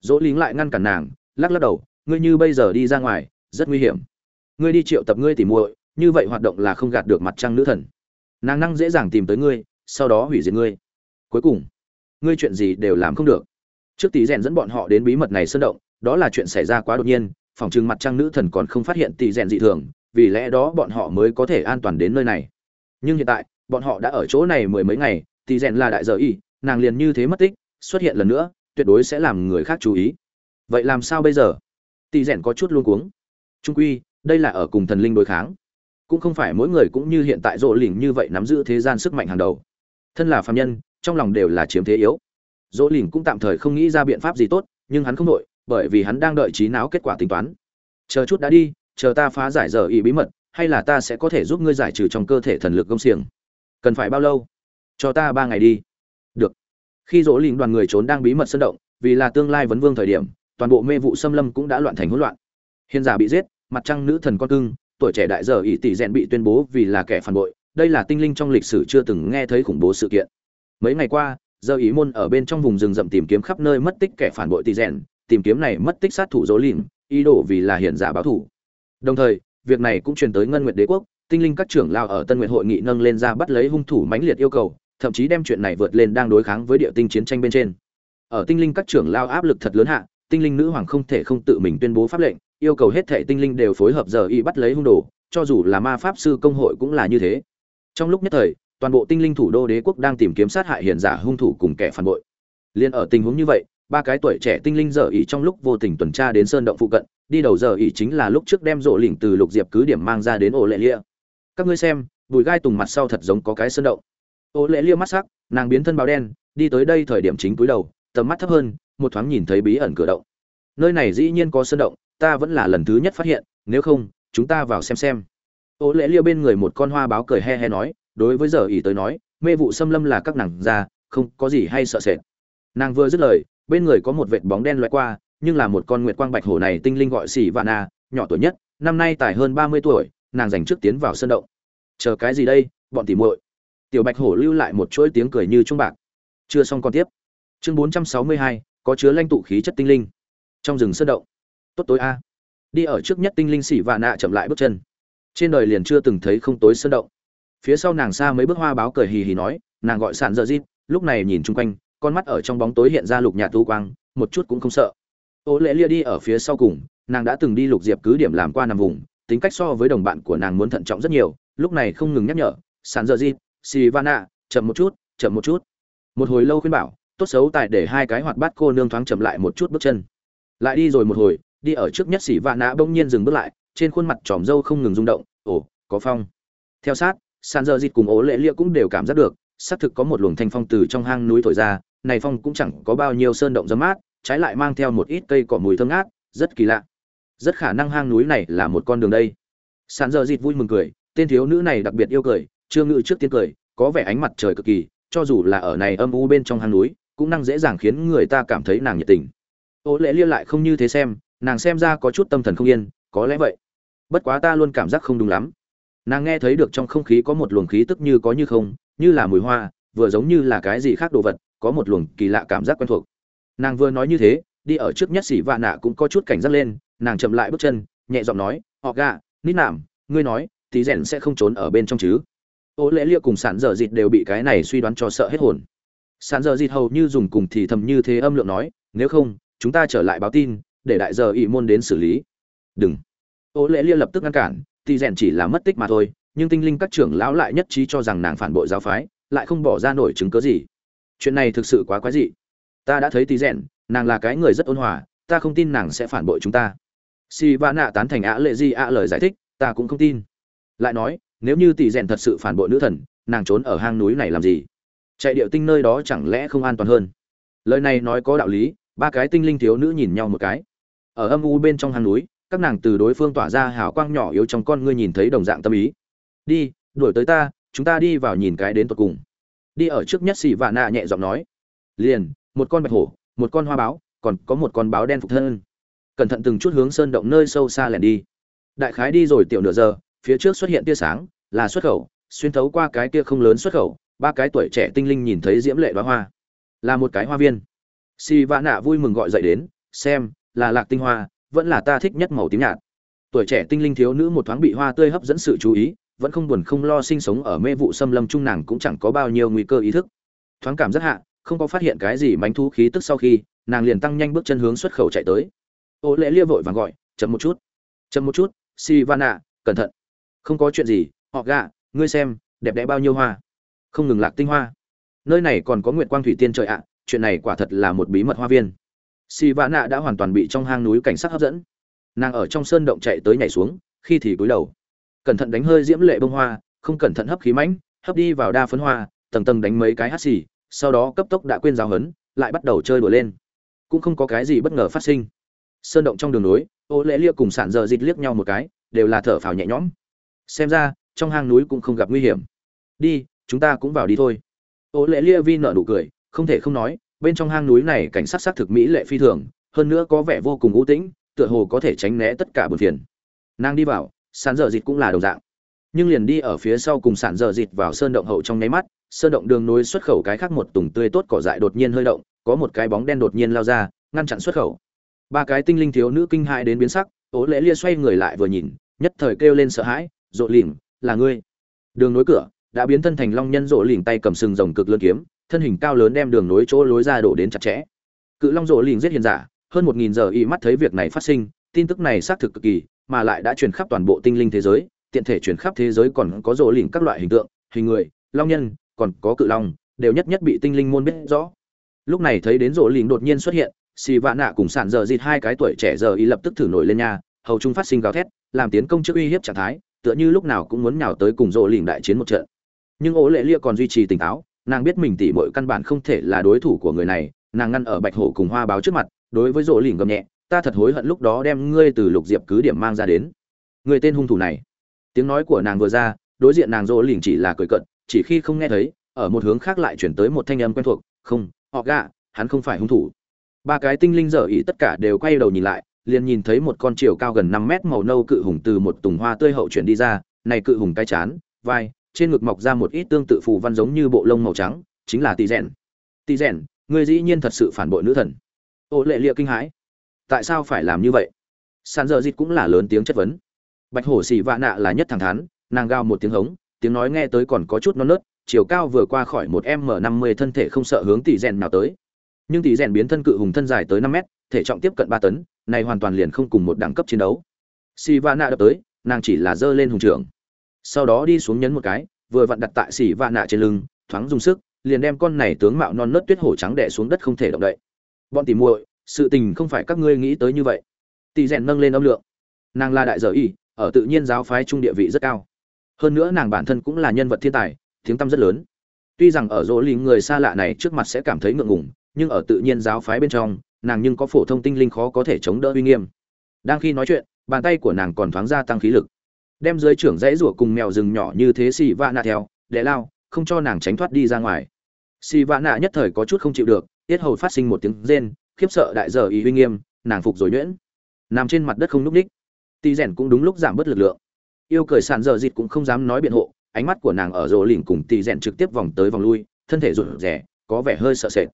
dỗ lính lại ngăn cản nàng, lắc lắc đầu, ngươi như bây giờ đi ra ngoài, rất nguy hiểm. Ngươi đi triệu tập ngươi tỉ muội, như vậy hoạt động là không gạt được mặt trăng nữ thần. Nàng năng dễ dàng tìm tới ngươi, sau đó hủy diệt ngươi. Cuối cùng, ngươi chuyện gì đều làm không được. Trước tỷ rèn dẫn bọn họ đến bí mật này sơn động, đó là chuyện xảy ra quá đột nhiên, phòng trừng mặt trăng nữ thần còn không phát hiện tỷ rèn dị thường, vì lẽ đó bọn họ mới có thể an toàn đến nơi này. Nhưng hiện tại, bọn họ đã ở chỗ này mười mấy ngày tỷ rèn là đại giờ y, nàng liền như thế mất tích, xuất hiện lần nữa tuyệt đối sẽ làm người khác chú ý. Vậy làm sao bây giờ? Tỷ rèn có chút luống cuống. Trung quy, đây là ở cùng thần linh đối kháng. Cũng không phải mỗi người cũng như hiện tại rộ lỉnh như vậy nắm giữ thế gian sức mạnh hàng đầu. Thân là phàm nhân, trong lòng đều là chiếm thế yếu. Dỗ lỉnh cũng tạm thời không nghĩ ra biện pháp gì tốt, nhưng hắn không đội bởi vì hắn đang đợi trí não kết quả tính toán. Chờ chút đã đi, chờ ta phá giải giờ ý bí mật, hay là ta sẽ có thể giúp ngươi giải trừ trong cơ thể thần lực công xiềng. Cần phải bao lâu? Cho ta ba ngày đi khi dỗ lỉnh đoàn người trốn đang bí mật sân động, vì là tương lai vấn vương thời điểm, toàn bộ mê vụ xâm lâm cũng đã loạn thành hỗn loạn. Hiền giả bị giết, mặt trăng nữ thần con cưng, tuổi trẻ đại giờ ỷ tỷ rèn bị tuyên bố vì là kẻ phản bội, đây là tinh linh trong lịch sử chưa từng nghe thấy khủng bố sự kiện. Mấy ngày qua, giờ ý môn ở bên trong vùng rừng rậm tìm kiếm khắp nơi mất tích kẻ phản bội tỷ rèn, tìm kiếm này mất tích sát thủ dỗ lìn, ý đồ vì là hiền giả báo thủ. Đồng thời, việc này cũng truyền tới ngân nguyệt đế quốc, tinh linh các trưởng lao ở tân nguyệt hội nghị nâng lên ra bắt lấy hung thủ mãnh liệt yêu cầu thậm chí đem chuyện này vượt lên đang đối kháng với địa tinh chiến tranh bên trên. Ở tinh linh các trưởng lao áp lực thật lớn hạ, tinh linh nữ hoàng không thể không tự mình tuyên bố pháp lệnh, yêu cầu hết thệ tinh linh đều phối hợp giờ y bắt lấy hung đồ, cho dù là ma pháp sư công hội cũng là như thế. Trong lúc nhất thời, toàn bộ tinh linh thủ đô đế quốc đang tìm kiếm sát hại hiền giả hung thủ cùng kẻ phản bội. Liên ở tình huống như vậy, ba cái tuổi trẻ tinh linh giờ ỉ trong lúc vô tình tuần tra đến sơn động phụ cận, đi đầu giờ ỉ chính là lúc trước đem rộ lỉnh từ lục diệp cứ điểm mang ra đến ổ lệ lia các ngươi xem, bùi gai tùng mặt sau thật giống có cái sơn động. Ô lệ lia mắt sắc, nàng biến thân báo đen, đi tới đây thời điểm chính cuối đầu, tầm mắt thấp hơn, một thoáng nhìn thấy bí ẩn cửa động. Nơi này dĩ nhiên có sơn động, ta vẫn là lần thứ nhất phát hiện, nếu không, chúng ta vào xem xem. Ô lệ lia bên người một con hoa báo cười he he nói, đối với giờ ỉ tới nói, mê vụ xâm lâm là các nàng già, không có gì hay sợ sệt. Nàng vừa dứt lời, bên người có một vệt bóng đen loại qua, nhưng là một con nguyệt quang bạch hổ này tinh linh gọi xỉ vạn à nhỏ tuổi nhất, năm nay tài hơn ba mươi tuổi, nàng dành trước tiến vào sân động. Chờ cái gì đây, bọn tỉ muội? Tiểu bạch hổ lưu lại một chuỗi tiếng cười như trung bạc. Chưa xong còn tiếp. Chương bốn trăm sáu mươi hai, có chứa lanh tụ khí chất tinh linh. Trong rừng sơn động. Tốt tối a. Đi ở trước nhất tinh linh xỉ vạn nạ chậm lại bước chân. Trên đời liền chưa từng thấy không tối sơn động. Phía sau nàng xa mấy bước hoa báo cười hì hì nói, nàng gọi sàn dợ dít lúc này nhìn chung quanh, con mắt ở trong bóng tối hiện ra lục nhạt tu quang, một chút cũng không sợ. Ô lễ lia đi ở phía sau cùng, nàng đã từng đi lục diệp cứ điểm làm qua nằm vùng, tính cách so với đồng bạn của nàng muốn thận trọng rất nhiều, lúc này không ngừng nhắc nhở sàn dợ dít sivana chậm một chút, chậm một chút. Một hồi lâu khuyên bảo, tốt xấu tại để hai cái hoạt bát cô nương thoáng chậm lại một chút bước chân. Lại đi rồi một hồi, đi ở trước nhất xỉ vạ nã bỗng nhiên dừng bước lại, trên khuôn mặt tròm râu không ngừng rung động, ồ, có phong. Theo sát sàn dợ dịt cùng ố lệ lia cũng đều cảm giác được, xác thực có một luồng thanh phong từ trong hang núi thổi ra, này phong cũng chẳng có bao nhiêu sơn động dấm mát, trái lại mang theo một ít cây cỏ mùi thơm ngát, rất kỳ lạ. Rất khả năng hang núi này là một con đường đây. Sàn dợ dịt vui mừng cười, tên thiếu nữ này đặc biệt yêu cười trương ngự trước tiên cười, có vẻ ánh mặt trời cực kỳ, cho dù là ở này âm u bên trong hang núi, cũng năng dễ dàng khiến người ta cảm thấy nàng nhiệt tình. Ô lệ lia lại không như thế xem, nàng xem ra có chút tâm thần không yên, có lẽ vậy. Bất quá ta luôn cảm giác không đúng lắm. Nàng nghe thấy được trong không khí có một luồng khí tức như có như không, như là mùi hoa, vừa giống như là cái gì khác đồ vật, có một luồng kỳ lạ cảm giác quen thuộc. Nàng vừa nói như thế, đi ở trước nhất xỉ vạ nạ cũng có chút cảnh giác lên, nàng chậm lại bước chân, nhẹ giọng nói, họ gà, nít nảm ngươi nói, tí rèn sẽ không trốn ở bên trong chứ? Ô lễ lia cùng sản dở dịt đều bị cái này suy đoán cho sợ hết hồn. Sản dở dịt hầu như dùng cùng thì thầm như thế âm lượng nói, nếu không, chúng ta trở lại báo tin, để đại giờ ỵ môn đến xử lý. Đừng. Ô lễ lia lập tức ngăn cản, thì rèn chỉ là mất tích mà thôi, nhưng tinh linh các trưởng lão lại nhất trí cho rằng nàng phản bội giáo phái, lại không bỏ ra nổi chứng cớ gì. Chuyện này thực sự quá quái dị. Ta đã thấy tí rèn, nàng là cái người rất ôn hòa, ta không tin nàng sẽ phản bội chúng ta. Si va nạ tán thành ạ lệ di ạ lời giải thích, ta cũng không tin. Lại nói nếu như tỷ rèn thật sự phản bội nữ thần, nàng trốn ở hang núi này làm gì? Chạy điệu tinh nơi đó chẳng lẽ không an toàn hơn? Lời này nói có đạo lý, ba cái tinh linh thiếu nữ nhìn nhau một cái. Ở âm u bên trong hang núi, các nàng từ đối phương tỏa ra hào quang nhỏ yếu trong con ngươi nhìn thấy đồng dạng tâm ý. Đi, đuổi tới ta, chúng ta đi vào nhìn cái đến tột cùng. Đi ở trước nhất xì vạ nạ nhẹ giọng nói. Liền, một con bạch hổ, một con hoa báo, còn có một con báo đen phục thân. Cẩn thận từng chút hướng sơn động nơi sâu xa lẻn đi. Đại khái đi rồi tiểu nửa giờ phía trước xuất hiện tia sáng, là xuất khẩu, xuyên thấu qua cái kia không lớn xuất khẩu, ba cái tuổi trẻ tinh linh nhìn thấy diễm lệ đoá hoa. Là một cái hoa viên. Si vạ nạ vui mừng gọi dậy đến, xem, là lạc tinh hoa, vẫn là ta thích nhất màu tím nhạt. Tuổi trẻ tinh linh thiếu nữ một thoáng bị hoa tươi hấp dẫn sự chú ý, vẫn không buồn không lo sinh sống ở mê vụ xâm lâm trung nàng cũng chẳng có bao nhiêu nguy cơ ý thức. Thoáng cảm rất hạ, không có phát hiện cái gì mánh thú khí tức sau khi, nàng liền tăng nhanh bước chân hướng xuất khẩu chạy tới. Ô lễ lia vội vàng gọi, chậm một chút, chậm một chút si van nạ, cẩn thận không có chuyện gì, họ gạ, ngươi xem, đẹp đẽ bao nhiêu hoa. Không ngừng lạc tinh hoa. Nơi này còn có nguyệt quang thủy tiên trời ạ, chuyện này quả thật là một bí mật hoa viên. Si vã nạ đã hoàn toàn bị trong hang núi cảnh sắc hấp dẫn. Nàng ở trong sơn động chạy tới nhảy xuống, khi thì cúi đầu. Cẩn thận đánh hơi diễm lệ bông hoa, không cẩn thận hấp khí mãnh, hấp đi vào đa phấn hoa, tầng tầng đánh mấy cái hắt xì, sau đó cấp tốc đã quên giáo hấn lại bắt đầu chơi đùa lên. Cũng không có cái gì bất ngờ phát sinh. Sơn động trong đường nối, ô lễ lia cùng sản dợ dịt liếc nhau một cái, đều là thở phào nhẹ nhõm xem ra, trong hang núi cũng không gặp nguy hiểm. Đi, chúng ta cũng vào đi thôi. Ô lệ lia vi nợ nụ cười, không thể không nói, bên trong hang núi này cảnh sát xác thực mỹ lệ phi thường, hơn nữa có vẻ vô cùng ưu tĩnh, tựa hồ có thể tránh né tất cả bờ phiền. Nàng đi vào, sàn dở dịt cũng là đồng dạng. Nhưng liền đi ở phía sau cùng sàn dở dịt vào sơn động hậu trong nháy mắt, sơn động đường nối xuất khẩu cái khác một tùng tươi tốt cỏ dại đột nhiên hơi động, có một cái bóng đen đột nhiên lao ra, ngăn chặn xuất khẩu. Ba cái tinh linh thiếu nữ kinh hãi đến biến sắc ố lễ lia xoay người lại vừa nhìn, nhất thời kêu lên sợ hãi rộ lỉnh là ngươi. Đường nối cửa, đã biến thân thành long nhân rộ lỉnh tay cầm sừng rồng cực lớn kiếm, thân hình cao lớn đem đường nối chỗ lối ra đổ đến chặt chẽ. Cự long rộ lỉnh giết hiền giả, hơn một nghìn giờ y mắt thấy việc này phát sinh, tin tức này xác thực cực kỳ, mà lại đã truyền khắp toàn bộ tinh linh thế giới, tiện thể truyền khắp thế giới còn có rộ lỉnh các loại hình tượng, hình người, long nhân, còn có cự long, đều nhất nhất bị tinh linh môn biết rõ. Lúc này thấy đến rộ lỉnh đột nhiên xuất hiện xì vạn nạ cùng sản giờ dịt hai cái tuổi trẻ giờ y lập tức thử nổi lên nhà hầu trung phát sinh gào thét, làm tiến công trước uy hiếp trạng thái tựa như lúc nào cũng muốn nhào tới cùng rộ lỉnh đại chiến một trận. Nhưng ố lệ lia còn duy trì tỉnh táo, nàng biết mình tỉ mọi căn bản không thể là đối thủ của người này, nàng ngăn ở bạch hổ cùng hoa báo trước mặt, đối với rộ lỉnh gầm nhẹ, ta thật hối hận lúc đó đem ngươi từ lục diệp cứ điểm mang ra đến. Người tên hung thủ này, tiếng nói của nàng vừa ra, đối diện nàng rộ lỉnh chỉ là cười cận chỉ khi không nghe thấy, ở một hướng khác lại chuyển tới một thanh âm quen thuộc, không, họ gạ, hắn không phải hung thủ. Ba cái tinh linh dở ý tất cả đều quay đầu nhìn lại liền nhìn thấy một con chiều cao gần năm mét màu nâu cự hùng từ một tùng hoa tươi hậu chuyển đi ra, này cự hùng cái chán, vai, trên ngực mọc ra một ít tương tự phù văn giống như bộ lông màu trắng, chính là tỷ rèn. Tỷ rèn người dĩ nhiên thật sự phản bội nữ thần. Ô lệ Liệp kinh hãi. Tại sao phải làm như vậy? Sàn dở dịt cũng là lớn tiếng chất vấn. Bạch hổ Sĩ vạ nạ là nhất thẳng thắn, nàng gào một tiếng hống, tiếng nói nghe tới còn có chút non nớt, chiều cao vừa qua khỏi một m năm mươi thân thể không sợ hướng tỷ rèn nào tới. Nhưng tỷ rèn biến thân cự hùng thân dài tới năm mét, thể trọng tiếp cận ba tấn này hoàn toàn liền không cùng một đẳng cấp chiến đấu. Xì vạ nạ đập tới, nàng chỉ là giơ lên hùng trưởng. Sau đó đi xuống nhấn một cái, vừa vặn đặt tại xì vạ nạ trên lưng, thoáng dùng sức, liền đem con này tướng mạo non nớt tuyết hổ trắng đẻ xuống đất không thể động đậy. Bọn tỉ muội, sự tình không phải các ngươi nghĩ tới như vậy. Tỷ rèn nâng lên âm lượng. Nàng là đại dở y, ở tự nhiên giáo phái trung địa vị rất cao. Hơn nữa nàng bản thân cũng là nhân vật thiên tài, tiếng tăm rất lớn. Tuy rằng ở dỗ lý người xa lạ này trước mặt sẽ cảm thấy ngượng ngùng, nhưng ở tự nhiên giáo phái bên trong nàng nhưng có phổ thông tinh linh khó có thể chống đỡ uy nghiêm. Đang khi nói chuyện, bàn tay của nàng còn thoáng ra tăng khí lực. Đem dưới trưởng dãy rủa cùng mèo rừng nhỏ như thế xì vạ nạ theo, để lao, không cho nàng tránh thoát đi ra ngoài. Xì vạ nạ nhất thời có chút không chịu được, tiết hầu phát sinh một tiếng rên, khiếp sợ đại giờ ý uy nghiêm, nàng phục rồi nhuyễn. Nằm trên mặt đất không núp ních. Tì rèn cũng đúng lúc giảm bớt lực lượng. Yêu cười sàn giờ dịt cũng không dám nói biện hộ, ánh mắt của nàng ở rồ lỉnh cùng tì rèn trực tiếp vòng tới vòng lui, thân thể rụt rè, có vẻ hơi sợ sệt.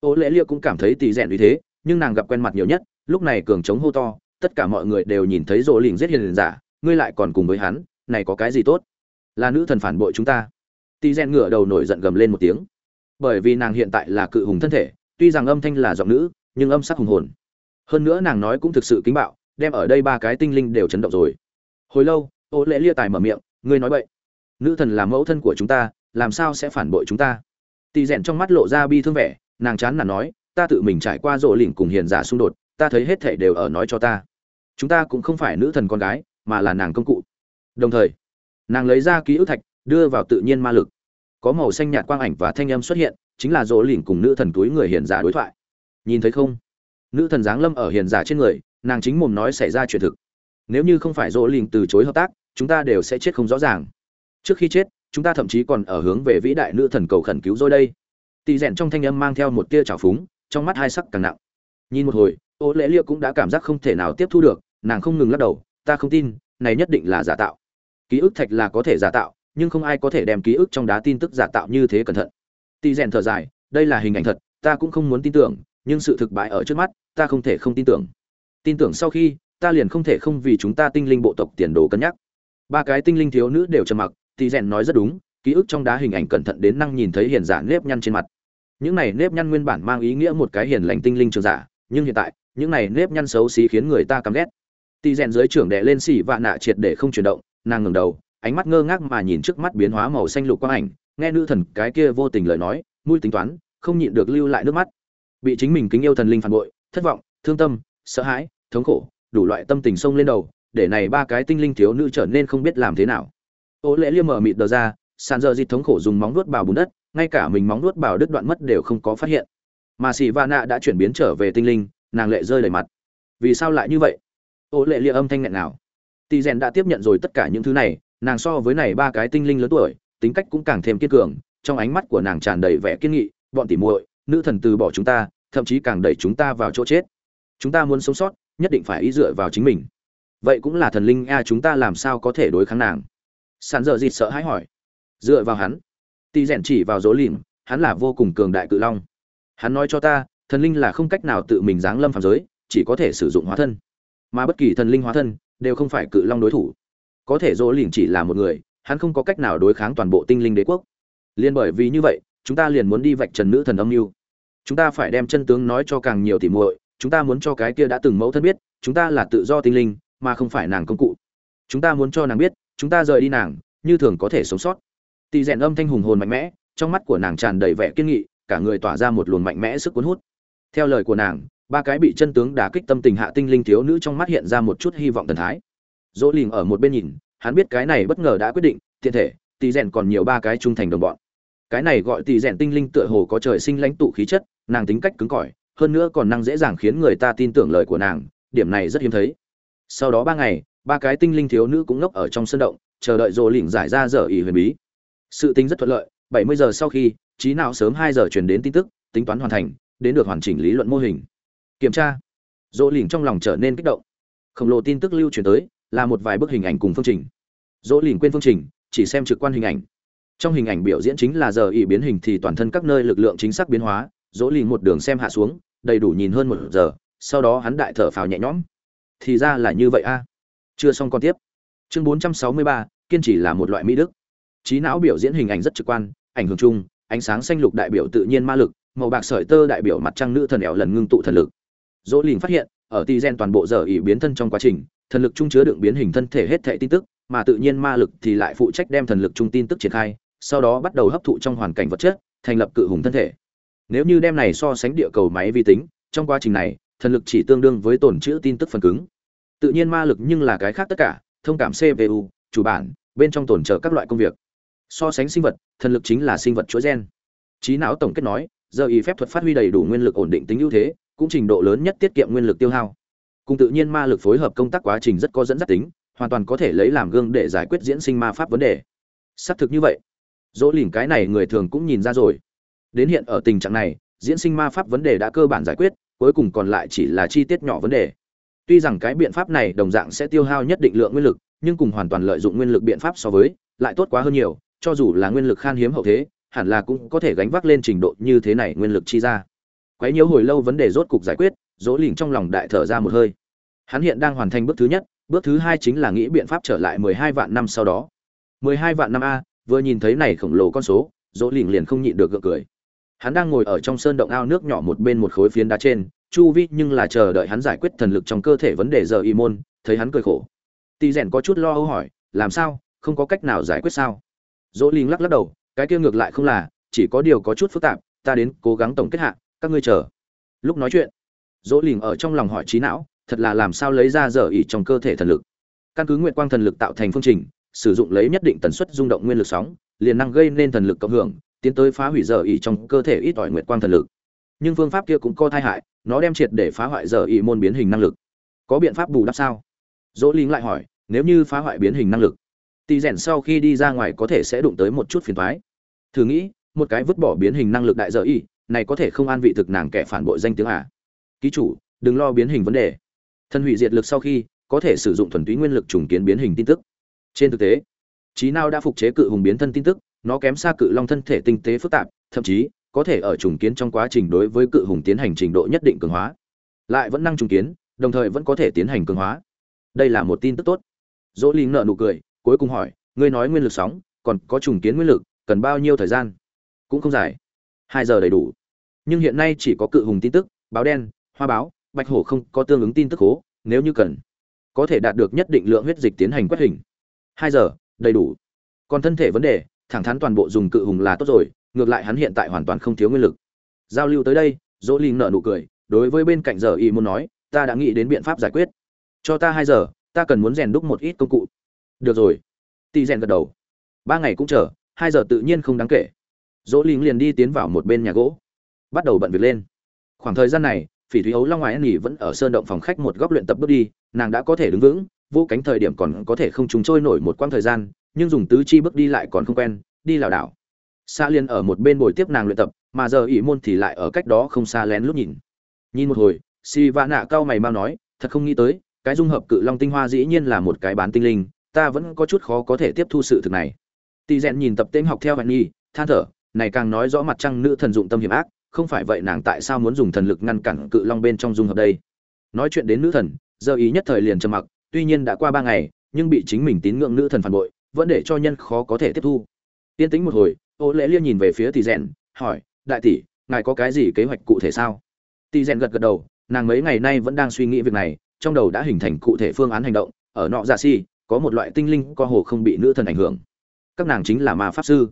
Ô lễ lia cũng cảm thấy tì rèn như thế nhưng nàng gặp quen mặt nhiều nhất, lúc này cường chống hô to, tất cả mọi người đều nhìn thấy rỗ lỉnh giết hiền giả, ngươi lại còn cùng với hắn, này có cái gì tốt? Là nữ thần phản bội chúng ta. Tì rèn ngửa đầu nổi giận gầm lên một tiếng. Bởi vì nàng hiện tại là cự hùng thân thể, tuy rằng âm thanh là giọng nữ, nhưng âm sắc hùng hồn. Hơn nữa nàng nói cũng thực sự kính bạo, đem ở đây ba cái tinh linh đều chấn động rồi. Hồi lâu, ô lễ lia tài mở miệng, ngươi nói vậy nữ thần là mẫu thân của chúng ta, làm sao sẽ phản bội chúng ta? Tỳ rèn trong mắt lộ ra bi thương vẻ, nàng chán là nói ta tự mình trải qua rộ lỉnh cùng hiền giả xung đột, ta thấy hết thảy đều ở nói cho ta. Chúng ta cũng không phải nữ thần con gái, mà là nàng công cụ. Đồng thời, nàng lấy ra ký ức thạch, đưa vào tự nhiên ma lực. Có màu xanh nhạt quang ảnh và thanh âm xuất hiện, chính là rộ lỉnh cùng nữ thần túi người hiền giả đối thoại. Nhìn thấy không? Nữ thần giáng lâm ở hiền giả trên người, nàng chính mồm nói xảy ra chuyện thực. Nếu như không phải rộ lỉnh từ chối hợp tác, chúng ta đều sẽ chết không rõ ràng. Trước khi chết, chúng ta thậm chí còn ở hướng về vĩ đại nữ thần cầu khẩn cứu rồi đây. Tỳ rèn trong thanh âm mang theo một tia trào phúng trong mắt hai sắc càng nặng. Nhìn một hồi, ô lễ lia cũng đã cảm giác không thể nào tiếp thu được, nàng không ngừng lắc đầu, ta không tin, này nhất định là giả tạo. Ký ức thạch là có thể giả tạo, nhưng không ai có thể đem ký ức trong đá tin tức giả tạo như thế cẩn thận. Tỳ rèn thở dài, đây là hình ảnh thật, ta cũng không muốn tin tưởng, nhưng sự thực bại ở trước mắt, ta không thể không tin tưởng. Tin tưởng sau khi, ta liền không thể không vì chúng ta tinh linh bộ tộc tiền đồ cân nhắc. Ba cái tinh linh thiếu nữ đều trầm mặc tỷ rèn nói rất đúng, ký ức trong đá hình ảnh cẩn thận đến năng nhìn thấy hiền giả nếp nhăn trên mặt những này nếp nhăn nguyên bản mang ý nghĩa một cái hiền lành tinh linh trường giả, nhưng hiện tại, những này nếp nhăn xấu xí khiến người ta căm ghét. Tỳ rèn dưới trưởng đệ lên xỉ vạ nạ triệt để không chuyển động, nàng ngẩng đầu, ánh mắt ngơ ngác mà nhìn trước mắt biến hóa màu xanh lục quang ảnh, nghe nữ thần cái kia vô tình lời nói, mũi tính toán, không nhịn được lưu lại nước mắt. Bị chính mình kính yêu thần linh phản bội, thất vọng, thương tâm, sợ hãi, thống khổ, đủ loại tâm tình sông lên đầu, để này ba cái tinh linh thiếu nữ trở nên không biết làm thế nào. Ô lễ liêm mở mịt đờ ra, sàn giờ dịt thống khổ dùng móng vuốt bào bùn đất ngay cả mình móng nuốt bảo đứt đoạn mất đều không có phát hiện. Mà xì va nạ đã chuyển biến trở về tinh linh, nàng lệ rơi đầy mặt. Vì sao lại như vậy? Ô lệ lia âm thanh nghẹn nào tỳ rèn đã tiếp nhận rồi tất cả những thứ này, nàng so với này ba cái tinh linh lớn tuổi, tính cách cũng càng thêm kiên cường, trong ánh mắt của nàng tràn đầy vẻ kiên nghị, bọn tỉ muội, nữ thần từ bỏ chúng ta, thậm chí càng đẩy chúng ta vào chỗ chết. Chúng ta muốn sống sót, nhất định phải ý dựa vào chính mình. Vậy cũng là thần linh a, chúng ta làm sao có thể đối kháng nàng? Sàn dở dịt sợ hãi hỏi. Dựa vào hắn tỳ rèn chỉ vào dỗ lìm hắn là vô cùng cường đại cự long. Hắn nói cho ta, thần linh là không cách nào tự mình giáng lâm phàm giới, chỉ có thể sử dụng hóa thân. Mà bất kỳ thần linh hóa thân đều không phải cự long đối thủ. Có thể dỗ lìm chỉ là một người, hắn không có cách nào đối kháng toàn bộ tinh linh đế quốc. Liên bởi vì như vậy, chúng ta liền muốn đi vạch trần nữ thần âm mưu. Chúng ta phải đem chân tướng nói cho càng nhiều tỉ muội, chúng ta muốn cho cái kia đã từng mẫu thân biết, chúng ta là tự do tinh linh, mà không phải nàng công cụ. Chúng ta muốn cho nàng biết, chúng ta rời đi nàng, như thường có thể sống sót. Tỷ rèn âm thanh hùng hồn mạnh mẽ, trong mắt của nàng tràn đầy vẻ kiên nghị, cả người tỏa ra một luồng mạnh mẽ sức cuốn hút. Theo lời của nàng, ba cái bị chân tướng đả kích tâm tình hạ tinh linh thiếu nữ trong mắt hiện ra một chút hy vọng thần thái. Dỗ lìm ở một bên nhìn, hắn biết cái này bất ngờ đã quyết định, tiện thể Tỷ rèn còn nhiều ba cái trung thành đồng bọn. Cái này gọi Tỷ rèn tinh linh tựa hồ có trời sinh lãnh tụ khí chất, nàng tính cách cứng cỏi, hơn nữa còn năng dễ dàng khiến người ta tin tưởng lời của nàng, điểm này rất hiếm thấy. Sau đó ba ngày, ba cái tinh linh thiếu nữ cũng ngốc ở trong sân động, chờ đợi rồ lỉnh giải ra dở ỉ huyền bí sự tính rất thuận lợi bảy mươi giờ sau khi trí não sớm hai giờ truyền đến tin tức tính toán hoàn thành đến được hoàn chỉnh lý luận mô hình. Kiểm tra. Dỗ lỉnh trong lòng trở nên kích động. Khổng lồ tin tức lưu truyền tới là một vài bức hình ảnh cùng phương trình. Dỗ lỉnh quên phương trình chỉ xem trực quan hình ảnh. Trong hình ảnh biểu diễn chính là giờ ỉ biến hình thì toàn thân các nơi lực lượng chính xác biến hóa dỗ lỉnh một đường xem hạ xuống đầy đủ nhìn hơn một giờ sau đó hắn đại thở phào nhẹ nhõm. Thì ra là như vậy a. Chưa xong còn tiếp. Chương 463, kiên trì là một loại mỹ đức trí não biểu diễn hình ảnh rất trực quan, ảnh hưởng chung, ánh sáng xanh lục đại biểu tự nhiên ma lực, màu bạc sợi tơ đại biểu mặt trăng nữ thần ẻo lần ngưng tụ thần lực. Dỗ lìn phát hiện, ở ti gen toàn bộ giờ ỉ biến thân trong quá trình, thần lực trung chứa đựng biến hình thân thể hết thệ tin tức, mà tự nhiên ma lực thì lại phụ trách đem thần lực trung tin tức triển khai, sau đó bắt đầu hấp thụ trong hoàn cảnh vật chất, thành lập cự hùng thân thể. Nếu như đem này so sánh địa cầu máy vi tính, trong quá trình này, thần lực chỉ tương đương với tổn chữ tin tức phần cứng. Tự nhiên ma lực nhưng là cái khác tất cả, thông cảm cpu chủ bản, bên trong tổn trợ các loại công việc so sánh sinh vật, thần lực chính là sinh vật chuỗi gen. Trí não tổng kết nói, giờ ý phép thuật phát huy đầy đủ nguyên lực ổn định tính ưu thế, cũng trình độ lớn nhất tiết kiệm nguyên lực tiêu hao. Cùng tự nhiên ma lực phối hợp công tác quá trình rất có dẫn dắt tính, hoàn toàn có thể lấy làm gương để giải quyết diễn sinh ma pháp vấn đề. Xác thực như vậy. Dỗ lìn cái này người thường cũng nhìn ra rồi. Đến hiện ở tình trạng này, diễn sinh ma pháp vấn đề đã cơ bản giải quyết, cuối cùng còn lại chỉ là chi tiết nhỏ vấn đề. Tuy rằng cái biện pháp này đồng dạng sẽ tiêu hao nhất định lượng nguyên lực, nhưng cùng hoàn toàn lợi dụng nguyên lực biện pháp so với, lại tốt quá hơn nhiều cho dù là nguyên lực khan hiếm hậu thế, hẳn là cũng có thể gánh vác lên trình độ như thế này nguyên lực chi ra. Quấy nhiễu hồi lâu vấn đề rốt cục giải quyết, dỗ Lĩnh trong lòng đại thở ra một hơi. Hắn hiện đang hoàn thành bước thứ nhất, bước thứ hai chính là nghĩ biện pháp trở lại mười hai vạn năm sau đó. mười hai vạn năm a, vừa nhìn thấy này khổng lồ con số, dỗ Lĩnh liền không nhịn được gượng cười. Hắn đang ngồi ở trong sơn động ao nước nhỏ một bên một khối phiến đá trên, chu vi nhưng là chờ đợi hắn giải quyết thần lực trong cơ thể vấn đề giờ y môn, thấy hắn cười khổ. Tỳ rèn có chút lo âu hỏi, làm sao? Không có cách nào giải quyết sao? Dỗ linh lắc lắc đầu, cái kia ngược lại không là, chỉ có điều có chút phức tạp, ta đến cố gắng tổng kết hạ, các ngươi chờ. Lúc nói chuyện, dỗ linh ở trong lòng hỏi trí não, thật là làm sao lấy ra giờ ỉ trong cơ thể thần lực. Căn cứ nguyện quang thần lực tạo thành phương trình, sử dụng lấy nhất định tần suất rung động nguyên lực sóng, liền năng gây nên thần lực cộng hưởng, tiến tới phá hủy giờ ỉ trong cơ thể ít ỏi nguyệt quang thần lực. Nhưng phương pháp kia cũng có thai hại, nó đem triệt để phá hoại giờ ỉ môn biến hình năng lực. Có biện pháp bù đắp sao? Dỗ lính lại hỏi, nếu như phá hoại biến hình năng lực Tỷ rèn sau khi đi ra ngoài có thể sẽ đụng tới một chút phiền thoái. Thử nghĩ, một cái vứt bỏ biến hình năng lực đại dở y, này có thể không an vị thực nàng kẻ phản bội danh tiếng à? Ký chủ, đừng lo biến hình vấn đề. Thân hủy diệt lực sau khi, có thể sử dụng thuần túy nguyên lực trùng kiến biến hình tin tức. Trên thực tế, trí nào đã phục chế cự hùng biến thân tin tức, nó kém xa cự long thân thể tinh tế phức tạp, thậm chí, có thể ở trùng kiến trong quá trình đối với cự hùng tiến hành trình độ nhất định cường hóa. Lại vẫn năng trùng kiến, đồng thời vẫn có thể tiến hành cường hóa. Đây là một tin tức tốt. Dỗ linh nợ nụ cười cuối cùng hỏi, ngươi nói nguyên lực sóng, còn có trùng kiến nguyên lực, cần bao nhiêu thời gian? Cũng không dài. Hai giờ đầy đủ. Nhưng hiện nay chỉ có cự hùng tin tức, báo đen, hoa báo, bạch hổ không có tương ứng tin tức hố, nếu như cần, có thể đạt được nhất định lượng huyết dịch tiến hành quét hình. Hai giờ, đầy đủ. Còn thân thể vấn đề, thẳng thắn toàn bộ dùng cự hùng là tốt rồi, ngược lại hắn hiện tại hoàn toàn không thiếu nguyên lực. Giao lưu tới đây, dỗ linh nợ nụ cười, đối với bên cạnh giờ y muốn nói, ta đã nghĩ đến biện pháp giải quyết. Cho ta hai giờ, ta cần muốn rèn đúc một ít công cụ được rồi. Tì rèn gật đầu. Ba ngày cũng chờ, hai giờ tự nhiên không đáng kể. Dỗ linh liền đi tiến vào một bên nhà gỗ. Bắt đầu bận việc lên. Khoảng thời gian này, phỉ thúy ấu, long ngoài nghỉ vẫn ở sơn động phòng khách một góc luyện tập bước đi, nàng đã có thể đứng vững, vô cánh thời điểm còn có thể không trùng trôi nổi một quãng thời gian, nhưng dùng tứ chi bước đi lại còn không quen, đi lảo đảo. Xa liên ở một bên bồi tiếp nàng luyện tập, mà giờ ỷ môn thì lại ở cách đó không xa lén lúc nhìn. Nhìn một hồi si va nạ cao mày mau nói, thật không nghĩ tới, cái dung hợp cự long tinh hoa dĩ nhiên là một cái bán tinh linh ta vẫn có chút khó có thể tiếp thu sự thực này. Tỳ rèn nhìn tập tên học theo bạn nhi than thở, này càng nói rõ mặt trăng nữ thần dụng tâm hiểm ác, không phải vậy nàng tại sao muốn dùng thần lực ngăn cản cự long bên trong dung hợp đây. Nói chuyện đến nữ thần, giờ ý nhất thời liền trầm mặc, tuy nhiên đã qua ba ngày, nhưng bị chính mình tín ngưỡng nữ thần phản bội, vẫn để cho nhân khó có thể tiếp thu. Yên tĩnh một hồi, ô lễ liên nhìn về phía tỷ rèn, hỏi, đại tỷ, ngài có cái gì kế hoạch cụ thể sao? Tỷ rèn gật gật đầu, nàng mấy ngày nay vẫn đang suy nghĩ việc này, trong đầu đã hình thành cụ thể phương án hành động, ở nọ dạ si có một loại tinh linh co hồ không bị nữ thần ảnh hưởng. Các nàng chính là ma pháp sư.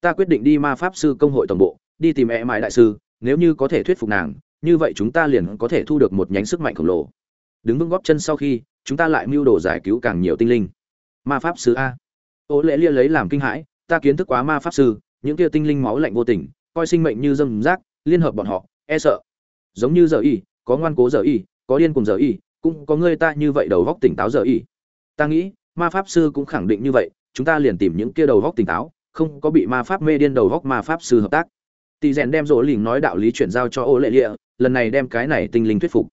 Ta quyết định đi ma pháp sư công hội tổng bộ, đi tìm e mãi đại sư, nếu như có thể thuyết phục nàng, như vậy chúng ta liền có thể thu được một nhánh sức mạnh khổng lồ. Đứng vững góp chân sau khi, chúng ta lại mưu đồ giải cứu càng nhiều tinh linh. Ma pháp sư a. Ô lễ lia lấy làm kinh hãi, ta kiến thức quá ma pháp sư, những kia tinh linh máu lạnh vô tình, coi sinh mệnh như dâm rác, liên hợp bọn họ e sợ. Giống như giờ y, có ngoan cố giờ y, có điên cùng giờ y, cũng có người ta như vậy đầu góc tỉnh táo giờ y ta nghĩ, ma pháp sư cũng khẳng định như vậy, chúng ta liền tìm những kia đầu góc tỉnh táo, không có bị ma pháp mê điên đầu góc ma pháp sư hợp tác. Tỷ rèn đem rỗ lình nói đạo lý chuyển giao cho ô lệ lịa, lần này đem cái này tinh linh thuyết phục.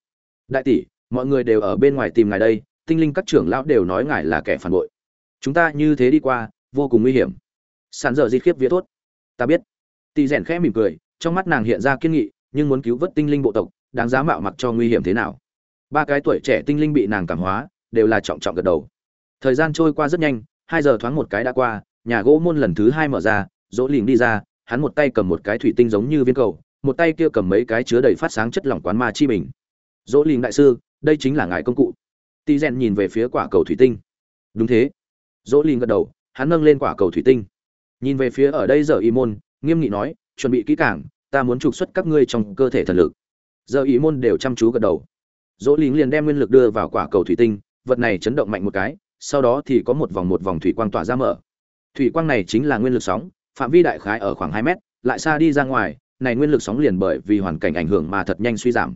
Đại tỷ, mọi người đều ở bên ngoài tìm ngài đây, tinh linh các trưởng lão đều nói ngài là kẻ phản bội. Chúng ta như thế đi qua, vô cùng nguy hiểm. Sàn dở di khiếp vía tốt ta biết. Tỷ rèn khẽ mỉm cười, trong mắt nàng hiện ra kiên nghị, nhưng muốn cứu vớt tinh linh bộ tộc, đáng giá mạo mặc cho nguy hiểm thế nào. Ba cái tuổi trẻ tinh linh bị nàng cảm hóa, đều là trọng trọng gật đầu thời gian trôi qua rất nhanh, hai giờ thoáng một cái đã qua, nhà gỗ môn lần thứ hai mở ra, dỗ lìm đi ra, hắn một tay cầm một cái thủy tinh giống như viên cầu, một tay kia cầm mấy cái chứa đầy phát sáng chất lỏng quán ma chi bình. Dỗ lìm đại sư, đây chính là ngài công cụ. Ti rèn nhìn về phía quả cầu thủy tinh. Đúng thế. Dỗ lìm gật đầu, hắn nâng lên quả cầu thủy tinh. Nhìn về phía ở đây giờ y môn, nghiêm nghị nói, chuẩn bị kỹ càng, ta muốn trục xuất các ngươi trong cơ thể thần lực. Giờ y môn đều chăm chú gật đầu. Dỗ lìm liền đem nguyên lực đưa vào quả cầu thủy tinh, vật này chấn động mạnh một cái sau đó thì có một vòng một vòng thủy quang tỏa ra mở. Thủy quang này chính là nguyên lực sóng, phạm vi đại khái ở khoảng hai mét, lại xa đi ra ngoài, này nguyên lực sóng liền bởi vì hoàn cảnh ảnh hưởng mà thật nhanh suy giảm.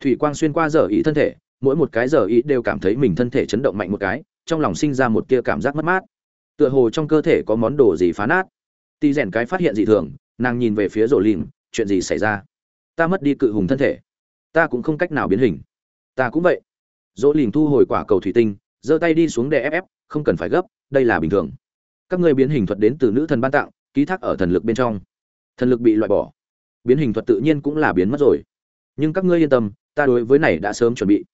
Thủy quang xuyên qua giờ ý thân thể, mỗi một cái giờ ý đều cảm thấy mình thân thể chấn động mạnh một cái, trong lòng sinh ra một tia cảm giác mất mát. Tựa hồ trong cơ thể có món đồ gì phá nát. Tì rèn cái phát hiện dị thường, nàng nhìn về phía rổ lìm chuyện gì xảy ra? Ta mất đi cự hùng thân thể. Ta cũng không cách nào biến hình. Ta cũng vậy. Dỗ lìm thu hồi quả cầu thủy tinh giơ tay đi xuống để ép ép, không cần phải gấp, đây là bình thường. Các ngươi biến hình thuật đến từ nữ thần ban tặng, ký thác ở thần lực bên trong. Thần lực bị loại bỏ. Biến hình thuật tự nhiên cũng là biến mất rồi. Nhưng các ngươi yên tâm, ta đối với này đã sớm chuẩn bị.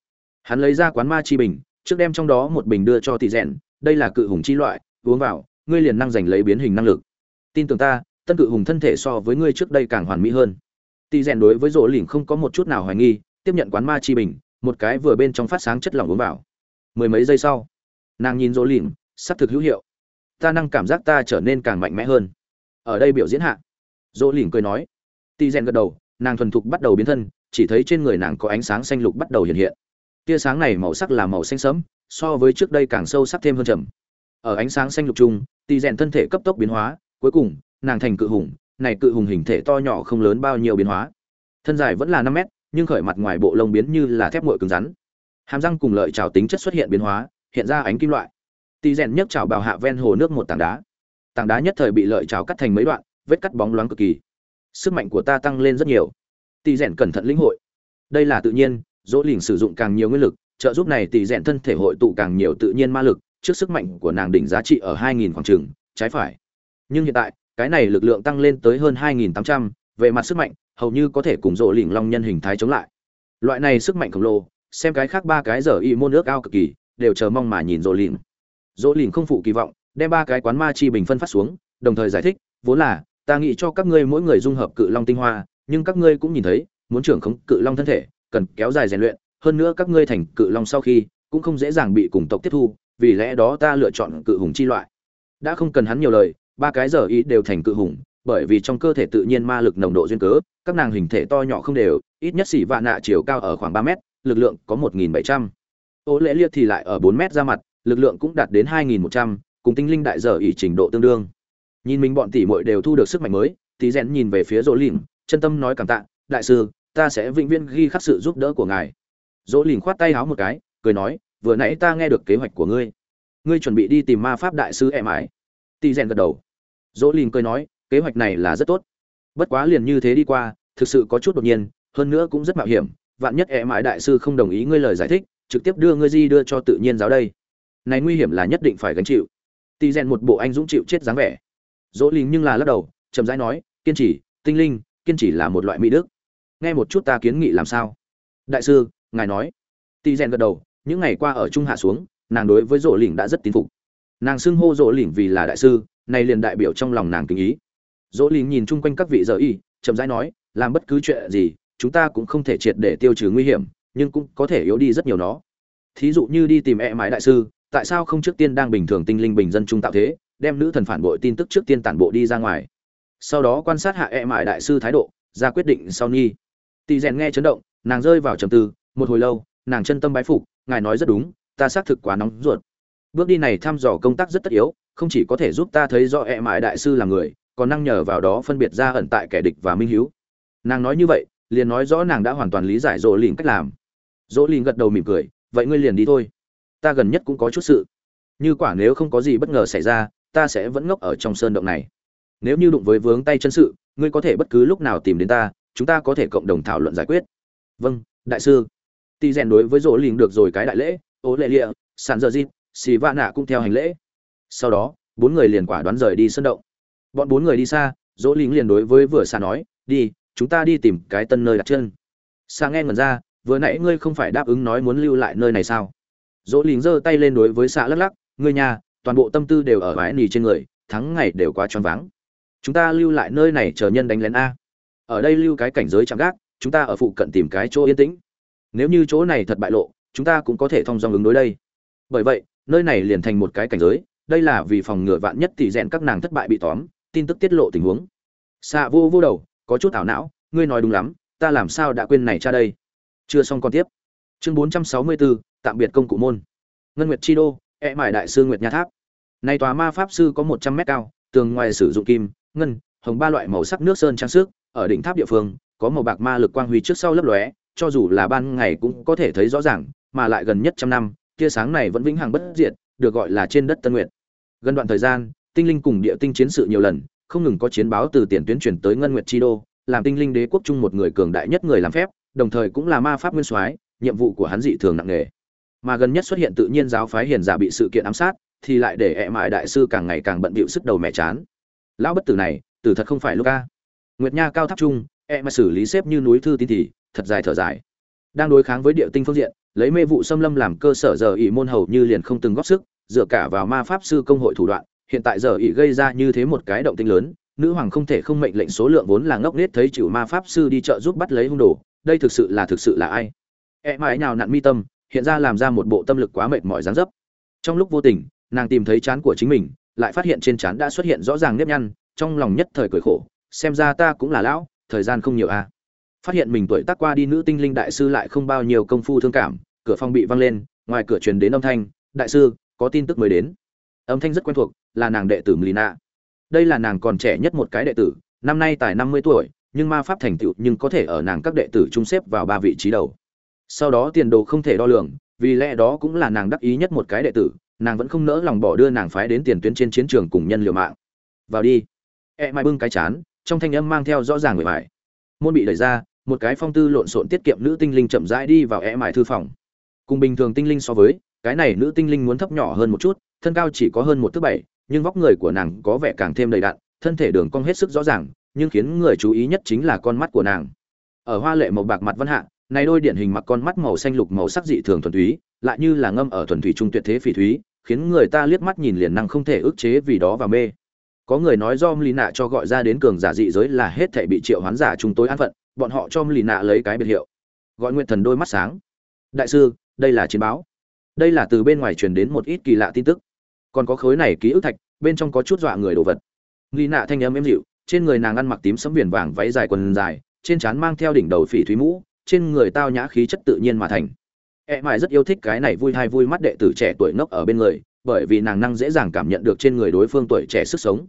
Hắn lấy ra quán ma chi bình, trước đem trong đó một bình đưa cho tỷ rèn, đây là cự hùng chi loại, uống vào, ngươi liền năng giành lấy biến hình năng lực. Tin tưởng ta, tân cự hùng thân thể so với ngươi trước đây càng hoàn mỹ hơn. Tỷ rèn đối với rỗ lỉnh không có một chút nào hoài nghi, tiếp nhận quán ma chi bình, một cái vừa bên trong phát sáng chất lỏng uống vào mười mấy giây sau. Nàng nhìn rỗ lỉnh sắp thực hữu hiệu. Ta năng cảm giác ta trở nên càng mạnh mẽ hơn. Ở đây biểu diễn hạ, dỗ lìn cười nói. Ti rèn gật đầu, nàng thuần thục bắt đầu biến thân, chỉ thấy trên người nàng có ánh sáng xanh lục bắt đầu hiện hiện. Tia sáng này màu sắc là màu xanh sẫm, so với trước đây càng sâu sắc thêm hơn trầm. Ở ánh sáng xanh lục chung ti rèn thân thể cấp tốc biến hóa, cuối cùng, nàng thành cự hùng. Này cự hùng hình thể to nhỏ không lớn bao nhiêu biến hóa. Thân dài vẫn là năm mét, nhưng khởi mặt ngoài bộ lông biến như là thép nguội cứng rắn hàm răng cùng lợi trào tính chất xuất hiện biến hóa hiện ra ánh kim loại Tỷ rèn nhấc trào bào hạ ven hồ nước một tảng đá. Tảng đá nhất thời bị lợi trào cắt thành mấy đoạn, vết cắt bóng loáng cực kỳ. Sức mạnh của ta tăng lên rất nhiều. Tỷ rèn cẩn thận lĩnh hội. Đây là tự nhiên, Dỗ Lĩnh sử dụng càng nhiều nguyên lực, trợ giúp này tỷ rèn thân thể hội tụ càng nhiều tự nhiên ma lực, trước sức mạnh của nàng đỉnh giá trị ở 2000 khoảng trường trái phải. Nhưng hiện tại, cái này lực lượng tăng lên tới hơn 2800, về mặt sức mạnh, hầu như có thể cùng Dỗ Lĩnh long nhân hình thái chống lại. loại này sức mạnh khổng lồ xem cái khác ba cái giờ y môn nước ao cực kỳ, đều chờ mong mà nhìn rỗ lìn. Rỗ lìn không phụ kỳ vọng, đem ba cái quán ma chi bình phân phát xuống, đồng thời giải thích, vốn là, ta nghĩ cho các ngươi mỗi người dung hợp cự long tinh hoa, nhưng các ngươi cũng nhìn thấy, muốn trưởng khống cự long thân thể, cần kéo dài rèn luyện, hơn nữa các ngươi thành cự long sau khi, cũng không dễ dàng bị cùng tộc tiếp thu, vì lẽ đó ta lựa chọn cự hùng chi loại. Đã không cần hắn nhiều lời, ba cái giờ ý đều thành cự hùng, bởi vì trong cơ thể tự nhiên ma lực nồng độ duyên cớ, các nàng hình thể to nhỏ không đều, ít nhất xỉ vạn nạ chiều cao ở khoảng ba mét lực lượng có một nghìn bảy trăm. Ô lễ liệt thì lại ở bốn mét ra mặt, lực lượng cũng đạt đến hai nghìn một trăm, cùng tinh linh đại giờ ý trình độ tương đương. Nhìn mình bọn tỷ muội đều thu được sức mạnh mới, tí rèn nhìn về phía rỗ lỉnh chân tâm nói cảm tạ, đại sư, ta sẽ vĩnh viễn ghi khắc sự giúp đỡ của ngài. Dỗ lỉnh khoát tay háo một cái, cười nói, vừa nãy ta nghe được kế hoạch của ngươi. Ngươi chuẩn bị đi tìm ma pháp đại sư em ải. Tỷ rèn gật đầu. Dỗ lìn cười nói, kế hoạch này là rất tốt. Bất quá liền như thế đi qua, thực sự có chút đột nhiên, hơn nữa cũng rất mạo hiểm vạn nhất em mãi đại sư không đồng ý ngươi lời giải thích, trực tiếp đưa ngươi di đưa cho tự nhiên giáo đây. Này nguy hiểm là nhất định phải gánh chịu. Tỳ rèn một bộ anh dũng chịu chết dáng vẻ. Dỗ lìn nhưng là lắc đầu, chậm rãi nói, kiên trì, tinh linh, kiên trì là một loại mỹ đức. Nghe một chút ta kiến nghị làm sao? Đại sư, ngài nói. Tỳ rèn gật đầu, những ngày qua ở trung hạ xuống, nàng đối với dỗ lỉnh đã rất tín phục. Nàng xưng hô dỗ lỉnh vì là đại sư, này liền đại biểu trong lòng nàng kính ý. Dỗ lỉnh nhìn chung quanh các vị giờ y, chậm rãi nói, làm bất cứ chuyện gì chúng ta cũng không thể triệt để tiêu trừ nguy hiểm, nhưng cũng có thể yếu đi rất nhiều nó. Thí dụ như đi tìm e mãi đại sư, tại sao không trước tiên đang bình thường tinh linh bình dân trung tạo thế, đem nữ thần phản bội tin tức trước tiên tản bộ đi ra ngoài? Sau đó quan sát hạ e mãi đại sư thái độ, ra quyết định sau nhi. Tỳ rèn nghe chấn động, nàng rơi vào trầm tư, một hồi lâu, nàng chân tâm bái phục, ngài nói rất đúng, ta xác thực quá nóng ruột. Bước đi này thăm dò công tác rất tất yếu, không chỉ có thể giúp ta thấy rõ e mãi đại sư là người, còn năng nhờ vào đó phân biệt ra ẩn tại kẻ địch và minh hiếu. Nàng nói như vậy liền nói rõ nàng đã hoàn toàn lý giải rỗ lìn cách làm. Dỗ lìn gật đầu mỉm cười, vậy ngươi liền đi thôi. Ta gần nhất cũng có chút sự. Như quả nếu không có gì bất ngờ xảy ra, ta sẽ vẫn ngốc ở trong sơn động này. Nếu như đụng với vướng tay chân sự, ngươi có thể bất cứ lúc nào tìm đến ta, chúng ta có thể cộng đồng thảo luận giải quyết. Vâng đại sư. Ti rèn đối với rỗ lìn được rồi cái đại lễ ố lệ lịa, sàn giờ dịp xì va nạ cũng theo hành lễ. Sau đó, bốn người liền quả đoán rời đi sân động. Bọn bốn người đi xa, dỗ lìn liền đối với vừa xa nói, đi chúng ta đi tìm cái tân nơi đặt chân. Xa nghe ngẩn ra, vừa nãy ngươi không phải đáp ứng nói muốn lưu lại nơi này sao? Dỗ lính giơ tay lên đối với xạ lắc lắc, ngươi nhà, toàn bộ tâm tư đều ở vải nỉ trên người, thắng ngày đều quá choáng váng. Chúng ta lưu lại nơi này chờ nhân đánh lén a. Ở đây lưu cái cảnh giới chạm gác, chúng ta ở phụ cận tìm cái chỗ yên tĩnh. Nếu như chỗ này thật bại lộ, chúng ta cũng có thể thông dòng ứng đối đây. Bởi vậy, nơi này liền thành một cái cảnh giới, đây là vì phòng ngừa vạn nhất tỷ rèn các nàng thất bại bị tóm, tin tức tiết lộ tình huống. Xạ vô vô đầu có chút ảo não ngươi nói đúng lắm ta làm sao đã quên này cha đây? Chưa xong còn tiếp. Chương bốn trăm sáu mươi bốn tạm biệt công cụ môn. Ngân nguyệt chi đô e mải đại sư nguyệt nha tháp. Này tòa ma pháp sư có một trăm mét cao tường ngoài sử dụng kim ngân hồng ba loại màu sắc nước sơn trang sức ở đỉnh tháp địa phương có màu bạc ma lực quang huy trước sau lấp lóe cho dù là ban ngày cũng có thể thấy rõ ràng, mà lại gần nhất trăm năm, tia sáng này vẫn vĩnh hằng bất diệt, được gọi là trên đất Tân Nguyệt. Gần đoạn thời gian, tinh linh cùng địa tinh chiến sự nhiều lần, không ngừng có chiến báo từ tiền tuyến truyền tới Ngân Nguyệt chi đô, làm tinh linh đế quốc chung một người cường đại nhất người làm phép, đồng thời cũng là ma pháp nguyên soái, nhiệm vụ của hắn dị thường nặng nề. Mà gần nhất xuất hiện tự nhiên giáo phái hiền giả bị sự kiện ám sát, thì lại để ẹ mại đại sư càng ngày càng bận bịu sức đầu mẹ chán. Lão bất tử này, tử thật không phải lúc ca Nguyệt Nha cao tháp trung, e mà xử lý xếp như núi thư tín thì, thật dài thở dài đang đối kháng với địa tinh phương diện lấy mê vụ xâm lâm làm cơ sở giờ ỷ môn hầu như liền không từng góp sức dựa cả vào ma pháp sư công hội thủ đoạn hiện tại giờ ỷ gây ra như thế một cái động tinh lớn, nữ hoàng không thể không mệnh lệnh số lượng vốn là ngốc nết thấy chịu ma pháp sư đi chợ giúp bắt lấy hung đồ, đây thực sự là thực sự là ai? E mãi nào nặn mi tâm, hiện ra làm ra một bộ tâm lực quá mệt mỏi dáng dấp. Trong lúc vô tình, nàng tìm thấy chán của chính mình, lại phát hiện trên chán đã xuất hiện rõ ràng nếp nhăn, trong lòng nhất thời cười khổ, xem ra ta cũng là lão, thời gian không nhiều à. Phát hiện mình tuổi tác qua đi nữ tinh linh đại sư lại không bao nhiêu công phu thương cảm, cửa phòng bị văng lên, ngoài cửa truyền đến âm thanh, đại sư, có tin tức mới đến. Âm thanh rất quen thuộc là nàng đệ tử Melina. đây là nàng còn trẻ nhất một cái đệ tử, năm nay tài năm mươi tuổi, nhưng ma pháp thành tựu nhưng có thể ở nàng các đệ tử trung xếp vào ba vị trí đầu. Sau đó tiền đồ không thể đo lường, vì lẽ đó cũng là nàng đắc ý nhất một cái đệ tử, nàng vẫn không nỡ lòng bỏ đưa nàng phái đến tiền tuyến trên chiến trường cùng nhân liều mạng. Vào đi. E mai bưng cái chán, trong thanh âm mang theo rõ ràng người mải môn bị đẩy ra, một cái phong tư lộn xộn tiết kiệm nữ tinh linh chậm rãi đi vào e mai thư phòng. Cùng bình thường tinh linh so với, cái này nữ tinh linh muốn thấp nhỏ hơn một chút, thân cao chỉ có hơn một thước bảy nhưng vóc người của nàng có vẻ càng thêm đầy đặn, thân thể đường cong hết sức rõ ràng, nhưng khiến người chú ý nhất chính là con mắt của nàng. Ở hoa lệ màu bạc mặt văn hạ, này đôi điển hình mặc con mắt màu xanh lục màu sắc dị thường thuần túy, lại như là ngâm ở thuần thủy trung tuyệt thế phỉ thúy, khiến người ta liếc mắt nhìn liền năng không thể ức chế vì đó và mê. Có người nói do lì nạ cho gọi ra đến cường giả dị giới là hết thể bị triệu hoán giả chúng tối an phận, bọn họ cho lì nạ lấy cái biệt hiệu. Gọi nguyện thần đôi mắt sáng. Đại sư, đây là chiến báo. Đây là từ bên ngoài truyền đến một ít kỳ lạ tin tức còn có khối này ký ức thạch, bên trong có chút dọa người đồ vật. Nghi nạ thanh âm êm dịu, trên người nàng ăn mặc tím sẫm viền vàng váy dài quần dài, trên trán mang theo đỉnh đầu phỉ thúy mũ, trên người tao nhã khí chất tự nhiên mà thành. E mãi rất yêu thích cái này vui hay vui mắt đệ tử trẻ tuổi ngốc ở bên người, bởi vì nàng năng dễ dàng cảm nhận được trên người đối phương tuổi trẻ sức sống.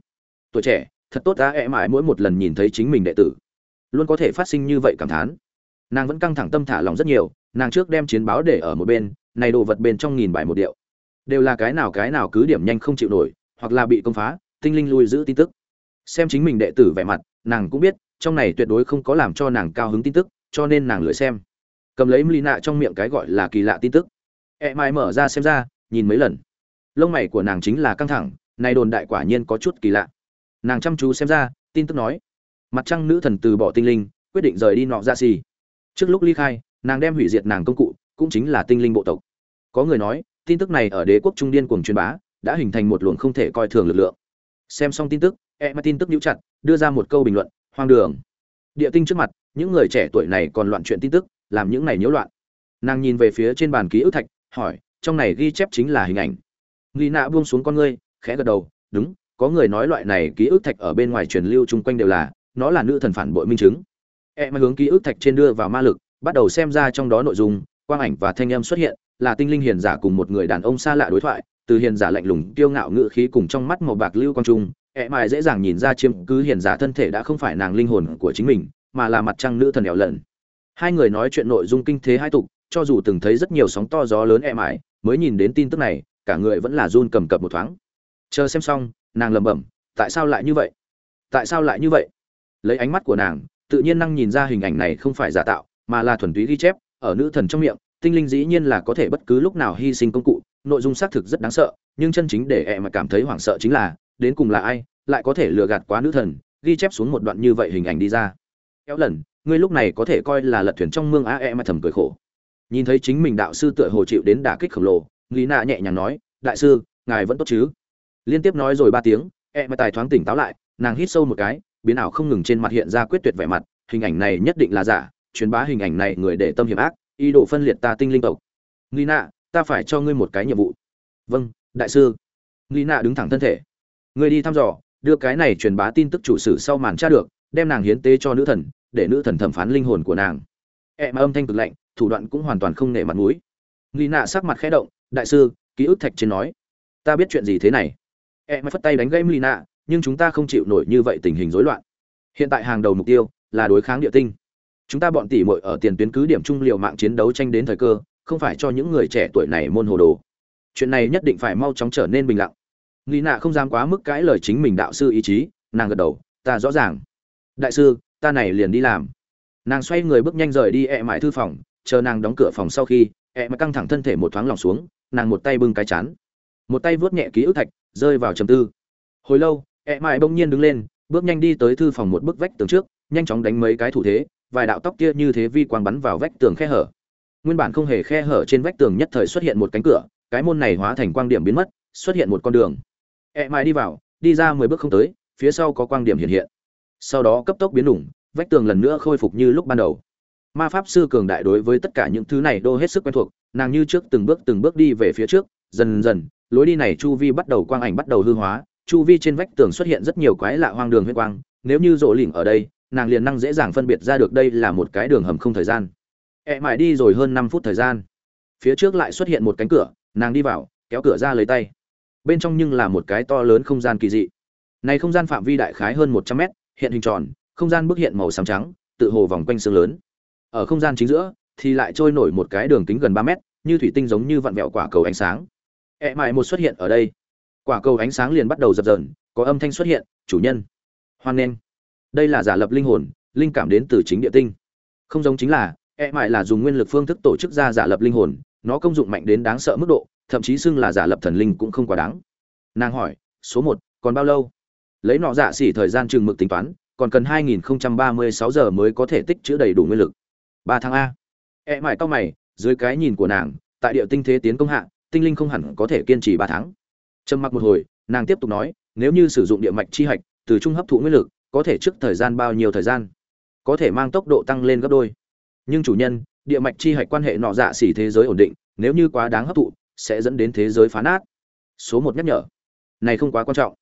Tuổi trẻ, thật tốt ta e mãi mỗi một lần nhìn thấy chính mình đệ tử, luôn có thể phát sinh như vậy cảm thán. Nàng vẫn căng thẳng tâm thả lòng rất nhiều, nàng trước đem chiến báo để ở một bên, này đồ vật bên trong nghìn bài một điệu đều là cái nào cái nào cứ điểm nhanh không chịu nổi, hoặc là bị công phá, tinh linh lui giữ tin tức. Xem chính mình đệ tử vẻ mặt, nàng cũng biết, trong này tuyệt đối không có làm cho nàng cao hứng tin tức, cho nên nàng lười xem. Cầm lấy mly nạ trong miệng cái gọi là kỳ lạ tin tức. E mai mở ra xem ra, nhìn mấy lần. Lông mày của nàng chính là căng thẳng, này đồn đại quả nhiên có chút kỳ lạ. Nàng chăm chú xem ra, tin tức nói. Mặt trăng nữ thần từ bỏ tinh linh, quyết định rời đi nọ ra xì. Trước lúc ly khai, nàng đem hủy diệt nàng công cụ, cũng chính là tinh linh bộ tộc. Có người nói tin tức này ở đế quốc trung điên cuồng truyền bá, đã hình thành một luồng không thể coi thường lực lượng. Xem xong tin tức e mà tin tức nhũ chặt, đưa ra một câu bình luận, hoang đường. Địa tinh trước mặt, những người trẻ tuổi này còn loạn chuyện tin tức, làm những này nhiễu loạn. Nàng nhìn về phía trên bàn ký ức thạch, hỏi, trong này ghi chép chính là hình ảnh. Nghi nạ buông xuống con ngươi, khẽ gật đầu, đúng, có người nói loại này ký ức thạch ở bên ngoài truyền lưu chung quanh đều là, nó là nữ thần phản bội minh chứng. E mà hướng ký ức thạch trên đưa vào ma lực, bắt đầu xem ra trong đó nội dung, quang ảnh và thanh âm xuất hiện là tinh linh hiền giả cùng một người đàn ông xa lạ đối thoại, từ hiền giả lạnh lùng, kiêu ngạo ngự khí cùng trong mắt màu bạc lưu quang trung ẹ mài dễ dàng nhìn ra chiếm cứ hiền giả thân thể đã không phải nàng linh hồn của chính mình, mà là mặt trăng nữ thần ẻo lần hai người nói chuyện nội dung kinh thế hai tục, cho dù từng thấy rất nhiều sóng to gió lớn ẹ mài, mới nhìn đến tin tức này, cả người vẫn là run cầm cập một thoáng. Chờ xem xong, nàng lẩm bẩm, tại sao lại như vậy? Tại sao lại như vậy? Lấy ánh mắt của nàng, tự nhiên năng nhìn ra hình ảnh này không phải giả tạo, mà là thuần túy ghi chép ở nữ thần trong miệng tinh linh dĩ nhiên là có thể bất cứ lúc nào hy sinh công cụ, nội dung xác thực rất đáng sợ, nhưng chân chính để ẹ mà cảm thấy hoảng sợ chính là, đến cùng là ai, lại có thể lừa gạt quá nữ thần, ghi chép xuống một đoạn như vậy hình ảnh đi ra. Kéo lần, ngươi lúc này có thể coi là lật thuyền trong mương a e mà thầm cười khổ. Nhìn thấy chính mình đạo sư tựa hồ chịu đến đả kích khổng lồ, lý nạ nhẹ nhàng nói, đại sư, ngài vẫn tốt chứ? Liên tiếp nói rồi ba tiếng e mà tài thoáng tỉnh táo lại, nàng hít sâu một cái, biến ảo không ngừng trên mặt hiện ra quyết tuyệt vẻ mặt, hình ảnh này nhất định là giả, truyền bá hình ảnh này người để tâm hiểm ác ý đồ phân liệt ta tinh linh tộc. Nghi nạ, ta phải cho ngươi một cái nhiệm vụ. Vâng đại sư. Nghi nạ đứng thẳng thân thể. Ngươi đi thăm dò, đưa cái này truyền bá tin tức chủ sử sau màn tra được, đem nàng hiến tế cho nữ thần, để nữ thần thẩm phán linh hồn của nàng. Em âm thanh cực lạnh, thủ đoạn cũng hoàn toàn không nể mặt mũi. Nghi nạ sắc mặt khẽ động, đại sư, ký ức thạch trên nói. Ta biết chuyện gì thế này? Em phất tay đánh gây nghi nạ, nhưng chúng ta không chịu nổi như vậy tình hình rối loạn. Hiện tại hàng đầu mục tiêu là đối kháng địa tinh chúng ta bọn tỷ muội ở tiền tuyến cứ điểm trung liều mạng chiến đấu tranh đến thời cơ, không phải cho những người trẻ tuổi này môn hồ đồ. Chuyện này nhất định phải mau chóng trở nên bình lặng. Nghi nạ không dám quá mức cãi lời chính mình đạo sư ý chí, nàng gật đầu, ta rõ ràng. Đại sư, ta này liền đi làm. Nàng xoay người bước nhanh rời đi ẹ mãi thư phòng, chờ nàng đóng cửa phòng sau khi, ẹ mãi căng thẳng thân thể một thoáng lòng xuống, nàng một tay bưng cái chán. Một tay vớt nhẹ ký ức thạch, rơi vào trầm tư. Hồi lâu, ẹ mãi bỗng nhiên đứng lên, bước nhanh đi tới thư phòng một bức vách tường trước, nhanh chóng đánh mấy cái thủ thế vài đạo tóc kia như thế vi quang bắn vào vách tường khe hở. Nguyên bản không hề khe hở trên vách tường nhất thời xuất hiện một cánh cửa, cái môn này hóa thành quang điểm biến mất, xuất hiện một con đường. E mãi đi vào, đi ra mười bước không tới, phía sau có quang điểm hiện hiện. Sau đó cấp tốc biến đủng, vách tường lần nữa khôi phục như lúc ban đầu. Ma pháp sư cường đại đối với tất cả những thứ này đô hết sức quen thuộc, nàng như trước từng bước từng bước đi về phía trước, dần dần, lối đi này chu vi bắt đầu quang ảnh bắt đầu hư hóa, chu vi trên vách tường xuất hiện rất nhiều quái lạ hoang đường huyết quang, nếu như rộ lỉnh ở đây nàng liền năng dễ dàng phân biệt ra được đây là một cái đường hầm không thời gian. E mãi đi rồi hơn năm phút thời gian. Phía trước lại xuất hiện một cánh cửa, nàng đi vào, kéo cửa ra lấy tay. Bên trong nhưng là một cái to lớn không gian kỳ dị. Này không gian phạm vi đại khái hơn một trăm mét, hiện hình tròn, không gian bức hiện màu xám trắng, tự hồ vòng quanh xương lớn. Ở không gian chính giữa, thì lại trôi nổi một cái đường kính gần ba mét, như thủy tinh giống như vặn vẹo quả cầu ánh sáng. Ẹ mãi một xuất hiện ở đây. Quả cầu ánh sáng liền bắt đầu dập dờn, có âm thanh xuất hiện, chủ nhân. Hoan nghênh đây là giả lập linh hồn, linh cảm đến từ chính địa tinh. Không giống chính là e mại là dùng nguyên lực phương thức tổ chức ra giả lập linh hồn, nó công dụng mạnh đến đáng sợ mức độ, thậm chí xưng là giả lập thần linh cũng không quá đáng. Nàng hỏi, số một, còn bao lâu? Lấy nọ dạ xỉ thời gian chừng mực tính toán, còn cần 2036 giờ mới có thể tích chữ đầy đủ nguyên lực. Ba tháng a. E mại cao mày, dưới cái nhìn của nàng, tại địa tinh thế tiến công hạ, tinh linh không hẳn có thể kiên trì ba tháng. Trầm mặc một hồi, nàng tiếp tục nói, nếu như sử dụng địa mạch chi hạch, từ trung hấp thụ nguyên lực có thể trước thời gian bao nhiêu thời gian, có thể mang tốc độ tăng lên gấp đôi. Nhưng chủ nhân, địa mạch chi hạch quan hệ nọ dạ xỉ thế giới ổn định, nếu như quá đáng hấp thụ, sẽ dẫn đến thế giới phá nát. Số một nhắc nhở. Này không quá quan trọng.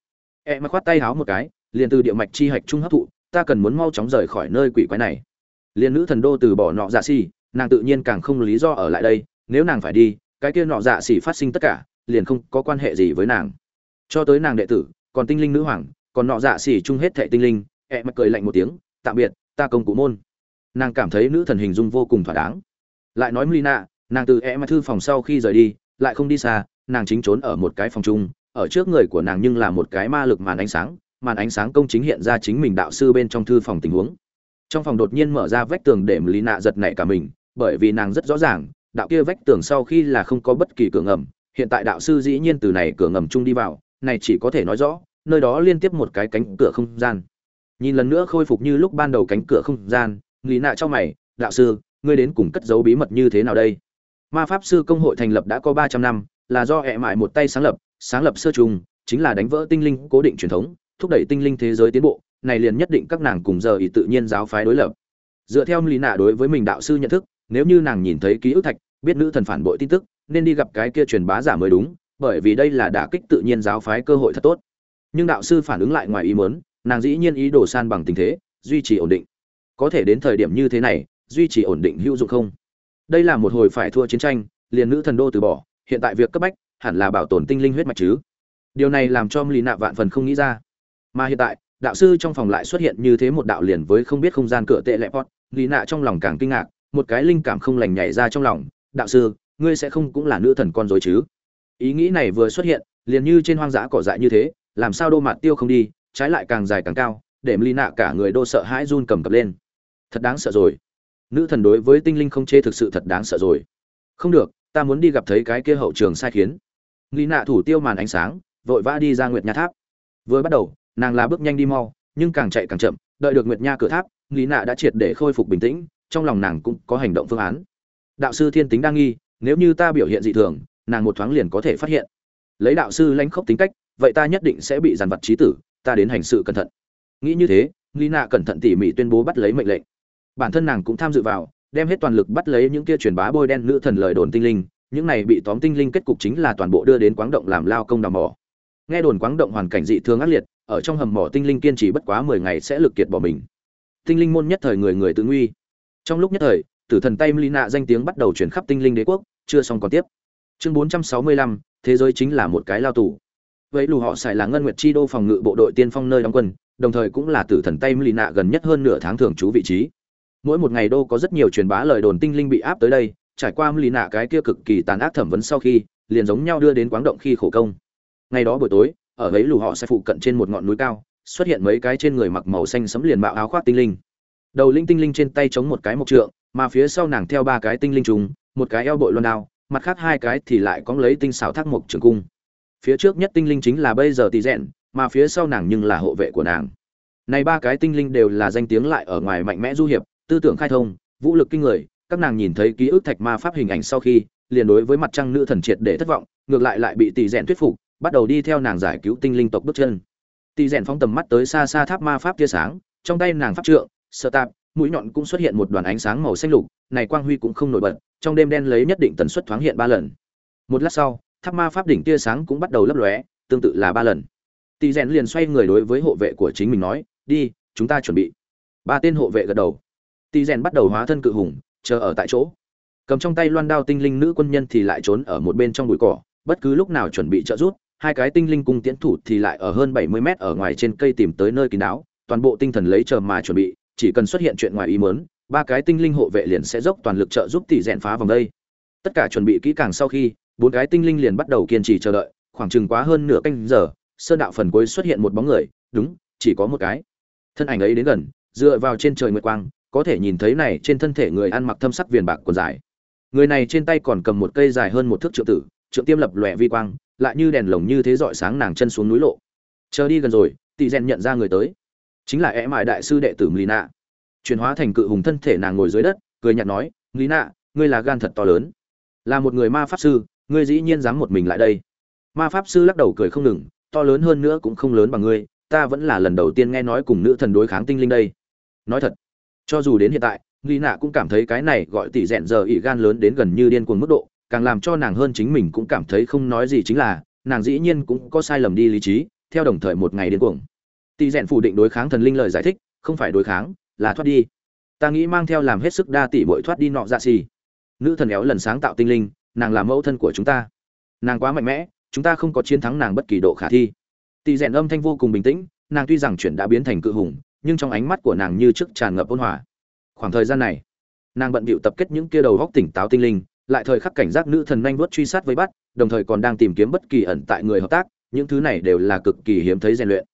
E mà khoát tay háo một cái, liền từ địa mạch chi hạch trung hấp thụ, ta cần muốn mau chóng rời khỏi nơi quỷ quái này. Liền nữ thần đô từ bỏ nọ dạ xỉ, nàng tự nhiên càng không lý do ở lại đây, nếu nàng phải đi, cái kia nọ dạ xỉ phát sinh tất cả, liền không có quan hệ gì với nàng. Cho tới nàng đệ tử, còn tinh linh nữ hoàng còn nọ dạ xỉ chung hết thệ tinh linh, ẹ mặt cười lạnh một tiếng, tạm biệt, ta công cụ môn. Nàng cảm thấy nữ thần hình dung vô cùng thỏa đáng. Lại nói mlina nàng từ ẹ mặt thư phòng sau khi rời đi, lại không đi xa, nàng chính trốn ở một cái phòng chung, ở trước người của nàng nhưng là một cái ma lực màn ánh sáng, màn ánh sáng công chính hiện ra chính mình đạo sư bên trong thư phòng tình huống. Trong phòng đột nhiên mở ra vách tường để lý nạ giật nảy cả mình, bởi vì nàng rất rõ ràng, đạo kia vách tường sau khi là không có bất kỳ cửa ngầm, hiện tại đạo sư dĩ nhiên từ này cửa ngầm chung đi vào, này chỉ có thể nói rõ nơi đó liên tiếp một cái cánh cửa không gian. Nhìn lần nữa khôi phục như lúc ban đầu cánh cửa không gian, lý nạ cho mày, đạo sư, ngươi đến cùng cất giấu bí mật như thế nào đây? Ma pháp sư công hội thành lập đã có ba trăm năm, là do hệ mại một tay sáng lập sáng lập sơ trùng, chính là đánh vỡ tinh linh cố định truyền thống, thúc đẩy tinh linh thế giới tiến bộ, này liền nhất định các nàng cùng giờ ý tự nhiên giáo phái đối lập. Dựa theo lý nạ đối với mình đạo sư nhận thức, nếu như nàng nhìn thấy ký ức thạch, biết nữ thần phản bội tin tức, nên đi gặp cái kia truyền bá giả mới đúng, bởi vì đây là đả kích tự nhiên giáo phái cơ hội thật tốt nhưng đạo sư phản ứng lại ngoài ý muốn, nàng dĩ nhiên ý đồ san bằng tình thế, duy trì ổn định. Có thể đến thời điểm như thế này, duy trì ổn định hữu dụng không? Đây là một hồi phải thua chiến tranh, liền nữ thần đô từ bỏ, hiện tại việc cấp bách, hẳn là bảo tồn tinh linh huyết mạch chứ. Điều này làm cho lì nạ vạn phần không nghĩ ra. Mà hiện tại, đạo sư trong phòng lại xuất hiện như thế một đạo liền với không biết không gian cửa tệ lệ pot lì nạ trong lòng càng kinh ngạc, một cái linh cảm không lành nhảy ra trong lòng, đạo sư, ngươi sẽ không cũng là nữ thần con dối chứ? Ý nghĩ này vừa xuất hiện, liền như trên hoang dã cỏ dại như thế làm sao đô mạt tiêu không đi, trái lại càng dài càng cao, để lì nạ cả người đô sợ hãi run cầm cập lên. Thật đáng sợ rồi. Nữ thần đối với tinh linh không chê thực sự thật đáng sợ rồi. Không được, ta muốn đi gặp thấy cái kia hậu trường sai khiến. Lì nạ thủ tiêu màn ánh sáng, vội vã đi ra nguyệt nha tháp. Vừa bắt đầu, nàng là bước nhanh đi mau, nhưng càng chạy càng chậm, đợi được nguyệt nha cửa tháp lý nạ đã triệt để khôi phục bình tĩnh, trong lòng nàng cũng có hành động phương án. Đạo sư thiên tính đang nghi, nếu như ta biểu hiện dị thường, nàng một thoáng liền có thể phát hiện. Lấy đạo sư lãnh khốc tính cách vậy ta nhất định sẽ bị giàn vật trí tử, ta đến hành sự cẩn thận. Nghĩ như thế lina nạ cẩn thận tỉ mỉ tuyên bố bắt lấy mệnh lệnh. Bản thân nàng cũng tham dự vào, đem hết toàn lực bắt lấy những kia truyền bá bôi đen nữ thần lời đồn tinh linh, những này bị tóm tinh linh kết cục chính là toàn bộ đưa đến quáng động làm lao công đào mỏ. Nghe đồn quáng động hoàn cảnh dị thường ác liệt, ở trong hầm mỏ tinh linh kiên trì bất quá mười ngày sẽ lực kiệt bỏ mình. Tinh linh môn nhất thời người người tự nguy. Trong lúc nhất thời, tử thần tay lina danh tiếng bắt đầu truyền khắp tinh linh đế quốc, chưa xong còn tiếp. Chương bốn trăm sáu mươi lăm, thế giới chính là một cái lao tù vậy lù họ xài là ngân nguyệt chi đô phòng ngự bộ đội tiên phong nơi đóng quân, đồng thời cũng là tử thần tay Melina gần nhất hơn nửa tháng thường trú vị trí. Mỗi một ngày đô có rất nhiều truyền bá lời đồn tinh linh bị áp tới đây, trải qua Melina cái kia cực kỳ tàn ác thẩm vấn sau khi, liền giống nhau đưa đến quáng động khi khổ công. Ngày đó buổi tối, ở ấy lù họ sẽ phụ cận trên một ngọn núi cao, xuất hiện mấy cái trên người mặc màu xanh sẫm liền mạo áo khoác tinh linh. Đầu linh tinh linh trên tay chống một cái mộc trượng, mà phía sau nàng theo ba cái tinh linh trùng, một cái eo bội loan đao, mặt khác hai cái thì lại có lấy tinh xảo thác mộc trường cung phía trước nhất tinh linh chính là bây giờ tỷ rèn, mà phía sau nàng nhưng là hộ vệ của nàng. Này ba cái tinh linh đều là danh tiếng lại ở ngoài mạnh mẽ du hiệp, tư tưởng khai thông, vũ lực kinh người, các nàng nhìn thấy ký ức thạch ma pháp hình ảnh sau khi, liền đối với mặt trăng nữ thần triệt để thất vọng, ngược lại lại bị tỷ rèn thuyết phục, bắt đầu đi theo nàng giải cứu tinh linh tộc bước chân. Tỷ rèn phóng tầm mắt tới xa xa tháp ma pháp tia sáng, trong tay nàng pháp trượng sợ tạp, mũi nhọn cũng xuất hiện một đoàn ánh sáng màu xanh lục, này quang huy cũng không nổi bật, trong đêm đen lấy nhất định tần suất thoáng hiện ba lần. Một lát sau tháp ma pháp đỉnh tia sáng cũng bắt đầu lấp lóe tương tự là ba lần. Tỷ rèn liền xoay người đối với hộ vệ của chính mình nói đi chúng ta chuẩn bị. Ba tên hộ vệ gật đầu. Tỷ rèn bắt đầu hóa thân cự hùng chờ ở tại chỗ. Cầm trong tay loan đao tinh linh nữ quân nhân thì lại trốn ở một bên trong bụi cỏ bất cứ lúc nào chuẩn bị trợ rút, hai cái tinh linh cung tiễn thủ thì lại ở hơn 70 mét ở ngoài trên cây tìm tới nơi kín đáo, toàn bộ tinh thần lấy chờ mà chuẩn bị, chỉ cần xuất hiện chuyện ngoài ý muốn, ba cái tinh linh hộ vệ liền sẽ dốc toàn lực trợ giúp tỷ rèn phá vòng đây. Tất cả chuẩn bị kỹ càng sau khi, bốn cái tinh linh liền bắt đầu kiên trì chờ đợi, khoảng chừng quá hơn nửa canh giờ, sơn đạo phần cuối xuất hiện một bóng người, đúng, chỉ có một cái. Thân ảnh ấy đến gần, dựa vào trên trời nguyệt quang, có thể nhìn thấy này trên thân thể người ăn mặc thâm sắc viền bạc quần dài. Người này trên tay còn cầm một cây dài hơn một thước trượng tử, trượng tiêm lập lòe vi quang, lại như đèn lồng như thế dọi sáng nàng chân xuống núi lộ chờ đi gần rồi tị rèn nhận ra người tới chính là é mại đại sư đệ tử lina chuyển hóa thành cự hùng thân thể nàng ngồi dưới đất cười nhạt nói lina ngươi là gan thật to lớn là một người ma pháp sư ngươi dĩ nhiên dám một mình lại đây ma pháp sư lắc đầu cười không ngừng to lớn hơn nữa cũng không lớn bằng ngươi ta vẫn là lần đầu tiên nghe nói cùng nữ thần đối kháng tinh linh đây nói thật cho dù đến hiện tại Lý Nạ cũng cảm thấy cái này gọi tỷ rẽn giờ ỷ gan lớn đến gần như điên cuồng mức độ, càng làm cho nàng hơn chính mình cũng cảm thấy không nói gì chính là, nàng dĩ nhiên cũng có sai lầm đi lý trí, theo đồng thời một ngày điên cuồng. Tỷ rẽn phủ định đối kháng thần linh lời giải thích, không phải đối kháng, là thoát đi. Ta nghĩ mang theo làm hết sức đa tỷ bội thoát đi nọ dạ xì. Nữ thần éo lần sáng tạo tinh linh, nàng là mẫu thân của chúng ta. Nàng quá mạnh mẽ, chúng ta không có chiến thắng nàng bất kỳ độ khả thi. Tỷ rèn âm thanh vô cùng bình tĩnh, nàng tuy rằng chuyện đã biến thành cự hùng, nhưng trong ánh mắt của nàng như trước tràn ngập ôn hòa khoảng thời gian này nàng bận bịu tập kết những kia đầu góc tỉnh táo tinh linh lại thời khắc cảnh giác nữ thần nhanh vuốt truy sát với bắt đồng thời còn đang tìm kiếm bất kỳ ẩn tại người hợp tác những thứ này đều là cực kỳ hiếm thấy rèn luyện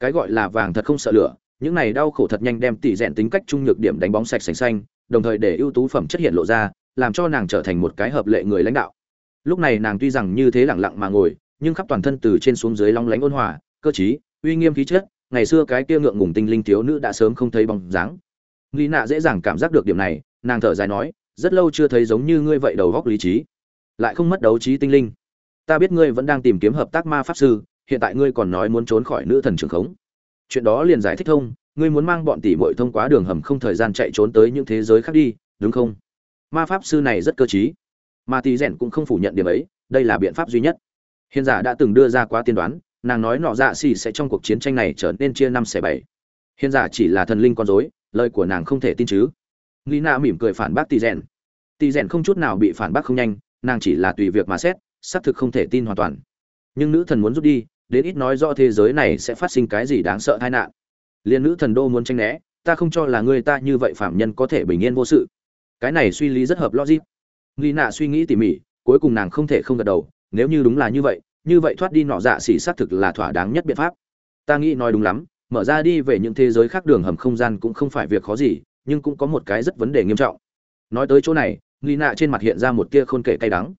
cái gọi là vàng thật không sợ lửa những này đau khổ thật nhanh đem tỷ rèn tính cách trung nhược điểm đánh bóng sạch sành xanh đồng thời để ưu tú phẩm chất hiện lộ ra làm cho nàng trở thành một cái hợp lệ người lãnh đạo lúc này nàng tuy rằng như thế lẳng lặng mà ngồi nhưng khắp toàn thân từ trên xuống dưới long lánh ôn hòa cơ trí uy nghiêm khí chất ngày xưa cái kia ngượng ngùng tinh linh thiếu nữ đã sớm không thấy bóng dáng Lý Nạ dễ dàng cảm giác được điểm này, nàng thở dài nói, rất lâu chưa thấy giống như ngươi vậy đầu óc lý trí, lại không mất đấu trí tinh linh. Ta biết ngươi vẫn đang tìm kiếm hợp tác ma pháp sư, hiện tại ngươi còn nói muốn trốn khỏi nữ thần trường khống. Chuyện đó liền giải thích thông, ngươi muốn mang bọn tỷ muội thông qua đường hầm không thời gian chạy trốn tới những thế giới khác đi, đúng không? Ma pháp sư này rất cơ trí, mà tỷ rèn cũng không phủ nhận điểm ấy, đây là biện pháp duy nhất. Hiền giả đã từng đưa ra quá tiên đoán, nàng nói nọ dạ xỉ sẽ trong cuộc chiến tranh này trở nên chia năm xẻ bảy. Hiền giả chỉ là thần linh con rối, lời của nàng không thể tin chứ. Lina mỉm cười phản bác tỷ rèn. Tỷ rèn không chút nào bị phản bác không nhanh nàng chỉ là tùy việc mà xét xác thực không thể tin hoàn toàn. Nhưng nữ thần muốn rút đi đến ít nói rõ thế giới này sẽ phát sinh cái gì đáng sợ tai nạn. Liên nữ thần đô muốn tranh né ta không cho là người ta như vậy phạm nhân có thể bình yên vô sự cái này suy lý rất hợp logic. Lina suy nghĩ tỉ mỉ, cuối cùng nàng không thể không gật đầu, nếu như đúng là như vậy như vậy thoát đi nọ dạ xỉ xác thực là thỏa đáng nhất biện pháp. Ta nghĩ nói đúng lắm, mở ra đi về những thế giới khác đường hầm không gian cũng không phải việc khó gì, nhưng cũng có một cái rất vấn đề nghiêm trọng. Nói tới chỗ này, nghi nạ trên mặt hiện ra một tia khôn kể cay đắng.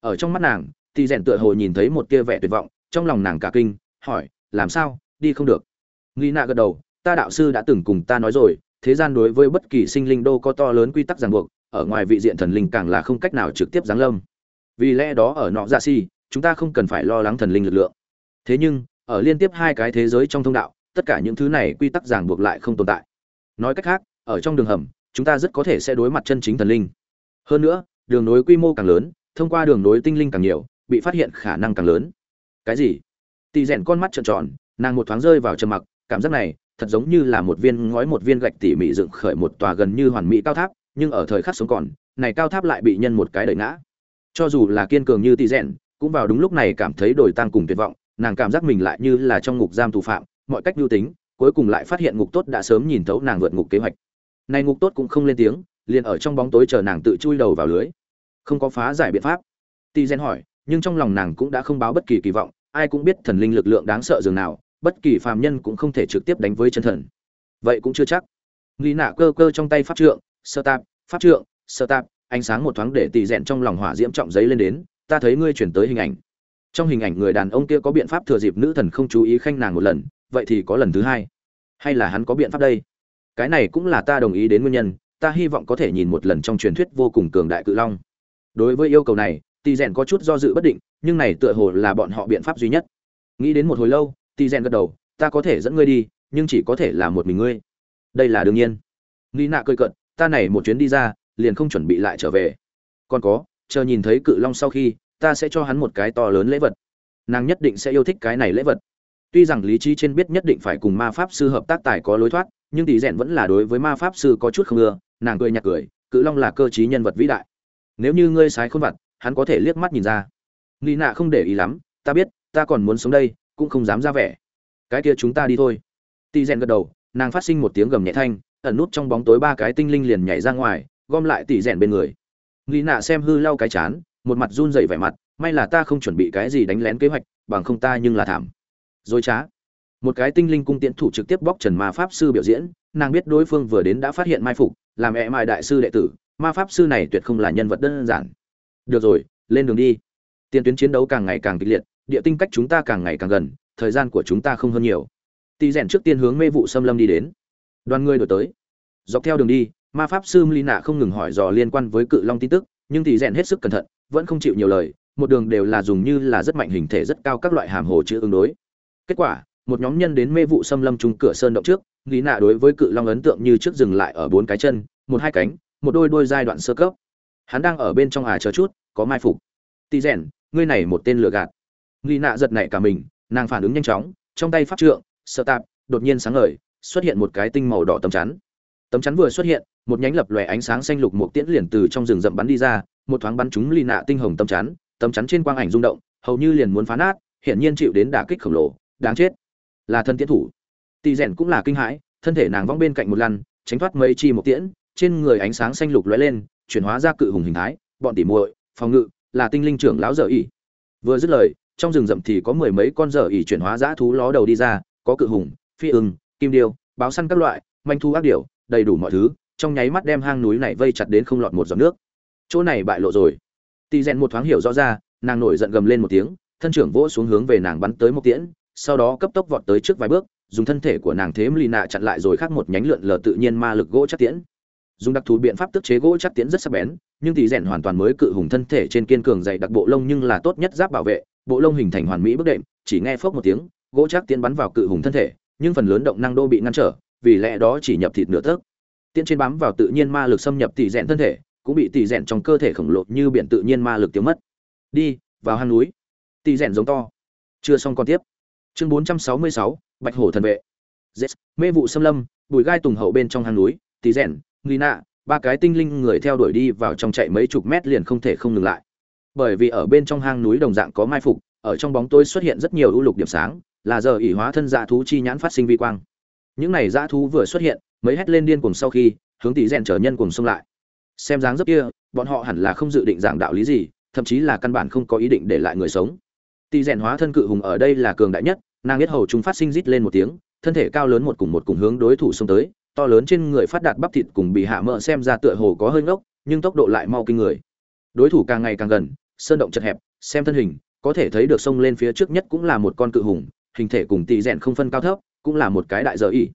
Ở trong mắt nàng thì rèn tựa hồ nhìn thấy một tia vẻ tuyệt vọng, trong lòng nàng cả kinh, hỏi, làm sao? Đi không được. Nghi nạ gật đầu, ta đạo sư đã từng cùng ta nói rồi thế gian đối với bất kỳ sinh linh đô có to lớn quy tắc ràng buộc, ở ngoài vị diện thần linh càng là không cách nào trực tiếp giáng lâm. Vì lẽ đó ở nọ dạ ra si chúng ta không cần phải lo lắng thần linh lực lượng. Thế nhưng, ở liên tiếp hai cái thế giới trong thông đạo, tất cả những thứ này quy tắc ràng buộc lại không tồn tại. Nói cách khác, ở trong đường hầm, chúng ta rất có thể sẽ đối mặt chân chính thần linh. Hơn nữa, đường nối quy mô càng lớn, thông qua đường nối tinh linh càng nhiều, bị phát hiện khả năng càng lớn. Cái gì? Tỳ rèn con mắt trợn tròn, nàng một thoáng rơi vào trầm mặc, cảm giác này thật giống như là một viên ngói, một viên gạch tỉ mỉ dựng khởi một tòa gần như hoàn mỹ cao tháp, nhưng ở thời khắc sống còn, này cao tháp lại bị nhân một cái đẩy ngã. Cho dù là kiên cường như Tỷ rèn, cũng vào đúng lúc này cảm thấy đổi tăng cùng tuyệt vọng, nàng cảm giác mình lại như là trong ngục giam tù phạm, mọi cách mưu tính, cuối cùng lại phát hiện ngục tốt đã sớm nhìn thấu nàng vượt ngục kế hoạch. Này ngục tốt cũng không lên tiếng, liền ở trong bóng tối chờ nàng tự chui đầu vào lưới. Không có phá giải biện pháp. Tỷ rèn hỏi, nhưng trong lòng nàng cũng đã không báo bất kỳ kỳ vọng, ai cũng biết thần linh lực lượng đáng sợ dường nào bất kỳ phàm nhân cũng không thể trực tiếp đánh với chân thần. Vậy cũng chưa chắc. Nghi nạ cơ cơ trong tay pháp trượng, sơ tạp, pháp trượng, sơ tạp, ánh sáng một thoáng để tì rèn trong lòng hỏa diễm trọng giấy lên đến, ta thấy ngươi chuyển tới hình ảnh. Trong hình ảnh người đàn ông kia có biện pháp thừa dịp nữ thần không chú ý khanh nàng một lần, vậy thì có lần thứ hai. Hay là hắn có biện pháp đây? Cái này cũng là ta đồng ý đến nguyên nhân, ta hy vọng có thể nhìn một lần trong truyền thuyết vô cùng cường đại cự long. Đối với yêu cầu này tỳ rèn có chút do dự bất định, nhưng này tựa hồ là bọn họ biện pháp duy nhất. Nghĩ đến một hồi lâu tỳ rèn gật đầu ta có thể dẫn ngươi đi nhưng chỉ có thể là một mình ngươi. Đây là đương nhiên. Lý nạ cơi cận ta này một chuyến đi ra liền không chuẩn bị lại trở về. Còn có chờ nhìn thấy cự long sau khi ta sẽ cho hắn một cái to lớn lễ vật. Nàng nhất định sẽ yêu thích cái này lễ vật. Tuy rằng lý trí trên biết nhất định phải cùng ma pháp sư hợp tác tài có lối thoát, nhưng tỷ rèn vẫn là đối với ma pháp sư có chút không ưa, nàng cười nhạt cười, Cự Long là cơ trí nhân vật vĩ đại. Nếu như ngươi sái khôn vặt hắn có thể liếc mắt nhìn ra. Lý nạ không để ý lắm, ta biết, ta còn muốn sống đây, cũng không dám ra vẻ. Cái kia chúng ta đi thôi. Tỷ rèn gật đầu, nàng phát sinh một tiếng gầm nhẹ thanh, ẩn nút trong bóng tối ba cái tinh linh liền nhảy ra ngoài, gom lại tỷ rèn bên người. Lý nạ xem hư lau cái chán, một mặt run rẩy vẻ mặt, may là ta không chuẩn bị cái gì đánh lén kế hoạch, bằng không ta nhưng là thảm dối trá một cái tinh linh cung tiễn thủ trực tiếp bóc trần ma pháp sư biểu diễn nàng biết đối phương vừa đến đã phát hiện mai phục làm ẹ mại đại sư đệ tử ma pháp sư này tuyệt không là nhân vật đơn giản được rồi lên đường đi tiền tuyến chiến đấu càng ngày càng kịch liệt địa tinh cách chúng ta càng ngày càng gần, thời gian của chúng ta không hơn nhiều. Tỳ rèn trước tiên hướng mê vụ xâm lâm đi đến. Đoàn người đổi tới. Dọc theo đường đi, ma pháp sư lina không ngừng hỏi dò liên quan với cự long tin tức, nhưng tỷ rèn hết sức cẩn thận, vẫn không chịu nhiều lời, một đường đều là dùng như là rất mạnh hình thể rất cao các loại hàm hồ chữ ứng đối. Kết quả, một nhóm nhân đến mê vụ xâm lâm trung cửa sơn động trước lý nạ đối với cự long ấn tượng như trước dừng lại ở bốn cái chân, một hai cánh, một đôi đôi giai đoạn sơ cấp. Hắn đang ở bên trong à chờ chút, có mai phục. Tỷ rèn, ngươi này một tên lừa gạt lý nạ giật nảy cả mình, nàng phản ứng nhanh chóng, trong tay pháp trượng, sợ tạp, đột nhiên sáng ngời, xuất hiện một cái tinh màu đỏ tấm chắn. Tấm chắn vừa xuất hiện, một nhánh lập lòe ánh sáng xanh lục một tiễn liền từ trong rừng rậm bắn đi ra, một thoáng bắn trúng lì nạ tinh hồng tấm chắn. Tấm chắn trên quang ảnh rung động, hầu như liền muốn phá nát, hiển nhiên chịu đến đả kích khổng lồ, đáng chết. Là thân tiễn thủ. Tỷ rèn cũng là kinh hãi, thân thể nàng vong bên cạnh một lăn, tránh thoát mấy chi một tiễn, trên người ánh sáng xanh lục lóe lên, chuyển hóa ra cự hùng hình thái, bọn tỉ muội, phòng ngự, là tinh linh trưởng lão dở ỉ vừa dứt lời trong rừng rậm thì có mười mấy con dở ỉ chuyển hóa dã thú ló đầu đi ra, có cự hùng, phi ưng, kim điêu, báo săn các loại, manh thu ác điểu, đầy đủ mọi thứ, trong nháy mắt đem hang núi này vây chặt đến không lọt một giọt nước. Chỗ này bại lộ rồi. Tỳ rèn một thoáng hiểu rõ ra, nàng nổi giận gầm lên một tiếng, thân trưởng vỗ xuống hướng về nàng bắn tới một tiễn, sau đó cấp tốc vọt tới trước vài bước, dùng thân thể của nàng thế lì nạ chặn lại rồi khác một nhánh lượn lờ tự nhiên ma lực gỗ chắc tiễn. Dùng đặc thù biện pháp tức chế gỗ chắc tiễn rất sắc bén, nhưng tỷ rèn hoàn toàn mới cự hùng thân thể trên kiên cường dày đặc bộ lông nhưng là tốt nhất giáp bảo vệ bộ lông hình thành hoàn mỹ bước đệm chỉ nghe phốc một tiếng gỗ chắc tiến bắn vào cự hùng thân thể nhưng phần lớn động năng đô bị ngăn trở vì lẽ đó chỉ nhập thịt nửa tấc. Tiến trên bám vào tự nhiên ma lực xâm nhập tỷ rèn thân thể cũng bị tỷ rèn trong cơ thể khổng lồ như biển tự nhiên ma lực tiêu mất. Đi vào hang núi. Tỷ rèn giống to. Chưa xong còn tiếp. Chương 466, bạch hổ thần vệ. Yes, mê vụ xâm lâm bùi gai tùng hậu bên trong hang núi tỷ rèn nạ ba cái tinh linh người theo đuổi đi vào trong chạy mấy chục mét liền không thể không ngừng lại bởi vì ở bên trong hang núi đồng dạng có mai phục, ở trong bóng tối xuất hiện rất nhiều ưu lục điểm sáng, là giờ ỉ hóa thân dạ thú chi nhãn phát sinh vi quang. Những này dã thú vừa xuất hiện, mới hét lên điên cùng sau khi, hướng tỷ rèn trở nhân cùng xông lại. Xem dáng dấp kia, bọn họ hẳn là không dự định giảng đạo lý gì, thậm chí là căn bản không có ý định để lại người sống. Tỷ rèn hóa thân cự hùng ở đây là cường đại nhất, nàng biết hầu chúng phát sinh rít lên một tiếng, thân thể cao lớn một cùng một cùng hướng đối thủ xông tới, to lớn trên người phát đạt bắp thịt cùng bị hạ mỡ xem ra tựa hồ có hơi ngốc, nhưng tốc độ lại mau kinh người. Đối thủ càng ngày càng gần sơn động chật hẹp, xem thân hình, có thể thấy được sông lên phía trước nhất cũng là một con cự hùng, hình thể cùng tỷ rèn không phân cao thấp, cũng là một cái đại giờ ỉ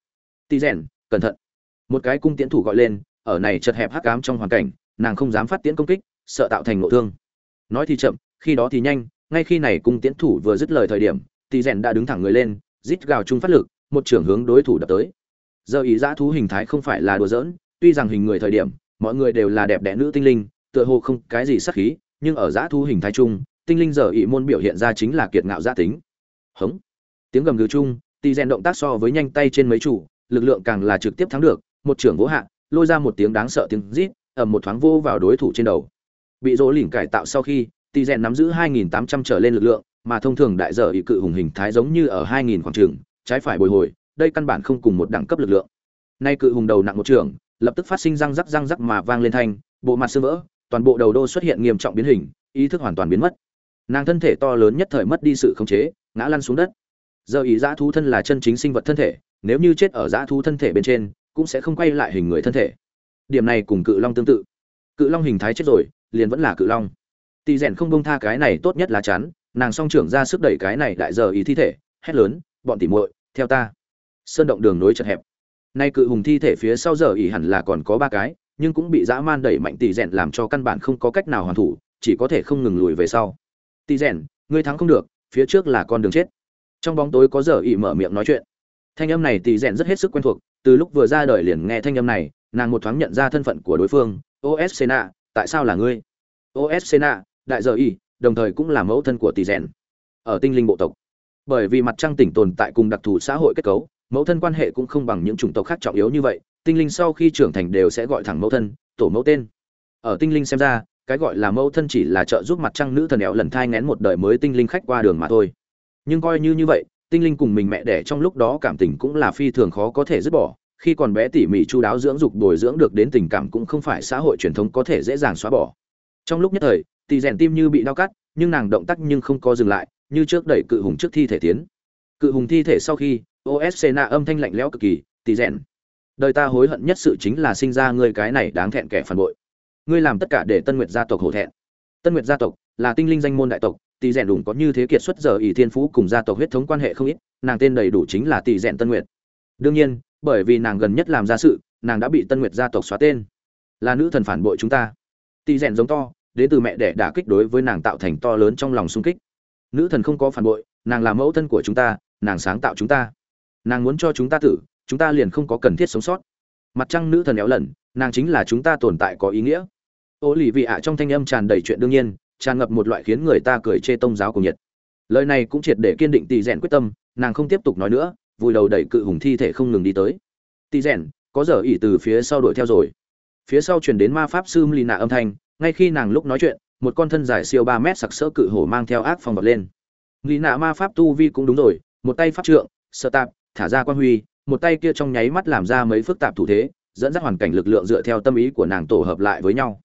tỷ rèn, cẩn thận. Một cái cung tiễn thủ gọi lên, ở này chật hẹp hắc ám trong hoàn cảnh, nàng không dám phát tiễn công kích, sợ tạo thành nội thương. Nói thì chậm, khi đó thì nhanh, ngay khi này cung tiễn thủ vừa dứt lời thời điểm, tỷ rèn đã đứng thẳng người lên, rít gào chung phát lực, một trưởng hướng đối thủ đập tới. Giờ ý dã thú hình thái không phải là đùa giỡn, tuy rằng hình người thời điểm, mọi người đều là đẹp đẽ nữ tinh linh, tựa hồ không cái gì sắc khí nhưng ở dã thu hình thái chung, tinh linh giờ ý môn biểu hiện ra chính là kiệt ngạo gia tính. Hống. Tiếng gầm gừ chung, tì rèn động tác so với nhanh tay trên mấy chủ, lực lượng càng là trực tiếp thắng được, một trưởng vỗ hạ, lôi ra một tiếng đáng sợ tiếng rít, ầm một thoáng vô vào đối thủ trên đầu. Bị rỗ lỉnh cải tạo sau khi, tì rèn nắm giữ 2.800 trở lên lực lượng, mà thông thường đại giờ ý cự hùng hình thái giống như ở 2.000 khoảng trường, trái phải bồi hồi, đây căn bản không cùng một đẳng cấp lực lượng. Nay cự hùng đầu nặng một trưởng lập tức phát sinh răng rắc răng rắc mà vang lên thanh, bộ mặt sơ vỡ toàn bộ đầu đô xuất hiện nghiêm trọng biến hình, ý thức hoàn toàn biến mất. Nàng thân thể to lớn nhất thời mất đi sự khống chế, ngã lăn xuống đất. Giờ ý dã thú thân là chân chính sinh vật thân thể, nếu như chết ở dã thú thân thể bên trên, cũng sẽ không quay lại hình người thân thể. Điểm này cùng cự long tương tự. Cự long hình thái chết rồi, liền vẫn là cự long. Tỳ rèn không bông tha cái này tốt nhất là chán, nàng song trưởng ra sức đẩy cái này đại giờ ý thi thể, hét lớn, bọn tỉ muội, theo ta. Sơn động đường nối chật hẹp. Nay cự hùng thi thể phía sau giờ ý hẳn là còn có ba cái nhưng cũng bị dã man đẩy mạnh Tỷ rèn làm cho căn bản không có cách nào hoàn thủ, chỉ có thể không ngừng lùi về sau. Tỷ rèn, ngươi thắng không được, phía trước là con đường chết. Trong bóng tối có giờ ỉ mở miệng nói chuyện. Thanh âm này Tỷ rèn rất hết sức quen thuộc, từ lúc vừa ra đời liền nghe thanh âm này, nàng một thoáng nhận ra thân phận của đối phương os sena, tại sao là ngươi? Os sena, đại giờ y đồng thời cũng là mẫu thân của tỷ rèn. Ở tinh linh bộ tộc. Bởi vì mặt trăng tỉnh tồn tại cùng đặc thù xã hội kết cấu, mẫu thân quan hệ cũng không bằng những chủng tộc khác trọng yếu như vậy tinh linh sau khi trưởng thành đều sẽ gọi thẳng mẫu thân, tổ mẫu tên. Ở tinh linh xem ra, cái gọi là mẫu thân chỉ là trợ giúp mặt trăng nữ thần éo lần thai ngén một đời mới tinh linh khách qua đường mà thôi. Nhưng coi như như vậy, tinh linh cùng mình mẹ đẻ trong lúc đó cảm tình cũng là phi thường khó có thể dứt bỏ. Khi còn bé tỉ mỉ chu đáo dưỡng dục bồi dưỡng được đến tình cảm cũng không phải xã hội truyền thống có thể dễ dàng xóa bỏ. Trong lúc nhất thời tỷ rèn tim như bị đau cắt, nhưng nàng động tác nhưng không có dừng lại, như trước đẩy cự hùng trước thi thể tiến. Cự hùng thi thể sau khi oscena âm thanh lạnh lẽo cực kỳ tỷ rèn đời ta hối hận nhất sự chính là sinh ra ngươi cái này đáng thẹn kẻ phản bội. Ngươi làm tất cả để tân nguyệt gia tộc hổ thẹn. Tân nguyệt gia tộc là tinh linh danh môn đại tộc, tỷ rèn đủng có như thế kiệt xuất giờ ỷ thiên phú cùng gia tộc huyết thống quan hệ không ít, nàng tên đầy đủ chính là tỷ rèn tân nguyệt. Đương nhiên, bởi vì nàng gần nhất làm ra sự, nàng đã bị tân nguyệt gia tộc xóa tên. Là nữ thần phản bội chúng ta. Tỷ rèn giống to đến từ mẹ đẻ đả kích đối với nàng tạo thành to lớn trong lòng sung kích. Nữ thần không có phản bội, nàng là mẫu thân của chúng ta, nàng sáng tạo chúng ta. Nàng muốn cho chúng ta tử chúng ta liền không có cần thiết sống sót. Mặt trăng nữ thần éo lần, nàng chính là chúng ta tồn tại có ý nghĩa. Ô lì vị ạ trong thanh âm tràn đầy chuyện đương nhiên, tràn ngập một loại khiến người ta cười chê tông giáo cùng nhiệt lời này cũng triệt để kiên định tỳ rèn quyết tâm, nàng không tiếp tục nói nữa, vùi đầu đẩy cự hùng thi thể không ngừng đi tới. Tỳ rèn, có giờ ỉ từ phía sau đuổi theo rồi. Phía sau truyền đến ma pháp sư lì nạ âm thanh, ngay khi nàng lúc nói chuyện, một con thân dài siêu ba mét sặc sỡ cự hổ mang theo ác phong vọt lên. Lì nạ ma pháp tu vi cũng đúng rồi, một tay pháp trượng, sơ tạp, thả ra quan huy một tay kia trong nháy mắt làm ra mấy phức tạp thủ thế, dẫn dắt hoàn cảnh lực lượng dựa theo tâm ý của nàng tổ hợp lại với nhau.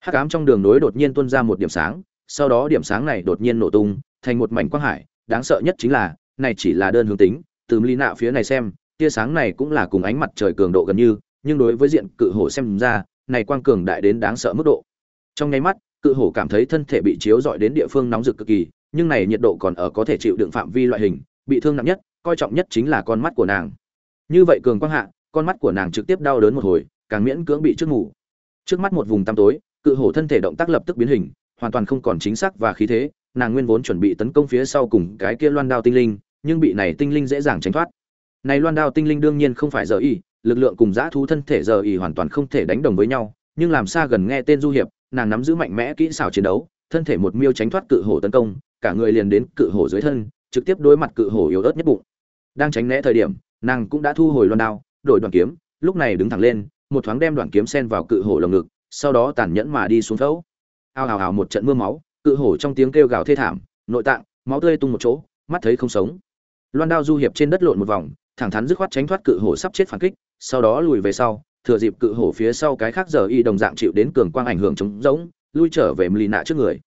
Hắc ám trong đường nối đột nhiên tuôn ra một điểm sáng, sau đó điểm sáng này đột nhiên nổ tung, thành một mảnh quang hải, đáng sợ nhất chính là, này chỉ là đơn hướng tính, từ ly nạ phía này xem, tia sáng này cũng là cùng ánh mặt trời cường độ gần như, nhưng đối với diện cự hổ xem ra, này quang cường đại đến đáng sợ mức độ. Trong nháy mắt, cự hổ cảm thấy thân thể bị chiếu dọi đến địa phương nóng rực cực kỳ, nhưng này nhiệt độ còn ở có thể chịu đựng phạm vi loại hình, bị thương nặng nhất, coi trọng nhất chính là con mắt của nàng như vậy cường quang hạ, con mắt của nàng trực tiếp đau đớn một hồi, càng miễn cưỡng bị trước ngủ. Trước mắt một vùng tăm tối, cự hổ thân thể động tác lập tức biến hình, hoàn toàn không còn chính xác và khí thế, nàng nguyên vốn chuẩn bị tấn công phía sau cùng cái kia loan đao tinh linh, nhưng bị này tinh linh dễ dàng tránh thoát. Này loan đao tinh linh đương nhiên không phải giờ y lực lượng cùng dã thú thân thể giờ y hoàn toàn không thể đánh đồng với nhau, nhưng làm xa gần nghe tên du hiệp, nàng nắm giữ mạnh mẽ kỹ xảo chiến đấu, thân thể một miêu tránh thoát cự hổ tấn công, cả người liền đến cự hổ dưới thân, trực tiếp đối mặt cự hổ yếu ớt nhất bụng. Đang tránh né thời điểm nàng cũng đã thu hồi loan đao, đổi đoàn kiếm, lúc này đứng thẳng lên, một thoáng đem đoàn kiếm sen vào cự hổ lồng ngực, sau đó tàn nhẫn mà đi xuống phẫu. Ao hào hào một trận mưa máu, cự hổ trong tiếng kêu gào thê thảm, nội tạng, máu tươi tung một chỗ, mắt thấy không sống. Loan đao du hiệp trên đất lộn một vòng, thẳng thắn dứt khoát tránh thoát cự hổ sắp chết phản kích, sau đó lùi về sau, thừa dịp cự hổ phía sau cái khác giờ y đồng dạng chịu đến cường quang ảnh hưởng trống rỗng, lui trở về mì nạ trước người.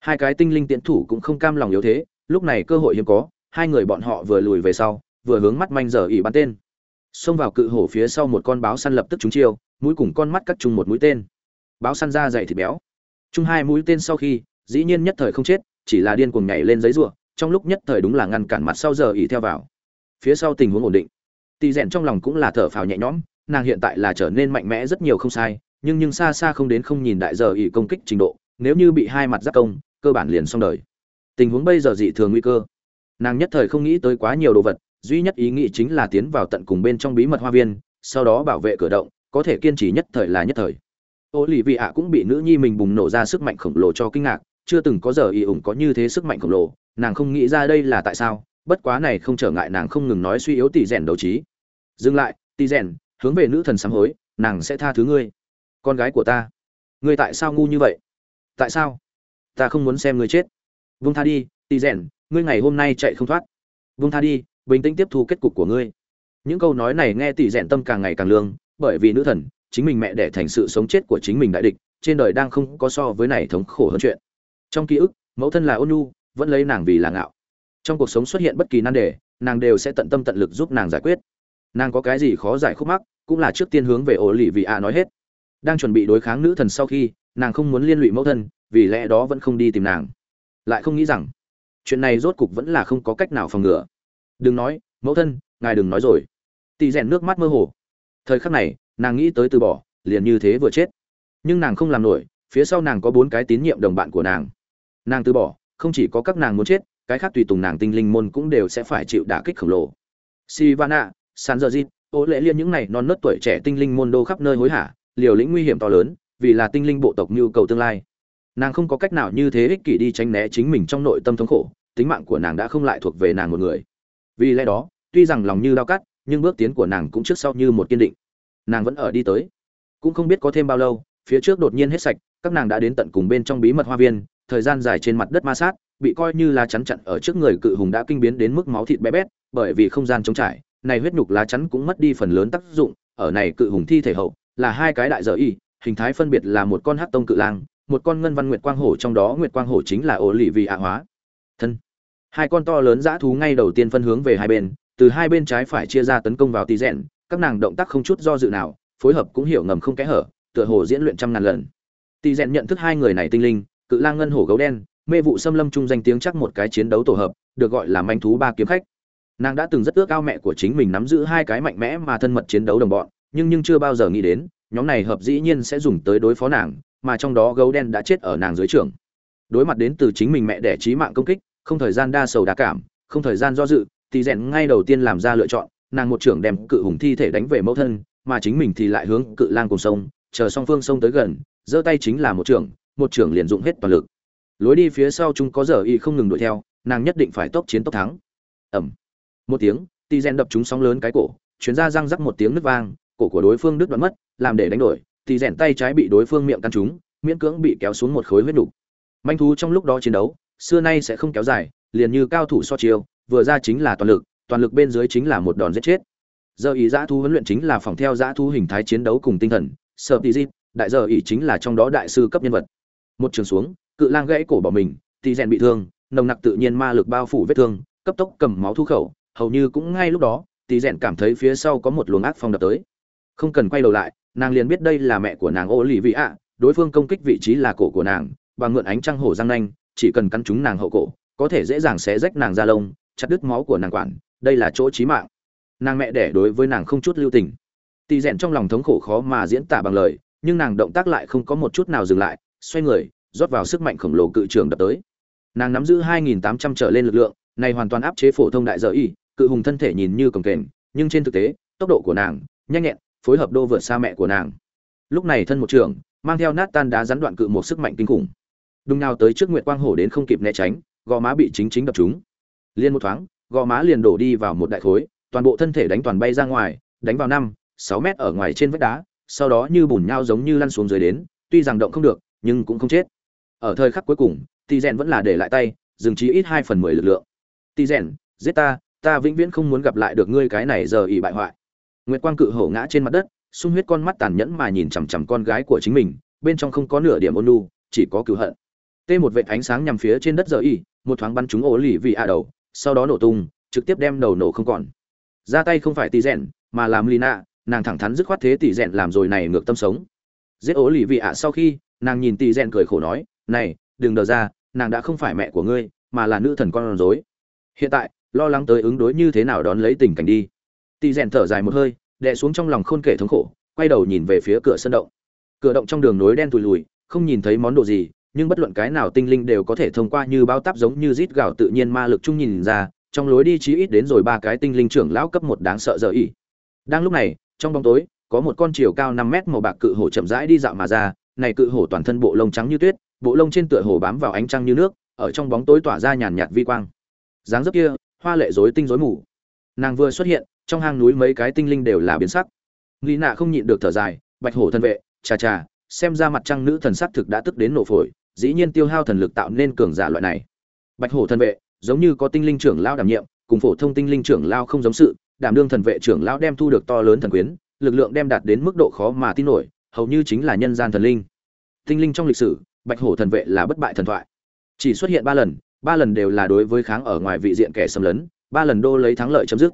Hai cái tinh linh tiễn thủ cũng không cam lòng yếu thế, lúc này cơ hội hiếm có, hai người bọn họ vừa lùi về sau vừa hướng mắt manh giờ y bắn tên. Xông vào cự hổ phía sau một con báo săn lập tức trúng chiêu, mũi cùng con mắt cắt chung một mũi tên. Báo săn ra dày thịt béo. Chung hai mũi tên sau khi, dĩ nhiên nhất thời không chết, chỉ là điên cuồng nhảy lên giấy ruộng trong lúc nhất thời đúng là ngăn cản mặt sau giờ ỉ theo vào. Phía sau tình huống ổn định. Tì rèn trong lòng cũng là thở phào nhẹ nhõm, nàng hiện tại là trở nên mạnh mẽ rất nhiều không sai, nhưng nhưng xa xa không đến không nhìn đại giờ ỉ công kích trình độ, nếu như bị hai mặt giáp công, cơ bản liền xong đời. Tình huống bây giờ dị thường nguy cơ. Nàng nhất thời không nghĩ tới quá nhiều đồ vật duy nhất ý nghĩ chính là tiến vào tận cùng bên trong bí mật hoa viên, sau đó bảo vệ cửa động, có thể kiên trì nhất thời là nhất thời. Ô lì vị ạ cũng bị nữ nhi mình bùng nổ ra sức mạnh khổng lồ cho kinh ngạc, chưa từng có giờ y ủng có như thế sức mạnh khổng lồ, nàng không nghĩ ra đây là tại sao, bất quá này không trở ngại nàng không ngừng nói suy yếu tỷ rèn đấu trí. Dừng lại, tỷ rèn, hướng về nữ thần sám hối, nàng sẽ tha thứ ngươi. Con gái của ta, ngươi tại sao ngu như vậy? Tại sao? Ta không muốn xem ngươi chết. Vung tha đi, tỷ rèn, ngươi ngày hôm nay chạy không thoát. Vung tha đi bình tĩnh tiếp thu kết cục của ngươi. Những câu nói này nghe tỷ rèn tâm càng ngày càng lương, bởi vì nữ thần, chính mình mẹ đẻ thành sự sống chết của chính mình đại địch, trên đời đang không có so với này thống khổ hơn chuyện. Trong ký ức, mẫu thân là ôn nhu vẫn lấy nàng vì là ngạo. Trong cuộc sống xuất hiện bất kỳ nan đề, nàng đều sẽ tận tâm tận lực giúp nàng giải quyết. Nàng có cái gì khó giải khúc mắc, cũng là trước tiên hướng về ổ lì vì a nói hết. Đang chuẩn bị đối kháng nữ thần sau khi, nàng không muốn liên lụy mẫu thân, vì lẽ đó vẫn không đi tìm nàng. Lại không nghĩ rằng, chuyện này rốt cục vẫn là không có cách nào phòng ngừa đừng nói, mẫu thân, ngài đừng nói rồi. Tỳ rèn nước mắt mơ hồ. Thời khắc này, nàng nghĩ tới từ bỏ, liền như thế vừa chết. Nhưng nàng không làm nổi, phía sau nàng có bốn cái tín nhiệm đồng bạn của nàng. Nàng từ bỏ, không chỉ có các nàng muốn chết, cái khác tùy tùng nàng tinh linh môn cũng đều sẽ phải chịu đả kích khổng lồ. Sivana san dơ jin ô lệ liên những này non nớt tuổi trẻ tinh linh môn đô khắp nơi hối hả, liều lĩnh nguy hiểm to lớn, vì là tinh linh bộ tộc nhu cầu tương lai. Nàng không có cách nào như thế ích kỷ đi tránh né chính mình trong nội tâm thống khổ, tính mạng của nàng đã không lại thuộc về nàng một người vì lẽ đó, tuy rằng lòng như đau cắt, nhưng bước tiến của nàng cũng trước sau như một kiên định. Nàng vẫn ở đi tới. Cũng không biết có thêm bao lâu, phía trước đột nhiên hết sạch, các nàng đã đến tận cùng bên trong bí mật hoa viên, thời gian dài trên mặt đất ma sát, bị coi như lá chắn chặn ở trước người cự hùng đã kinh biến đến mức máu thịt bé bét, bởi vì không gian trống trải, này huyết nhục lá chắn cũng mất đi phần lớn tác dụng, ở này cự hùng thi thể hậu, là hai cái đại dở y, hình thái phân biệt là một con hắc tông cự lang, một con ngân văn nguyệt quang hổ, trong đó nguyệt quang hổ chính là ổ lì vì ạ hóa. Thân hai con to lớn dã thú ngay đầu tiên phân hướng về hai bên, từ hai bên trái phải chia ra tấn công vào tí rèn, các nàng động tác không chút do dự nào, phối hợp cũng hiểu ngầm không kẽ hở, tựa hồ diễn luyện trăm ngàn lần. Tỷ rèn nhận thức hai người này tinh linh, cự lang ngân hổ gấu đen, mê vụ xâm lâm chung danh tiếng chắc một cái chiến đấu tổ hợp, được gọi là manh thú ba kiếm khách. Nàng đã từng rất ước ao mẹ của chính mình nắm giữ hai cái mạnh mẽ mà thân mật chiến đấu đồng bọn, nhưng nhưng chưa bao giờ nghĩ đến, nhóm này hợp dĩ nhiên sẽ dùng tới đối phó nàng, mà trong đó gấu đen đã chết ở nàng dưới trường đối mặt đến từ chính mình mẹ đẻ trí mạng công kích không thời gian đa sầu đa cảm, không thời gian do dự Tỷ rèn ngay đầu tiên làm ra lựa chọn, nàng một trưởng đem cự hùng thi thể đánh về mẫu thân, mà chính mình thì lại hướng cự lang cùng sông, chờ song phương sông tới gần, giơ tay chính là một trưởng một trưởng liền dụng hết toàn lực. Lối đi phía sau chúng có giờ y không ngừng đuổi theo, nàng nhất định phải tốc chiến tốc thắng. Ẩm một tiếng Tỷ rèn đập chúng sóng lớn cái cổ, chuyến ra răng rắc một tiếng nứt vang, cổ của đối phương đứt đoạn mất, làm để đánh đổi Tỷ rèn tay trái bị đối phương miệng căn trúng, miễn cưỡng bị kéo xuống một khối huyết đục manh thú trong lúc đó chiến đấu xưa nay sẽ không kéo dài liền như cao thủ so chiêu vừa ra chính là toàn lực toàn lực bên dưới chính là một đòn giết chết. Giờ ý giã thu huấn luyện chính là phòng theo giã thu hình thái chiến đấu cùng tinh thần sợ Tỷ dịp đại giờ ý chính là trong đó đại sư cấp nhân vật. Một trường xuống cự lang gãy cổ bỏ mình Tỷ rèn bị thương nồng nặc tự nhiên ma lực bao phủ vết thương cấp tốc cầm máu thu khẩu hầu như cũng ngay lúc đó Tỷ rèn cảm thấy phía sau có một luồng ác phong đập tới. Không cần quay đầu lại nàng liền biết đây là mẹ của nàng Olivia, ạ đối phương công kích vị trí là cổ của nàng bằng mượn ánh trăng hổ răng nanh chỉ cần cắn trúng nàng hậu cổ, có thể dễ dàng xé rách nàng da lông, chặt đứt máu của nàng quản, đây là chỗ chí mạng. Nàng mẹ đẻ đối với nàng không chút lưu tình. Tì rèn trong lòng thống khổ khó mà diễn tả bằng lời, nhưng nàng động tác lại không có một chút nào dừng lại, xoay người, rót vào sức mạnh khổng lồ cự trường đập tới. Nàng nắm giữ 2.800 trở lên lực lượng, này hoàn toàn áp chế phổ thông đại dở y, cự hùng thân thể nhìn như cồng kềnh, nhưng trên thực tế, tốc độ của nàng nhanh nhẹn, phối hợp đô vượt xa mẹ của nàng. Lúc này thân một trường, mang theo nát tan đá rắn đoạn cự một sức mạnh kinh khủng đùng nào tới trước nguyệt quang hổ đến không kịp né tránh, gò má bị chính chính đập trúng. Liên một thoáng, gò má liền đổ đi vào một đại khối, toàn bộ thân thể đánh toàn bay ra ngoài, đánh vào năm, sáu mét ở ngoài trên vách đá, sau đó như bùn nhau giống như lăn xuống dưới đến, tuy rằng động không được, nhưng cũng không chết. Ở thời khắc cuối cùng tỷ rèn vẫn là để lại tay, dừng chí ít hai phần mười lực lượng. Tỷ rèn, giết ta ta vĩnh viễn không muốn gặp lại được ngươi cái này giờ ỉ bại hoại. Nguyệt quang cự hổ ngã trên mặt đất, sung huyết con mắt tàn nhẫn mà nhìn chằm chằm con gái của chính mình, bên trong không có nửa điểm ôn lu chỉ có cựu hận tê một vệt ánh sáng nhằm phía trên đất giờ y, một thoáng bắn trúng ổ lì vị a đầu, sau đó nổ tung, trực tiếp đem đầu nổ không còn. Ra tay không phải tỷ rèn, mà làm lina nàng thẳng thắn dứt khoát thế tỷ rèn làm rồi này ngược tâm sống. Giết ổ lì vị ạ sau khi, nàng nhìn tỷ rèn cười khổ nói, này, đừng đờ ra, nàng đã không phải mẹ của ngươi, mà là nữ thần con rối. Hiện tại, lo lắng tới ứng đối như thế nào đón lấy tình cảnh đi. Tỷ rèn thở dài một hơi, đè xuống trong lòng khôn kể thống khổ, quay đầu nhìn về phía cửa sân động. Cửa động trong đường nối đen tùi lùi, không nhìn thấy món đồ gì nhưng bất luận cái nào tinh linh đều có thể thông qua như bao táp giống như rít gạo tự nhiên ma lực chung nhìn ra, trong lối đi chí ít đến rồi ba cái tinh linh trưởng lão cấp một đáng sợ dở ỉ. Đang lúc này, trong bóng tối, có một con chiều cao năm mét màu bạc cự hổ chậm rãi đi dạo mà ra, này cự hổ toàn thân bộ lông trắng như tuyết, bộ lông trên tựa hồ bám vào ánh trăng như nước, ở trong bóng tối tỏa ra nhàn nhạt vi quang. Dáng dấp kia, hoa lệ rối tinh rối mù. Nàng vừa xuất hiện, trong hang núi mấy cái tinh linh đều là biến sắc. Lý nạ không nhịn được thở dài, bạch hổ thân vệ, chà chà, xem ra mặt trăng nữ thần sắc thực đã tức đến nổ phổi dĩ nhiên tiêu hao thần lực tạo nên cường giả loại này. Bạch hổ thần vệ giống như có tinh linh trưởng lao đảm nhiệm cùng phổ thông tinh linh trưởng lao không giống sự đảm đương thần vệ trưởng lao đem thu được to lớn thần quyến lực lượng đem đạt đến mức độ khó mà tin nổi hầu như chính là nhân gian thần linh. Tinh linh trong lịch sử bạch hổ thần vệ là bất bại thần thoại. Chỉ xuất hiện ba lần ba lần đều là đối với kháng ở ngoài vị diện kẻ xâm lấn ba lần đô lấy thắng lợi chấm dứt.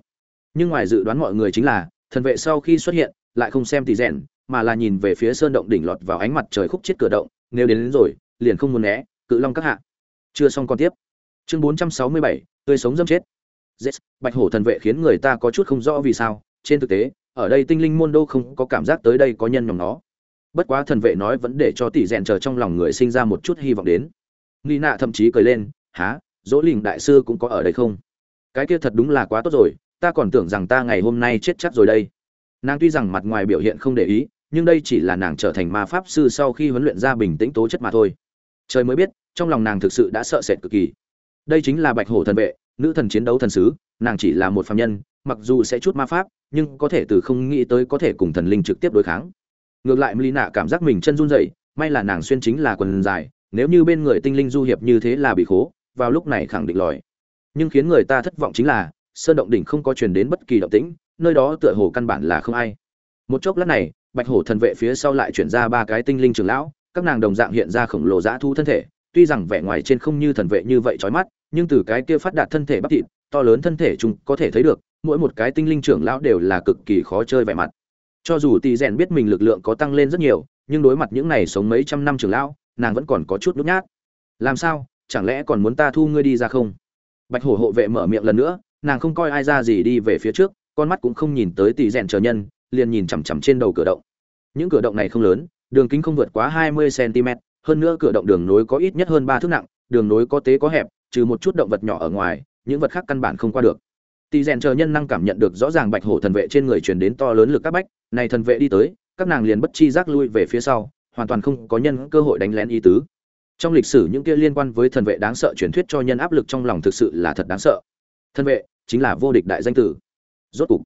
Nhưng ngoài dự đoán mọi người chính là thần vệ sau khi xuất hiện lại không xem tỷ rèn mà là nhìn về phía sơn động đỉnh lọt vào ánh mặt trời khúc chết cửa động nếu đến, đến rồi liền không muốn né cự long các hạ. Chưa xong còn tiếp. Chương 467, tươi sống dâm chết. Yes, bạch hổ thần vệ khiến người ta có chút không rõ vì sao. Trên thực tế ở đây tinh linh môn đô không có cảm giác tới đây có nhân nhóm nó. Bất quá thần vệ nói vẫn để cho tỷ rèn chờ trong lòng người sinh ra một chút hy vọng đến. Nghi nạ thậm chí cười lên há dỗ lình đại sư cũng có ở đây không? Cái kia thật đúng là quá tốt rồi ta còn tưởng rằng ta ngày hôm nay chết chắc rồi đây. Nàng tuy rằng mặt ngoài biểu hiện không để ý nhưng đây chỉ là nàng trở thành ma pháp sư sau khi huấn luyện ra bình tĩnh tố chất mà thôi trời mới biết trong lòng nàng thực sự đã sợ sệt cực kỳ đây chính là bạch hổ thần vệ nữ thần chiến đấu thần sứ nàng chỉ là một phạm nhân mặc dù sẽ chút ma pháp nhưng có thể từ không nghĩ tới có thể cùng thần linh trực tiếp đối kháng ngược lại Melina cảm giác mình chân run rẩy, may là nàng xuyên chính là quần dài, nếu như bên người tinh linh du hiệp như thế là bị khố, vào lúc này khẳng định lòi. Nhưng khiến người ta thất vọng chính là, sơn động đỉnh không có truyền đến bất kỳ động tĩnh, nơi đó tựa hồ căn bản là không ai. Một chốc lát này, Bạch Hổ thần vệ phía sau lại chuyển ra ba cái tinh linh trưởng lão, các nàng đồng dạng hiện ra khổng lồ dã thu thân thể, tuy rằng vẻ ngoài trên không như thần vệ như vậy chói mắt, nhưng từ cái kia phát đạt thân thể bắp thịt, to lớn thân thể chúng có thể thấy được, mỗi một cái tinh linh trưởng lão đều là cực kỳ khó chơi vẻ mặt. Cho dù tỷ rèn biết mình lực lượng có tăng lên rất nhiều nhưng đối mặt những này sống mấy trăm năm trưởng lão nàng vẫn còn có chút nhút nhát. Làm sao? Chẳng lẽ còn muốn ta thu ngươi đi ra không? Bạch hổ hộ vệ mở miệng lần nữa nàng không coi ai ra gì đi về phía trước con mắt cũng không nhìn tới tỷ rèn chờ nhân liền nhìn chằm chằm trên đầu cửa động. Những cửa động này không lớn đường kính không vượt quá hai mươi cm, hơn nữa cửa động đường nối có ít nhất hơn ba thước nặng, đường nối có tế có hẹp, trừ một chút động vật nhỏ ở ngoài, những vật khác căn bản không qua được. Tỷ rèn chờ nhân năng cảm nhận được rõ ràng bạch hổ thần vệ trên người truyền đến to lớn lực các bách, này thần vệ đi tới, các nàng liền bất chi giác lui về phía sau, hoàn toàn không có nhân cơ hội đánh lén ý tứ. Trong lịch sử những kia liên quan với thần vệ đáng sợ truyền thuyết cho nhân áp lực trong lòng thực sự là thật đáng sợ. Thần vệ chính là vô địch đại danh tử. Rốt cục,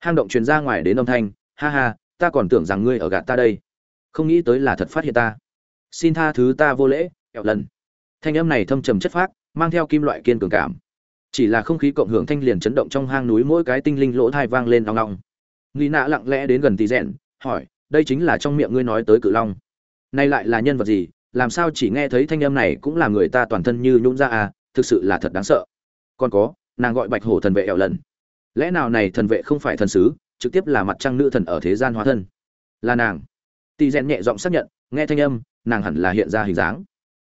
hang động truyền ra ngoài đến âm thanh, ha ha, ta còn tưởng rằng ngươi ở gạt ta đây không nghĩ tới là thật phát hiện ta. Xin tha thứ ta vô lễ, kẹo lần. Thanh âm này thâm trầm chất phác, mang theo kim loại kiên cường cảm. Chỉ là không khí cộng hưởng thanh liền chấn động trong hang núi mỗi cái tinh linh lỗ thai vang lên nong ngong nghi nạ lặng lẽ đến gần tí rẽn hỏi, đây chính là trong miệng ngươi nói tới cự long. Nay lại là nhân vật gì? Làm sao chỉ nghe thấy thanh âm này cũng là người ta toàn thân như nhũng ra à? Thực sự là thật đáng sợ. Còn có, nàng gọi bạch hổ thần vệ ẻo lần. Lẽ nào này thần vệ không phải thần sứ, trực tiếp là mặt trăng nữ thần ở thế gian hóa thân? Là nàng tỷ rèn nhẹ giọng xác nhận, nghe thanh âm, nàng hẳn là hiện ra hình dáng.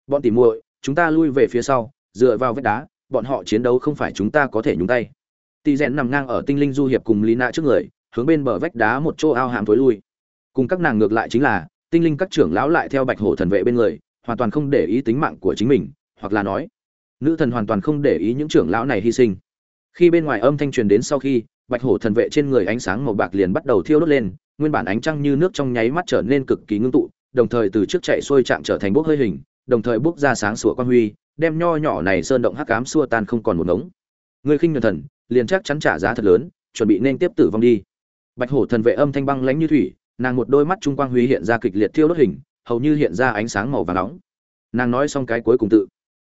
Bọn tỉ muội, chúng ta lui về phía sau, dựa vào vách đá, bọn họ chiến đấu không phải chúng ta có thể nhúng tay. Tỷ rèn nằm ngang ở tinh linh du hiệp cùng Lina trước người, hướng bên bờ vách đá một chỗ ao hàm thối lui. Cùng các nàng ngược lại chính là, tinh linh các trưởng lão lại theo bạch hổ thần vệ bên người, hoàn toàn không để ý tính mạng của chính mình, hoặc là nói, nữ thần hoàn toàn không để ý những trưởng lão này hy sinh. Khi bên ngoài âm thanh truyền đến sau khi, bạch hổ thần vệ trên người ánh sáng màu bạc liền bắt đầu thiêu đốt lên nguyên bản ánh trăng như nước trong nháy mắt trở nên cực kỳ ngưng tụ, đồng thời từ trước chạy xuôi chạm trở thành bốc hơi hình, đồng thời bốc ra sáng sủa quang huy, đem nho nhỏ này sơn động hắc ám xua tan không còn một ngống. Người khinh nhuần thần, liền chắc chắn trả giá thật lớn, chuẩn bị nên tiếp tử vong đi. Bạch hổ thần vệ âm thanh băng lãnh như thủy, nàng một đôi mắt trung quang huy hiện ra kịch liệt thiêu đốt hình, hầu như hiện ra ánh sáng màu vàng nóng. Nàng nói xong cái cuối cùng tự,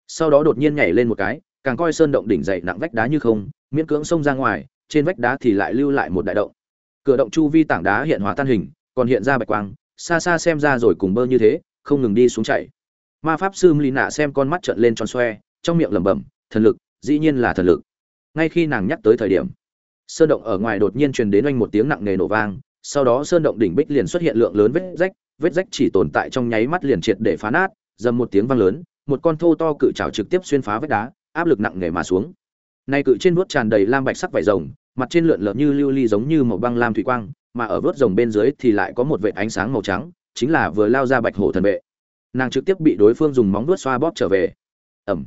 sau đó đột nhiên nhảy lên một cái, càng coi sơn động đỉnh dậy nặng vách đá như không, miễn cưỡng xông ra ngoài, trên vách đá thì lại lưu lại một đại động cửa động chu vi tảng đá hiện hóa tan hình, còn hiện ra bạch quang, xa xa xem ra rồi cùng bơ như thế, không ngừng đi xuống chảy ma pháp sư lì nạ xem con mắt trợn lên tròn xoe, trong miệng lẩm bẩm, thần lực, dĩ nhiên là thần lực. Ngay khi nàng nhắc tới thời điểm, sơn động ở ngoài đột nhiên truyền đến oanh một tiếng nặng nề nổ vang, sau đó sơn động đỉnh bích liền xuất hiện lượng lớn vết rách vết rách chỉ tồn tại trong nháy mắt liền triệt để phá nát, dầm một tiếng vang lớn, một con thô to cự trào trực tiếp xuyên phá vách đá, áp lực nặng nề mà xuống. Nay cự trên vuốt tràn đầy lam bạch sắc vải rồng mặt trên lượn lờ như lưu ly giống như màu băng lam thủy quang, mà ở vớt rồng bên dưới thì lại có một vệt ánh sáng màu trắng, chính là vừa lao ra bạch hổ thần vệ. Nàng trực tiếp bị đối phương dùng móng vuốt xoa bóp trở về. Ẩm.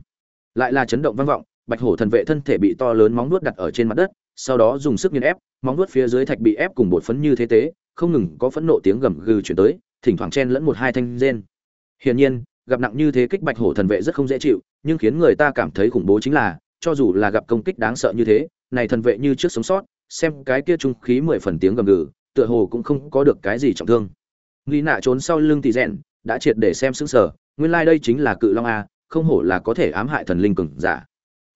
Lại là chấn động vang vọng, bạch hổ thần vệ thân thể bị to lớn móng vuốt đặt ở trên mặt đất, sau đó dùng sức nghiền ép, móng vuốt phía dưới thạch bị ép cùng bột phấn như thế tế, không ngừng có phẫn nộ tiếng gầm gừ truyền tới, thỉnh thoảng chen lẫn một hai thanh rên. Hiển nhiên, gặp nặng như thế kích bạch hổ thần vệ rất không dễ chịu, nhưng khiến người ta cảm thấy khủng bố chính là, cho dù là gặp công kích đáng sợ như thế này thần vệ như trước sống sót, xem cái kia trung khí mười phần tiếng gầm gừ, tựa hồ cũng không có được cái gì trọng thương. Nghi nạ trốn sau lưng tỷ rèn, đã triệt để xem sững sờ, nguyên lai like đây chính là cự long a, không hổ là có thể ám hại thần linh cường giả.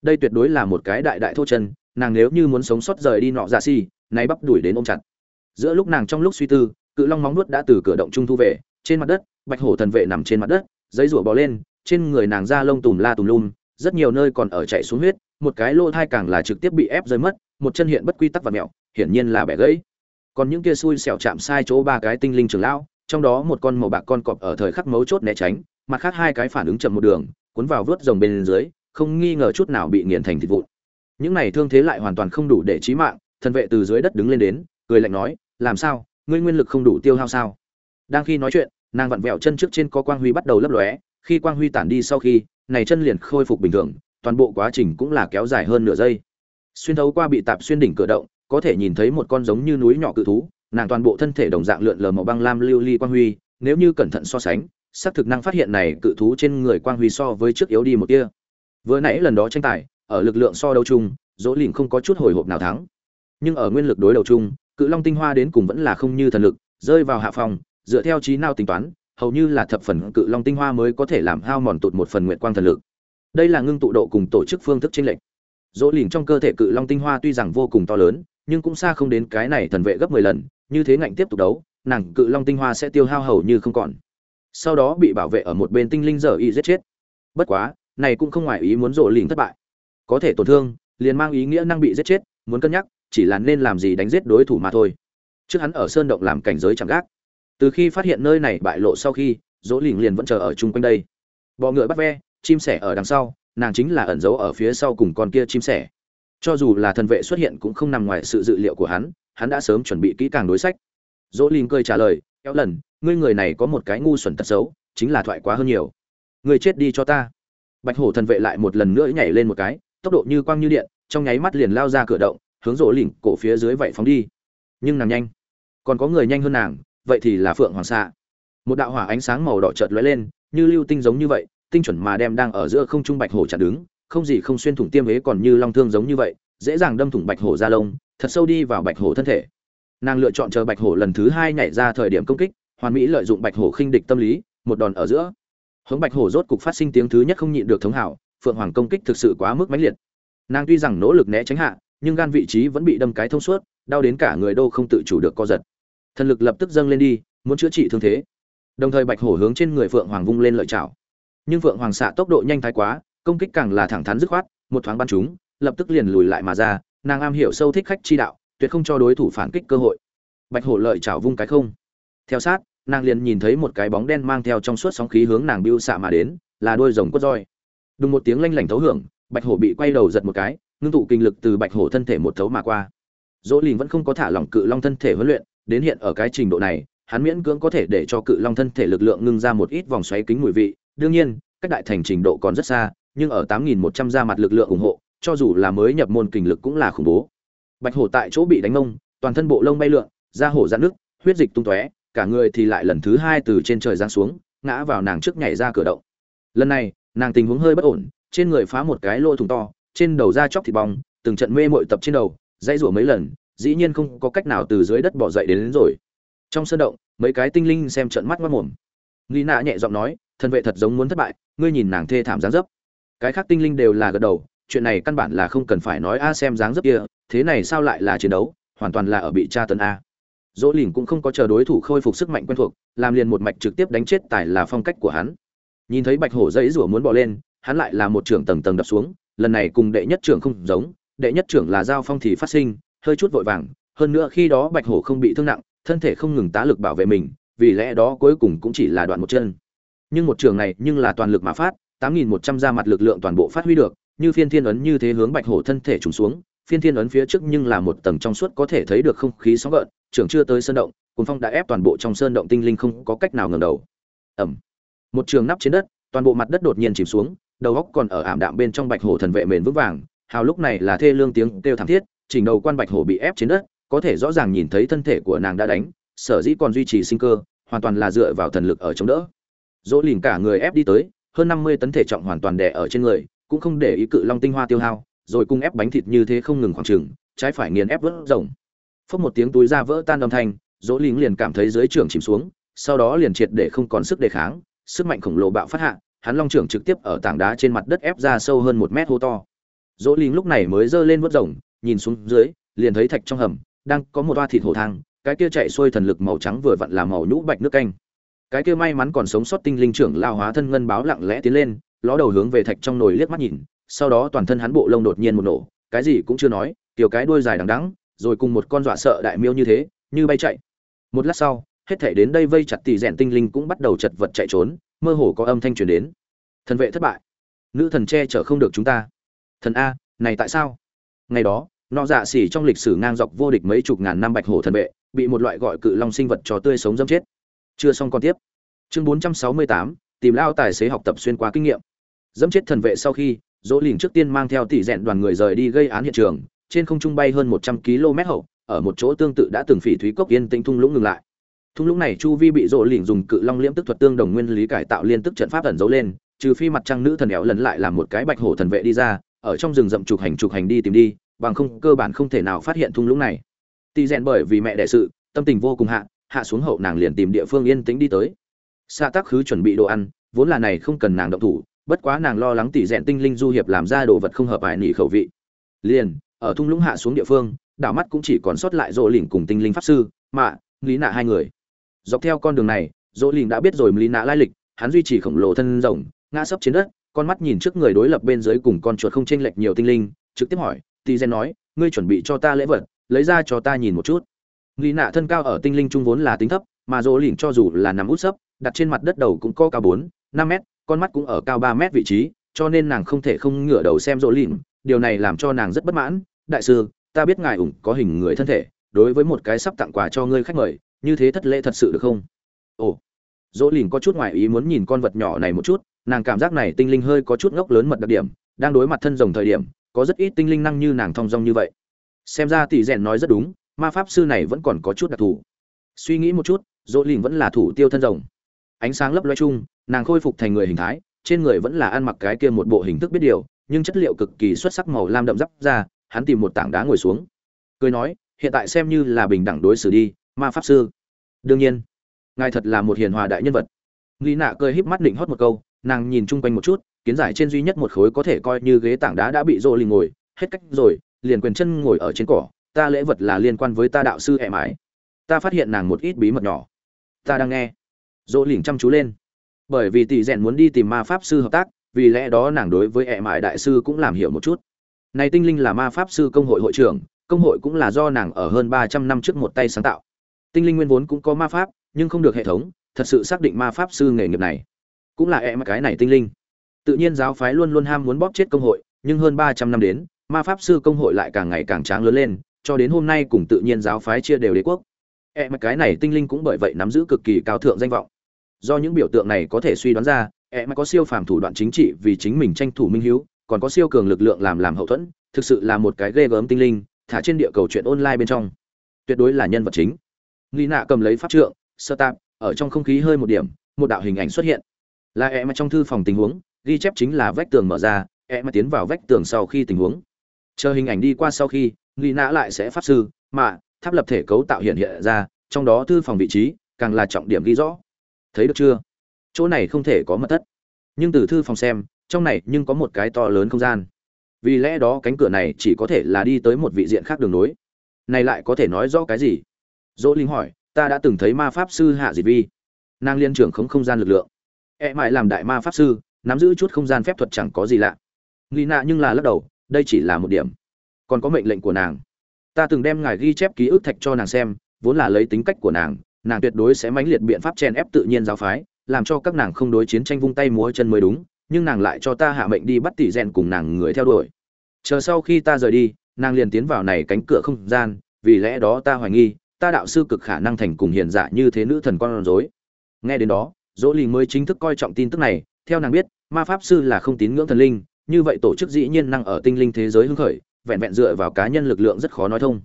Đây tuyệt đối là một cái đại đại thô chân, nàng nếu như muốn sống sót rời đi nọ ra si, nay bắp đuổi đến ôm chặt. Giữa lúc nàng trong lúc suy tư, cự long móng nuốt đã từ cửa động trung thu về, trên mặt đất, bạch hổ thần vệ nằm trên mặt đất, giấy rủa bò lên, trên người nàng da lông tùm la tùm lum rất nhiều nơi còn ở chạy xuống huyết, một cái lỗ thai càng là trực tiếp bị ép rơi mất, một chân hiện bất quy tắc và mẹo, hiển nhiên là bẻ gãy. Còn những kia xui xẻo chạm sai chỗ ba cái tinh linh trưởng lão, trong đó một con màu bạc con cọp ở thời khắc mấu chốt né tránh, mặt khác hai cái phản ứng chậm một đường, cuốn vào vớt rồng bên dưới, không nghi ngờ chút nào bị nghiền thành thịt vụn. Những này thương thế lại hoàn toàn không đủ để chí mạng thần vệ từ dưới đất đứng lên đến, cười lạnh nói, làm sao? Ngươi nguyên lực không đủ tiêu hao sao? Đang khi nói chuyện, nàng vặn vẹo chân trước trên có quang huy bắt đầu lấp lóe, khi quang huy tản đi sau khi này chân liền khôi phục bình thường, toàn bộ quá trình cũng là kéo dài hơn nửa giây xuyên thấu qua bị tạp xuyên đỉnh cửa động, có thể nhìn thấy một con giống như núi nhỏ cự thú, nàng toàn bộ thân thể đồng dạng lượn lờ màu băng lam lưu ly quang huy, nếu như cẩn thận so sánh, xác thực năng phát hiện này cự thú trên người quang huy so với trước yếu đi một tia. vừa nãy lần đó tranh tài, ở lực lượng so đấu chung, dỗ Lĩnh không có chút hồi hộp nào thắng nhưng ở nguyên lực đối đầu chung, cự long tinh hoa đến cùng vẫn là không như thần lực, rơi vào hạ phòng, dựa theo trí nào tính toán hầu như là thập phần cự long tinh hoa mới có thể làm hao mòn tụt một phần nguyện quang thần lực. Đây là ngưng tụ độ cùng tổ chức phương thức chênh lệch. Dỗ lìn trong cơ thể cự long tinh hoa tuy rằng vô cùng to lớn, nhưng cũng xa không đến cái này thần vệ gấp mười lần, như thế ngạnh tiếp tục đấu, nàng cự long tinh hoa sẽ tiêu hao hầu như không còn. Sau đó bị bảo vệ ở một bên tinh linh giờ y giết chết. Bất quá, này cũng không ngoài ý muốn rộ lìn thất bại. Có thể tổn thương, liền mang ý nghĩa năng bị giết chết, muốn cân nhắc, chỉ là nên làm gì đánh giết đối thủ mà thôi. Trước hắn ở sơn động làm cảnh giới chẳng gác từ khi phát hiện nơi này bại lộ sau khi, dỗ lỉnh liền vẫn chờ ở chung quanh đây. Bọ ngựa bắt ve, chim sẻ ở đằng sau, nàng chính là ẩn giấu ở phía sau cùng con kia chim sẻ. Cho dù là thần vệ xuất hiện cũng không nằm ngoài sự dự liệu của hắn hắn đã sớm chuẩn bị kỹ càng đối sách. Dỗ lỉnh cười trả lời, kéo lần, ngươi người này có một cái ngu xuẩn tật xấu, chính là thoại quá hơn nhiều. Ngươi chết đi cho ta. Bạch hổ thần vệ lại một lần nữa nhảy lên một cái, tốc độ như quang như điện, trong nháy mắt liền lao ra cửa động, hướng rỗ lỉnh cổ phía dưới vậy phóng đi. Nhưng nàng nhanh. Còn có người nhanh hơn nàng vậy thì là phượng hoàng xạ. Một đạo hỏa ánh sáng màu đỏ chợt lóe lên, như lưu tinh giống như vậy, tinh chuẩn mà đem đang ở giữa không trung bạch hổ chặt đứng, không gì không xuyên thủng tiêm ế còn như long thương giống như vậy, dễ dàng đâm thủng bạch hổ ra lông, thật sâu đi vào bạch hổ thân thể. Nàng lựa chọn chờ bạch hổ lần thứ hai nhảy ra thời điểm công kích, hoàn mỹ lợi dụng bạch hổ khinh địch tâm lý, một đòn ở giữa. Hướng bạch hổ rốt cục phát sinh tiếng thứ nhất không nhịn được thống hảo, phượng hoàng công kích thực sự quá mức mãnh liệt. Nàng tuy rằng nỗ lực né tránh hạ, nhưng gan vị trí vẫn bị đâm cái thông suốt, đau đến cả người đô không tự chủ được co giật thần lực lập tức dâng lên đi, muốn chữa trị thương thế. Đồng thời bạch hổ hướng trên người phượng hoàng vung lên lợi chảo nhưng phượng hoàng xạ tốc độ nhanh thái quá, công kích càng là thẳng thắn dứt khoát, một thoáng bắn chúng lập tức liền lùi lại mà ra, nàng am hiểu sâu thích khách chi đạo, tuyệt không cho đối thủ phản kích cơ hội. Bạch hổ lợi chảo vung cái không. Theo sát, nàng liền nhìn thấy một cái bóng đen mang theo trong suốt sóng khí hướng nàng biêu xạ mà đến, là đôi rồng quất roi. Đùng một tiếng lanh lảnh thấu hưởng, bạch hổ bị quay đầu giật một cái, ngưng tụ kinh lực từ bạch hổ thân thể một thấu mà qua. Dỗ lìn vẫn không có thả lỏng cự long thân thể huấn luyện đến hiện ở cái trình độ này, hắn miễn cưỡng có thể để cho cự long thân thể lực lượng ngưng ra một ít vòng xoáy kính mùi vị. Đương nhiên, cách đại thành trình độ còn rất xa, nhưng ở 8.100 ra mặt lực lượng ủng hộ, cho dù là mới nhập môn kình lực cũng là khủng bố. Bạch hổ tại chỗ bị đánh ngông, toàn thân bộ lông bay lượn, da hổ dạn nước huyết dịch tung tóe, cả người thì lại lần thứ hai từ trên trời giáng xuống, ngã vào nàng trước nhảy ra cửa động. Lần này, nàng tình huống hơi bất ổn, trên người phá một cái lỗ thủng to, trên đầu da chóc thịt bong, từng trận mê mội tập trên đầu, dãy rủa mấy lần dĩ nhiên không có cách nào từ dưới đất bỏ dậy đến, đến rồi. Trong sân động mấy cái tinh linh xem trận mắt mất mồm. Nghi nạ nhẹ giọng nói thân vệ thật giống muốn thất bại ngươi nhìn nàng thê thảm dáng dấp. Cái khác tinh linh đều là gật đầu chuyện này căn bản là không cần phải nói a xem dáng dấp kia thế này sao lại là chiến đấu hoàn toàn là ở bị tra tấn a. Dỗ lìn cũng không có chờ đối thủ khôi phục sức mạnh quen thuộc làm liền một mạch trực tiếp đánh chết tài là phong cách của hắn. Nhìn thấy bạch hổ dãy rủa muốn bỏ lên hắn lại là một trưởng tầng tầng đập xuống lần này cùng đệ nhất trưởng không giống đệ nhất trưởng là giao phong thì phát sinh hơi chút vội vàng, hơn nữa khi đó bạch hổ không bị thương nặng, thân thể không ngừng tá lực bảo vệ mình, vì lẽ đó cuối cùng cũng chỉ là đoạn một chân. Nhưng một trường này nhưng là toàn lực mà phát, tám nghìn một trăm ra mặt lực lượng toàn bộ phát huy được, như phiên thiên ấn như thế hướng bạch hổ thân thể trùng xuống, phiên thiên ấn phía trước nhưng là một tầng trong suốt có thể thấy được không khí sóng gợn, trường chưa tới sơn động cuốn phong đã ép toàn bộ trong sơn động tinh linh không có cách nào ngẩng đầu. Ẩm một trường nắp trên đất, toàn bộ mặt đất đột nhiên chìm xuống, đầu góc còn ở ảm đạm bên trong bạch hổ thần vệ mền vững vàng, hào lúc này là thê lương tiếng kêu thảm thiết chỉnh đầu quan bạch hổ bị ép trên đất, có thể rõ ràng nhìn thấy thân thể của nàng đã đánh, sở dĩ còn duy trì sinh cơ, hoàn toàn là dựa vào thần lực ở chống đỡ. Dỗ lìn cả người ép đi tới, hơn năm mươi tấn thể trọng hoàn toàn đè ở trên người, cũng không để ý cự long tinh hoa tiêu hao, rồi cung ép bánh thịt như thế không ngừng khoảng trừng trái phải nghiền ép vỡ rồng. Phốc một tiếng túi da vỡ tan âm thanh, dỗ lìn liền cảm thấy dưới trường chìm xuống, sau đó liền triệt để không còn sức đề kháng, sức mạnh khổng lồ bạo phát hạ, hắn long trưởng trực tiếp ở tảng đá trên mặt đất ép ra sâu hơn một mét hô to. Dỗ lìn lúc này mới giơ lên vớt rồng nhìn xuống dưới, liền thấy thạch trong hầm, đang có một toa thịt hổ thang, cái kia chạy xuôi thần lực màu trắng vừa vặn là màu nhũ bạch nước canh. Cái kia may mắn còn sống sót tinh linh trưởng lao hóa thân ngân báo lặng lẽ tiến lên, ló đầu hướng về thạch trong nồi liếc mắt nhìn, sau đó toàn thân hắn bộ lông đột nhiên một nổ, cái gì cũng chưa nói, kiểu cái đuôi dài đằng đắng rồi cùng một con dọa sợ đại miêu như thế, như bay chạy. Một lát sau, hết thể đến đây vây chặt tỷ rèn tinh linh cũng bắt đầu chật vật chạy trốn, mơ hồ có âm thanh truyền đến. Thần vệ thất bại. Nữ thần che chở không được chúng ta. Thần a, này tại sao? Ngày đó nọ dạ xỉ trong lịch sử ngang dọc vô địch mấy chục ngàn năm bạch hổ thần vệ bị một loại gọi cự long sinh vật trò tươi sống dâm chết. Chưa xong còn tiếp. Chương 468, tìm lao tài xế học tập xuyên qua kinh nghiệm. Dẫm chết thần vệ sau khi dỗ lìn trước tiên mang theo tỷ dẹn đoàn người rời đi gây án hiện trường trên không trung bay hơn 100 km hậu ở một chỗ tương tự đã từng phỉ thúy cốc yên tĩnh thung lũng ngừng lại. Thung lũng này chu vi bị dỗ lìn dùng cự long liễm tức thuật tương đồng nguyên lý cải tạo liên tức trận pháp ẩn giấu lên trừ phi mặt trăng nữ thần éo lần lại làm một cái bạch hổ thần vệ đi ra ở trong rừng rậm trục hành trục hành đi tìm đi, bằng không cơ bản không thể nào phát hiện thung lũng này. Tỷ rèn bởi vì mẹ đẻ sự, tâm tình vô cùng hạ hạ xuống hậu nàng liền tìm địa phương yên tĩnh đi tới. Xạ tác khứ chuẩn bị đồ ăn, vốn là này không cần nàng động thủ, bất quá nàng lo lắng tỷ rèn tinh linh du hiệp làm ra đồ vật không hợp ải nỉ khẩu vị. Liền, ở thung lũng hạ xuống địa phương, đảo mắt cũng chỉ còn sót lại rỗ lìn cùng tinh linh pháp sư mạ lý nạ hai người. Dọc theo con đường này rỗ lìn đã biết rồi lý nạ lai lịch, hắn duy trì khổng lồ thân rồng ngã sấp trên đất con mắt nhìn trước người đối lập bên dưới cùng con chuột không chênh lệch nhiều tinh linh trực tiếp hỏi tỷ Gen nói ngươi chuẩn bị cho ta lễ vật lấy ra cho ta nhìn một chút Lý nạ thân cao ở tinh linh trung vốn là tính thấp, mà Dỗ Lĩnh cho dù là nằm út sấp, đặt trên mặt đất đầu cũng có cao 4, 5 mét, con mắt cũng ở cao 3 mét vị trí, cho nên nàng không thể không ngửa đầu xem Dỗ Lĩnh, điều này làm cho nàng rất bất mãn. Đại sư, ta biết ngài ủng có hình người thân thể, đối với một cái sắp tặng quà cho ngươi khách mời như thế thất lễ thật sự được không ồ dỗ lìn có chút ngoại ý muốn nhìn con vật nhỏ này một chút nàng cảm giác này tinh linh hơi có chút ngốc lớn mật đặc điểm, đang đối mặt thân rồng thời điểm, có rất ít tinh linh năng như nàng thong dong như vậy. Xem ra tỷ rèn nói rất đúng, ma pháp sư này vẫn còn có chút đặc thù. Suy nghĩ một chút, dỗ lìn vẫn là thủ tiêu thân rồng. Ánh sáng lấp loe chung, nàng khôi phục thành người hình thái, trên người vẫn là ăn mặc cái kia một bộ hình thức biết điều, nhưng chất liệu cực kỳ xuất sắc màu lam đậm dắp ra, hắn tìm một tảng đá ngồi xuống. Cười nói, hiện tại xem như là bình đẳng đối xử đi, ma pháp sư. Đương nhiên, ngài thật là một hiền hòa đại nhân vật. Nghi nạ cười híp mắt định hót một câu nàng nhìn chung quanh một chút, kiến giải trên duy nhất một khối có thể coi như ghế tảng đá đã bị rô lì ngồi, hết cách rồi, liền quyền chân ngồi ở trên cỏ, ta lễ vật là liên quan với ta đạo sư ẹ mãi. Ta phát hiện nàng một ít bí mật nhỏ. Ta đang nghe. Rô lỉnh chăm chú lên. Bởi vì tỷ rèn muốn đi tìm ma pháp sư hợp tác, vì lẽ đó nàng đối với ẹ mãi đại sư cũng làm hiểu một chút. Này tinh linh là ma pháp sư công hội hội trưởng, công hội cũng là do nàng ở hơn ba trăm năm trước một tay sáng tạo. Tinh linh nguyên vốn cũng có ma pháp, nhưng không được hệ thống, thật sự xác định ma pháp sư nghề nghiệp này cũng là em cái này tinh linh. Tự nhiên giáo phái luôn luôn ham muốn bóp chết công hội, nhưng hơn ba trăm năm đến, ma pháp sư công hội lại càng ngày càng tráng lớn lên, cho đến hôm nay cùng tự nhiên giáo phái chia đều đế quốc. Em cái này tinh linh cũng bởi vậy nắm giữ cực kỳ cao thượng danh vọng. Do những biểu tượng này có thể suy đoán ra em có siêu phàm thủ đoạn chính trị vì chính mình tranh thủ minh hiếu, còn có siêu cường lực lượng làm làm hậu thuẫn, thực sự là một cái ghê gớm tinh linh, thả trên địa cầu chuyện online bên trong. Tuyệt đối là nhân vật chính. Nghi nạ cầm lấy pháp trượng, sơ tạp, ở trong không khí hơi một điểm, một đạo hình ảnh xuất hiện là em trong thư phòng tình huống, ghi chép chính là vách tường mở ra em tiến vào vách tường sau khi tình huống. Chờ hình ảnh đi qua sau khi nghi nã lại sẽ pháp sư, mà tháp lập thể cấu tạo hiện hiện ra, trong đó thư phòng vị trí càng là trọng điểm ghi rõ. Thấy được chưa? Chỗ này không thể có mật thất. Nhưng từ thư phòng xem, trong này nhưng có một cái to lớn không gian. Vì lẽ đó cánh cửa này chỉ có thể là đi tới một vị diện khác đường nối. Này lại có thể nói rõ cái gì? Dỗ linh hỏi, ta đã từng thấy ma pháp sư hạ dị vi. Nàng liên trưởng không không gian lực lượng e mãi làm đại ma pháp sư, nắm giữ chút không gian phép thuật chẳng có gì lạ. Nghi nạ nhưng là lắc đầu, đây chỉ là một điểm. Còn có mệnh lệnh của nàng. Ta từng đem ngài ghi chép ký ức thạch cho nàng xem, vốn là lấy tính cách của nàng nàng tuyệt đối sẽ mãnh liệt biện pháp chen ép tự nhiên giáo phái, làm cho các nàng không đối chiến tranh vung tay múa chân mới đúng, nhưng nàng lại cho ta hạ mệnh đi bắt tỷ rèn cùng nàng người theo đuổi. Chờ sau khi ta rời đi, nàng liền tiến vào này cánh cửa không gian, vì lẽ đó ta hoài nghi, ta đạo sư cực khả năng thành cùng hiền giả như thế nữ thần con rối. Nghe đến đó dỗ lì mới chính thức coi trọng tin tức này, theo nàng biết, ma pháp sư là không tín ngưỡng thần linh, như vậy tổ chức dĩ nhiên năng ở tinh linh thế giới hưng khởi, vẹn vẹn dựa vào cá nhân lực lượng rất khó nói thông.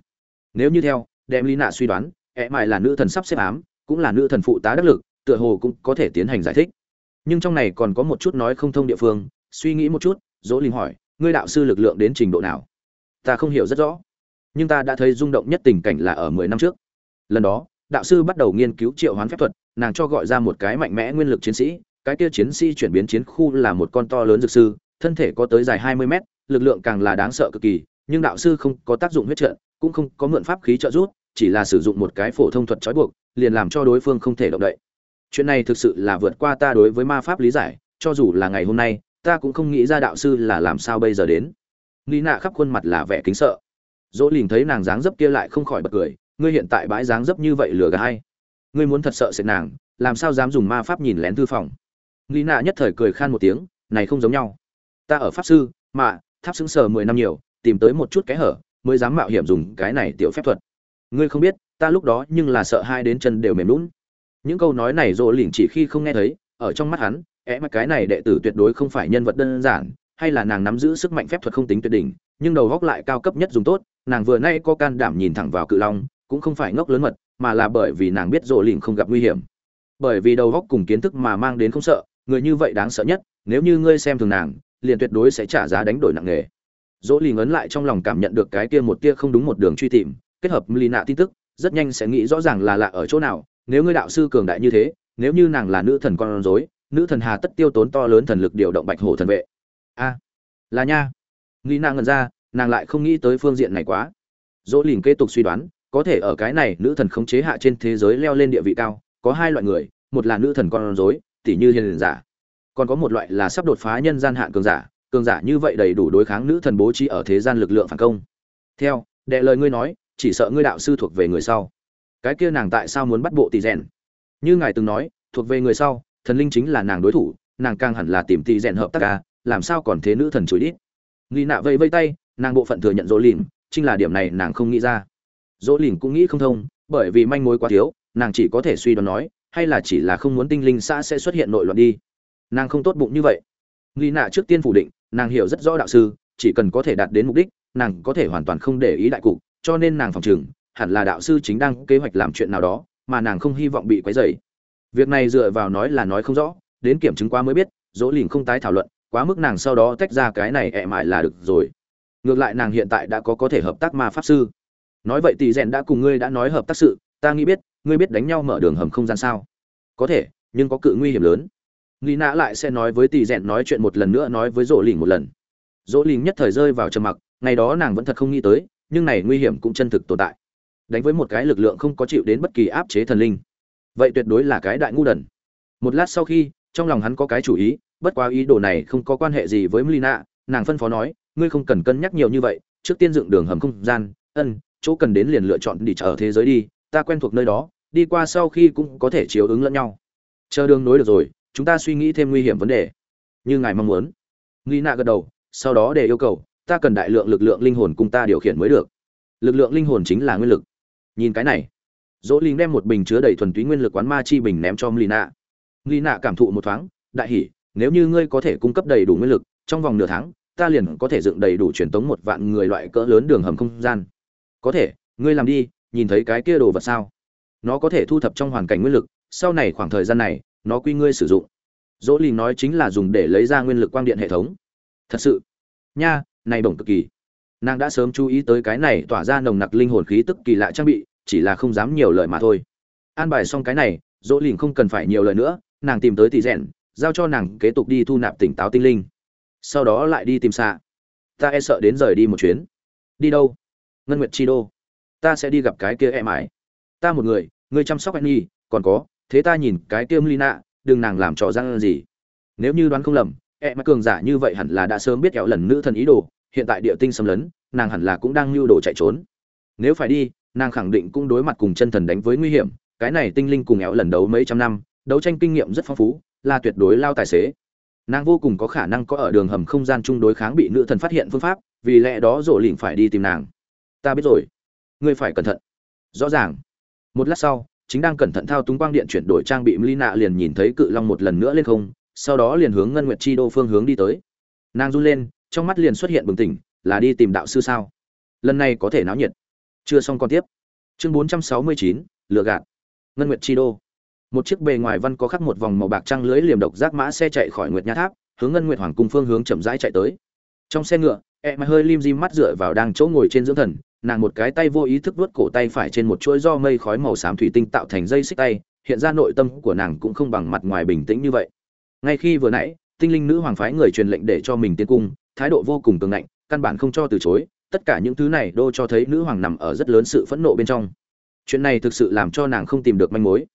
Nếu như theo, đem lý nạ suy đoán ẹ mại là nữ thần sắp xếp ám, cũng là nữ thần phụ tá đắc lực, tựa hồ cũng có thể tiến hành giải thích. Nhưng trong này còn có một chút nói không thông địa phương, suy nghĩ một chút, dỗ linh hỏi, ngươi đạo sư lực lượng đến trình độ nào? Ta không hiểu rất rõ, nhưng ta đã thấy rung động nhất tình cảnh là ở mười năm trước. Lần đó, đạo sư bắt đầu nghiên cứu triệu hoán phép thuật nàng cho gọi ra một cái mạnh mẽ nguyên lực chiến sĩ, cái kia chiến sĩ chuyển biến chiến khu là một con to lớn dược sư, thân thể có tới dài hai mươi mét, lực lượng càng là đáng sợ cực kỳ, nhưng đạo sư không có tác dụng huyết trận, cũng không có mượn pháp khí trợ giúp, chỉ là sử dụng một cái phổ thông thuật trói buộc, liền làm cho đối phương không thể động đậy. Chuyện này thực sự là vượt qua ta đối với ma pháp lý giải, cho dù là ngày hôm nay, ta cũng không nghĩ ra đạo sư là làm sao bây giờ đến. Nghĩ nạ khắp khuôn mặt là vẻ kính sợ. Dỗ lìn thấy nàng dáng dấp kia lại không khỏi bật cười, ngươi hiện tại bãi dáng dấp như vậy lừa gà hay ngươi muốn thật sợ sệt nàng, làm sao dám dùng ma pháp nhìn lén thư phòng? Lý nạ nhất thời cười khan một tiếng, này không giống nhau. Ta ở pháp sư, mà, tháp xứng sờ mười năm nhiều, tìm tới một chút cái hở, mới dám mạo hiểm dùng cái này tiểu phép thuật. Ngươi không biết, ta lúc đó nhưng là sợ hai đến chân đều mềm lún những câu nói này rộ lỉnh chỉ khi không nghe thấy, ở trong mắt hắn, é mà cái này đệ tử tuyệt đối không phải nhân vật đơn giản, hay là nàng nắm giữ sức mạnh phép thuật không tính tuyệt đỉnh, nhưng đầu góc lại cao cấp nhất dùng tốt, nàng vừa nay có can đảm nhìn thẳng vào cự long cũng không phải ngốc lớn mật, mà là bởi vì nàng biết rộ lìn không gặp nguy hiểm. Bởi vì đầu góc cùng kiến thức mà mang đến không sợ, người như vậy đáng sợ nhất, nếu như ngươi xem thường nàng, liền tuyệt đối sẽ trả giá đánh đổi nặng nề. Dỗ lì ngấn lại trong lòng cảm nhận được cái kia một tia không đúng một đường truy tìm, kết hợp lì nạ tin tức, rất nhanh sẽ nghĩ rõ ràng là lạ ở chỗ nào, nếu ngươi đạo sư cường đại như thế, nếu như nàng là nữ thần con rối, nữ thần hà tất tiêu tốn to lớn thần lực điều động bạch hổ thần vệ. A, là nha. Nghĩ nàng ngần ra, nàng lại không nghĩ tới phương diện này quá. Dỗ lìn kế tục suy đoán có thể ở cái này nữ thần khống chế hạ trên thế giới leo lên địa vị cao, có hai loại người, một là nữ thần con rối tỷ như hiền giả. Còn có một loại là sắp đột phá nhân gian hạn cường giả cường giả như vậy đầy đủ đối kháng nữ thần bố trí ở thế gian lực lượng phản công. Theo, đệ lời ngươi nói, chỉ sợ ngươi đạo sư thuộc về người sau. Cái kia nàng tại sao muốn bắt bộ tỷ rèn? Như ngài từng nói, thuộc về người sau, thần linh chính là nàng đối thủ, nàng càng hẳn là tìm tỷ rèn hợp tác ca làm sao còn thế nữ thần chối đít? Nghi nạ vây vây tay, nàng bộ phận thừa nhận dỗ lìn chính là điểm này nàng không nghĩ ra dỗ lìn cũng nghĩ không thông, bởi vì manh mối quá thiếu, nàng chỉ có thể suy đoán nói, hay là chỉ là không muốn tinh linh xã sẽ xuất hiện nội loạn đi. Nàng không tốt bụng như vậy. Nghi nạ trước tiên phủ định, nàng hiểu rất rõ đạo sư, chỉ cần có thể đạt đến mục đích, nàng có thể hoàn toàn không để ý đại cục, cho nên nàng phòng chừng hẳn là đạo sư chính đang kế hoạch làm chuyện nào đó, mà nàng không hy vọng bị quấy rầy. Việc này dựa vào nói là nói không rõ, đến kiểm chứng quá mới biết, dỗ lìn không tái thảo luận, quá mức nàng sau đó tách ra cái này ẹ mại là được rồi. Ngược lại nàng hiện tại đã có có thể hợp tác ma pháp sư nói vậy tỷ rèn đã cùng ngươi đã nói hợp tác sự ta nghĩ biết ngươi biết đánh nhau mở đường hầm không gian sao? Có thể nhưng có cự nguy hiểm lớn. Nghi nã lại sẽ nói với tỷ rèn nói chuyện một lần nữa nói với rỗ lìn một lần. Dỗ lìn nhất thời rơi vào trầm mặc ngày đó nàng vẫn thật không nghĩ tới nhưng này nguy hiểm cũng chân thực tồn tại. Đánh với một cái lực lượng không có chịu đến bất kỳ áp chế thần linh. Vậy tuyệt đối là cái đại ngu đần. Một lát sau khi trong lòng hắn có cái chủ ý bất quá ý đồ này không có quan hệ gì với Melina, nàng phân phó nói, ngươi không cần cân nhắc nhiều như vậy, trước tiên dựng đường hầm không gian, ân, chỗ cần đến liền lựa chọn đi chờ thế giới đi, ta quen thuộc nơi đó, đi qua sau khi cũng có thể chiếu ứng lẫn nhau. Chờ đường nối được rồi, chúng ta suy nghĩ thêm nguy hiểm vấn đề. Như ngài mong muốn. Melina gật đầu, sau đó để yêu cầu, ta cần đại lượng lực lượng linh hồn cùng ta điều khiển mới được. Lực lượng linh hồn chính là nguyên lực. Nhìn cái này. Dỗ Linh đem một bình chứa đầy thuần túy nguyên lực quán ma chi bình ném cho Melina. Melina cảm thụ một thoáng, đại hỉ, nếu như ngươi có thể cung cấp đầy đủ nguyên lực trong vòng nửa tháng ta liền có thể dựng đầy đủ truyền tống một vạn người loại cỡ lớn đường hầm không gian có thể, ngươi làm đi, nhìn thấy cái kia đồ vật sao? Nó có thể thu thập trong hoàn cảnh nguyên lực, sau này khoảng thời gian này, nó quy ngươi sử dụng. Dỗ lì nói chính là dùng để lấy ra nguyên lực quang điện hệ thống. Thật sự? Nha, này bổng cực kỳ. Nàng đã sớm chú ý tới cái này tỏa ra nồng nặc linh hồn khí tức kỳ lạ trang bị, chỉ là không dám nhiều lời mà thôi. An bài xong cái này, dỗ lìn không cần phải nhiều lời nữa, nàng tìm tới tỷ rèn, giao cho nàng kế tục đi thu nạp tỉnh táo tinh linh. Sau đó lại đi tìm xạ ta e sợ đến rời đi một chuyến. Đi đâu? Ngân nguyệt chi đô. Ta sẽ đi gặp cái kia em ải ta một người, ngươi chăm sóc anh còn có, thế ta nhìn cái kia lina đừng nàng làm trò răng gì. Nếu như đoán không lầm em cường giả như vậy hẳn là đã sớm biết kẹo lần nữ thần ý đồ, hiện tại địa tinh xâm lấn, nàng hẳn là cũng đang lưu đồ chạy trốn. Nếu phải đi, nàng khẳng định cũng đối mặt cùng chân thần đánh với nguy hiểm, cái này tinh linh cùng kẹo lần đấu mấy trăm năm, đấu tranh kinh nghiệm rất phong phú, là tuyệt đối lao tài xế. Nàng vô cùng có khả năng có ở đường hầm không gian chung đối kháng bị nữ thần phát hiện phương pháp, vì lẽ đó rộ lỉnh phải đi tìm nàng ta biết rồi ngươi phải cẩn thận rõ ràng một lát sau chính đang cẩn thận thao túng quang điện chuyển đổi trang bị Melina liền nhìn thấy cự long một lần nữa lên không, sau đó liền hướng Ngân Nguyệt Chi Đô phương hướng đi tới. Nàng run lên, trong mắt liền xuất hiện bừng tỉnh, là đi tìm đạo sư sao? Lần này có thể náo nhiệt. Chưa xong con tiếp. Chương 469, lừa gạt. Ngân Nguyệt Chi Đô một chiếc bề ngoài văn có khắc một vòng màu bạc trăng lưới liềm độc giác mã xe chạy khỏi nguyệt nha tháp hướng ngân nguyệt hoàng cung phương hướng chậm rãi chạy tới trong xe ngựa e mà hơi lim dim mắt dựa vào đang chỗ ngồi trên dưỡng thần nàng một cái tay vô ý thức vuốt cổ tay phải trên một chuỗi do mây khói màu xám thủy tinh tạo thành dây xích tay, hiện ra nội tâm của nàng cũng không bằng mặt ngoài bình tĩnh như vậy. Ngay khi vừa nãy, tinh linh nữ hoàng phái người truyền lệnh để cho mình tiến cung, thái độ vô cùng cứng ngạnh, căn bản không cho từ chối, tất cả những thứ này đô cho thấy nữ hoàng nằm ở rất lớn sự phẫn nộ bên trong. Chuyện này thực sự làm cho nàng không tìm được manh mối.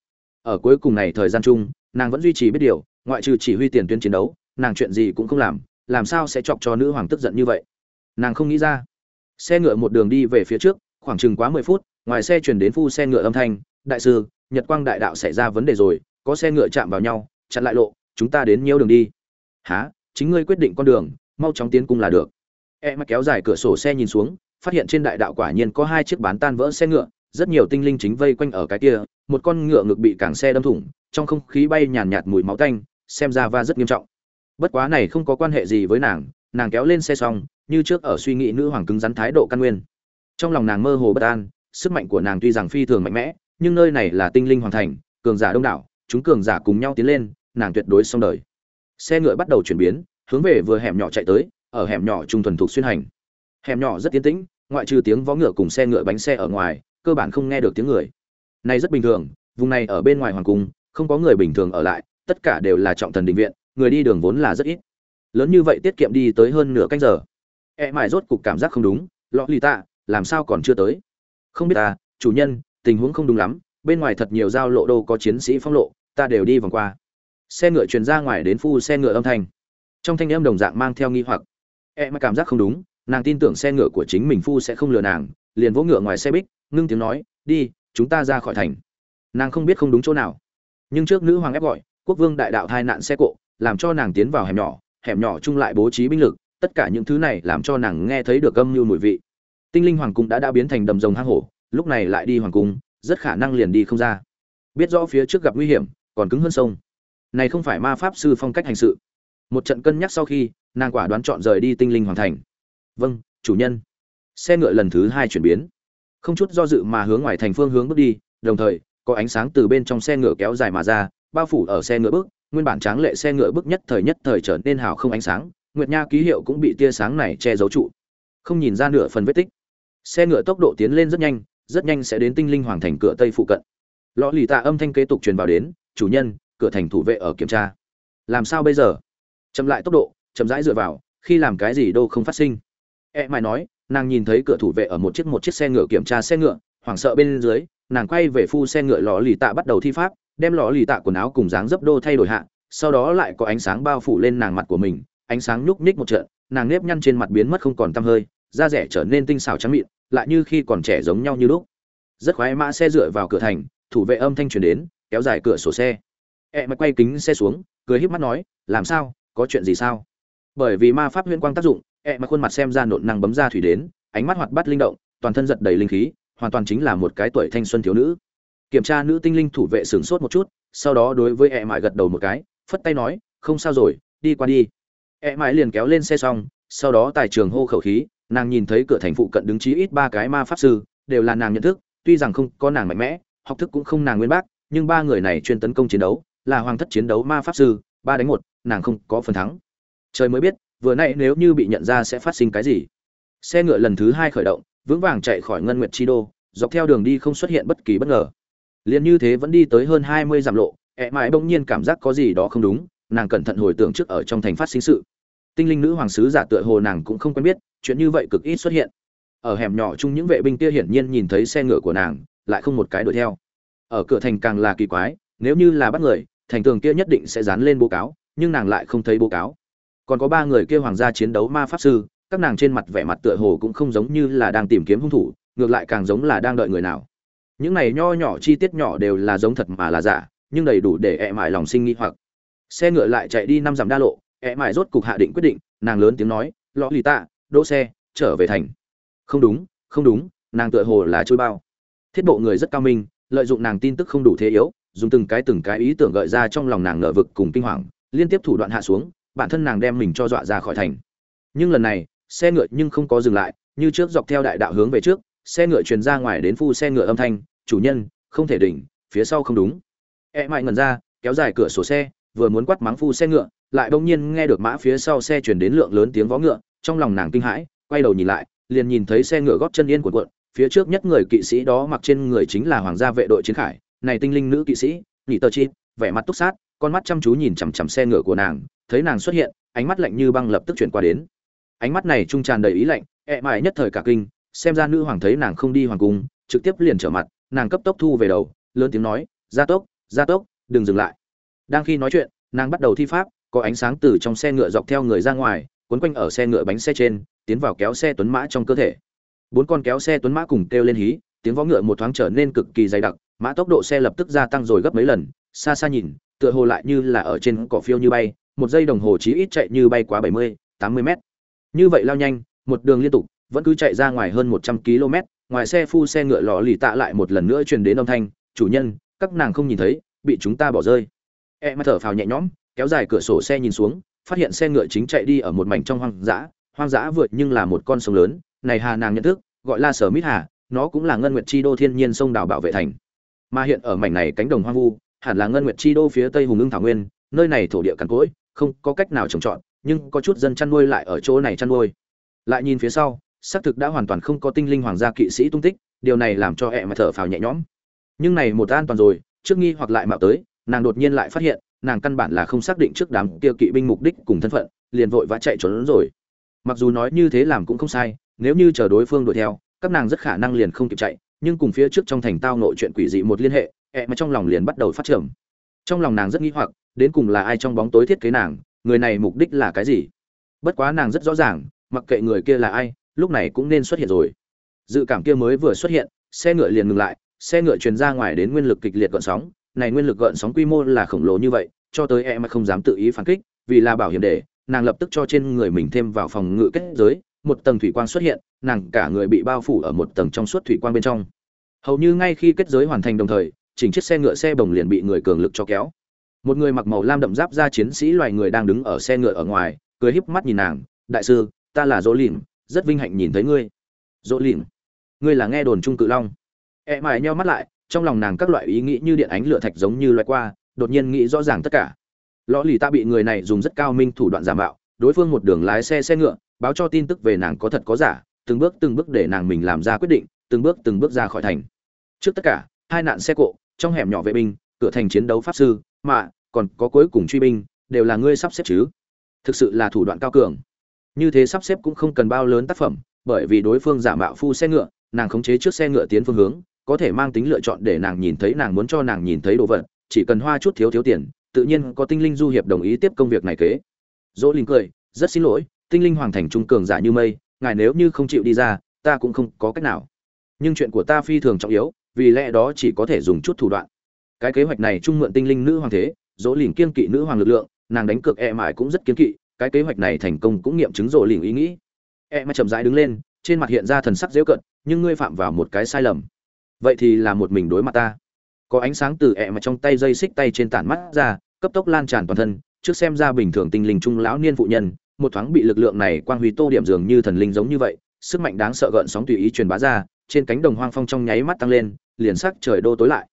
Ở cuối cùng này thời gian chung, nàng vẫn duy trì biết điều, ngoại trừ chỉ huy tiền tuyến chiến đấu, nàng chuyện gì cũng không làm làm sao sẽ chọc cho nữ hoàng tức giận như vậy? Nàng không nghĩ ra xe ngựa một đường đi về phía trước khoảng chừng quá mười phút ngoài xe chuyển đến phu xe ngựa âm thanh đại sư nhật quang đại đạo xảy ra vấn đề rồi có xe ngựa chạm vào nhau chặn lại lộ chúng ta đến nhiều đường đi. Há chính ngươi quyết định con đường mau chóng tiến cung là được. E mắt kéo dài cửa sổ xe nhìn xuống phát hiện trên đại đạo quả nhiên có hai chiếc bán tan vỡ xe ngựa rất nhiều tinh linh chính vây quanh ở cái kia, một con ngựa ngực bị cảng xe đâm thủng, trong không khí bay nhàn nhạt mùi máu tanh, xem ra va rất nghiêm trọng. Bất quá này không có quan hệ gì với nàng, nàng kéo lên xe xong, như trước ở suy nghĩ nữ hoàng cứng rắn thái độ căn nguyên. Trong lòng nàng mơ hồ bất an, sức mạnh của nàng tuy rằng phi thường mạnh mẽ, nhưng nơi này là tinh linh hoàng thành, cường giả đông đảo, chúng cường giả cùng nhau tiến lên, nàng tuyệt đối xong đời. Xe ngựa bắt đầu chuyển biến, hướng về vừa hẻm nhỏ chạy tới, ở hẻm nhỏ trung thuần thuộc xuyên hành. Hẻm nhỏ rất tiến tĩnh, ngoại trừ tiếng vó ngựa cùng xe ngựa bánh xe ở ngoài, cơ bản không nghe được tiếng người này rất bình thường vùng này ở bên ngoài hoàng cung không có người bình thường ở lại tất cả đều là trọng thần định viện người đi đường vốn là rất ít lớn như vậy tiết kiệm đi tới hơn nửa canh giờ e mải rốt cục cảm giác không đúng, lọ lì tạ, làm sao còn chưa tới? Không biết ta chủ nhân, tình huống không đúng lắm, bên ngoài thật nhiều giao lộ đâu có chiến sĩ phong lộ, ta đều đi vòng qua. Xe ngựa truyền ra ngoài đến phu xe ngựa âm thanh. Trong thanh âm đồng dạng mang theo nghi hoặc. E mà cảm giác không đúng, nàng tin tưởng xe ngựa của chính mình phu sẽ không lừa nàng, liền vỗ ngựa ngoài xe bích, ngưng tiếng nói, đi, chúng ta ra khỏi thành. Nàng không biết không đúng chỗ nào. Nhưng trước nữ hoàng ép gọi, quốc vương đại đạo hai nạn xe cộ, làm cho nàng tiến vào hẻm nhỏ hẻm nhỏ chung lại bố trí binh lực tất cả những thứ này làm cho nàng nghe thấy được âm mưu mùi vị. Tinh linh hoàng cung đã đã biến thành đầm rồng hang hổ, lúc này lại đi hoàng cung, rất khả năng liền đi không ra. Biết rõ phía trước gặp nguy hiểm, còn cứng hơn sông. Này không phải ma pháp sư phong cách hành sự. Một trận cân nhắc sau khi, nàng quả đoán chọn rời đi tinh linh hoàng thành. Vâng chủ nhân. Xe ngựa lần thứ hai chuyển biến. Không chút do dự mà hướng ngoài thành phương hướng bước đi, đồng thời, có ánh sáng từ bên trong xe ngựa kéo dài mà ra, bao phủ ở xe ngựa bước, nguyên bản tráng lệ xe ngựa bước nhất thời nhất thời trở nên hào không ánh sáng nguyệt nha ký hiệu cũng bị tia sáng này che giấu trụ. Không nhìn ra nửa phần vết tích. Xe ngựa tốc độ tiến lên rất nhanh rất nhanh sẽ đến tinh linh hoàng thành cửa tây phụ cận. Lọ lì tạ âm thanh kế tục truyền vào đến, chủ nhân, cửa thành thủ vệ ở kiểm tra. Làm sao bây giờ? Chậm lại tốc độ, chậm rãi dựa vào, khi làm cái gì đâu không phát sinh. E mày nói, nàng nhìn thấy cửa thủ vệ ở một chiếc một chiếc xe ngựa kiểm tra xe ngựa, hoảng sợ bên dưới, nàng quay về phu xe ngựa Lọ lì tạ bắt đầu thi pháp, đem Lọ lì tạ quần áo cùng dáng dấp đô thay đổi hạ, sau đó lại có ánh sáng bao phủ lên nàng mặt của mình ánh sáng nhúc nhích một trận, nàng nếp nhăn trên mặt biến mất không còn tăm hơi, da rẻ trở nên tinh xảo trắng mịn, lại như khi còn trẻ giống nhau như lúc. Rất khoái mã xe dựa vào cửa thành, thủ vệ âm thanh truyền đến, kéo dài cửa sổ xe. E mày quay kính xe xuống, cười híp mắt nói, làm sao? Có chuyện gì sao? Bởi vì ma pháp huyễn quang tác dụng e mà khuôn mặt xem ra nộn năng bấm ra thủy đến, ánh mắt hoạt bát linh động, toàn thân giật đầy linh khí, hoàn toàn chính là một cái tuổi thanh xuân thiếu nữ. Kiểm tra nữ tinh linh thủ vệ sửng sốt một chút, sau đó đối với e mại gật đầu một cái, phất tay nói, không sao rồi, đi qua đi e mãi liền kéo lên xe xong, sau đó tài trường hô khẩu khí, nàng nhìn thấy cửa thành phụ cận đứng chí ít ba cái ma pháp sư, đều là nàng nhận thức, tuy rằng không có nàng mạnh mẽ, học thức cũng không nàng nguyên bác, nhưng ba người này chuyên tấn công chiến đấu, là hoàng thất chiến đấu ma pháp sư, ba đánh một, nàng không có phần thắng. Trời mới biết, vừa nãy nếu như bị nhận ra sẽ phát sinh cái gì. Xe ngựa lần thứ hai khởi động, vững vàng chạy khỏi ngân nguyệt chi đô, dọc theo đường đi không xuất hiện bất kỳ bất ngờ. Liền như thế vẫn đi tới hơn hai mươi dặm lộ ẹ mãi bỗng nhiên cảm giác có gì đó không đúng nàng cẩn thận hồi tưởng trước ở trong thành phát sinh sự. Tinh linh nữ hoàng sứ giả tựa hồ nàng cũng không quen biết, chuyện như vậy cực ít xuất hiện. Ở hẻm nhỏ chung những vệ binh kia hiển nhiên nhìn thấy xe ngựa của nàng, lại không một cái đuổi theo. Ở cửa thành càng là kỳ quái, nếu như là bắt người, thành tường kia nhất định sẽ dán lên báo cáo, nhưng nàng lại không thấy báo cáo. Còn có ba người kia hoàng gia chiến đấu ma pháp sư, các nàng trên mặt vẻ mặt tựa hồ cũng không giống như là đang tìm kiếm hung thủ, ngược lại càng giống là đang đợi người nào. Những này nho nhỏ chi tiết nhỏ đều là giống thật mà là giả, nhưng đầy đủ để ẹ mại lòng sinh nghi hoặc xe ngựa lại chạy đi năm dặm đa lộ ẹ mãi rốt cục hạ định quyết định, nàng lớn tiếng nói lõ lì tạ, đỗ xe, trở về thành. Không đúng không đúng, nàng tựa hồ là trôi bao. Thiết bộ người rất cao minh, lợi dụng nàng tin tức không đủ thế yếu, dùng từng cái từng cái ý tưởng gợi ra trong lòng nàng nở vực cùng kinh hoàng, liên tiếp thủ đoạn hạ xuống, bản thân nàng đem mình cho dọa ra khỏi thành. Nhưng lần này, xe ngựa nhưng không có dừng lại, như trước dọc theo đại đạo hướng về trước, xe ngựa truyền ra ngoài đến phu xe ngựa âm thanh, chủ nhân, không thể đỉnh, phía sau không đúng. E mãi ngẩn ra, kéo dài cửa sổ xe vừa muốn quát mắng phu xe ngựa, lại bỗng nhiên nghe được mã phía sau xe truyền đến lượng lớn tiếng vó ngựa, trong lòng nàng kinh hãi, quay đầu nhìn lại, liền nhìn thấy xe ngựa góp chân yên của cuộn, phía trước nhất người kỵ sĩ đó mặc trên người chính là hoàng gia vệ đội chiến khải, này tinh linh nữ kỵ sĩ nhị tờ chi, vẻ mặt túc sát, con mắt chăm chú nhìn chằm chằm xe ngựa của nàng, thấy nàng xuất hiện, ánh mắt lạnh như băng lập tức chuyển qua đến. Ánh mắt này trung tràn đầy ý lạnh, ẹ mãi nhất thời cả kinh, xem ra nữ hoàng thấy nàng không đi hoàng cung, trực tiếp liền trở mặt, nàng cấp tốc thu về đầu, lớn tiếng nói, gia tốc gia tốc, đừng dừng lại đang khi nói chuyện, nàng bắt đầu thi pháp, có ánh sáng từ trong xe ngựa dọc theo người ra ngoài quấn quanh ở xe ngựa bánh xe trên, tiến vào kéo xe tuấn mã trong cơ thể. Bốn con kéo xe tuấn mã cùng kêu lên hí, tiếng vó ngựa một thoáng trở nên cực kỳ dày đặc, mã tốc độ xe lập tức gia tăng rồi gấp mấy lần, xa xa nhìn, tựa hồ lại như là ở trên cỏ phiêu như bay, một giây đồng hồ chí ít chạy như bay quá bảy mươi, tám mươi mét. Như vậy lao nhanh, một đường liên tục, vẫn cứ chạy ra ngoài hơn một trăm km, ngoài xe phu xe ngựa lò lì tạ lại một lần nữa truyền đến âm thanh, chủ nhân, các nàng không nhìn thấy, bị chúng ta bỏ rơi e mà thở phào nhẹ nhõm, kéo dài cửa sổ xe nhìn xuống, phát hiện xe ngựa chính chạy đi ở một mảnh trong hoang dã. Hoang dã vượt nhưng là một con sông lớn. Này hà nàng nhận thức, gọi là sở mít hà, nó cũng là ngân nguyệt chi đô thiên nhiên sông đảo bảo vệ thành. Mà hiện ở mảnh này cánh đồng hoang vu, hẳn là ngân nguyệt chi đô phía tây hùng ưng thảo nguyên, nơi này thổ địa cằn cỗi, không có cách nào trồng trọt, nhưng có chút dân chăn nuôi lại ở chỗ này chăn nuôi. Lại nhìn phía sau, xác thực đã hoàn toàn không có tinh linh hoàng gia kỵ sĩ tung tích, điều này làm cho hẹ mà thở phào nhẹ nhõm. Nhưng này một an toàn rồi, trước nghi hoặc lại mạo tới nàng đột nhiên lại phát hiện, nàng căn bản là không xác định trước đám kia kỵ binh mục đích cùng thân phận, liền vội vã chạy trốn rồi. Mặc dù nói như thế làm cũng không sai, nếu như chờ đối phương đuổi theo, các nàng rất khả năng liền không kịp chạy, nhưng cùng phía trước trong thành tao nội chuyện quỷ dị một liên hệ, ẹ mà trong lòng liền bắt đầu phát triển trong lòng nàng rất nghi hoặc, đến cùng là ai trong bóng tối thiết kế nàng, người này mục đích là cái gì? Bất quá nàng rất rõ ràng, mặc kệ người kia là ai, lúc này cũng nên xuất hiện rồi. Dự cảm kia mới vừa xuất hiện, xe ngựa liền ngừng lại, xe ngựa truyền ra ngoài đến nguyên lực kịch liệt gọn sóng này nguyên lực gợn sóng quy mô là khổng lồ như vậy cho tới em mà không dám tự ý phản kích vì là bảo hiểm để nàng lập tức cho trên người mình thêm vào phòng ngự kết giới một tầng thủy quang xuất hiện nàng cả người bị bao phủ ở một tầng trong suốt thủy quang bên trong. Hầu như ngay khi kết giới hoàn thành đồng thời chỉnh chiếc xe ngựa xe bồng liền bị người cường lực cho kéo. Một người mặc màu lam đậm giáp ra chiến sĩ loài người đang đứng ở xe ngựa ở ngoài cười híp mắt nhìn nàng đại sư ta là dỗ Lĩnh, rất vinh hạnh nhìn thấy ngươi. Dỗ Lĩnh, ngươi là nghe đồn trung cự long? E mải nheo mắt lại trong lòng nàng các loại ý nghĩ như điện ánh lửa thạch giống như loại qua, đột nhiên nghĩ rõ ràng tất cả. Lõ lì ta bị người này dùng rất cao minh thủ đoạn giả mạo, đối phương một đường lái xe xe ngựa, báo cho tin tức về nàng có thật có giả, từng bước từng bước để nàng mình làm ra quyết định, từng bước từng bước ra khỏi thành. Trước tất cả, hai nạn xe cộ, trong hẻm nhỏ vệ binh, cửa thành chiến đấu pháp sư, mà còn có cuối cùng truy binh, đều là ngươi sắp xếp chứ? Thực sự là thủ đoạn cao cường. Như thế sắp xếp cũng không cần bao lớn tác phẩm, bởi vì đối phương giả mạo phu xe ngựa, nàng khống chế trước xe ngựa tiến phương hướng có thể mang tính lựa chọn để nàng nhìn thấy nàng muốn cho nàng nhìn thấy đồ vật, chỉ cần hoa chút thiếu thiếu tiền, tự nhiên có tinh linh du hiệp đồng ý tiếp công việc này kế. Dỗ linh cười, rất xin lỗi, tinh linh hoàng thành trung cường giả như mây, ngài nếu như không chịu đi ra, ta cũng không có cách nào. Nhưng chuyện của ta phi thường trọng yếu, vì lẽ đó chỉ có thể dùng chút thủ đoạn. Cái kế hoạch này trung mượn tinh linh nữ hoàng thế, dỗ lìn kiên kỵ nữ hoàng lực lượng, nàng đánh cược e mãi cũng rất kiên kỵ, cái kế hoạch này thành công cũng nghiệm chứng dỗ lìn ý nghĩ. E mãi chậm rãi đứng lên, trên mặt hiện ra thần sắc dễu cận nhưng ngươi phạm vào một cái sai lầm vậy thì là một mình đối mặt ta. Có ánh sáng từ ẹ mà trong tay dây xích tay trên tản mắt ra, cấp tốc lan tràn toàn thân, trước xem ra bình thường tinh linh trung lão niên phụ nhân, một thoáng bị lực lượng này quang huy tô điểm dường như thần linh giống như vậy, sức mạnh đáng sợ gợn sóng tùy ý truyền bá ra, trên cánh đồng hoang phong trong nháy mắt tăng lên, liền sắc trời đô tối lại.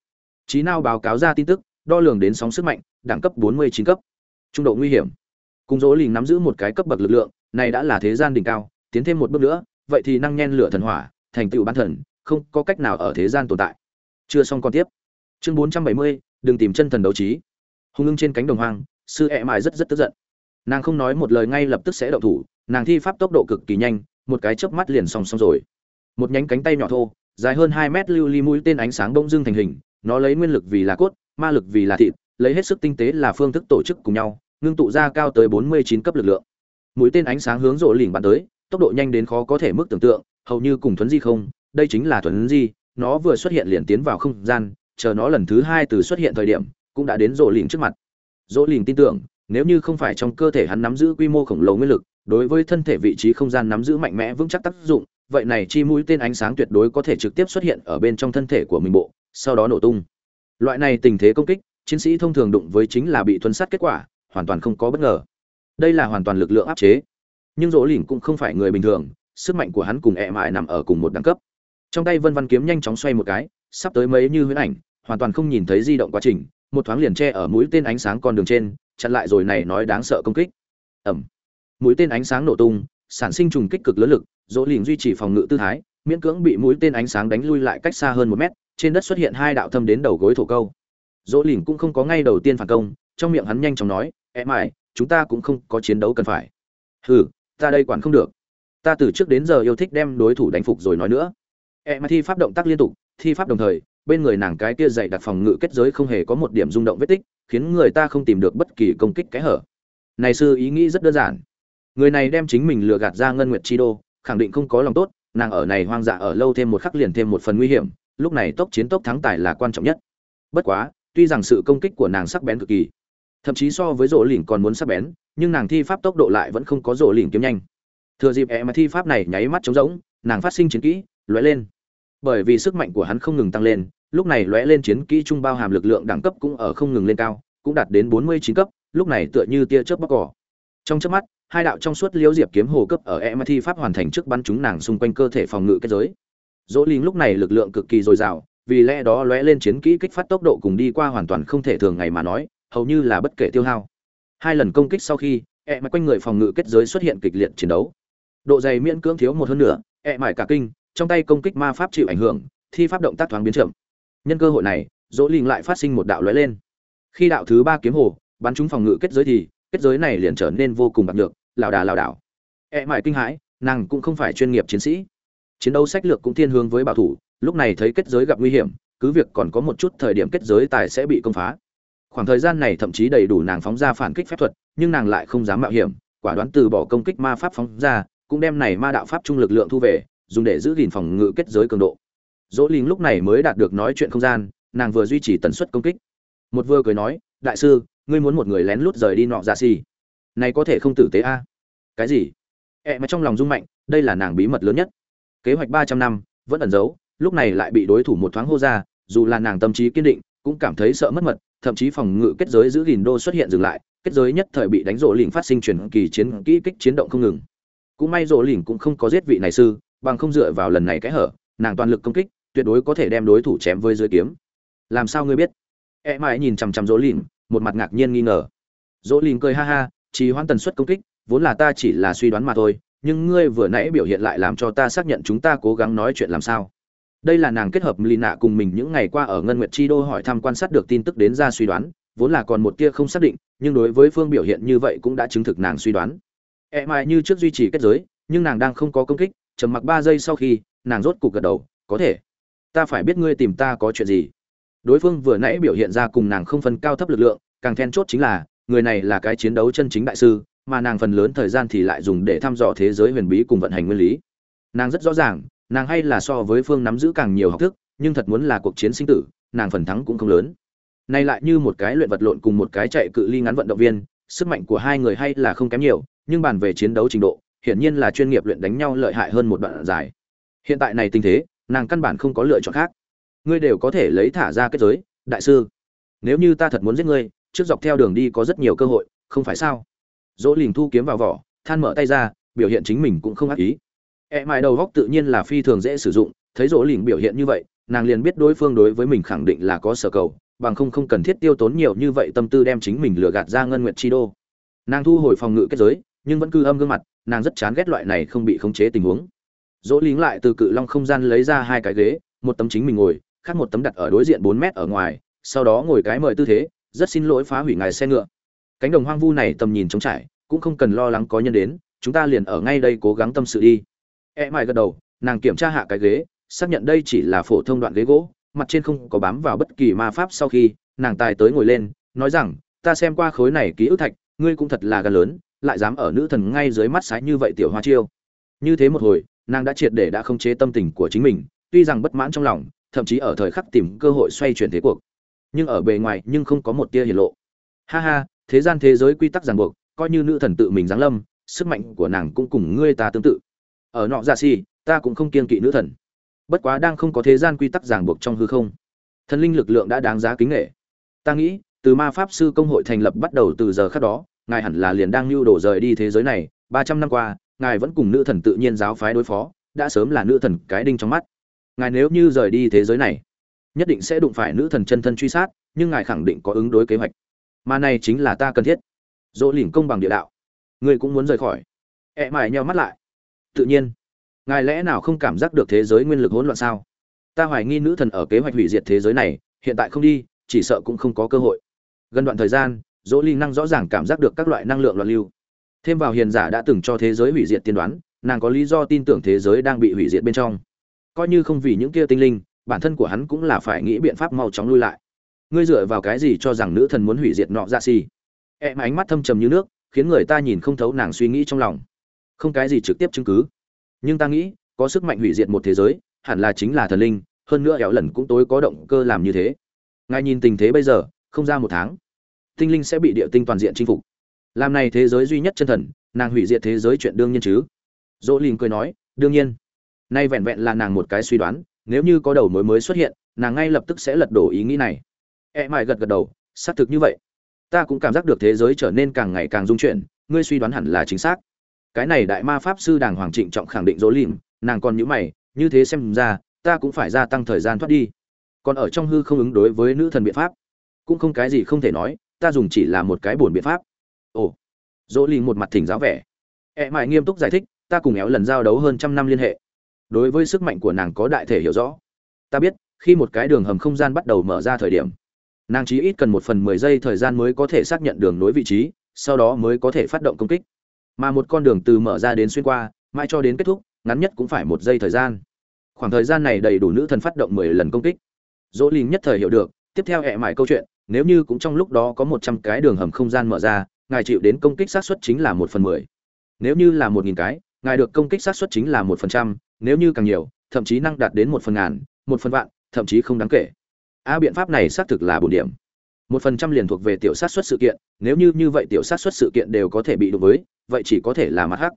Trí nào báo cáo ra tin tức, đo lường đến sóng sức mạnh, đẳng cấp 49 cấp. Trung độ nguy hiểm. Cùng dỗ lình nắm giữ một cái cấp bậc lực lượng, này đã là thế gian đỉnh cao, tiến thêm một bước nữa, vậy thì năng nhen lửa thần hỏa, thành tựu ban thần không có cách nào ở thế gian tồn tại. Chưa xong còn tiếp. Chương 470, đừng tìm chân thần đấu trí. Hùng ưng trên cánh đồng hoang sư ẹ mại rất rất tức giận. Nàng không nói một lời ngay lập tức sẽ động thủ nàng thi pháp tốc độ cực kỳ nhanh một cái chớp mắt liền xong xong rồi. Một nhánh cánh tay nhỏ thô dài hơn hai mét lưu ly mũi tên ánh sáng bông dưng thành hình nó lấy nguyên lực vì là cốt ma lực vì là thịt lấy hết sức tinh tế là phương thức tổ chức cùng nhau ngưng tụ ra cao tới bốn mươi chín cấp lực lượng. Mũi tên ánh sáng hướng rộ lỉnh bắn tới tốc độ nhanh đến khó có thể mức tưởng tượng hầu như cùng thuấn di không đây chính là thuần di, nó vừa xuất hiện liền tiến vào không gian, chờ nó lần thứ hai từ xuất hiện thời điểm, cũng đã đến rộ lìn trước mặt. Rộ lìn tin tưởng, nếu như không phải trong cơ thể hắn nắm giữ quy mô khổng lồ nguyên lực, đối với thân thể vị trí không gian nắm giữ mạnh mẽ vững chắc tác dụng, vậy này chi mũi tên ánh sáng tuyệt đối có thể trực tiếp xuất hiện ở bên trong thân thể của mình bộ, sau đó nổ tung. Loại này tình thế công kích, chiến sĩ thông thường đụng với chính là bị thuấn sát kết quả, hoàn toàn không có bất ngờ. Đây là hoàn toàn lực lượng áp chế. Nhưng rỗ lìn cũng không phải người bình thường, sức mạnh của hắn cùng ẹ mại nằm ở cùng một đẳng cấp trong tay vân văn kiếm nhanh chóng xoay một cái, sắp tới mấy như huyễn ảnh, hoàn toàn không nhìn thấy di động quá trình, một thoáng liền che ở mũi tên ánh sáng con đường trên, chặn lại rồi này nói đáng sợ công kích. Ẩm. Mũi tên ánh sáng nổ tung, sản sinh trùng kích cực lớn lực, dỗ liền duy trì phòng ngự tư thái, miễn cưỡng bị mũi tên ánh sáng đánh lui lại cách xa hơn một mét, trên đất xuất hiện hai đạo thâm đến đầu gối thổ câu. Dỗ liền cũng không có ngay đầu tiên phản công, trong miệng hắn nhanh chóng nói em ải chúng ta cũng không có chiến đấu cần phải. Hừ, ta đây quản không được. Ta từ trước đến giờ yêu thích đem đối thủ đánh phục rồi nói nữa em thi pháp động tác liên tục, thi pháp đồng thời, bên người nàng cái kia dày đặc phòng ngự kết giới không hề có một điểm rung động vết tích, khiến người ta không tìm được bất kỳ công kích cái hở. Này sư ý nghĩ rất đơn giản. Người này đem chính mình lừa gạt ra ngân nguyệt chi đô, khẳng định không có lòng tốt, nàng ở này hoang dã ở lâu thêm một khắc liền thêm một phần nguy hiểm, lúc này tốc chiến tốc thắng tài là quan trọng nhất. Bất quá, tuy rằng sự công kích của nàng sắc bén cực kỳ, thậm chí so với rỗ lỉnh còn muốn sắc bén, nhưng nàng thi pháp tốc độ lại vẫn không có rỗ lỉnh kiếm nhanh. Thừa dịp e mà thi pháp này nháy mắt trống rỗng, nàng phát sinh chiến kỹ, lóe lên bởi vì sức mạnh của hắn không ngừng tăng lên, lúc này lóe lên chiến kỹ trung bao hàm lực lượng đẳng cấp cũng ở không ngừng lên cao, cũng đạt đến bốn mươi chín cấp, lúc này tựa như tia chớp bóc cỏ. Trong chớp mắt, hai đạo trong suốt liễu diệp kiếm hồ cấp ở e thi pháp hoàn thành trước bắn chúng nàng xung quanh cơ thể phòng ngự kết giới. Dỗ linh lúc này lực lượng cực kỳ dồi dào, vì lẽ đó lóe lên chiến kỹ kích phát tốc độ cùng đi qua hoàn toàn không thể thường ngày mà nói, hầu như là bất kể tiêu hao. Hai lần công kích sau khi e mãi quanh người phòng ngự kết giới xuất hiện kịch liệt chiến đấu. Độ dày miễn cưỡng thiếu một hơn nữa e mãi cả kinh trong tay công kích ma pháp chịu ảnh hưởng, thi pháp động tác thoáng biến chậm. Nhân cơ hội này, dỗ linh lại phát sinh một đạo lóe lên. Khi đạo thứ ba kiếm hồ, bắn trúng phòng ngự kết giới thì, kết giới này liền trở nên vô cùng bạc được lảo đà lảo đảo. E mãi kinh hãi, nàng cũng không phải chuyên nghiệp chiến sĩ. Chiến đấu sách lược cũng thiên hướng với bảo thủ, lúc này thấy kết giới gặp nguy hiểm, cứ việc còn có một chút thời điểm kết giới tài sẽ bị công phá. Khoảng thời gian này thậm chí đầy đủ nàng phóng ra phản kích phép thuật, nhưng nàng lại không dám mạo hiểm, quả đoán từ bỏ công kích ma pháp phóng ra, cũng đem này ma đạo pháp trung lực lượng thu về dùng để giữ gìn phòng ngự kết giới cường độ. Dỗ linh lúc này mới đạt được nói chuyện không gian, nàng vừa duy trì tần suất công kích. Một vừa cười nói, đại sư, ngươi muốn một người lén lút rời đi nọ dạ xì. Này có thể không tử tế a? Cái gì? Ẹ mà trong lòng rung mạnh, đây là nàng bí mật lớn nhất. Kế hoạch ba trăm năm, vẫn ẩn giấu, lúc này lại bị đối thủ một thoáng hô ra, dù là nàng tâm trí kiên định, cũng cảm thấy sợ mất mật, thậm chí phòng ngự kết giới giữ gìn đô xuất hiện dừng lại, kết giới nhất thời bị đánh rộ lỉnh phát sinh chuyển kỳ chiến kỹ kích chiến động không ngừng. Cũng may rộ lỉnh cũng không có giết vị này sư bằng không dựa vào lần này cái hở, nàng toàn lực công kích, tuyệt đối có thể đem đối thủ chém với dưới kiếm. Làm sao ngươi biết? E mãi nhìn chằm chằm Dỗ lỉnh một mặt ngạc nhiên nghi ngờ. Dỗ lỉnh cười ha ha, chỉ hoãn tần suất công kích, vốn là ta chỉ là suy đoán mà thôi, nhưng ngươi vừa nãy biểu hiện lại làm cho ta xác nhận chúng ta cố gắng nói chuyện làm sao. Đây là nàng kết hợp lì nạ cùng mình những ngày qua ở ngân nguyệt chi đô hỏi thăm quan sát được tin tức đến ra suy đoán, vốn là còn một tia không xác định, nhưng đối với phương biểu hiện như vậy cũng đã chứng thực nàng suy đoán. E mãi như trước duy trì kết giới, nhưng nàng đang không có công kích trầm mặc ba giây sau khi, nàng rốt cục gật đầu, có thể. Ta phải biết ngươi tìm ta có chuyện gì. Đối phương vừa nãy biểu hiện ra cùng nàng không phân cao thấp lực lượng, càng then chốt chính là, người này là cái chiến đấu chân chính đại sư, mà nàng phần lớn thời gian thì lại dùng để thăm dò thế giới huyền bí cùng vận hành nguyên lý. Nàng rất rõ ràng, nàng hay là so với phương nắm giữ càng nhiều học thức, nhưng thật muốn là cuộc chiến sinh tử, nàng phần thắng cũng không lớn. Nay lại như một cái luyện vật lộn cùng một cái chạy cự ly ngắn vận động viên, sức mạnh của hai người hay là không kém nhiều, nhưng bàn về chiến đấu trình độ hiển nhiên là chuyên nghiệp luyện đánh nhau lợi hại hơn một đoạn dài. Hiện tại này tình thế nàng căn bản không có lựa chọn khác. Ngươi đều có thể lấy thả ra kết giới đại sư. Nếu như ta thật muốn giết ngươi trước dọc theo đường đi có rất nhiều cơ hội không phải sao? Dỗ lình thu kiếm vào vỏ than mở tay ra biểu hiện chính mình cũng không ác ý. E mại đầu góc tự nhiên là phi thường dễ sử dụng, thấy Dỗ Lĩnh biểu hiện như vậy, nàng liền biết đối phương đối với mình khẳng định là có sở cầu, bằng không không cần thiết tiêu tốn nhiều như vậy tâm tư đem chính mình lừa gạt ra ngân nguyệt chi đô. Nàng thu hồi phòng ngự kết giới, nhưng vẫn cứ âm gương mặt, nàng rất chán ghét loại này không bị khống chế tình huống. Dỗ Lĩnh lại từ cự long không gian lấy ra hai cái ghế, một tấm chính mình ngồi, khác một tấm đặt ở đối diện 4 mét ở ngoài, sau đó ngồi cái mời tư thế, rất xin lỗi phá hủy ngài xe ngựa. Cánh đồng hoang vu này tầm nhìn trống trải, cũng không cần lo lắng có nhân đến, chúng ta liền ở ngay đây cố gắng tâm sự đi e mãi gật đầu nàng kiểm tra hạ cái ghế xác nhận đây chỉ là phổ thông đoạn ghế gỗ mặt trên không có bám vào bất kỳ ma pháp sau khi nàng tài tới ngồi lên nói rằng ta xem qua khối này ký ức thạch ngươi cũng thật là gan lớn lại dám ở nữ thần ngay dưới mắt sái như vậy tiểu hoa chiêu. Như thế một hồi, nàng đã triệt để đã không chế tâm tình của chính mình, tuy rằng bất mãn trong lòng, thậm chí ở thời khắc tìm cơ hội xoay chuyển thế cuộc. Nhưng ở bề ngoài nhưng không có một tia hiển lộ. Ha ha, thế gian thế giới quy tắc ràng buộc, coi như nữ thần tự mình giáng lâm, sức mạnh của nàng cũng cùng ngươi ta tương tự. Ở nọ dạ si ta cũng không kiên kỵ nữ thần. Bất quá đang không có thế gian quy tắc ràng buộc trong hư không. Thần linh lực lượng đã đáng giá kính nghệ ta nghĩ, từ ma pháp sư công hội thành lập bắt đầu từ giờ khác đó ngài hẳn là liền đang lưu đổ rời đi thế giới này, ba trăm năm qua, ngài vẫn cùng nữ thần tự nhiên giáo phái đối phó, đã sớm là nữ thần cái đinh trong mắt. Ngài nếu như rời đi thế giới này, nhất định sẽ đụng phải nữ thần chân thân truy sát, nhưng ngài khẳng định có ứng đối kế hoạch. Mà này chính là ta cần thiết. Dỗ lỉnh công bằng địa đạo. Ngươi cũng muốn rời khỏi. E Ẹ mải nheo mắt lại. Tự nhiên. Ngài lẽ nào không cảm giác được thế giới nguyên lực hỗn loạn sao? Ta hoài nghi nữ thần ở kế hoạch hủy diệt thế giới này, hiện tại không đi, chỉ sợ cũng không có cơ hội. Gần đoạn thời gian dỗ ly năng rõ ràng cảm giác được các loại năng lượng loạn lưu. Thêm vào hiền giả đã từng cho thế giới hủy diệt tiên đoán, nàng có lý do tin tưởng thế giới đang bị hủy diệt bên trong. Coi như không vì những kia tinh linh, bản thân của hắn cũng là phải nghĩ biện pháp mau chóng lui lại. Ngươi dựa vào cái gì cho rằng nữ thần muốn hủy diệt nọ ra dạ xì? Em ánh mắt thâm trầm như nước, khiến người ta nhìn không thấu nàng suy nghĩ trong lòng. Không cái gì trực tiếp chứng cứ. Nhưng ta nghĩ, có sức mạnh hủy diệt một thế giới, hẳn là chính là thần linh, hơn nữa éo lần cũng tối có động cơ làm như thế. Ngài nhìn tình thế bây giờ, không ra một tháng tinh linh sẽ bị địa tinh toàn diện chinh phục. Làm này thế giới duy nhất chân thần, nàng hủy diệt thế giới chuyện đương nhiên chứ? Dỗ lìn cười nói, đương nhiên. Nay vẹn vẹn là nàng một cái suy đoán, nếu như có đầu mối mới xuất hiện, nàng ngay lập tức sẽ lật đổ ý nghĩ này. E mãi gật gật đầu, xác thực như vậy. Ta cũng cảm giác được thế giới trở nên càng ngày càng dung chuyển, ngươi suy đoán hẳn là chính xác. Cái này đại ma pháp sư đàng hoàng trịnh trọng khẳng định dỗ lìn, nàng còn nhữ mày, như thế xem ra, ta cũng phải gia tăng thời gian thoát đi. Còn ở trong hư không ứng đối với nữ thần biện pháp, cũng không cái gì không thể nói ta dùng chỉ là một cái buồn biện pháp. Ồ. Dỗ lìm một mặt thỉnh giáo vẻ. E mãi nghiêm túc giải thích, ta cùng éo lần giao đấu hơn trăm năm liên hệ. Đối với sức mạnh của nàng có đại thể hiểu rõ. Ta biết, khi một cái đường hầm không gian bắt đầu mở ra thời điểm, nàng chí ít cần một phần mười giây thời gian mới có thể xác nhận đường nối vị trí, sau đó mới có thể phát động công kích. Mà một con đường từ mở ra đến xuyên qua, mãi cho đến kết thúc, ngắn nhất cũng phải một giây thời gian. Khoảng thời gian này đầy đủ nữ thần phát động mười lần công kích. Dỗ linh nhất thời hiểu được, tiếp theo hẹ mãi câu chuyện nếu như cũng trong lúc đó có một trăm cái đường hầm không gian mở ra, ngài chịu đến công kích sát suất chính là một phần mười. Nếu như là một nghìn cái, ngài được công kích sát suất chính là một phần trăm, nếu như càng nhiều, thậm chí năng đạt đến một phần ngàn, một phần vạn, thậm chí không đáng kể. A, biện pháp này xác thực là bổ điểm. Một phần trăm liền thuộc về tiểu sát suất sự kiện, nếu như như vậy tiểu sát suất sự kiện đều có thể bị đụng với, vậy chỉ có thể là mặt hắc.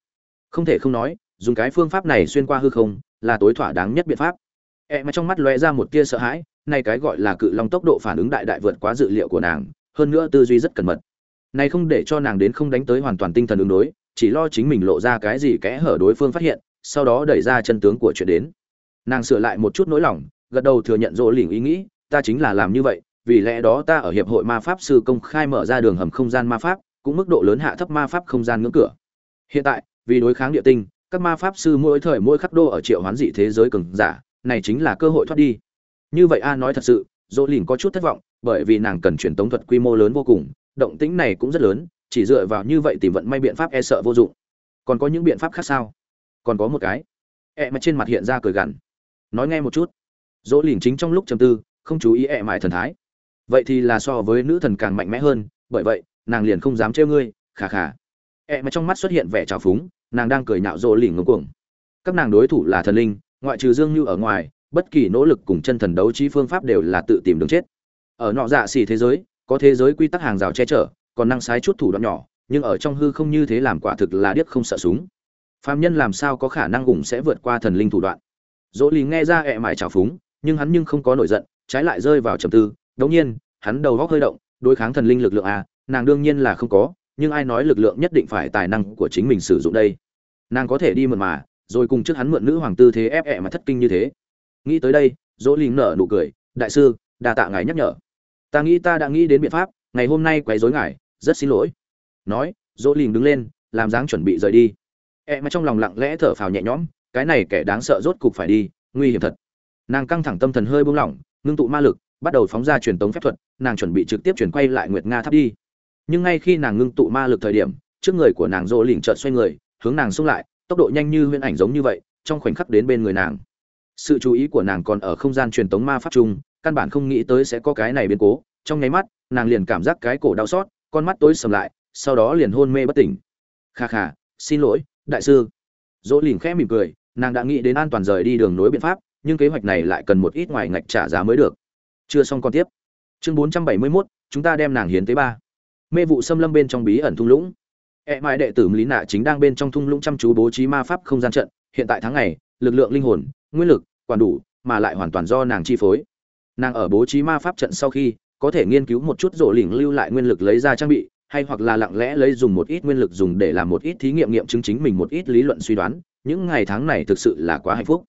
Không thể không nói, dùng cái phương pháp này xuyên qua hư không, là tối thỏa đáng nhất biện pháp e mà trong mắt lóe ra một tia sợ hãi, nay cái gọi là cự long tốc độ phản ứng đại đại vượt quá dự liệu của nàng, hơn nữa tư duy rất cẩn mật. Này không để cho nàng đến không đánh tới hoàn toàn tinh thần ứng đối, chỉ lo chính mình lộ ra cái gì kẽ hở đối phương phát hiện, sau đó đẩy ra chân tướng của chuyện đến. Nàng sửa lại một chút nỗi lòng, gật đầu thừa nhận rỗ lỉnh ý nghĩ, ta chính là làm như vậy, vì lẽ đó ta ở hiệp hội ma pháp sư công khai mở ra đường hầm không gian ma pháp, cũng mức độ lớn hạ thấp ma pháp không gian ngưỡng cửa. Hiện tại, vì đối kháng địa tinh, các ma pháp sư mỗi thời mỗi khắc đô ở triệu hoán dị thế giới cường giả này chính là cơ hội thoát đi. Như vậy a nói thật sự, dỗ lìn có chút thất vọng, bởi vì nàng cần truyền tống thuật quy mô lớn vô cùng, động tĩnh này cũng rất lớn, chỉ dựa vào như vậy tìm vận may biện pháp e sợ vô dụng. Còn có những biện pháp khác sao? Còn có một cái. E mà trên mặt hiện ra cười gằn. Nói nghe một chút. Dỗ lìn chính trong lúc trầm tư, không chú ý e mại thần thái. Vậy thì là so với nữ thần càng mạnh mẽ hơn, bởi vậy, nàng liền không dám trêu ngươi, khà khà. E mà trong mắt xuất hiện vẻ trào phúng, nàng đang cười nhạo dỗ lìn ngông cuồng. Các nàng đối thủ là thần linh ngoại trừ dương như ở ngoài, bất kỳ nỗ lực cùng chân thần đấu trí phương pháp đều là tự tìm đường chết. Ở nọ dạ xỉ thế giới, có thế giới quy tắc hàng rào che chở, còn năng sái chút thủ đoạn nhỏ, nhưng ở trong hư không như thế làm quả thực là điếc không sợ súng. Phạm nhân làm sao có khả năng gùng sẽ vượt qua thần linh thủ đoạn. Dỗ lì nghe ra ẹ mải trào phúng, nhưng hắn nhưng không có nổi giận, trái lại rơi vào trầm tư. Đống nhiên, hắn đầu góc hơi động, đối kháng thần linh lực lượng à nàng đương nhiên là không có, nhưng ai nói lực lượng nhất định phải tài năng của chính mình sử dụng đây? Nàng có thể đi mượn mà rồi cùng trước hắn mượn nữ hoàng tư thế ép ẹ mà thất kinh như thế. Nghĩ tới đây, dỗ lì nở nụ cười, đại sư đà tạ ngài nhắc nhở. Ta nghĩ ta đã nghĩ đến biện pháp, ngày hôm nay quấy rối ngài, rất xin lỗi. Nói, dỗ lìn đứng lên, làm dáng chuẩn bị rời đi. Ẹ mà trong lòng lặng lẽ thở phào nhẹ nhõm, cái này kẻ đáng sợ rốt cục phải đi, nguy hiểm thật. Nàng căng thẳng tâm thần hơi buông lỏng, ngưng tụ ma lực, bắt đầu phóng ra truyền tống phép thuật, nàng chuẩn bị trực tiếp chuyển quay lại nguyệt nga tháp đi. Nhưng ngay khi nàng ngưng tụ ma lực thời điểm, trước người của nàng dỗ lỉnh chợt xoay người, hướng nàng xông lại tốc độ nhanh như huyễn ảnh giống như vậy trong khoảnh khắc đến bên người nàng. Sự chú ý của nàng còn ở không gian truyền tống ma pháp chung căn bản không nghĩ tới sẽ có cái này biến cố. Trong nháy mắt nàng liền cảm giác cái cổ đau xót con mắt tối sầm lại sau đó liền hôn mê bất tỉnh. Kha kha xin lỗi đại sư. Dỗ lìn khẽ mỉm cười nàng đã nghĩ đến an toàn rời đi đường nối biện pháp nhưng kế hoạch này lại cần một ít ngoài ngạch trả giá mới được. Chưa xong còn tiếp. Chương bốn trăm bảy mươi 471, chúng ta đem nàng hiến tế ba. Mê vụ xâm lâm bên trong bí ẩn thung lũng e mãi đệ tử lý nạ chính đang bên trong thung lũng chăm chú bố trí ma pháp không gian trận. Hiện tại tháng này lực lượng linh hồn, nguyên lực, quản đủ, mà lại hoàn toàn do nàng chi phối. Nàng ở bố trí ma pháp trận sau khi, có thể nghiên cứu một chút rỗ lỉnh lưu lại nguyên lực lấy ra trang bị, hay hoặc là lặng lẽ lấy dùng một ít nguyên lực dùng để làm một ít thí nghiệm nghiệm chứng chính mình một ít lý luận suy đoán. Những ngày tháng này thực sự là quá hạnh phúc.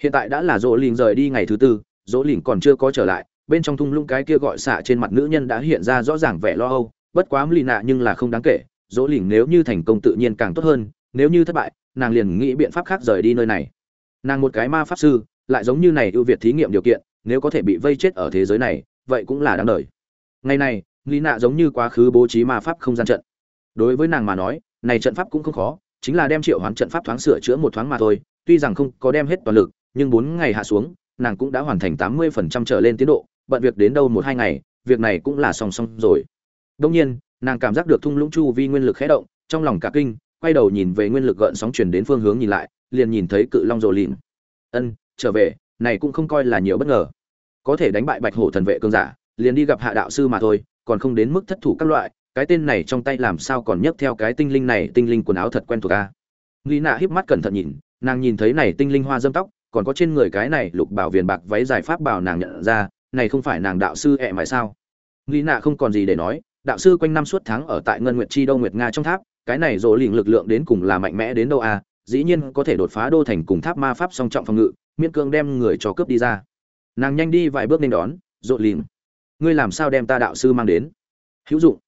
Hiện tại đã là rỗ lỉnh rời đi ngày thứ tư rỗ lỉnh còn chưa có trở lại. Bên trong thung lũng cái kia gọi xạ trên mặt nữ nhân đã hiện ra rõ ràng vẻ lo âu. Bất quá Lý nạ nhưng là không đáng kể dỗ lỉnh nếu như thành công tự nhiên càng tốt hơn, nếu như thất bại, nàng liền nghĩ biện pháp khác rời đi nơi này. Nàng một cái ma pháp sư, lại giống như này ưu việt thí nghiệm điều kiện, nếu có thể bị vây chết ở thế giới này, vậy cũng là đáng đời. Ngày này, lý nạ giống như quá khứ bố trí ma pháp không gian trận. Đối với nàng mà nói, này trận pháp cũng không khó, chính là đem triệu hoán trận pháp thoáng sửa chữa một thoáng mà thôi, tuy rằng không có đem hết toàn lực, nhưng bốn ngày hạ xuống, nàng cũng đã hoàn thành tám mươi phần trăm trở lên tiến độ, bận việc đến đâu một hai ngày, việc này cũng là song song rồi. Đông nhiên nàng cảm giác được thung lũng chu vi nguyên lực khẽ động, trong lòng cả kinh, quay đầu nhìn về nguyên lực gợn sóng truyền đến phương hướng nhìn lại, liền nhìn thấy cự long rồ lìn. Ân, trở về, này cũng không coi là nhiều bất ngờ. Có thể đánh bại bạch hổ thần vệ cương giả, liền đi gặp hạ đạo sư mà thôi, còn không đến mức thất thủ các loại, cái tên này trong tay làm sao còn nhấc theo cái tinh linh này, tinh linh quần áo thật quen thuộc a. Lý nạ híp mắt cẩn thận nhìn, nàng nhìn thấy này tinh linh hoa dâm tóc, còn có trên người cái này lục bảo viền bạc váy dài pháp bảo nàng nhận ra, này không phải nàng đạo sư ẹ mãi sao? Lý nạ không còn gì để nói đạo sư quanh năm suốt tháng ở tại ngân nguyệt chi đô nguyệt nga trong tháp cái này rồ lỉnh lực lượng đến cùng là mạnh mẽ đến đâu à? dĩ nhiên có thể đột phá đô thành cùng tháp ma pháp song trọng phòng ngự miễn cương đem người cho cướp đi ra. Nàng nhanh đi vài bước nên đón rộ Liền, ngươi làm sao đem ta đạo sư mang đến? Hữu dụng.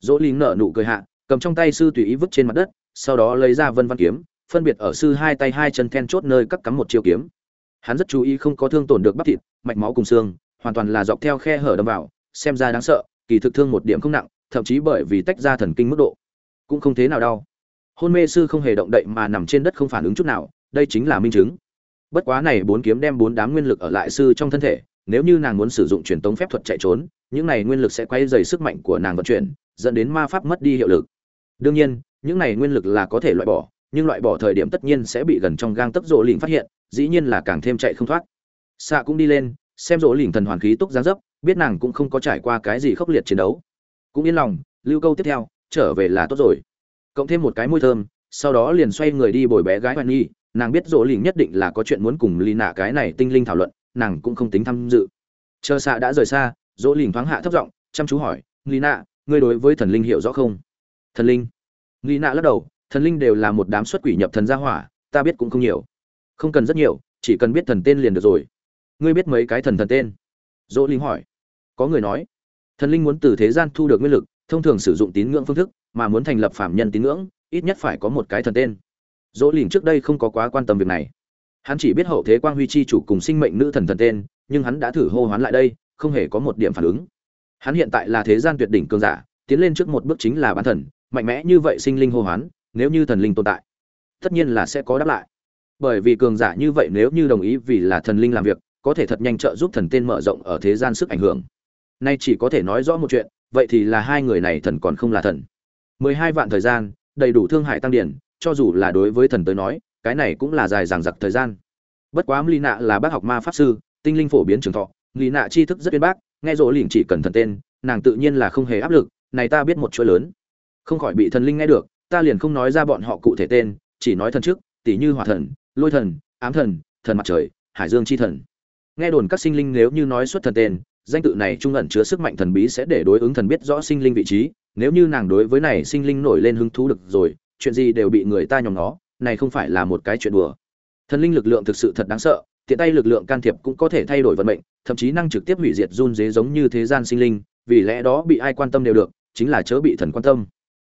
Dỗ Liền nở nụ cười hạ cầm trong tay sư tùy ý vứt trên mặt đất sau đó lấy ra vân văn kiếm phân biệt ở sư hai tay hai chân then chốt nơi cắt cắm một chiêu kiếm. Hắn rất chú ý không có thương tổn được bắp thịt mạch máu cùng xương hoàn toàn là dọc theo khe hở đâm vào xem ra đáng sợ kỳ thực thương một điểm không nặng, thậm chí bởi vì tách ra thần kinh mức độ, cũng không thế nào đau. Hôn mê sư không hề động đậy mà nằm trên đất không phản ứng chút nào, đây chính là minh chứng. Bất quá này bốn kiếm đem bốn đám nguyên lực ở lại sư trong thân thể, nếu như nàng muốn sử dụng truyền tống phép thuật chạy trốn, những này nguyên lực sẽ quay dày sức mạnh của nàng vận chuyển, dẫn đến ma pháp mất đi hiệu lực. Đương nhiên, những này nguyên lực là có thể loại bỏ, nhưng loại bỏ thời điểm tất nhiên sẽ bị gần trong gang tấc rộ lỉnh phát hiện, dĩ nhiên là càng thêm chạy không thoát. Xạ cũng đi lên, xem rộ lỉnh thần hoàn khí túc giáng dấp biết nàng cũng không có trải qua cái gì khốc liệt chiến đấu. Cũng yên lòng, lưu câu tiếp theo, trở về là tốt rồi. Cộng thêm một cái môi thơm, sau đó liền xoay người đi bồi bé gái hoài nghi. Nàng biết rỗ lỉnh nhất định là có chuyện muốn cùng lì nạ cái này tinh linh thảo luận, nàng cũng không tính tham dự. Chờ xạ đã rời xa rỗ lìn thoáng hạ thấp giọng, chăm chú hỏi lì nạ, ngươi đối với thần linh hiểu rõ không? Thần linh? Lì nạ lắc đầu, thần linh đều là một đám xuất quỷ nhập thần gia hỏa, ta biết cũng không nhiều. Không cần rất nhiều, chỉ cần biết thần tên liền được rồi. Ngươi biết mấy cái thần thần tên? Dỗ linh hỏi. Có người nói, thần linh muốn từ thế gian thu được nguyên lực, thông thường sử dụng tín ngưỡng phương thức, mà muốn thành lập phạm nhân tín ngưỡng, ít nhất phải có một cái thần tên. Dỗ lìn trước đây không có quá quan tâm việc này. Hắn chỉ biết hậu thế quang huy chi chủ cùng sinh mệnh nữ thần thần tên, nhưng hắn đã thử hô hoán lại đây, không hề có một điểm phản ứng. Hắn hiện tại là thế gian tuyệt đỉnh cường giả, tiến lên trước một bước chính là bán thần, mạnh mẽ như vậy sinh linh hô hoán, nếu như thần linh tồn tại, tất nhiên là sẽ có đáp lại. Bởi vì cường giả như vậy nếu như đồng ý vì là thần linh làm việc có thể thật nhanh trợ giúp thần tên mở rộng ở thế gian sức ảnh hưởng. Nay chỉ có thể nói rõ một chuyện, vậy thì là hai người này thần còn không là thần. Mười hai vạn thời gian, đầy đủ thương hại tăng điển, cho dù là đối với thần tới nói, cái này cũng là dài dằng dặc thời gian. Bất quá ly nạ là bác học ma pháp sư, tinh linh phổ biến trường thọ ly nạ tri thức rất uyên bác, nghe rỗ lỉnh chỉ cần thần tên, nàng tự nhiên là không hề áp lực, này ta biết một chuỗi lớn. Không khỏi bị thần linh nghe được, ta liền không nói ra bọn họ cụ thể tên, chỉ nói thần trước tỷ như hỏa thần, lôi thần, ám thần thần mặt trời, hải dương chi thần nghe đồn các sinh linh nếu như nói xuất thần tên, danh tự này trung ẩn chứa sức mạnh thần bí sẽ để đối ứng thần biết rõ sinh linh vị trí. Nếu như nàng đối với này sinh linh nổi lên hứng thú được rồi, chuyện gì đều bị người ta nhòm nó này không phải là một cái chuyện đùa. Thần linh lực lượng thực sự thật đáng sợ, tiện tay lực lượng can thiệp cũng có thể thay đổi vận mệnh, thậm chí năng trực tiếp hủy diệt run dế giống như thế gian sinh linh, vì lẽ đó bị ai quan tâm đều được, chính là chớ bị thần quan tâm.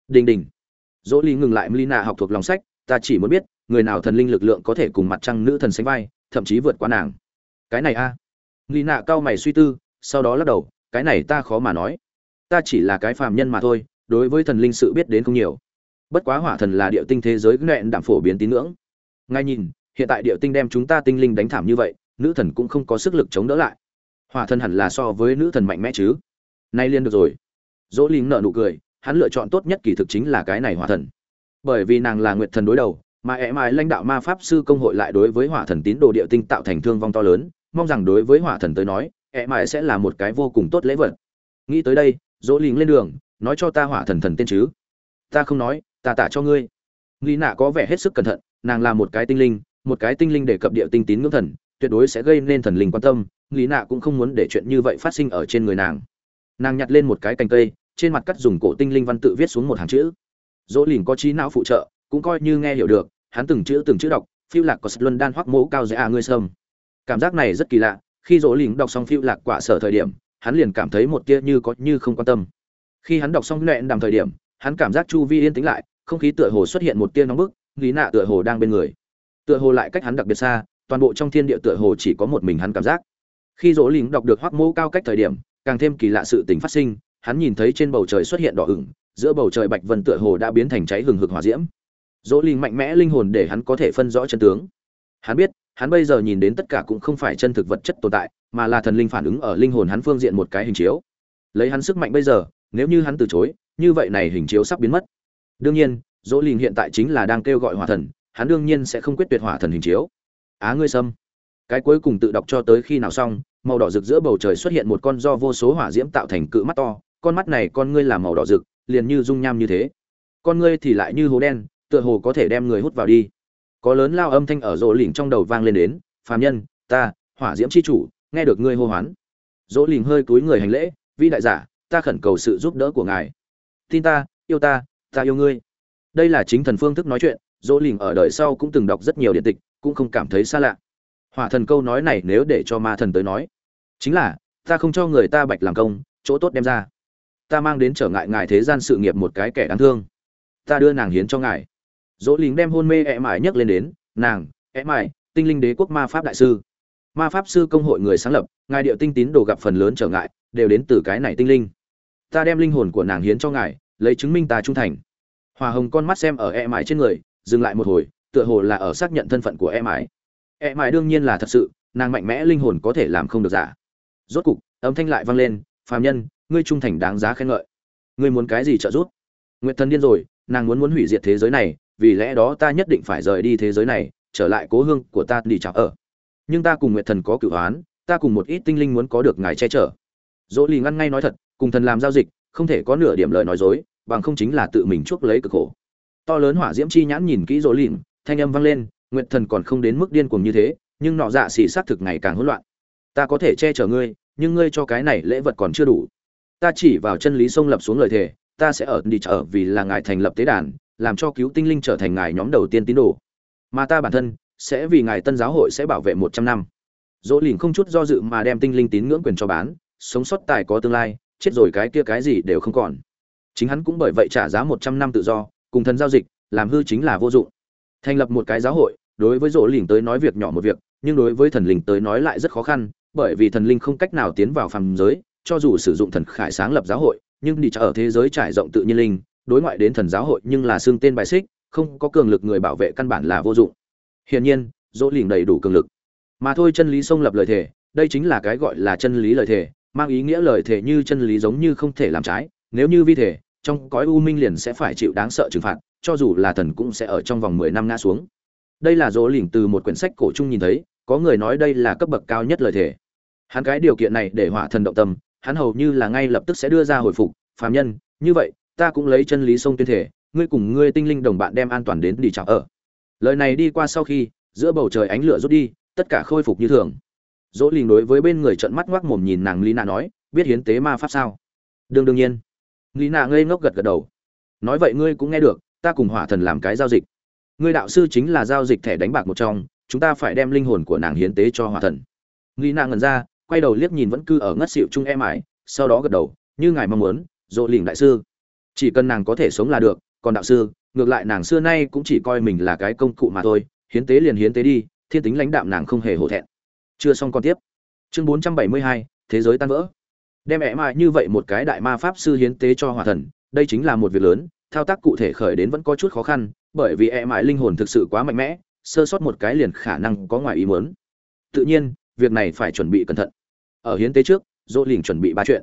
Đình đình. Dỗ ly ngừng lại melina học thuộc lòng sách, ta chỉ muốn biết, người nào thần linh lực lượng có thể cùng mặt trăng nữ thần sánh vai, thậm chí vượt qua nàng cái này a. À. nạ cao mày suy tư, sau đó lắc đầu, cái này ta khó mà nói. Ta chỉ là cái phàm nhân mà thôi, đối với thần linh sự biết đến không nhiều. Bất quá hỏa thần là địa tinh thế giới nghẹn đảm phổ biến tín ngưỡng. Ngay nhìn, hiện tại địa tinh đem chúng ta tinh linh đánh thảm như vậy, nữ thần cũng không có sức lực chống đỡ lại. Hỏa thần hẳn là so với nữ thần mạnh mẽ chứ. Nay liên được rồi. Dỗ linh nợ nụ cười, hắn lựa chọn tốt nhất kỳ thực chính là cái này hỏa thần. Bởi vì nàng là nguyệt thần đối đầu, mà e ẻ mãi lãnh đạo ma pháp sư công hội lại đối với hỏa thần tín đồ địa tinh tạo thành thương vong to lớn mong rằng đối với hỏa thần tới nói, ẹ mãi sẽ là một cái vô cùng tốt lễ vật. Nghĩ tới đây, dỗ linh lên đường, nói cho ta hỏa thần thần tên chứ. Ta không nói, ta tả cho ngươi. Nghi nạ có vẻ hết sức cẩn thận, nàng là một cái tinh linh, một cái tinh linh để cập địa tinh tín ngưỡng thần, tuyệt đối sẽ gây nên thần linh quan tâm lý nạ cũng không muốn để chuyện như vậy phát sinh ở trên người nàng. Nàng nhặt lên một cái cành cây, trên mặt cắt dùng cổ tinh linh văn tự viết xuống một hàng chữ. Dỗ lìn có trí não phụ trợ, cũng coi như nghe hiểu được, hắn từng chữ từng chữ đọc, phiêu lạc có luân đan hoắc mẫu cao dễ à ngươi sâm cảm giác này rất kỳ lạ, khi dỗ lính đọc xong phiêu lạc quả sở thời điểm, hắn liền cảm thấy một tia như có như không quan tâm. Khi hắn đọc xong nẹn đàm thời điểm, hắn cảm giác chu vi yên tĩnh lại, không khí tựa hồ xuất hiện một tia nóng bức lý nạ tựa hồ đang bên người. Tựa hồ lại cách hắn đặc biệt xa, toàn bộ trong thiên địa tựa hồ chỉ có một mình hắn cảm giác. Khi dỗ lính đọc được hoắc mô cao cách thời điểm, càng thêm kỳ lạ sự tình phát sinh, hắn nhìn thấy trên bầu trời xuất hiện đỏ ửng, giữa bầu trời bạch vân tựa hồ đã biến thành cháy hừng hực hỏa diễm. Dỗ linh mạnh mẽ linh hồn để hắn có thể phân rõ chân tướng. Hắn biết hắn bây giờ nhìn đến tất cả cũng không phải chân thực vật chất tồn tại, mà là thần linh phản ứng ở linh hồn hắn phương diện một cái hình chiếu. Lấy hắn sức mạnh bây giờ, nếu như hắn từ chối, như vậy này hình chiếu sắp biến mất. Đương nhiên, dỗ lìn hiện tại chính là đang kêu gọi hỏa thần, hắn đương nhiên sẽ không quyết tuyệt hỏa thần hình chiếu. Á ngươi sâm. Cái cuối cùng tự đọc cho tới khi nào xong, màu đỏ rực giữa bầu trời xuất hiện một con do vô số hỏa diễm tạo thành cự mắt to, con mắt này con ngươi là màu đỏ rực, liền như dung nham như thế. Con ngươi thì lại như hố đen, tựa hồ có thể đem người hút vào đi có lớn lao âm thanh ở rỗ lỉnh trong đầu vang lên đến, phàm nhân, ta, hỏa diễm c h i chủ, nghe được ngươi hô hoán. Rỗ lỉnh hơi túi người hành lễ, vĩ đại giả, ta khẩn cầu sự giúp đỡ của ngài. Tin ta, yêu ta ta yêu ngươi. Đây là chính thần phương thức nói chuyện dỗ lỉnh ở đời sau cũng từng đọc rất nhiều điện tịch, cũng không cảm thấy xa lạ. Hỏa thần câu nói này nếu để cho ma thần tới nói, chính là, ta không cho người ta bạch làm công, chỗ tốt đem ra. Ta mang đến trở ngại ngài thế gian sự nghiệp một cái kẻ đáng thương. Ta đưa nàng hiến cho ngài dỗ lính đem hôn mê ẹ mải nhấc lên đến, nàng ẹ mải, tinh linh đế quốc ma pháp đại sư. Ma pháp sư công hội người sáng lập, ngài điệu tinh tín đồ gặp phần lớn trở ngại, đều đến từ cái này tinh linh. Ta đem linh hồn của nàng hiến cho ngài, lấy chứng minh ta trung thành. Hòa hồng con mắt xem ở e mãi trên người, dừng lại một hồi, tựa hồ là ở xác nhận thân phận của e mãi e mãi đương nhiên là thật sự, nàng mạnh mẽ linh hồn có thể làm không được giả. Rốt cục, âm thanh lại vang lên, phàm nhân, ngươi trung thành đáng giá khen ngợi. Ngươi muốn cái gì trợ giúp? Nguyện thần điên rồi, nàng muốn muốn hủy diệt thế giới này vì lẽ đó ta nhất định phải rời đi thế giới này, trở lại cố hương của ta đi chào ở. Nhưng ta cùng nguyệt thần có cửu hoán, ta cùng một ít tinh linh muốn có được ngài che chở. Dỗ lì ngăn ngay nói thật, cùng thần làm giao dịch, không thể có nửa điểm lời nói dối, bằng không chính là tự mình chuốc lấy cực khổ. To lớn hỏa diễm chi nhãn nhìn kỹ dỗ lìn thanh âm vang lên, nguyệt thần còn không đến mức điên cuồng như thế, nhưng nọ dạ xỉ xác thực ngày càng hỗn loạn. Ta có thể che chở ngươi, nhưng ngươi cho cái này lễ vật còn chưa đủ. Ta chỉ vào chân lý sông lập xuống lời thề, ta sẽ ở đi chợ vì là ngài thành lập tế đàn làm cho cứu tinh linh trở thành ngài nhóm đầu tiên tín đồ. Mà ta bản thân sẽ vì ngài tân giáo hội sẽ bảo vệ một trăm năm. Dỗ lìn không chút do dự mà đem tinh linh tín ngưỡng quyền cho bán, sống sót tài có tương lai, chết rồi cái kia cái gì đều không còn. Chính hắn cũng bởi vậy trả giá một trăm năm tự do, cùng thần giao dịch, làm hư chính là vô dụng. Thành lập một cái giáo hội, đối với dỗ lìn tới nói việc nhỏ một việc, nhưng đối với thần linh tới nói lại rất khó khăn, bởi vì thần linh không cách nào tiến vào phàm giới, cho dù sử dụng thần khải sáng lập giáo hội, nhưng đi ở thế giới trải rộng tự nhiên linh đối ngoại đến thần giáo hội nhưng là xương tên bài xích, không có cường lực người bảo vệ căn bản là vô dụng. Hiển nhiên, dỗ lìn đầy đủ cường lực. Mà thôi chân lý sông lập lời thề, đây chính là cái gọi là chân lý lời thề, mang ý nghĩa lời thề như chân lý giống như không thể làm trái, nếu như vi thể, trong cõi u minh liền sẽ phải chịu đáng sợ trừng phạt, cho dù là thần cũng sẽ ở trong vòng mười năm ngã xuống. Đây là dỗ lỉnh từ một quyển sách cổ chung nhìn thấy, có người nói đây là cấp bậc cao nhất lời thề. Hắn cái điều kiện này để hỏa thần động tâm, hắn hầu như là ngay lập tức sẽ đưa ra hồi phục, phàm nhân, như vậy ta cũng lấy chân lý sông tuyên thể, ngươi cùng ngươi tinh linh đồng bạn đem an toàn đến đi chào ở. Lời này đi qua sau khi, giữa bầu trời ánh lửa rút đi, tất cả khôi phục như thường. Dỗ lình đối với bên người trận mắt ngoác mồm nhìn nàng lý nạ nói, biết hiến tế ma pháp sao? Đương đương nhiên. Lý nạ ngây ngốc gật gật đầu. Nói vậy ngươi cũng nghe được, ta cùng hỏa thần làm cái giao dịch. Ngươi đạo sư chính là giao dịch thẻ đánh bạc một trong, chúng ta phải đem linh hồn của nàng hiến tế cho hỏa thần. Lý nạ ngẩn ra, quay đầu liếc nhìn vẫn cư ở ngất xịu chung em ải, sau đó gật đầu, như ngài mong muốn, dỗ lình đại sư chỉ cần nàng có thể sống là được, còn đạo sư, ngược lại nàng xưa nay cũng chỉ coi mình là cái công cụ mà thôi, hiến tế liền hiến tế đi, thiên tính lãnh đạm nàng không hề hổ thẹn. Chưa xong còn tiếp. Chương bốn trăm bảy mươi hai, thế giới tan vỡ. Đem ẹ mại như vậy một cái đại ma pháp sư hiến tế cho hỏa thần, đây chính là một việc lớn, thao tác cụ thể khởi đến vẫn có chút khó khăn, bởi vì e mại linh hồn thực sự quá mạnh mẽ, sơ sót một cái liền khả năng có ngoài ý muốn. Tự nhiên, việc này phải chuẩn bị cẩn thận. Ở hiến tế trước dỗ liền chuẩn bị ba chuyện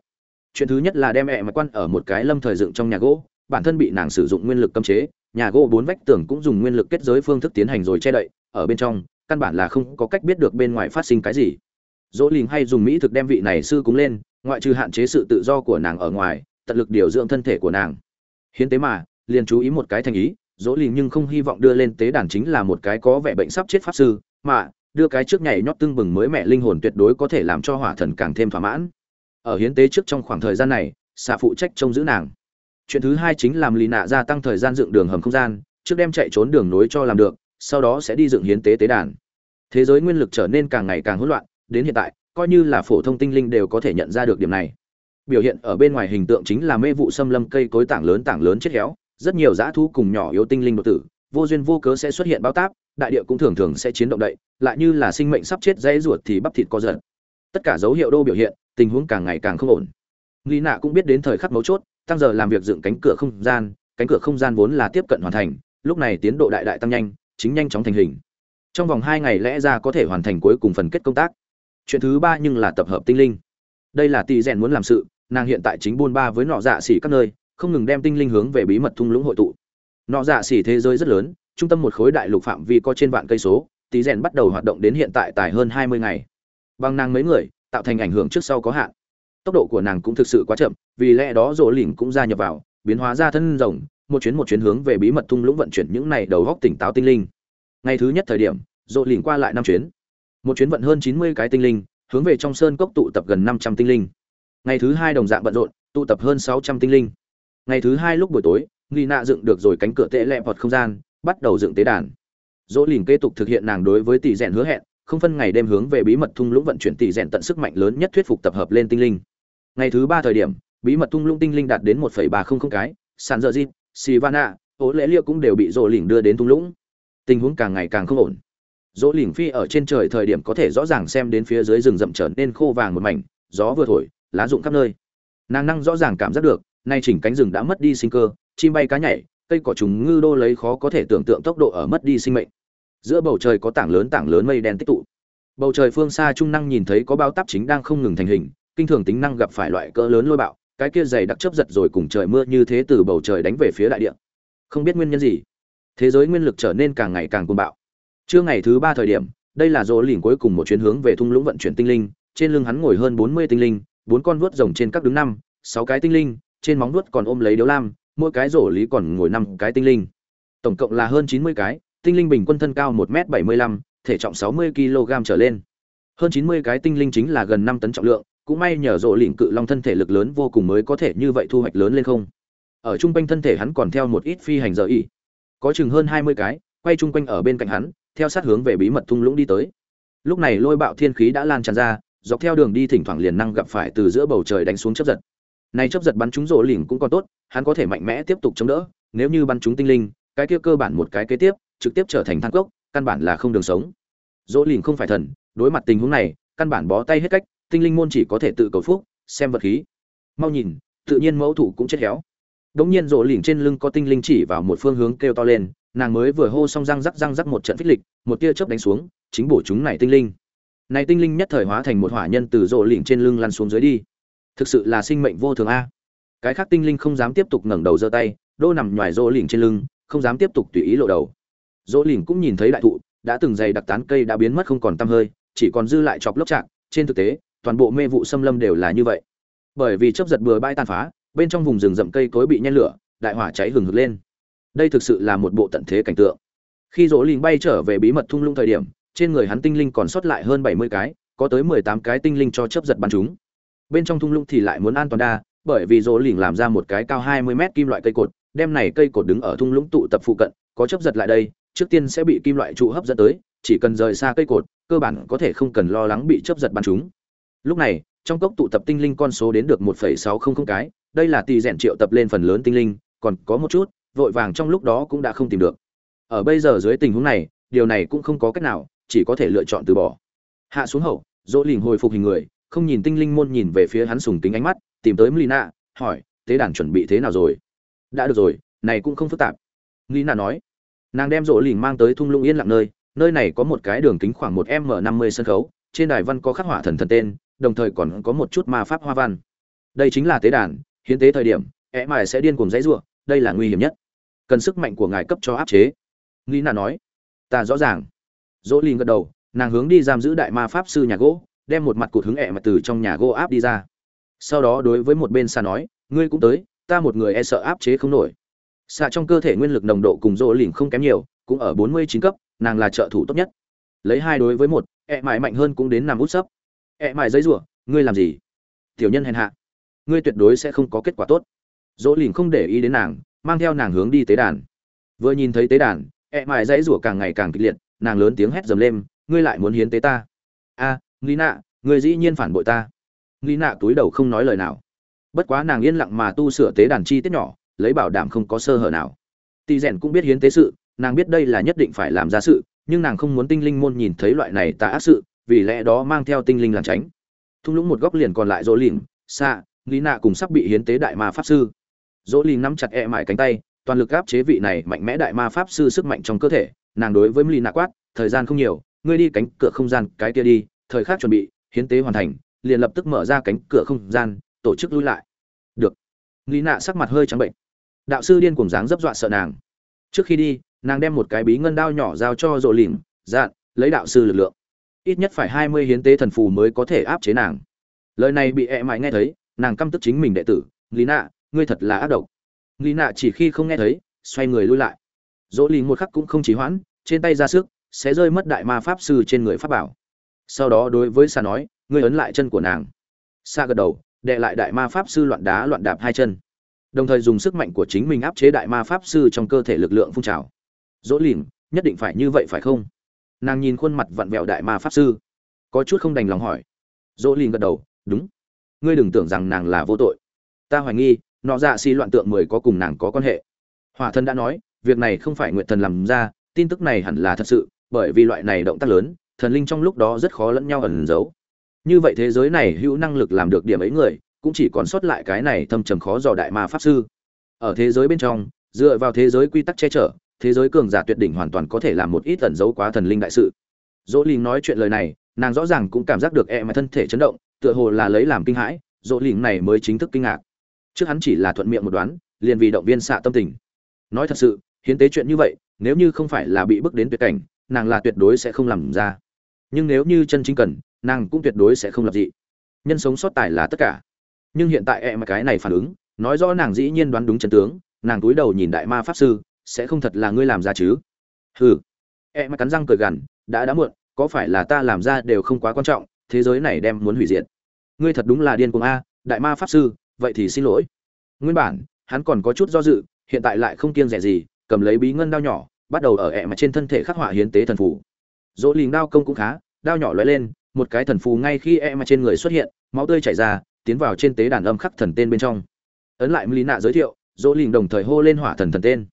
chuyện thứ nhất là đem mẹ mạch quan ở một cái lâm thời dựng trong nhà gỗ, bản thân bị nàng sử dụng nguyên lực cấm chế, nhà gỗ bốn vách tường cũng dùng nguyên lực kết giới phương thức tiến hành rồi che đậy, ở bên trong, căn bản là không có cách biết được bên ngoài phát sinh cái gì. Dỗ lìn hay dùng mỹ thực đem vị này sư cúng lên, ngoại trừ hạn chế sự tự do của nàng ở ngoài, tận lực điều dưỡng thân thể của nàng. Hiến tế mà, liền chú ý một cái thành ý, dỗ lìn nhưng không hy vọng đưa lên tế đàn chính là một cái có vẻ bệnh sắp chết pháp sư, mà, đưa cái trước nhảy nhót tưng bừng mới mẹ linh hồn tuyệt đối có thể làm cho hỏa thần càng thêm thỏa mãn ở hiến tế trước trong khoảng thời gian này, xạ phụ trách trông giữ nàng. Chuyện thứ hai chính làm lì nạ gia tăng thời gian dựng đường hầm không gian, trước đem chạy trốn đường nối cho làm được, sau đó sẽ đi dựng hiến tế tế đàn. Thế giới nguyên lực trở nên càng ngày càng hỗn loạn, đến hiện tại, coi như là phổ thông tinh linh đều có thể nhận ra được điểm này. Biểu hiện ở bên ngoài hình tượng chính là mê vụ xâm lâm cây cối tảng lớn tảng lớn chết héo, rất nhiều dã thú cùng nhỏ yếu tinh linh đột tử, vô duyên vô cớ sẽ xuất hiện bao táp, đại địa cũng thường thường sẽ chiến động đậy, lại như là sinh mệnh sắp chết dãy ruột thì bắp thịt co giật tất cả dấu hiệu đô biểu hiện, tình huống càng ngày càng không ổn. Lý nạ cũng biết đến thời khắc mấu chốt, tăng giờ làm việc dựng cánh cửa không gian, cánh cửa không gian vốn là tiếp cận hoàn thành, lúc này tiến độ đại đại tăng nhanh, chính nhanh chóng thành hình. Trong vòng hai ngày lẽ ra có thể hoàn thành cuối cùng phần kết công tác. Chuyện thứ ba nhưng là tập hợp tinh linh. Đây là tỷ rèn muốn làm sự, nàng hiện tại chính buôn ba với nọ dạ xỉ các nơi, không ngừng đem tinh linh hướng về bí mật thung lũng hội tụ. Nọ dạ xỉ thế giới rất lớn, trung tâm một khối đại lục phạm vi có trên vạn cây số, tỷ rèn bắt đầu hoạt động đến hiện tại tài hơn hai mươi ngày bằng nàng mấy người, tạo thành ảnh hưởng trước sau có hạn. Tốc độ của nàng cũng thực sự quá chậm, vì lẽ đó rỗ lỉnh cũng gia nhập vào, biến hóa ra thân rồng, một chuyến một chuyến hướng về bí mật thung lũng vận chuyển những này đầu góc tỉnh táo tinh linh. Ngày thứ nhất thời điểm rỗ lỉnh qua lại năm chuyến. Một chuyến vận hơn chín mươi cái tinh linh, hướng về trong sơn cốc tụ tập gần năm trăm tinh linh. Ngày thứ hai đồng dạng bận rộn, tụ tập hơn sáu trăm tinh linh. Ngày thứ hai lúc buổi tối, nghi nạ dựng được rồi cánh cửa tệ lẹ vọt không gian, bắt đầu dựng tế đàn. Dỗ lìn kế tục thực hiện nàng đối với tỷ rèn hứa hẹn không phân ngày đêm hướng về bí mật thung lũng vận chuyển tỷ rèn tận sức mạnh lớn nhất thuyết phục tập hợp lên tinh linh. Ngày thứ ba thời điểm, bí mật thung lũng tinh linh đạt đến một ba không không cái sàn dợ dịp sivana ố lễ lia cũng đều bị dỗ lỉnh đưa đến thung lũng. Tình huống càng ngày càng không ổn. Rỗ lỉnh phi ở trên trời thời điểm có thể rõ ràng xem đến phía dưới rừng rậm trở nên khô vàng một mảnh, gió vừa thổi, lá rụng khắp nơi. Nàng năng rõ ràng cảm giác được, nay chỉnh cánh rừng đã mất đi sinh cơ, chim bay cá nhảy, cây cỏ trùng ngư đô lấy khó có thể tưởng tượng tốc độ ở mất đi sinh mệnh giữa bầu trời có tảng lớn tảng lớn mây đen tích tụ. Bầu trời phương xa trung năng nhìn thấy có bao táp chính đang không ngừng thành hình, kinh thường tính năng gặp phải loại cỡ lớn lôi bạo, cái kia dày đặc chấp giật rồi cùng trời mưa như thế từ bầu trời đánh về phía đại địa. Không biết nguyên nhân gì, thế giới nguyên lực trở nên càng ngày càng cuồng bạo. Trưa ngày thứ ba thời điểm, đây là dỗ lìn cuối cùng một chuyến hướng về thung lũng vận chuyển tinh linh, trên lưng hắn ngồi hơn bốn mươi tinh linh, bốn con vuốt rồng trên các đứng năm, sáu cái tinh linh, trên móng vuốt còn ôm lấy điếu lam, mỗi cái rổ lý còn ngồi năm cái tinh linh. Tổng cộng là hơn chín mươi cái tinh linh bình quân thân cao một m bảy mươi lăm, thể trọng sáu mươi kg trở lên. Hơn chín mươi cái tinh linh chính là gần năm tấn trọng lượng, cũng may nhờ rộ lỉnh cự long thân thể lực lớn vô cùng mới có thể như vậy thu hoạch lớn lên không? Ở trung quanh thân thể hắn còn theo một ít phi hành giờ ý. có chừng hơn hai mươi cái, quay chung quanh ở bên cạnh hắn, theo sát hướng về bí mật thung lũng đi tới. Lúc này lôi bạo thiên khí đã lan tràn ra, dọc theo đường đi thỉnh thoảng liền năng gặp phải từ giữa bầu trời đánh xuống chớp giật. Này chớp giật bắn trúng rộ lỉnh cũng còn tốt, hắn có thể mạnh mẽ tiếp tục chống đỡ, nếu như bắn trúng tinh linh, cái kia cơ bản một cái kế tiếp trực tiếp trở thành than cốc, căn bản là không đường sống. Dỗ lìn không phải thần, đối mặt tình huống này, căn bản bó tay hết cách, tinh linh môn chỉ có thể tự cầu phúc, xem vật khí. Mau nhìn, tự nhiên mẫu thủ cũng chết héo. Đống nhiên rộ lỉnh trên lưng có tinh linh chỉ vào một phương hướng kêu to lên, nàng mới vừa hô xong răng rắc răng rắc một trận phích lịch, một tia chớp đánh xuống, chính bổ chúng này tinh linh. Này tinh linh nhất thời hóa thành một hỏa nhân từ rộ lỉnh trên lưng lăn xuống dưới đi. Thực sự là sinh mệnh vô thường a. Cái khác tinh linh không dám tiếp tục ngẩng đầu giơ tay, đô nằm ngoài rộ lỉnh trên lưng, không dám tiếp tục tùy ý lộ đầu dỗ lỉnh cũng nhìn thấy đại thụ, đã từng dày đặc tán cây đã biến mất không còn tăm hơi, chỉ còn dư lại chọc lốc trạng trên thực tế, toàn bộ mê vụ xâm lâm đều là như vậy. Bởi vì chớp giật bừa bãi tàn phá, bên trong vùng rừng rậm cây cối bị nhen lửa, đại hỏa cháy hừng hực lên. Đây thực sự là một bộ tận thế cảnh tượng. Khi rỗ lìn bay trở về bí mật thung lũng thời điểm, trên người hắn tinh linh còn sót lại hơn bảy mươi cái, có tới mười tám cái tinh linh cho chớp giật bắn chúng. Bên trong thung lũng thì lại muốn an toàn đa, bởi vì rỗ lìn làm ra một cái cao hai mươi mét kim loại cây cột, đem này cây cột đứng ở thung lũng tụ tập phụ cận, có chớp giật lại đây trước tiên sẽ bị kim loại trụ hấp dẫn tới, chỉ cần rời xa cây cột, cơ bản có thể không cần lo lắng bị chớp giật bắn chúng. Lúc này, trong cốc tụ tập tinh linh con số đến được một phẩy sáu không không cái, đây là tỷ rèn triệu tập lên phần lớn tinh linh, còn có một chút, vội vàng trong lúc đó cũng đã không tìm được. Ở bây giờ dưới tình huống này, điều này cũng không có cách nào, chỉ có thể lựa chọn từ bỏ. Hạ xuống hậu, dỗ lình hồi phục hình người, không nhìn tinh linh môn nhìn về phía hắn sùng tính ánh mắt, tìm tới mlina hỏi, tế đàn chuẩn bị thế nào rồi? Đã được rồi, này cũng không phức tạp. Mlina nói nàng đem rỗ lình mang tới thung lũng yên lặng nơi nơi này có một cái đường kính khoảng một m năm mươi sân khấu, trên đài văn có khắc họa thần thần tên, đồng thời còn có một chút ma pháp hoa văn. Đây chính là tế đàn, hiến tế thời điểm ẹ mài sẽ điên cuồng dãy ruộng đây là nguy hiểm nhất. Cần sức mạnh của ngài cấp cho áp chế. Nghĩ nà nói, ta rõ ràng. Dỗ lìn gật đầu, nàng hướng đi giam giữ đại ma pháp sư nhà gỗ, đem một mặt cụt hứng ẹ mặt từ trong nhà gỗ áp đi ra. Sau đó đối với một bên xa nói, ngươi cũng tới, ta một người e sợ áp chế không nổi xạ trong cơ thể nguyên lực nồng độ cùng dỗ lỉnh không kém nhiều cũng ở bốn mươi chín cấp nàng là trợ thủ tốt nhất. Lấy hai đối với một ẹ mại mạnh hơn cũng đến nằm út sấp. Ẹ mại giấy rủa ngươi làm gì? Tiểu nhân hèn hạ. Ngươi tuyệt đối sẽ không có kết quả tốt. Dỗ lìn không để ý đến nàng mang theo nàng hướng đi tế đàn. Vừa nhìn thấy tế đàn ẹ mại dãy rủa càng ngày càng kịch liệt nàng lớn tiếng hét dầm lên ngươi lại muốn hiến tế ta? A à, nghi nạ ngươi dĩ nhiên phản bội ta. Nghi nạ túi đầu không nói lời nào. Bất quá nàng yên lặng mà tu sửa tế đàn chi tiết nhỏ lấy bảo đảm không có sơ hở nào. Tỷ rèn cũng biết hiến tế sự, nàng biết đây là nhất định phải làm ra sự, nhưng nàng không muốn tinh linh môn nhìn thấy loại này tà ác sự, vì lẽ đó mang theo tinh linh làm tránh. Thung lũng một góc liền còn lại dỗ lìn xa lý nạ cùng sắp bị hiến tế đại ma pháp sư. Dỗ lìn nắm chặt e mại cánh tay, toàn lực áp chế vị này mạnh mẽ đại ma pháp sư sức mạnh trong cơ thể, nàng đối với lý nạ quát, thời gian không nhiều, ngươi đi cánh cửa không gian cái kia đi, thời khắc chuẩn bị, hiến tế hoàn thành, liền lập tức mở ra cánh cửa không gian, tổ chức lui lại. Được. Lý nạ sắc mặt hơi trắng bệnh đạo sư điên cuồng dáng dấp dọa sợ nàng. Trước khi đi, nàng đem một cái bí ngân đao nhỏ giao cho rộ lìm dạn lấy đạo sư lực lượng. Ít nhất phải hai mươi hiến tế thần phù mới có thể áp chế nàng. Lời này bị ẹ mại nghe thấy, nàng căm tức chính mình đệ tử, lý nạ, ngươi thật là ác độc. Lý nạ chỉ khi không nghe thấy, xoay người lui lại. Dỗ lì một khắc cũng không chỉ hoãn, trên tay ra sức, sẽ rơi mất đại ma pháp sư trên người pháp bảo. Sau đó đối với xa nói, ngươi ấn lại chân của nàng. Xa gật đầu, đệ lại đại ma pháp sư loạn đá loạn đạp hai chân đồng thời dùng sức mạnh của chính mình áp chế đại ma pháp sư trong cơ thể lực lượng phun trào. Dỗ lìn, nhất định phải như vậy phải không? Nàng nhìn khuôn mặt vặn vẹo đại ma pháp sư. Có chút không đành lòng hỏi. Dỗ lìn gật đầu, đúng. Ngươi đừng tưởng rằng nàng là vô tội. Ta hoài nghi, nọ dạ xì loạn tượng mười có cùng nàng có quan hệ. Hòa thân đã nói, việc này không phải nguyện thần làm ra, tin tức này hẳn là thật sự, bởi vì loại này động tác lớn, thần linh trong lúc đó rất khó lẫn nhau ẩn giấu. Như vậy thế giới này hữu năng lực làm được điểm ấy người cũng chỉ còn sót lại cái này thâm trầm khó dò đại ma pháp sư. Ở thế giới bên trong, dựa vào thế giới quy tắc che chở, thế giới cường giả tuyệt đỉnh hoàn toàn có thể làm một ít ẩn giấu quá thần linh đại sự. Dỗ linh nói chuyện lời này, nàng rõ ràng cũng cảm giác được e mà thân thể chấn động, tựa hồ là lấy làm kinh hãi, dỗ linh này mới chính thức kinh ngạc. Trước hắn chỉ là thuận miệng một đoán, liền vì động viên xạ tâm tình. Nói thật sự, hiến tế chuyện như vậy, nếu như không phải là bị bước đến tuyệt cảnh, nàng là tuyệt đối sẽ không làm ra. Nhưng nếu như chân chính cần, nàng cũng tuyệt đối sẽ không làm gì nhân sống sót tài là tất cả nhưng hiện tại em cái này phản ứng, nói rõ nàng dĩ nhiên đoán đúng chân tướng, nàng túi đầu nhìn đại ma pháp sư, sẽ không thật là ngươi làm ra chứ? Hừ. Em cắn răng cười gằn, đã đã muộn, có phải là ta làm ra đều không quá quan trọng, thế giới này đem muốn hủy diệt. Ngươi thật đúng là điên cuồng a, đại ma pháp sư, vậy thì xin lỗi. Nguyên bản, hắn còn có chút do dự, hiện tại lại không kiêng rẻ gì, cầm lấy bí ngân đao nhỏ, bắt đầu ở ẹ mà trên thân thể khắc họa hiến tế thần phù. Dỗ lìn đao công cũng khá, đao nhỏ lóe lên, một cái thần phù ngay khi ẹ mà trên người xuất hiện, máu tươi chảy ra tiến vào trên tế đàn âm khắc thần tên bên trong. Ấn lại lý nạ giới thiệu, dỗ lìn đồng thời hô lên hỏa thần thần tên.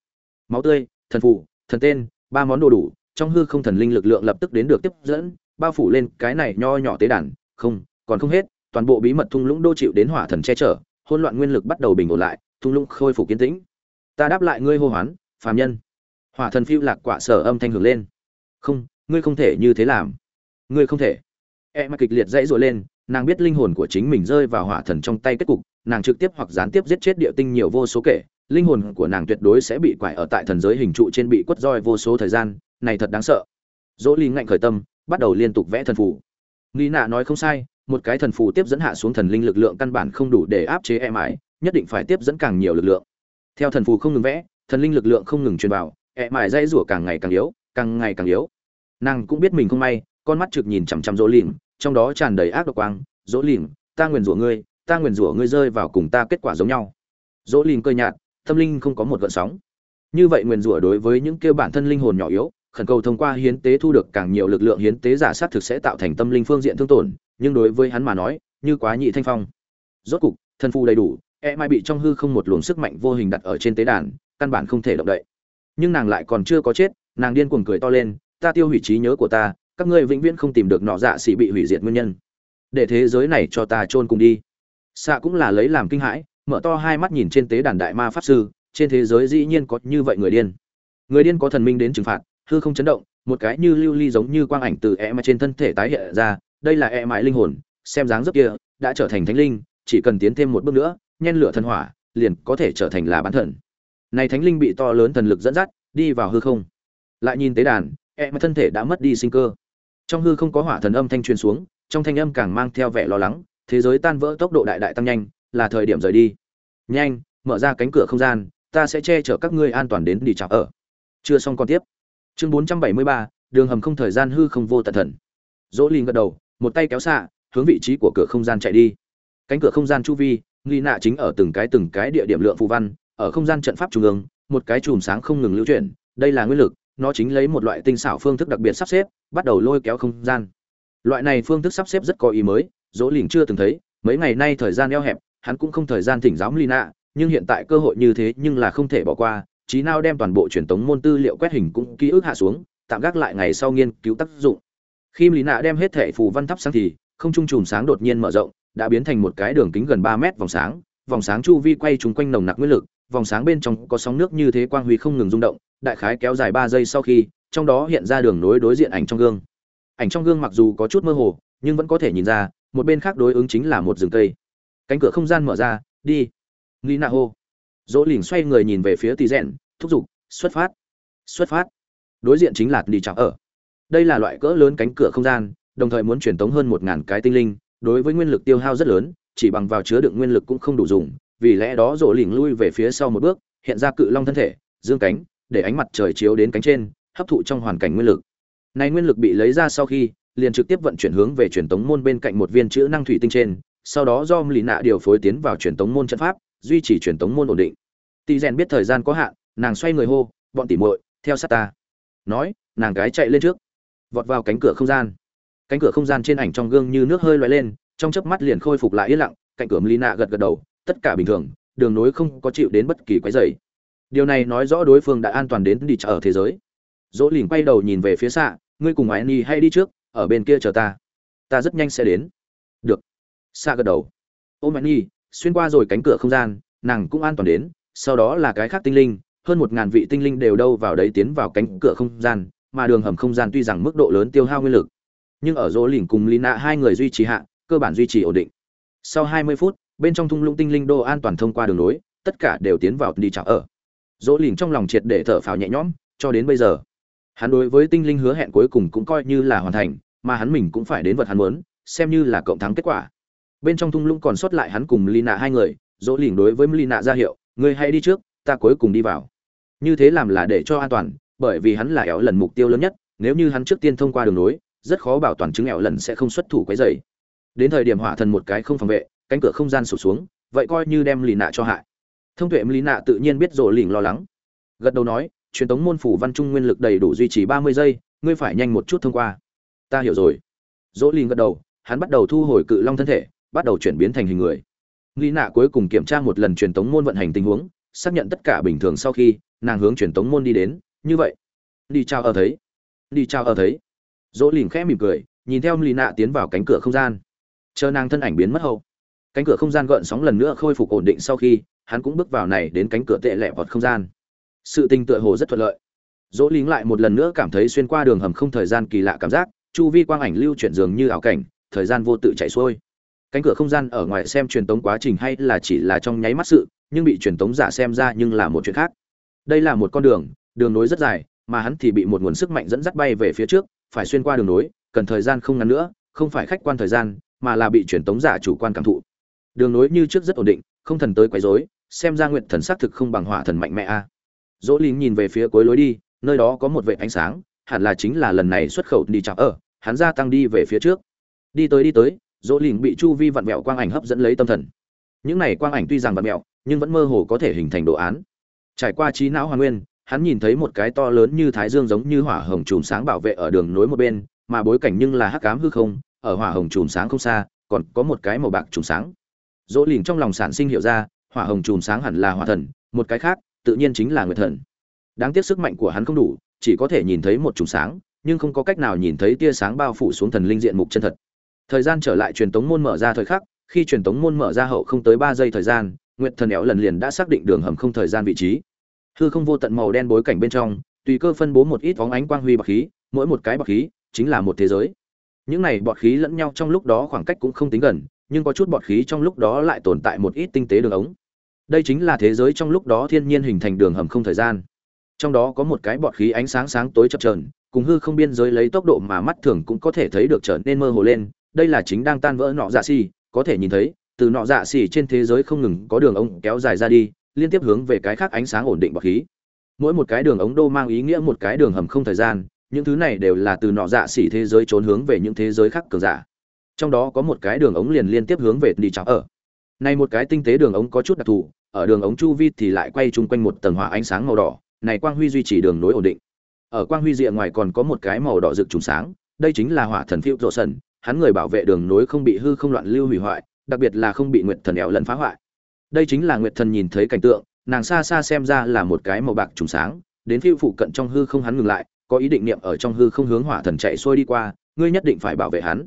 Máu tươi, thần phụ thần tên, ba món đồ đủ, trong hư không thần linh lực lượng lập tức đến được tiếp dẫn, bao phủ lên cái này nho nhỏ tế đàn. Không, còn không hết, toàn bộ bí mật thung lũng đô chịu đến hỏa thần che chở, hỗn loạn nguyên lực bắt đầu bình ổn lại, thung lũng khôi phục kiến tĩnh. Ta đáp lại ngươi hô hoán, phàm nhân. Hỏa thần phiêu lạc quả sở âm thanh hưởng lên. Không, ngươi không thể như thế làm. Ngươi không thể. E mà kịch liệt dãy rồi lên nàng biết linh hồn của chính mình rơi vào hỏa thần trong tay kết cục, nàng trực tiếp hoặc gián tiếp giết chết địa tinh nhiều vô số kể, linh hồn của nàng tuyệt đối sẽ bị quải ở tại thần giới hình trụ trên bị quất roi vô số thời gian, này thật đáng sợ. Dỗ ly ngạnh khởi tâm, bắt đầu liên tục vẽ thần phù. Nghi nạ nói không sai, một cái thần phù tiếp dẫn hạ xuống thần linh lực lượng căn bản không đủ để áp chế e mãi nhất định phải tiếp dẫn càng nhiều lực lượng. Theo thần phù không ngừng vẽ, thần linh lực lượng không ngừng truyền vào e mãi dây rủa càng ngày càng yếu, càng ngày càng yếu. Nàng cũng biết mình không may, con mắt trực nhìn chằm chằm dỗ lìm trong đó tràn đầy ác độc quang, dỗ lìm, ta nguyền rủa ngươi, ta nguyền rủa ngươi rơi vào cùng ta kết quả giống nhau. Dỗ lìm cơ nhạt, tâm linh không có một gợn sóng. Như vậy nguyền rủa đối với những kêu bản thân linh hồn nhỏ yếu, khẩn cầu thông qua hiến tế thu được càng nhiều lực lượng hiến tế giả sát thực sẽ tạo thành tâm linh phương diện thương tổn, nhưng đối với hắn mà nói, như quá nhị thanh phong. Rốt cục thân phu đầy đủ e mai bị trong hư không một luồng sức mạnh vô hình đặt ở trên tế đàn, căn bản không thể động đậy. Nhưng nàng lại còn chưa có chết, nàng điên cuồng cười to lên, ta tiêu hủy trí nhớ của ta các ngươi vĩnh viễn không tìm được nọ dạ xỉ bị hủy diệt nguyên nhân. Để thế giới này cho ta chôn cùng đi. Xạ cũng là lấy làm kinh hãi, mở to hai mắt nhìn trên tế đàn đại ma pháp sư, trên thế giới dĩ nhiên có như vậy người điên. Người điên có thần minh đến trừng phạt, hư không chấn động, một cái như lưu ly giống như quang ảnh từ e mà trên thân thể tái hiện ra, đây là e mãi linh hồn, xem dáng dấp kia, đã trở thành thánh linh, chỉ cần tiến thêm một bước nữa, nhen lửa thần hỏa, liền có thể trở thành là bán thần. Này thánh linh bị to lớn thần lực dẫn dắt, đi vào hư không. Lại nhìn tế đàn e mà thân thể đã mất đi sinh cơ trong hư không có hỏa thần âm thanh truyền xuống, trong thanh âm càng mang theo vẻ lo lắng, thế giới tan vỡ tốc độ đại đại tăng nhanh, là thời điểm rời đi. Nhanh, mở ra cánh cửa không gian, ta sẽ che chở các ngươi an toàn đến đi chào ở. Chưa xong còn tiếp. Chương bốn trăm bảy mươi ba, đường hầm không thời gian hư không vô tận thần. Dỗ lìn gật đầu, một tay kéo xạ, hướng vị trí của cửa không gian chạy đi. Cánh cửa không gian chu vi, nghi nạ chính ở từng cái từng cái địa điểm lượng phù văn, ở không gian trận pháp trung ương, một cái chùm sáng không ngừng lưu chuyển, đây là nguyên lực nó chính lấy một loại tinh xảo phương thức đặc biệt sắp xếp, bắt đầu lôi kéo không gian. Loại này phương thức sắp xếp rất có ý mới, dỗ lìn chưa từng thấy, mấy ngày nay thời gian eo hẹp, hắn cũng không thời gian thỉnh giáo lina nhưng hiện tại cơ hội như thế nhưng là không thể bỏ qua trí nào đem toàn bộ truyền tống môn tư liệu quét hình cũng ký ức hạ xuống, tạm gác lại ngày sau nghiên cứu tác dụng. Khi lina đem hết thẻ phù văn thắp sáng thì, không trung chùm sáng đột nhiên mở rộng, đã biến thành một cái đường kính gần ba mét vòng sáng vòng sáng chu vi quay trúng quanh nồng nặc nguyên lực vòng sáng bên trong có sóng nước như thế quang huy không ngừng rung động đại khái kéo dài ba giây sau khi trong đó hiện ra đường nối đối diện ảnh trong gương. Ảnh trong gương mặc dù có chút mơ hồ nhưng vẫn có thể nhìn ra một bên khác đối ứng chính là một rừng cây. Cánh cửa không gian mở ra đi. Nghi Na hô. Dỗ Lĩnh xoay người nhìn về phía Tỷ Dẹn, thúc giục xuất phát. Xuất phát. Đối diện chính là đi Trạm ở. Đây là loại cỡ lớn cánh cửa không gian đồng thời muốn truyền tống hơn một ngàn cái tinh linh đối với nguyên lực tiêu hao rất lớn chỉ bằng vào chứa đựng nguyên lực cũng không đủ dùng vì lẽ đó dỗ lỉnh lui về phía sau một bước, hiện ra cự long thân thể, dương cánh, để ánh mặt trời chiếu đến cánh trên, hấp thụ trong hoàn cảnh nguyên lực. Này nguyên lực bị lấy ra sau khi, liền trực tiếp vận chuyển hướng về truyền tống môn bên cạnh một viên chữ năng thủy tinh trên, sau đó do lì nạ điều phối tiến vào truyền tống môn trận pháp, duy trì truyền tống môn ổn định. Tỷ rèn biết thời gian có hạn, nàng xoay người hô, bọn tỉ muội, theo sát ta. Nói, nàng gái chạy lên trước, vọt vào cánh cửa không gian. Cánh cửa không gian trên ảnh trong gương như nước hơi lóe lên, trong chớp mắt liền khôi phục lại yên lặng, cạnh cửa lina gật gật đầu tất cả bình thường, đường nối không có chịu đến bất kỳ quái dày điều này nói rõ đối phương đã an toàn đến đi ở thế giới. Dỗ lìn quay đầu nhìn về phía xạ ngươi cùng ái ni hay đi trước, ở bên kia chờ ta. Ta rất nhanh sẽ đến. Được. Xạ gật đầu. Ôm mẹ ni, xuyên qua rồi cánh cửa không gian, nàng cũng an toàn đến, sau đó là cái khác tinh linh, hơn một ngàn vị tinh linh đều đâu vào đấy tiến vào cánh cửa không gian, mà đường hầm không gian tuy rằng mức độ lớn tiêu hao nguyên lực, nhưng ở dỗ lìn cùng lina hai người duy trì hạ, cơ bản duy trì ổn định. Sau hai mươi phút bên trong thung lũng tinh linh đô an toàn thông qua đường nối tất cả đều tiến vào đi chảo ở. Dỗ lìn trong lòng triệt để thở phào nhẹ nhõm, cho đến bây giờ, hắn đối với tinh linh hứa hẹn cuối cùng cũng coi như là hoàn thành, mà hắn mình cũng phải đến vật hắn muốn, xem như là cộng thắng kết quả. Bên trong thung lũng còn sót lại hắn cùng lina hai người, dỗ lìn đối với lina ra hiệu người hãy đi trước, ta cuối cùng đi vào. Như thế làm là để cho an toàn, bởi vì hắn là ẻo lần mục tiêu lớn nhất, nếu như hắn trước tiên thông qua đường nối rất khó bảo toàn chứng ẻo lần sẽ không xuất thủ quấy dày đến thời điểm hỏa thần một cái không phòng vệ cánh cửa không gian sụp xuống, vậy coi như đem lì nạ cho hại. Thông tuệ lì nạ tự nhiên biết rộ lỉnh lo lắng. Gật đầu nói, truyền tống môn phủ văn trung nguyên lực đầy đủ duy trì ba mươi giây, ngươi phải nhanh một chút thông qua. Ta hiểu rồi. Dỗ lìn gật đầu, hắn bắt đầu thu hồi cự long thân thể, bắt đầu chuyển biến thành hình người. Lì nạ cuối cùng kiểm tra một lần truyền tống môn vận hành tình huống, xác nhận tất cả bình thường sau khi, nàng hướng truyền tống môn đi đến. Như vậy. Đi chào ở thấy. Đi chào ở thấy. Dỗ lìn khẽ mỉm cười, nhìn theo lì nạ tiến vào cánh cửa không gian. Chờ nàng thân ảnh biến mất hậu cánh cửa không gian gợn sóng lần nữa khôi phục ổn định sau khi, hắn cũng bước vào này đến cánh cửa tệ lẹ vọt không gian. Sự tình tựa hồ rất thuận lợi. Dỗ lính lại một lần nữa cảm thấy xuyên qua đường hầm không thời gian kỳ lạ cảm giác, chu vi quang ảnh lưu chuyển dường như ảo cảnh, thời gian vô tự chạy xuôi. Cánh cửa không gian ở ngoài xem truyền tống quá trình hay là chỉ là trong nháy mắt sự, nhưng bị truyền tống giả xem ra nhưng là một chuyện khác. Đây là một con đường đường nối rất dài, mà hắn thì bị một nguồn sức mạnh dẫn dắt bay về phía trước, phải xuyên qua đường nối, cần thời gian không ngắn nữa, không phải khách quan thời gian, mà là bị truyền tống giả chủ quan cảm thụ đường nối như trước rất ổn định, không thần tới quấy rối, xem ra nguyện thần xác thực không bằng hỏa thần mạnh mẽ a. Dỗ lính nhìn về phía cuối lối đi, nơi đó có một vệ ánh sáng, hẳn là chính là lần này xuất khẩu đi chạm ở, hắn gia tăng đi về phía trước. Đi tới đi tới, dỗ lính bị chu vi vặn vẹo quang ảnh hấp dẫn lấy tâm thần. Những này quang ảnh tuy rằng vặn vẹo, nhưng vẫn mơ hồ có thể hình thành đồ án. Trải qua trí não hoàn nguyên, hắn nhìn thấy một cái to lớn như thái dương giống như hỏa hồng chùm sáng bảo vệ ở đường nối một bên, mà bối cảnh nhưng là hắc ám hư không, ở hỏa hồng chùm sáng không xa, còn có một cái màu bạc chùm sáng dỗ lìn trong lòng sản sinh hiểu ra, hỏa hồng chùm sáng hẳn là hỏa thần, một cái khác, tự nhiên chính là nguyệt thần. Đáng tiếc sức mạnh của hắn không đủ, chỉ có thể nhìn thấy một chùm sáng, nhưng không có cách nào nhìn thấy tia sáng bao phủ xuống thần linh diện mục chân thật. Thời gian trở lại truyền tống môn mở ra thời khắc, khi truyền tống môn mở ra hậu không tới ba giây thời gian, nguyệt thần éo lần liền đã xác định đường hầm không thời gian vị trí. Hư không vô tận màu đen bối cảnh bên trong, tùy cơ phân bố một ít vóng ánh quang huy bạc khí, mỗi một cái bạc khí chính là một thế giới. Những này bọt khí lẫn nhau trong lúc đó khoảng cách cũng không tính gần nhưng có chút bọt khí trong lúc đó lại tồn tại một ít tinh tế đường ống. Đây chính là thế giới trong lúc đó thiên nhiên hình thành đường hầm không thời gian. Trong đó có một cái bọt khí ánh sáng sáng tối chập trờn cùng hư không biên giới lấy tốc độ mà mắt thường cũng có thể thấy được trở nên mơ hồ lên. Đây là chính đang tan vỡ nọ dạ xì, có thể nhìn thấy, từ nọ dạ xì trên thế giới không ngừng có đường ống kéo dài ra đi, liên tiếp hướng về cái khác ánh sáng ổn định bọt khí. Mỗi một cái đường ống đô mang ý nghĩa một cái đường hầm không thời gian, những thứ này đều là từ nọ dạ xỉ thế giới trốn hướng về những thế giới khác cường giả trong đó có một cái đường ống liền liên tiếp hướng về đi chào ở. Này một cái tinh tế đường ống có chút đặc thù, ở đường ống chu vi thì lại quay chung quanh một tầng hỏa ánh sáng màu đỏ, này quang huy duy trì đường nối ổn định. Ở quang huy rìa ngoài còn có một cái màu đỏ rực trùng sáng, đây chính là hỏa thần phiêu rộ sần hắn người bảo vệ đường nối không bị hư không loạn lưu hủy hoại, đặc biệt là không bị nguyệt thần éo lẫn phá hoại. Đây chính là nguyệt thần nhìn thấy cảnh tượng, nàng xa xa xem ra là một cái màu bạc trùng sáng, đến phiêu phụ cận trong hư không hắn ngừng lại, có ý định niệm ở trong hư không hướng hỏa thần chạy xuôi đi qua, ngươi nhất định phải bảo vệ hắn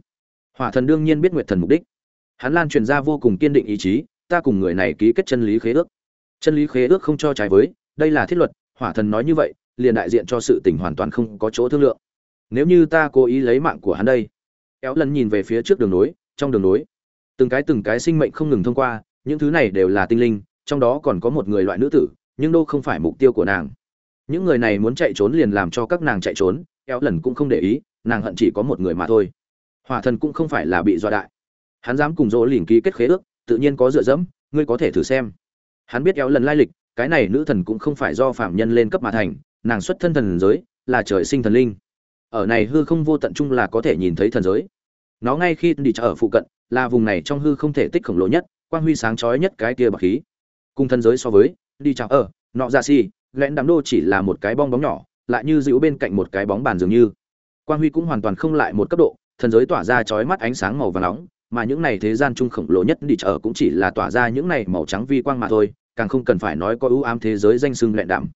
hỏa thần đương nhiên biết nguyệt thần mục đích. Hắn lan truyền ra vô cùng kiên định ý chí, ta cùng người này ký kết chân lý khế ước. Chân lý khế ước không cho trái với, đây là thiết luật, hỏa thần nói như vậy, liền đại diện cho sự tình hoàn toàn không có chỗ thương lượng. Nếu như ta cố ý lấy mạng của hắn đây éo lần nhìn về phía trước đường nối, trong đường nối, từng cái từng cái sinh mệnh không ngừng thông qua, những thứ này đều là tinh linh, trong đó còn có một người loại nữ tử, nhưng đâu không phải mục tiêu của nàng. Những người này muốn chạy trốn liền làm cho các nàng chạy trốn éo lần cũng không để ý, nàng hận chỉ có một người mà thôi hỏa thần cũng không phải là bị dọa đại. Hắn dám cùng dỗ lìn ký kết khế ước, tự nhiên có dựa dẫm, ngươi có thể thử xem. Hắn biết éo lần lai lịch, cái này nữ thần cũng không phải do phạm nhân lên cấp mà thành, nàng xuất thân thần giới, là trời sinh thần linh. Ở này hư không vô tận chung là có thể nhìn thấy thần giới. Nó ngay khi đi chợ ở phụ cận, là vùng này trong hư không thể tích khổng lồ nhất, quang huy sáng chói nhất cái kia bạc khí. Cùng thần giới so với, đi chợ ở, nọ dạ ra si lẽn đám đô chỉ là một cái bong bóng nhỏ, lại như giữ bên cạnh một cái bóng bàn dường như. Quang huy cũng hoàn toàn không lại một cấp độ thần giới tỏa ra chói mắt ánh sáng màu vàng nóng, mà những này thế gian trung khổng lồ nhất đi chợ cũng chỉ là tỏa ra những này màu trắng vi quang mà thôi, càng không cần phải nói có ưu ám thế giới danh sưng lẹn đạm.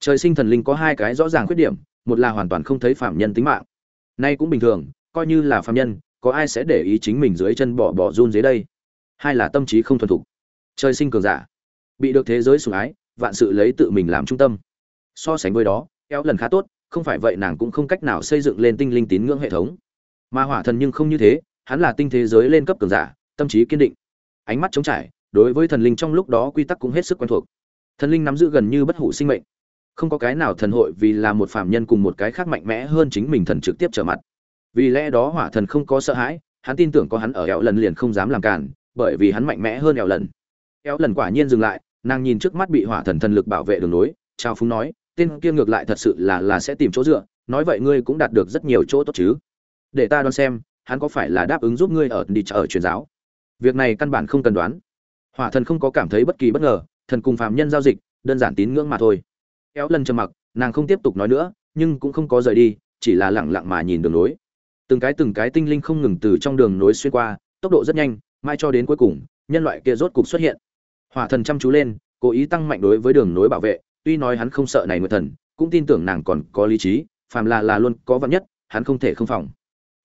Trời sinh thần linh có hai cái rõ ràng khuyết điểm, một là hoàn toàn không thấy phạm nhân tính mạng. Nay cũng bình thường, coi như là phạm nhân, có ai sẽ để ý chính mình dưới chân bỏ bỏ run dưới đây? Hai là tâm trí không thuần thục. Trời sinh cường giả, bị được thế giới sủng ái, vạn sự lấy tự mình làm trung tâm. So sánh với đó, kéo lần khá tốt, không phải vậy nàng cũng không cách nào xây dựng lên tinh linh tín ngưỡng hệ thống mà hỏa thần nhưng không như thế hắn là tinh thế giới lên cấp cường giả tâm trí kiên định. Ánh mắt trống trải đối với thần linh trong lúc đó quy tắc cũng hết sức quen thuộc. Thần linh nắm giữ gần như bất hủ sinh mệnh. Không có cái nào thần hội vì là một phạm nhân cùng một cái khác mạnh mẽ hơn chính mình thần trực tiếp trở mặt. Vì lẽ đó hỏa thần không có sợ hãi hắn tin tưởng có hắn ở eo lần liền không dám làm cản bởi vì hắn mạnh mẽ hơn eo lần. Eo lần quả nhiên dừng lại nàng nhìn trước mắt bị hỏa thần thần lực bảo vệ đường lối, trao phúng nói tên kia ngược lại thật sự là là sẽ tìm chỗ dựa nói vậy ngươi cũng đạt được rất nhiều chỗ tốt chứ? Để ta đoán xem, hắn có phải là đáp ứng giúp ngươi ở đi chợ truyền giáo? Việc này căn bản không cần đoán. Hỏa thần không có cảm thấy bất kỳ bất ngờ, thần cùng phạm nhân giao dịch, đơn giản tín ngưỡng mà thôi. Kéo lần trầm mặc, nàng không tiếp tục nói nữa, nhưng cũng không có rời đi, chỉ là lẳng lặng mà nhìn đường nối. Từng cái từng cái tinh linh không ngừng từ trong đường nối xuyên qua, tốc độ rất nhanh, mai cho đến cuối cùng, nhân loại kia rốt cục xuất hiện. Hỏa thần chăm chú lên, cố ý tăng mạnh đối với đường nối bảo vệ, tuy nói hắn không sợ này nguyệt thần, cũng tin tưởng nàng còn có lý trí, phàm là là luôn có vạn nhất, hắn không thể không phòng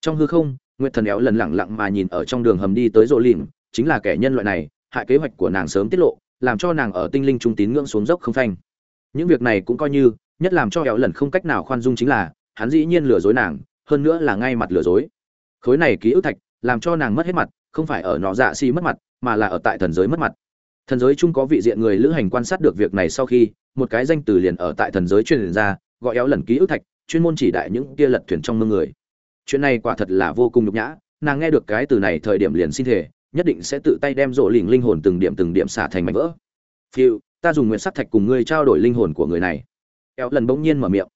trong hư không, nguyệt thần éo lần lẳng lặng mà nhìn ở trong đường hầm đi tới rộ lìm chính là kẻ nhân loại này hại kế hoạch của nàng sớm tiết lộ, làm cho nàng ở tinh linh trung tín ngưỡng xuống dốc không phanh. Những việc này cũng coi như, nhất làm cho éo lần không cách nào khoan dung chính là, hắn dĩ nhiên lừa dối nàng, hơn nữa là ngay mặt lừa dối. Khối này ký ức thạch, làm cho nàng mất hết mặt, không phải ở nọ dạ si mất mặt, mà là ở tại thần giới mất mặt. Thần giới chung có vị diện người lữ hành quan sát được việc này sau khi, một cái danh từ liền ở tại thần giới truyền ra, gọi éo lần ký ức thạch, chuyên môn chỉ đại những kia lật thuyền trong mương người chuyện này quả thật là vô cùng nhục nhã nàng nghe được cái từ này thời điểm liền xin thể nhất định sẽ tự tay đem rộ lỉnh linh hồn từng điểm từng điểm xả thành mảnh vỡ. Phiêu ta dùng nguyện sắc thạch cùng ngươi trao đổi linh hồn của người này. Éo lần bỗng nhiên mở miệng.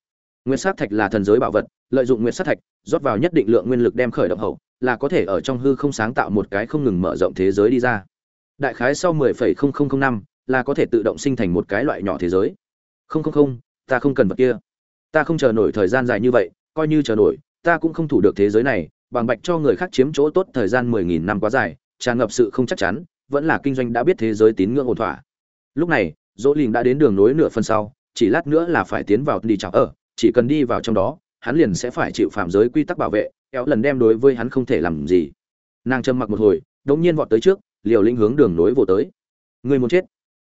Nguyện sắc thạch là thần giới bảo vật lợi dụng nguyện sắc thạch rót vào nhất định lượng nguyên lực đem khởi động hậu là có thể ở trong hư không sáng tạo một cái không ngừng mở rộng thế giới đi ra. Đại khái sau 10,0005 là có thể tự động sinh thành một cái loại nhỏ thế giới. Không không không ta không cần vật kia. Ta không chờ nổi thời gian dài như vậy coi như chờ nổi ta cũng không thủ được thế giới này bằng bạch cho người khác chiếm chỗ tốt thời gian mười nghìn năm quá dài tràn ngập sự không chắc chắn vẫn là kinh doanh đã biết thế giới tín ngưỡng ổn thỏa. Lúc này dỗ lìn đã đến đường nối nửa phần sau chỉ lát nữa là phải tiến vào đi chào ở chỉ cần đi vào trong đó hắn liền sẽ phải chịu phạm giới quy tắc bảo vệ kéo lần đem đối với hắn không thể làm gì. Nàng trầm mặc một hồi đống nhiên vọt tới trước liều linh hướng đường nối vô tới. Người muốn chết.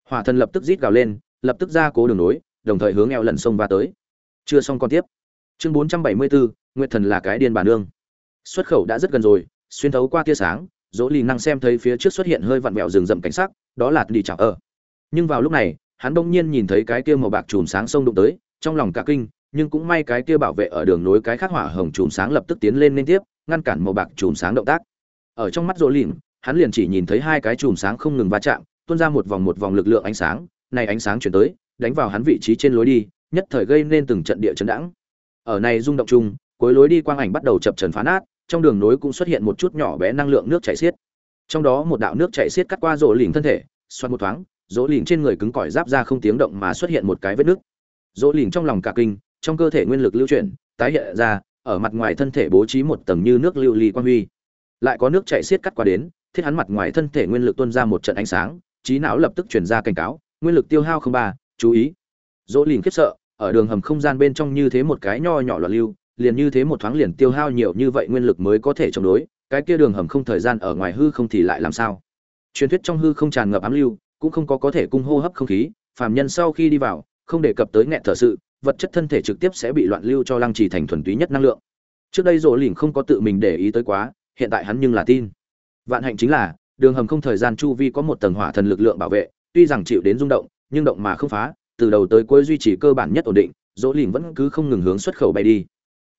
Hỏa thần lập tức rít gào lên lập tức ra cố đường nối đồng thời hướng eo lần sông va tới. Chưa xong con tiếp. Chương 474, nguyệt thần là cái điên bản nương. Xuất khẩu đã rất gần rồi, xuyên thấu qua tia sáng, dỗ lì năng xem thấy phía trước xuất hiện hơi vặn vẹo rừng rậm cảnh sắc, đó là đi chảo ở. Nhưng vào lúc này, hắn đông nhiên nhìn thấy cái kia màu bạc chùm sáng sông đụng tới, trong lòng cả kinh, nhưng cũng may cái kia bảo vệ ở đường nối cái khắc hỏa hồng chùm sáng lập tức tiến lên liên tiếp, ngăn cản màu bạc chùm sáng động tác. Ở trong mắt dỗ lìn hắn liền chỉ nhìn thấy hai cái chùm sáng không ngừng va chạm, tuôn ra một vòng một vòng lực lượng ánh sáng, này ánh sáng chuyển tới, đánh vào hắn vị trí trên lối đi, nhất thời gây nên từng trận địa chấn đãng. Ở này rung động chung cuối lối đi quang ảnh bắt đầu chập trần phá nát, trong đường nối cũng xuất hiện một chút nhỏ bé năng lượng nước chảy xiết. Trong đó một đạo nước chảy xiết cắt qua rỗ lỉnh thân thể, xoắn một thoáng, rỗ lỉnh trên người cứng cỏi giáp ra không tiếng động mà xuất hiện một cái vết nước. Rỗ lỉnh trong lòng cả kinh, trong cơ thể nguyên lực lưu chuyển, tái hiện ra, ở mặt ngoài thân thể bố trí một tầng như nước lưu ly quang huy. Lại có nước chảy xiết cắt qua đến, thiết hắn mặt ngoài thân thể nguyên lực tuôn ra một trận ánh sáng, trí não lập tức chuyển ra cảnh cáo, nguyên lực tiêu hao không ba, chú ý. Dỗ lìn khiếp sợ, ở đường hầm không gian bên trong như thế một cái nho nhỏ loạn lưu liền như thế một thoáng liền tiêu hao nhiều như vậy nguyên lực mới có thể chống đối, cái kia đường hầm không thời gian ở ngoài hư không thì lại làm sao? Truyền thuyết trong hư không tràn ngập ám lưu, cũng không có có thể cung hô hấp không khí, phàm nhân sau khi đi vào, không đề cập tới nghẹn thở sự, vật chất thân thể trực tiếp sẽ bị loạn lưu cho lăng trì thành thuần túy nhất năng lượng. Trước đây rỗ lỉnh không có tự mình để ý tới quá, hiện tại hắn nhưng là tin. Vạn hạnh chính là, đường hầm không thời gian chu vi có một tầng hỏa thần lực lượng bảo vệ, tuy rằng chịu đến rung động, nhưng động mà không phá, từ đầu tới cuối duy trì cơ bản nhất ổn định, dỗ lìn vẫn cứ không ngừng hướng xuất khẩu bay đi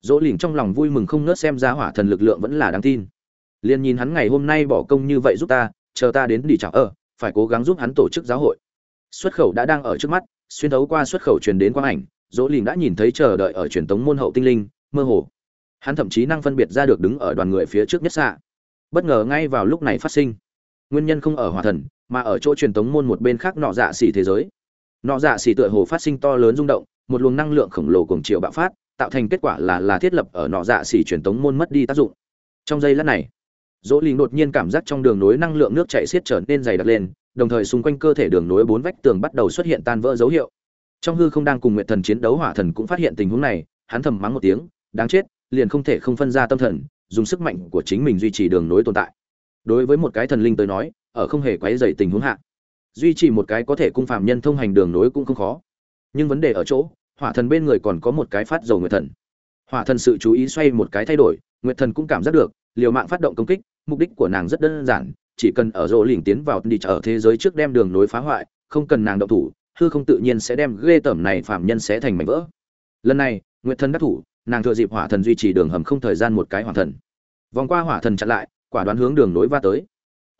dỗ lỉnh trong lòng vui mừng không nớt xem ra hỏa thần lực lượng vẫn là đáng tin. Liền nhìn hắn ngày hôm nay bỏ công như vậy giúp ta, chờ ta đến đi chào ở, phải cố gắng giúp hắn tổ chức giáo hội. Xuất khẩu đã đang ở trước mắt, xuyên thấu qua xuất khẩu truyền đến quang ảnh, dỗ lỉnh đã nhìn thấy chờ đợi ở truyền tống môn hậu tinh linh, mơ hồ. Hắn thậm chí năng phân biệt ra được đứng ở đoàn người phía trước nhất xạ. Bất ngờ ngay vào lúc này phát sinh. Nguyên nhân không ở hỏa thần, mà ở chỗ truyền tống môn một bên khác nọ dạ xỉ thế giới. Nọ dạ xỉ tựa hồ phát sinh to lớn rung động, một luồng năng lượng khổng lồ cùng triệu bạo phát tạo thành kết quả là là thiết lập ở nọ dạ xỉ truyền tống môn mất đi tác dụng. Trong giây lát này, dỗ linh đột nhiên cảm giác trong đường nối năng lượng nước chảy xiết trở nên dày đặc lên, đồng thời xung quanh cơ thể đường nối bốn vách tường bắt đầu xuất hiện tan vỡ dấu hiệu. Trong hư không đang cùng nguyện thần chiến đấu, hỏa thần cũng phát hiện tình huống này, hắn thầm mắng một tiếng, đáng chết, liền không thể không phân ra tâm thần, dùng sức mạnh của chính mình duy trì đường nối tồn tại. Đối với một cái thần linh tới nói, ở không hề quấy dày tình huống hạ, duy trì một cái có thể cung phạm nhân thông hành đường nối cũng không khó. Nhưng vấn đề ở chỗ hỏa thần bên người còn có một cái phát dầu nguyệt thần. Hỏa thần sự chú ý xoay một cái thay đổi, nguyệt thần cũng cảm giác được, liều mạng phát động công kích, mục đích của nàng rất đơn giản, chỉ cần ở rỗ lỉnh tiến vào đi ở thế giới trước đem đường nối phá hoại, không cần nàng động thủ, hư không tự nhiên sẽ đem ghê tởm này phạm nhân sẽ thành mảnh vỡ. Lần này, nguyệt thần đắc thủ, nàng thừa dịp hỏa thần duy trì đường hầm không thời gian một cái hỏa thần. Vòng qua hỏa thần chặn lại, quả đoán hướng đường nối va tới.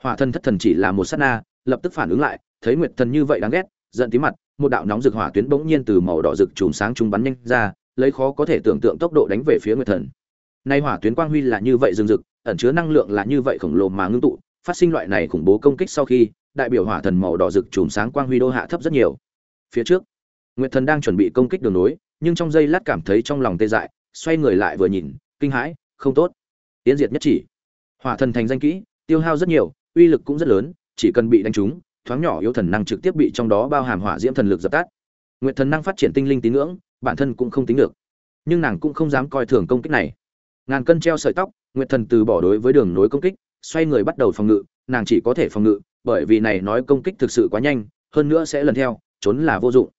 Hỏa thần thất thần chỉ là một sát na, lập tức phản ứng lại, thấy nguyệt thần như vậy đáng ghét, giận tí mặt một đạo nóng rực hỏa tuyến bỗng nhiên từ màu đỏ rực chùm sáng trung bắn nhanh ra, lấy khó có thể tưởng tượng tốc độ đánh về phía nguyệt thần. Nay hỏa tuyến quang huy là như vậy rừng rực, ẩn chứa năng lượng là như vậy khổng lồ mà ngưng tụ, phát sinh loại này khủng bố công kích sau khi, đại biểu hỏa thần màu đỏ rực chùm sáng quang huy đô hạ thấp rất nhiều. Phía trước, nguyệt thần đang chuẩn bị công kích đường nối, nhưng trong giây lát cảm thấy trong lòng tê dại, xoay người lại vừa nhìn, kinh hãi, không tốt. Tiến diệt nhất chỉ. Hỏa thần thành danh kỹ, tiêu hao rất nhiều, uy lực cũng rất lớn, chỉ cần bị đánh trúng thoáng nhỏ yếu thần năng trực tiếp bị trong đó bao hàm hỏa diễm thần lực dập tắt. Nguyệt thần năng phát triển tinh linh tín ngưỡng, bản thân cũng không tính được. Nhưng nàng cũng không dám coi thường công kích này. Ngàn cân treo sợi tóc, nguyệt thần từ bỏ đối với đường nối công kích, xoay người bắt đầu phòng ngự, nàng chỉ có thể phòng ngự, bởi vì này nói công kích thực sự quá nhanh, hơn nữa sẽ lần theo, trốn là vô dụng.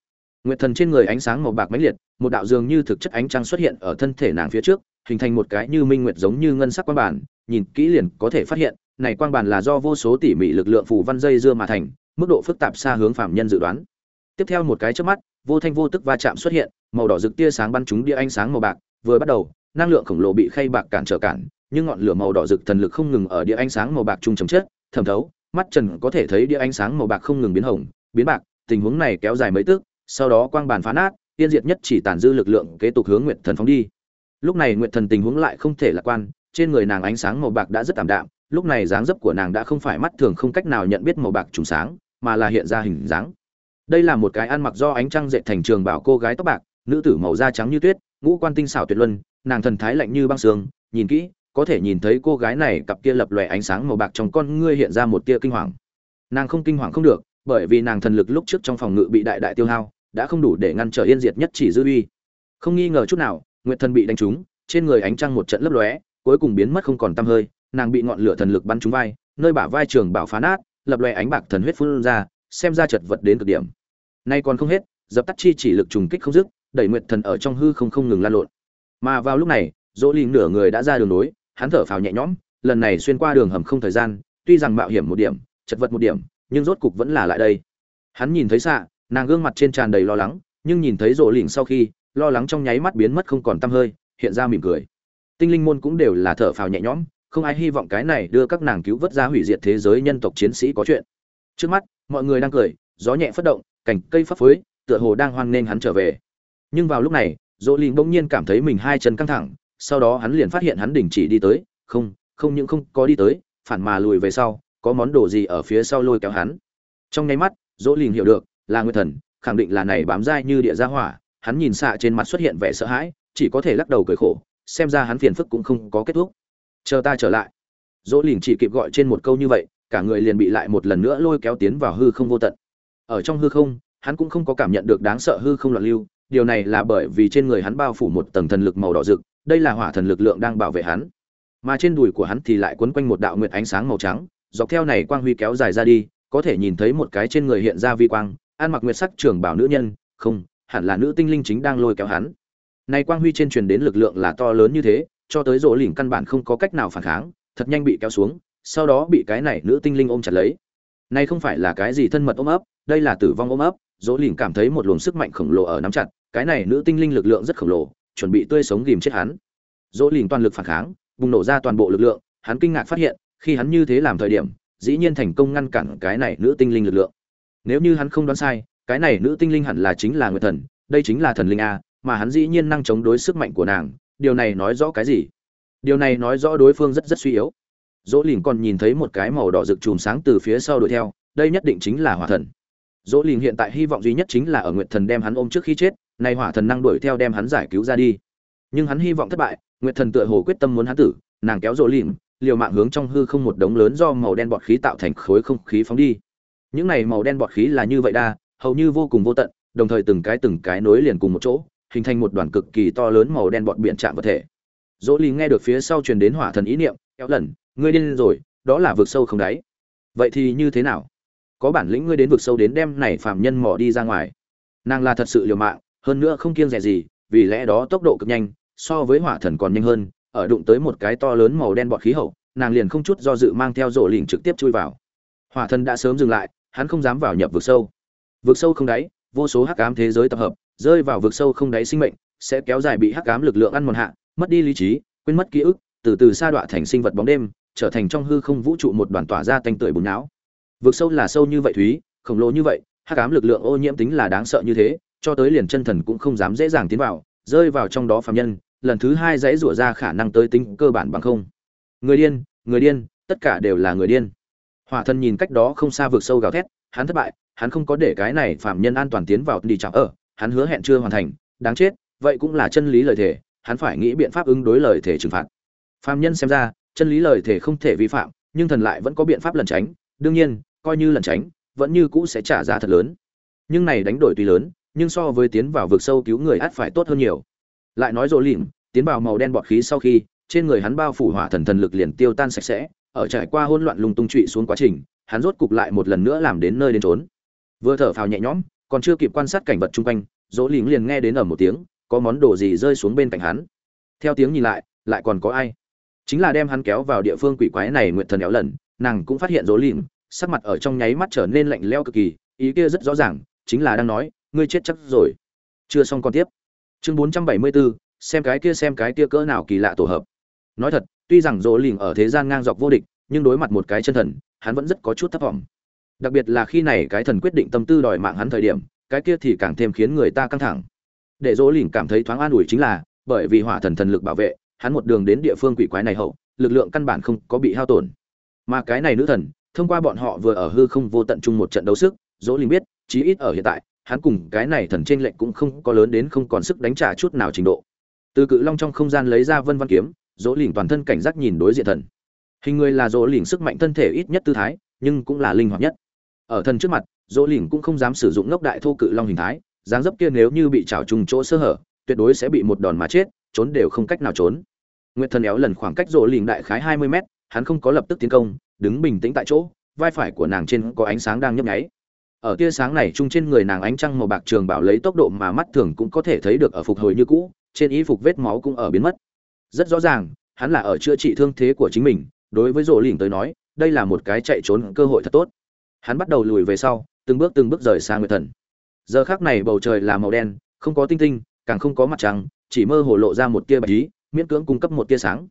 Nguyệt thần trên người ánh sáng màu bạc mãnh liệt, một đạo dường như thực chất ánh trăng xuất hiện ở thân thể nàng phía trước, hình thành một cái như minh nguyệt giống như ngân sắc quan bản, nhìn kỹ liền có thể phát hiện này quang bản là do vô số tỉ mỉ lực lượng phù văn dây dưa mà thành, mức độ phức tạp xa hướng phạm nhân dự đoán. Tiếp theo một cái chớp mắt, vô thanh vô tức va chạm xuất hiện, màu đỏ rực tia sáng bắn trúng đĩa ánh sáng màu bạc, vừa bắt đầu, năng lượng khổng lồ bị khay bạc cản trở cản, nhưng ngọn lửa màu đỏ rực thần lực không ngừng ở đĩa ánh sáng màu bạc trung chấm chết thẩm thấu, mắt trần có thể thấy đĩa ánh sáng màu bạc không ngừng biến hồng, biến bạc, tình huống này kéo dài mấy tức, sau đó quang bàn phá nát, tiên diệt nhất chỉ tàn dư lực lượng kế tục hướng nguyệt thần phóng đi. Lúc này nguyệt thần tình huống lại không thể lạc quan, trên người nàng ánh sáng màu bạc đã rất tạm đạm lúc này dáng dấp của nàng đã không phải mắt thường không cách nào nhận biết màu bạc trùng sáng, mà là hiện ra hình dáng. Đây là một cái ăn mặc do ánh trăng dệt thành trường bảo cô gái tóc bạc, nữ tử màu da trắng như tuyết, ngũ quan tinh xảo tuyệt luân, nàng thần thái lạnh như băng sương, nhìn kỹ, có thể nhìn thấy cô gái này cặp kia lập lòe ánh sáng màu bạc trong con ngươi hiện ra một tia kinh hoàng. Nàng không kinh hoàng không được, bởi vì nàng thần lực lúc trước trong phòng ngự bị đại đại tiêu hao, đã không đủ để ngăn trở yên diệt nhất chỉ dư uy. Không nghi ngờ chút nào, nguyệt thần bị đánh trúng, trên người ánh trăng một trận lấp lóe, cuối cùng biến mất không còn tăm hơi nàng bị ngọn lửa thần lực bắn trúng vai, nơi bả vai trường bảo phá nát, lập loè ánh bạc thần huyết phun ra, xem ra chật vật đến cực điểm. Nay còn không hết, dập tắt chi chỉ lực trùng kích không dứt, đẩy nguyệt thần ở trong hư không không ngừng lan lộn. Mà vào lúc này, dỗ lìn nửa người đã ra đường nối, hắn thở phào nhẹ nhõm, lần này xuyên qua đường hầm không thời gian, tuy rằng mạo hiểm một điểm, chật vật một điểm, nhưng rốt cục vẫn là lại đây. Hắn nhìn thấy xạ, nàng gương mặt trên tràn đầy lo lắng, nhưng nhìn thấy rộ lỉnh sau khi, lo lắng trong nháy mắt biến mất không còn t hơi, hiện ra mỉm cười. Tinh linh môn cũng đều là thở phào nhẹ nhõm không ai hy vọng cái này đưa các nàng cứu vớt ra hủy diệt thế giới nhân tộc chiến sĩ có chuyện. Trước mắt, mọi người đang cười, gió nhẹ phất động cảnh cây phấp phới, tựa hồ đang hoan nghênh hắn trở về. Nhưng vào lúc này, dỗ lìn bỗng nhiên cảm thấy mình hai chân căng thẳng, sau đó hắn liền phát hiện hắn đình chỉ đi tới, không không những không có đi tới, phản mà lùi về sau, có món đồ gì ở phía sau lôi kéo hắn. Trong nháy mắt, dỗ lìn hiểu được, là nguyên thần, khẳng định là này bám dai như địa gia hỏa, hắn nhìn xạ trên mặt xuất hiện vẻ sợ hãi, chỉ có thể lắc đầu cười khổ, xem ra hắn phiền phức cũng không có kết thúc chờ ta trở lại. Dỗ lìn chỉ kịp gọi trên một câu như vậy, cả người liền bị lại một lần nữa lôi kéo tiến vào hư không vô tận. Ở trong hư không, hắn cũng không có cảm nhận được đáng sợ hư không loạn lưu, điều này là bởi vì trên người hắn bao phủ một tầng thần lực màu đỏ rực, đây là hỏa thần lực lượng đang bảo vệ hắn. Mà trên đùi của hắn thì lại quấn quanh một đạo nguyệt ánh sáng màu trắng, dọc theo này quang huy kéo dài ra đi, có thể nhìn thấy một cái trên người hiện ra vi quang, ăn mặc nguyệt sắc trường bảo nữ nhân, không, hẳn là nữ tinh linh chính đang lôi kéo hắn. Này quang huy trên truyền đến lực lượng là to lớn như thế cho tới rỗ lỉnh căn bản không có cách nào phản kháng, thật nhanh bị kéo xuống, sau đó bị cái này nữ tinh linh ôm chặt lấy. Này không phải là cái gì thân mật ôm ấp, đây là tử vong ôm ấp dỗ lỉnh cảm thấy một luồng sức mạnh khổng lồ ở nắm chặt, cái này nữ tinh linh lực lượng rất khổng lồ, chuẩn bị tươi sống ghìm chết hắn. Dỗ lỉnh toàn lực phản kháng, bùng nổ ra toàn bộ lực lượng, hắn kinh ngạc phát hiện, khi hắn như thế làm thời điểm, dĩ nhiên thành công ngăn cản cái này nữ tinh linh lực lượng. Nếu như hắn không đoán sai, cái này nữ tinh linh hẳn là chính là người thần, đây chính là thần linh a, mà hắn dĩ nhiên năng chống đối sức mạnh của nàng điều này nói rõ cái gì? Điều này nói rõ đối phương rất rất suy yếu. Dỗ lìn còn nhìn thấy một cái màu đỏ rực chùm sáng từ phía sau đuổi theo, đây nhất định chính là hỏa thần. Dỗ lìn hiện tại hy vọng duy nhất chính là ở nguyệt thần đem hắn ôm trước khi chết, nay hỏa thần năng đuổi theo đem hắn giải cứu ra đi. Nhưng hắn hy vọng thất bại, nguyệt thần tựa hồ quyết tâm muốn hắn tử, nàng kéo dỗ lìn, liều mạng hướng trong hư không một đống lớn do màu đen bọt khí tạo thành khối không khí phóng đi. Những này màu đen bọt khí là như vậy đa, hầu như vô cùng vô tận, đồng thời từng cái từng cái nối liền cùng một chỗ hình thành một đoàn cực kỳ to lớn màu đen bọt biển chạm vật thể. Dỗ lì nghe được phía sau truyền đến hỏa thần ý niệm, kéo lần, ngươi điên rồi, đó là vực sâu không đáy. Vậy thì như thế nào? Có bản lĩnh ngươi đến vực sâu đến đem này phạm nhân mò đi ra ngoài. Nàng là thật sự liều mạng, hơn nữa không kiêng rẻ gì, vì lẽ đó tốc độ cực nhanh, so với hỏa thần còn nhanh hơn, ở đụng tới một cái to lớn màu đen bọt khí hậu, nàng liền không chút do dự mang theo rổ lỉnh trực tiếp chui vào. Hỏa thần đã sớm dừng lại, hắn không dám vào nhập vực sâu. Vực sâu không đáy, vô số hắc ám thế giới tập hợp rơi vào vực sâu không đáy sinh mệnh, sẽ kéo dài bị hắc ám lực lượng ăn mòn hạ, mất đi lý trí, quên mất ký ức, từ từ sa đọa thành sinh vật bóng đêm, trở thành trong hư không vũ trụ một đoàn tỏa ra tanh tưởi bùn não. Vực sâu là sâu như vậy thúy, khổng lồ như vậy, hắc ám lực lượng ô nhiễm tính là đáng sợ như thế, cho tới liền chân thần cũng không dám dễ dàng tiến vào, rơi vào trong đó phạm nhân, lần thứ hai dãy rủa ra khả năng tới tính cơ bản bằng không. Người điên người điên, tất cả đều là người điên. Hỏa thần nhìn cách đó không xa vực sâu gào thét, hắn thất bại, hắn không có để cái này phạm nhân an toàn tiến vào đi chạm ở hắn hứa hẹn chưa hoàn thành, đáng chết, vậy cũng là chân lý lời thể hắn phải nghĩ biện pháp ứng đối lời thể trừng phạt. Phạm nhân xem ra, chân lý lời thể không thể vi phạm, nhưng thần lại vẫn có biện pháp lẩn tránh, đương nhiên, coi như lẩn tránh, vẫn như cũ sẽ trả giá thật lớn. Nhưng này đánh đổi tuy lớn, nhưng so với tiến vào vực sâu cứu người ắt phải tốt hơn nhiều. Lại nói rộ lìm tiến vào màu đen bọt khí sau khi, trên người hắn bao phủ hỏa thần thần lực liền tiêu tan sạch sẽ, ở trải qua hỗn loạn lung tung trụy xuống quá trình, hắn rốt cục lại một lần nữa làm đến nơi đến trốn vừa thở phào nhẹ nhõm còn chưa kịp quan sát cảnh vật chung quanh, dỗ lính liền nghe đến ở một tiếng, có món đồ gì rơi xuống bên cạnh hắn? Theo tiếng nhìn lại lại còn có ai? Chính là đem hắn kéo vào địa phương quỷ quái này nguyện thần éo lần, nàng cũng phát hiện dỗ lính sắc mặt ở trong nháy mắt trở nên lạnh leo cực kỳ, ý kia rất rõ ràng, chính là đang nói, ngươi chết chắc rồi. Chưa xong còn tiếp. Chương bốn trăm bảy mươi bốn xem cái kia xem cái kia cỡ nào kỳ lạ tổ hợp. Nói thật, tuy rằng dỗ lìm ở thế gian ngang dọc vô địch, nhưng đối mặt một cái chân thần, hắn vẫn rất có chút thất vọng đặc biệt là khi này cái thần quyết định tâm tư đòi mạng hắn thời điểm, cái kia thì càng thêm khiến người ta căng thẳng. Để dỗ lìm cảm thấy thoáng an ủi chính là, bởi vì hỏa thần thần lực bảo vệ, hắn một đường đến địa phương quỷ quái này hậu, lực lượng căn bản không có bị hao tổn. Mà cái này nữ thần, thông qua bọn họ vừa ở hư không vô tận chung một trận đấu sức, dỗ lìm biết, chí ít ở hiện tại, hắn cùng cái này thần trên lệnh cũng không có lớn đến không còn sức đánh trả chút nào trình độ. Từ cự long trong không gian lấy ra vân văn kiếm, dỗ lìm toàn thân cảnh giác nhìn đối diện thần. Hình người là dỗ lìm sức mạnh thân thể ít nhất tư thái, nhưng cũng là linh hoạt nhất ở thần trước mặt, dỗ lìm cũng không dám sử dụng ngốc đại thô cự long hình thái, dáng dấp kia nếu như bị trào trùng chỗ sơ hở, tuyệt đối sẽ bị một đòn mà chết, trốn đều không cách nào trốn. Nguyệt thần éo lần khoảng cách dỗ lìm đại khái hai mươi mét, hắn không có lập tức tiến công, đứng bình tĩnh tại chỗ, vai phải của nàng trên có ánh sáng đang nhấp nháy. Ở tia sáng này chung trên người nàng ánh trăng màu bạc trường bảo lấy tốc độ mà mắt thường cũng có thể thấy được ở phục hồi như cũ, trên y phục vết máu cũng ở biến mất. Rất rõ ràng, hắn là ở chữa trị thương thế của chính mình, đối với rộ lỉnh tới nói, đây là một cái chạy trốn cơ hội thật tốt hắn bắt đầu lùi về sau, từng bước từng bước rời xa nguyệt thần. Giờ khác này bầu trời là màu đen, không có tinh tinh, càng không có mặt trăng, chỉ mơ hồ lộ ra một tia bạch ý, miễn cưỡng cung cấp một tia sáng.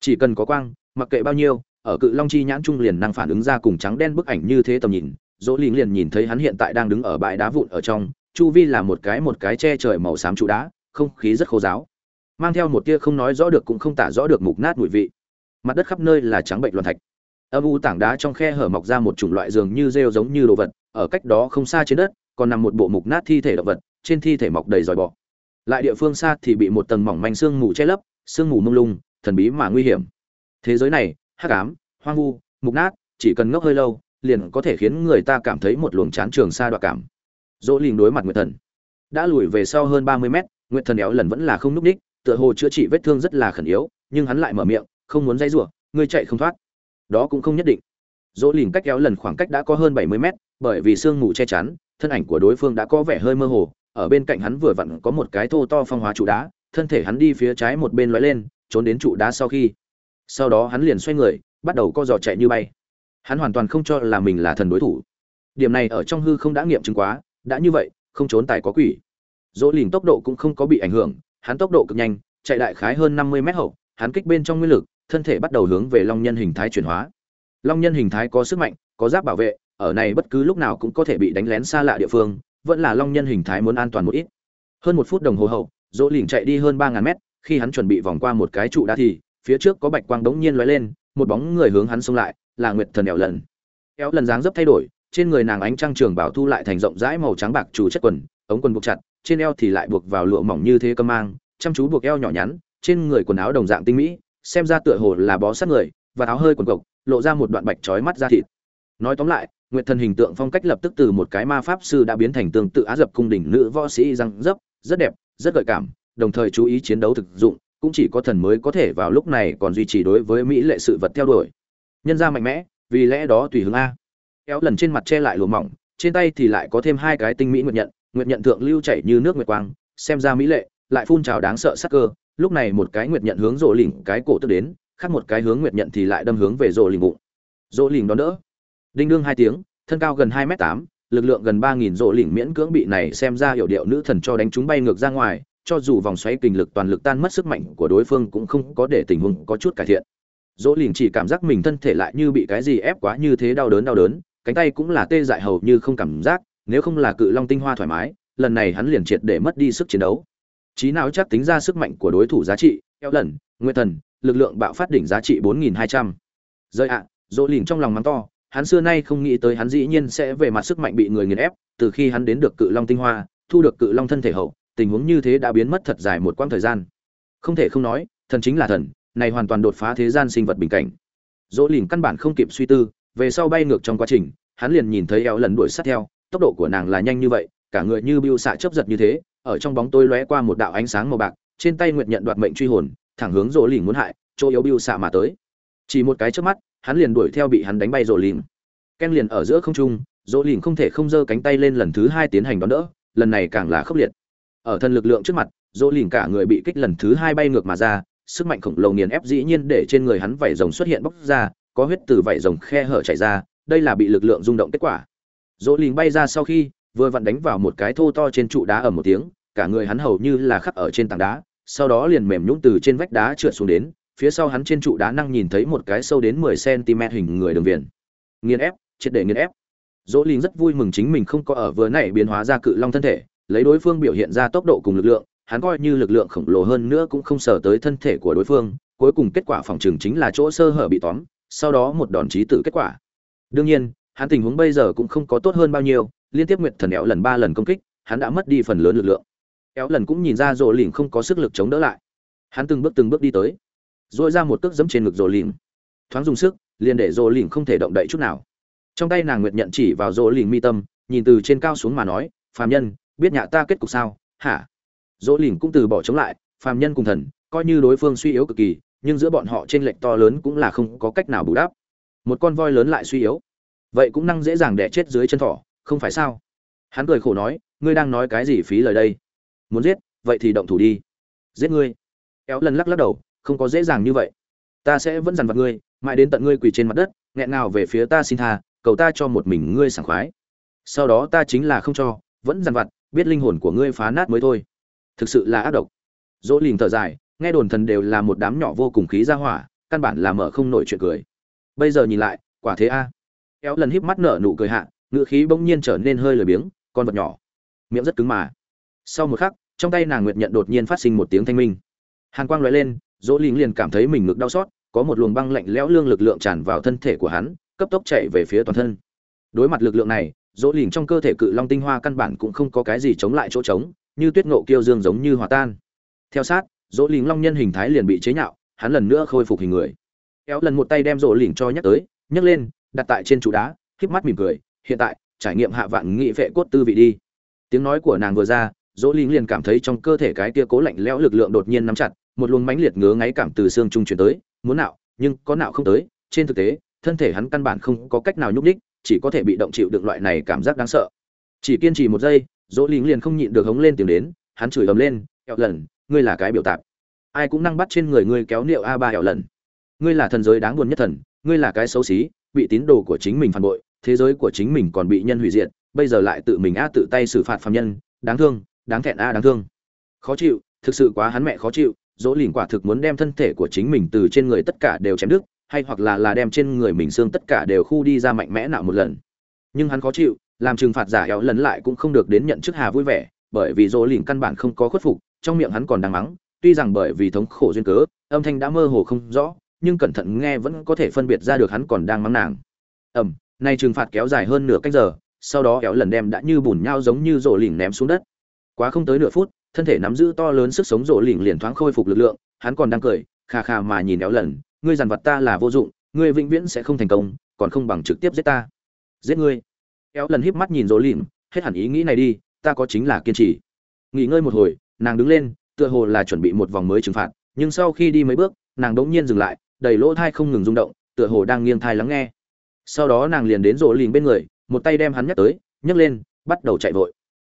Chỉ cần có quang, mặc kệ bao nhiêu, ở cự long chi nhãn trung liền năng phản ứng ra cùng trắng đen bức ảnh như thế tầm nhìn, dỗ lỉnh liền nhìn thấy hắn hiện tại đang đứng ở bãi đá vụn ở trong, chu vi là một cái một cái che trời màu xám trụ đá, không khí rất khô giáo mang theo một tia không nói rõ được cũng không tả rõ được mục nát mùi vị. Mặt đất khắp nơi là trắng bệnh loạn thạch âm u tảng đá trong khe hở mọc ra một chủng loại dường như rêu giống như đồ vật, ở cách đó không xa trên đất, còn nằm một bộ mục nát thi thể động vật, trên thi thể mọc đầy dòi bọ. Lại địa phương xa thì bị một tầng mỏng manh sương mù che lấp, sương mù mông lung, thần bí mà nguy hiểm. Thế giới này, hắc ám, hoang vu, mục nát, chỉ cần ngốc hơi lâu, liền có thể khiến người ta cảm thấy một luồng chán trường xa đoạn cảm. Dỗ liền đối mặt nguyệt thần. Đã lùi về sau hơn ba mươi mét, nguyệt thần éo lần vẫn là không núp ních, tựa hồ chữa trị vết thương rất là khẩn yếu, nhưng hắn lại mở miệng, không muốn dây rủa, ngươi chạy không thoát đó cũng không nhất định. Dỗ lìn cách kéo lần khoảng cách đã có hơn bảy mươi mét, bởi vì sương mù che chắn, thân ảnh của đối phương đã có vẻ hơi mơ hồ, ở bên cạnh hắn vừa vặn có một cái thô to phong hóa trụ đá, thân thể hắn đi phía trái một bên lóe lên, trốn đến trụ đá sau khi. Sau đó hắn liền xoay người, bắt đầu co giò chạy như bay. Hắn hoàn toàn không cho là mình là thần đối thủ. Điểm này ở trong hư không đã nghiệm chứng quá, đã như vậy, không trốn tài có quỷ. Dỗ lìn tốc độ cũng không có bị ảnh hưởng, hắn tốc độ cực nhanh, chạy đại khái hơn năm mươi mét hậu, hắn kích bên trong nguyên lực thân thể bắt đầu hướng về long nhân hình thái chuyển hóa. Long nhân hình thái có sức mạnh, có giáp bảo vệ, ở này bất cứ lúc nào cũng có thể bị đánh lén xa lạ địa phương, vẫn là long nhân hình thái muốn an toàn một ít. Hơn một phút đồng hồ hậu, dỗ lỉnh chạy đi hơn ba ngàn mét, khi hắn chuẩn bị vòng qua một cái trụ đá thì, phía trước có bạch quang đống nhiên lóe lên, một bóng người hướng hắn xông lại, là nguyệt thần Eo lần. Éo lần dáng dấp thay đổi, trên người nàng ánh trăng trường bảo thu lại thành rộng rãi màu trắng bạc chủ chất quần, ống quần buộc chặt, trên eo thì lại buộc vào lụa mỏng như thế cơ mang, chăm chú buộc eo nhỏ nhắn, trên người quần áo đồng dạng tinh mỹ xem ra tựa hồ là bó sát người, và áo hơi quần cộc, lộ ra một đoạn bạch trói mắt ra thịt. Nói tóm lại, nguyệt thần hình tượng phong cách lập tức từ một cái ma pháp sư đã biến thành tương tự á dập cung đỉnh nữ võ sĩ răng dấp, rất đẹp, rất gợi cảm, đồng thời chú ý chiến đấu thực dụng, cũng chỉ có thần mới có thể vào lúc này còn duy trì đối với mỹ lệ sự vật theo đuổi. Nhân ra mạnh mẽ, vì lẽ đó tùy hướng a. Kéo lần trên mặt che lại lùa mỏng, trên tay thì lại có thêm hai cái tinh mỹ nguyệt nhận nguyệt nhận thượng lưu chảy như nước nguyệt quang, xem ra mỹ lệ, lại phun trào đáng sợ sắc cơ lúc này một cái nguyệt nhận hướng rộ lỉnh, cái cổ tức đến, khác một cái hướng nguyệt nhận thì lại đâm hướng về rộ lỉnh bụng. Rộ lỉnh đón đỡ. Đinh đương hai tiếng, thân cao gần hai m tám, lực lượng gần ba nghìn rộ lỉnh miễn cưỡng bị này xem ra hiệu điệu nữ thần cho đánh chúng bay ngược ra ngoài, cho dù vòng xoáy kinh lực toàn lực tan mất sức mạnh của đối phương cũng không có để tình huống có chút cải thiện. Dỗ lìn chỉ cảm giác mình thân thể lại như bị cái gì ép quá như thế đau đớn đau đớn, cánh tay cũng là tê dại hầu như không cảm giác, nếu không là cự long tinh hoa thoải mái, lần này hắn liền triệt để mất đi sức chiến đấu trí não chắc tính ra sức mạnh của đối thủ giá trị, eo lần nguyên thần, lực lượng bạo phát đỉnh giá trị 4.200. rơi ạ, dỗ lìn trong lòng mắng to, hắn xưa nay không nghĩ tới hắn dĩ nhiên sẽ về mặt sức mạnh bị người nghiền ép, từ khi hắn đến được cự long tinh hoa, thu được cự long thân thể hậu, tình huống như thế đã biến mất thật dài một quãng thời gian không thể không nói, thần chính là thần, này hoàn toàn đột phá thế gian sinh vật bình cảnh dỗ lìn căn bản không kịp suy tư, về sau bay ngược trong quá trình, hắn liền nhìn thấy eo lần đuổi sát theo, tốc độ của nàng là nhanh như vậy, cả người như bưu xạ chớp giật như thế ở trong bóng tối lóe qua một đạo ánh sáng màu bạc, trên tay nguyệt nhận đoạt mệnh truy hồn, thẳng hướng rỗ lìn muốn hại, chỗ yếu bưu xạ mà tới. Chỉ một cái trước mắt, hắn liền đuổi theo bị hắn đánh bay rỗ lìn. Ken liền ở giữa không trung rỗ lìn không thể không giơ cánh tay lên lần thứ hai tiến hành đón đỡ, lần này càng là khốc liệt. Ở thân lực lượng trước mặt rỗ lìn cả người bị kích lần thứ hai bay ngược mà ra, sức mạnh khổng lồ nghiền ép dĩ nhiên để trên người hắn vảy rồng xuất hiện bốc ra, có huyết từ vảy rồng khe hở chảy ra, đây là bị lực lượng rung động kết quả. Dỗ lìn bay ra sau khi vừa vặn đánh vào một cái thô to trên trụ đá ở một tiếng, cả người hắn hầu như là khắc ở trên tảng đá, sau đó liền mềm nhũng từ trên vách đá trượt xuống đến, phía sau hắn trên trụ đá năng nhìn thấy một cái sâu đến 10 cm hình người đường viền. Nghiền ép, triệt để nghiền ép. Dỗ Linh rất vui mừng chính mình không có ở vừa nãy biến hóa ra cự long thân thể, lấy đối phương biểu hiện ra tốc độ cùng lực lượng, hắn coi như lực lượng khổng lồ hơn nữa cũng không sở tới thân thể của đối phương, cuối cùng kết quả phòng trường chính là chỗ sơ hở bị tóm, sau đó một đòn chí tử kết quả. Đương nhiên, hắn tình huống bây giờ cũng không có tốt hơn bao nhiêu liên tiếp nguyệt thần éo lần ba lần công kích, hắn đã mất đi phần lớn lực lượng. Éo lần cũng nhìn ra rồ lìn không có sức lực chống đỡ lại. Hắn từng bước từng bước đi tới dội ra một cước dẫm trên ngực rồ lìn. Thoáng dùng sức, liền để rồ lìn không thể động đậy chút nào. Trong tay nàng nguyệt nhận chỉ vào rồ lìn mi tâm, nhìn từ trên cao xuống mà nói, phàm nhân, biết nhạ ta kết cục sao? Hả? Rỗ lìn cũng từ bỏ chống lại, phàm nhân cùng thần, coi như đối phương suy yếu cực kỳ, nhưng giữa bọn họ trên lệch to lớn cũng là không có cách nào bù đắp. Một con voi lớn lại suy yếu, vậy cũng năng dễ dàng đẻ chết dưới chân thỏ không phải sao? Hắn cười khổ nói, ngươi đang nói cái gì phí lời đây? Muốn giết, vậy thì động thủ đi. Giết ngươi. Éo lần lắc lắc đầu, không có dễ dàng như vậy. Ta sẽ vẫn dằn vặt ngươi, mãi đến tận ngươi quỳ trên mặt đất, nghẹn nào về phía ta xin tha, cầu ta cho một mình ngươi sảng khoái. Sau đó ta chính là không cho, vẫn dằn vặt, biết linh hồn của ngươi phá nát mới thôi. Thực sự là ác độc. Dỗ lìn thở dài, nghe đồn thần đều là một đám nhỏ vô cùng khí ra hỏa, căn bản là mở không nổi chuyện cười. Bây giờ nhìn lại, quả thế a. Éo lần híp mắt nở nụ cười hạ ngự khí bỗng nhiên trở nên hơi lười biếng, con vật nhỏ. Miệng rất cứng mà. Sau một khắc, trong tay nàng nguyệt nhận đột nhiên phát sinh một tiếng thanh minh. Hàn quang lóe lên, dỗ lính liền cảm thấy mình ngực đau xót, có một luồng băng lạnh lẽo lương lực lượng tràn vào thân thể của hắn, cấp tốc chạy về phía toàn thân. Đối mặt lực lượng này, dỗ lính trong cơ thể cự long tinh hoa căn bản cũng không có cái gì chống lại chỗ trống, như tuyết ngộ kiêu dương giống như hòa tan. Theo sát, dỗ lính long nhân hình thái liền bị chế nhạo, hắn lần nữa khôi phục hình người. Kéo lần một tay đem dỗ lính cho nhắc tới, nhấc lên, đặt tại trên trụ đá, híp mắt mỉm cười hiện tại, trải nghiệm hạ vạn nghị vệ cốt tư vị đi. Tiếng nói của nàng vừa ra, dỗ lính liền cảm thấy trong cơ thể cái kia cố lạnh lẽo lực lượng đột nhiên nắm chặt, một luồng mãnh liệt ngứa ngáy cảm từ xương trung chuyển tới, muốn nạo, nhưng có nạo không tới, trên thực tế, thân thể hắn căn bản không có cách nào nhúc nhích, chỉ có thể bị động chịu đựng loại này cảm giác đáng sợ. Chỉ kiên trì một giây, dỗ lính liền không nhịn được hống lên tiếng đến, hắn chửi ầm lên, kẹo lần, ngươi là cái biểu tạp. Ai cũng năng bắt trên người ngươi kéo niệu a ba kẹo lần. Ngươi là thần giới đáng buồn nhất thần, ngươi là cái xấu xí, bị tín đồ của chính mình phản bội thế giới của chính mình còn bị nhân hủy diệt, bây giờ lại tự mình a tự tay xử phạt phạm nhân, đáng thương, đáng thẹn a đáng thương. Khó chịu, thực sự quá hắn mẹ khó chịu, dỗ lìn quả thực muốn đem thân thể của chính mình từ trên người tất cả đều chém đứt, hay hoặc là là đem trên người mình xương tất cả đều khu đi ra mạnh mẽ nạo một lần. Nhưng hắn khó chịu, làm trừng phạt giả éo lần lại cũng không được đến nhận chức hà vui vẻ, bởi vì dỗ lìn căn bản không có khuất phục, trong miệng hắn còn đang mắng, tuy rằng bởi vì thống khổ duyên cớ, âm thanh đã mơ hồ không rõ, nhưng cẩn thận nghe vẫn có thể phân biệt ra được hắn còn đang mắng nàng. Ẩm nay trừng phạt kéo dài hơn nửa cách giờ, sau đó kéo lần đem đã như bùn nhau giống như rổ lỉnh ném xuống đất. Quá không tới nửa phút, thân thể nắm giữ to lớn sức sống rổ lỉnh liền thoáng khôi phục lực lượng, hắn còn đang cười kha kha mà nhìn kéo lần, ngươi dằn vặt ta là vô dụng, ngươi vĩnh viễn sẽ không thành công, còn không bằng trực tiếp giết ta. Giết ngươi. Kéo lần híp mắt nhìn rổ lỉnh, hết hẳn ý nghĩ này đi, ta có chính là kiên trì. Nghỉ ngơi một hồi, nàng đứng lên, tựa hồ là chuẩn bị một vòng mới trừng phạt, nhưng sau khi đi mấy bước, nàng đống nhiên dừng lại, đầy lỗ thai không ngừng rung động, tựa hồ đang nghiêng thai lắng nghe sau đó nàng liền đến rỗ lìn bên người, một tay đem hắn nhắc tới, nhấc lên, bắt đầu chạy vội.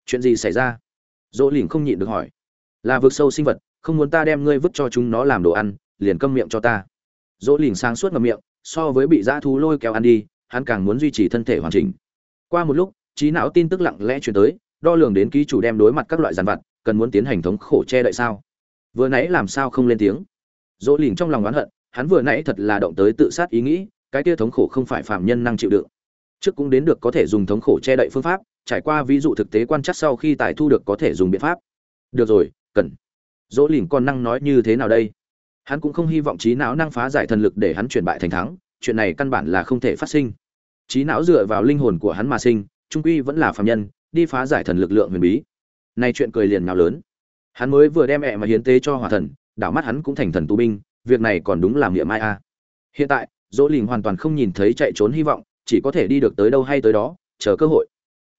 Chuyện gì xảy ra? Rỗ lìn không nhịn được hỏi. Là vực sâu sinh vật, không muốn ta đem ngươi vứt cho chúng nó làm đồ ăn, liền câm miệng cho ta. Rỗ lìn sáng suốt ngầm miệng, so với bị dã thú lôi kéo ăn đi, hắn càng muốn duy trì thân thể hoàn chỉnh. Qua một lúc, trí não tin tức lặng lẽ chuyển tới, đo lường đến ký chủ đem đối mặt các loại giàn vặt, cần muốn tiến hành thống khổ che đậy sao? Vừa nãy làm sao không lên tiếng? Dỗ lìn trong lòng oán hận, hắn vừa nãy thật là động tới tự sát ý nghĩ cái kia thống khổ không phải phạm nhân năng chịu đựng. Trước cũng đến được có thể dùng thống khổ che đậy phương pháp, trải qua ví dụ thực tế quan chắc sau khi tài thu được có thể dùng biện pháp. Được rồi, cần. Dỗ lìn còn năng nói như thế nào đây? Hắn cũng không hy vọng trí não năng phá giải thần lực để hắn chuyển bại thành thắng, chuyện này căn bản là không thể phát sinh. Trí não dựa vào linh hồn của hắn mà sinh, trung quy vẫn là phạm nhân, đi phá giải thần lực lượng huyền bí. Này chuyện cười liền nào lớn. Hắn mới vừa đem mẹ mà hiến tế cho hỏa thần, đảo mắt hắn cũng thành thần tu binh, việc này còn đúng làm nghĩa mai a. Hiện tại dỗ lình hoàn toàn không nhìn thấy chạy trốn hy vọng, chỉ có thể đi được tới đâu hay tới đó, chờ cơ hội.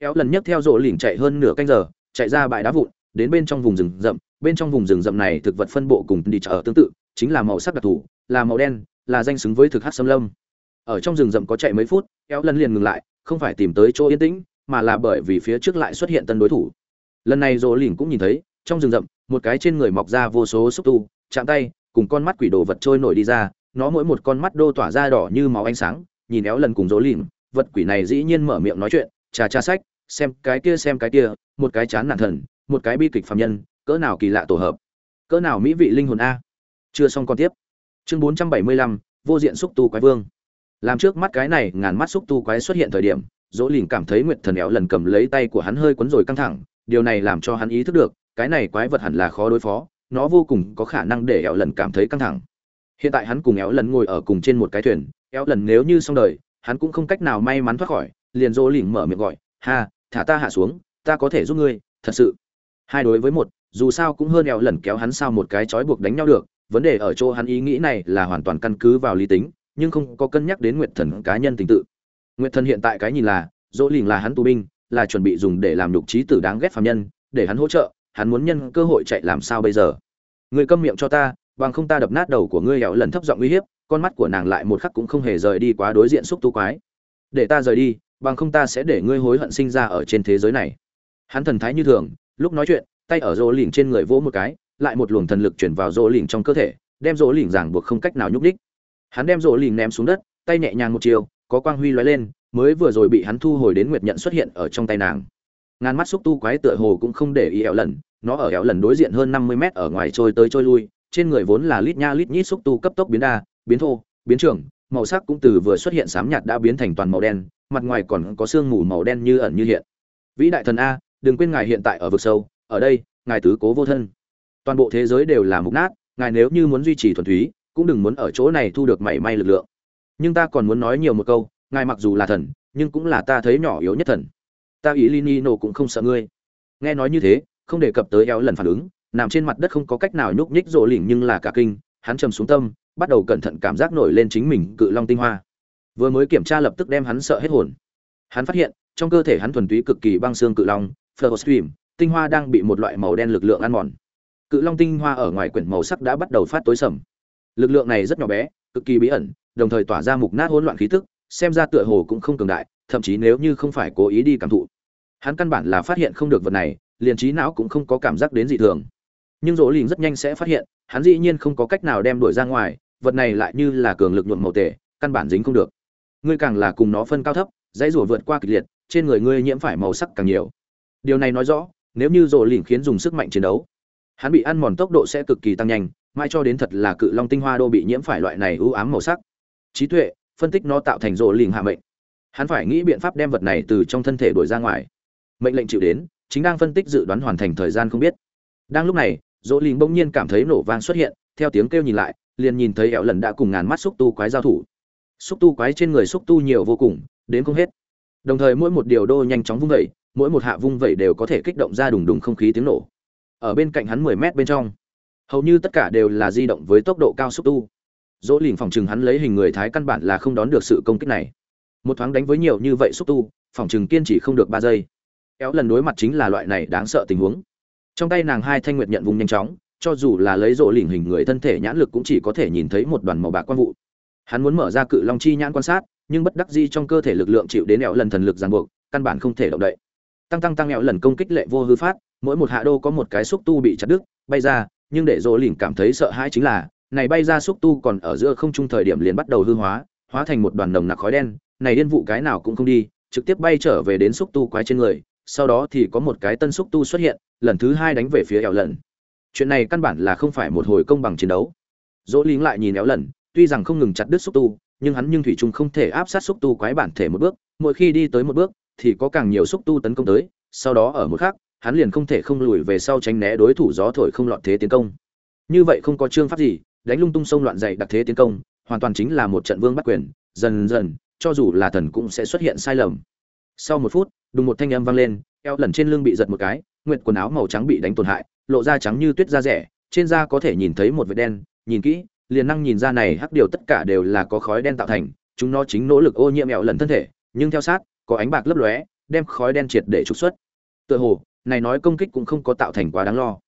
Kéo lần nhất theo dỗ lình chạy hơn nửa canh giờ, chạy ra bãi đá vụn, đến bên trong vùng rừng rậm. Bên trong vùng rừng rậm này thực vật phân bộ cùng đi chợ tương tự, chính là màu sắc đặc thù, là màu đen, là danh xứng với thực hát xâm lâm. Ở trong rừng rậm có chạy mấy phút, kéo lần liền ngừng lại, không phải tìm tới chỗ yên tĩnh, mà là bởi vì phía trước lại xuất hiện tân đối thủ. Lần này dỗ lìn cũng nhìn thấy, trong rừng rậm, một cái trên người mọc ra vô số xúc tu, chạm tay, cùng con mắt quỷ đồ vật trôi nổi đi ra nó mỗi một con mắt đô tỏa ra đỏ như máu ánh sáng, nhìn éo lần cùng dỗ lìm vật quỷ này dĩ nhiên mở miệng nói chuyện, trà trà sách, xem cái kia xem cái kia, một cái chán nản thần, một cái bi kịch phạm nhân, cỡ nào kỳ lạ tổ hợp, cỡ nào mỹ vị linh hồn a. Chưa xong còn tiếp. Chương bốn trăm bảy mươi lăm, vô diện xúc tu quái vương. Làm trước mắt cái này, ngàn mắt xúc tu quái xuất hiện thời điểm, dỗ lìn cảm thấy nguyệt thần éo lần cầm lấy tay của hắn hơi quấn rồi căng thẳng, điều này làm cho hắn ý thức được, cái này quái vật hẳn là khó đối phó, nó vô cùng có khả năng để éo lần cảm thấy căng thẳng hiện tại hắn cùng éo lần ngồi ở cùng trên một cái thuyền, éo lần nếu như xong đời, hắn cũng không cách nào may mắn thoát khỏi, liền dỗ lỉnh mở miệng gọi, ha, thả ta hạ xuống, ta có thể giúp ngươi, thật sự. Hai đối với một, dù sao cũng hơn éo lần kéo hắn sao một cái trói buộc đánh nhau được, vấn đề ở chỗ hắn ý nghĩ này là hoàn toàn căn cứ vào lý tính, nhưng không có cân nhắc đến nguyện thần cá nhân tình tự. Nguyện thần hiện tại cái nhìn là dỗ lỉnh là hắn tù binh, là chuẩn bị dùng để làm nhục trí tử đáng ghét phạm nhân, để hắn hỗ trợ, hắn muốn nhân cơ hội chạy làm sao bây giờ? Người câm miệng cho ta bằng không ta đập nát đầu của ngươi hẹo lần thấp giọng uy hiếp, con mắt của nàng lại một khắc cũng không hề rời đi quá đối diện xúc tu quái. Để ta rời đi, bằng không ta sẽ để ngươi hối hận sinh ra ở trên thế giới này. Hắn thần thái như thường, lúc nói chuyện, tay ở rỗ lỉnh trên người vỗ một cái, lại một luồng thần lực chuyển vào rỗ lỉnh trong cơ thể, đem rỗ lỉnh ràng buộc không cách nào nhúc đích hắn đem rỗ lỉnh ném xuống đất, tay nhẹ nhàng một chiều, có quang huy lóe lên, mới vừa rồi bị hắn thu hồi đến nguyệt nhận xuất hiện ở trong tay nàng. Ngàn mắt xúc tu quái tựa hồ cũng không để ý éo lần, nó ở éo lần đối diện hơn năm mươi mét ở ngoài trôi tới trôi lui trên người vốn là lít nha lít nhít xúc tu cấp tốc biến đa, biến thô, biến trưởng, màu sắc cũng từ vừa xuất hiện xám nhạt đã biến thành toàn màu đen, mặt ngoài còn có sương mù màu đen như ẩn như hiện. Vĩ đại thần a, đừng quên ngài hiện tại ở vực sâu, ở đây, ngài tứ cố vô thân. Toàn bộ thế giới đều là mục nát, ngài nếu như muốn duy trì thuần túy, cũng đừng muốn ở chỗ này thu được mảy may lực lượng. Nhưng ta còn muốn nói nhiều một câu, ngài mặc dù là thần, nhưng cũng là ta thấy nhỏ yếu nhất thần. Ta ý linino cũng không sợ ngươi. Nghe nói như thế, không đề cập tới eo lần phản ứng nằm trên mặt đất không có cách nào nhúc nhích rộ lỉnh nhưng là cả kinh hắn trầm xuống tâm bắt đầu cẩn thận cảm giác nổi lên chính mình cự long tinh hoa. Vừa mới kiểm tra lập tức đem hắn sợ hết hồn. Hắn phát hiện trong cơ thể hắn thuần túy cực kỳ băng xương cự long Flowstream, tinh hoa đang bị một loại màu đen lực lượng ăn mòn. Cự long tinh hoa ở ngoài quyển màu sắc đã bắt đầu phát tối sầm. Lực lượng này rất nhỏ bé cực kỳ bí ẩn đồng thời tỏa ra mục nát hỗn loạn khí tức xem ra tựa hồ cũng không cường đại thậm chí nếu như không phải cố ý đi cảm thụ. Hắn căn bản là phát hiện không được vật này liền trí não cũng không có cảm giác đến dị thường nhưng rỗ lìn rất nhanh sẽ phát hiện, hắn dĩ nhiên không có cách nào đem đuổi ra ngoài, vật này lại như là cường lực nhuộm màu tể căn bản dính không được. Ngươi càng là cùng nó phân cao thấp, dãy rủa vượt qua kịch liệt, trên người ngươi nhiễm phải màu sắc càng nhiều. Điều này nói rõ, nếu như rỗ lìn khiến dùng sức mạnh chiến đấu, hắn bị ăn mòn tốc độ sẽ cực kỳ tăng nhanh mãi cho đến thật là cự long tinh hoa đô bị nhiễm phải loại này ưu ám màu sắc. Trí tuệ, phân tích nó tạo thành rỗ lìn hạ mệnh. Hắn phải nghĩ biện pháp đem vật này từ trong thân thể đuổi ra ngoài. Mệnh lệnh chịu đến, chính đang phân tích dự đoán hoàn thành thời gian không biết. Đang lúc này dỗ lìn bỗng nhiên cảm thấy nổ vang xuất hiện, theo tiếng kêu nhìn lại, liền nhìn thấy ẹo lần đã cùng ngàn mắt xúc tu quái giao thủ. Xúc tu quái trên người xúc tu nhiều vô cùng, đến không hết. Đồng thời mỗi một điều đô nhanh chóng vung vẩy mỗi một hạ vung vẩy đều có thể kích động ra đùng đùng không khí tiếng nổ. Ở bên cạnh hắn mười mét bên trong, hầu như tất cả đều là di động với tốc độ cao xúc tu. Dỗ lìn phòng chừng hắn lấy hình người thái căn bản là không đón được sự công kích này. Một thoáng đánh với nhiều như vậy xúc tu, phòng chừng kiên trì không được ba giây. Kéo lần đối mặt chính là loại này đáng sợ tình huống trong tay nàng hai thanh nguyệt nhận vùng nhanh chóng, cho dù là lấy rộ lỉnh hình người thân thể nhãn lực cũng chỉ có thể nhìn thấy một đoàn màu bạc quang vụ. Hắn muốn mở ra cự long chi nhãn quan sát, nhưng bất đắc di trong cơ thể lực lượng chịu đến éo lần thần lực ràng buộc, căn bản không thể động đậy. Tăng tăng tăng éo lần công kích lệ vô hư phát, mỗi một hạ đô có một cái xúc tu bị chặt đứt, bay ra, nhưng để rộ lỉnh cảm thấy sợ hãi chính là, này bay ra xúc tu còn ở giữa không trung thời điểm liền bắt đầu hư hóa hóa thành một đoàn nồng nặc khói đen, này điên vụ cái nào cũng không đi, trực tiếp bay trở về đến xúc tu quái trên người sau đó thì có một cái tân xúc tu xuất hiện, lần thứ hai đánh về phía éo lần chuyện này căn bản là không phải một hồi công bằng chiến đấu. Dỗ lính lại nhìn éo lần tuy rằng không ngừng chặt đứt xúc tu, nhưng hắn nhưng thủy trung không thể áp sát xúc tu quái bản thể một bước, mỗi khi đi tới một bước thì có càng nhiều xúc tu tấn công tới, sau đó ở một khác hắn liền không thể không lùi về sau tránh né đối thủ gió thổi không lọt thế tiến công. Như vậy không có chương pháp gì, đánh lung tung sông loạn dày đặc thế tiến công, hoàn toàn chính là một trận vương bắt quyền, dần dần, cho dù là thần cũng sẽ xuất hiện sai lầm. Sau một phút đùng một thanh âm vang lên, eo lần trên lưng bị giật một cái, nguyệt quần áo màu trắng bị đánh tổn hại, lộ ra trắng như tuyết da rẻ, trên da có thể nhìn thấy một vệt đen, nhìn kỹ, liền năng nhìn ra này hắc điều tất cả đều là có khói đen tạo thành, chúng nó chính nỗ lực ô nhiễm eo lần thân thể, nhưng theo sát, có ánh bạc lấp lóe, đem khói đen triệt để trục xuất. Tựa hồ, này nói công kích cũng không có tạo thành quá đáng lo.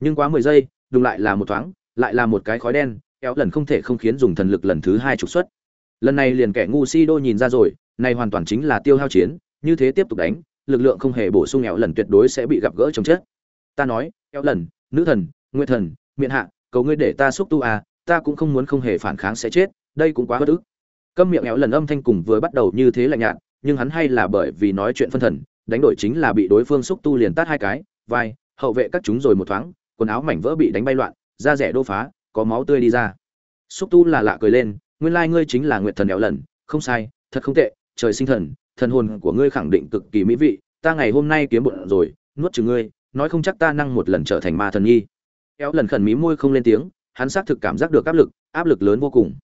Nhưng quá mười giây, đùng lại là một thoáng, lại là một cái khói đen, eo lần không thể không khiến dùng thần lực lần thứ hai trục xuất. Lần này liền kẻ ngu si đô nhìn ra rồi, này hoàn toàn chính là tiêu hao chiến như thế tiếp tục đánh, lực lượng không hề bổ sung eo lần tuyệt đối sẽ bị gặp gỡ chồng chết. Ta nói, eo lần, nữ thần, nguyệt thần, miện hạ, cầu ngươi để ta xúc tu à ta cũng không muốn không hề phản kháng sẽ chết, đây cũng quá bất ức. Câm miệng éo lần âm thanh cùng vừa bắt đầu như thế lạnh nhạt, nhưng hắn hay là bởi vì nói chuyện phân thần, đánh đổi chính là bị đối phương xúc tu liền tát hai cái, vai, hậu vệ các chúng rồi một thoáng, quần áo mảnh vỡ bị đánh bay loạn, da rẻ đô phá, có máu tươi đi ra. Xúc tu là lạ cười lên, nguyên lai ngươi chính là nguyệt thần éo lần, không sai, thật không tệ, trời sinh thần thần hồn của ngươi khẳng định cực kỳ mỹ vị, ta ngày hôm nay kiếm bụng rồi, nuốt chừng ngươi, nói không chắc ta năng một lần trở thành ma thần nhi. Éo lần khẩn mí môi không lên tiếng, hắn xác thực cảm giác được áp lực áp lực lớn vô cùng.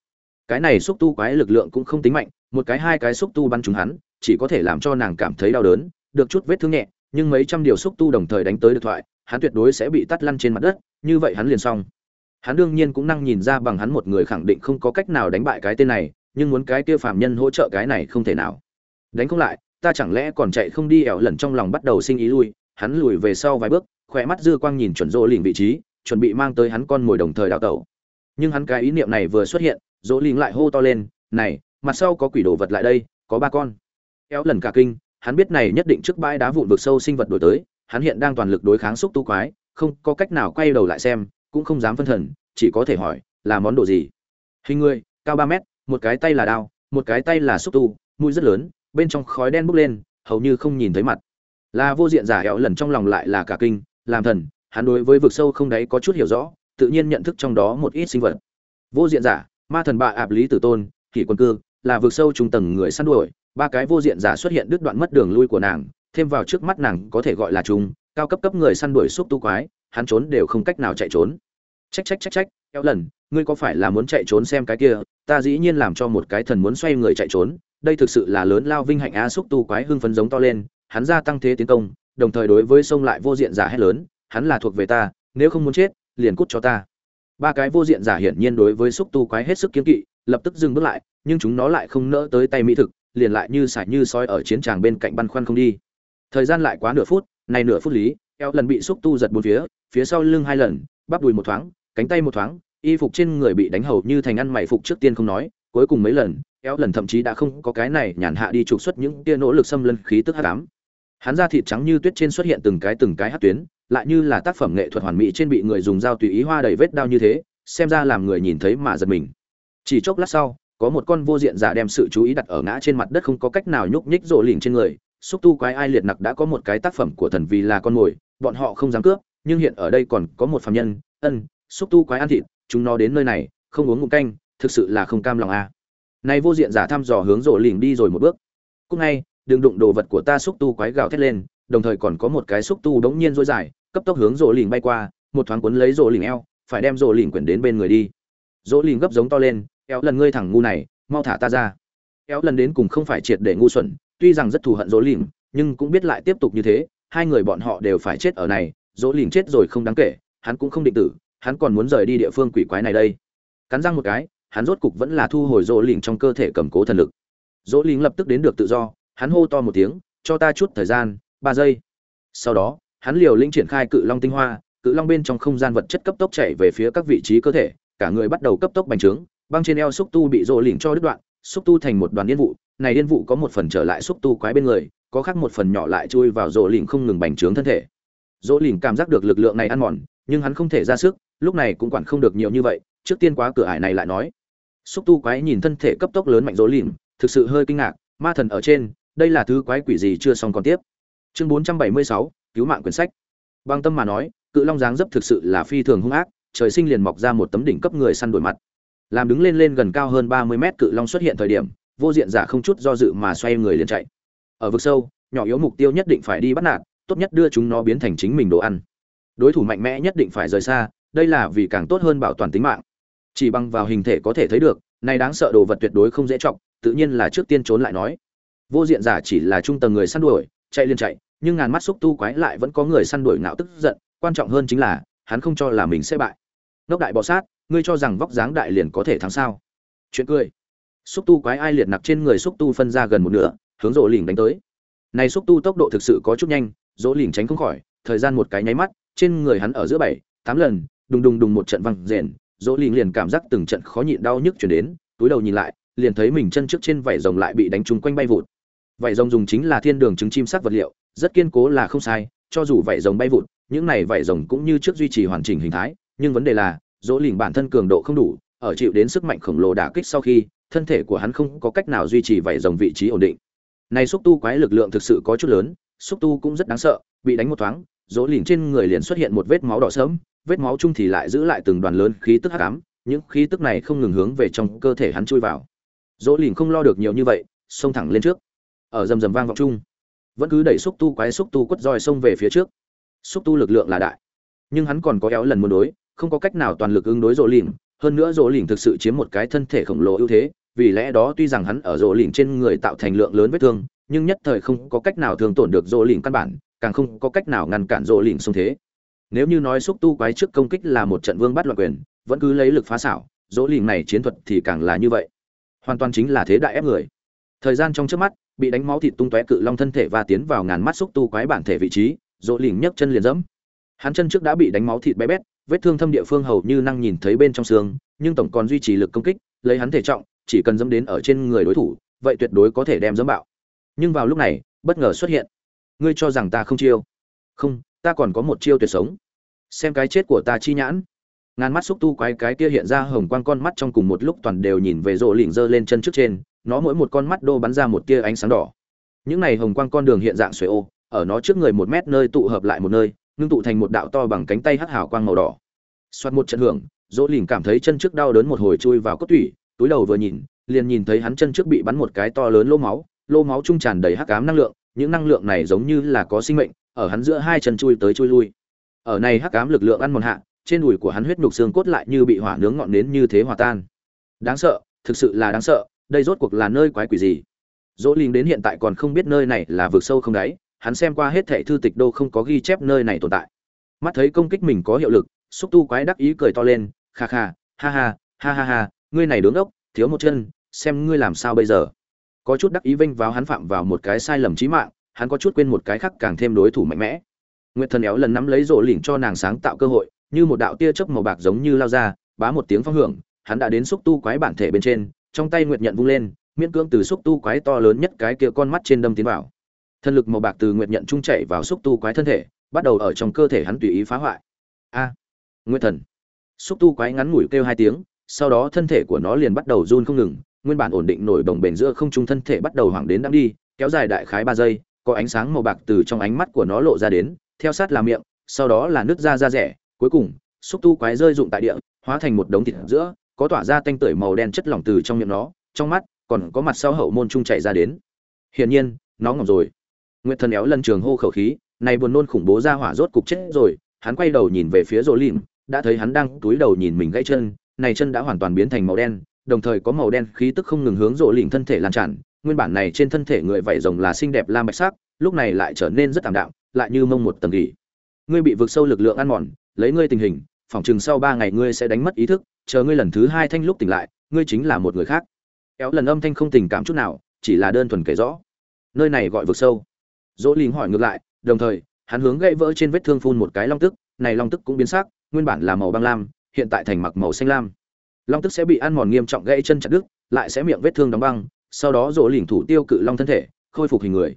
Cái này xúc tu quái lực lượng cũng không tính mạnh, một cái hai cái xúc tu bắn trúng hắn, chỉ có thể làm cho nàng cảm thấy đau đớn, được chút vết thương nhẹ, nhưng mấy trăm điều xúc tu đồng thời đánh tới được thoại, hắn tuyệt đối sẽ bị tắt lăn trên mặt đất, như vậy hắn liền xong. Hắn đương nhiên cũng năng nhìn ra bằng hắn một người khẳng định không có cách nào đánh bại cái tên này, nhưng muốn cái kia phạm nhân hỗ trợ cái này không thể nào đánh không lại, ta chẳng lẽ còn chạy không đi ẻo lần trong lòng bắt đầu sinh ý lui, hắn lùi về sau vài bước, khỏe mắt dư quang nhìn chuẩn rỗ lỉnh vị trí, chuẩn bị mang tới hắn con mồi đồng thời đào tẩu. Nhưng hắn cái ý niệm này vừa xuất hiện rỗ lìn lại hô to lên, này, mặt sau có quỷ đồ vật lại đây, có ba con. Éo lần cả kinh, hắn biết này nhất định trước bãi đá vụn vực sâu sinh vật đổi tới, hắn hiện đang toàn lực đối kháng xúc tu quái, không có cách nào quay đầu lại xem, cũng không dám phân thần, chỉ có thể hỏi, là món đồ gì? Hình người, cao ba mét, một cái tay là đao, một cái tay là xúc tu, mũi rất lớn bên trong khói đen bốc lên, hầu như không nhìn thấy mặt. Là vô diện giả hẹo lần trong lòng lại là cả kinh, làm thần, hắn đối với vực sâu không đáy có chút hiểu rõ, tự nhiên nhận thức trong đó một ít sinh vật. Vô diện giả, ma thần bạ ạp lý tử tôn, kỷ quân cư, là vực sâu trung tầng người săn đuổi, ba cái vô diện giả xuất hiện đứt đoạn mất đường lui của nàng, thêm vào trước mắt nàng có thể gọi là chúng cao cấp cấp người săn đuổi xúc tu quái, hắn trốn đều không cách nào chạy trốn. Trách trách trách trách eo lần, ngươi có phải là muốn chạy trốn xem cái kia, ta dĩ nhiên làm cho một cái thần muốn xoay người chạy trốn đây thực sự là lớn lao vinh hạnh á xúc tu quái hưng phấn giống to lên, hắn gia tăng thế tiến công, đồng thời đối với sông lại vô diện giả hét lớn, hắn là thuộc về ta, nếu không muốn chết, liền cút cho ta. Ba cái vô diện giả hiển nhiên đối với xúc tu quái hết sức kiên kỵ, lập tức dừng bước lại, nhưng chúng nó lại không nỡ tới tay mỹ thực, liền lại như sải như soi ở chiến tràng bên cạnh băn khoăn không đi. Thời gian lại quá nửa phút này nửa phút lý, eo lần bị xúc tu giật bốn phía phía sau lưng hai lần, bắp đùi một thoáng, cánh tay một thoáng, y phục trên người bị đánh hầu như thành ăn mày phục trước tiên không nói, cuối cùng mấy lần Éo lần thậm chí đã không có cái này nhàn hạ đi trục xuất những tia nỗ lực xâm lân khí tức hắc ám. Hắn da thịt trắng như tuyết trên xuất hiện từng cái từng cái hắc tuyến, lại như là tác phẩm nghệ thuật hoàn mỹ trên bị người dùng dao tùy ý hoa đầy vết đao như thế, xem ra làm người nhìn thấy mà giật mình. Chỉ chốc lát sau, có một con vô diện giả đem sự chú ý đặt ở ngã trên mặt đất không có cách nào nhúc nhích rộ lỉnh trên người. Xúc tu quái ai liệt nặc đã có một cái tác phẩm của thần vì là con mồi, bọn họ không dám cướp, nhưng hiện ở đây còn có một phạm nhân, ân, xúc tu quái ăn thịt, chúng nó đến nơi này, không uống ngụm canh, thực sự là không cam lòng a à này vô diện giả thăm dò hướng rồ lỉnh đi rồi một bước. Cúc ngay, đừng đụng đồ vật của ta xúc tu quái gào thét lên, đồng thời còn có một cái xúc tu đống nhiên rối dài, cấp tốc hướng rồ lỉnh bay qua, một thoáng cuốn lấy rồ lỉnh eo, phải đem rồ lỉnh quyển đến bên người đi. Rồ lỉnh gấp giống to lên, eo, lần ngươi thẳng ngu này, mau thả ta ra. Eo, lần đến cùng không phải triệt để ngu xuẩn, tuy rằng rất thù hận rồ lỉnh, nhưng cũng biết lại tiếp tục như thế, hai người bọn họ đều phải chết ở này rỗ lỉnh chết rồi không đáng kể, hắn cũng không định tử, hắn còn muốn rời đi địa phương quỷ quái này đây. Cắn răng một cái hắn rốt cục vẫn là thu hồi rỗ lỉnh trong cơ thể cầm cố thần lực. Rỗ lỉnh lập tức đến được tự do, hắn hô to một tiếng, cho ta chút thời gian, ba giây. Sau đó, hắn liều lĩnh triển khai cự long tinh hoa, cự long bên trong không gian vật chất cấp tốc chạy về phía các vị trí cơ thể, cả người bắt đầu cấp tốc bành trướng, băng trên eo xúc tu bị rỗ lỉnh cho đứt đoạn, xúc tu thành một đoàn điên vụ. Này điên vụ có một phần trở lại xúc tu quái bên người, có khác một phần nhỏ lại chui vào rỗ lỉnh không ngừng bành trướng thân thể. Rỗ lỉnh cảm giác được lực lượng này ăn mòn, nhưng hắn không thể ra sức, lúc này cũng quản không được nhiều như vậy, trước tiên quá cửa ải này lại nói xúc tu quái nhìn thân thể cấp tốc lớn mạnh rỗ lìm thực sự hơi kinh ngạc ma thần ở trên đây là thứ quái quỷ gì chưa xong còn tiếp. Chương 476, cứu mạng quyển sách. Bằng tâm mà nói cự long dáng dấp thực sự là phi thường hung ác trời sinh liền mọc ra một tấm đỉnh cấp người săn đuổi mặt. Làm đứng lên lên gần cao hơn 30 mét cự long xuất hiện thời điểm vô diện giả không chút do dự mà xoay người liền chạy. Ở vực sâu nhỏ yếu mục tiêu nhất định phải đi bắt nạt tốt nhất đưa chúng nó biến thành chính mình đồ ăn. Đối thủ mạnh mẽ nhất định phải rời xa đây là vì càng tốt hơn bảo toàn tính mạng chỉ bằng vào hình thể có thể thấy được, này đáng sợ đồ vật tuyệt đối không dễ trọng tự nhiên là trước tiên trốn lại nói. Vô diện giả chỉ là trung tầng người săn đuổi, chạy liên chạy, nhưng ngàn mắt xúc tu quái lại vẫn có người săn đuổi ngạo tức giận, quan trọng hơn chính là, hắn không cho là mình sẽ bại. Nóc đại bọ sát, ngươi cho rằng vóc dáng đại liền có thể thắng sao? Chuyện cười. Xúc tu quái ai liệt nặc trên người xúc tu phân ra gần một nửa, hướng rỗ lỉnh đánh tới. Này xúc tu tốc độ thực sự có chút nhanh, rỗ lỉnh tránh không khỏi, thời gian một cái nháy mắt, trên người hắn ở giữa bảy, tám lần, đùng đùng đùng một trận văng rền rỗ lỉnh liền cảm giác từng trận khó nhịn đau nhức chuyển đến, túi đầu nhìn lại, liền thấy mình chân trước trên vảy rồng lại bị đánh trúng quanh bay vụt. Vảy rồng dùng chính là thiên đường trứng chim sắc vật liệu, rất kiên cố là không sai, cho dù vảy rồng bay vụt, những này vảy rồng cũng như trước duy trì hoàn chỉnh hình thái, nhưng vấn đề là, dỗ lỉnh bản thân cường độ không đủ, ở chịu đến sức mạnh khổng lồ đả kích sau khi, thân thể của hắn không có cách nào duy trì vảy rồng vị trí ổn định. Này xúc tu quái lực lượng thực sự có chút lớn, xúc tu cũng rất đáng sợ, bị đánh một thoáng, dỗ lỉnh trên người liền xuất hiện một vết máu đỏ sớm vết máu chung thì lại giữ lại từng đoàn lớn khí tức hắc ám, những khí tức này không ngừng hướng về trong cơ thể hắn chui vào. Dỗ lỉnh không lo được nhiều như vậy, xông thẳng lên trước. Ở rầm rầm vang vọng chung, vẫn cứ đẩy xúc tu quái xúc tu quất roi xông về phía trước. Xúc tu lực lượng là đại, nhưng hắn còn có éo lần muốn đối, không có cách nào toàn lực ứng đối rỗ lỉnh hơn nữa rỗ lỉnh thực sự chiếm một cái thân thể khổng lồ ưu thế, vì lẽ đó tuy rằng hắn ở rỗ lỉnh trên người tạo thành lượng lớn vết thương, nhưng nhất thời không có cách nào thường tổn được rỗ lỉnh căn bản, càng không có cách nào ngăn cản rỗ lỉnh xung thế nếu như nói xúc tu quái trước công kích là một trận vương bắt loạn quyền, vẫn cứ lấy lực phá xảo, dỗ lìm này chiến thuật thì càng là như vậy. Hoàn toàn chính là thế đại ép người. Thời gian trong trước mắt, bị đánh máu thịt tung tóe cự long thân thể và tiến vào ngàn mắt xúc tu quái bản thể vị trí, dỗ lìm nhấc chân liền dẫm. Hắn chân trước đã bị đánh máu thịt bé bét, vết thương thâm địa phương hầu như năng nhìn thấy bên trong xương, nhưng tổng còn duy trì lực công kích, lấy hắn thể trọng, chỉ cần dẫm đến ở trên người đối thủ, vậy tuyệt đối có thể đem dẫm bạo. Nhưng vào lúc này, bất ngờ xuất hiện. Ngươi cho rằng ta không chiêu? Không ta còn có một chiêu tuyệt sống. Xem cái chết của ta chi nhãn. Ngàn mắt xúc tu quái cái kia hiện ra hồng quang con mắt trong cùng một lúc toàn đều nhìn về rộ lỉnh giơ lên chân trước trên, nó mỗi một con mắt đô bắn ra một tia ánh sáng đỏ. Những này hồng quang con đường hiện dạng xuế ô, ở nó trước người một mét nơi tụ hợp lại một nơi, ngưng tụ thành một đạo to bằng cánh tay hắc hào quang màu đỏ. Xoát một trận hưởng rỗ lỉnh cảm thấy chân trước đau đớn một hồi chui vào cốt tủy, túi đầu vừa nhìn, liền nhìn thấy hắn chân trước bị bắn một cái to lớn lô máu lô máu trung tràn đầy hắc ám năng lượng, những năng lượng này giống như là có sinh mệnh ở hắn giữa hai chân chui tới chui lui. Ở này hắc ám lực lượng ăn mòn hạ, trên đùi của hắn huyết nhục xương cốt lại như bị hỏa nướng ngọn nến như thế hòa tan. Đáng sợ, thực sự là đáng sợ, đây rốt cuộc là nơi quái quỷ gì? Dỗ linh đến hiện tại còn không biết nơi này là vực sâu không đáy, hắn xem qua hết thảy thư tịch đô không có ghi chép nơi này tồn tại. Mắt thấy công kích mình có hiệu lực, xúc tu quái đắc ý cười to lên, kha kha, ha ha ha ha ha, ngươi này đứng ốc thiếu một chân, xem ngươi làm sao bây giờ. Có chút đắc ý vinh vào hắn phạm vào một cái sai lầm chí mạng hắn có chút quên một cái khác càng thêm đối thủ mạnh mẽ. Nguyệt thần éo lần nắm lấy rổ lỉnh cho nàng sáng tạo cơ hội như một đạo tia chớp màu bạc giống như lao ra bá một tiếng phong hưởng hắn đã đến xúc tu quái bản thể bên trên trong tay nguyệt nhận vung lên miễn cưỡng từ xúc tu quái to lớn nhất cái kia con mắt trên đâm tiến vào. Thân lực màu bạc từ nguyệt nhận trung chạy vào xúc tu quái thân thể bắt đầu ở trong cơ thể hắn tùy ý phá hoại. A! À, nguyệt thần! Xúc tu quái ngắn ngủi kêu hai tiếng sau đó thân thể của nó liền bắt đầu run không ngừng nguyên bản ổn định nổi đồng bền giữa không trung thân thể bắt đầu hoảng đến đắm đi kéo dài đại khái ba giây có ánh sáng màu bạc từ trong ánh mắt của nó lộ ra đến, theo sát là miệng, sau đó là nước da da rẻ, cuối cùng, xúc tu quái rơi rụng tại địa, hóa thành một đống thịt giữa, có tỏa ra tanh tưởi màu đen chất lỏng từ trong miệng nó, trong mắt, còn có mặt sau hậu môn trung chảy ra đến. Hiển nhiên, nó ngỏm rồi. Nguyệt thần éo lần trường hô khẩu khí, này buồn nôn khủng bố ra hỏa rốt cục chết rồi, hắn quay đầu nhìn về phía rỗ lìm đã thấy hắn đang túi đầu nhìn mình gãy chân, này chân đã hoàn toàn biến thành màu đen, đồng thời có màu đen khí tức không ngừng hướng rỗ lìm thân thể lan tràn nguyên bản này trên thân thể người vảy rồng là xinh đẹp lam bạch sắc, lúc này lại trở nên rất tạm đạm, lại như mông một tầng gỉ ngươi bị vực sâu lực lượng ăn mòn, lấy ngươi tình hình, phỏng chừng sau ba ngày ngươi sẽ đánh mất ý thức, chờ ngươi lần thứ hai thanh lúc tỉnh lại, ngươi chính là một người khác. Kéo lần âm thanh không tình cảm chút nào, chỉ là đơn thuần kể rõ. Nơi này gọi vực sâu. Dỗ linh hỏi ngược lại, đồng thời, hắn hướng gãy vỡ trên vết thương phun một cái long tức, này long tức cũng biến sắc, nguyên bản là màu băng lam, hiện tại thành mặc màu xanh lam. Long tức sẽ bị ăn mòn nghiêm trọng gãy chân chặt đứt, lại sẽ miệng vết thương đóng băng sau đó rỗ lỉnh thủ tiêu cự long thân thể, khôi phục hình người.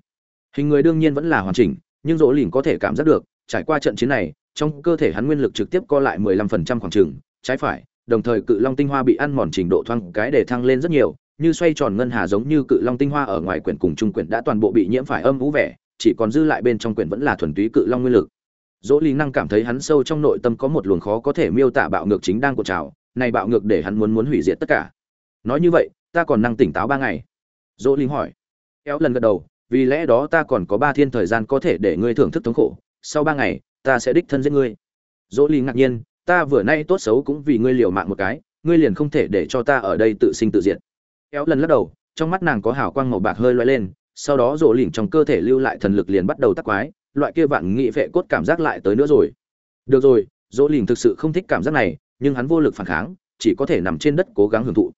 Hình người đương nhiên vẫn là hoàn chỉnh, nhưng rỗ lỉnh có thể cảm giác được, trải qua trận chiến này, trong cơ thể hắn nguyên lực trực tiếp co lại 15% khoảng trừng trái phải, đồng thời cự long tinh hoa bị ăn mòn trình độ thoang cái để thăng lên rất nhiều, như xoay tròn ngân hà giống như cự long tinh hoa ở ngoài quyển cùng trung quyển đã toàn bộ bị nhiễm phải âm vũ vẻ, chỉ còn dư lại bên trong quyển vẫn là thuần túy cự long nguyên lực. Dỗ lý năng cảm thấy hắn sâu trong nội tâm có một luồng khó có thể miêu tả bạo ngược chính đang cột trào, này bạo ngược để hắn muốn muốn hủy diệt tất cả. Nói như vậy ta còn năng tỉnh táo ba ngày. Dỗ Linh hỏi. Éo lần gật đầu, vì lẽ đó ta còn có ba thiên thời gian có thể để ngươi thưởng thức thống khổ. Sau ba ngày, ta sẽ đích thân giết ngươi. Dỗ Linh ngạc nhiên, ta vừa nay tốt xấu cũng vì ngươi liều mạng một cái, ngươi liền không thể để cho ta ở đây tự sinh tự diệt. Éo lần lắc đầu, trong mắt nàng có hào quang màu bạc hơi loay lên, sau đó Dỗ lỉnh trong cơ thể lưu lại thần lực liền bắt đầu tắc quái, loại kia vạn nghị vệ cốt cảm giác lại tới nữa rồi. Được rồi, dỗ lỉnh thực sự không thích cảm giác này, nhưng hắn vô lực phản kháng, chỉ có thể nằm trên đất cố gắng hưởng thụ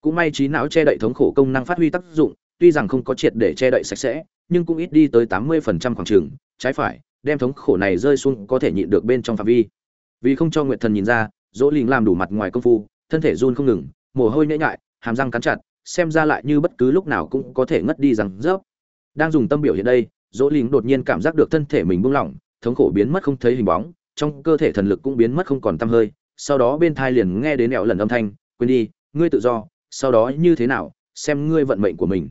cũng may trí não che đậy thống khổ công năng phát huy tác dụng, tuy rằng không có triệt để che đậy sạch sẽ, nhưng cũng ít đi tới tám mươi phần trăm khoảng trường, trái phải, đem thống khổ này rơi xuống có thể nhịn được bên trong phạm vi. Vì không cho nguyệt thần nhìn ra, dỗ lỉnh làm đủ mặt ngoài công phu, thân thể run không ngừng, mồ hôi nhễ nhại, hàm răng cắn chặt, xem ra lại như bất cứ lúc nào cũng có thể ngất đi rằng rớp. Đang dùng tâm biểu hiện đây, dỗ lỉnh đột nhiên cảm giác được thân thể mình buông lỏng, thống khổ biến mất không thấy hình bóng, trong cơ thể thần lực cũng biến mất không còn tăm hơi, sau đó bên thai liền nghe đến nẹo lần âm thanh, quên đi, ngươi tự do sau đó như thế nào, xem ngươi vận mệnh của mình.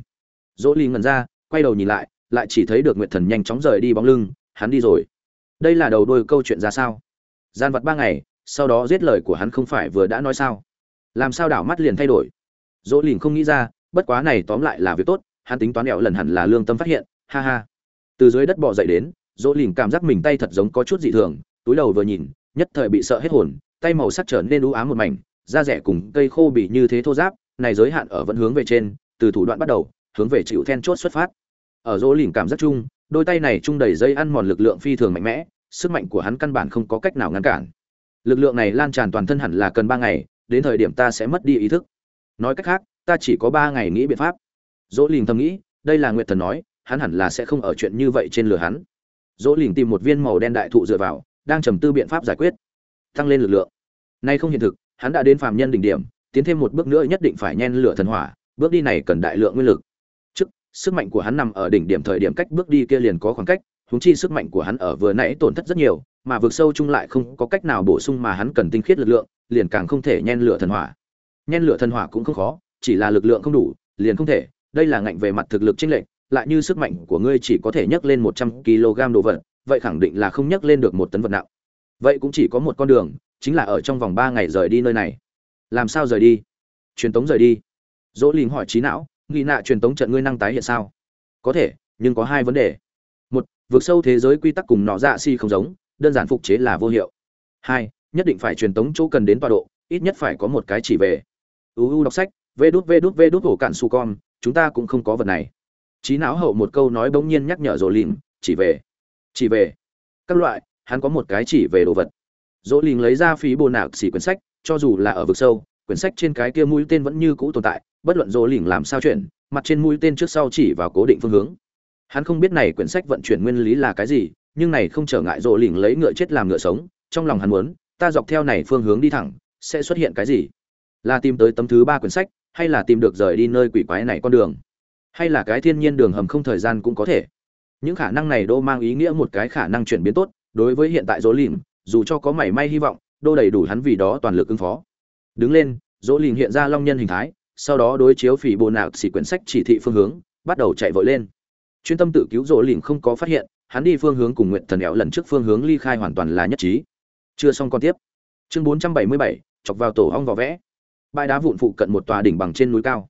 Dỗ ly ngẩn ra, quay đầu nhìn lại lại chỉ thấy được nguyệt thần nhanh chóng rời đi bóng lưng, hắn đi rồi. Đây là đầu đôi câu chuyện ra sao? Gian vật ba ngày, sau đó giết lời của hắn không phải vừa đã nói sao? Làm sao đảo mắt liền thay đổi? Dỗ lìn không nghĩ ra, bất quá này tóm lại là việc tốt, hắn tính toán đẹo lần hẳn là lương tâm phát hiện, ha ha. Từ dưới đất bỏ dậy đến, dỗ lìn cảm giác mình tay thật giống có chút dị thường, túi đầu vừa nhìn, nhất thời bị sợ hết hồn, tay màu sắc trở nên u ám một mảnh, da rẻ cùng cây khô bị như thế thô giáp này giới hạn ở vẫn hướng về trên, từ thủ đoạn bắt đầu, hướng về chịu then chốt xuất phát. Ở dỗ lìn cảm giác chung, đôi tay này chung đầy dây ăn mòn lực lượng phi thường mạnh mẽ, sức mạnh của hắn căn bản không có cách nào ngăn cản. Lực lượng này lan tràn toàn thân hẳn là cần ba ngày, đến thời điểm ta sẽ mất đi ý thức. Nói cách khác, ta chỉ có ba ngày nghĩ biện pháp. Dỗ lìn thầm nghĩ, đây là nguyệt thần nói, hắn hẳn là sẽ không ở chuyện như vậy trên lửa hắn. Dỗ lìn tìm một viên màu đen đại thụ dựa vào, đang trầm tư biện pháp giải quyết. Tăng lên lực lượng. Nay không hiện thực, hắn đã đến phàm nhân đỉnh điểm tiến thêm một bước nữa nhất định phải nhen lửa thần hỏa, bước đi này cần đại lượng nguyên lực. Trước, sức mạnh của hắn nằm ở đỉnh điểm thời điểm cách bước đi kia liền có khoảng cách, huống chi sức mạnh của hắn ở vừa nãy tổn thất rất nhiều, mà vượt sâu chung lại không có cách nào bổ sung mà hắn cần tinh khiết lực lượng, liền càng không thể nhen lửa thần hỏa. Nhen lửa thần hỏa cũng không khó, chỉ là lực lượng không đủ, liền không thể. Đây là ngạnh về mặt thực lực chênh lệch, lại như sức mạnh của ngươi chỉ có thể nhấc lên một trăm kg đồ vật, vậy khẳng định là không nhấc lên được một tấn vật nặng. Vậy cũng chỉ có một con đường, chính là ở trong vòng ba ngày rời đi nơi này làm sao rời đi? Truyền tống rời đi. Dỗ linh hỏi trí não nghi nạ truyền tống trận ngươi năng tái hiện sao? Có thể, nhưng có hai vấn đề. Một, vượt sâu thế giới quy tắc cùng nọ dạ si không giống, đơn giản phục chế là vô hiệu. Hai, nhất định phải truyền tống chỗ cần đến tọa độ, ít nhất phải có một cái chỉ về. Uu đọc sách, vê đút vê đút vê đút hổ cạn su con chúng ta cũng không có vật này. Trí não hậu một câu nói bỗng nhiên nhắc nhở rồ lìn chỉ về chỉ về. Các loại, hắn có một cái chỉ về đồ vật dỗ lìn lấy ra phí bồ nạc xỉ quyển sách cho dù là ở vực sâu quyển sách trên cái kia mũi tên vẫn như cũ tồn tại bất luận dỗ lìn làm sao chuyển, mặt trên mũi tên trước sau chỉ vào cố định phương hướng. Hắn không biết này quyển sách vận chuyển nguyên lý là cái gì nhưng này không trở ngại dỗ lìn lấy ngựa chết làm ngựa sống trong lòng hắn muốn ta dọc theo này phương hướng đi thẳng sẽ xuất hiện cái gì? Là tìm tới tấm thứ ba quyển sách hay là tìm được rời đi nơi quỷ quái này con đường? Hay là cái thiên nhiên đường hầm không thời gian cũng có thể? Những khả năng này đô mang ý nghĩa một cái khả năng chuyển biến tốt đối với hiện tại dỗ lìn dù cho có mảy may hy vọng, đô đầy đủ hắn vì đó toàn lực ứng phó. Đứng lên, dỗ lìn hiện ra long nhân hình thái, sau đó đối chiếu phỉ bồ nạc xỉ quyển sách chỉ thị phương hướng, bắt đầu chạy vội lên. Chuyên tâm tự cứu dỗ lìn không có phát hiện, hắn đi phương hướng cùng nguyện thần éo lần trước phương hướng ly khai hoàn toàn là nhất trí. Chưa xong con tiếp. Chương bốn trăm bảy mươi bảy, chọc vào tổ ong vỏ vẽ. Bãi đá vụn phụ cận một tòa đỉnh bằng trên núi cao.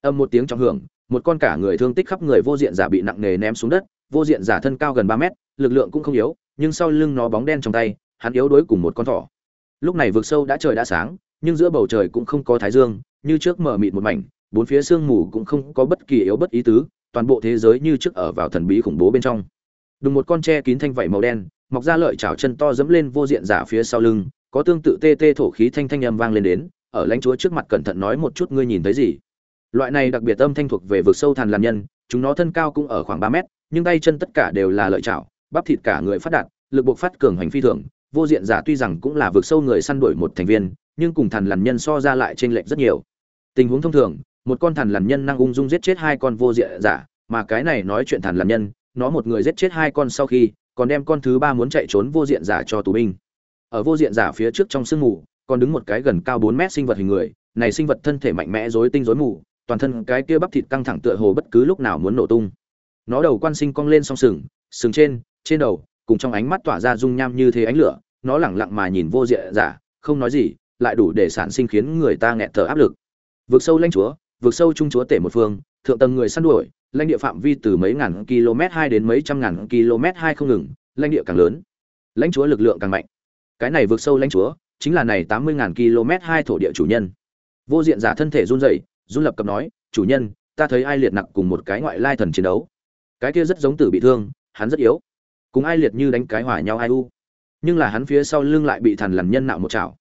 Âm một tiếng trong hưởng, một con cả người thương tích khắp người vô diện giả bị nặng nề ném xuống đất, vô diện giả thân cao gần ba mét, lực lượng cũng không yếu, nhưng sau lưng nó bóng đen trong tay hắn yếu đối cùng một con thỏ. Lúc này vực sâu đã trời đã sáng, nhưng giữa bầu trời cũng không có thái dương, như trước mở mịt một mảnh, bốn phía sương mù cũng không có bất kỳ yếu bất ý tứ, toàn bộ thế giới như trước ở vào thần bí khủng bố bên trong. Đùng một con tre kín thanh vảy màu đen, mọc ra lợi chảo chân to dẫm lên vô diện giả phía sau lưng, có tương tự tê tê thổ khí thanh thanh âm vang lên đến, ở lãnh chúa trước mặt cẩn thận nói một chút ngươi nhìn thấy gì. Loại này đặc biệt âm thanh thuộc về vực sâu thần làm nhân, chúng nó thân cao cũng ở khoảng ba mét, nhưng tay chân tất cả đều là lợi chảo, bắp thịt cả người phát đạt, lực buộc phát cường hành phi thường vô diện giả tuy rằng cũng là vực sâu người săn đuổi một thành viên, nhưng cùng thần lằn nhân so ra lại trên lệch rất nhiều. Tình huống thông thường, một con thần lằn nhân năng ung dung giết chết hai con vô diện giả, mà cái này nói chuyện thần lằn nhân, nó một người giết chết hai con sau khi, còn đem con thứ ba muốn chạy trốn vô diện giả cho tù binh. Ở vô diện giả phía trước trong sương mù, còn đứng một cái gần cao bốn mét sinh vật hình người, này sinh vật thân thể mạnh mẽ rối tinh rối mù, toàn thân cái kia bắp thịt căng thẳng tựa hồ bất cứ lúc nào muốn nổ tung. Nó đầu quan sinh cong lên song sừng sừng trên trên đầu cùng trong ánh mắt tỏa ra dung nham như thế ánh lửa, nó lẳng lặng mà nhìn vô diện giả, không nói gì, lại đủ để sản sinh khiến người ta nghẹt thở áp lực. Vượt sâu lãnh chúa vượt sâu trung chúa tể một phương, thượng tầng người săn đuổi, lãnh địa phạm vi từ mấy ngàn km hai đến mấy trăm ngàn km hai không ngừng, lãnh địa càng lớn, lãnh chúa lực lượng càng mạnh. Cái này vượt sâu lãnh chúa, chính là này tám mươi ngàn km hai thổ địa chủ nhân. Vô diện giả thân thể run rẩy, run lập cập nói, chủ nhân, ta thấy ai liệt nặc cùng một cái ngoại lai thần chiến đấu. Cái kia rất giống tử bị thương, hắn rất yếu cùng ai liệt như đánh cái hỏa nhau ai u. Nhưng là hắn phía sau lưng lại bị thần lằn nhân nạo một chảo.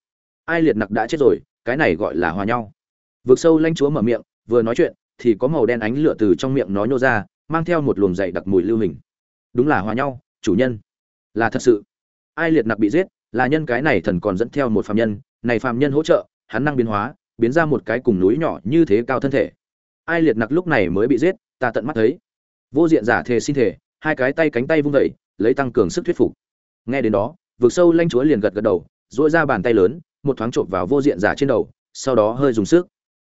Ai liệt nặc đã chết rồi, cái này gọi là hòa nhau. Vượt sâu lanh chúa mở miệng, vừa nói chuyện, thì có màu đen ánh lửa từ trong miệng nó nhô ra, mang theo một luồng dày đặc mùi lưu hình. Đúng là hòa nhau, chủ nhân. Là thật sự. Ai liệt nặc bị giết, là nhân cái này thần còn dẫn theo một phạm nhân, này phạm nhân hỗ trợ, hắn năng biến hóa, biến ra một cái cùng núi nhỏ như thế cao thân thể. Ai liệt nặc lúc này mới bị giết, ta tận mắt thấy. Vô diện giả thề xin thể hai cái tay cánh tay vung vẩy lấy tăng cường sức thuyết phục. Nghe đến đó, vực sâu lanh chúa liền gật gật đầu dỗi ra bàn tay lớn, một thoáng trộm vào vô diện giả trên đầu, sau đó hơi dùng sức.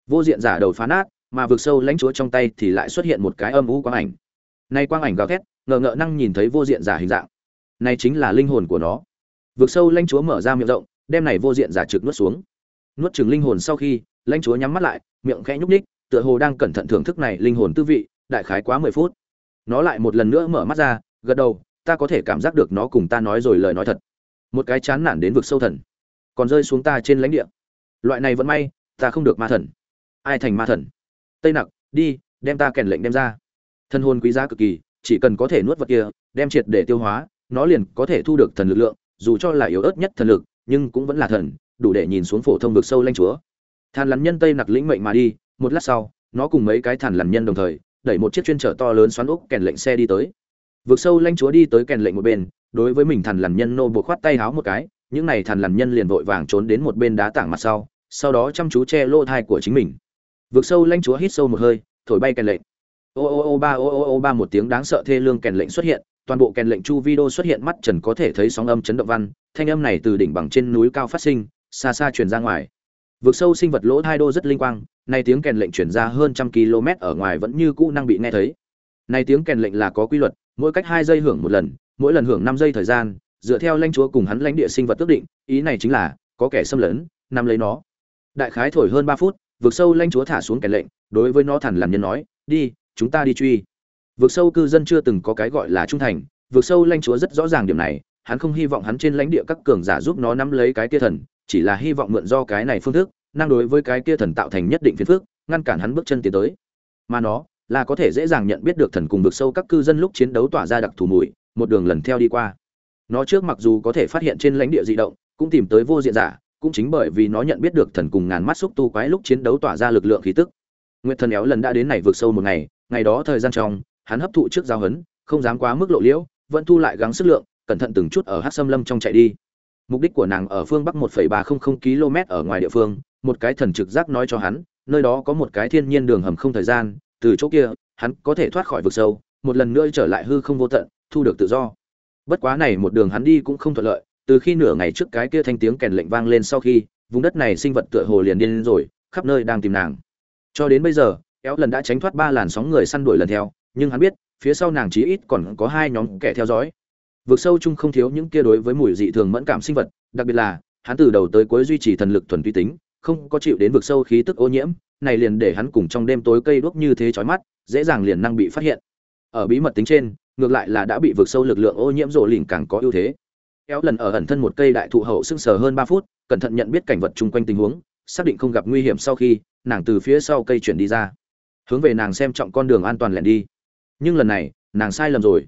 Vô diện giả đầu phá nát, mà vực sâu lãnh chúa trong tay thì lại xuất hiện một cái âm u quang ảnh. Nay quang ảnh gào thét, ngờ ngợ năng nhìn thấy vô diện giả hình dạng. Này chính là linh hồn của nó. Vực sâu lãnh chúa mở ra miệng rộng, đem này vô diện giả trực nuốt xuống. Nuốt chừng linh hồn sau khi, lãnh chúa nhắm mắt lại, miệng khẽ nhúc ních tựa hồ đang cẩn thận thưởng thức này linh hồn tư vị, đại khái quá mười phút. Nó lại một lần nữa mở mắt ra, gật đầu ta có thể cảm giác được nó cùng ta nói rồi lời nói thật. Một cái chán nản đến vực sâu thần. Còn rơi xuống ta trên lãnh địa. Loại này vẫn may, ta không được ma thần. Ai thành ma thần? Tây nặc, đi, đem ta kèn lệnh đem ra. Thân hôn quý giá cực kỳ, chỉ cần có thể nuốt vật kia, đem triệt để tiêu hóa, nó liền có thể thu được thần lực lượng, dù cho là yếu ớt nhất thần lực, nhưng cũng vẫn là thần, đủ để nhìn xuống phổ thông vực sâu lanh chúa. Than lằn nhân tây nặc lĩnh mệnh mà đi, một lát sau, nó cùng mấy cái thàn lằn nhân đồng thời, đẩy một chiếc chuyên trở to lớn xoắn úc kèn lệnh xe đi tới vực sâu lanh chúa đi tới kèn lệnh một bên, đối với mình thằn lằn nhân nô buộc khoát tay háo một cái, những này thằn lằn nhân liền vội vàng trốn đến một bên đá tảng mặt sau sau đó chăm chú che lỗ thai của chính mình. Vực sâu lanh chúa hít sâu một hơi, thổi bay kèn lệnh. Ô ô ô ba ô ô ô ba một tiếng đáng sợ thê lương kèn lệnh xuất hiện, toàn bộ kèn lệnh chu video xuất hiện mắt trần có thể thấy sóng âm chấn động văn, thanh âm này từ đỉnh bằng trên núi cao phát sinh, xa xa truyền ra ngoài. Vực sâu sinh vật lỗ thai đô rất linh quang, nay tiếng kèn lệnh chuyển ra hơn trăm km ở ngoài vẫn như cũ năng bị nghe thấy. Nay tiếng kèn lệnh là có quy luật mỗi cách hai giây hưởng một lần, mỗi lần hưởng năm giây thời gian, dựa theo lãnh chúa cùng hắn lãnh địa sinh vật tước định, ý này chính là, có kẻ xâm lấn, nắm lấy nó. Đại khái thổi hơn ba phút, vực sâu lãnh chúa thả xuống kẻ lệnh, đối với nó thản làm nhân nói, đi, chúng ta đi truy. Vực sâu cư dân chưa từng có cái gọi là trung thành, vực sâu lãnh chúa rất rõ ràng điểm này, hắn không hy vọng hắn trên lãnh địa các cường giả giúp nó nắm lấy cái tia thần, chỉ là hy vọng mượn do cái này phương thức, năng đối với cái tia thần tạo thành nhất định phiền phức, ngăn cản hắn bước chân tiến tới. Mà nó là có thể dễ dàng nhận biết được thần cùng vực sâu các cư dân lúc chiến đấu tỏa ra đặc thù mùi một đường lần theo đi qua. Nó trước mặc dù có thể phát hiện trên lãnh địa di động cũng tìm tới vô diện giả cũng chính bởi vì nó nhận biết được thần cùng ngàn mắt xúc tu quái lúc chiến đấu tỏa ra lực lượng khí tức. Nguyệt thần éo lần đã đến này vượt sâu một ngày ngày đó thời gian trong hắn hấp thụ trước giao hấn không dám quá mức lộ liễu vẫn thu lại gắng sức lượng cẩn thận từng chút ở hát xâm lâm trong chạy đi. Mục đích của nàng ở phương bắc 1,300 km ở ngoài địa phương một cái thần trực giác nói cho hắn nơi đó có một cái thiên nhiên đường hầm không thời gian từ chỗ kia, hắn có thể thoát khỏi vực sâu, một lần nữa trở lại hư không vô tận, thu được tự do. Bất quá này một đường hắn đi cũng không thuận lợi, từ khi nửa ngày trước cái kia thanh tiếng kèn lệnh vang lên sau khi, vùng đất này sinh vật tựa hồ liền điên rồi, khắp nơi đang tìm nàng. Cho đến bây giờ éo lần đã tránh thoát ba làn sóng người săn đuổi lần theo, nhưng hắn biết, phía sau nàng chí ít còn có hai nhóm kẻ theo dõi. Vực sâu chung không thiếu những kia đối với mùi dị thường mẫn cảm sinh vật, đặc biệt là, hắn từ đầu tới cuối duy trì thần lực thuần vi tính không có chịu đến vực sâu khí tức ô nhiễm, này liền để hắn cùng trong đêm tối cây đuốc như thế chói mắt, dễ dàng liền năng bị phát hiện. Ở bí mật tính trên, ngược lại là đã bị vực sâu lực lượng ô nhiễm rộ lỉnh càng có ưu thế. Kéo lần ở ẩn thân một cây đại thụ hậu sưng sờ hơn ba phút, cẩn thận nhận biết cảnh vật chung quanh tình huống, xác định không gặp nguy hiểm sau khi, nàng từ phía sau cây chuyển đi ra. Hướng về nàng xem trọng con đường an toàn lẻn đi. Nhưng lần này, nàng sai lầm rồi.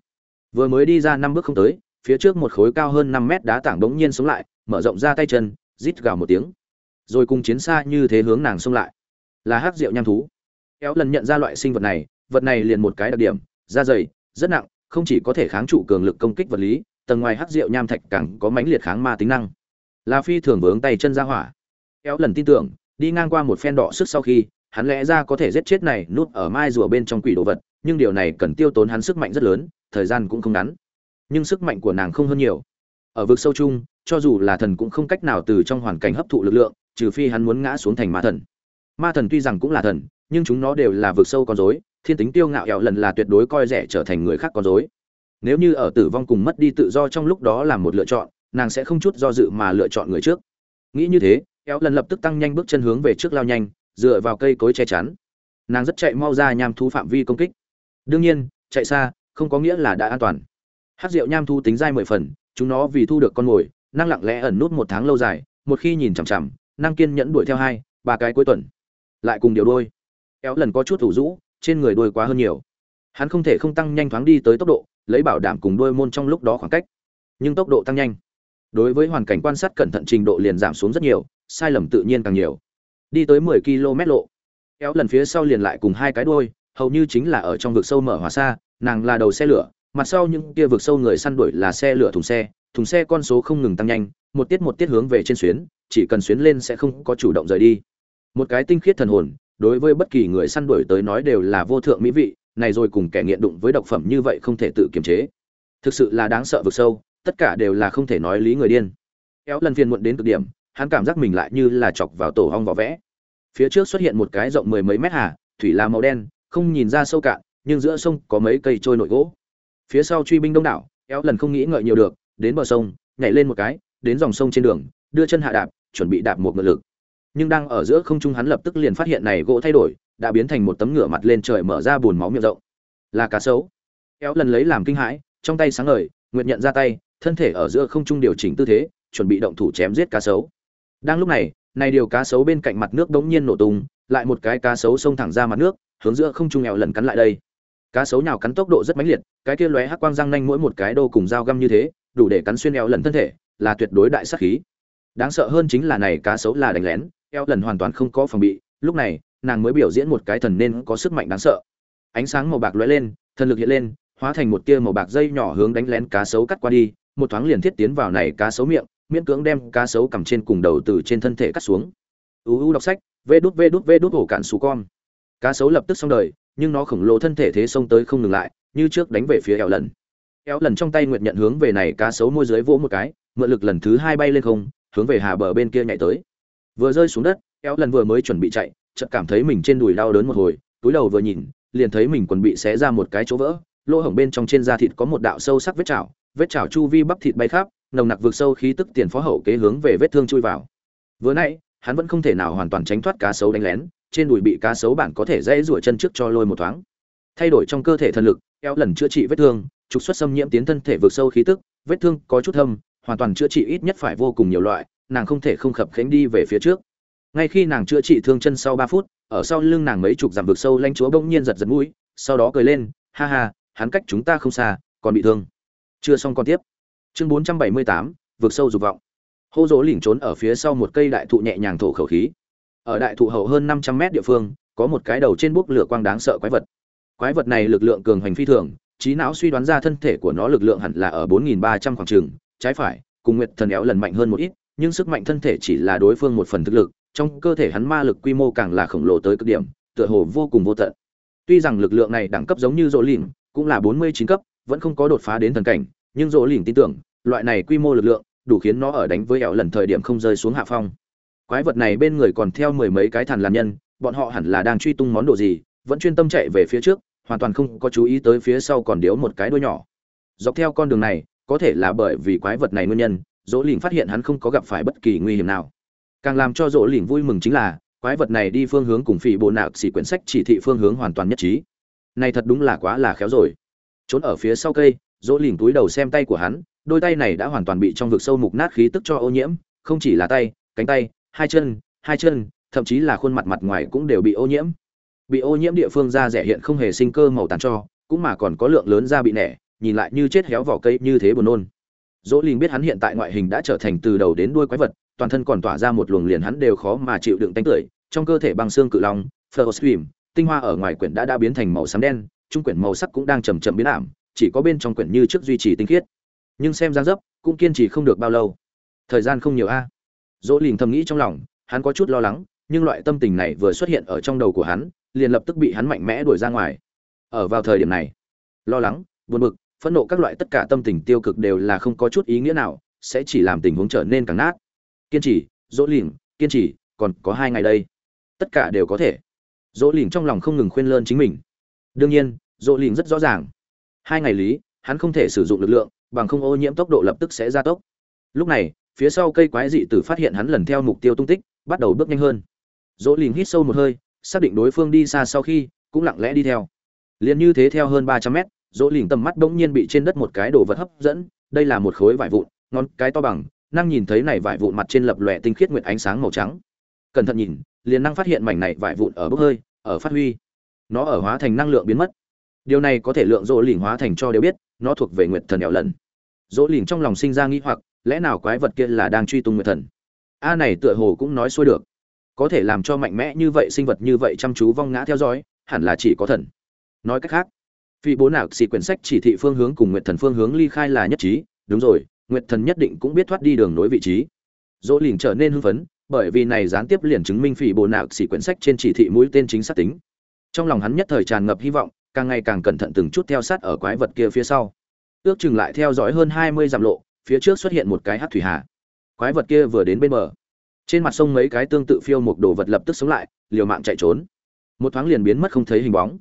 Vừa mới đi ra năm bước không tới, phía trước một khối cao hơn năm mét đá tảng bỗng nhiên sống lại, mở rộng ra tay chân, rít gào một tiếng rồi cùng chiến xa như thế hướng nàng xông lại. Là hắc rượu nham thú. Kéo lần nhận ra loại sinh vật này vật này liền một cái đặc điểm, da dày, rất nặng, không chỉ có thể kháng trụ cường lực công kích vật lý, tầng ngoài hắc rượu nham thạch càng có mãnh liệt kháng ma tính năng. Là phi thường vướng tay chân ra hỏa. Kéo lần tin tưởng, đi ngang qua một phen đỏ sức sau khi, hắn lẽ ra có thể giết chết này nút ở mai rùa bên trong quỷ đồ vật, nhưng điều này cần tiêu tốn hắn sức mạnh rất lớn, thời gian cũng không ngắn. Nhưng sức mạnh của nàng không hơn nhiều. Ở vực sâu chung, cho dù là thần cũng không cách nào từ trong hoàn cảnh hấp thụ lực lượng trừ phi hắn muốn ngã xuống thành ma thần. Ma thần tuy rằng cũng là thần, nhưng chúng nó đều là vực sâu con rối, thiên tính tiêu ngạo ẹo lần là tuyệt đối coi rẻ trở thành người khác con rối. Nếu như ở tử vong cùng mất đi tự do trong lúc đó làm một lựa chọn, nàng sẽ không chút do dự mà lựa chọn người trước. Nghĩ như thế éo lần lập tức tăng nhanh bước chân hướng về trước lao nhanh, dựa vào cây cối che chắn. Nàng rất chạy mau ra nham thú phạm vi công kích. Đương nhiên, chạy xa, không có nghĩa là đã an toàn. Hát rượu nham thú tính dai mười phần, chúng nó vì thu được con mồi, năng lặng lẽ ẩn nút một tháng lâu dài, một khi nhìn chằm chằm năng kiên nhẫn đuổi theo hai, ba cái cuối tuần. Lại cùng điều đôi. Kéo lần có chút thủ rũ, trên người đuôi quá hơn nhiều. Hắn không thể không tăng nhanh thoáng đi tới tốc độ, lấy bảo đảm cùng đôi môn trong lúc đó khoảng cách. Nhưng tốc độ tăng nhanh. Đối với hoàn cảnh quan sát cẩn thận trình độ liền giảm xuống rất nhiều, sai lầm tự nhiên càng nhiều. Đi tới 10 km lộ. Kéo lần phía sau liền lại cùng hai cái đuôi, hầu như chính là ở trong vực sâu mở hòa xa, nàng là đầu xe lửa, mặt sau những kia vực sâu người săn đuổi là xe lửa thùng xe thùng xe con số không ngừng tăng nhanh một tiết một tiết hướng về trên xuyến, chỉ cần xuyến lên sẽ không có chủ động rời đi. Một cái tinh khiết thần hồn, đối với bất kỳ người săn đuổi tới nói đều là vô thượng mỹ vị, này rồi cùng kẻ nghiện đụng với độc phẩm như vậy không thể tự kiềm chế. Thực sự là đáng sợ vực sâu, tất cả đều là không thể nói lý người điên. Kéo lần phiền muộn đến cực điểm, hắn cảm giác mình lại như là chọc vào tổ hong vỏ vẽ. Phía trước xuất hiện một cái rộng mười mấy mét hà, thủy là màu đen, không nhìn ra sâu cạn, nhưng giữa sông có mấy cây trôi nổi gỗ. Phía sau truy binh đông đảo, kéo lần không nghĩ ngợi nhiều được, đến bờ sông, nhảy lên một cái đến dòng sông trên đường, đưa chân hạ đạp, chuẩn bị đạp một ngựa lực. Nhưng đang ở giữa không trung hắn lập tức liền phát hiện này gỗ thay đổi, đã biến thành một tấm ngựa mặt lên trời mở ra bùn máu miệng rộng. Là cá sấu. Kéo lần lấy làm kinh hãi, trong tay sáng ngời nguyệt nhận ra tay, thân thể ở giữa không trung điều chỉnh tư thế, chuẩn bị động thủ chém giết cá sấu. Đang lúc này này điều cá sấu bên cạnh mặt nước đống nhiên nổ tung, lại một cái cá sấu xông thẳng ra mặt nước, hướng giữa không trung nghèo lần cắn lại đây. Cá sấu nào cắn tốc độ rất mãnh liệt, cái kia lóe hắc quang răng nanh mỗi một cái đô cùng dao găm như thế, đủ để cắn xuyên eo lần thân thể là tuyệt đối đại sát khí. Đáng sợ hơn chính là này cá sấu là đánh lén, eo lần hoàn toàn không có phòng bị, lúc này, nàng mới biểu diễn một cái thần nên có sức mạnh đáng sợ. Ánh sáng màu bạc lóe lên, thần lực hiện lên, hóa thành một tia màu bạc dây nhỏ hướng đánh lén cá sấu cắt qua đi, một thoáng liền thiết tiến vào này cá sấu miệng, miễn cưỡng đem cá sấu cầm trên cùng đầu từ trên thân thể cắt xuống. Uu đọc sách, vê đút vê đút vê đút hổ cạn xù con. Cá sấu lập tức xong đời, nhưng nó khổng lồ thân thể thế xông tới không ngừng lại, như trước đánh về phía eo lần kéo lần trong tay nguyệt nhận hướng về này cá sấu môi dưới vỗ một cái, mượn lực lần thứ hai bay lên không, hướng về hà bờ bên kia nhảy tới. Vừa rơi xuống đất, kéo lần vừa mới chuẩn bị chạy, chợt cảm thấy mình trên đùi đau đớn một hồi, túi đầu vừa nhìn, liền thấy mình quần bị xé ra một cái chỗ vỡ, lỗ hổng bên trong trên da thịt có một đạo sâu sắc vết chảo vết chảo chu vi bắp thịt bay khắp, nồng nặc vượt sâu khí tức tiền phó hậu kế hướng về vết thương chui vào. Vừa nãy, hắn vẫn không thể nào hoàn toàn tránh thoát cá sấu đánh lén, trên đùi bị cá sấu bản có thể dễ rủa chân trước cho lôi một thoáng. Thay đổi trong cơ thể thần lực, kéo lần chữa trị vết thương trục xuất xâm nhiễm tiến thân thể vượt sâu khí tức, vết thương có chút thâm, hoàn toàn chữa trị ít nhất phải vô cùng nhiều loại, nàng không thể không khập khánh đi về phía trước. Ngay khi nàng chữa trị thương chân sau ba phút, ở sau lưng nàng mấy chục dặm vực sâu lanh chúa bỗng nhiên giật giật mũi, sau đó cười lên, ha ha, hắn cách chúng ta không xa, còn bị thương. Chưa xong còn tiếp. Chương bốn trăm bảy mươi tám, vực sâu dục vọng. Hô dỗ lỉnh trốn ở phía sau một cây đại thụ nhẹ nhàng thổ khẩu khí. Ở đại thụ hậu hơn năm trăm mét địa phương, có một cái đầu trên bút lửa quang đáng sợ quái vật. Quái vật này lực lượng cường hành phi thường trí não suy đoán ra thân thể của nó lực lượng hẳn là ở bốn nghìn ba trăm khoảng trường trái phải cùng nguyệt thần éo lần mạnh hơn một ít nhưng sức mạnh thân thể chỉ là đối phương một phần thực lực trong cơ thể hắn ma lực quy mô càng là khổng lồ tới cực điểm tựa hồ vô cùng vô tận. Tuy rằng lực lượng này đẳng cấp giống như dỗ lỉnh, cũng là bốn mươi chín cấp vẫn không có đột phá đến thần cảnh nhưng dỗ lỉnh tin tưởng loại này quy mô lực lượng đủ khiến nó ở đánh với éo lần thời điểm không rơi xuống hạ phong. Quái vật này bên người còn theo mười mấy cái thằn làm nhân bọn họ hẳn là đang truy tung món đồ gì vẫn chuyên tâm chạy về phía trước hoàn toàn không có chú ý tới phía sau còn điếu một cái đuôi nhỏ. Dọc theo con đường này, có thể là bởi vì quái vật này nguyên nhân, dỗ lìn phát hiện hắn không có gặp phải bất kỳ nguy hiểm nào. Càng làm cho dỗ lìn vui mừng chính là, quái vật này đi phương hướng cùng phỉ bộ nạc xỉ quyển sách chỉ thị phương hướng hoàn toàn nhất trí. Này thật đúng là quá là khéo rồi. Trốn ở phía sau cây, dỗ lìn túi đầu xem tay của hắn, đôi tay này đã hoàn toàn bị trong vực sâu mục nát khí tức cho ô nhiễm, không chỉ là tay, cánh tay, hai chân hai chân, thậm chí là khuôn mặt mặt ngoài cũng đều bị ô nhiễm bị ô nhiễm địa phương da rẻ hiện không hề sinh cơ màu tàn cho cũng mà còn có lượng lớn da bị nẻ nhìn lại như chết héo vỏ cây như thế buồn nôn. Dỗ linh biết hắn hiện tại ngoại hình đã trở thành từ đầu đến đuôi quái vật toàn thân còn tỏa ra một luồng liền hắn đều khó mà chịu đựng tánh tưởi trong cơ thể băng xương cự long Flowstream, tinh hoa ở ngoài quyển đã đã biến thành màu xám đen trung quyển màu sắc cũng đang chầm chậm biến ảm chỉ có bên trong quyển như trước duy trì tinh khiết. Nhưng xem dáng dấp cũng kiên trì không được bao lâu. Thời gian không nhiều a. Dỗ lìn thầm nghĩ trong lòng hắn có chút lo lắng nhưng loại tâm tình này vừa xuất hiện ở trong đầu của hắn, liền lập tức bị hắn mạnh mẽ đuổi ra ngoài. Ở vào thời điểm này, lo lắng, buồn bực, phẫn nộ các loại tất cả tâm tình tiêu cực đều là không có chút ý nghĩa nào, sẽ chỉ làm tình huống trở nên càng nát. Kiên trì, dỗ lìn kiên trì, còn có hai ngày đây. Tất cả đều có thể. Dỗ lìn trong lòng không ngừng khuyên lơn chính mình. Đương nhiên, dỗ lìn rất rõ ràng. Hai ngày lý, hắn không thể sử dụng lực lượng, bằng không ô nhiễm tốc độ lập tức sẽ gia tốc. Lúc này, phía sau cây quái dị tử phát hiện hắn lần theo mục tiêu tung tích, bắt đầu bước nhanh hơn dỗ lìn hít sâu một hơi, xác định đối phương đi xa sau khi, cũng lặng lẽ đi theo. Liền như thế theo hơn ba trăm mét, dỗ lìn tầm mắt bỗng nhiên bị trên đất một cái đồ vật hấp dẫn, đây là một khối vải vụn, ngón cái to bằng, năng nhìn thấy này vải vụn mặt trên lập lòe tinh khiết nguyệt ánh sáng màu trắng. Cẩn thận nhìn, liền năng phát hiện mảnh này vải vụn ở bốc hơi, ở phát huy. Nó ở hóa thành năng lượng biến mất. Điều này có thể lượng dỗ lìn hóa thành cho đều biết, nó thuộc về nguyệt thần đèo lần. Dỗ lìn trong lòng sinh ra nghĩ hoặc, lẽ nào quái vật kia là đang truy tung nguyệt thần? A này tựa hồ cũng nói xuôi được có thể làm cho mạnh mẽ như vậy sinh vật như vậy chăm chú vong ngã theo dõi, hẳn là chỉ có thần. Nói cách khác vì bố nào xì quyển sách chỉ thị phương hướng cùng nguyệt thần phương hướng ly khai là nhất trí, đúng rồi, nguyệt thần nhất định cũng biết thoát đi đường nối vị trí. Dỗ lìn trở nên hưng phấn, bởi vì này gián tiếp liền chứng minh phỉ bồ nạo xỉ quyển sách trên chỉ thị mũi tên chính xác tính. Trong lòng hắn nhất thời tràn ngập hy vọng, càng ngày càng cẩn thận từng chút theo sát ở quái vật kia phía sau. Ước chừng lại theo dõi hơn hai mươi dặm lộ, phía trước xuất hiện một cái hát thủy hà. Quái vật kia vừa đến bên bờ trên mặt sông mấy cái tương tự phiêu một đồ vật lập tức sống lại, liều mạng chạy trốn. Một thoáng liền biến mất không thấy hình bóng.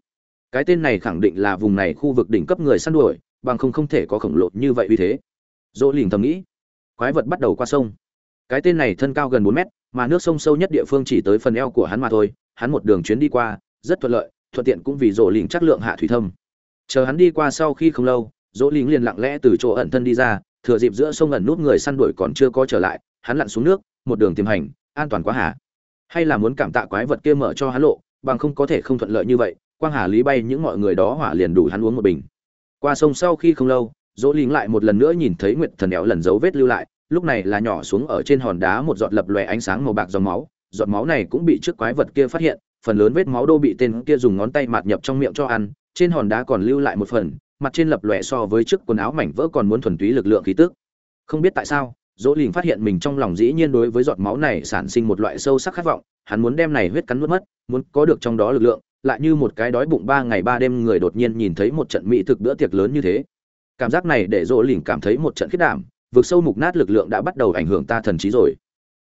Cái tên này khẳng định là vùng này khu vực đỉnh cấp người săn đuổi, bằng không không thể có khổng lồ như vậy uy thế. Dỗ lìn thầm nghĩ. Quái vật bắt đầu qua sông. Cái tên này thân cao gần bốn mét, mà nước sông sâu nhất địa phương chỉ tới phần eo của hắn mà thôi, hắn một đường chuyến đi qua, rất thuận lợi, thuận tiện cũng vì rỗ lìn chắc lượng hạ thủy thâm. Chờ hắn đi qua sau khi không lâu, dỗ lìn liền lặng lẽ từ chỗ ẩn thân đi ra, thừa dịp giữa sông ẩn nút người săn đuổi còn chưa có trở lại, hắn lặn xuống nước một đường tìm hành, an toàn quá hà. Hay là muốn cảm tạ quái vật kia mở cho hắn lộ, bằng không có thể không thuận lợi như vậy, quang hà lý bay những mọi người đó hỏa liền đủ hắn uống một bình. Qua sông sau khi không lâu, dỗ lính lại một lần nữa nhìn thấy nguyệt thần đéo lần dấu vết lưu lại, lúc này là nhỏ xuống ở trên hòn đá một giọt lập lòe ánh sáng màu bạc dòng máu, giọt máu này cũng bị trước quái vật kia phát hiện, phần lớn vết máu đô bị tên kia dùng ngón tay mạt nhập trong miệng cho ăn, trên hòn đá còn lưu lại một phần, mặt trên lập lòe so với trước quần áo mảnh vỡ còn muốn thuần túy lực lượng khí tức. Không biết tại sao dỗ lìn phát hiện mình trong lòng dĩ nhiên đối với giọt máu này sản sinh một loại sâu sắc khát vọng, hắn muốn đem này huyết cắn nuốt mất, muốn có được trong đó lực lượng, lại như một cái đói bụng ba ngày ba đêm người đột nhiên nhìn thấy một trận mỹ thực bữa tiệc lớn như thế. Cảm giác này để dỗ lìn cảm thấy một trận khiết đảm vượt sâu mục nát lực lượng đã bắt đầu ảnh hưởng ta thần trí rồi.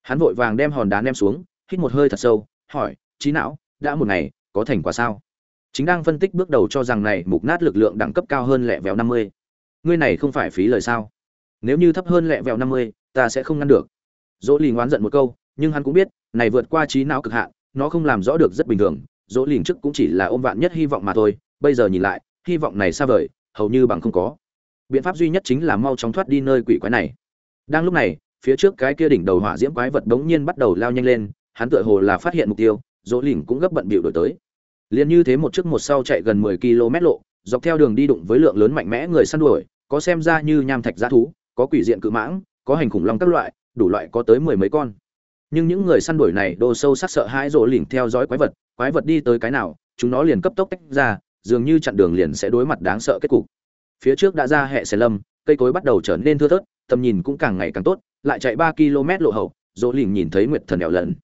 Hắn vội vàng đem hòn đá ném xuống, hít một hơi thật sâu, hỏi trí não, đã một ngày, có thành quả sao? Chính đang phân tích bước đầu cho rằng này mục nát lực lượng đẳng cấp cao hơn lẹ vẹo năm mươi. Ngươi này không phải phí lời sao? Nếu như thấp hơn lẹ vẹo năm mươi ta sẽ không ngăn được. Dỗ lì oán giận một câu, nhưng hắn cũng biết, này vượt qua trí não cực hạn, nó không làm rõ được rất bình thường. Dỗ lìn trước cũng chỉ là ôm vạn nhất hy vọng mà thôi, bây giờ nhìn lại, hy vọng này xa vời, hầu như bằng không có. Biện pháp duy nhất chính là mau chóng thoát đi nơi quỷ quái này. Đang lúc này, phía trước cái kia đỉnh đầu hỏa diễm quái vật bỗng nhiên bắt đầu lao nhanh lên, hắn tựa hồ là phát hiện mục tiêu, dỗ lìn cũng gấp bận bịu đổi tới. Liền như thế một trước một sau chạy gần 10 km lộ, dọc theo đường đi đụng với lượng lớn mạnh mẽ người săn đuổi, có xem ra như nham thạch giá thú, có quỷ diện cự mãng có hành khủng long các loại, đủ loại có tới mười mấy con. Nhưng những người săn đuổi này đồ sâu sắc sợ hãi rộ lỉnh theo dõi quái vật quái vật đi tới cái nào, chúng nó liền cấp tốc tách ra, dường như chặn đường liền sẽ đối mặt đáng sợ kết cục. Phía trước đã ra hệ xẻ lâm, cây cối bắt đầu trở nên thưa thớt, tầm nhìn cũng càng ngày càng tốt, lại chạy ba km lộ hậu, rộ lỉnh nhìn thấy nguyệt thần đèo lần.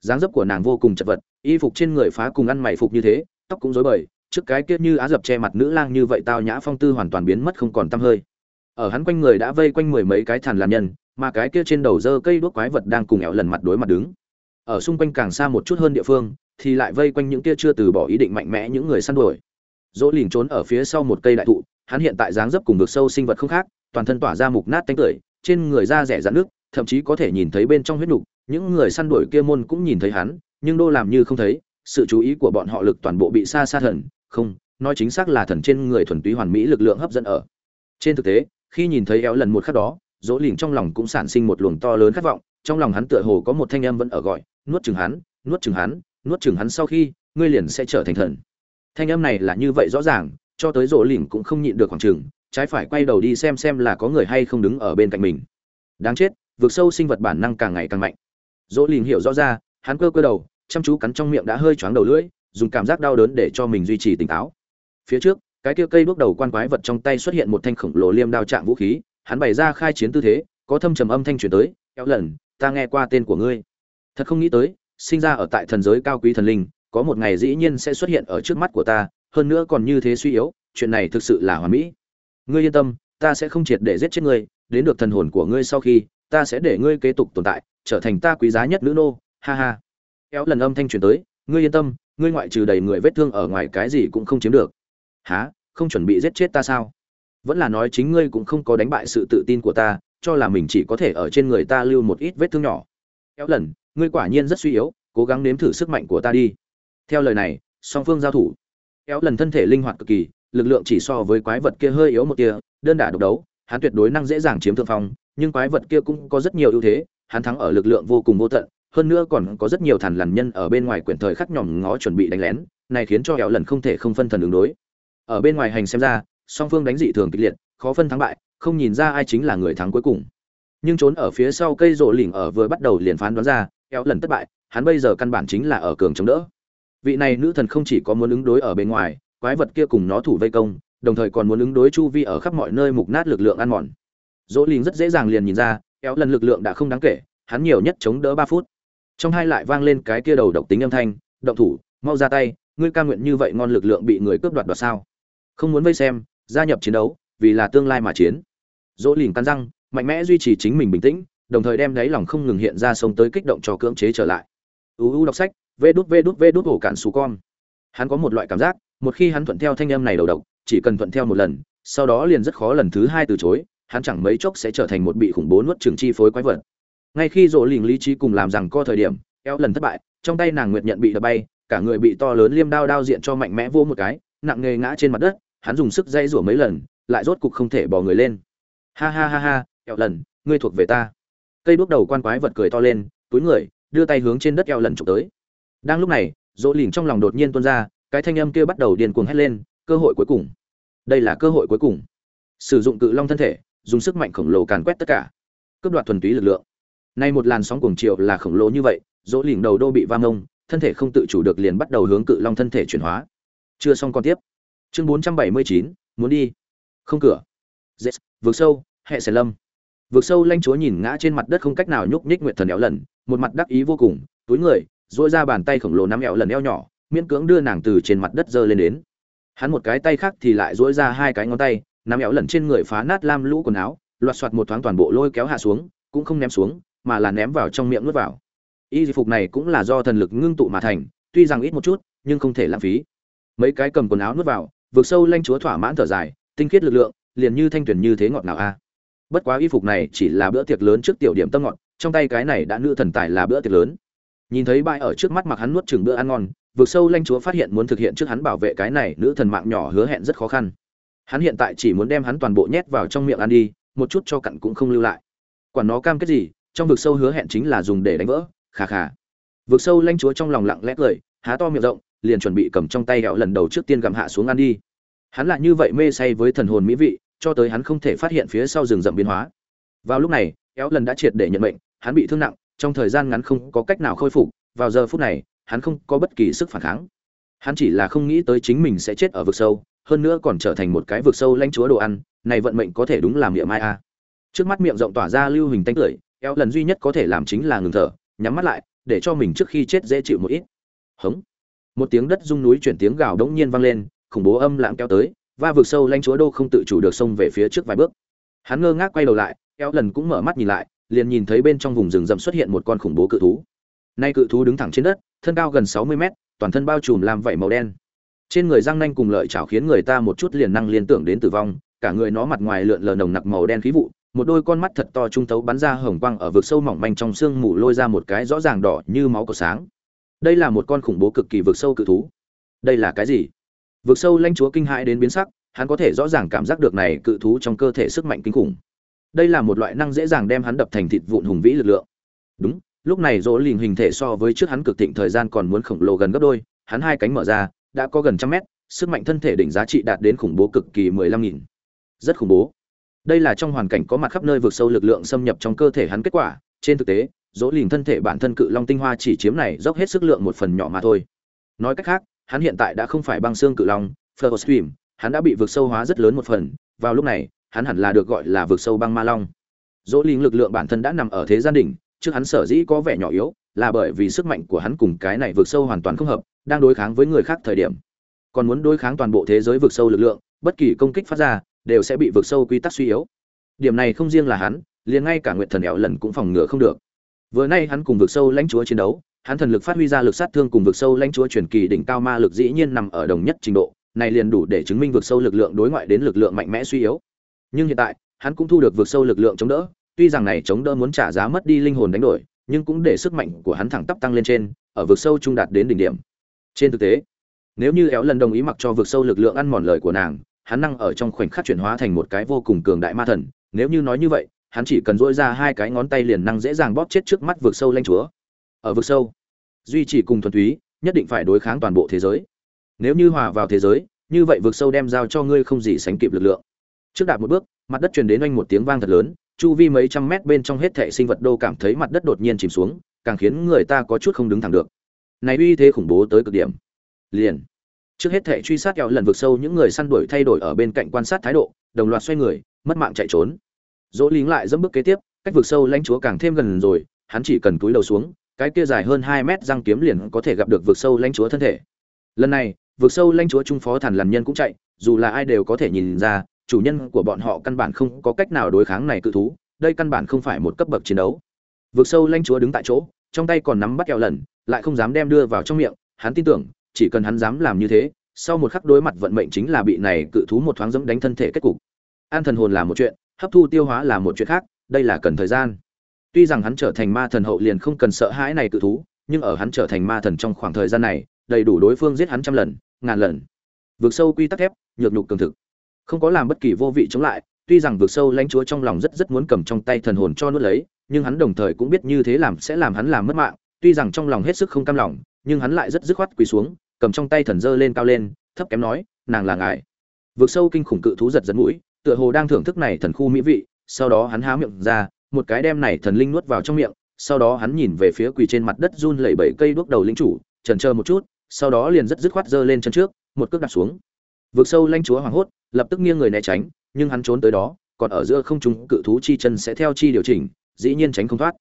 Dáng dấp của nàng vô cùng chật vật, y phục trên người phá cùng ăn mày phục như thế, tóc cũng rối bời, trước cái kia như á dập che mặt nữ lang như vậy tao nhã phong tư hoàn toàn biến mất không còn tăm hơi ở hắn quanh người đã vây quanh mười mấy cái thằn làm nhân, mà cái kia trên đầu dơ cây đuốc quái vật đang cùng éo lần mặt đối mặt đứng. Ở xung quanh càng xa một chút hơn địa phương, thì lại vây quanh những kia chưa từ bỏ ý định mạnh mẽ những người săn đuổi. Dỗ lìn trốn ở phía sau một cây đại thụ, hắn hiện tại dáng dấp cùng vực sâu sinh vật không khác, toàn thân tỏa ra mục nát tanh tưởi, trên người da rẻ rắn nước thậm chí có thể nhìn thấy bên trong huyết nục, những người săn đuổi kia môn cũng nhìn thấy hắn, nhưng đô làm như không thấy, sự chú ý của bọn họ lực toàn bộ bị xa xa thần, không, nói chính xác là thần trên người thuần túy hoàn mỹ lực lượng hấp dẫn ở. Trên thực tế khi nhìn thấy éo lần một khắc đó, dỗ lìn trong lòng cũng sản sinh một luồng to lớn khát vọng, trong lòng hắn tựa hồ có một thanh âm vẫn ở gọi, nuốt chừng hắn, nuốt chừng hắn, nuốt chừng hắn sau khi, ngươi liền sẽ trở thành thần. Thanh âm này là như vậy rõ ràng, cho tới rỗ lìn cũng không nhịn được khoảng chừng, trái phải quay đầu đi xem xem là có người hay không đứng ở bên cạnh mình. Đáng chết vượt sâu sinh vật bản năng càng ngày càng mạnh. Dỗ lìn hiểu rõ ra, hắn cơ cơ đầu, chăm chú cắn trong miệng đã hơi choáng đầu lưỡi, dùng cảm giác đau đớn để cho mình duy trì tỉnh táo. Phía trước cái kia cây bước đầu quan quái vật trong tay xuất hiện một thanh khổng lồ liêm đao trạng vũ khí, hắn bày ra khai chiến tư thế, có thâm trầm âm thanh truyền tới, kéo lần, ta nghe qua tên của ngươi. Thật không nghĩ tới, sinh ra ở tại thần giới cao quý thần linh, có một ngày dĩ nhiên sẽ xuất hiện ở trước mắt của ta, hơn nữa còn như thế suy yếu, chuyện này thực sự là hoàn mỹ. Ngươi yên tâm, ta sẽ không triệt để giết chết ngươi, đến được thần hồn của ngươi sau khi, ta sẽ để ngươi kế tục tồn tại, trở thành ta quý giá nhất nữ nô, ha ha. Kéo lần âm thanh truyền tới, ngươi yên tâm, ngươi ngoại trừ đầy người vết thương ở ngoài cái gì cũng không chiếm được há không chuẩn bị giết chết ta sao? Vẫn là nói chính ngươi cũng không có đánh bại sự tự tin của ta, cho là mình chỉ có thể ở trên người ta lưu một ít vết thương nhỏ. Kéo lần, ngươi quả nhiên rất suy yếu, cố gắng nếm thử sức mạnh của ta đi. Theo lời này, song phương giao thủ. Kéo lần thân thể linh hoạt cực kỳ, lực lượng chỉ so với quái vật kia hơi yếu một tia, đơn đả độc đấu, hắn tuyệt đối năng dễ dàng chiếm thượng phong, nhưng quái vật kia cũng có rất nhiều ưu thế, hắn thắng ở lực lượng vô cùng vô tận, hơn nữa còn có rất nhiều thằn lằn nhân ở bên ngoài quyển thời khắc nhỏm ngó chuẩn bị đánh lén, này khiến cho kéo lần không thể không phân thần ứng đối ở bên ngoài hành xem ra, song phương đánh dị thường kịch liệt, khó phân thắng bại, không nhìn ra ai chính là người thắng cuối cùng. Nhưng trốn ở phía sau cây rộ lỉnh ở vừa bắt đầu liền phán đoán ra, kéo lần thất bại, hắn bây giờ căn bản chính là ở cường chống đỡ. Vị này nữ thần không chỉ có muốn ứng đối ở bên ngoài, quái vật kia cùng nó thủ vây công, đồng thời còn muốn ứng đối chu vi ở khắp mọi nơi mục nát lực lượng ăn mòn. Dỗ lìn rất dễ dàng liền nhìn ra, kéo lần lực lượng đã không đáng kể, hắn nhiều nhất chống đỡ ba phút. Trong hai lại vang lên cái kia đầu độc tính âm thanh, động thủ, mau ra tay, ngươi ca nguyện như vậy ngon lực lượng bị người cướp đoạt đoạt sao? Không muốn vây xem, gia nhập chiến đấu, vì là tương lai mà chiến. Dỗ lìn cắn răng, mạnh mẽ duy trì chính mình bình tĩnh, đồng thời đem đáy lòng không ngừng hiện ra sông tới kích động cho cưỡng chế trở lại. Uu đọc sách, vê đút vê đút vê đút ổ cản xù con. Hắn có một loại cảm giác, một khi hắn thuận theo thanh âm này đầu độc, chỉ cần thuận theo một lần, sau đó liền rất khó lần thứ hai từ chối, hắn chẳng mấy chốc sẽ trở thành một bị khủng bố nuốt trường chi phối quái vật. Ngay khi rộ lình lý trí cùng làm rằng co thời điểm, eo lần thất bại, trong tay nàng nguyệt nhận bị đập bay, cả người bị to lớn liêm đao đao diện cho mạnh mẽ vô một cái, nặng nề ngã trên mặt đất hắn dùng sức dây rủa mấy lần, lại rốt cục không thể bò người lên. Ha ha ha ha, eo lần, ngươi thuộc về ta. Cây đuốc đầu quan quái vật cười to lên, túi người, đưa tay hướng trên đất eo lần trục tới. Đang lúc này dỗ lìn trong lòng đột nhiên tuôn ra, cái thanh âm kia bắt đầu điên cuồng hét lên, cơ hội cuối cùng. Đây là cơ hội cuối cùng. Sử dụng cự long thân thể, dùng sức mạnh khổng lồ càn quét tất cả. Cướp đoạt thuần túy lực lượng. Nay một làn sóng cuồng triệu là khổng lồ như vậy dỗ lìn đầu đô bị va mông, thân thể không tự chủ được liền bắt đầu hướng cự long thân thể chuyển hóa. Chưa xong còn tiếp chương bốn trăm bảy mươi chín, muốn đi. Không cửa. Dễ vượt sâu, hệ xẻ lâm. Vượt sâu lanh chúa nhìn ngã trên mặt đất không cách nào nhúc nhích nguyệt thần éo lần, một mặt đắc ý vô cùng, túi người dỗi ra bàn tay khổng lồ nắm éo lần eo nhỏ, miễn cưỡng đưa nàng từ trên mặt đất giơ lên đến. Hắn một cái tay khác thì lại dỗi ra hai cái ngón tay, nắm éo lần trên người phá nát lam lũ quần áo, loạt soạt một thoáng toàn bộ lôi kéo hạ xuống, cũng không ném xuống, mà là ném vào trong miệng nuốt vào. Y phục này cũng là do thần lực ngưng tụ mà thành, tuy rằng ít một chút, nhưng không thể lãng phí. Mấy cái cầm quần áo nuốt vào vượt sâu lanh chúa thỏa mãn thở dài, tinh khiết lực lượng, liền như thanh tuyển như thế ngọt nào a. Bất quá y phục này chỉ là bữa tiệc lớn trước tiểu điểm tâm ngọt, trong tay cái này đã nữ thần tài là bữa tiệc lớn. Nhìn thấy bãi ở trước mắt mặc hắn nuốt chừng bữa ăn ngon vượt sâu lanh chúa phát hiện muốn thực hiện trước hắn bảo vệ cái này nữ thần mạng nhỏ hứa hẹn rất khó khăn. Hắn hiện tại chỉ muốn đem hắn toàn bộ nhét vào trong miệng ăn đi, một chút cho cặn cũng không lưu lại. Quản nó cam kết gì, trong vực sâu hứa hẹn chính là dùng để đánh vỡ, khà khà. Vực sâu lanh chúa trong lòng lặng lẽ cười, há to miệng rộng liền chuẩn bị cầm trong tay hẹo lần đầu trước tiên gặm hạ xuống ăn đi. Hắn lại như vậy mê say với thần hồn mỹ vị, cho tới hắn không thể phát hiện phía sau rừng rậm biến hóa. Vào lúc này éo lần đã triệt để nhận mệnh, hắn bị thương nặng, trong thời gian ngắn không có cách nào khôi phục, vào giờ phút này, hắn không có bất kỳ sức phản kháng. Hắn chỉ là không nghĩ tới chính mình sẽ chết ở vực sâu, hơn nữa còn trở thành một cái vực sâu lanh chúa đồ ăn, này vận mệnh có thể đúng làm miệng mai a. Trước mắt miệng rộng tỏa ra lưu hình tanh tưởi kéo lần duy nhất có thể làm chính là ngừng thở, nhắm mắt lại, để cho mình trước khi chết dễ chịu một ít. Hống một tiếng đất rung núi chuyển tiếng gào đống nhiên vang lên, khủng bố âm lãng kéo tới và vực sâu lanh chúa đô không tự chủ được xông về phía trước vài bước. Hắn ngơ ngác quay đầu lại eo lần cũng mở mắt nhìn lại, liền nhìn thấy bên trong vùng rừng rậm xuất hiện một con khủng bố cự thú. Nay cự thú đứng thẳng trên đất, thân cao gần sáu mươi mét, toàn thân bao trùm làm vảy màu đen. Trên người răng nanh cùng lợi chảo khiến người ta một chút liền năng liên tưởng đến tử vong, cả người nó mặt ngoài lượn lờ nồng nặc màu đen khí vụ, một đôi con mắt thật to trung tấu bắn ra hồng quang ở vực sâu mỏng manh trong xương mù lôi ra một cái rõ ràng đỏ như máu của sáng đây là một con khủng bố cực kỳ vượt sâu cự thú. Đây là cái gì? Vượt sâu lanh chúa kinh hãi đến biến sắc, hắn có thể rõ ràng cảm giác được này cự thú trong cơ thể sức mạnh kinh khủng. Đây là một loại năng dễ dàng đem hắn đập thành thịt vụn hùng vĩ lực lượng. Đúng, lúc này dỗ lìn hình thể so với trước hắn cực thịnh thời gian còn muốn khổng lồ gần gấp đôi, hắn hai cánh mở ra, đã có gần trăm mét, sức mạnh thân thể đỉnh giá trị đạt đến khủng bố cực kỳ mười lăm nghìn. Rất khủng bố. Đây là trong hoàn cảnh có mặt khắp nơi vượt sâu lực lượng xâm nhập trong cơ thể hắn kết quả, trên thực tế dỗ lìn thân thể bản thân cự long tinh hoa chỉ chiếm này dốc hết sức lượng một phần nhỏ mà thôi. Nói cách khác hắn hiện tại đã không phải băng xương cự long Stream, hắn đã bị vượt sâu hóa rất lớn một phần vào lúc này hắn hẳn là được gọi là vượt sâu băng ma long. Dỗ lìn lực lượng bản thân đã nằm ở thế gian đỉnh trước hắn sở dĩ có vẻ nhỏ yếu là bởi vì sức mạnh của hắn cùng cái này vượt sâu hoàn toàn không hợp đang đối kháng với người khác thời điểm. Còn muốn đối kháng toàn bộ thế giới vượt sâu lực lượng bất kỳ công kích phát ra đều sẽ bị vượt sâu quy tắc suy yếu. Điểm này không riêng là hắn liền ngay cả nguyện thần ẻo lần cũng phòng ngừa không được vừa nay hắn cùng Vực sâu lãnh chúa chiến đấu, hắn thần lực phát huy ra lực sát thương cùng Vực sâu lãnh chúa truyền kỳ đỉnh cao ma lực dĩ nhiên nằm ở đồng nhất trình độ, này liền đủ để chứng minh Vực sâu lực lượng đối ngoại đến lực lượng mạnh mẽ suy yếu. Nhưng hiện tại, hắn cũng thu được Vực sâu lực lượng chống đỡ, tuy rằng này chống đỡ muốn trả giá mất đi linh hồn đánh đổi, nhưng cũng để sức mạnh của hắn thẳng tắp tăng lên trên, ở vực sâu trung đạt đến đỉnh điểm. Trên thực tế, nếu như éo lần đồng ý mặc cho vực sâu lực lượng ăn mòn lời của nàng, hắn năng ở trong khoảnh khắc chuyển hóa thành một cái vô cùng cường đại ma thần, nếu như nói như vậy hắn chỉ cần dỗi ra hai cái ngón tay liền năng dễ dàng bóp chết trước mắt vực sâu lanh chúa. Ở vực sâu, duy trì cùng thuần túy, nhất định phải đối kháng toàn bộ thế giới. Nếu như hòa vào thế giới, như vậy vực sâu đem giao cho ngươi không gì sánh kịp lực lượng. Trước đạt một bước, mặt đất truyền đến oanh một tiếng vang thật lớn, chu vi mấy trăm mét bên trong hết thệ sinh vật đô cảm thấy mặt đất đột nhiên chìm xuống, càng khiến người ta có chút không đứng thẳng được. Này uy thế khủng bố tới cực điểm. Liền, trước hết thệ truy sát kẹo lần vực sâu, những người săn đuổi thay đổi ở bên cạnh quan sát thái độ, đồng loạt xoay người, mất mạng chạy trốn dỗ lính lại dẫm bước kế tiếp, cách vực sâu lãnh chúa càng thêm gần rồi, hắn chỉ cần cúi đầu xuống, cái kia dài hơn hai mét răng kiếm liền có thể gặp được vực sâu lãnh chúa thân thể. Lần này, vực sâu lãnh chúa trung phó thần lằn nhân cũng chạy, dù là ai đều có thể nhìn ra, chủ nhân của bọn họ căn bản không có cách nào đối kháng này cự thú, đây căn bản không phải một cấp bậc chiến đấu. Vực sâu lãnh chúa đứng tại chỗ, trong tay còn nắm bắt kẹo lần, lại không dám đem đưa vào trong miệng, hắn tin tưởng, chỉ cần hắn dám làm như thế, sau một khắc đối mặt vận mệnh chính là bị này cự thú một thoáng dẫm đánh thân thể kết cục. An thần hồn là một chuyện hấp thu tiêu hóa là một chuyện khác, đây là cần thời gian. Tuy rằng hắn trở thành ma thần hậu liền không cần sợ hãi này cự thú, nhưng ở hắn trở thành ma thần trong khoảng thời gian này, đầy đủ đối phương giết hắn trăm lần, ngàn lần. Vượt sâu quy tắc thép, nhược nhục cường thực. Không có làm bất kỳ vô vị chống lại, tuy rằng vượt sâu lãnh chúa trong lòng rất rất muốn cầm trong tay thần hồn cho nuốt lấy, nhưng hắn đồng thời cũng biết như thế làm sẽ làm hắn làm mất mạng, tuy rằng trong lòng hết sức không cam lòng, nhưng hắn lại rất dứt khoát quỳ xuống, cầm trong tay thần dơ lên cao lên, thấp kém nói, nàng là ngài. Vượt sâu kinh khủng cự thú giật giật mũi tựa hồ đang thưởng thức này thần khu mỹ vị, sau đó hắn há miệng ra, một cái đem này thần linh nuốt vào trong miệng, sau đó hắn nhìn về phía quỳ trên mặt đất run lẩy bẩy cây đuốc đầu linh chủ, chần chờ một chút, sau đó liền rất dứt khoát giơ lên chân trước, một cước đặt xuống. Vượt sâu lanh chúa hoảng hốt, lập tức nghiêng người né tránh, nhưng hắn trốn tới đó, còn ở giữa không trung, cự thú chi chân sẽ theo chi điều chỉnh, dĩ nhiên tránh không thoát.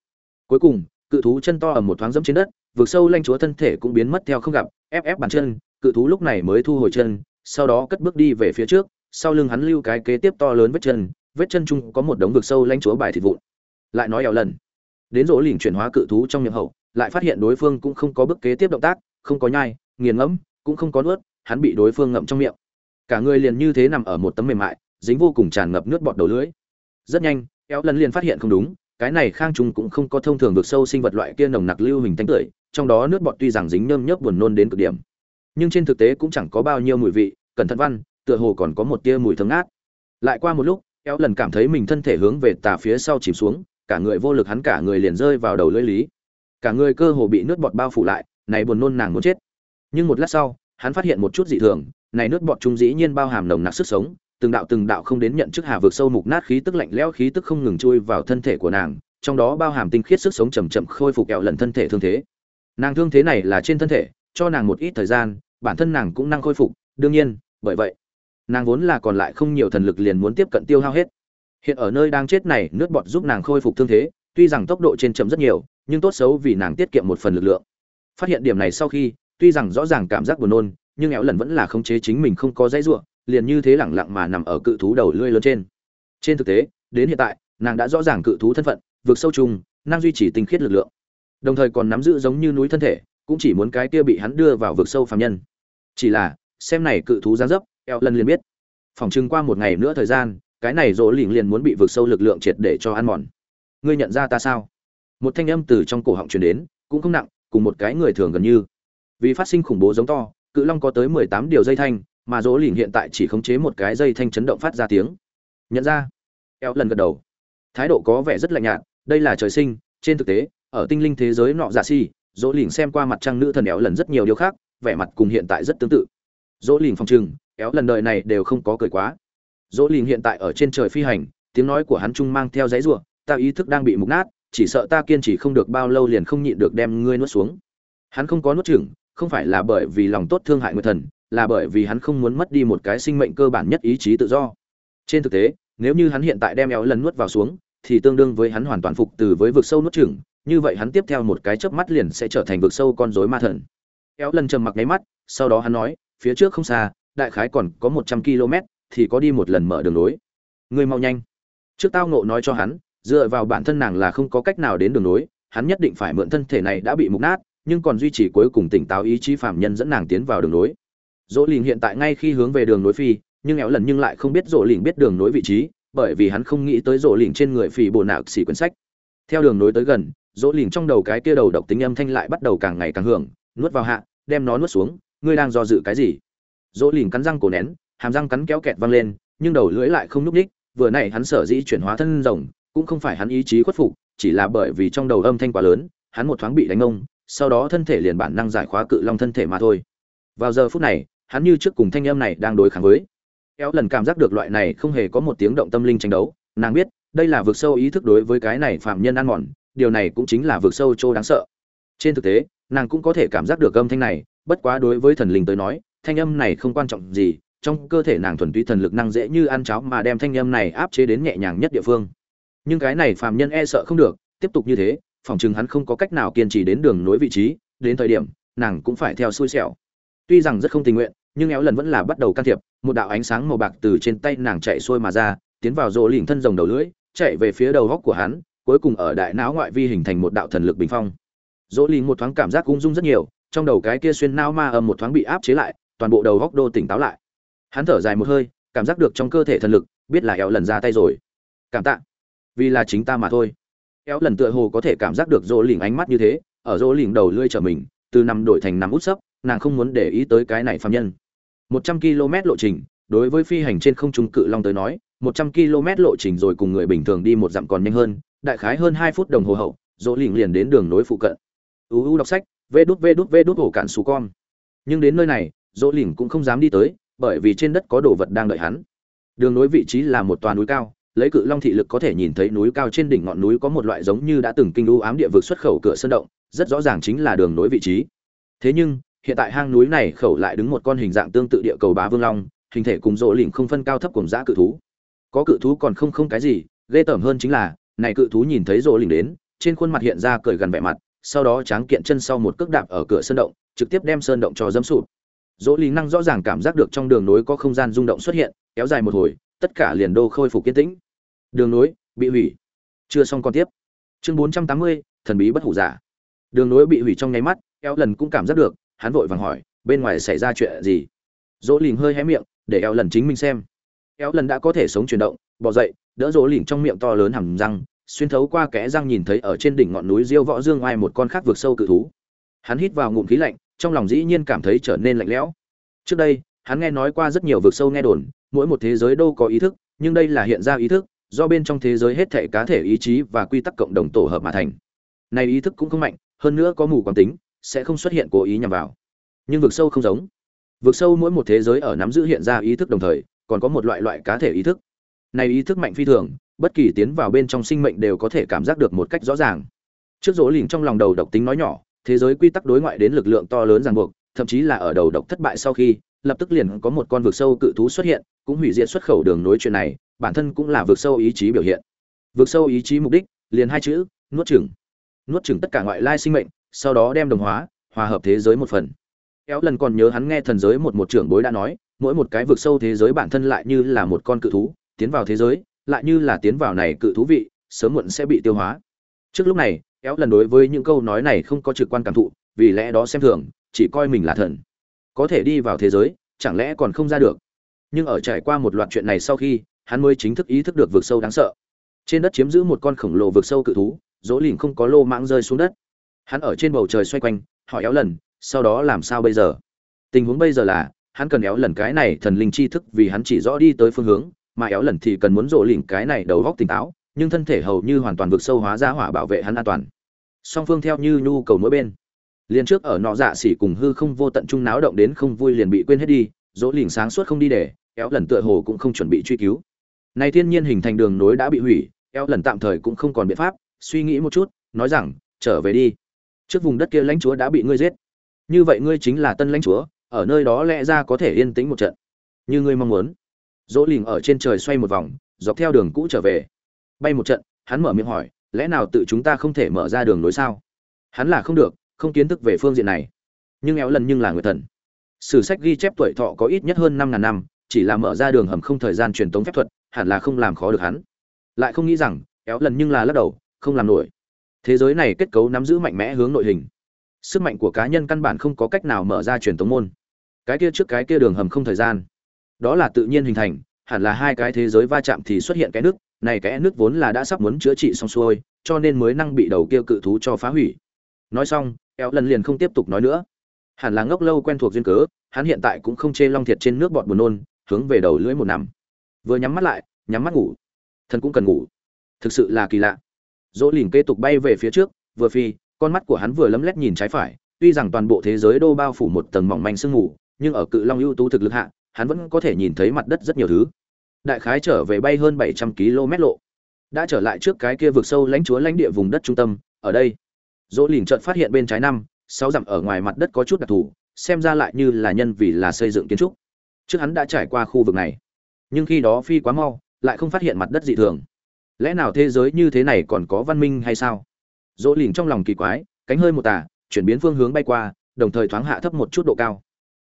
Cuối cùng, cự thú chân to ở một thoáng dẫm trên đất vượt sâu lanh chúa thân thể cũng biến mất theo không gặp, ép ép bàn chân, cự thú lúc này mới thu hồi chân, sau đó cất bước đi về phía trước sau lưng hắn lưu cái kế tiếp to lớn vết chân vết chân chung có một đống vực sâu lanh chúa bài thịt vụn. Lại nói ẻo lần. Đến rỗ lỉnh chuyển hóa cự thú trong miệng hậu, lại phát hiện đối phương cũng không có bước kế tiếp động tác, không có nhai, nghiền ngẫm, cũng không có nuốt, hắn bị đối phương ngậm trong miệng. Cả người liền như thế nằm ở một tấm mềm mại, dính vô cùng tràn ngập nước bọt đầu lưỡi. Rất nhanh éo lần liền phát hiện không đúng, cái này khang trùng cũng không có thông thường được sâu sinh vật loại kia nồng nặc lưu hình tánh tưởi, trong đó nước bọt tuy rằng dính nhơm nhớp buồn nôn đến cực điểm, nhưng trên thực tế cũng chẳng có bao nhiêu mùi vị, cẩn thận văn tựa hồ còn có một tia mùi thơm ngát. Lại qua một lúc eo lần cảm thấy mình thân thể hướng về tà phía sau chìm xuống, cả người vô lực hắn cả người liền rơi vào đầu lưỡi lý. Cả người cơ hồ bị nước bọt bao phủ lại, này buồn nôn nàng muốn chết. Nhưng một lát sau, hắn phát hiện một chút dị thường, này nước bọt trung dĩ nhiên bao hàm nồng nặc sức sống, từng đạo từng đạo không đến nhận chức hà vượt sâu mục nát khí tức lạnh lẽo khí tức không ngừng chui vào thân thể của nàng, trong đó bao hàm tinh khiết sức sống chậm chậm khôi phục kẹo lần thân thể thương thế. Nàng thương thế này là trên thân thể, cho nàng một ít thời gian, bản thân nàng cũng năng khôi phục, đương nhiên, bởi vậy nàng vốn là còn lại không nhiều thần lực liền muốn tiếp cận tiêu hao hết. Hiện ở nơi đang chết này, nước bọt giúp nàng khôi phục thương thế, tuy rằng tốc độ trên chậm rất nhiều, nhưng tốt xấu vì nàng tiết kiệm một phần lực lượng. Phát hiện điểm này sau khi, tuy rằng rõ ràng cảm giác buồn nôn, nhưng éo lần vẫn là khống chế chính mình không có dãy ruộng liền như thế lẳng lặng mà nằm ở cự thú đầu lưỡi lớn trên. Trên thực tế, đến hiện tại, nàng đã rõ ràng cự thú thân phận, vượt sâu trùng, năng duy trì tinh khiết lực lượng. Đồng thời còn nắm giữ giống như núi thân thể, cũng chỉ muốn cái kia bị hắn đưa vào vực sâu phàm nhân. Chỉ là, xem này cự thú giáng dấp eo lần liền biết. Phòng chừng qua một ngày nữa thời gian, cái này rỗ lỉnh liền muốn bị vực sâu lực lượng triệt để cho ăn mòn. Ngươi nhận ra ta sao? Một thanh âm từ trong cổ họng truyền đến, cũng không nặng, cùng một cái người thường gần như. Vì phát sinh khủng bố giống to, cự long có tới mười tám điều dây thanh, mà rỗ lỉnh hiện tại chỉ khống chế một cái dây thanh chấn động phát ra tiếng. Nhận ra? Eo lần gật đầu. Thái độ có vẻ rất lạnh nhạt, đây là trời sinh, trên thực tế, ở tinh linh thế giới nọ giả si dỗ lỉnh xem qua mặt trăng nữ thần éo lần rất nhiều điều khác, vẻ mặt cùng hiện tại rất tương tự. Dỗ lỉnh phòng trừng éo lần đời này đều không có cười quá. Dỗ lìn hiện tại ở trên trời phi hành, tiếng nói của hắn trung mang theo giấy ruộng ta ý thức đang bị mục nát, chỉ sợ ta kiên trì không được bao lâu liền không nhịn được đem ngươi nuốt xuống. Hắn không có nuốt chửng, không phải là bởi vì lòng tốt thương hại người thần, là bởi vì hắn không muốn mất đi một cái sinh mệnh cơ bản nhất ý chí tự do. Trên thực tế, nếu như hắn hiện tại đem éo lần nuốt vào xuống, thì tương đương với hắn hoàn toàn phục từ với vực sâu nuốt chửng, như vậy hắn tiếp theo một cái chớp mắt liền sẽ trở thành vực sâu con rối ma thần. Éo lần trầm mặc nháy mắt, sau đó hắn nói, phía trước không xa đại khái còn có một trăm km, thì có đi một lần mở đường nối ngươi mau nhanh. Trước tao ngộ nói cho hắn, dựa vào bản thân nàng là không có cách nào đến đường nối hắn nhất định phải mượn thân thể này đã bị mục nát, nhưng còn duy trì cuối cùng tỉnh táo ý chí phạm nhân dẫn nàng tiến vào đường nối dỗ lìn hiện tại ngay khi hướng về đường nối phi, nhưng éo lần nhưng lại không biết dỗ lìn biết đường nối vị trí, bởi vì hắn không nghĩ tới dỗ lìn trên người phì bồ nạo xỉ quyển sách. Theo đường nối tới gần, dỗ lìn trong đầu cái kia đầu độc tính âm thanh lại bắt đầu càng ngày càng hưởng, nuốt vào hạ, đem nó nuốt xuống, ngươi đang do dự cái gì? Dỗ lìn cắn răng cổ nén, hàm răng cắn kéo kẹt văng lên, nhưng đầu lưỡi lại không nhúc ních vừa nãy hắn sở dĩ chuyển hóa thân rồng, cũng không phải hắn ý chí khuất phục, chỉ là bởi vì trong đầu âm thanh quá lớn, hắn một thoáng bị đánh ông sau đó thân thể liền bản năng giải khóa cự long thân thể mà thôi. Vào giờ phút này, hắn như trước cùng thanh âm này đang đối kháng với. Éo lần cảm giác được loại này không hề có một tiếng động tâm linh tranh đấu, nàng biết, đây là vực sâu ý thức đối với cái này phạm nhân ăn mòn, điều này cũng chính là vực sâu chỗ đáng sợ. Trên thực tế, nàng cũng có thể cảm giác được âm thanh này, bất quá đối với thần linh tới nói thanh âm này không quan trọng gì, trong cơ thể nàng thuần túy thần lực năng dễ như ăn cháo mà đem thanh âm này áp chế đến nhẹ nhàng nhất địa phương. Nhưng cái này phàm nhân e sợ không được, tiếp tục như thế, phòng chừng hắn không có cách nào kiên trì đến đường nối vị trí, đến thời điểm, nàng cũng phải theo xui xẻo. Tuy rằng rất không tình nguyện, nhưng éo lần vẫn là bắt đầu can thiệp, một đạo ánh sáng màu bạc từ trên tay nàng chạy xuôi mà ra, tiến vào rỗ lỉnh thân rồng đầu lưỡi, chạy về phía đầu góc của hắn, cuối cùng ở đại não ngoại vi hình thành một đạo thần lực bình phong. Rỗ lỉnh một thoáng cảm giác ung dung rất nhiều, trong đầu cái kia xuyên não ma âm một thoáng bị áp chế lại toàn bộ đầu góc đô tỉnh táo lại. Hắn thở dài một hơi, cảm giác được trong cơ thể thần lực, biết là éo lần ra tay rồi. Cảm tạ. Vì là chính ta mà thôi. Éo lần tựa hồ có thể cảm giác được dỗ lỉnh ánh mắt như thế, ở dỗ lỉnh đầu lưỡi trở mình, từ nằm đổi thành nằm út sấp, nàng không muốn để ý tới cái này phạm nhân. Một trăm km lộ trình, đối với phi hành trên không trung cự long tới nói, một trăm km lộ trình rồi cùng người bình thường đi một dặm còn nhanh hơn, đại khái hơn hai phút đồng hồ hậu dỗ lỉnh liền đến đường nối phụ cận. Uu đọc sách, vê đút vê đút vê đút hổ cạn xù con. Nhưng đến nơi này dỗ lỉnh cũng không dám đi tới, bởi vì trên đất có đồ vật đang đợi hắn. Đường nối vị trí là một toàn núi cao, lấy cự long thị lực có thể nhìn thấy núi cao trên đỉnh ngọn núi có một loại giống như đã từng kinh u ám địa vực xuất khẩu cửa sơn động, rất rõ ràng chính là đường nối vị trí. Thế nhưng, hiện tại hang núi này khẩu lại đứng một con hình dạng tương tự địa cầu bá vương long, hình thể cùng rộ lỉnh không phân cao thấp cùng dã cự thú. Có cự thú còn không không cái gì, ghê tởm hơn chính là, này cự thú nhìn thấy rộ lỉnh đến, trên khuôn mặt hiện ra cười gần vẻ mặt, sau đó tráng kiện chân sau một cước đạp ở cửa sơn động, trực tiếp đem sơn động cho dẫm sụp dỗ lý năng rõ ràng cảm giác được trong đường nối có không gian rung động xuất hiện, kéo dài một hồi, tất cả liền đô khôi phục kiên tĩnh. Đường nối, bị hủy. Chưa xong còn tiếp. Chương bốn trăm tám mươi, thần bí bất hủ giả. Đường nối bị hủy trong nháy mắt, eo lần cũng cảm giác được, hắn vội vàng hỏi, bên ngoài xảy ra chuyện gì? Dỗ lìn hơi hé miệng, để eo lần chính mình xem. Eo lần đã có thể sống chuyển động bỏ dậy, đỡ dỗ lìn trong miệng to lớn hầm răng, xuyên thấu qua kẽ răng nhìn thấy ở trên đỉnh ngọn núi diêu võ dương oai một con khác vượt sâu cự thú. Hắn hít vào ngụm khí lạnh trong lòng dĩ nhiên cảm thấy trở nên lạnh lẽo. Trước đây, hắn nghe nói qua rất nhiều vực sâu nghe đồn, mỗi một thế giới đâu có ý thức, nhưng đây là hiện ra ý thức, do bên trong thế giới hết thể cá thể ý chí và quy tắc cộng đồng tổ hợp mà thành. Này ý thức cũng không mạnh, hơn nữa có mù quáng tính, sẽ không xuất hiện cố ý nhằm vào. Nhưng vực sâu không giống. Vực sâu mỗi một thế giới ở nắm giữ hiện ra ý thức đồng thời, còn có một loại loại cá thể ý thức. Này ý thức mạnh phi thường, bất kỳ tiến vào bên trong sinh mệnh đều có thể cảm giác được một cách rõ ràng. Trước rỗ lìn trong lòng đầu độc tính nói nhỏ thế giới quy tắc đối ngoại đến lực lượng to lớn ràng buộc, thậm chí là ở đầu độc thất bại sau khi, lập tức liền có một con vực sâu cự thú xuất hiện, cũng hủy diệt xuất khẩu đường nối chuyện này, bản thân cũng là vực sâu ý chí biểu hiện. Vực sâu ý chí mục đích, liền hai chữ, nuốt chửng. Nuốt chửng tất cả ngoại lai sinh mệnh, sau đó đem đồng hóa, hòa hợp thế giới một phần. Kéo lần còn nhớ hắn nghe thần giới một một trưởng bối đã nói, mỗi một cái vực sâu thế giới bản thân lại như là một con cự thú, tiến vào thế giới, lại như là tiến vào này cự thú vị, sớm muộn sẽ bị tiêu hóa. Trước lúc này Éo lần đối với những câu nói này không có trực quan cảm thụ, vì lẽ đó xem thường, chỉ coi mình là thần. Có thể đi vào thế giới, chẳng lẽ còn không ra được? Nhưng ở trải qua một loạt chuyện này sau khi, hắn mới chính thức ý thức được vực sâu đáng sợ. Trên đất chiếm giữ một con khổng lồ vực sâu cự thú, dỗ lìn không có lô mãng rơi xuống đất. Hắn ở trên bầu trời xoay quanh, hỏi éo lần, sau đó làm sao bây giờ? Tình huống bây giờ là, hắn cần éo lần cái này thần linh chi thức vì hắn chỉ rõ đi tới phương hướng, mà éo lần thì cần muốn rộ lìn cái này đầu góc tỉnh táo nhưng thân thể hầu như hoàn toàn vượt sâu hóa ra hỏa bảo vệ hắn an toàn. Song phương theo như nhu cầu mỗi bên. Liền trước ở nọ dạ xỉ cùng hư không vô tận trung náo động đến không vui liền bị quên hết đi, dỗ lìn sáng suốt không đi để éo lần tựa hồ cũng không chuẩn bị truy cứu. Này thiên nhiên hình thành đường nối đã bị hủy éo lần tạm thời cũng không còn biện pháp, suy nghĩ một chút, nói rằng, trở về đi. Trước vùng đất kia lãnh chúa đã bị ngươi giết. Như vậy ngươi chính là tân lãnh chúa, ở nơi đó lẽ ra có thể yên tĩnh một trận. Như ngươi mong muốn. Dỗ lìn ở trên trời xoay một vòng, dọc theo đường cũ trở về bay một trận, hắn mở miệng hỏi, lẽ nào tự chúng ta không thể mở ra đường nối sao? Hắn là không được, không kiến thức về phương diện này. Nhưng éo lần nhưng là người thần. Sử sách ghi chép tuổi thọ có ít nhất hơn năm ngàn năm, chỉ là mở ra đường hầm không thời gian truyền tống phép thuật, hẳn là không làm khó được hắn. Lại không nghĩ rằng, éo lần nhưng là lắc đầu, không làm nổi. Thế giới này kết cấu nắm giữ mạnh mẽ hướng nội hình. Sức mạnh của cá nhân căn bản không có cách nào mở ra truyền tống môn. Cái kia trước cái kia đường hầm không thời gian. Đó là tự nhiên hình thành hẳn là hai cái thế giới va chạm thì xuất hiện cái nước, này cái nước vốn là đã sắp muốn chữa trị xong xuôi, cho nên mới năng bị đầu kia cự thú cho phá hủy. Nói xong, eo lần liền không tiếp tục nói nữa. Hẳn là ngốc lâu quen thuộc duyên cớ, hắn hiện tại cũng không chê long thiệt trên nước bọt buồn nôn, hướng về đầu lưỡi một nằm. Vừa nhắm mắt lại, nhắm mắt ngủ. Thần cũng cần ngủ. Thực sự là kỳ lạ. Dỗ lìn kế tục bay về phía trước, vừa phi, con mắt của hắn vừa lấm lét nhìn trái phải, tuy rằng toàn bộ thế giới đô bao phủ một tầng mỏng manh sương mù, nhưng ở cự long ưu tú thực lực hạ, hắn vẫn có thể nhìn thấy mặt đất rất nhiều thứ đại khái trở về bay hơn bảy trăm km lộ. Đã trở lại trước cái kia vực sâu lãnh chúa lãnh địa vùng đất trung tâm, ở đây. Dỗ lìn chợt phát hiện bên trái năm, sáu dặm ở ngoài mặt đất có chút đặc thù, xem ra lại như là nhân vì là xây dựng kiến trúc. Trước hắn đã trải qua khu vực này. Nhưng khi đó phi quá mau, lại không phát hiện mặt đất dị thường. Lẽ nào thế giới như thế này còn có văn minh hay sao? Dỗ lìn trong lòng kỳ quái, cánh hơi một tà, chuyển biến phương hướng bay qua, đồng thời thoáng hạ thấp một chút độ cao.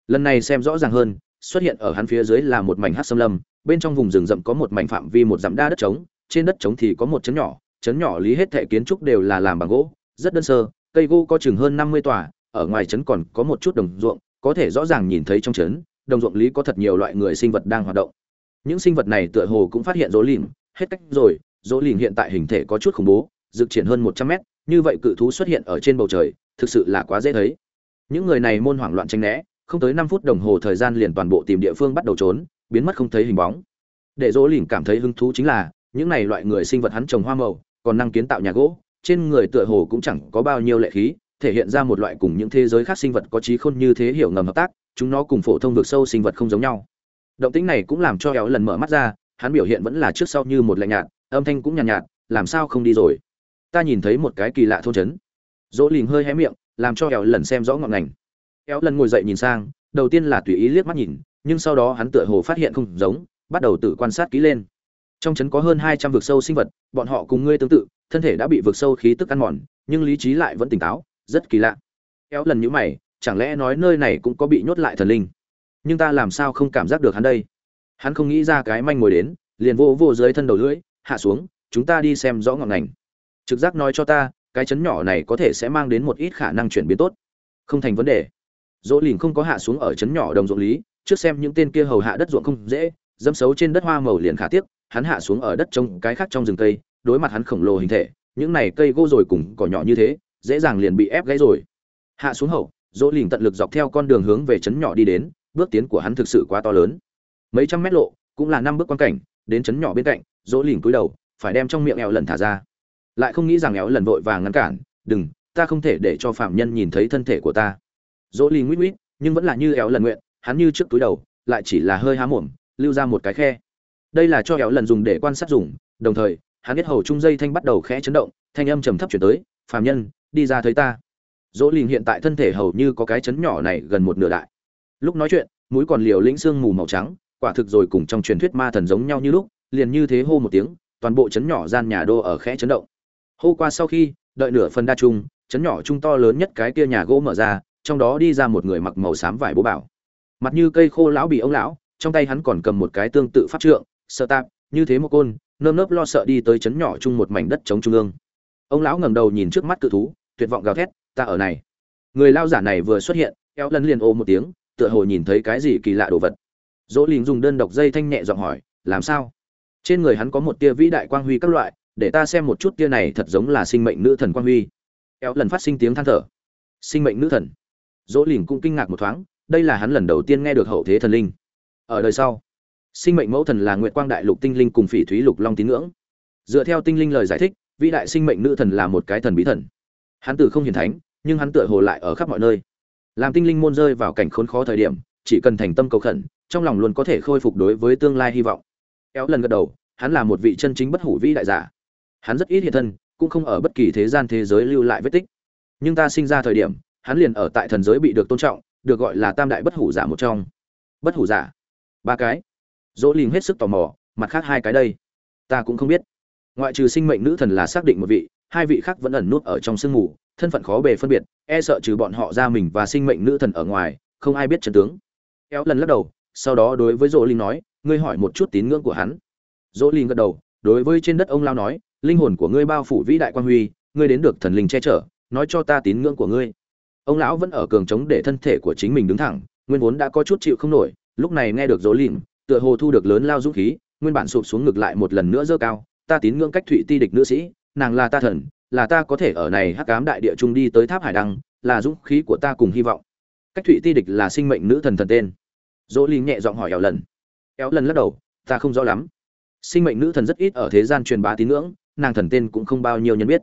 Lần này xem rõ ràng hơn, xuất hiện ở hắn phía dưới là một mảnh hắc xâm lâm bên trong vùng rừng rậm có một mảnh phạm vi một dặm đa đất trống, trên đất trống thì có một chấn nhỏ chấn nhỏ lý hết thể kiến trúc đều là làm bằng gỗ, rất đơn sơ, cây gỗ có chừng hơn năm mươi tòa, ở ngoài trấn còn có một chút đồng ruộng, có thể rõ ràng nhìn thấy trong trấn, đồng ruộng lý có thật nhiều loại người sinh vật đang hoạt động. Những sinh vật này tựa hồ cũng phát hiện rỗ lìn, hết cách rồi, rỗ lìn hiện tại hình thể có chút khủng bố dực triển hơn một trăm mét, như vậy cự thú xuất hiện ở trên bầu trời, thực sự là quá dễ thấy. Những người này môn hoảng loạn tranh né, không tới năm phút đồng hồ thời gian liền toàn bộ tìm địa phương bắt đầu trốn biến mất không thấy hình bóng. Để dỗ lìn cảm thấy hứng thú chính là những này loại người sinh vật hắn trồng hoa màu còn năng kiến tạo nhà gỗ trên người tựa hồ cũng chẳng có bao nhiêu lệ khí thể hiện ra một loại cùng những thế giới khác sinh vật có trí khôn như thế hiểu ngầm hợp tác chúng nó cùng phổ thông vực sâu sinh vật không giống nhau. Động tĩnh này cũng làm cho éo lần mở mắt ra hắn biểu hiện vẫn là trước sau như một lạnh nhạt âm thanh cũng nhàn nhạt, nhạt làm sao không đi rồi? Ta nhìn thấy một cái kỳ lạ thôn trấn. Dỗ lìn hơi hé miệng làm cho éo lần xem rõ ngọn ngành. Éo lần ngồi dậy nhìn sang đầu tiên là tùy ý liếc mắt nhìn nhưng sau đó hắn tựa hồ phát hiện không giống, bắt đầu tự quan sát kỹ lên. Trong trấn có hơn hai trăm vực sâu sinh vật, bọn họ cùng ngươi tương tự, thân thể đã bị vực sâu khí tức ăn mòn, nhưng lý trí lại vẫn tỉnh táo, rất kỳ lạ. Kéo lần nhíu mày, chẳng lẽ nói nơi này cũng có bị nhốt lại thần linh? Nhưng ta làm sao không cảm giác được hắn đây? Hắn không nghĩ ra cái manh mối đến, liền vô vô dưới thân đầu lưỡi, hạ xuống, chúng ta đi xem rõ ngọn ngành. Trực giác nói cho ta, cái chấn nhỏ này có thể sẽ mang đến một ít khả năng chuyển biến tốt. Không thành vấn đề. Dỗ lìn không có hạ xuống ở chấn nhỏ đồng ruộng lý trước xem những tên kia hầu hạ đất ruộng không dễ dâm xấu trên đất hoa màu liền khả tiếc, hắn hạ xuống ở đất trông cái khác trong rừng cây, đối mặt hắn khổng lồ hình thể, những này cây gỗ rồi cùng cỏ nhỏ như thế, dễ dàng liền bị ép gãy rồi. Hạ xuống hậu, dỗ lìn tận lực dọc theo con đường hướng về chấn nhỏ đi đến, bước tiến của hắn thực sự quá to lớn. Mấy trăm mét lộ, cũng là năm bước quan cảnh, đến chấn nhỏ bên cạnh, dỗ lìn cúi đầu, phải đem trong miệng éo lần thả ra. Lại không nghĩ rằng éo lần vội vàng ngăn cản, đừng, ta không thể để cho phạm nhân nhìn thấy thân thể của ta. Dỗ lìn nguyết nguyết, nhưng vẫn là như éo lần nguyện hắn như trước túi đầu, lại chỉ là hơi há mồm, lưu ra một cái khe. Đây là cho hẻo lần dùng để quan sát dùng, đồng thời, hắn biết hầu trung dây thanh bắt đầu khẽ chấn động, thanh âm trầm thấp chuyển tới, phàm nhân, đi ra thấy ta. Dỗ lìn hiện tại thân thể hầu như có cái chấn nhỏ này gần một nửa đại. Lúc nói chuyện, mũi còn liều lĩnh xương mù màu trắng, quả thực rồi cùng trong truyền thuyết ma thần giống nhau như lúc, liền như thế hô một tiếng, toàn bộ chấn nhỏ gian nhà đô ở khẽ chấn động. Hô qua sau khi, đợi nửa phần đa trung chấn nhỏ trung to lớn nhất cái kia nhà gỗ mở ra, trong đó đi ra một người mặc màu xám vải bố bảo mặt như cây khô lão bị ông lão, trong tay hắn còn cầm một cái tương tự pháp trượng, sợ tạp, như thế một côn, nơm nớp lo sợ đi tới chấn nhỏ chung một mảnh đất chống trung ương. Ông lão ngẩng đầu nhìn trước mắt cự thú, tuyệt vọng gào thét, ta ở này. Người lao giả này vừa xuất hiện eo lân liền ô một tiếng, tựa hồ nhìn thấy cái gì kỳ lạ đồ vật. Dỗ lìn dùng đơn độc dây thanh nhẹ giọng hỏi, làm sao? Trên người hắn có một tia vĩ đại quang huy các loại, để ta xem một chút tia này thật giống là sinh mệnh nữ thần quang huy. Eo lần phát sinh tiếng than thở. Sinh mệnh nữ thần. Dỗ lìn cũng kinh ngạc một thoáng đây là hắn lần đầu tiên nghe được hậu thế thần linh. Ở đời sau, sinh mệnh mẫu thần là nguyệt quang đại lục tinh linh cùng phỉ thúy lục long tín ngưỡng. Dựa theo tinh linh lời giải thích, vĩ đại sinh mệnh nữ thần là một cái thần bí thần. Hắn từ không hiền thánh, nhưng hắn tựa hồ lại ở khắp mọi nơi. Làm tinh linh môn rơi vào cảnh khốn khó thời điểm, chỉ cần thành tâm cầu khẩn, trong lòng luôn có thể khôi phục đối với tương lai hy vọng. Kéo lần gật đầu, hắn là một vị chân chính bất hủ vĩ đại giả. Hắn rất ít hiện thân, cũng không ở bất kỳ thế gian thế giới lưu lại vết tích. Nhưng ta sinh ra thời điểm, hắn liền ở tại thần giới bị được tôn trọng được gọi là tam đại bất hủ giả một trong. Bất hủ giả? Ba cái. Dỗ lìn hết sức tò mò, mặt khác hai cái đây. Ta cũng không biết. Ngoại trừ sinh mệnh nữ thần là xác định một vị, hai vị khác vẫn ẩn nút ở trong sương mù, thân phận khó bề phân biệt e sợ trừ bọn họ ra mình và sinh mệnh nữ thần ở ngoài, không ai biết trận tướng. Kéo lần lắc đầu, sau đó đối với dỗ linh nói, ngươi hỏi một chút tín ngưỡng của hắn. Dỗ linh gật đầu, đối với trên đất ông lao nói, linh hồn của ngươi bao phủ vĩ đại quan huy, ngươi đến được thần linh che chở, nói cho ta tín ngưỡng của ngươi ông lão vẫn ở cường chống để thân thể của chính mình đứng thẳng, nguyên vốn đã có chút chịu không nổi, lúc này nghe được dỗ lìn tựa hồ thu được lớn lao dũng khí, nguyên bản sụp xuống ngực lại một lần nữa dơ cao, ta tín ngưỡng cách thụy ti địch nữ sĩ, nàng là ta thần, là ta có thể ở này hắc ám đại địa trung đi tới tháp hải đăng, là dũng khí của ta cùng hy vọng. Cách thụy ti địch là sinh mệnh nữ thần thần tên. Dỗ lìn nhẹ giọng hỏi éo lần. Éo lần lắc đầu, ta không rõ lắm. Sinh mệnh nữ thần rất ít ở thế gian truyền bá tín ngưỡng, nàng thần tên cũng không bao nhiêu nhân biết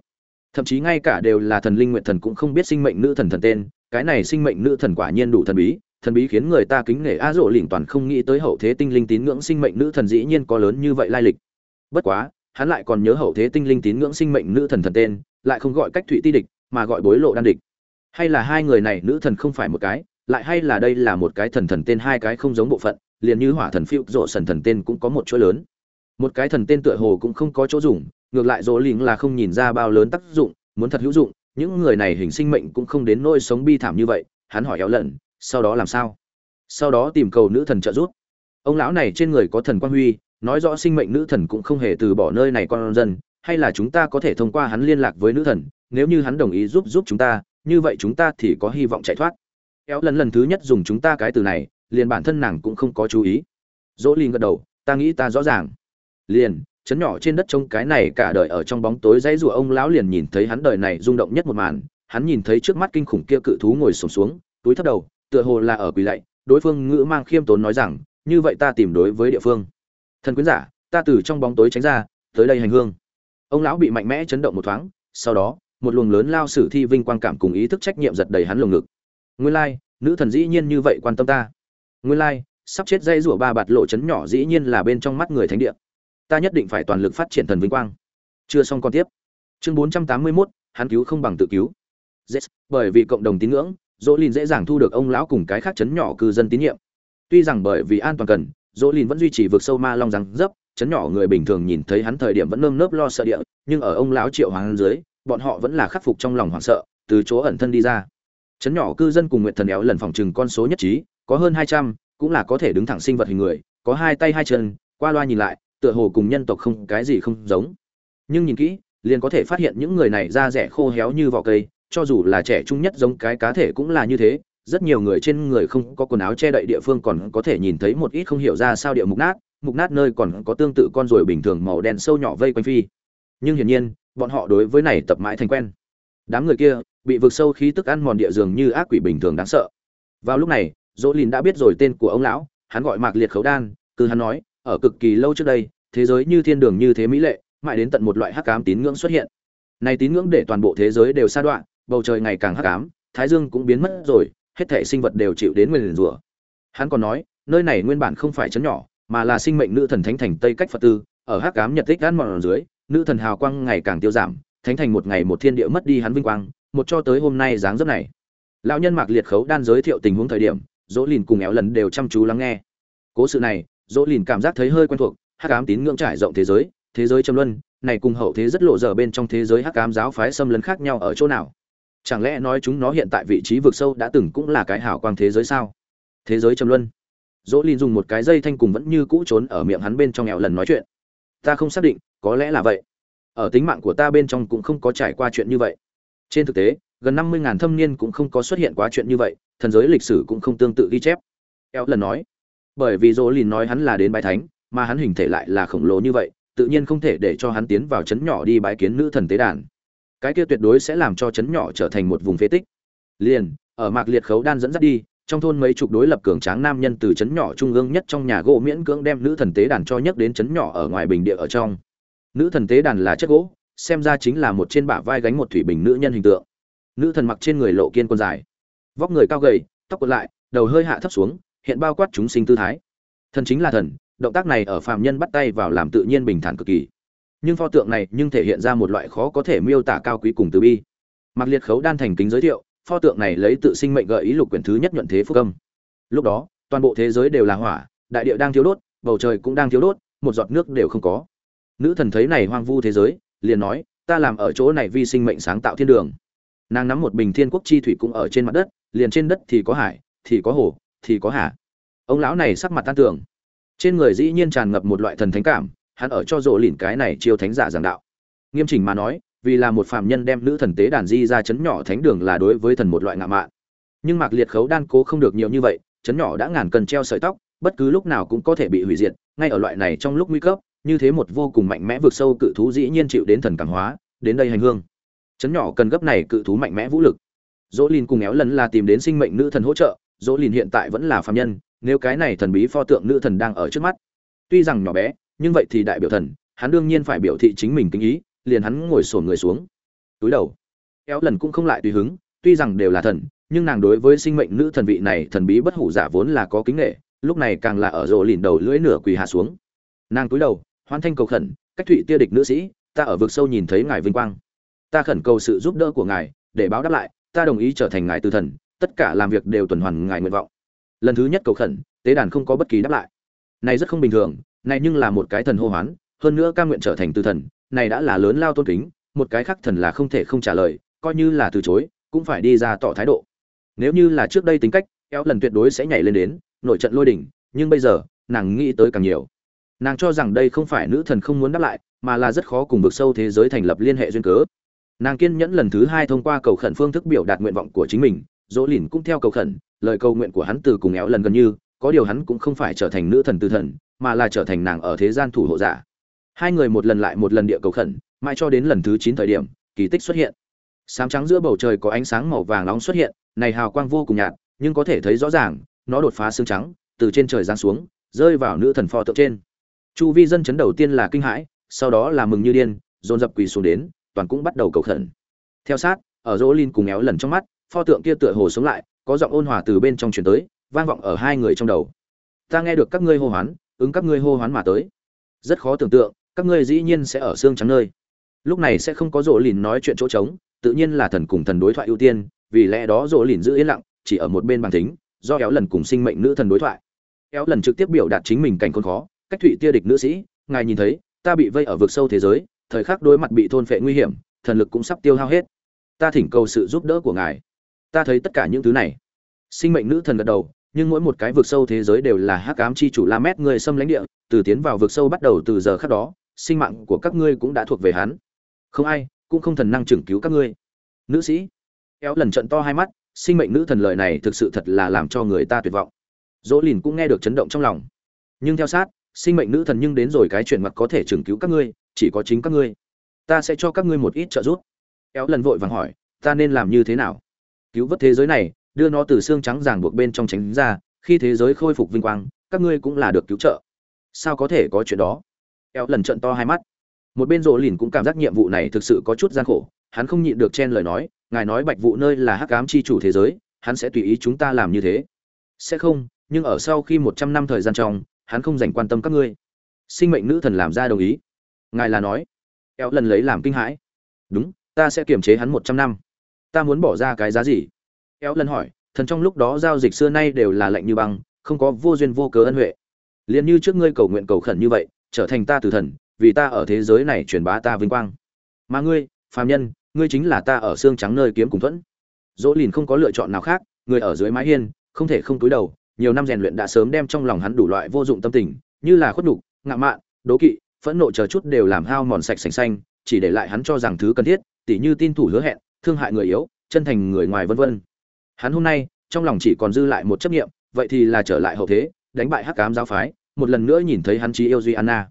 thậm chí ngay cả đều là thần linh nguyện thần cũng không biết sinh mệnh nữ thần thần tên, cái này sinh mệnh nữ thần quả nhiên đủ thần bí thần bí khiến người ta kính nể a rộ lỉnh toàn không nghĩ tới hậu thế tinh linh tín ngưỡng sinh mệnh nữ thần dĩ nhiên có lớn như vậy lai lịch. Bất quá, hắn lại còn nhớ hậu thế tinh linh tín ngưỡng sinh mệnh nữ thần thần tên, lại không gọi cách thụy ti địch, mà gọi bối lộ đan địch. Hay là hai người này nữ thần không phải một cái, lại hay là đây là một cái thần thần tên hai cái không giống bộ phận, liền như hỏa thần phiêu rộ sần thần tên cũng có một chỗ lớn một cái thần tên tựa hồ cũng không có chỗ dùng, ngược lại dỗ lính là không nhìn ra bao lớn tác dụng, muốn thật hữu dụng, những người này hình sinh mệnh cũng không đến nỗi sống bi thảm như vậy, hắn hỏi éo lần sau đó làm sao? Sau đó tìm cầu nữ thần trợ giúp. Ông lão này trên người có thần quan huy, nói rõ sinh mệnh nữ thần cũng không hề từ bỏ nơi này con dân, hay là chúng ta có thể thông qua hắn liên lạc với nữ thần, nếu như hắn đồng ý giúp giúp chúng ta, như vậy chúng ta thì có hy vọng chạy thoát. Éo lần lần thứ nhất dùng chúng ta cái từ này, liền bản thân nàng cũng không có chú ý. Dỗ lin gật đầu, ta nghĩ ta rõ ràng liền chấn nhỏ trên đất trông cái này cả đời ở trong bóng tối dãy rùa ông lão liền nhìn thấy hắn đời này rung động nhất một màn hắn nhìn thấy trước mắt kinh khủng kia cự thú ngồi sổm xuống, túi thấp đầu tựa hồ là ở quỳ lạy đối phương ngữ mang khiêm tốn nói rằng như vậy ta tìm đối với địa phương. Thần quyến giả ta từ trong bóng tối tránh ra tới đây hành hương. Ông lão bị mạnh mẽ chấn động một thoáng sau đó một luồng lớn lao sử thi vinh quang cảm cùng ý thức trách nhiệm giật đầy hắn lồng ngực. Nguyên lai nữ thần dĩ nhiên như vậy quan tâm ta. Nguyên lai sắp chết dây rủa ba bạt lộ chấn nhỏ dĩ nhiên là bên trong mắt người thánh địa ta nhất định phải toàn lực phát triển thần vinh quang. Chưa xong còn tiếp. Chương 481, hắn cứu không bằng tự cứu. Yes, bởi vì cộng đồng tín ngưỡng dỗ lìn dễ dàng thu được ông lão cùng cái khác chấn nhỏ cư dân tín nhiệm. Tuy rằng bởi vì an toàn cần dỗ lìn vẫn duy trì vượt sâu ma long răng dấp chấn nhỏ người bình thường nhìn thấy hắn thời điểm vẫn nơm nớp lo sợ địa nhưng ở ông lão triệu hoàng dưới bọn họ vẫn là khắc phục trong lòng hoảng sợ từ chỗ ẩn thân đi ra. Chấn nhỏ cư dân cùng nguyện thần éo lần phòng trừng con số nhất trí có hơn hai trăm cũng là có thể đứng thẳng sinh vật hình người có hai tay hai chân qua loa nhìn lại tựa hồ cùng nhân tộc không, cái gì không giống. Nhưng nhìn kỹ, liền có thể phát hiện những người này da rẻ khô héo như vỏ cây, cho dù là trẻ trung nhất giống cái cá thể cũng là như thế. Rất nhiều người trên người không có quần áo che đậy địa phương còn có thể nhìn thấy một ít không hiểu ra sao địa mục nát mục nát nơi còn có tương tự con ruồi bình thường màu đen sâu nhỏ vây quanh phi. Nhưng hiển nhiên, bọn họ đối với này tập mãi thành quen. Đám người kia bị vực sâu khí tức ăn mòn địa dường như ác quỷ bình thường đáng sợ. Vào lúc này, dỗ lìn đã biết rồi tên của ông lão, hắn gọi mạc liệt khấu đan cứ hắn nói ở cực kỳ lâu trước đây, thế giới như thiên đường như thế mỹ lệ, mãi đến tận một loại hắc ám tín ngưỡng xuất hiện. Này tín ngưỡng để toàn bộ thế giới đều sa đoạn bầu trời ngày càng hắc ám, thái dương cũng biến mất rồi, hết thể sinh vật đều chịu đến nguyền rủa. Hắn còn nói, nơi này nguyên bản không phải chấn nhỏ, mà là sinh mệnh nữ thần thánh thành tây cách phật tư, ở hắc ám nhật tích ăn mòn dưới, nữ thần hào quang ngày càng tiêu giảm, thánh thành một ngày một thiên địa mất đi hắn vinh quang, một cho tới hôm nay dáng dấp này. Lão nhân mạc liệt khấu đan giới thiệu tình huống thời điểm, dỗ lìn cùng éo lần đều chăm chú lắng nghe. Cố sự này dỗ lìn cảm giác thấy hơi quen thuộc, hắc ám tín ngưỡng trải rộng thế giới thế giới châm luân, này cùng hậu thế rất lộ dở bên trong thế giới hắc ám giáo phái xâm lấn khác nhau ở chỗ nào? Chẳng lẽ nói chúng nó hiện tại vị trí vực sâu đã từng cũng là cái hảo quang thế giới sao? Thế giới châm luân. Dỗ lìn dùng một cái dây thanh cùng vẫn như cũ trốn ở miệng hắn bên trong nghèo lần nói chuyện. Ta không xác định, có lẽ là vậy. Ở tính mạng của ta bên trong cũng không có trải qua chuyện như vậy. Trên thực tế, gần năm mươi ngàn thâm niên cũng không có xuất hiện quá chuyện như vậy, thần giới lịch sử cũng không tương tự ghi chép. Eo lần nói bởi vì dỗ lìn nói hắn là đến bái thánh, mà hắn hình thể lại là khổng lồ như vậy, tự nhiên không thể để cho hắn tiến vào chấn nhỏ đi bái kiến nữ thần tế đàn. Cái kia tuyệt đối sẽ làm cho chấn nhỏ trở thành một vùng phế tích. Liền, ở mạc liệt khấu đan dẫn dắt đi, trong thôn mấy chục đối lập cường tráng nam nhân từ chấn nhỏ trung ương nhất trong nhà gỗ miễn cưỡng đem nữ thần tế đàn cho nhấc đến chấn nhỏ ở ngoài bình địa ở trong. Nữ thần tế đàn là chất gỗ, xem ra chính là một trên bả vai gánh một thủy bình nữ nhân hình tượng. Nữ thần mặc trên người lộ kiên quân dài, vóc người cao gầy, tóc quật lại, đầu hơi hạ thấp xuống hiện bao quát chúng sinh tư thái. Thần chính là thần, động tác này ở phàm nhân bắt tay vào làm tự nhiên bình thản cực kỳ. Nhưng pho tượng này nhưng thể hiện ra một loại khó có thể miêu tả cao quý cùng từ bi. Mặc liệt khấu đan thành kính giới thiệu, pho tượng này lấy tự sinh mệnh gợi ý lục quyển thứ nhất nhuận thế phúc âm. Lúc đó, toàn bộ thế giới đều là hỏa, đại địa đang thiếu đốt, bầu trời cũng đang thiếu đốt, một giọt nước đều không có. Nữ thần thấy này hoang vu thế giới, liền nói, ta làm ở chỗ này vi sinh mệnh sáng tạo thiên đường. Nàng nắm một bình thiên quốc chi thủy cũng ở trên mặt đất, liền trên đất thì có hải, thì có hồ thì có hả? ông lão này sắc mặt tan tưởng trên người dĩ nhiên tràn ngập một loại thần thánh cảm, hắn ở cho rộ lìn cái này chiêu thánh giả giảng đạo. Nghiêm chỉnh mà nói, vì là một phạm nhân đem nữ thần tế đàn di ra chấn nhỏ thánh đường là đối với thần một loại ngạ mạn. Nhưng mạc liệt khấu đan cố không được nhiều như vậy, chấn nhỏ đã ngàn cần treo sợi tóc, bất cứ lúc nào cũng có thể bị hủy diệt, ngay ở loại này trong lúc nguy cấp, như thế một vô cùng mạnh mẽ vượt sâu cự thú dĩ nhiên chịu đến thần cảm hóa, đến đây hành hương. Chấn nhỏ cần gấp này cự thú mạnh mẽ vũ lực. Dỗ lin cùng éo lần là tìm đến sinh mệnh nữ thần hỗ trợ dỗ lìn hiện tại vẫn là phạm nhân, nếu cái này thần bí pho tượng nữ thần đang ở trước mắt. Tuy rằng nhỏ bé, nhưng vậy thì đại biểu thần, hắn đương nhiên phải biểu thị chính mình kính ý, liền hắn ngồi sổn người xuống. Túi đầu. Éo lần cũng không lại tùy hứng, tuy rằng đều là thần, nhưng nàng đối với sinh mệnh nữ thần vị này thần bí bất hủ giả vốn là có kính nghệ lúc này càng là ở rộ lìn đầu lưỡi nửa quỳ hạ xuống. Nàng túi đầu, hoan thanh cầu khẩn, cách thụy tia địch nữ sĩ, ta ở vực sâu nhìn thấy ngài vinh quang. Ta khẩn cầu sự giúp đỡ của ngài, để báo đáp lại, ta đồng ý trở thành ngài tư thần tất cả làm việc đều tuần hoàn ngài nguyện vọng. Lần thứ nhất cầu khẩn, tế đàn không có bất kỳ đáp lại. Này rất không bình thường, này nhưng là một cái thần hô hoán, hơn nữa ca nguyện trở thành tư thần, này đã là lớn lao tôn kính, một cái khác thần là không thể không trả lời, coi như là từ chối, cũng phải đi ra tỏ thái độ. Nếu như là trước đây tính cách eo lần tuyệt đối sẽ nhảy lên đến, nội trận lôi đỉnh, nhưng bây giờ, nàng nghĩ tới càng nhiều. Nàng cho rằng đây không phải nữ thần không muốn đáp lại, mà là rất khó cùng vực sâu thế giới thành lập liên hệ duyên cớ. Nàng kiên nhẫn lần thứ hai thông qua cầu khẩn phương thức biểu đạt nguyện vọng của chính mình dỗ lìn cũng theo cầu khẩn, lời cầu nguyện của hắn từ cùng éo lần gần như, có điều hắn cũng không phải trở thành nữ thần tư thần, mà là trở thành nàng ở thế gian thủ hộ giả. Hai người một lần lại một lần địa cầu khẩn, mãi cho đến lần thứ chín thời điểm, kỳ tích xuất hiện. Sáng trắng giữa bầu trời có ánh sáng màu vàng nóng xuất hiện, này hào quang vô cùng nhạt, nhưng có thể thấy rõ ràng, nó đột phá xương trắng, từ trên trời giáng xuống, rơi vào nữ thần pho tượng trên. Chu vi dân chấn đầu tiên là kinh hãi, sau đó là mừng như điên, dồn dập quỳ xuống đến, toàn cũng bắt đầu cầu khẩn. Theo sát, ở dỗ linh cùng éo lần trong mắt pho tượng kia tựa hồ sống lại, có giọng ôn hòa từ bên trong truyền tới, vang vọng ở hai người trong đầu. Ta nghe được các ngươi hô hoán, ứng các ngươi hô hoán mà tới. Rất khó tưởng tượng, các ngươi dĩ nhiên sẽ ở xương trắng nơi. Lúc này sẽ không có rỗ lìn nói chuyện chỗ trống, tự nhiên là thần cùng thần đối thoại ưu tiên, vì lẽ đó rỗ lìn giữ yên lặng, chỉ ở một bên bàn thính, do éo lần cùng sinh mệnh nữ thần đối thoại. Éo lần trực tiếp biểu đạt chính mình cảnh khốn khó, cách thụy tia địch nữ sĩ, ngài nhìn thấy, ta bị vây ở vực sâu thế giới, thời khắc đối mặt bị thôn phệ nguy hiểm, thần lực cũng sắp tiêu hao hết. Ta thỉnh cầu sự giúp đỡ của ngài ta thấy tất cả những thứ này. Sinh mệnh nữ thần gật đầu, nhưng mỗi một cái vực sâu thế giới đều là hắc ám chi chủ la mét người xâm lãnh địa, từ tiến vào vực sâu bắt đầu từ giờ khắc đó, sinh mạng của các ngươi cũng đã thuộc về hắn. Không ai, cũng không thần năng trưởng cứu các ngươi. Nữ sĩ, kéo lần trận to hai mắt, sinh mệnh nữ thần lời này thực sự thật là làm cho người ta tuyệt vọng. Dỗ lìn cũng nghe được chấn động trong lòng. Nhưng theo sát, sinh mệnh nữ thần nhưng đến rồi cái chuyện mặt có thể trưởng cứu các ngươi, chỉ có chính các ngươi. Ta sẽ cho các ngươi một ít trợ giúp. Kéo lần vội vàng hỏi, ta nên làm như thế nào? Cứu vớt thế giới này, đưa nó từ xương trắng ràng buộc bên trong tránh ra, khi thế giới khôi phục vinh quang, các ngươi cũng là được cứu trợ. Sao có thể có chuyện đó? Eo lần trận to hai mắt. Một bên rộ lìn cũng cảm giác nhiệm vụ này thực sự có chút gian khổ, hắn không nhịn được chen lời nói, ngài nói bạch vụ nơi là hắc ám chi chủ thế giới, hắn sẽ tùy ý chúng ta làm như thế. Sẽ không, nhưng ở sau khi một trăm năm thời gian trong, hắn không dành quan tâm các ngươi. Sinh mệnh nữ thần làm ra đồng ý. Ngài là nói. Eo lần lấy làm kinh hãi. Đúng, ta sẽ kiềm chế hắn một trăm năm ta muốn bỏ ra cái giá gì? Kéo lần hỏi, thần trong lúc đó giao dịch xưa nay đều là lạnh như băng, không có vô duyên vô cớ ân huệ. Liền như trước ngươi cầu nguyện cầu khẩn như vậy, trở thành ta từ thần, vì ta ở thế giới này truyền bá ta vinh quang. Mà ngươi, phàm nhân, ngươi chính là ta ở xương trắng nơi kiếm cùng thuẫn. Dỗ lìn không có lựa chọn nào khác, người ở dưới mái hiên, không thể không túi đầu, nhiều năm rèn luyện đã sớm đem trong lòng hắn đủ loại vô dụng tâm tình, như là khuất đục ngạo mạn, đố kỵ, phẫn nộ chờ chút đều làm hao mòn sạch sành xanh, chỉ để lại hắn cho rằng thứ cần thiết, tỉ như tin thủ hứa hẹn thương hại người yếu, chân thành người ngoài vân vân. Hắn hôm nay, trong lòng chỉ còn dư lại một chấp niệm, vậy thì là trở lại hậu thế, đánh bại hắc cám giáo phái, một lần nữa nhìn thấy hắn chí yêu duy anna.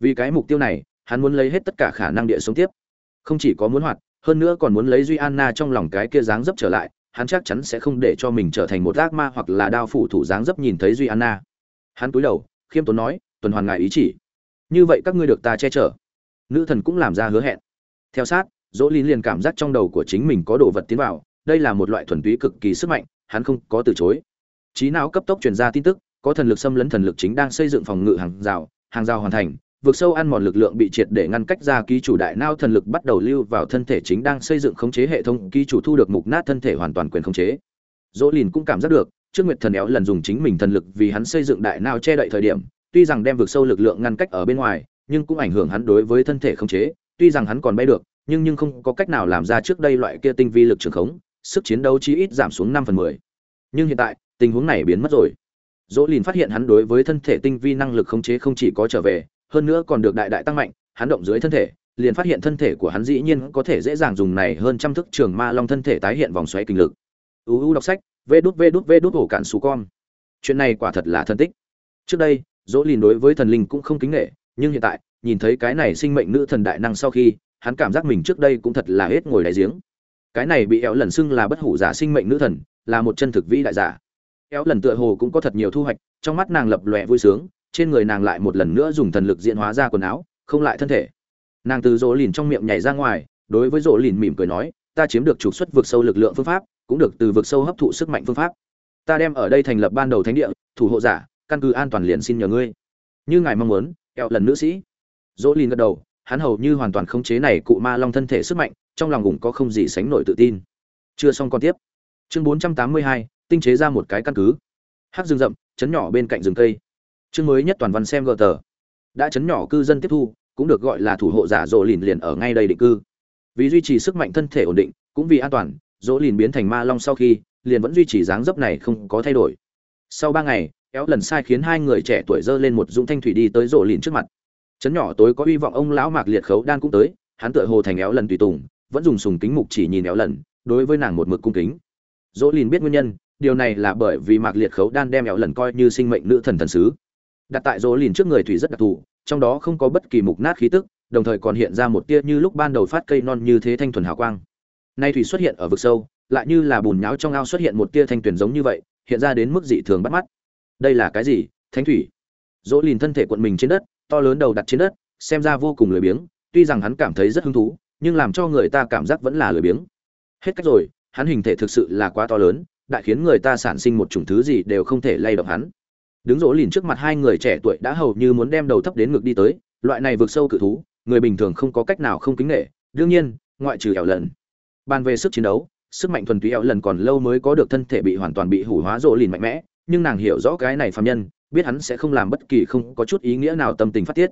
Vì cái mục tiêu này, hắn muốn lấy hết tất cả khả năng địa sống tiếp. Không chỉ có muốn hoạt, hơn nữa còn muốn lấy duy anna trong lòng cái kia dáng dấp trở lại, hắn chắc chắn sẽ không để cho mình trở thành một ác ma hoặc là đao phủ thủ dáng dấp nhìn thấy duy anna. Hắn cúi đầu, khiêm tốn nói, tuần hoàn ngài ý chỉ. Như vậy các ngươi được ta che chở. Nữ thần cũng làm ra hứa hẹn. Theo sát dỗ lý liền cảm giác trong đầu của chính mình có đồ vật tiến vào, đây là một loại thuần túy cực kỳ sức mạnh, hắn không có từ chối. Trí não cấp tốc truyền ra tin tức, có thần lực xâm lấn thần lực chính đang xây dựng phòng ngự hàng rào hàng rào hoàn thành vượt sâu ăn mòn lực lượng bị triệt để ngăn cách ra ký chủ đại não thần lực bắt đầu lưu vào thân thể chính đang xây dựng khống chế hệ thống, ký chủ thu được mục nát thân thể hoàn toàn quyền khống chế. Dỗ lìn cũng cảm giác được, trước nguyệt thần éo lần dùng chính mình thần lực vì hắn xây dựng đại não che đậy thời điểm, tuy rằng đem vượt sâu lực lượng ngăn cách ở bên ngoài, nhưng cũng ảnh hưởng hắn đối với thân thể khống chế, tuy rằng hắn còn bay được nhưng nhưng không có cách nào làm ra trước đây loại kia tinh vi lực trường khống, sức chiến đấu chí ít giảm xuống năm phần mười. Nhưng hiện tại, tình huống này biến mất rồi. Dỗ lìn phát hiện hắn đối với thân thể tinh vi năng lực khống chế không chỉ có trở về, hơn nữa còn được đại đại tăng mạnh, hắn động dưới thân thể, liền phát hiện thân thể của hắn dĩ nhiên có thể dễ dàng dùng này hơn trăm thức trường ma long thân thể tái hiện vòng xoáy kinh lực. Uu đọc sách, vê đút vê đút vê đút ổ cạn xù con chuyện này quả thật là thân tích. Trước đây, dỗ lìn đối với thần linh cũng không kính nghệ nhưng hiện tại nhìn thấy cái này sinh mệnh nữ thần đại năng sau khi, hắn cảm giác mình trước đây cũng thật là hết ngồi đáy giếng. Cái này bị éo lần xưng là bất hủ giả sinh mệnh nữ thần, là một chân thực vĩ đại giả. Éo lần tựa hồ cũng có thật nhiều thu hoạch, trong mắt nàng lập lòe vui sướng, trên người nàng lại một lần nữa dùng thần lực diễn hóa ra quần áo, không lại thân thể. Nàng từ rỗ lìn trong miệng nhảy ra ngoài, đối với rỗ lìn mỉm cười nói, ta chiếm được trục xuất vực sâu lực lượng phương pháp, cũng được từ vực sâu hấp thụ sức mạnh phương pháp. Ta đem ở đây thành lập ban đầu thánh địa, thủ hộ giả, căn cứ an toàn liền xin nhờ ngươi. Như ngài mong muốn éo lần nữ sĩ dỗ lìn gật đầu hắn hầu như hoàn toàn khống chế này cụ ma long thân thể sức mạnh trong lòng ủng có không gì sánh nổi tự tin. Chưa xong còn tiếp. Chương 482, tinh chế ra một cái căn cứ. Hát rừng rậm chấn nhỏ bên cạnh rừng cây. Chương mới nhất toàn văn xem gờ tờ. Đã chấn nhỏ cư dân tiếp thu cũng được gọi là thủ hộ giả dỗ lìn liền ở ngay đây định cư. Vì duy trì sức mạnh thân thể ổn định cũng vì an toàn dỗ lìn biến thành ma long sau khi liền vẫn duy trì dáng dấp này không có thay đổi. Sau ba ngày kéo lần sai khiến hai người trẻ tuổi dơ lên một dũng thanh thủy đi tới rổ lìn trước mặt chấn nhỏ tối có hy vọng ông lão mạc liệt khấu đan cũng tới, hắn tựa hồ thành éo lần tùy tùng, vẫn dùng sùng kính mục chỉ nhìn éo lần, đối với nàng một mực cung kính. Dỗ lìn biết nguyên nhân, điều này là bởi vì mạc liệt khấu đan đem éo lần coi như sinh mệnh nữ thần thần sứ. Đặt tại dỗ lìn trước người thủy rất đặc thù, trong đó không có bất kỳ mục nát khí tức, đồng thời còn hiện ra một tia như lúc ban đầu phát cây non như thế thanh thuần hào quang. Nay thủy xuất hiện ở vực sâu, lại như là bùn nháo trong ao xuất hiện một tia thanh tuyển giống như vậy, hiện ra đến mức dị thường bắt mắt. Đây là cái gì? Thanh thủy. Dỗ lìn thân thể cuộn mình trên đất to lớn đầu đặt trên đất, xem ra vô cùng lười biếng, tuy rằng hắn cảm thấy rất hứng thú, nhưng làm cho người ta cảm giác vẫn là lười biếng. Hết cách rồi, hắn hình thể thực sự là quá to lớn, đại khiến người ta sản sinh một chủng thứ gì đều không thể lay động hắn. Đứng rỗ lìn trước mặt hai người trẻ tuổi đã hầu như muốn đem đầu thấp đến ngực đi tới, loại này vượt sâu cự thú, người bình thường không có cách nào không kính nghệ đương nhiên, ngoại trừ ẻo lần. Bàn về sức chiến đấu, sức mạnh thuần túy ẻo lần còn lâu mới có được thân thể bị hoàn toàn bị hủ hóa rỗ lìn mạnh mẽ, nhưng nàng hiểu rõ cái này phạm nhân biết hắn sẽ không làm bất kỳ không có chút ý nghĩa nào tâm tình phát tiết.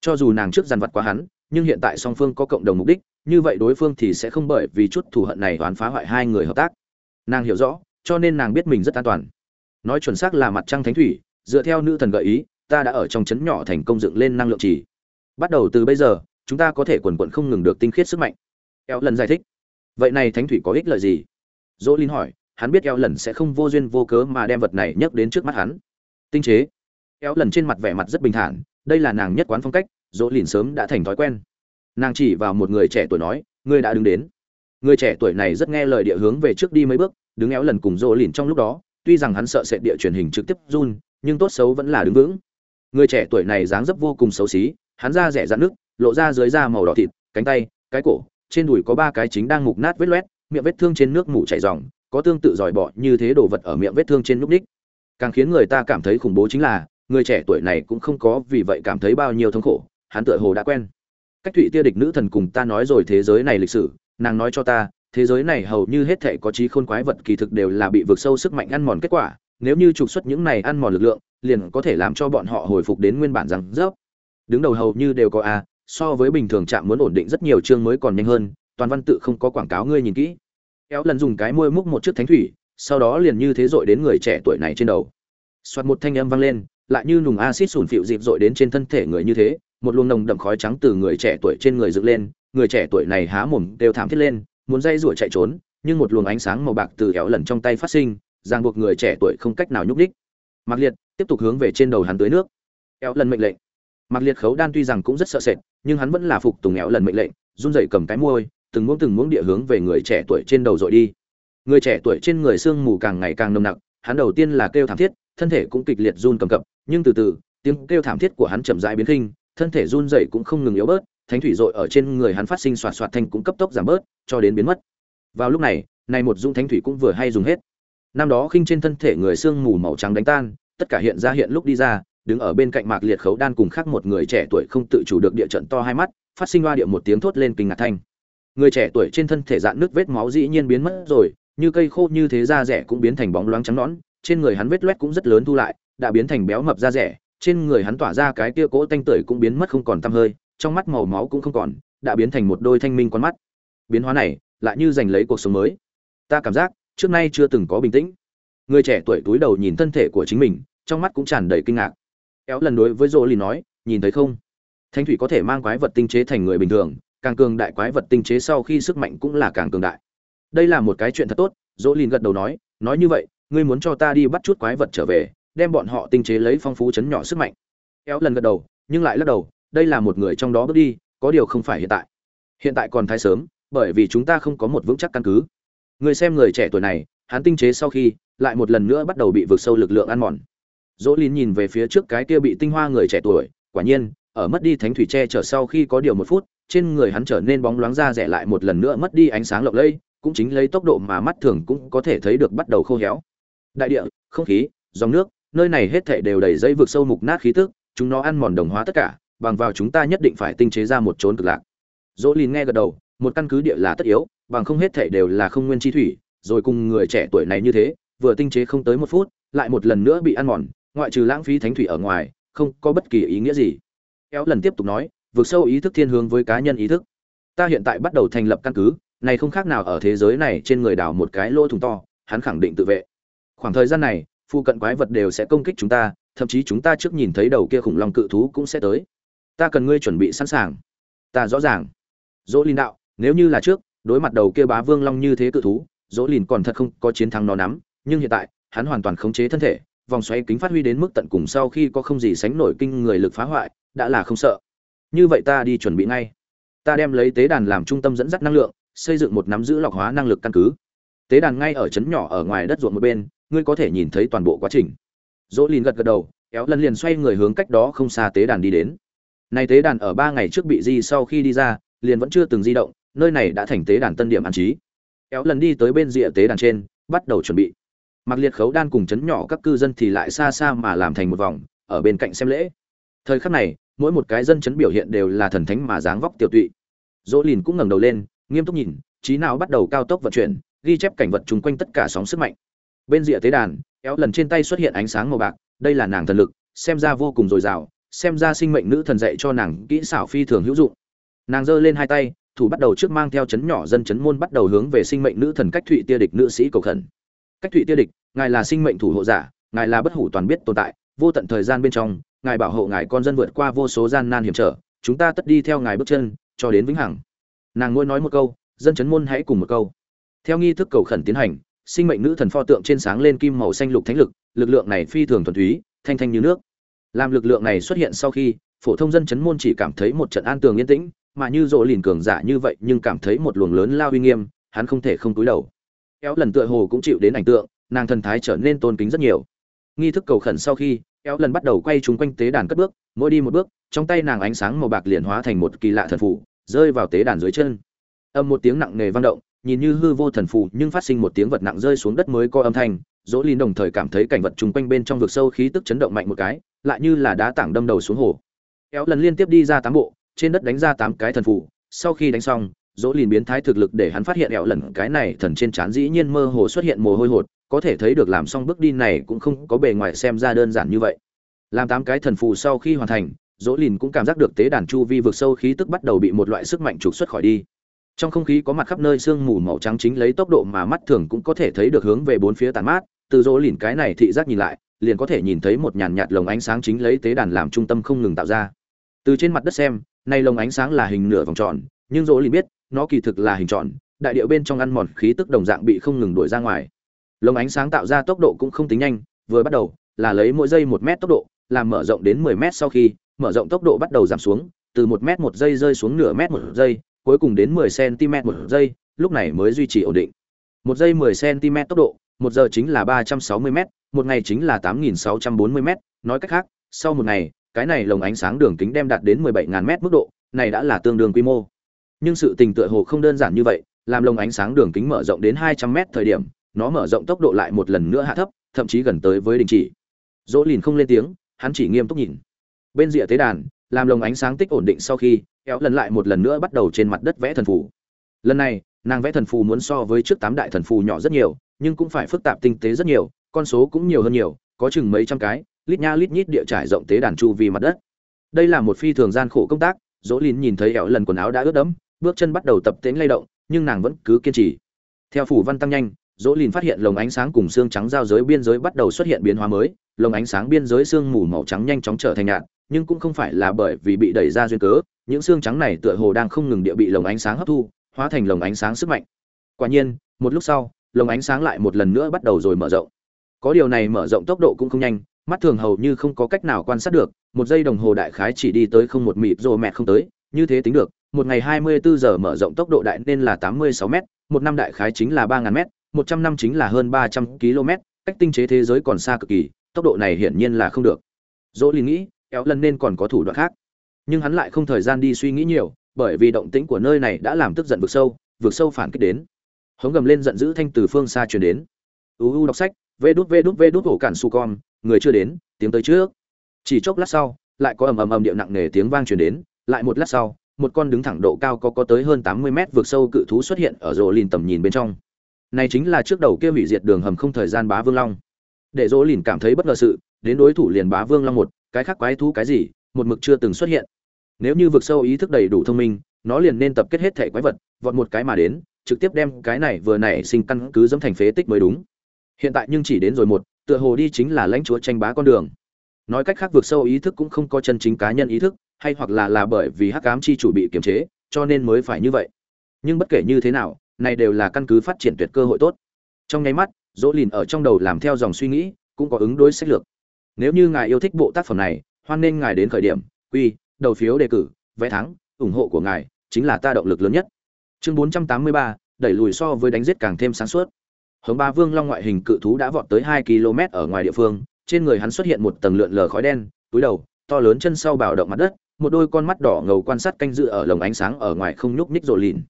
Cho dù nàng trước dằn vặt quá hắn, nhưng hiện tại song phương có cộng đồng mục đích, như vậy đối phương thì sẽ không bởi vì chút thù hận này đoán phá hoại hai người hợp tác. Nàng hiểu rõ, cho nên nàng biết mình rất an toàn. Nói chuẩn xác là mặt trăng thánh thủy, dựa theo nữ thần gợi ý, ta đã ở trong trấn nhỏ thành công dựng lên năng lượng chỉ bắt đầu từ bây giờ, chúng ta có thể quần quận không ngừng được tinh khiết sức mạnh. Eo lần giải thích. Vậy này thánh thủy có ích lợi gì? Dỗ linh hỏi, hắn biết eo lần sẽ không vô duyên vô cớ mà đem vật này nhắc đến trước mắt hắn tinh chế. Éo lần trên mặt vẻ mặt rất bình thản, đây là nàng nhất quán phong cách, dỗ lìn sớm đã thành thói quen. Nàng chỉ vào một người trẻ tuổi nói, ngươi đã đứng đến. Người trẻ tuổi này rất nghe lời địa hướng về trước đi mấy bước, đứng éo lần cùng dỗ lìn trong lúc đó, tuy rằng hắn sợ sẽ địa truyền hình trực tiếp run, nhưng tốt xấu vẫn là đứng vững. Người trẻ tuổi này dáng dấp vô cùng xấu xí, hắn da rẻ dạn nước lộ ra dưới da màu đỏ thịt, cánh tay, cái cổ, trên đùi có ba cái chính đang mục nát vết loét, miệng vết thương trên nước mủ chảy ròng, có tương tự dòi bọ như thế đồ vật ở miệng vết thương trên núc đích càng khiến người ta cảm thấy khủng bố chính là, người trẻ tuổi này cũng không có vì vậy cảm thấy bao nhiêu thống khổ, hắn tựa hồ đã quen. Cách thụy tia địch nữ thần cùng ta nói rồi thế giới này lịch sử, nàng nói cho ta, thế giới này hầu như hết thể có trí khôn quái vật kỳ thực đều là bị vượt sâu sức mạnh ăn mòn kết quả, nếu như trục xuất những này ăn mòn lực lượng, liền có thể làm cho bọn họ hồi phục đến nguyên bản rằng rớp. Đứng đầu hầu như đều có a, so với bình thường trạm muốn ổn định rất nhiều chương mới còn nhanh hơn, toàn văn tự không có quảng cáo ngươi nhìn kỹ. Kéo lần dùng cái môi múc một chiếc thánh thủy sau đó liền như thế dội đến người trẻ tuổi này trên đầu. Soạt một thanh âm vang lên, lại như nùng axit sủn phịu dịp dội đến trên thân thể người như thế, một luồng nồng đậm khói trắng từ người trẻ tuổi trên người dựng lên, người trẻ tuổi này há mồm đều thảm thiết lên, muốn dây rủa chạy trốn, nhưng một luồng ánh sáng màu bạc từ kéo lần trong tay phát sinh, ràng buộc người trẻ tuổi không cách nào nhúc đích mặc liệt tiếp tục hướng về trên đầu hắn tới nước. Kéo lần mệnh lệnh. Mặc liệt khấu đan tuy rằng cũng rất sợ sệt, nhưng hắn vẫn là phục tùng kéo lần mệnh lệnh, run rẩy cầm cái môi, từng muỗng từng muỗng địa hướng về người trẻ tuổi trên đầu dội đi người trẻ tuổi trên người sương mù càng ngày càng nồng nặc, hắn đầu tiên là kêu thảm thiết, thân thể cũng kịch liệt run cầm cập, nhưng từ từ, tiếng kêu thảm thiết của hắn chậm rãi biến khinh thân thể run rẩy cũng không ngừng yếu bớt, thánh thủy dội ở trên người hắn phát sinh xoạt xoạt thanh cũng cấp tốc giảm bớt, cho đến biến mất. Vào lúc này này một dung thánh thủy cũng vừa hay dùng hết. Năm đó khinh trên thân thể người sương mù màu trắng đánh tan, tất cả hiện ra hiện lúc đi ra, đứng ở bên cạnh mạc liệt khấu đan cùng khác một người trẻ tuổi không tự chủ được địa trận to hai mắt, phát sinh loa địa một tiếng thốt lên kinh ngạc thanh. Người trẻ tuổi trên thân thể dạn nước vết máu dĩ nhiên biến mất rồi như cây khô như thế da rẻ cũng biến thành bóng loáng trắng nõn, trên người hắn vết loét cũng rất lớn thu lại, đã biến thành béo mập da rẻ, trên người hắn tỏa ra cái kia cỗ tanh tưởi cũng biến mất không còn tăm hơi, trong mắt màu máu cũng không còn, đã biến thành một đôi thanh minh con mắt. Biến hóa này lại như giành lấy cuộc sống mới. Ta cảm giác, trước nay chưa từng có bình tĩnh. Người trẻ tuổi túi đầu nhìn thân thể của chính mình, trong mắt cũng tràn đầy kinh ngạc. Kéo lần đối với dỗ lì nói, nhìn thấy không? Thanh thủy có thể mang quái vật tinh chế thành người bình thường, càng cường đại quái vật tinh chế sau khi sức mạnh cũng là càng cường đại đây là một cái chuyện thật tốt, dỗ lìn gật đầu nói nói như vậy, ngươi muốn cho ta đi bắt chút quái vật trở về, đem bọn họ tinh chế lấy phong phú chấn nhỏ sức mạnh. Kéo lần gật đầu, nhưng lại lắc đầu, đây là một người trong đó bước đi, có điều không phải hiện tại. Hiện tại còn thái sớm, bởi vì chúng ta không có một vững chắc căn cứ. Người xem người trẻ tuổi này, hắn tinh chế sau khi, lại một lần nữa bắt đầu bị vượt sâu lực lượng ăn mòn. Dỗ lìn nhìn về phía trước cái kia bị tinh hoa người trẻ tuổi, quả nhiên, ở mất đi thánh thủy tre trở sau khi có điều một phút, trên người hắn trở nên bóng loáng ra rẻ lại một lần nữa mất đi ánh sáng lộng lẫy cũng chính lấy tốc độ mà mắt thường cũng có thể thấy được bắt đầu khô héo. Đại địa, không khí, dòng nước, nơi này hết thảy đều đầy dây vực sâu mục nát khí tức, chúng nó ăn mòn đồng hóa tất cả, bằng vào chúng ta nhất định phải tinh chế ra một chốn cực lạc. Dỗ lìn nghe gật đầu, một căn cứ địa là tất yếu, bằng không hết thảy đều là không nguyên chi thủy, rồi cùng người trẻ tuổi này như thế, vừa tinh chế không tới một phút, lại một lần nữa bị ăn mòn, ngoại trừ lãng phí thánh thủy ở ngoài, không có bất kỳ ý nghĩa gì. Kéo lần tiếp tục nói, vượt sâu ý thức thiên hướng với cá nhân ý thức. Ta hiện tại bắt đầu thành lập căn cứ này không khác nào ở thế giới này trên người đào một cái lỗ thủng to, hắn khẳng định tự vệ. Khoảng thời gian này phụ cận quái vật đều sẽ công kích chúng ta, thậm chí chúng ta trước nhìn thấy đầu kia khủng long cự thú cũng sẽ tới. Ta cần ngươi chuẩn bị sẵn sàng. Ta rõ ràng. Dỗ linh đạo, nếu như là trước, đối mặt đầu kia bá vương long như thế cự thú dỗ lìn còn thật không có chiến thắng nó nắm, nhưng hiện tại, hắn hoàn toàn khống chế thân thể, vòng xoáy kính phát huy đến mức tận cùng sau khi có không gì sánh nổi kinh người lực phá hoại, đã là không sợ. Như vậy ta đi chuẩn bị ngay. Ta đem lấy tế đàn làm trung tâm dẫn dắt năng lượng xây dựng một nắm giữ lọc hóa năng lực căn cứ. Tế đàn ngay ở trấn nhỏ ở ngoài đất ruộng một bên, ngươi có thể nhìn thấy toàn bộ quá trình. Dỗ lìn gật gật đầu, kéo lần liền xoay người hướng cách đó không xa tế đàn đi đến. Này tế đàn ở ba ngày trước bị di sau khi đi ra, liền vẫn chưa từng di động, nơi này đã thành tế đàn tân điểm an trí. Kéo lần đi tới bên rìa tế đàn trên, bắt đầu chuẩn bị. Mặc liệt khấu đan cùng chấn nhỏ các cư dân thì lại xa xa mà làm thành một vòng, ở bên cạnh xem lễ. Thời khắc này, mỗi một cái dân chấn biểu hiện đều là thần thánh mà dáng vóc tiểu tụy. Dỗ lìn cũng ngẩng đầu lên nghiêm túc nhìn, trí não bắt đầu cao tốc vận chuyển, ghi chép cảnh vật chung quanh tất cả sóng sức mạnh. Bên rìa tế đàn, éo lần trên tay xuất hiện ánh sáng màu bạc, đây là nàng thần lực, xem ra vô cùng dồi dào, xem ra sinh mệnh nữ thần dạy cho nàng kỹ xảo phi thường hữu dụng. Nàng giơ lên hai tay, thủ bắt đầu trước mang theo chấn nhỏ dân chấn môn bắt đầu hướng về sinh mệnh nữ thần cách thụy tia địch nữ sĩ cầu khẩn. Cách thụy tia địch, ngài là sinh mệnh thủ hộ giả, ngài là bất hủ toàn biết tồn tại, vô tận thời gian bên trong, ngài bảo hộ ngài con dân vượt qua vô số gian nan hiểm trở, chúng ta tất đi theo ngài bước chân, cho đến vĩnh hằng nàng ngôi nói một câu, dân chấn môn hãy cùng một câu. Theo nghi thức cầu khẩn tiến hành, sinh mệnh nữ thần pho tượng trên sáng lên kim màu xanh lục thánh lực lực lượng này phi thường thuần túy, thanh thanh như nước. Làm lực lượng này xuất hiện sau khi, phổ thông dân chấn môn chỉ cảm thấy một trận an tường yên tĩnh, mà như rộ lìn cường giả như vậy nhưng cảm thấy một luồng lớn lao uy nghiêm, hắn không thể không túi đầu. Kéo lần tựa hồ cũng chịu đến ảnh tượng, nàng thần thái trở nên tôn kính rất nhiều. Nghi thức cầu khẩn sau khi, kéo lần bắt đầu quay chúng quanh tế đàn cất bước, mỗi đi một bước, trong tay nàng ánh sáng màu bạc liền hóa thành một kỳ lạ thần phù rơi vào tế đàn dưới chân. Âm một tiếng nặng nề vang động, nhìn như hư vô thần phù, nhưng phát sinh một tiếng vật nặng rơi xuống đất mới có âm thanh. Dỗ lìn đồng thời cảm thấy cảnh vật chung quanh bên trong vực sâu khí tức chấn động mạnh một cái, lại như là đá tảng đâm đầu xuống hồ. Kéo lần liên tiếp đi ra tám bộ, trên đất đánh ra tám cái thần phù. Sau khi đánh xong, dỗ lìn biến thái thực lực để hắn phát hiện ẹo lần cái này thần trên trán dĩ nhiên mơ hồ xuất hiện mồ hôi hột, có thể thấy được làm xong bước đi này cũng không có bề ngoài xem ra đơn giản như vậy. Làm tám cái thần phù sau khi hoàn thành dỗ lìn cũng cảm giác được tế đàn chu vi vực sâu khí tức bắt đầu bị một loại sức mạnh trục xuất khỏi đi. Trong không khí có mặt khắp nơi sương mù màu trắng chính lấy tốc độ mà mắt thường cũng có thể thấy được hướng về bốn phía tàn mát. Từ dỗ lìn cái này thị giác nhìn lại, liền có thể nhìn thấy một nhàn nhạt lồng ánh sáng chính lấy tế đàn làm trung tâm không ngừng tạo ra. Từ trên mặt đất xem, nay lồng ánh sáng là hình nửa vòng tròn, nhưng dỗ lìn biết, nó kỳ thực là hình tròn, đại điệu bên trong ăn mòn khí tức đồng dạng bị không ngừng đuổi ra ngoài. Lồng ánh sáng tạo ra tốc độ cũng không tính nhanh, vừa bắt đầu là lấy mỗi giây một mét tốc độ, làm mở rộng đến 10 mét sau khi mở rộng tốc độ bắt đầu giảm xuống từ một mét một giây rơi xuống nửa mét một giây cuối cùng đến 10 cm một giây lúc này mới duy trì ổn định. Một giây 10 cm tốc độ một giờ chính là 360 m một ngày chính là 8640 m, nói cách khác sau một ngày cái này lồng ánh sáng đường kính đem đạt đến 17000 m mức độ này đã là tương đương quy mô. Nhưng sự tình tựa hồ không đơn giản như vậy làm lồng ánh sáng đường kính mở rộng đến 200 m thời điểm nó mở rộng tốc độ lại một lần nữa hạ thấp thậm chí gần tới với đình chỉ. Dỗ lìn không lên tiếng hắn chỉ nghiêm túc nhìn bên rìa tế đàn, làm lồng ánh sáng tích ổn định sau khi, kéo lần lại một lần nữa bắt đầu trên mặt đất vẽ thần phù. Lần này, nàng vẽ thần phù muốn so với trước tám đại thần phù nhỏ rất nhiều, nhưng cũng phải phức tạp tinh tế rất nhiều, con số cũng nhiều hơn nhiều, có chừng mấy trăm cái, lít nha lít nhít địa trải rộng tế đàn chu vì mặt đất. Đây là một phi thường gian khổ công tác, dỗ lìn nhìn thấy éo lần quần áo đã ướt đẫm, bước chân bắt đầu tập tễnh lay động, nhưng nàng vẫn cứ kiên trì. Theo phủ văn tăng nhanh, dỗ lìn phát hiện lồng ánh sáng cùng xương trắng giao giới biên giới bắt đầu xuất hiện biến hóa mới, lồng ánh sáng biên giới xương mù màu trắng nhanh chóng trở thành nhạt nhưng cũng không phải là bởi vì bị đẩy ra duyên cớ, những xương trắng này tựa hồ đang không ngừng địa bị lồng ánh sáng hấp thu, hóa thành lồng ánh sáng sức mạnh. Quả nhiên, một lúc sau, lồng ánh sáng lại một lần nữa bắt đầu rồi mở rộng. Có điều này mở rộng tốc độ cũng không nhanh, mắt thường hầu như không có cách nào quan sát được, một giây đồng hồ đại khái chỉ đi tới không một mịp rồ mẹ không tới, như thế tính được, một ngày 24 giờ mở rộng tốc độ đại nên là 86 m một năm đại khái chính là 3.000 m 100 năm chính là hơn 300 km cách tinh chế thế giới còn xa cực kỳ, tốc độ này hiển nhiên là không được. Dỗ lý nghĩ éo lần nên còn có thủ đoạn khác. Nhưng hắn lại không thời gian đi suy nghĩ nhiều, bởi vì động tĩnh của nơi này đã làm tức giận vực sâu vực sâu phản kích đến. Hống gầm lên giận dữ thanh từ phương xa truyền đến. Uu đọc sách, vê đút vê đút vê đút hổ cản su con, người chưa đến, tiếng tới trước. Chỉ chốc lát sau, lại có ầm ầm ầm điệu nặng nề tiếng vang truyền đến, lại một lát sau, một con đứng thẳng độ cao có có tới hơn tám mươi mét vượt sâu cự thú xuất hiện ở rỗ lìn tầm nhìn bên trong. Này chính là trước đầu kia hủy diệt đường hầm không thời gian bá vương long. Để rỗ lìn cảm thấy bất ngờ sự, đến đối thủ liền bá vương long một cái khác quái thú cái gì, một mực chưa từng xuất hiện. Nếu như vực sâu ý thức đầy đủ thông minh, nó liền nên tập kết hết thể quái vật, vọt một cái mà đến, trực tiếp đem cái này vừa nảy sinh căn cứ dẫm thành phế tích mới đúng. Hiện tại nhưng chỉ đến rồi một, tựa hồ đi chính là lãnh chúa tranh bá con đường. Nói cách khác vượt sâu ý thức cũng không có chân chính cá nhân ý thức, hay hoặc là là bởi vì hắc ám chi chủ bị kiềm chế, cho nên mới phải như vậy. Nhưng bất kể như thế nào, này đều là căn cứ phát triển tuyệt cơ hội tốt. Trong nháy mắt, dỗ lìn ở trong đầu làm theo dòng suy nghĩ, cũng có ứng đối sách lược nếu như ngài yêu thích bộ tác phẩm này hoan nên ngài đến khởi điểm quy đầu phiếu đề cử vé thắng ủng hộ của ngài chính là ta động lực lớn nhất. Chương 483, đẩy lùi so với đánh giết càng thêm sáng suốt. Hướng ba vương long ngoại hình cự thú đã vọt tới 2 km ở ngoài địa phương trên người hắn xuất hiện một tầng lượn lờ khói đen túi đầu to lớn chân sau bảo động mặt đất một đôi con mắt đỏ ngầu quan sát canh dự ở lồng ánh sáng ở ngoài không nhúc nhích rộ lìn.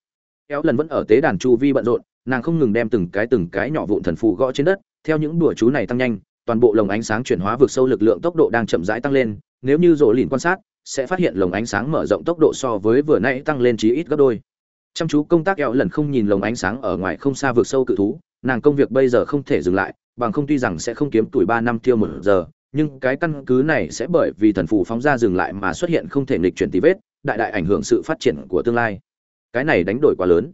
Kéo lần vẫn ở tế đàn chu vi bận rộn nàng không ngừng đem từng cái từng cái nhỏ vụn thần phù gõ trên đất theo những đùa chú này tăng nhanh toàn bộ lồng ánh sáng chuyển hóa vượt sâu lực lượng tốc độ đang chậm rãi tăng lên, nếu như rổ lìn quan sát, sẽ phát hiện lồng ánh sáng mở rộng tốc độ so với vừa nãy tăng lên chí ít gấp đôi. Chăm chú công tác kéo lần không nhìn lồng ánh sáng ở ngoài không xa vượt sâu cự thú, nàng công việc bây giờ không thể dừng lại, bằng không tuy rằng sẽ không kiếm tuổi ba năm tiêu một giờ, nhưng cái căn cứ này sẽ bởi vì thần phù phóng ra dừng lại mà xuất hiện không thể nghịch chuyển tí vết, đại đại ảnh hưởng sự phát triển của tương lai. Cái này đánh đổi quá lớn.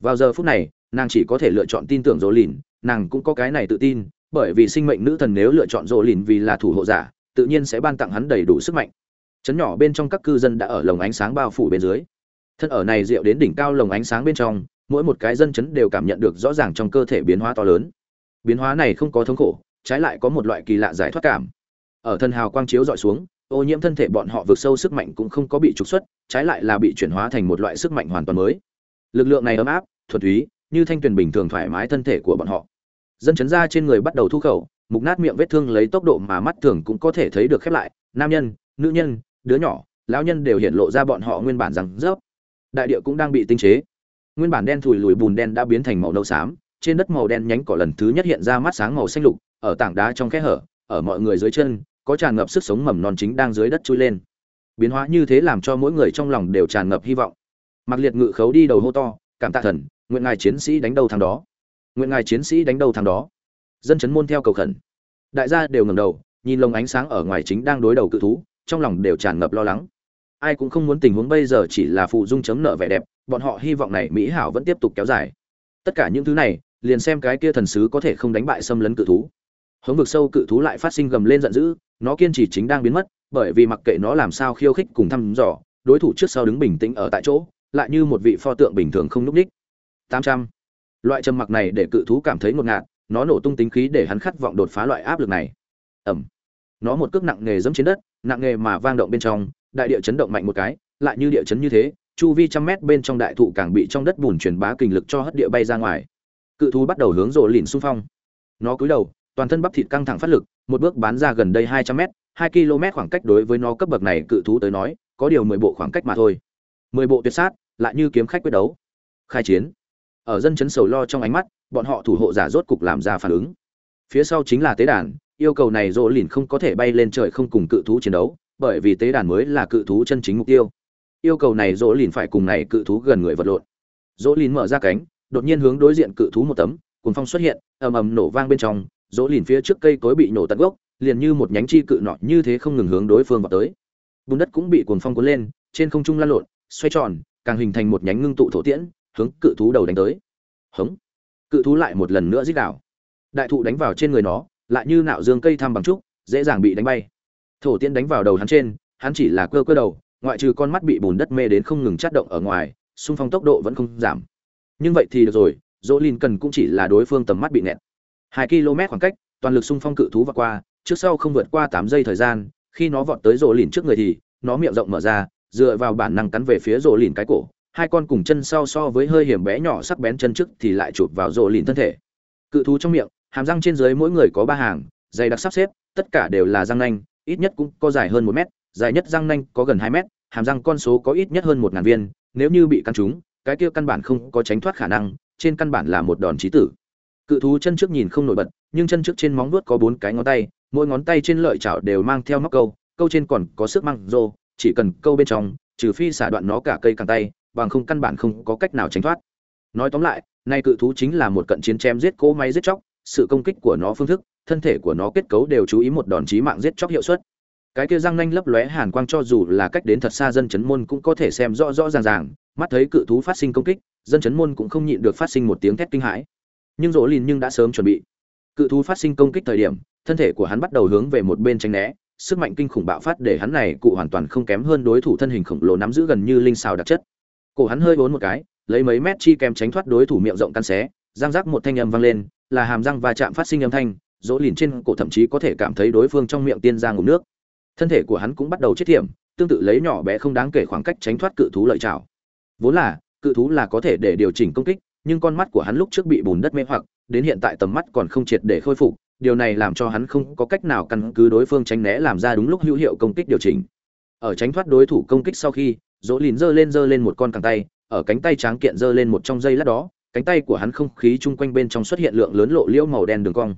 Vào giờ phút này, nàng chỉ có thể lựa chọn tin tưởng dỗ lìn, nàng cũng có cái này tự tin bởi vì sinh mệnh nữ thần nếu lựa chọn rộ lìn vì là thủ hộ giả, tự nhiên sẽ ban tặng hắn đầy đủ sức mạnh. Chấn nhỏ bên trong các cư dân đã ở lồng ánh sáng bao phủ bên dưới. Thân ở này rượu đến đỉnh cao lồng ánh sáng bên trong, mỗi một cái dân chấn đều cảm nhận được rõ ràng trong cơ thể biến hóa to lớn. Biến hóa này không có thống khổ, trái lại có một loại kỳ lạ giải thoát cảm. Ở thân hào quang chiếu dọi xuống, ô nhiễm thân thể bọn họ vượt sâu sức mạnh cũng không có bị trục xuất, trái lại là bị chuyển hóa thành một loại sức mạnh hoàn toàn mới. Lực lượng này ấm áp, thuần túy, như thanh tuyền bình thường thoải mái thân thể của bọn họ dân chấn ra trên người bắt đầu thu khẩu, mục nát miệng vết thương lấy tốc độ mà mắt thường cũng có thể thấy được khép lại. Nam nhân, nữ nhân, đứa nhỏ, lão nhân đều hiện lộ ra bọn họ nguyên bản rằng rớp. Đại địa cũng đang bị tinh chế. Nguyên bản đen thùi lùi bùn đen đã biến thành màu nâu xám, trên đất màu đen nhánh cỏ lần thứ nhất hiện ra mắt sáng màu xanh lục, ở tảng đá trong khe hở, ở mọi người dưới chân, có tràn ngập sức sống mầm non chính đang dưới đất chui lên. Biến hóa như thế làm cho mỗi người trong lòng đều tràn ngập hy vọng. Mặc liệt ngự khấu đi đầu hô to, cảm tạ thần, nguyện ngài chiến sĩ đánh đầu thằng đó nguyện ngài chiến sĩ đánh đầu thằng đó. Dân chấn môn theo cầu khẩn. Đại gia đều ngẩng đầu, nhìn lồng ánh sáng ở ngoài chính đang đối đầu cự thú, trong lòng đều tràn ngập lo lắng. Ai cũng không muốn tình huống bây giờ chỉ là phụ dung chấm nợ vẻ đẹp, bọn họ hy vọng này mỹ hảo vẫn tiếp tục kéo dài. Tất cả những thứ này, liền xem cái kia thần sứ có thể không đánh bại xâm lấn cự thú. Hống vực sâu cự thú lại phát sinh gầm lên giận dữ, nó kiên trì chính đang biến mất, bởi vì mặc kệ nó làm sao khiêu khích cùng thăm dò, đối thủ trước sau đứng bình tĩnh ở tại chỗ, lại như một vị pho tượng bình thường không núp ních tám trăm loại trầm mặc này để cự thú cảm thấy ngột ngạt, nó nổ tung tính khí để hắn khát vọng đột phá loại áp lực này. Ẩm nó một cước nặng nề dẫm trên đất, nặng nề mà vang động bên trong, đại địa chấn động mạnh một cái, lại như địa chấn như thế, chu vi trăm mét bên trong đại thụ càng bị trong đất bùn truyền bá kinh lực cho hất địa bay ra ngoài. Cự thú bắt đầu hướng rộ lìn xung phong. Nó cúi đầu, toàn thân bắp thịt căng thẳng phát lực, một bước bán ra gần đây hai trăm mét, hai km khoảng cách đối với nó cấp bậc này cự thú tới nói, có điều mười bộ khoảng cách mà thôi. Mười bộ tuyệt sát, lại như kiếm khách quyết đấu. Khai chiến ở dân chấn sầu lo trong ánh mắt, bọn họ thủ hộ giả rốt cục làm ra phản ứng. Phía sau chính là tế đàn, yêu cầu này rỗ lìn không có thể bay lên trời không cùng cự thú chiến đấu, bởi vì tế đàn mới là cự thú chân chính mục tiêu. Yêu cầu này rỗ lìn phải cùng này cự thú gần người vật lộn. Rỗ lìn mở ra cánh, đột nhiên hướng đối diện cự thú một tấm, cuồng phong xuất hiện, ầm ầm nổ vang bên trong, rỗ lìn phía trước cây cối bị nổ tận gốc, liền như một nhánh chi cự nọ như thế không ngừng hướng đối phương vào tới. Bùn đất cũng bị cuồng phong cuốn lên, trên không trung lan lộn, xoay tròn, càng hình thành một nhánh ngưng tụ thổ tiễn hướng cự thú đầu đánh tới. Hống. Cự thú lại một lần nữa dích đảo đại thụ đánh vào trên người nó, lại như nạo dương cây thăm bằng trúc, dễ dàng bị đánh bay. Thổ tiễn đánh vào đầu hắn trên, hắn chỉ là cơ cơ đầu, ngoại trừ con mắt bị bùn đất mê đến không ngừng chát động ở ngoài, xung phong tốc độ vẫn không giảm. Nhưng vậy thì được rồi, dỗ Lin cần cũng chỉ là đối phương tầm mắt bị nẹt. Hai km khoảng cách, toàn lực xung phong cự thú vượt qua, trước sau không vượt qua tám giây thời gian, khi nó vọt tới rộ lìn trước người thì, nó miệng rộng mở ra, dựa vào bản năng cắn về phía rộ lìn cái cổ hai con cùng chân sau so với hơi hiểm bé nhỏ sắc bén chân trước thì lại chụp vào rộ lìn thân thể. Cự thú trong miệng, hàm răng trên dưới mỗi người có ba hàng, dày đặc sắp xếp, tất cả đều là răng nanh, ít nhất cũng có dài hơn một mét, dài nhất răng nanh có gần hai mét, hàm răng con số có ít nhất hơn một ngàn viên, nếu như bị căn trúng, cái kia căn bản không có tránh thoát khả năng, trên căn bản là một đòn chí tử. Cự thú chân trước nhìn không nổi bật, nhưng chân trước trên móng vuốt có bốn cái ngón tay, mỗi ngón tay trên lợi chảo đều mang theo móc câu câu trên còn có sức mang rô, chỉ cần câu bên trong, trừ phi xả đoạn nó cả cây càng tay bằng không căn bản không có cách nào tránh thoát. Nói tóm lại, nay cự thú chính là một cận chiến chém giết cỗ máy giết chóc, sự công kích của nó phương thức, thân thể của nó kết cấu đều chú ý một đòn chí mạng giết chóc hiệu suất. Cái kia răng nanh lấp lóe hàn quang cho dù là cách đến thật xa dân chấn môn cũng có thể xem rõ rõ ràng ràng, mắt thấy cự thú phát sinh công kích, dân chấn môn cũng không nhịn được phát sinh một tiếng thét kinh hãi. Nhưng rỗ lìn nhưng đã sớm chuẩn bị. Cự thú phát sinh công kích thời điểm, thân thể của hắn bắt đầu hướng về một bên tránh né, sức mạnh kinh khủng bạo phát để hắn này cụ hoàn toàn không kém hơn đối thủ thân hình khổng lồ nắm giữ gần như linh xào đặc chất cổ hắn hơi vốn một cái, lấy mấy mét chi kèm tránh thoát đối thủ miệng rộng căn xé, răng rắc một thanh âm vang lên, là hàm răng va chạm phát sinh âm thanh, dỗ lìn trên cổ thậm chí có thể cảm thấy đối phương trong miệng tiên ra ngụm nước. Thân thể của hắn cũng bắt đầu chết thiểm tương tự lấy nhỏ bé không đáng kể khoảng cách tránh thoát cự thú lợi chảo vốn là, cự thú là có thể để điều chỉnh công kích, nhưng con mắt của hắn lúc trước bị bùn đất mê hoặc, đến hiện tại tầm mắt còn không triệt để khôi phục, điều này làm cho hắn không có cách nào căn cứ đối phương tránh né làm ra đúng lúc hữu hiệu công kích điều chỉnh. Ở tránh thoát đối thủ công kích sau khi dỗ lìn giơ lên giơ lên một con cẳng tay, ở cánh tay tráng kiện giơ lên một trong dây lát đó, cánh tay của hắn không khí chung quanh bên trong xuất hiện lượng lớn lộ liễu màu đen đường cong.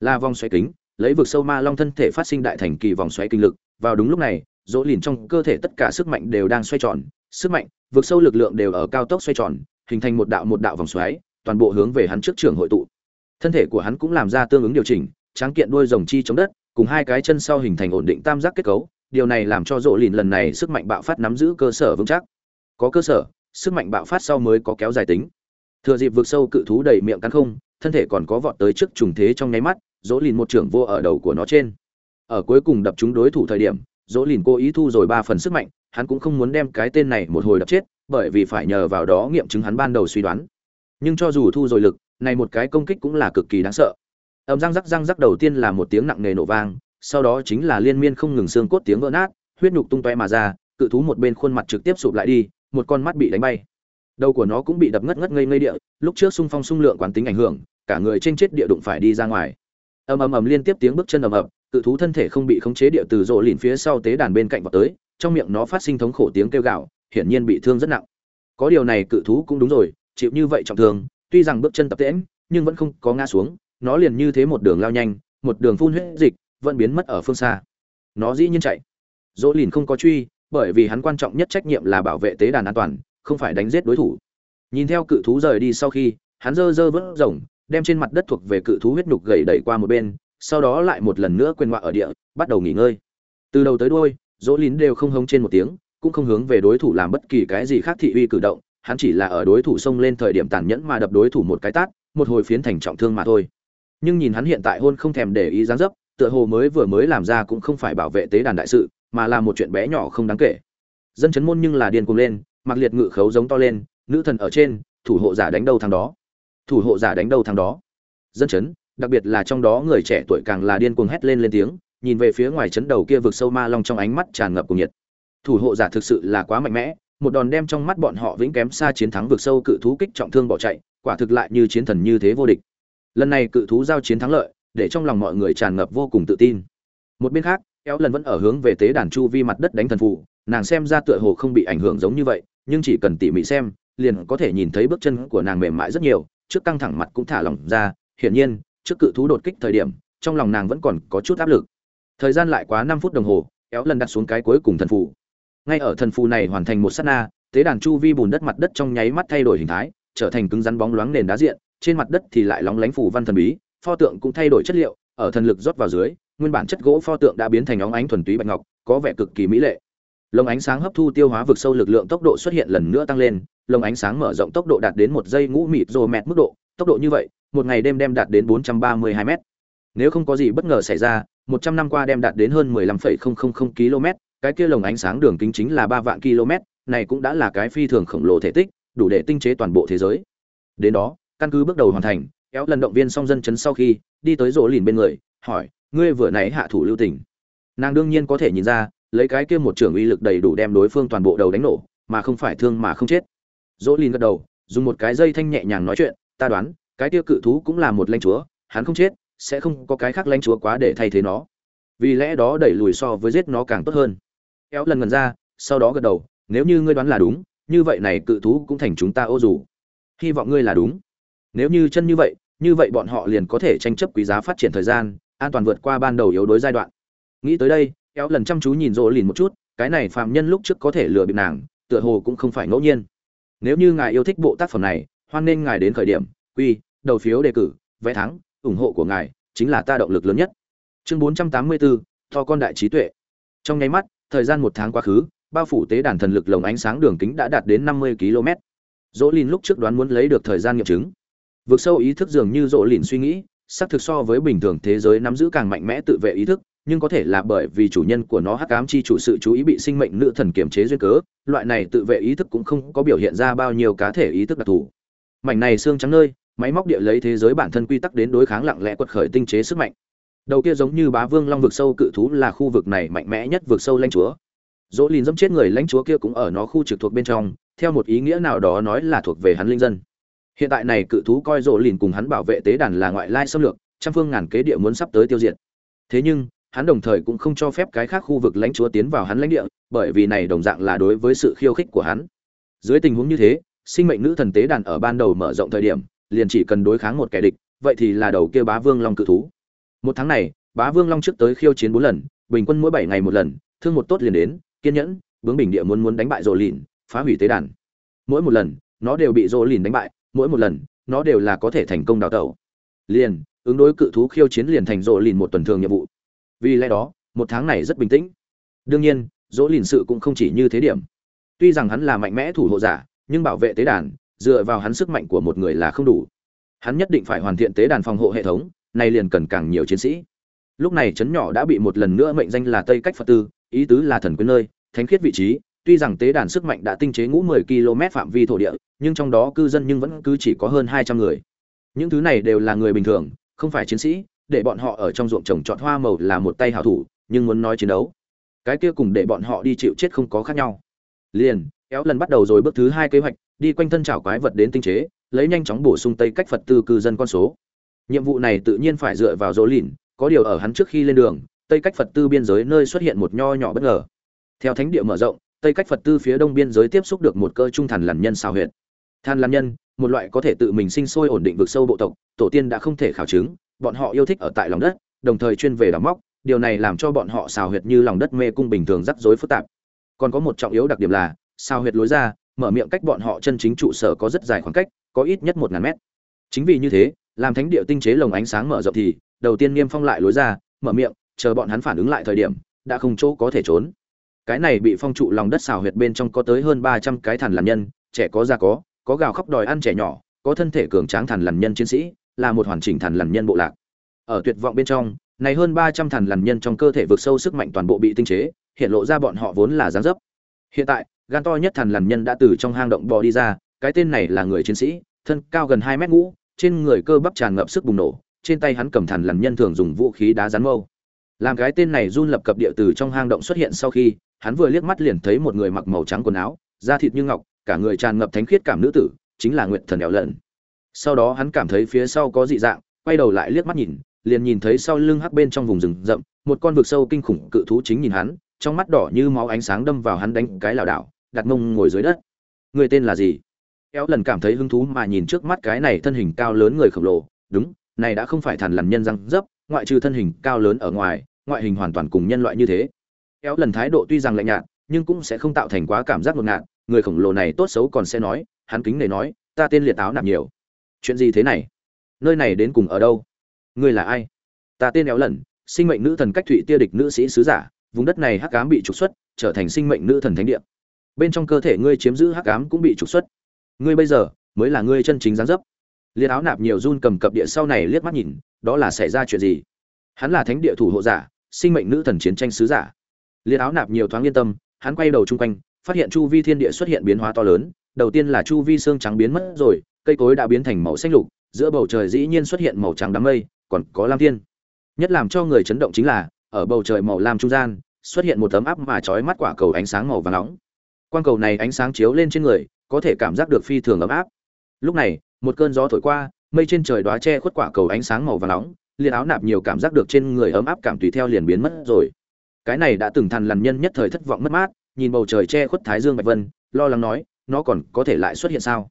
La vòng xoáy kính, lấy vực sâu ma long thân thể phát sinh đại thành kỳ vòng xoáy kinh lực. Vào đúng lúc này, dỗ lìn trong cơ thể tất cả sức mạnh đều đang xoay tròn. Sức mạnh, vực sâu lực lượng đều ở cao tốc xoay tròn, hình thành một đạo một đạo vòng xoáy, toàn bộ hướng về hắn trước trường hội tụ. Thân thể của hắn cũng làm ra tương ứng điều chỉnh, tráng kiện đuôi rồng chi chống đất, cùng hai cái chân sau hình thành ổn định tam giác kết cấu điều này làm cho rộ lìn lần này sức mạnh bạo phát nắm giữ cơ sở vững chắc. Có cơ sở, sức mạnh bạo phát sau mới có kéo dài tính. Thừa dịp vượt sâu cự thú đầy miệng cắn không, thân thể còn có vọt tới trước trùng thế trong nháy mắt dỗ lìn một trưởng vô ở đầu của nó trên. Ở cuối cùng đập trúng đối thủ thời điểm dỗ lìn cố ý thu rồi ba phần sức mạnh, hắn cũng không muốn đem cái tên này một hồi đập chết, bởi vì phải nhờ vào đó nghiệm chứng hắn ban đầu suy đoán. Nhưng cho dù thu rồi lực, này một cái công kích cũng là cực kỳ đáng sợ. Ầm răng rắc răng rắc đầu tiên là một tiếng nặng nề nổ vang sau đó chính là liên miên không ngừng xương cốt tiếng vỡ nát, huyết nhục tung toe mà ra, cự thú một bên khuôn mặt trực tiếp sụp lại đi, một con mắt bị đánh bay. Đầu của nó cũng bị đập ngất ngất ngây ngây địa, lúc trước xung phong xung lượng quán tính ảnh hưởng, cả người trên chết địa đụng phải đi ra ngoài. Ầm ầm ầm liên tiếp tiếng bước chân ầm ầm cự thú thân thể không bị khống chế địa từ rộ lìn phía sau tế đàn bên cạnh vào tới, trong miệng nó phát sinh thống khổ tiếng kêu gào, hiển nhiên bị thương rất nặng. Có điều này cự thú cũng đúng rồi, chịu như vậy trọng thương, tuy rằng bước chân tập tễnh, nhưng vẫn không có ngã xuống, nó liền như thế một đường lao nhanh, một đường phun huyết dịch vẫn biến mất ở phương xa. Nó dĩ nhiên chạy. Dỗ lìn không có truy, bởi vì hắn quan trọng nhất trách nhiệm là bảo vệ tế đàn an toàn, không phải đánh giết đối thủ. Nhìn theo cự thú rời đi sau khi, hắn dơ dơ vỡ rồng, đem trên mặt đất thuộc về cự thú huyết nhục gầy đẩy qua một bên, sau đó lại một lần nữa quên ngoạ ở địa, bắt đầu nghỉ ngơi. Từ đầu tới đuôi, dỗ lín đều không hống trên một tiếng, cũng không hướng về đối thủ làm bất kỳ cái gì khác thị uy cử động, hắn chỉ là ở đối thủ xông lên thời điểm tàn nhẫn mà đập đối thủ một cái tát, một hồi phiến thành trọng thương mà thôi. Nhưng nhìn hắn hiện tại hôn không thèm để ý dáng dấp tựa hồ mới vừa mới làm ra cũng không phải bảo vệ tế đàn đại sự, mà là một chuyện bé nhỏ không đáng kể. Dân chấn môn nhưng là điên cuồng lên, mặc liệt ngự khấu giống to lên, nữ thần ở trên, thủ hộ giả đánh đâu thằng đó. Thủ hộ giả đánh đâu thằng đó. Dân chấn, đặc biệt là trong đó người trẻ tuổi càng là điên cuồng hét lên lên tiếng, nhìn về phía ngoài chấn đầu kia vực sâu ma long trong ánh mắt tràn ngập cùng nhiệt. Thủ hộ giả thực sự là quá mạnh mẽ, một đòn đem trong mắt bọn họ vĩnh kém xa chiến thắng vực sâu cự thú kích trọng thương bỏ chạy, quả thực lại như chiến thần như thế vô địch. Lần này cự thú giao chiến thắng lợi để trong lòng mọi người tràn ngập vô cùng tự tin. Một bên khác, kéo lần vẫn ở hướng về tế đàn chu vi mặt đất đánh thần phụ nàng xem ra tựa hồ không bị ảnh hưởng giống như vậy, nhưng chỉ cần tỉ mỉ xem, liền có thể nhìn thấy bước chân của nàng mềm mại rất nhiều, trước căng thẳng mặt cũng thả lỏng ra, hiển nhiên, trước cự thú đột kích thời điểm, trong lòng nàng vẫn còn có chút áp lực. Thời gian lại quá năm phút đồng hồ, kéo lần đặt xuống cái cuối cùng thần phù. Ngay ở thần phù này hoàn thành một sát na, tế đàn chu vi bùn đất mặt đất trong nháy mắt thay đổi hình thái, trở thành cứng rắn bóng loáng nền đá diện, trên mặt đất thì lại lóng lánh phủ văn thần bí pho tượng cũng thay đổi chất liệu ở thần lực rót vào dưới nguyên bản chất gỗ pho tượng đã biến thành óng ánh thuần túy bạch ngọc có vẻ cực kỳ mỹ lệ. Lồng ánh sáng hấp thu tiêu hóa vực sâu lực lượng tốc độ xuất hiện lần nữa tăng lên lồng ánh sáng mở rộng tốc độ đạt đến một giây ngũ mịt rồ mẹt mức độ tốc độ như vậy một ngày đêm đem đạt đến 432 m nếu không có gì bất ngờ xảy ra 100 năm qua đem đạt đến hơn 15,000 km cái kia lồng ánh sáng đường kính chính là 3 vạn km này cũng đã là cái phi thường khổng lồ thể tích đủ để tinh chế toàn bộ thế giới. Đến đó căn cứ bước đầu hoàn thành kéo lần động viên song dân chấn sau khi, đi tới rỗ lìn bên người, hỏi, ngươi vừa nãy hạ thủ lưu tình. Nàng đương nhiên có thể nhìn ra, lấy cái kia một trưởng uy lực đầy đủ đem đối phương toàn bộ đầu đánh nổ, mà không phải thương mà không chết. Dỗ lìn gật đầu, dùng một cái dây thanh nhẹ nhàng nói chuyện, ta đoán, cái kia cự thú cũng là một lãnh chúa, hắn không chết, sẽ không có cái khác lãnh chúa quá để thay thế nó. Vì lẽ đó đẩy lùi so với giết nó càng tốt hơn. Kéo lần ngần ra, sau đó gật đầu, nếu như ngươi đoán là đúng, như vậy này cự thú cũng thành chúng ta ô dù. Hy vọng ngươi là đúng. Nếu như chân như vậy như vậy bọn họ liền có thể tranh chấp quý giá phát triển thời gian an toàn vượt qua ban đầu yếu đối giai đoạn. Nghĩ tới đây kéo lần chăm chú nhìn rỗ lìn một chút cái này phạm nhân lúc trước có thể lừa bịp nàng tựa hồ cũng không phải ngẫu nhiên. Nếu như ngài yêu thích bộ tác phẩm này hoan nên ngài đến khởi điểm quy đầu phiếu đề cử vé thắng ủng hộ của ngài chính là ta động lực lớn nhất. Chương 484, to con đại trí tuệ. Trong nháy mắt thời gian một tháng quá khứ bao phủ tế đàn thần lực lồng ánh sáng đường kính đã đạt đến 50 km dỗ lìn lúc trước đoán muốn lấy được thời gian nghiệm chứng vượt sâu ý thức dường như rộ lìn suy nghĩ, xác thực so với bình thường thế giới nắm giữ càng mạnh mẽ tự vệ ý thức, nhưng có thể là bởi vì chủ nhân của nó hắc ám chi chủ sự chú ý bị sinh mệnh nữ thần kiềm chế duyên cớ, loại này tự vệ ý thức cũng không có biểu hiện ra bao nhiêu cá thể ý thức đặc thù. Mảnh này xương trắng nơi, máy móc địa lấy thế giới bản thân quy tắc đến đối kháng lặng lẽ quật khởi tinh chế sức mạnh. Đầu kia giống như bá vương long vực sâu cự thú là khu vực này mạnh mẽ nhất vực sâu lãnh chúa. Dỗ lìn dẫm chết người lãnh chúa kia cũng ở nó khu trực thuộc bên trong, theo một ý nghĩa nào đó nói là thuộc về hắn linh dân hiện tại này cự thú coi rộ lìn cùng hắn bảo vệ tế đàn là ngoại lai xâm lược, trăm phương ngàn kế địa muốn sắp tới tiêu diệt. Thế nhưng, hắn đồng thời cũng không cho phép cái khác khu vực lãnh chúa tiến vào hắn lãnh địa, bởi vì này đồng dạng là đối với sự khiêu khích của hắn. Dưới tình huống như thế, sinh mệnh nữ thần tế đàn ở ban đầu mở rộng thời điểm, liền chỉ cần đối kháng một kẻ địch, vậy thì là đầu kia bá vương long cự thú. Một tháng này, bá vương long trước tới khiêu chiến bốn lần, bình quân mỗi bảy ngày một lần, thương một tốt liền đến, kiên nhẫn, bướng bình địa muốn muốn đánh bại rồ lìn, phá hủy tế đàn. Mỗi một lần, nó đều bị rồ lìn đánh bại mỗi một lần, nó đều là có thể thành công đào tẩu. Liền, ứng đối cự thú khiêu chiến liền thành rộ lìn một tuần thường nhiệm vụ. Vì lẽ đó, một tháng này rất bình tĩnh. Đương nhiên dỗ lìn sự cũng không chỉ như thế điểm. Tuy rằng hắn là mạnh mẽ thủ hộ giả, nhưng bảo vệ tế đàn, dựa vào hắn sức mạnh của một người là không đủ. Hắn nhất định phải hoàn thiện tế đàn phòng hộ hệ thống, nay liền cần càng nhiều chiến sĩ. Lúc này trấn nhỏ đã bị một lần nữa mệnh danh là tây cách phật tư, ý tứ là thần quyến nơi, thánh khiết vị trí tuy rằng tế đàn sức mạnh đã tinh chế ngũ 10 km phạm vi thổ địa, nhưng trong đó cư dân nhưng vẫn cứ chỉ có hơn 200 người. Những thứ này đều là người bình thường, không phải chiến sĩ, để bọn họ ở trong ruộng trồng trọt hoa màu là một tay hảo thủ, nhưng muốn nói chiến đấu, cái kia cùng để bọn họ đi chịu chết không có khác nhau. Liền, kéo lần bắt đầu rồi bước thứ hai kế hoạch, đi quanh thân chảo quái vật đến tinh chế, lấy nhanh chóng bổ sung tây cách phật tư cư dân con số. Nhiệm vụ này tự nhiên phải dựa vào dỗ lìn, có điều ở hắn trước khi lên đường, tây cách phật tư biên giới nơi xuất hiện một nho nhỏ bất ngờ. Theo thánh địa mở rộng tây cách phật tư phía đông biên giới tiếp xúc được một cơ trung thần lằn nhân sao huyệt. Than lằn nhân, một loại có thể tự mình sinh sôi ổn định vực sâu bộ tộc, tổ tiên đã không thể khảo chứng, bọn họ yêu thích ở tại lòng đất, đồng thời chuyên về đào móc, điều này làm cho bọn họ xào huyệt như lòng đất mê cung bình thường rắc rối phức tạp. Còn có một trọng yếu đặc điểm là, xào huyệt lối ra, mở miệng cách bọn họ chân chính trụ sở có rất dài khoảng cách, có ít nhất một ngàn mét. Chính vì như thế, làm thánh địa tinh chế lồng ánh sáng mở rộng thì, đầu tiên niêm phong lại lối ra, mở miệng, chờ bọn hắn phản ứng lại thời điểm, đã không chỗ có thể trốn cái này bị phong trụ lòng đất xào huyệt bên trong có tới hơn ba trăm cái thần lằn nhân trẻ có già có có gào khóc đòi ăn trẻ nhỏ có thân thể cường tráng thần lằn nhân chiến sĩ là một hoàn chỉnh thần lằn nhân bộ lạc. Ở tuyệt vọng bên trong, này hơn 300 thần lằn nhân trong cơ thể vượt sâu sức mạnh toàn bộ bị tinh chế, hiện lộ ra bọn họ vốn là dáng dấp. Hiện tại, gan to nhất thần lằn nhân đã từ trong hang động bò đi ra, cái tên này là người chiến sĩ, thân cao gần 2 mét ngũ, trên người cơ bắp tràn ngập sức bùng nổ, trên tay hắn cầm thần lằn nhân thường dùng vũ khí đá rắn mâu. Làm cái tên này run lập cập địa từ trong hang động xuất hiện sau khi, hắn vừa liếc mắt liền thấy một người mặc màu trắng quần áo, da thịt như ngọc, cả người tràn ngập thánh khiết cảm nữ tử, chính là Nguyệt Thần éo Lận. Sau đó hắn cảm thấy phía sau có dị dạng quay đầu lại liếc mắt nhìn liền nhìn thấy sau lưng hắc bên trong vùng rừng rậm một con vực sâu kinh khủng cự thú chính nhìn hắn trong mắt đỏ như máu ánh sáng đâm vào hắn đánh cái lảo đảo đặt mông ngồi dưới đất. Người tên là gì? Kéo lần cảm thấy hứng thú mà nhìn trước mắt cái này thân hình cao lớn người khổng lồ đúng này đã không phải thằn lằn nhân răng dấp ngoại trừ thân hình cao lớn ở ngoài ngoại hình hoàn toàn cùng nhân loại như thế kéo lần thái độ tuy rằng lạnh nhạt, nhưng cũng sẽ không tạo thành quá cảm giác ngột ngạt. Người khổng lồ này tốt xấu còn sẽ nói, hắn kính này nói, ta tên liệt áo nạp nhiều. Chuyện gì thế này? Nơi này đến cùng ở đâu? Ngươi là ai? Ta tên éo lần, sinh mệnh nữ thần cách thụy tia địch nữ sĩ sứ giả, vùng đất này hắc ám bị trục xuất, trở thành sinh mệnh nữ thần thánh địa. Bên trong cơ thể ngươi chiếm giữ hắc ám cũng bị trục xuất. Ngươi bây giờ mới là ngươi chân chính gián dấp. Liệt áo nạp nhiều run cầm cập địa sau này liếc mắt nhìn, đó là xảy ra chuyện gì? Hắn là thánh địa thủ hộ giả, sinh mệnh nữ thần chiến tranh sứ giả liệt áo nạp nhiều thoáng yên tâm, hắn quay đầu chung quanh, phát hiện chu vi thiên địa xuất hiện biến hóa to lớn, đầu tiên là chu vi xương trắng biến mất rồi, cây cối đã biến thành màu xanh lục, giữa bầu trời dĩ nhiên xuất hiện màu trắng đám mây, còn có lam thiên. Nhất làm cho người chấn động chính là, ở bầu trời màu lam trung gian, xuất hiện một tấm áp mà chói mắt quả cầu ánh sáng màu vàng nóng. Quang cầu này ánh sáng chiếu lên trên người, có thể cảm giác được phi thường ấm áp. Lúc này, một cơn gió thổi qua, mây trên trời đóa che khuất quả cầu ánh sáng màu vàng nóng liền áo nạp nhiều cảm giác được trên người ấm áp cảm tùy theo liền biến mất rồi cái này đã từng thằn lằn nhân nhất thời thất vọng mất mát, nhìn bầu trời che khuất thái dương bạch vân, lo lắng nói, nó còn có thể lại xuất hiện sao?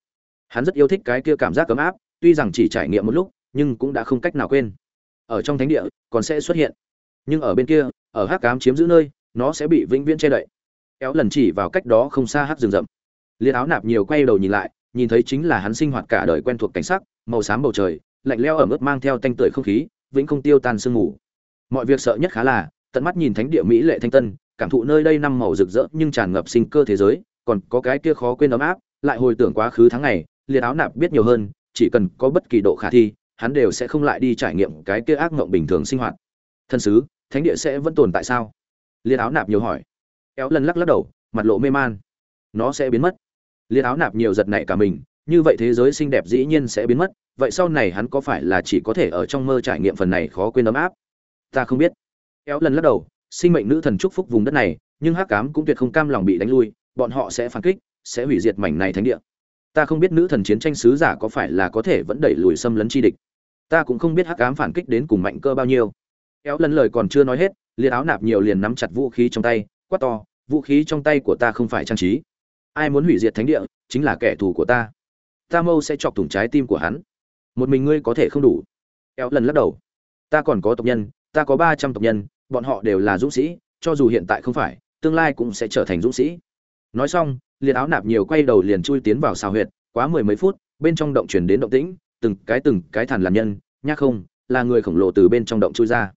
Hắn rất yêu thích cái kia cảm giác cấm áp, tuy rằng chỉ trải nghiệm một lúc, nhưng cũng đã không cách nào quên. Ở trong thánh địa, còn sẽ xuất hiện. Nhưng ở bên kia, ở hắc cám chiếm giữ nơi, nó sẽ bị vĩnh viễn che đậy. Kéo lần chỉ vào cách đó không xa hắc rừng rậm. Liên áo nạp nhiều quay đầu nhìn lại, nhìn thấy chính là hắn sinh hoạt cả đời quen thuộc cảnh sắc, màu xám bầu trời, lạnh leo ẩm ướt mang theo tanh tưởi không khí, vĩnh không tiêu tan sương mù. Mọi việc sợ nhất khá là tận mắt nhìn thánh địa mỹ lệ thanh tân, cảm thụ nơi đây năm màu rực rỡ nhưng tràn ngập sinh cơ thế giới, còn có cái kia khó quên ấm áp, lại hồi tưởng quá khứ tháng ngày, liệt áo nạp biết nhiều hơn, chỉ cần có bất kỳ độ khả thi, hắn đều sẽ không lại đi trải nghiệm cái kia ác mộng bình thường sinh hoạt. Thân sứ, thánh địa sẽ vẫn tồn tại sao? Liệt áo nạp nhiều hỏi. Kéo lần lắc lắc đầu, mặt lộ mê man. Nó sẽ biến mất. Liệt áo nạp nhiều giật nảy cả mình, như vậy thế giới xinh đẹp dĩ nhiên sẽ biến mất, vậy sau này hắn có phải là chỉ có thể ở trong mơ trải nghiệm phần này khó quên ấm áp? Ta không biết kéo lần lắc đầu, sinh mệnh nữ thần chúc phúc vùng đất này, nhưng hắc cám cũng tuyệt không cam lòng bị đánh lui, bọn họ sẽ phản kích, sẽ hủy diệt mảnh này thánh địa. Ta không biết nữ thần chiến tranh sứ giả có phải là có thể vẫn đẩy lùi xâm lấn chi địch. Ta cũng không biết hắc cám phản kích đến cùng mạnh cơ bao nhiêu. Kéo lần lời còn chưa nói hết liền áo nạp nhiều liền nắm chặt vũ khí trong tay, quát to, vũ khí trong tay của ta không phải trang trí. Ai muốn hủy diệt thánh địa, chính là kẻ thù của ta. Ta mâu sẽ chọc thủng trái tim của hắn. Một mình ngươi có thể không đủ. Kéo lần lắc đầu, ta còn có tộc nhân, ta có ba trăm tộc nhân bọn họ đều là dũng sĩ, cho dù hiện tại không phải, tương lai cũng sẽ trở thành dũng sĩ. Nói xong, liền áo nạp nhiều quay đầu liền chui tiến vào xào huyệt, quá mười mấy phút, bên trong động chuyển đến động tĩnh, từng cái từng cái thản làm nhân nhắc không, là người khổng lồ từ bên trong động chui ra.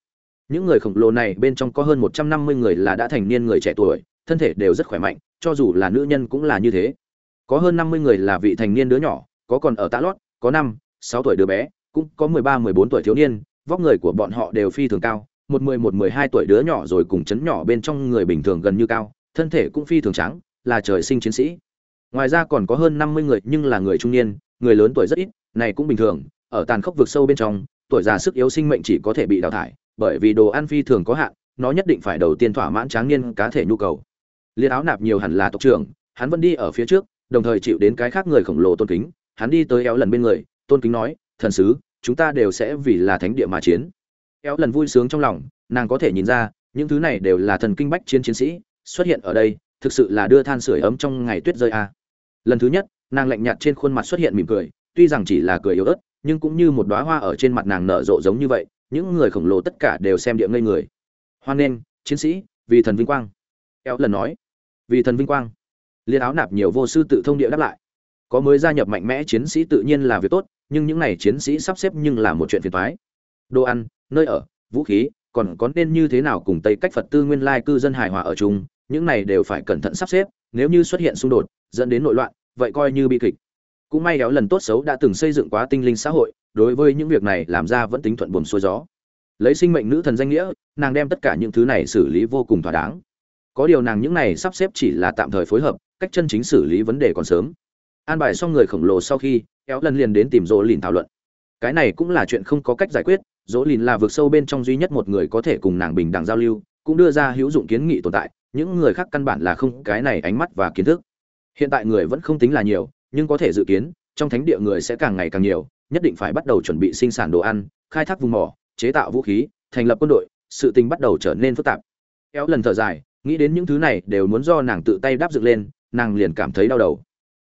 Những người khổng lồ này bên trong có hơn một trăm năm mươi người là đã thành niên người trẻ tuổi, thân thể đều rất khỏe mạnh, cho dù là nữ nhân cũng là như thế. Có hơn năm mươi người là vị thành niên đứa nhỏ, có còn ở tạ lót, có năm, sáu tuổi đứa bé, cũng có mười ba, mười bốn tuổi thiếu niên, vóc người của bọn họ đều phi thường cao một mười một mười hai tuổi đứa nhỏ rồi cùng chấn nhỏ bên trong người bình thường gần như cao, thân thể cũng phi thường trắng, là trời sinh chiến sĩ. Ngoài ra còn có hơn năm mươi người nhưng là người trung niên, người lớn tuổi rất ít, này cũng bình thường, ở tàn khốc vực sâu bên trong, tuổi già sức yếu sinh mệnh chỉ có thể bị đào thải, bởi vì đồ ăn phi thường có hạn, nó nhất định phải đầu tiên thỏa mãn tráng niên cá thể nhu cầu. Liên áo nạp nhiều hẳn là tộc trưởng, hắn vẫn đi ở phía trước, đồng thời chịu đến cái khác người khổng lồ tôn kính, hắn đi tới éo lần bên người, tôn kính nói, thần sứ, chúng ta đều sẽ vì là thánh địa mà chiến éo lần vui sướng trong lòng, nàng có thể nhìn ra, những thứ này đều là thần kinh bách chiến chiến sĩ xuất hiện ở đây, thực sự là đưa than sửa ấm trong ngày tuyết rơi a. Lần thứ nhất, nàng lạnh nhạt trên khuôn mặt xuất hiện mỉm cười, tuy rằng chỉ là cười yếu ớt, nhưng cũng như một đóa hoa ở trên mặt nàng nở rộ giống như vậy, những người khổng lồ tất cả đều xem địa ngây người. Hoan nghênh, chiến sĩ, vì thần vinh quang. Éo lần nói, vì thần vinh quang. Liên áo nạp nhiều vô sư tự thông địa đáp lại. Có mới gia nhập mạnh mẽ chiến sĩ tự nhiên là việc tốt, nhưng những này chiến sĩ sắp xếp nhưng là một chuyện phiền toái. Đồ ăn nơi ở, vũ khí, còn có nên như thế nào cùng tây cách phật tư nguyên lai cư dân hài hòa ở chung, những này đều phải cẩn thận sắp xếp, nếu như xuất hiện xung đột, dẫn đến nội loạn, vậy coi như bi kịch. Cũng may kéo lần tốt xấu đã từng xây dựng quá tinh linh xã hội, đối với những việc này làm ra vẫn tính thuận buồm xuôi gió. Lấy sinh mệnh nữ thần danh nghĩa, nàng đem tất cả những thứ này xử lý vô cùng thỏa đáng. Có điều nàng những này sắp xếp chỉ là tạm thời phối hợp, cách chân chính xử lý vấn đề còn sớm. An bài xong người khổng lồ sau khi kéo lần liền đến tìm dỗ lìn thảo luận. Cái này cũng là chuyện không có cách giải quyết dỗ lìn là vượt sâu bên trong duy nhất một người có thể cùng nàng bình đẳng giao lưu, cũng đưa ra hữu dụng kiến nghị tồn tại, những người khác căn bản là không cái này ánh mắt và kiến thức. Hiện tại người vẫn không tính là nhiều, nhưng có thể dự kiến, trong thánh địa người sẽ càng ngày càng nhiều, nhất định phải bắt đầu chuẩn bị sinh sản đồ ăn, khai thác vùng mỏ, chế tạo vũ khí, thành lập quân đội, sự tình bắt đầu trở nên phức tạp. Kéo lần thở dài, nghĩ đến những thứ này đều muốn do nàng tự tay đáp dựng lên, nàng liền cảm thấy đau đầu.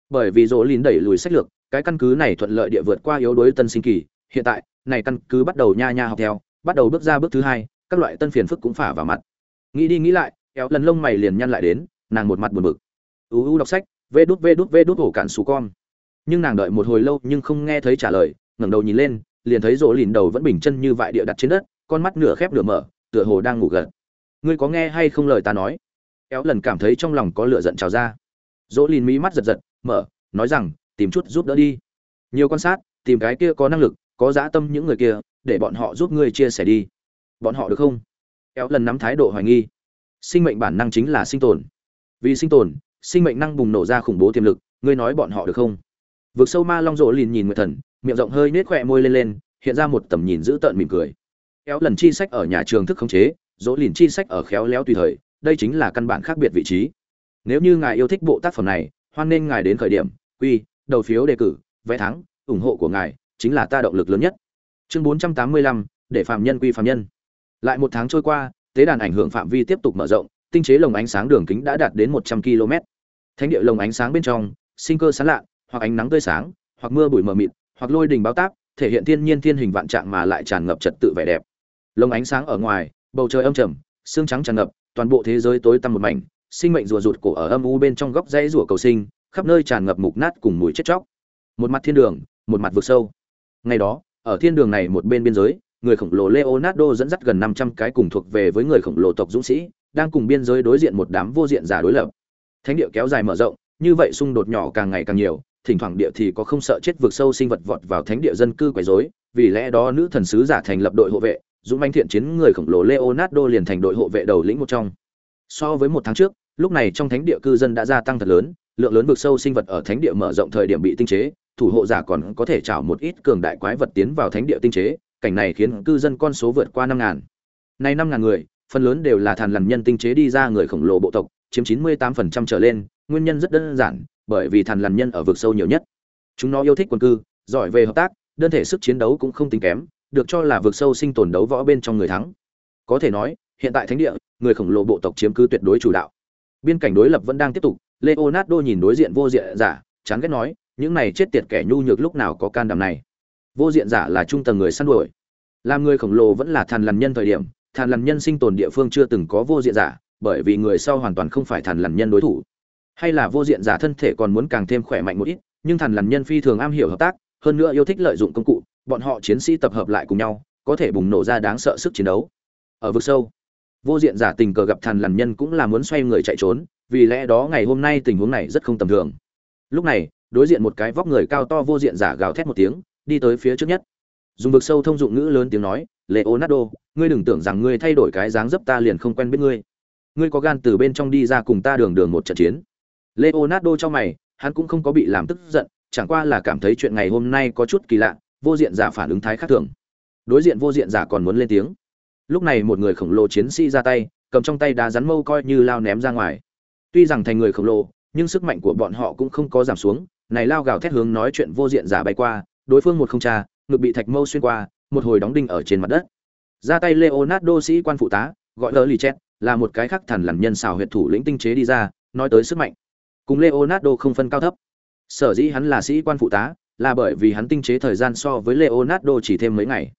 Bởi vì dỗ lìn đẩy lùi sách lược, cái căn cứ này thuận lợi địa vượt qua yếu đuối tân sinh kỳ, hiện tại này căn cứ bắt đầu nha nha học theo, bắt đầu bước ra bước thứ hai, các loại tân phiền phức cũng phả vào mặt. Nghĩ đi nghĩ lại, kéo lần lông mày liền nhăn lại đến, nàng một mặt buồn bực. U u đọc sách, vê đút vê đút vê đút ổ cạn xù con. Nhưng nàng đợi một hồi lâu nhưng không nghe thấy trả lời, ngẩng đầu nhìn lên, liền thấy rỗ lìn đầu vẫn bình chân như vại địa đặt trên đất, con mắt nửa khép nửa mở, tựa hồ đang ngủ gật. Ngươi có nghe hay không lời ta nói? Kéo lần cảm thấy trong lòng có lửa giận trào ra. Dỗ lìn mí mắt giật giật, mở, nói rằng, tìm chút giúp đỡ đi. Nhiều quan sát, tìm cái kia có năng lực có dã tâm những người kia, để bọn họ giúp ngươi chia sẻ đi. Bọn họ được không? Éo lần nắm thái độ hoài nghi. Sinh mệnh bản năng chính là sinh tồn. Vì sinh tồn, sinh mệnh năng bùng nổ ra khủng bố tiềm lực, ngươi nói bọn họ được không? Vực sâu ma long rộ lìn nhìn nguyệt thần, miệng rộng hơi nết khỏe môi lên lên, hiện ra một tầm nhìn dữ tợn mỉm cười. Kéo lần chi sách ở nhà trường thức khống chế dỗ lìn chi sách ở khéo léo tùy thời, đây chính là căn bản khác biệt vị trí. Nếu như ngài yêu thích bộ tác phẩm này, hoan nên ngài đến khởi điểm quy đầu phiếu đề cử, vé thắng, ủng hộ của ngài chính là ta động lực lớn nhất. Chương 485, để phạm nhân quy phạm nhân. Lại một tháng trôi qua tế đàn ảnh hưởng phạm vi tiếp tục mở rộng tinh chế lồng ánh sáng đường kính đã đạt đến 100 km thánh địa lồng ánh sáng bên trong sinh cơ sáng lạ hoặc ánh nắng tươi sáng hoặc mưa bụi mờ mịt hoặc lôi đình báo táp thể hiện thiên nhiên thiên hình vạn trạng mà lại tràn ngập trật tự vẻ đẹp. Lồng ánh sáng ở ngoài bầu trời âm trầm xương trắng tràn ngập toàn bộ thế giới tối tăm một mảnh sinh mệnh rùa rụt cổ ở âm u bên trong góc dãy rùa cầu sinh khắp nơi tràn ngập mục nát cùng mùi chết chóc. Một mặt thiên đường một mặt vực sâu ngày đó, ở thiên đường này một bên biên giới, người khổng lồ leonardo dẫn dắt gần năm trăm cái cùng thuộc về với người khổng lồ tộc dũng sĩ, đang cùng biên giới đối diện một đám vô diện giả đối lập. Thánh địa kéo dài mở rộng, như vậy xung đột nhỏ càng ngày càng nhiều, thỉnh thoảng địa thì có không sợ chết vực sâu sinh vật vọt vào thánh địa dân cư quấy rối, vì lẽ đó nữ thần sứ giả thành lập đội hộ vệ, dũng manh thiện chiến người khổng lồ leonardo liền thành đội hộ vệ đầu lĩnh một trong. So với một tháng trước, lúc này trong thánh địa cư dân đã gia tăng thật lớn lượng lớn vực sâu sinh vật ở thánh địa mở rộng thời điểm bị tinh chế, thủ hộ giả còn có thể trảo một ít cường đại quái vật tiến vào thánh địa tinh chế, cảnh này khiến cư dân con số vượt qua năm ngàn. Nay năm ngàn người, phần lớn đều là thàn lằn nhân tinh chế đi ra người khổng lồ bộ tộc, chiếm chín mươi 98% trở lên, nguyên nhân rất đơn giản, bởi vì thàn lằn nhân ở vực sâu nhiều nhất. Chúng nó yêu thích quần cư, giỏi về hợp tác, đơn thể sức chiến đấu cũng không tính kém, được cho là vực sâu sinh tồn đấu võ bên trong người thắng. Có thể nói, hiện tại thánh địa, người khổng lồ bộ tộc chiếm cứ tuyệt đối chủ đạo. Biên cảnh đối lập vẫn đang tiếp tục leonardo nhìn đối diện vô diện giả, chán ghét nói, những này chết tiệt kẻ nhu nhược lúc nào có can đảm này? Vô diện giả là trung tầng người săn đuổi. Làm người khổng lồ vẫn là thàn lằn nhân thời điểm, thàn lằn nhân sinh tồn địa phương chưa từng có vô diện giả, bởi vì người sau hoàn toàn không phải thàn lằn nhân đối thủ. Hay là vô diện giả thân thể còn muốn càng thêm khỏe mạnh một ít, nhưng thàn lằn nhân phi thường am hiểu hợp tác, hơn nữa yêu thích lợi dụng công cụ, bọn họ chiến sĩ tập hợp lại cùng nhau, có thể bùng nổ ra đáng sợ sức chiến đấu. Ở vực sâu, vô diện giả tình cờ gặp thàn lằn nhân cũng là muốn xoay người chạy trốn vì lẽ đó ngày hôm nay tình huống này rất không tầm thường. Lúc này, đối diện một cái vóc người cao to vô diện giả gào thét một tiếng, đi tới phía trước nhất. Dùng vực sâu thông dụng ngữ lớn tiếng nói, leonardo, ngươi đừng tưởng rằng ngươi thay đổi cái dáng dấp ta liền không quen biết ngươi. Ngươi có gan từ bên trong đi ra cùng ta đường đường một trận chiến. Leonardo cho mày, hắn cũng không có bị làm tức giận, chẳng qua là cảm thấy chuyện ngày hôm nay có chút kỳ lạ, vô diện giả phản ứng thái khác thường. Đối diện vô diện giả còn muốn lên tiếng. Lúc này một người khổng lồ chiến sĩ ra tay, cầm trong tay đá rắn mâu coi như lao ném ra ngoài tuy rằng thành người khổng lồ, nhưng sức mạnh của bọn họ cũng không có giảm xuống. Này lao gào thét hướng nói chuyện vô diện giả bay qua, đối phương một không tra ngực bị thạch mâu xuyên qua, một hồi đóng đinh ở trên mặt đất. Ra tay leonardo sĩ quan phụ tá, gọi lỡ lì chết là một cái khác thần làm nhân xào huyệt thủ lĩnh tinh chế đi ra, nói tới sức mạnh. Cùng leonardo không phân cao thấp. Sở dĩ hắn là sĩ quan phụ tá, là bởi vì hắn tinh chế thời gian so với leonardo chỉ thêm mấy ngày.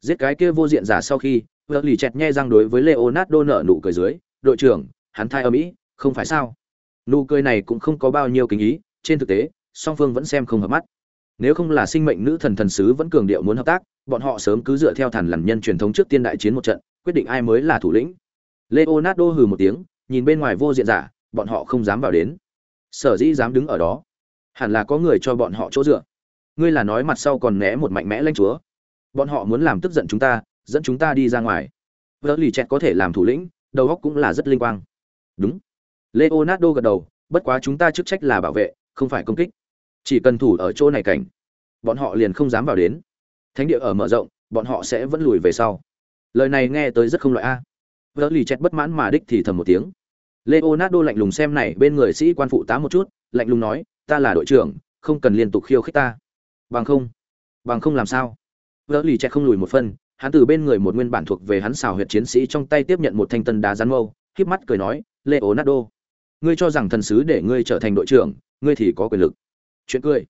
Giết cái kia vô diện giả sau khi lỡ lì chẹt nhe răng đối với leonardo nở nụ cười dưới, đội trưởng, hắn thai ở mỹ không phải sao? Nụ cười này cũng không có bao nhiêu kính ý, trên thực tế, song phương vẫn xem không hợp mắt. Nếu không là sinh mệnh nữ thần thần sứ vẫn cường điệu muốn hợp tác, bọn họ sớm cứ dựa theo thần lằn nhân truyền thống trước tiên đại chiến một trận, quyết định ai mới là thủ lĩnh. Leonardo hừ một tiếng, nhìn bên ngoài vô diện giả, bọn họ không dám vào đến. Sở dĩ dám đứng ở đó, hẳn là có người cho bọn họ chỗ dựa. Ngươi là nói mặt sau còn né một mạnh mẽ lanh chúa. Bọn họ muốn làm tức giận chúng ta, dẫn chúng ta đi ra ngoài. Vợ lì chẹt có thể làm thủ lĩnh, đầu óc cũng là rất linh quang. Đúng leonardo gật đầu, bất quá chúng ta chức trách là bảo vệ, không phải công kích. Chỉ cần thủ ở chỗ này cảnh, bọn họ liền không dám vào đến. Thánh địa ở mở rộng, bọn họ sẽ vẫn lùi về sau. Lời này nghe tới rất không loại a. Vợ lì chẹt bất mãn mà đích thì thầm một tiếng. Leonardo lạnh lùng xem này bên người sĩ quan phụ tá một chút, lạnh lùng nói, ta là đội trưởng, không cần liên tục khiêu khích ta. Bằng không bằng không làm sao? Vợ lì chẹt không lùi một phân hắn từ bên người một nguyên bản thuộc về hắn xào huyệt chiến sĩ trong tay tiếp nhận một thanh tân đá rắn mâu híp mắt cười nói, leonardo ngươi cho rằng thần sứ để ngươi trở thành đội trưởng, ngươi thì có quyền lực. Chuyện cười.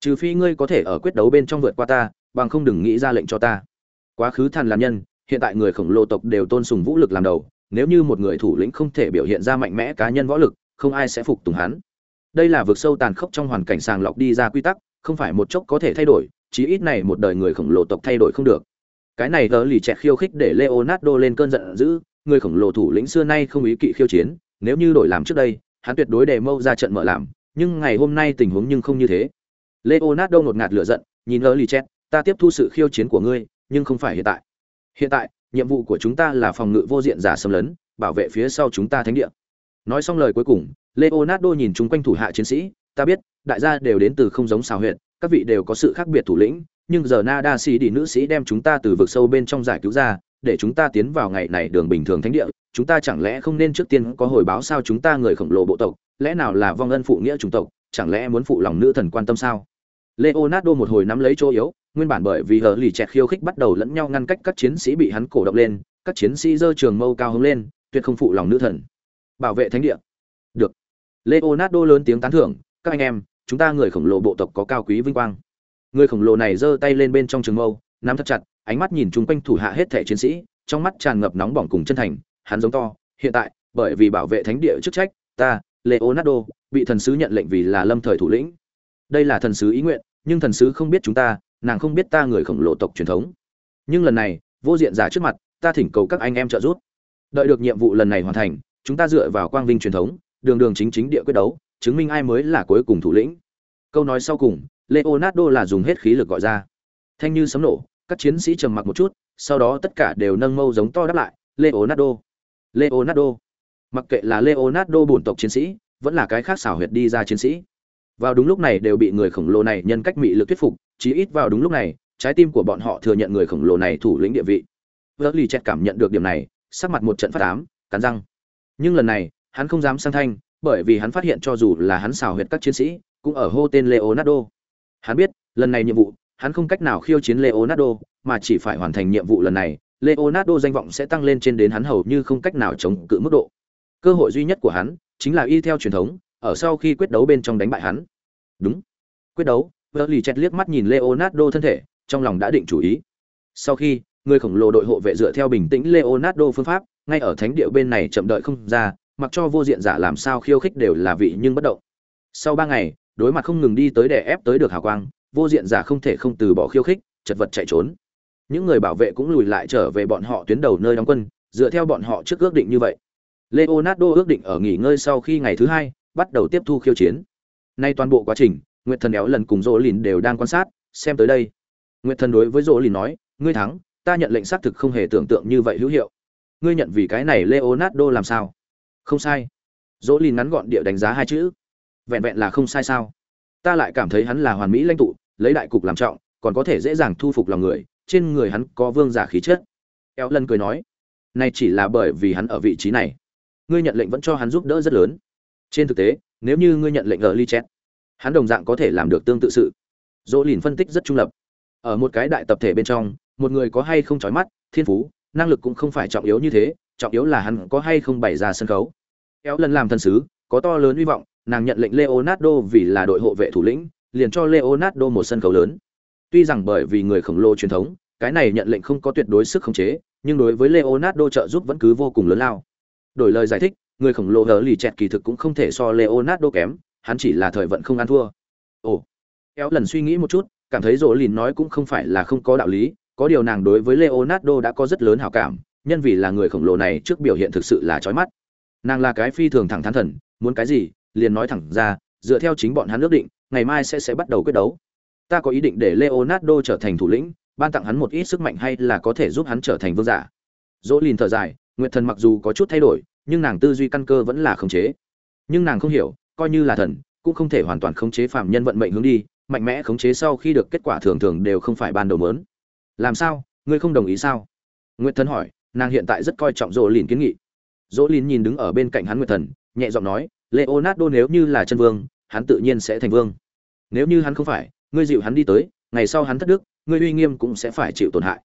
Trừ phi ngươi có thể ở quyết đấu bên trong vượt qua ta, bằng không đừng nghĩ ra lệnh cho ta. Quá khứ thần làm nhân, hiện tại người khổng lồ tộc đều tôn sùng vũ lực làm đầu, nếu như một người thủ lĩnh không thể biểu hiện ra mạnh mẽ cá nhân võ lực, không ai sẽ phục tùng hắn. Đây là vực sâu tàn khốc trong hoàn cảnh sàng lọc đi ra quy tắc, không phải một chốc có thể thay đổi, chí ít này một đời người khổng lồ tộc thay đổi không được. Cái này tớ lì chẹt khiêu khích để leonardo lên cơn giận dữ, người khổng lồ thủ lĩnh xưa nay không ý kỵ khiêu chiến nếu như đổi làm trước đây, hắn tuyệt đối để mâu ra trận mở làm, nhưng ngày hôm nay tình huống nhưng không như thế. Leonardo ngột ngạt lửa giận, nhìn lỡ lì chết ta tiếp thu sự khiêu chiến của ngươi, nhưng không phải hiện tại. Hiện tại, nhiệm vụ của chúng ta là phòng ngự vô diện giả xâm lấn, bảo vệ phía sau chúng ta thánh địa. Nói xong lời cuối cùng, leonardo nhìn chúng quanh thủ hạ chiến sĩ, ta biết, đại gia đều đến từ không giống xào huyện các vị đều có sự khác biệt thủ lĩnh, nhưng giờ nada sĩ đi nữ sĩ đem chúng ta từ vực sâu bên trong giải cứu ra để chúng ta tiến vào ngày này đường bình thường thánh địa, chúng ta chẳng lẽ không nên trước tiên có hồi báo sao chúng ta người khổng lồ bộ tộc, lẽ nào là vong ân phụ nghĩa chủng tộc, chẳng lẽ muốn phụ lòng nữ thần quan tâm sao? Leonardo một hồi nắm lấy chỗ yếu, nguyên bản bởi vì hờ lì chẹt khiêu khích bắt đầu lẫn nhau ngăn cách các chiến sĩ bị hắn cổ động lên, các chiến sĩ giơ trường mâu cao hứng lên, tuyệt không phụ lòng nữ thần. Bảo vệ thánh địa. Được. Leonardo lớn tiếng tán thưởng, các anh em, chúng ta người khổng lồ bộ tộc có cao quý vinh quang. Người khổng lồ này giơ tay lên bên trong trường mâu, nắm thật chặt ánh mắt nhìn chung quanh thủ hạ hết thẻ chiến sĩ, trong mắt tràn ngập nóng bỏng cùng chân thành, hắn giống to, hiện tại, bởi vì bảo vệ thánh địa chức trách, ta, leonardo, bị thần sứ nhận lệnh vì là lâm thời thủ lĩnh. Đây là thần sứ ý nguyện, nhưng thần sứ không biết chúng ta, nàng không biết ta người khổng lồ tộc truyền thống. Nhưng lần này, vô diện giả trước mặt, ta thỉnh cầu các anh em trợ giúp. Đợi được nhiệm vụ lần này hoàn thành, chúng ta dựa vào quang vinh truyền thống, đường đường chính chính địa quyết đấu, chứng minh ai mới là cuối cùng thủ lĩnh. Câu nói sau cùng, leonardo là dùng hết khí lực gọi ra. Thanh như sấm nổ các chiến sĩ trầm mặc một chút, sau đó tất cả đều nâng mâu giống to đáp lại, leonardo leonardo. Mặc kệ là leonardo bổn tộc chiến sĩ, vẫn là cái khác xảo huyệt đi ra chiến sĩ. Vào đúng lúc này đều bị người khổng lồ này nhân cách mị lực thuyết phục, chí ít vào đúng lúc này, trái tim của bọn họ thừa nhận người khổng lồ này thủ lĩnh địa vị. Vợ lì chẹt cảm nhận được điểm này, sắc mặt một trận phát ám, cắn răng. Nhưng lần này, hắn không dám sang thanh, bởi vì hắn phát hiện cho dù là hắn xào huyệt các chiến sĩ, cũng ở hô tên leonardo. Hắn biết, lần này nhiệm vụ hắn không cách nào khiêu chiến leonardo, mà chỉ phải hoàn thành nhiệm vụ lần này, leonardo danh vọng sẽ tăng lên trên đến hắn hầu như không cách nào chống cự mức độ. Cơ hội duy nhất của hắn chính là y theo truyền thống, ở sau khi quyết đấu bên trong đánh bại hắn. Đúng. Quyết đấu vợ lì chẹt liếc mắt nhìn leonardo thân thể, trong lòng đã định chủ ý. Sau khi, người khổng lồ đội hộ vệ dựa theo bình tĩnh leonardo phương pháp, ngay ở thánh địa bên này chậm đợi không ra, mặc cho vô diện giả làm sao khiêu khích đều là vị nhưng bất động. Sau ba ngày, đối mặt không ngừng đi tới để ép tới được hào quang vô diện giả không thể không từ bỏ khiêu khích, chật vật chạy trốn. Những người bảo vệ cũng lùi lại trở về bọn họ tuyến đầu nơi đóng quân, dựa theo bọn họ trước ước định như vậy. Leonardo ước định ở nghỉ ngơi sau khi ngày thứ hai, bắt đầu tiếp thu khiêu chiến. Nay toàn bộ quá trình, nguyệt thần éo lần cùng dỗ lìn đều đang quan sát, xem tới đây. Nguyệt thần đối với dỗ lìn nói, ngươi thắng, ta nhận lệnh xác thực không hề tưởng tượng như vậy hữu hiệu. Ngươi nhận vì cái này leonardo làm sao? Không sai. Dỗ lìn ngắn gọn địa đánh giá hai chữ. Vẹn vẹn là không sai sao? Ta lại cảm thấy hắn là hoàn mỹ lãnh tụ lấy đại cục làm trọng, còn có thể dễ dàng thu phục lòng người, trên người hắn có vương giả khí chất. Eo lần cười nói, này chỉ là bởi vì hắn ở vị trí này. Ngươi nhận lệnh vẫn cho hắn giúp đỡ rất lớn. Trên thực tế, nếu như ngươi nhận lệnh ở ly chết hắn đồng dạng có thể làm được tương tự sự. Dỗ lìn phân tích rất trung lập. Ở một cái đại tập thể bên trong, một người có hay không trói mắt, thiên phú, năng lực cũng không phải trọng yếu như thế, trọng yếu là hắn có hay không bày ra sân khấu. Kéo lần làm thần sứ, có to lớn hy vọng, nàng nhận lệnh leonardo vì là đội hộ vệ thủ lĩnh liền cho leonardo một sân khấu lớn. Tuy rằng bởi vì người khổng lồ truyền thống, cái này nhận lệnh không có tuyệt đối sức khống chế, nhưng đối với leonardo trợ giúp vẫn cứ vô cùng lớn lao. Đổi lời giải thích, người khổng lồ hờ lì chẹt kỳ thực cũng không thể so leonardo kém, hắn chỉ là thời vận không ăn thua. Ồ, kéo lần suy nghĩ một chút, cảm thấy rỗ lìn nói cũng không phải là không có đạo lý, có điều nàng đối với leonardo đã có rất lớn hảo cảm, nhân vì là người khổng lồ này trước biểu hiện thực sự là chói mắt. Nàng là cái phi thường thẳng thắn thần, muốn cái gì, liền nói thẳng ra, dựa theo chính bọn hắn ước định ngày mai sẽ sẽ bắt đầu quyết đấu. Ta có ý định để leonardo trở thành thủ lĩnh, ban tặng hắn một ít sức mạnh hay là có thể giúp hắn trở thành vương giả. Dỗ lìn thở dài, nguyệt thần mặc dù có chút thay đổi, nhưng nàng tư duy căn cơ vẫn là khống chế. Nhưng nàng không hiểu, coi như là thần, cũng không thể hoàn toàn khống chế phạm nhân vận mệnh hướng đi, mạnh mẽ khống chế sau khi được kết quả thường thường đều không phải ban đầu muốn. làm sao? Ngươi không đồng ý sao? Nguyệt thần hỏi, nàng hiện tại rất coi trọng dỗ lìn kiến nghị. Dỗ lìn nhìn đứng ở bên cạnh hắn nguyệt thần, nhẹ giọng nói, leonardo nếu như là chân vương hắn tự nhiên sẽ thành vương. Nếu như hắn không phải, ngươi dịu hắn đi tới, ngày sau hắn thất đức, ngươi uy nghiêm cũng sẽ phải chịu tổn hại.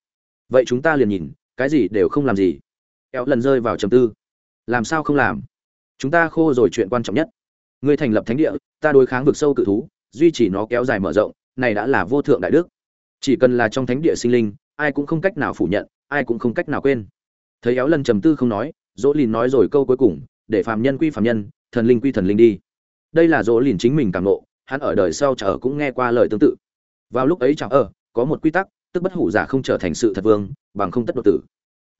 Vậy chúng ta liền nhìn, cái gì đều không làm gì. Kéo lần rơi vào trầm tư. Làm sao không làm? Chúng ta khô rồi chuyện quan trọng nhất. Ngươi thành lập thánh địa, ta đối kháng vực sâu cự thú, duy trì nó kéo dài mở rộng, này đã là vô thượng đại đức. Chỉ cần là trong thánh địa sinh linh, ai cũng không cách nào phủ nhận, ai cũng không cách nào quên. Thấy éo lần trầm tư không nói, dỗ lìn nói rồi câu cuối cùng, để phàm nhân quy phàm nhân, thần linh quy thần linh đi đây là dỗ lìn chính mình cảm ngộ, hắn ở đời sau chờ cũng nghe qua lời tương tự. Vào lúc ấy chẳng ở có một quy tắc tức bất hủ giả không trở thành sự thật vương bằng không tất độ tử.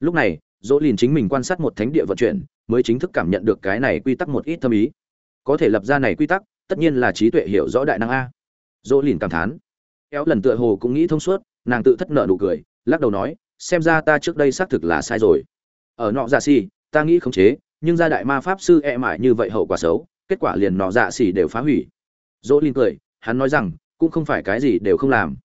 Lúc này dỗ lìn chính mình quan sát một thánh địa vận chuyển mới chính thức cảm nhận được cái này quy tắc một ít thâm ý. Có thể lập ra này quy tắc tất nhiên là trí tuệ hiểu rõ đại năng a. Dỗ lìn cảm thán. Kéo lần tựa hồ cũng nghĩ thông suốt nàng tự thất nợ nụ cười lắc đầu nói xem ra ta trước đây xác thực là sai rồi. Ở nọ ra si ta nghĩ khống chế nhưng gia đại ma pháp sư e mãi như vậy hậu quả xấu kết quả liền nọ dạ xỉ đều phá hủy. Dỗ linh cười, hắn nói rằng, cũng không phải cái gì đều không làm.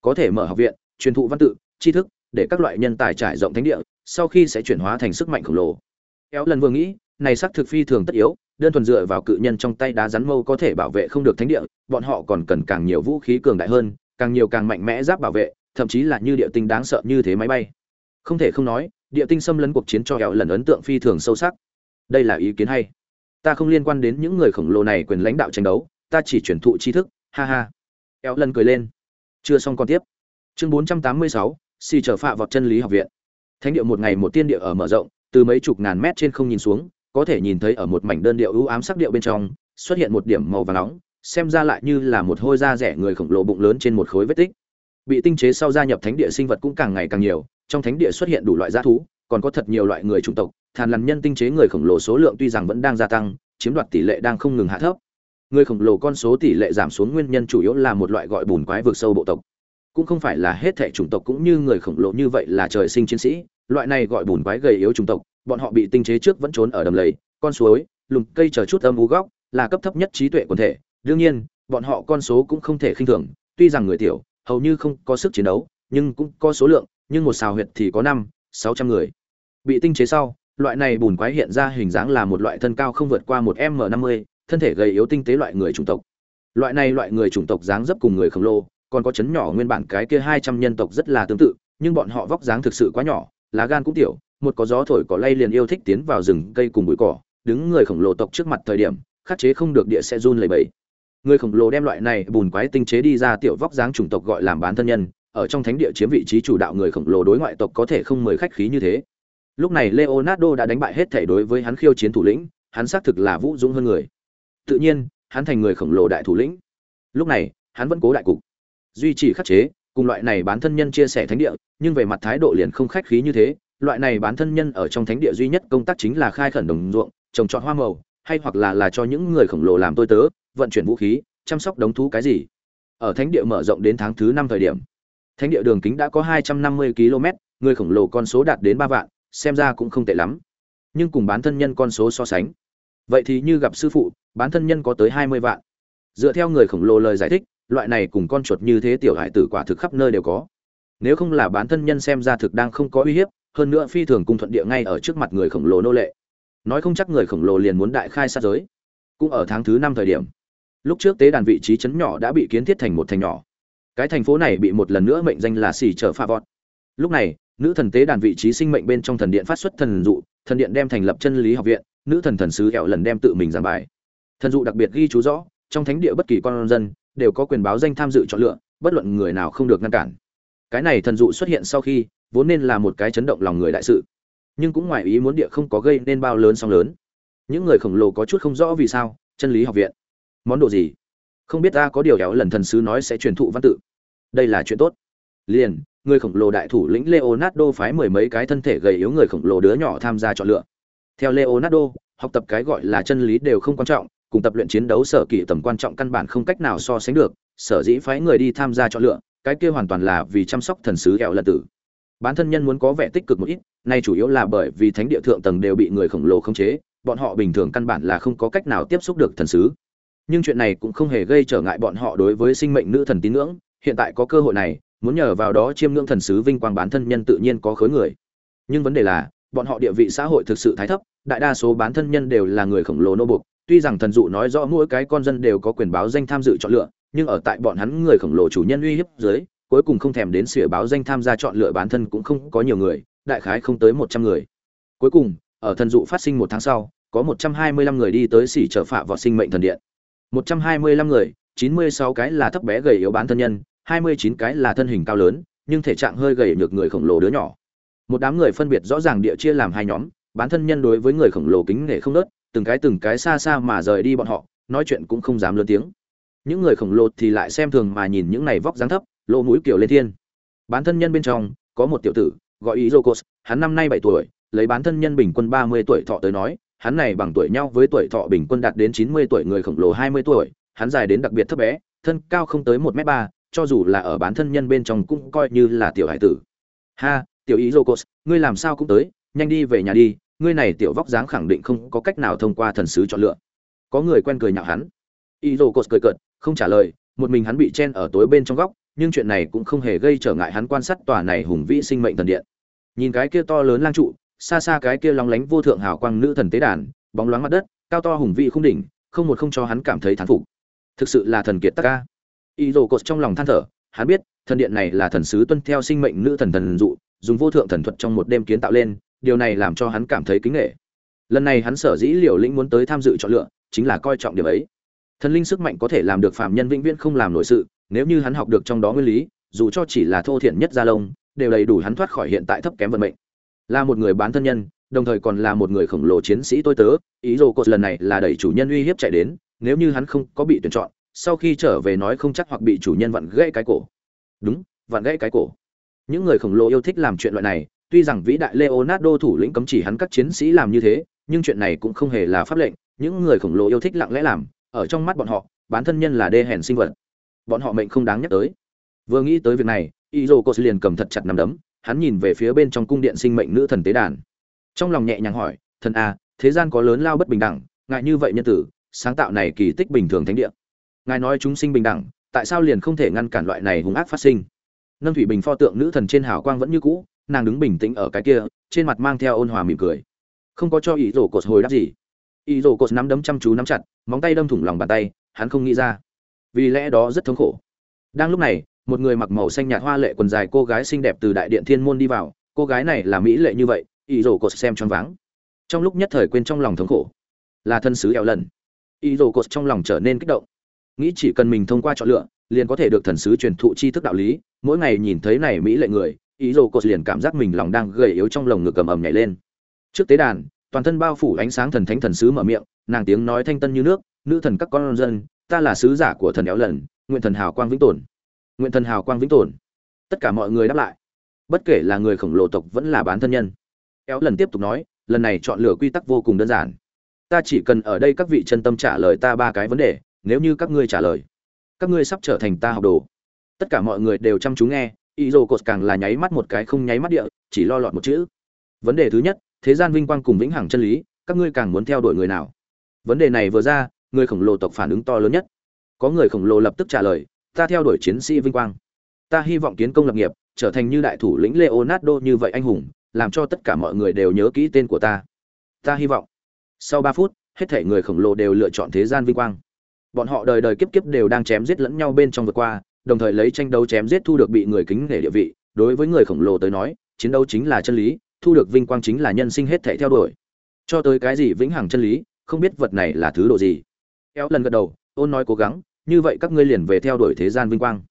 Có thể mở học viện, truyền thụ văn tự, tri thức, để các loại nhân tài trải rộng thánh địa, sau khi sẽ chuyển hóa thành sức mạnh khổng lồ. Kéo lần vừa nghĩ, này xác thực phi thường tất yếu, đơn thuần dựa vào cự nhân trong tay đá rắn mâu có thể bảo vệ không được thánh địa, bọn họ còn cần càng nhiều vũ khí cường đại hơn, càng nhiều càng mạnh mẽ giáp bảo vệ, thậm chí là như địa tinh đáng sợ như thế máy bay. Không thể không nói, địa tinh xâm lấn cuộc chiến cho kẹo lần ấn tượng phi thường sâu sắc. Đây là ý kiến hay ta không liên quan đến những người khổng lồ này quyền lãnh đạo tranh đấu ta chỉ chuyển thụ tri thức ha ha. Éo lần cười lên. Chưa xong còn tiếp. Chương 486, xì trở phạ vọt chân lý học viện. Thánh địa một ngày một tiên địa ở mở rộng từ mấy chục ngàn mét trên không nhìn xuống có thể nhìn thấy ở một mảnh đơn điệu ưu ám sắc điệu bên trong xuất hiện một điểm màu vàng nóng xem ra lại như là một hôi da rẻ người khổng lồ bụng lớn trên một khối vết tích. Bị tinh chế sau gia nhập thánh địa sinh vật cũng càng ngày càng nhiều trong thánh địa xuất hiện đủ loại g thú còn có thật nhiều loại người chủng tộc thàn lằn nhân tinh chế người khổng lồ số lượng tuy rằng vẫn đang gia tăng, chiếm đoạt tỷ lệ đang không ngừng hạ thấp. Người khổng lồ con số tỷ lệ giảm xuống nguyên nhân chủ yếu là một loại gọi bùn quái vượt sâu bộ tộc. Cũng không phải là hết thể chủng tộc cũng như người khổng lồ như vậy là trời sinh chiến sĩ, loại này gọi bùn quái gầy yếu chủng tộc, bọn họ bị tinh chế trước vẫn trốn ở đầm lầy, con suối, lùm cây chờ chút âm u góc, là cấp thấp nhất trí tuệ quần thể. Đương nhiên, bọn họ con số cũng không thể khinh thường, tuy rằng người tiểu, hầu như không có sức chiến đấu, nhưng cũng có số lượng, nhưng một xào huyệt thì có năm, sáu trăm người. Bị tinh chế sau loại này bùn quái hiện ra hình dáng là một loại thân cao không vượt qua một m năm mươi, thân thể gầy yếu tinh tế loại người chủng tộc. Loại này loại người chủng tộc dáng dấp cùng người khổng lồ, còn có chấn nhỏ nguyên bản cái kia hai trăm nhân tộc rất là tương tự, nhưng bọn họ vóc dáng thực sự quá nhỏ, lá gan cũng tiểu, một có gió thổi cỏ lay liền yêu thích tiến vào rừng, cây cùng bụi cỏ, đứng người khổng lồ tộc trước mặt thời điểm, khắc chế không được địa sẽ run lẩy bẩy. Người khổng lồ đem loại này bùn quái tinh chế đi ra tiểu vóc dáng chủng tộc gọi làm bán thân nhân, ở trong thánh địa chiếm vị trí chủ đạo người khổng lồ đối ngoại tộc có thể không mời khách khí như thế lúc này leonardo đã đánh bại hết thể đối với hắn khiêu chiến thủ lĩnh, hắn xác thực là vũ dũng hơn người. Tự nhiên, hắn thành người khổng lồ đại thủ lĩnh. Lúc này, hắn vẫn cố đại cục. Duy trì khắc chế, cùng loại này bán thân nhân chia sẻ thánh địa, nhưng về mặt thái độ liền không khách khí như thế. Loại này bán thân nhân ở trong thánh địa duy nhất công tác chính là khai khẩn đồng ruộng, trồng trọt hoa màu, hay hoặc là là cho những người khổng lồ làm tôi tớ, vận chuyển vũ khí, chăm sóc đống thú cái gì. Ở thánh địa mở rộng đến tháng thứ năm thời điểm, thánh địa đường kính đã có hai trăm năm mươi km người khổng lồ con số đạt đến ba vạn xem ra cũng không tệ lắm. Nhưng cùng bán thân nhân con số so sánh, vậy thì như gặp sư phụ, bán thân nhân có tới hai mươi vạn. Dựa theo người khổng lồ lời giải thích, loại này cùng con chuột như thế tiểu hải tử quả thực khắp nơi đều có. Nếu không là bán thân nhân xem ra thực đang không có uy hiếp, hơn nữa phi thường cung thuận địa ngay ở trước mặt người khổng lồ nô lệ. Nói không chắc người khổng lồ liền muốn đại khai sát giới. Cũng ở tháng thứ năm thời điểm, lúc trước tế đàn vị trí chấn nhỏ đã bị kiến thiết thành một thành nhỏ. Cái thành phố này bị một lần nữa mệnh danh là xì chở pha vọt. Lúc này nữ thần tế đàn vị trí sinh mệnh bên trong thần điện phát xuất thần dụ, thần điện đem thành lập chân lý học viện, nữ thần thần sứ hẹo lần đem tự mình giảng bài. Thần dụ đặc biệt ghi chú rõ, trong thánh địa bất kỳ con dân đều có quyền báo danh tham dự chọn lựa, bất luận người nào không được ngăn cản. Cái này thần dụ xuất hiện sau khi, vốn nên là một cái chấn động lòng người đại sự, nhưng cũng ngoài ý muốn địa không có gây nên bao lớn song lớn. Những người khổng lồ có chút không rõ vì sao, chân lý học viện. Món đồ gì? Không biết ta có điều kéo lần thần sứ nói sẽ truyền thụ văn tự. Đây là chuyện tốt. Liền người khổng lồ đại thủ lĩnh leonardo phái mười mấy cái thân thể gầy yếu người khổng lồ đứa nhỏ tham gia chọn lựa. Theo leonardo, học tập cái gọi là chân lý đều không quan trọng, cùng tập luyện chiến đấu sở kỳ tầm quan trọng căn bản không cách nào so sánh được, sở dĩ phái người đi tham gia chọn lựa, cái kia hoàn toàn là vì chăm sóc thần sứ kẹo lần tử. Bản thân nhân muốn có vẻ tích cực một ít, nay chủ yếu là bởi vì thánh địa thượng tầng đều bị người khổng lồ khống chế, bọn họ bình thường căn bản là không có cách nào tiếp xúc được thần sứ. Nhưng chuyện này cũng không hề gây trở ngại bọn họ đối với sinh mệnh nữ thần tín ngưỡng, hiện tại có cơ hội này muốn nhờ vào đó chiêm ngưỡng thần sứ vinh quang bán thân nhân tự nhiên có khối người. Nhưng vấn đề là, bọn họ địa vị xã hội thực sự thái thấp, đại đa số bán thân nhân đều là người khổng lồ nô buộc. Tuy rằng thần dụ nói rõ mỗi cái con dân đều có quyền báo danh tham dự chọn lựa, nhưng ở tại bọn hắn người khổng lồ chủ nhân uy hiếp dưới, cuối cùng không thèm đến sửa báo danh tham gia chọn lựa bán thân cũng không có nhiều người, đại khái không tới một trăm người. Cuối cùng, ở thần dụ phát sinh một tháng sau, có một trăm hai mươi lăm người đi tới xỉ trở phạ vào sinh mệnh thần điện. Một trăm hai mươi lăm người, chín mươi sáu cái là thấp bé gầy yếu bán thân nhân hai mươi chín cái là thân hình cao lớn nhưng thể trạng hơi gầy nhược người khổng lồ đứa nhỏ. Một đám người phân biệt rõ ràng địa chia làm hai nhóm bán thân nhân đối với người khổng lồ kính nể không nớt từng cái từng cái xa xa mà rời đi bọn họ nói chuyện cũng không dám lớn tiếng. Những người khổng lồ thì lại xem thường mà nhìn những này vóc dáng thấp lỗ mũi kiểu lên thiên. Bán thân nhân bên trong có một tiểu tử gọi ý Rokos, hắn năm nay bảy tuổi lấy bán thân nhân bình quân ba mươi tuổi thọ tới nói hắn này bằng tuổi nhau với tuổi thọ bình quân đạt đến chín mươi tuổi người khổng lồ hai mươi tuổi hắn dài đến đặc biệt thấp bé thân cao không tới một m ba cho dù là ở bán thân nhân bên trong cũng coi như là tiểu hải tử. Ha, tiểu ý rocos ngươi làm sao cũng tới, nhanh đi về nhà đi, ngươi này tiểu vóc dáng khẳng định không có cách nào thông qua thần sứ chọn lựa. Có người quen cười nhạo hắn. Ý cười cợt, không trả lời, một mình hắn bị chen ở tối bên trong góc, nhưng chuyện này cũng không hề gây trở ngại hắn quan sát tòa này hùng vĩ sinh mệnh thần điện. Nhìn cái kia to lớn lang trụ, xa xa cái kia lóng lánh vô thượng hào quang nữ thần tế đàn, bóng loáng mặt đất, cao to hùng vĩ không đỉnh, không một không cho hắn cảm thấy thán phục. Thực sự là thần kiệt tắc ca y dồ cột trong lòng than thở, hắn biết, thần điện này là thần sứ tuân theo sinh mệnh nữ thần thần dụ, dùng vô thượng thần thuật trong một đêm kiến tạo lên, điều này làm cho hắn cảm thấy kính nghệ lần này hắn sở dĩ liều lĩnh muốn tới tham dự chọn lựa, chính là coi trọng điểm ấy. Thần linh sức mạnh có thể làm được phạm nhân vĩnh viễn không làm nội sự, nếu như hắn học được trong đó nguyên lý, dù cho chỉ là thô thiện nhất gia lông, đều đầy đủ hắn thoát khỏi hiện tại thấp kém vận mệnh. Là một người bán thân nhân, đồng thời còn là một người khổng lồ chiến sĩ tôi tớ ý đồ cột lần này là đẩy chủ nhân uy hiếp chạy đến, nếu như hắn không có bị tuyển chọn sau khi trở về nói không chắc hoặc bị chủ nhân vặn gãy cái cổ. Đúng, vặn gãy cái cổ. Những người khổng lồ yêu thích làm chuyện loại này, tuy rằng vĩ đại leonardo thủ lĩnh cấm chỉ hắn các chiến sĩ làm như thế, nhưng chuyện này cũng không hề là pháp lệnh. Những người khổng lồ yêu thích lặng lẽ làm, ở trong mắt bọn họ bán thân nhân là đê hèn sinh vật. Bọn họ mệnh không đáng nhắc tới. Vừa nghĩ tới việc này y dô liền cầm thật chặt nằm đấm, hắn nhìn về phía bên trong cung điện sinh mệnh nữ thần tế đàn. Trong lòng nhẹ nhàng hỏi, thần a thế gian có lớn lao bất bình đẳng, ngại như vậy nhân tử, sáng tạo này kỳ tích bình thường thánh địa ngài nói chúng sinh bình đẳng, tại sao liền không thể ngăn cản loại này hung ác phát sinh? Nâng thủy bình pho tượng nữ thần trên hào quang vẫn như cũ, nàng đứng bình tĩnh ở cái kia, trên mặt mang theo ôn hòa mỉm cười. Không có cho ý rổ cột hồi đáp gì. Ý rổ cột nắm đấm chăm chú nắm chặt, móng tay đâm thủng lòng bàn tay, hắn không nghĩ ra. Vì lẽ đó rất thống khổ. Đang lúc này, một người mặc màu xanh nhạt hoa lệ quần dài cô gái xinh đẹp từ đại điện thiên môn đi vào. Cô gái này là mỹ lệ như vậy, ý rổ cột xem choáng váng. Trong lúc nhất thời quên trong lòng thống khổ, là thân sứ eo lần. Ý rổ cột trong lòng trở nên kích động nghĩ chỉ cần mình thông qua chọn lựa, liền có thể được thần sứ truyền thụ tri thức đạo lý. Mỗi ngày nhìn thấy này mỹ lệ người, ý dồ cột liền cảm giác mình lòng đang gầy yếu trong lồng ngực cầm ầm nhảy lên. Trước tế đàn, toàn thân bao phủ ánh sáng thần thánh thần sứ mở miệng, nàng tiếng nói thanh tân như nước, nữ thần các con dân, ta là sứ giả của thần éo lần, nguyện thần hào quang vĩnh tồn. Nguyện thần hào quang vĩnh tồn. Tất cả mọi người đáp lại. Bất kể là người khổng lồ tộc vẫn là bán thân nhân. Éo lần tiếp tục nói, lần này chọn lựa quy tắc vô cùng đơn giản. Ta chỉ cần ở đây các vị chân tâm trả lời ta ba cái vấn đề nếu như các ngươi trả lời, các ngươi sắp trở thành ta học đồ. Tất cả mọi người đều chăm chú nghe y dô cột càng là nháy mắt một cái không nháy mắt địa, chỉ lo lọt một chữ. Vấn đề thứ nhất, thế gian vinh quang cùng vĩnh hằng chân lý, các ngươi càng muốn theo đuổi người nào? Vấn đề này vừa ra, người khổng lồ tộc phản ứng to lớn nhất. Có người khổng lồ lập tức trả lời, ta theo đuổi chiến sĩ vinh quang. Ta hy vọng kiến công lập nghiệp, trở thành như đại thủ lĩnh leonardo như vậy anh hùng, làm cho tất cả mọi người đều nhớ kỹ tên của ta. Ta hy vọng. Sau ba phút, hết thể người khổng lồ đều lựa chọn thế gian vinh quang bọn họ đời đời kiếp kiếp đều đang chém giết lẫn nhau bên trong vượt qua, đồng thời lấy tranh đấu chém giết thu được bị người kính nể địa vị. Đối với người khổng lồ tới nói, chiến đấu chính là chân lý, thu được vinh quang chính là nhân sinh hết thể theo đuổi. Cho tới cái gì vĩnh hằng chân lý, không biết vật này là thứ độ gì. Kéo lần gật đầu ôn nói cố gắng, như vậy các ngươi liền về theo đuổi thế gian vinh quang.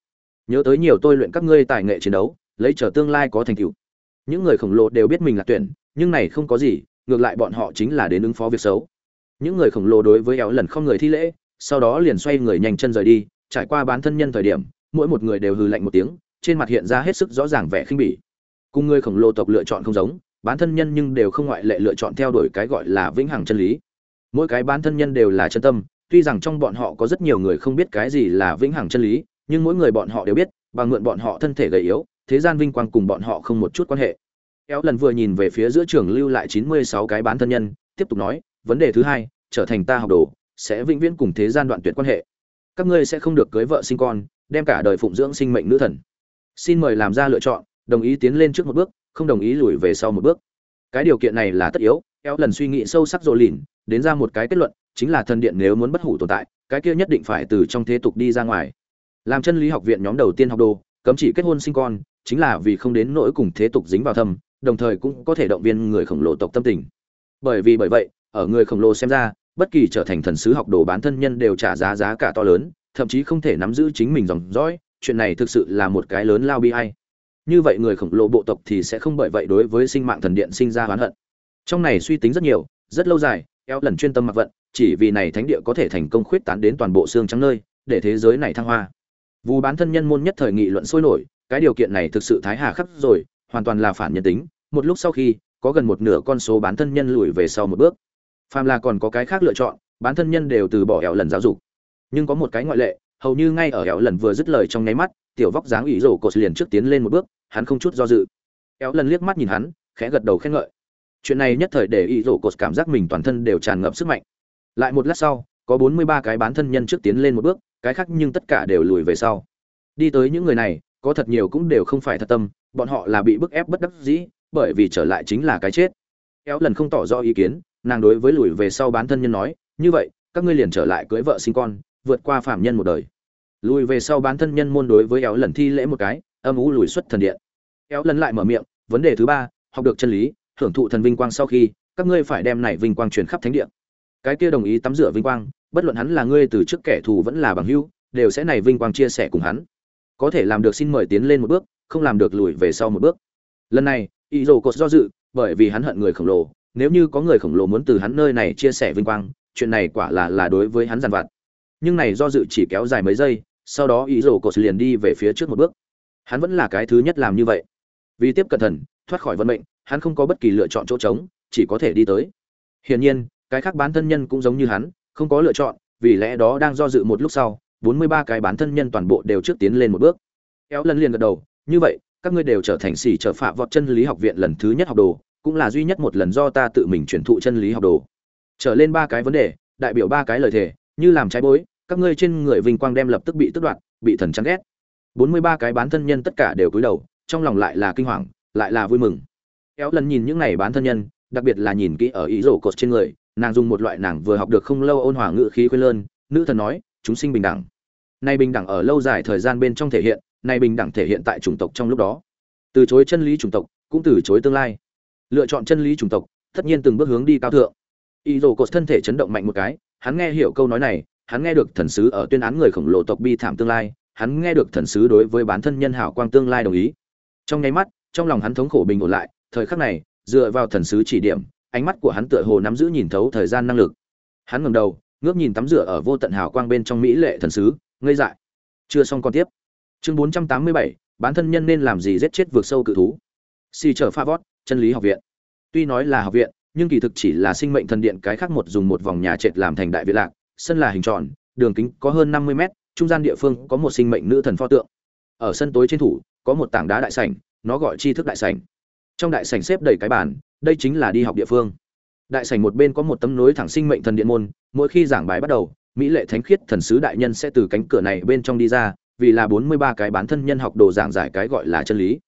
Nhớ tới nhiều tôi luyện các ngươi tài nghệ chiến đấu, lấy trở tương lai có thành tựu. Những người khổng lồ đều biết mình là tuyển, nhưng này không có gì, ngược lại bọn họ chính là đến ứng phó việc xấu. Những người khổng lồ đối với éo lần không người thi lễ sau đó liền xoay người nhanh chân rời đi, trải qua bán thân nhân thời điểm, mỗi một người đều hừ lạnh một tiếng, trên mặt hiện ra hết sức rõ ràng vẻ khinh bỉ. Cùng người khổng lồ tộc lựa chọn không giống, bán thân nhân nhưng đều không ngoại lệ lựa chọn theo đuổi cái gọi là vĩnh hằng chân lý. Mỗi cái bán thân nhân đều là chân tâm, tuy rằng trong bọn họ có rất nhiều người không biết cái gì là vĩnh hằng chân lý, nhưng mỗi người bọn họ đều biết bằng mượn bọn họ thân thể gầy yếu, thế gian vinh quang cùng bọn họ không một chút quan hệ. Kéo lần vừa nhìn về phía giữa trường lưu lại chín mươi sáu cái bán thân nhân, tiếp tục nói, vấn đề thứ hai, trở thành ta học đồ sẽ vĩnh viễn cùng thế gian đoạn tuyệt quan hệ. Các ngươi sẽ không được cưới vợ sinh con, đem cả đời phụng dưỡng sinh mệnh nữ thần. Xin mời làm ra lựa chọn, đồng ý tiến lên trước một bước, không đồng ý lùi về sau một bước. Cái điều kiện này là tất yếu kéo lần suy nghĩ sâu sắc rồi lìn, đến ra một cái kết luận, chính là thần điện nếu muốn bất hủ tồn tại, cái kia nhất định phải từ trong thế tục đi ra ngoài. Làm chân lý học viện nhóm đầu tiên học đồ, cấm chỉ kết hôn sinh con, chính là vì không đến nỗi cùng thế tục dính vào thâm, đồng thời cũng có thể động viên người khổng lồ tộc tâm tình. Bởi vì bởi vậy, ở người khổng lồ xem ra bất kỳ trở thành thần sứ học đồ bán thân nhân đều trả giá giá cả to lớn thậm chí không thể nắm giữ chính mình dòng dõi chuyện này thực sự là một cái lớn lao bi hay như vậy người khổng lồ bộ tộc thì sẽ không bởi vậy đối với sinh mạng thần điện sinh ra oán hận. Trong này suy tính rất nhiều rất lâu dài eo lần chuyên tâm mặc vận chỉ vì này thánh địa có thể thành công khuyết tán đến toàn bộ xương trắng nơi để thế giới này thăng hoa. Vù bán thân nhân môn nhất thời nghị luận sôi nổi, cái điều kiện này thực sự thái hà khắc rồi, hoàn toàn là phản nhân tính, một lúc sau khi, có gần một nửa con số bán thân nhân lùi về sau một bước. Phàm là còn có cái khác lựa chọn, bán thân nhân đều từ bỏ hẻo lần giáo dục. Nhưng có một cái ngoại lệ, hầu như ngay ở hẻo lần vừa dứt lời trong nháy mắt, tiểu vóc dáng ủy rổ cột liền trước tiến lên một bước, hắn không chút do dự. Hẻo lần liếc mắt nhìn hắn, khẽ gật đầu khen ngợi. Chuyện này nhất thời để ủy rổ cột cảm giác mình toàn thân đều tràn ngập sức mạnh. Lại một lát sau, có bốn mươi ba cái bán thân nhân trước tiến lên một bước, cái khác nhưng tất cả đều lùi về sau đi tới những người này có thật nhiều cũng đều không phải thật tâm bọn họ là bị bức ép bất đắc dĩ bởi vì trở lại chính là cái chết éo lần không tỏ rõ ý kiến nàng đối với lùi về sau bán thân nhân nói, như vậy, các ngươi liền trở lại cưới vợ sinh con, vượt qua phạm nhân một đời. Lùi về sau bán thân nhân môn đối với éo lần thi lễ một cái, âm ú lùi xuất thần điện. Éo lần lại mở miệng, vấn đề thứ ba, học được chân lý, hưởng thụ thần vinh quang sau khi, các ngươi phải đem này vinh quang truyền khắp thánh điện cái kia đồng ý tắm rửa vinh quang, bất luận hắn là ngươi từ trước kẻ thù vẫn là bằng hữu, đều sẽ này vinh quang chia sẻ cùng hắn. Có thể làm được xin mời tiến lên một bước, không làm được lùi về sau một bước. Lần này ý đồ cột do dự, bởi vì hắn hận người khổng lồ nếu như có người khổng lồ muốn từ hắn nơi này chia sẻ vinh quang, chuyện này quả là là đối với hắn giàn vặt. Nhưng này do dự chỉ kéo dài mấy giây, sau đó ý đồ cột liền đi về phía trước một bước. Hắn vẫn là cái thứ nhất làm như vậy. Vì tiếp cận thần, thoát khỏi vận mệnh, hắn không có bất kỳ lựa chọn chỗ trống, chỉ có thể đi tới. Hiển nhiên, cái khác bán thân nhân cũng giống như hắn, không có lựa chọn, vì lẽ đó đang do dự một lúc sau, bốn mươi ba cái bán thân nhân toàn bộ đều trước tiến lên một bước. Kéo lần liền gật đầu, như vậy, các ngươi đều trở thành xỉ trở phạ vọt chân lý học viện lần thứ nhất học đồ cũng là duy nhất một lần do ta tự mình truyền thụ chân lý học đồ. Trở lên ba cái vấn đề, đại biểu ba cái lời thề, như làm trái bối, các ngươi trên người vinh quang đem lập tức bị tước đoạt, bị thần chán ghét. Bốn mươi ba cái bán thân nhân tất cả đều cúi đầu, trong lòng lại là kinh hoàng, lại là vui mừng. Kéo lần nhìn những này bán thân nhân, đặc biệt là nhìn kỹ ở ý rổ cột trên người, nàng dùng một loại nàng vừa học được không lâu ôn hòa ngự khí quên lơn, nữ thần nói, chúng sinh bình đẳng. Nay bình đẳng ở lâu dài thời gian bên trong thể hiện, nay bình đẳng thể hiện tại chủng tộc trong lúc đó. Từ chối chân lý chủng tộc, cũng từ chối tương lai lựa chọn chân lý chủng tộc tất nhiên từng bước hướng đi cao thượng. Y dồ cột thân thể chấn động mạnh một cái hắn nghe hiểu câu nói này hắn nghe được thần sứ ở tuyên án người khổng lồ tộc bi thảm tương lai hắn nghe được thần sứ đối với bản thân nhân hảo quang tương lai đồng ý. Trong nháy mắt trong lòng hắn thống khổ bình ổn lại thời khắc này dựa vào thần sứ chỉ điểm ánh mắt của hắn tựa hồ nắm giữ nhìn thấu thời gian năng lực. Hắn ngẩng đầu ngước nhìn tắm rửa ở vô tận hào quang bên trong mỹ lệ thần sứ ngây dại. Chưa xong còn tiếp. Chương 487, bán thân nhân nên làm gì giết chết vượt sâu cự thú. Si trở pha vót chân lý học viện. Tuy nói là học viện, nhưng kỳ thực chỉ là sinh mệnh thần điện cái khác một dùng một vòng nhà trệt làm thành đại viện lạc, sân là hình tròn, đường kính có hơn 50 mét, trung gian địa phương có một sinh mệnh nữ thần pho tượng. Ở sân tối trên thủ, có một tảng đá đại sảnh, nó gọi tri thức đại sảnh. Trong đại sảnh xếp đầy cái bàn, đây chính là đi học địa phương. Đại sảnh một bên có một tấm nối thẳng sinh mệnh thần điện môn, mỗi khi giảng bài bắt đầu, mỹ lệ thánh khiết thần sứ đại nhân sẽ từ cánh cửa này bên trong đi ra, vì là bốn mươi ba cái bán thân nhân học đồ giảng giải cái gọi là chân lý.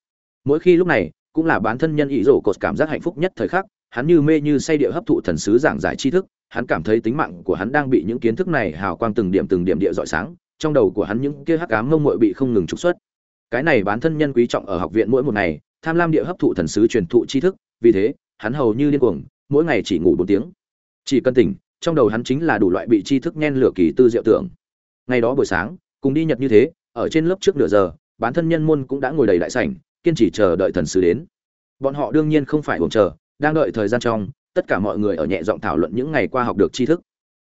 Mỗi khi lúc này cũng là bán thân nhân ý rổ cột cảm giác hạnh phúc nhất thời khắc, hắn như mê như say địa hấp thụ thần sứ giảng giải tri thức, hắn cảm thấy tính mạng của hắn đang bị những kiến thức này hào quang từng điểm từng điểm địa dọi sáng, trong đầu của hắn những kia hắc ám mông muội bị không ngừng trục xuất. Cái này bán thân nhân quý trọng ở học viện mỗi một ngày, tham lam địa hấp thụ thần sứ truyền thụ tri thức, vì thế, hắn hầu như điên cuồng, mỗi ngày chỉ ngủ bốn tiếng. Chỉ cần tỉnh, trong đầu hắn chính là đủ loại bị tri thức nhen lửa kỳ tư diệu tưởng. Ngày đó buổi sáng, cùng đi nhật như thế, ở trên lớp trước nửa giờ, bán thân nhân môn cũng đã ngồi đầy đại sảnh kiên trì chờ đợi thần sứ đến. Bọn họ đương nhiên không phải buồn chờ, đang đợi thời gian trong, tất cả mọi người ở nhẹ giọng thảo luận những ngày qua học được tri thức.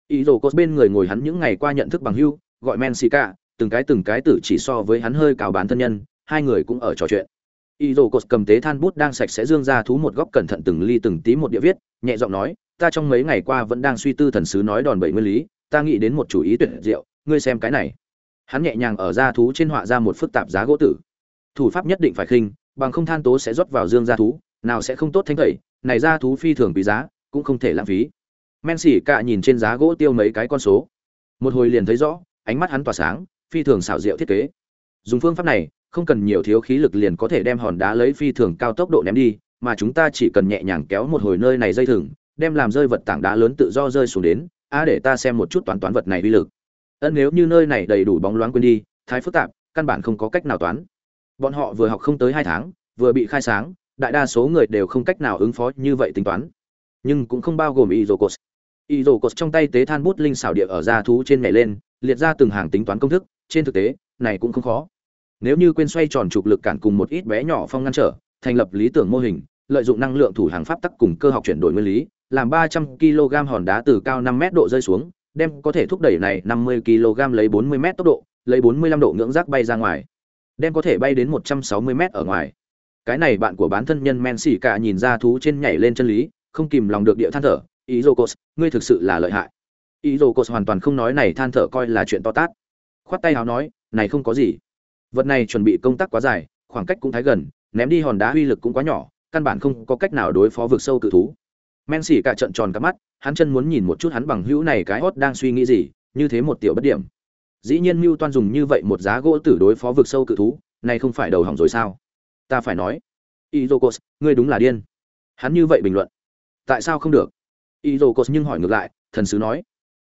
Ý đồ có bên người ngồi hắn những ngày qua nhận thức bằng hưu, gọi men xì cả từng cái từng cái tử chỉ so với hắn hơi cào bán thân nhân, hai người cũng ở trò chuyện. Y dồ cột cầm tế than bút đang sạch sẽ dương ra thú một góc cẩn thận từng ly từng tí một địa viết, nhẹ giọng nói, ta trong mấy ngày qua vẫn đang suy tư thần sứ nói đòn bẩy nguyên lý, ta nghĩ đến một chủ ý tuyệt diệu, ngươi xem cái này. Hắn nhẹ nhàng ở ra thú trên họa ra một phức tạp giá gỗ tử thủ pháp nhất định phải khinh, bằng không than tố sẽ rót vào dương gia thú, nào sẽ không tốt thanh tẩy, này gia thú phi thường quý giá, cũng không thể lãng phí. Men xỉ cạ nhìn trên giá gỗ tiêu mấy cái con số. Một hồi liền thấy rõ, ánh mắt hắn tỏa sáng, phi thường xảo diệu thiết kế. Dùng phương pháp này, không cần nhiều thiếu khí lực liền có thể đem hòn đá lấy phi thường cao tốc độ ném đi, mà chúng ta chỉ cần nhẹ nhàng kéo một hồi nơi này dây thừng, đem làm rơi vật tảng đá lớn tự do rơi xuống đến, a để ta xem một chút toán toán vật này uy lực. Ân, nếu như nơi này đầy đủ bóng loáng quên đi, thái phức tạp, căn bản không có cách nào toán bọn họ vừa học không tới hai tháng, vừa bị khai sáng, đại đa số người đều không cách nào ứng phó như vậy tính toán. Nhưng cũng không bao gồm y dô cột y dô cột trong tay tế than bút linh xảo địa ở da thú trên mẹ lên, liệt ra từng hàng tính toán công thức, trên thực tế, này cũng không khó. Nếu như quên xoay tròn trục lực cản cùng một ít bé nhỏ phong ngăn trở, thành lập lý tưởng mô hình, lợi dụng năng lượng thủ hàng pháp tắc cùng cơ học chuyển đổi nguyên lý, làm 300 kg hòn đá từ cao năm mét độ rơi xuống, đem có thể thúc đẩy này 50 kg lấy 40 mét tốc độ, lấy 45 độ ngưỡng rác bay ra ngoài đem có thể bay đến 160 mét ở ngoài. Cái này bạn của bán thân nhân men xỉ cả nhìn ra thú trên nhảy lên chân lý, không kìm lòng được địa than thở ý ngươi thực sự là lợi hại. Ý hoàn toàn không nói này than thở coi là chuyện to tát. Khoát tay áo nói, này không có gì. Vật này chuẩn bị công tác quá dài, khoảng cách cũng thái gần, ném đi hòn đá uy lực cũng quá nhỏ, căn bản không có cách nào đối phó vực sâu cự thú. Men xỉ cả trợn tròn cả mắt, hắn chân muốn nhìn một chút hắn bằng hữu này cái hốt đang suy nghĩ gì, như thế một tiểu bất điểm dĩ nhiên mưu toan dùng như vậy một giá gỗ tử đối phó vực sâu cự thú này không phải đầu hỏng rồi sao? Ta phải nói, izokos, ngươi đúng là điên. Hắn như vậy bình luận, tại sao không được? Izokos nhưng hỏi ngược lại, thần sứ nói,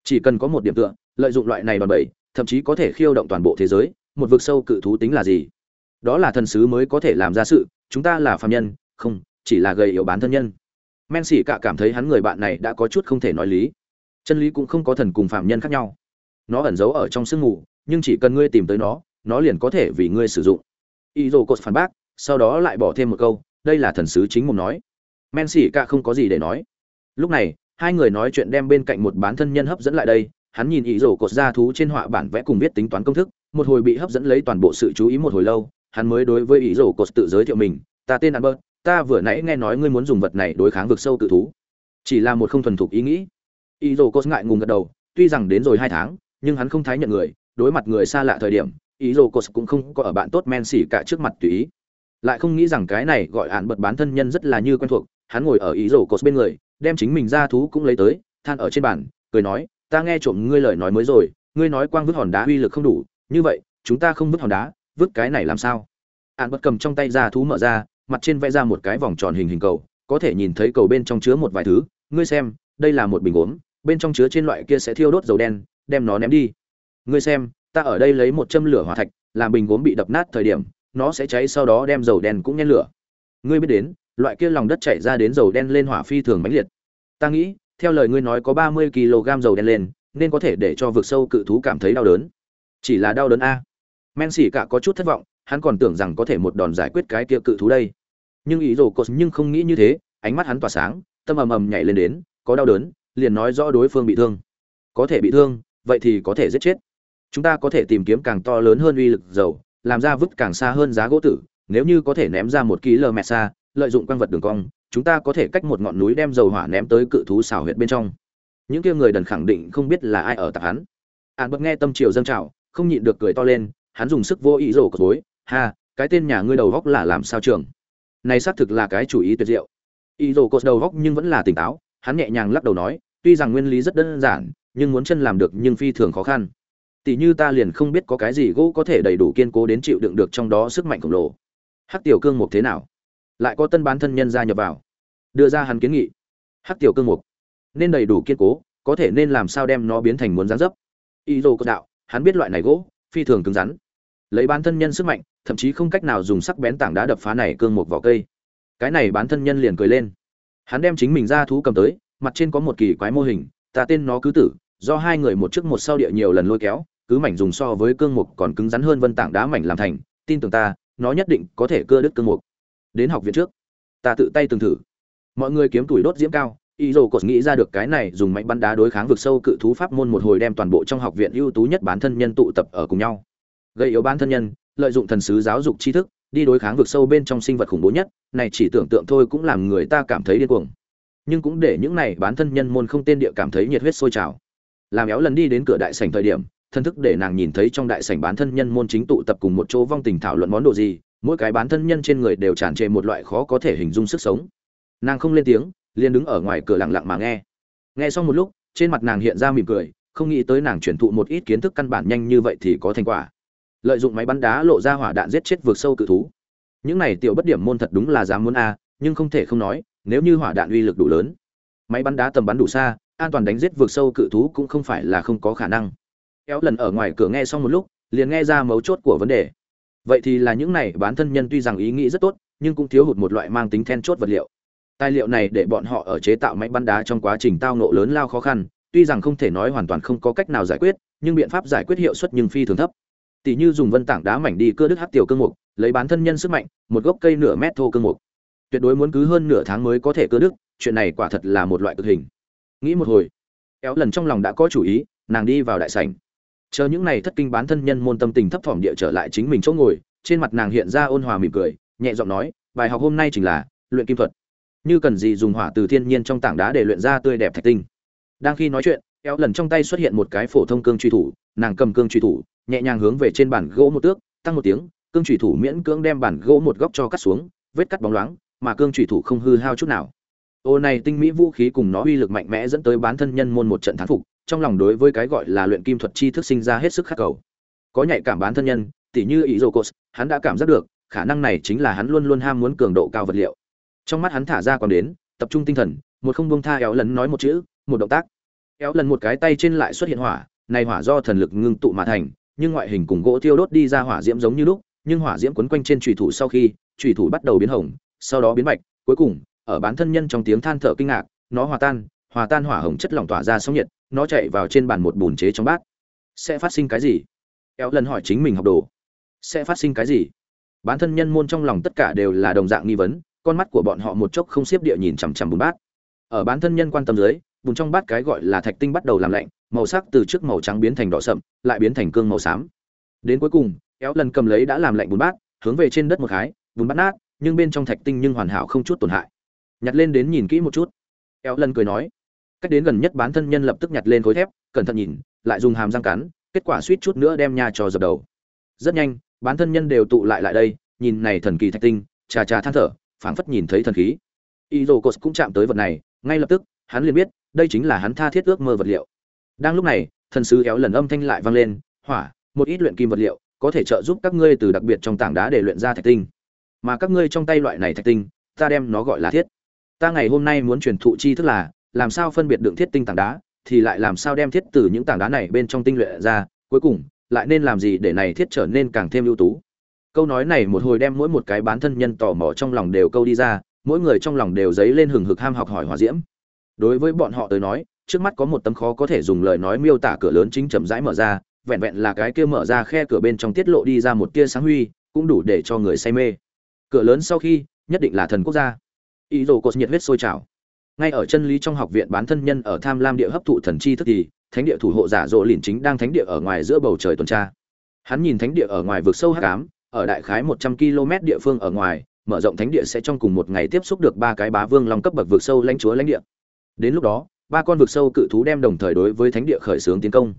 chỉ cần có một điểm tựa, lợi dụng loại này đòn bẩy, thậm chí có thể khiêu động toàn bộ thế giới, một vực sâu cự thú tính là gì? Đó là thần sứ mới có thể làm ra sự, chúng ta là phạm nhân, không, chỉ là gầy yếu bán thân nhân. Men xỉ cả cảm thấy hắn người bạn này đã có chút không thể nói lý. Chân lý cũng không có thần cùng phạm nhân khác nhau nó ẩn giấu ở trong sương mù, nhưng chỉ cần ngươi tìm tới nó nó liền có thể vì ngươi sử dụng. Y dô cột phản bác, sau đó lại bỏ thêm một câu, đây là thần sứ chính mồm nói. Men xỉ cả không có gì để nói. Lúc này, hai người nói chuyện đem bên cạnh một bán thân nhân hấp dẫn lại đây, hắn nhìn ý rổ cột ra thú trên họa bản vẽ cùng viết tính toán công thức, một hồi bị hấp dẫn lấy toàn bộ sự chú ý một hồi lâu, hắn mới đối với ý rổ cột tự giới thiệu mình, ta tên albert, ta vừa nãy nghe nói ngươi muốn dùng vật này đối kháng vực sâu tự thú. Chỉ là một không thuần thục ý nghĩ. Ý rổ cột ngại ngùng gật đầu, tuy rằng đến rồi hai tháng nhưng hắn không thái nhận người, đối mặt người xa lạ thời điểm ý dô cột cũng không có ở bạn tốt men xỉ cả trước mặt tùy ý. Lại không nghĩ rằng cái này gọi hạn bật bán thân nhân rất là như quen thuộc, hắn ngồi ở ý dô cột bên người, đem chính mình ra thú cũng lấy tới, than ở trên bàn, cười nói, ta nghe trộm ngươi lời nói mới rồi, ngươi nói quang vứt hòn đá uy lực không đủ, như vậy, chúng ta không vứt hòn đá, vứt cái này làm sao? Hạn bật cầm trong tay ra thú mở ra, mặt trên vẽ ra một cái vòng tròn hình hình cầu, có thể nhìn thấy cầu bên trong chứa một vài thứ, ngươi xem, đây là một bình gốm, bên trong chứa trên loại kia sẽ thiêu đốt dầu đen đem nó ném đi. Ngươi xem, ta ở đây lấy một châm lửa hỏa thạch, làm bình gốm bị đập nát thời điểm, nó sẽ cháy sau đó đem dầu đen cũng nhen lửa. Ngươi biết đến, loại kia lòng đất chảy ra đến dầu đen lên hỏa phi thường mãnh liệt. Ta nghĩ, theo lời ngươi nói có ba mươi kg dầu đen lên, nên có thể để cho vực sâu cự thú cảm thấy đau đớn. Chỉ là đau đớn a. Men xỉ cả có chút thất vọng, hắn còn tưởng rằng có thể một đòn giải quyết cái kia cự thú đây. Nhưng ý đồ cột nhưng không nghĩ như thế, ánh mắt hắn tỏa sáng, tâm ầm ầm nhảy lên đến, có đau đớn, liền nói rõ đối phương bị thương. Có thể bị thương vậy thì có thể giết chết. Chúng ta có thể tìm kiếm càng to lớn hơn uy lực dầu, làm ra vứt càng xa hơn giá gỗ tử. Nếu như có thể ném ra một km xa, lợi dụng quang vật đường cong, chúng ta có thể cách một ngọn núi đem dầu hỏa ném tới cự thú xào huyệt bên trong. Những kia người đần khẳng định không biết là ai ở tạp hắn. An bật nghe tâm triều dâng trào, không nhịn được cười to lên, hắn dùng sức vô ý rổ cột bối ha, cái tên nhà ngươi đầu góc là làm sao trường? Này xác thực là cái chủ ý tuyệt diệu. Ý rổ cột đầu góc nhưng vẫn là tỉnh táo, hắn nhẹ nhàng lắc đầu nói, tuy rằng nguyên lý rất đơn giản nhưng muốn chân làm được nhưng phi thường khó khăn. Tỷ như ta liền không biết có cái gì gỗ có thể đầy đủ kiên cố đến chịu đựng được trong đó sức mạnh khổng lồ. Hắc tiểu cương mục thế nào? Lại có tân bán thân nhân gia nhập vào. Đưa ra hắn kiến nghị. Hắc tiểu cương mục. Nên đầy đủ kiên cố, có thể nên làm sao đem nó biến thành muốn gián dấp? Y dô có đạo, hắn biết loại này gỗ, phi thường cứng rắn. Lấy bán thân nhân sức mạnh, thậm chí không cách nào dùng sắc bén tảng đá đập phá này cương một vào cây. Cái này bán thân nhân liền cười lên. Hắn đem chính mình ra thú cầm tới, mặt trên có một kỳ quái mô hình ta tên nó cứ tử, do hai người một trước một sau địa nhiều lần lôi kéo, cứ mảnh dùng so với cương mục còn cứng rắn hơn vân tảng đá mảnh làm thành, tin tưởng ta, nó nhất định có thể cưa đứt cương mục. Đến học viện trước, ta tự tay từng thử. Mọi người kiếm tuổi đốt diễm cao, y dồ cột nghĩ ra được cái này dùng mạnh bắn đá đối kháng vực sâu cự thú pháp môn một hồi đem toàn bộ trong học viện ưu tú nhất bán thân nhân tụ tập ở cùng nhau. Gây yếu bán thân nhân, lợi dụng thần sứ giáo dục tri thức, đi đối kháng vực sâu bên trong sinh vật khủng bố nhất, này chỉ tưởng tượng thôi cũng làm người ta cảm thấy điên cuồng nhưng cũng để những này bán thân nhân môn không tên địa cảm thấy nhiệt huyết sôi trào. Làm éo lần đi đến cửa đại sảnh thời điểm, thân thức để nàng nhìn thấy trong đại sảnh bán thân nhân môn chính tụ tập cùng một chỗ vong tình thảo luận món đồ gì, mỗi cái bán thân nhân trên người đều tràn trề một loại khó có thể hình dung sức sống. Nàng không lên tiếng, liền đứng ở ngoài cửa lặng lặng mà nghe. Nghe xong một lúc, trên mặt nàng hiện ra mỉm cười, không nghĩ tới nàng chuyển thụ một ít kiến thức căn bản nhanh như vậy thì có thành quả. Lợi dụng máy bắn đá lộ ra hỏa đạn giết chết vượt sâu cự thú. Những này tiểu bất điểm môn thật đúng là dám muốn a, nhưng không thể không nói nếu như hỏa đạn uy lực đủ lớn, máy bắn đá tầm bắn đủ xa, an toàn đánh giết vượt sâu cự thú cũng không phải là không có khả năng. Kéo lần ở ngoài cửa nghe xong một lúc, liền nghe ra mấu chốt của vấn đề. Vậy thì là những này bán thân nhân tuy rằng ý nghĩ rất tốt, nhưng cũng thiếu hụt một loại mang tính then chốt vật liệu. Tài liệu này để bọn họ ở chế tạo máy bắn đá trong quá trình tao nộ lớn lao khó khăn, tuy rằng không thể nói hoàn toàn không có cách nào giải quyết, nhưng biện pháp giải quyết hiệu suất nhưng phi thường thấp. Tỷ như dùng vân tảng đá mảnh đi cưa đứt hát tiểu cương mục, lấy bán thân nhân sức mạnh, một gốc cây nửa mét thô cương mục tuyệt đối muốn cứ hơn nửa tháng mới có thể cưa đứt, chuyện này quả thật là một loại cực hình. Nghĩ một hồi, kéo lần trong lòng đã có chủ ý, nàng đi vào đại sảnh. Chờ những này thất kinh bán thân nhân môn tâm tình thấp thỏm địa trở lại chính mình chỗ ngồi, trên mặt nàng hiện ra ôn hòa mỉm cười, nhẹ giọng nói, bài học hôm nay chính là luyện kim thuật. Như cần gì dùng hỏa từ thiên nhiên trong tảng đá để luyện ra tươi đẹp thạch tinh. Đang khi nói chuyện, kéo lần trong tay xuất hiện một cái phổ thông cương truy thủ, nàng cầm cương truy thủ, nhẹ nhàng hướng về trên bàn gỗ một tước, tăng một tiếng, cương truy thủ miễn cưỡng đem bàn gỗ một góc cho cắt xuống, vết cắt bóng loáng mà cương trụy thủ không hư hao chút nào. Ô này tinh mỹ vũ khí cùng nó uy lực mạnh mẽ dẫn tới bán thân nhân môn một trận thắng phục, trong lòng đối với cái gọi là luyện kim thuật chi thức sinh ra hết sức khắc cầu. Có nhạy cảm bán thân nhân, tỉ như ý dô cos hắn đã cảm giác được, khả năng này chính là hắn luôn luôn ham muốn cường độ cao vật liệu. Trong mắt hắn thả ra còn đến, tập trung tinh thần, một không buông tha éo lần nói một chữ, một động tác. Éo lần một cái tay trên lại xuất hiện hỏa, này hỏa do thần lực ngưng tụ mà thành, nhưng ngoại hình cùng gỗ thiêu đốt đi ra hỏa diễm giống như lúc, nhưng hỏa diễm quấn quanh trên trùy thủ sau khi trùy thủ bắt đầu biến hồng sau đó biến bạch cuối cùng, ở bán thân nhân trong tiếng than thở kinh ngạc, nó hòa tan hòa tan hỏa hồng chất lỏng tỏa ra sóng nhiệt, nó chạy vào trên bàn một bùn chế trong bát. Sẽ phát sinh cái gì? Éo lần hỏi chính mình học đồ. Sẽ phát sinh cái gì? Bán thân nhân môn trong lòng tất cả đều là đồng dạng nghi vấn, con mắt của bọn họ một chốc không xiếp địa nhìn chằm chằm bùn bát. Ở bán thân nhân quan tâm dưới, bùn trong bát cái gọi là thạch tinh bắt đầu làm lạnh, màu sắc từ trước màu trắng biến thành đỏ sậm, lại biến thành cương màu xám. Đến cuối cùng éo lần cầm lấy đã làm lạnh bùn bát, hướng về trên đất một cái bùn bát nát nhưng bên trong thạch tinh nhưng hoàn hảo không chút tổn hại. Nhặt lên đến nhìn kỹ một chút. Éo lần cười nói, cách đến gần nhất bán thân nhân lập tức nhặt lên khối thép, cẩn thận nhìn, lại dùng hàm răng cắn, kết quả suýt chút nữa đem nhà trò dập đầu. Rất nhanh, bán thân nhân đều tụ lại lại đây, nhìn này thần kỳ thạch tinh, chà chà than thở, phảng phất nhìn thấy thần khí. Y dô cos cũng chạm tới vật này, ngay lập tức, hắn liền biết, đây chính là hắn tha thiết ước mơ vật liệu. Đang lúc này, thần sứ éo lần âm thanh lại vang lên, hỏa, một ít luyện kim vật liệu, có thể trợ giúp các ngươi từ đặc biệt trong tảng đá để luyện ra thạch tinh mà các ngươi trong tay loại này thạch tinh, ta đem nó gọi là thiết. Ta ngày hôm nay muốn truyền thụ chi thức là, làm sao phân biệt đựng thiết tinh tảng đá, thì lại làm sao đem thiết từ những tảng đá này bên trong tinh luyện ra, cuối cùng, lại nên làm gì để này thiết trở nên càng thêm ưu tú? Câu nói này một hồi đem mỗi một cái bán thân nhân tò mò trong lòng đều câu đi ra, mỗi người trong lòng đều dấy lên hừng hực ham học hỏi hòa diễm. Đối với bọn họ tới nói, trước mắt có một tấm khó có thể dùng lời nói miêu tả cửa lớn chính chậm rãi mở ra, vẹn vẹn là cái kia mở ra khe cửa bên trong tiết lộ đi ra một tia sáng huy, cũng đủ để cho người say mê cửa lớn sau khi, nhất định là thần quốc gia. Ý đồ cột nhiệt huyết sôi trào. Ngay ở chân lý trong học viện bán thân nhân ở tham lam địa hấp thụ thần chi thức thì, thánh địa thủ hộ giả rộ lìn chính đang thánh địa ở ngoài giữa bầu trời tuần tra. Hắn nhìn thánh địa ở ngoài vực sâu hắc ám, ở đại khái một trăm km địa phương ở ngoài, mở rộng thánh địa sẽ trong cùng một ngày tiếp xúc được ba cái bá vương long cấp bậc vực sâu lãnh chúa lãnh địa. Đến lúc đó, ba con vực sâu cự thú đem đồng thời đối với thánh địa khởi xướng tiến công.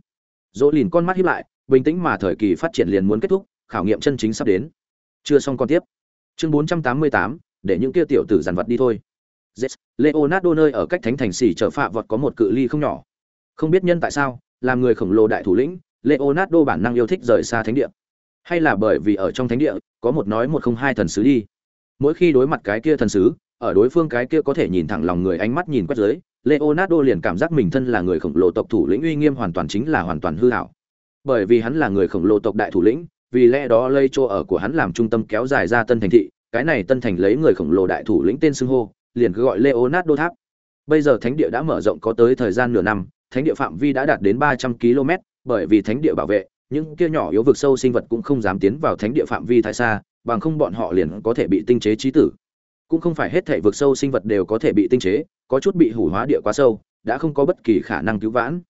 Dỗ lìn con mắt hiếp lại, bình tĩnh mà thời kỳ phát triển liền muốn kết thúc, khảo nghiệm chân chính sắp đến. Chưa xong con tiếp chương bốn trăm tám mươi tám để những kia tiểu tử giàn vật đi thôi. Yes, leonardo nơi ở cách thánh thành xỉ trở phạ vọt có một cự ly không nhỏ. Không biết nhân tại sao làm người khổng lồ đại thủ lĩnh leonardo bản năng yêu thích rời xa thánh địa. Hay là bởi vì ở trong thánh địa có một nói một không hai thần sứ đi. Mỗi khi đối mặt cái kia thần sứ ở đối phương cái kia có thể nhìn thẳng lòng người ánh mắt nhìn quét dưới leonardo liền cảm giác mình thân là người khổng lồ tộc thủ lĩnh uy nghiêm hoàn toàn chính là hoàn toàn hư hảo bởi vì hắn là người khổng lồ tộc đại thủ lĩnh vì lẽ đó lây chỗ ở của hắn làm trung tâm kéo dài ra tân thành thị, cái này tân thành lấy người khổng lồ đại thủ lĩnh tên xưng hô, liền cứ gọi leonardo tháp. Bây giờ thánh địa đã mở rộng có tới thời gian nửa năm, thánh địa phạm vi đã đạt đến ba trăm km bởi vì thánh địa bảo vệ, những kia nhỏ yếu vực sâu sinh vật cũng không dám tiến vào thánh địa phạm vi thái xa, bằng không bọn họ liền có thể bị tinh chế trí tử. Cũng không phải hết thể vực sâu sinh vật đều có thể bị tinh chế, có chút bị hủ hóa địa quá sâu, đã không có bất kỳ khả năng cứu vãn.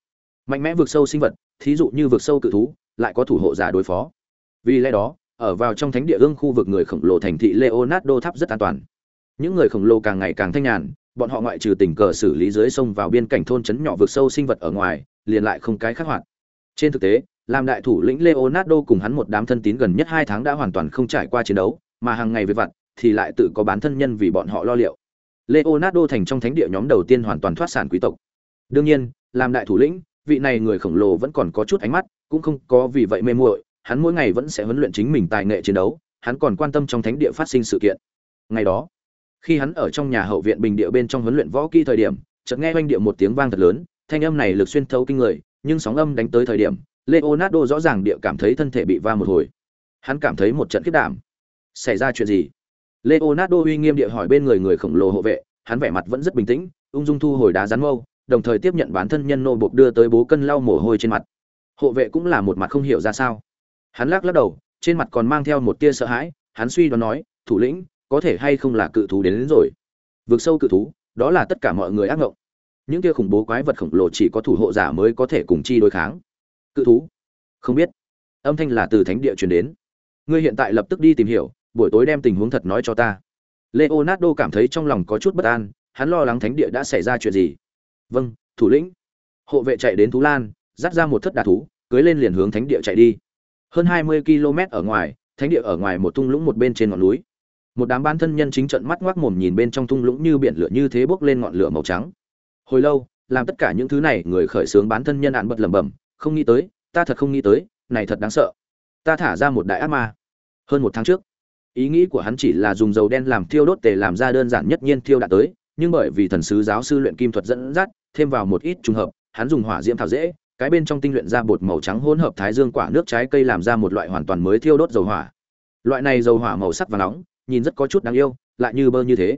Mạnh mẽ vực sâu sinh vật, thí dụ như vực sâu cự thú, lại có thủ hộ giả đối phó vì lẽ đó, ở vào trong thánh địa ương khu vực người khổng lồ thành thị leonardo tháp rất an toàn. Những người khổng lồ càng ngày càng thanh nhàn, bọn họ ngoại trừ tình cờ xử lý dưới sông vào biên cảnh thôn trấn nhỏ vực sâu sinh vật ở ngoài, liền lại không cái khác hoạt. Trên thực tế, làm đại thủ lĩnh leonardo cùng hắn một đám thân tín gần nhất hai tháng đã hoàn toàn không trải qua chiến đấu, mà hàng ngày về vặt, thì lại tự có bán thân nhân vì bọn họ lo liệu. Leonardo thành trong thánh địa nhóm đầu tiên hoàn toàn thoát sản quý tộc. Đương nhiên, làm đại thủ lĩnh, vị này người khổng lồ vẫn còn có chút ánh mắt, cũng không có vì vậy mê muội hắn mỗi ngày vẫn sẽ huấn luyện chính mình tài nghệ chiến đấu, hắn còn quan tâm trong thánh địa phát sinh sự kiện. Ngày đó, khi hắn ở trong nhà hậu viện bình địa bên trong huấn luyện võ kỹ thời điểm, chợt nghe oanh địa một tiếng vang thật lớn, thanh âm này lực xuyên thấu kinh người, nhưng sóng âm đánh tới thời điểm, leonardo rõ ràng địa cảm thấy thân thể bị va một hồi. Hắn cảm thấy một trận kích đảm. Xảy ra chuyện gì? Leonardo uy nghiêm địa hỏi bên người người khổng lồ hộ vệ, hắn vẻ mặt vẫn rất bình tĩnh, ung dung thu hồi đá rắn mâu, đồng thời tiếp nhận bản thân nhân nô bộc đưa tới bố cân lau mồ hôi trên mặt. Hộ vệ cũng là một mặt không hiểu ra sao hắn lắc lắc đầu trên mặt còn mang theo một tia sợ hãi hắn suy đoán nói thủ lĩnh có thể hay không là cự thú đến, đến rồi? Vượt sâu cự thú đó là tất cả mọi người ác ngộng. Những kia khủng bố quái vật khổng lồ chỉ có thủ hộ giả mới có thể cùng chi đối kháng. Cự thú? Không biết. Âm thanh là từ thánh địa truyền đến. Ngươi hiện tại lập tức đi tìm hiểu buổi tối đem tình huống thật nói cho ta. Leonardo cảm thấy trong lòng có chút bất an hắn lo lắng thánh địa đã xảy ra chuyện gì. Vâng thủ lĩnh. Hộ vệ chạy đến thú lan dắt ra một thất đà thú cưới lên liền hướng thánh địa chạy đi hơn hai mươi km ở ngoài, thánh địa ở ngoài một thung lũng một bên trên ngọn núi. Một đám ban thân nhân chính trận mắt ngoác mồm nhìn bên trong thung lũng như biển lửa như thế bốc lên ngọn lửa màu trắng. Hồi lâu, làm tất cả những thứ này, người khởi xướng bán thân nhân ạn bật lẩm bẩm, không nghĩ tới, ta thật không nghĩ tới, này thật đáng sợ. Ta thả ra một đại ác ma. Hơn một tháng trước, ý nghĩ của hắn chỉ là dùng dầu đen làm thiêu đốt tề làm ra đơn giản nhất nhiên thiêu đã tới, nhưng bởi vì thần sứ giáo sư luyện kim thuật dẫn dắt, thêm vào một ít trùng hợp, hắn dùng hỏa diễm thảo dễ cái bên trong tinh luyện ra bột màu trắng hỗn hợp thái dương quả nước trái cây làm ra một loại hoàn toàn mới thiêu đốt dầu hỏa. Loại này dầu hỏa màu sắc và nóng, nhìn rất có chút đáng yêu, lại như bơ như thế.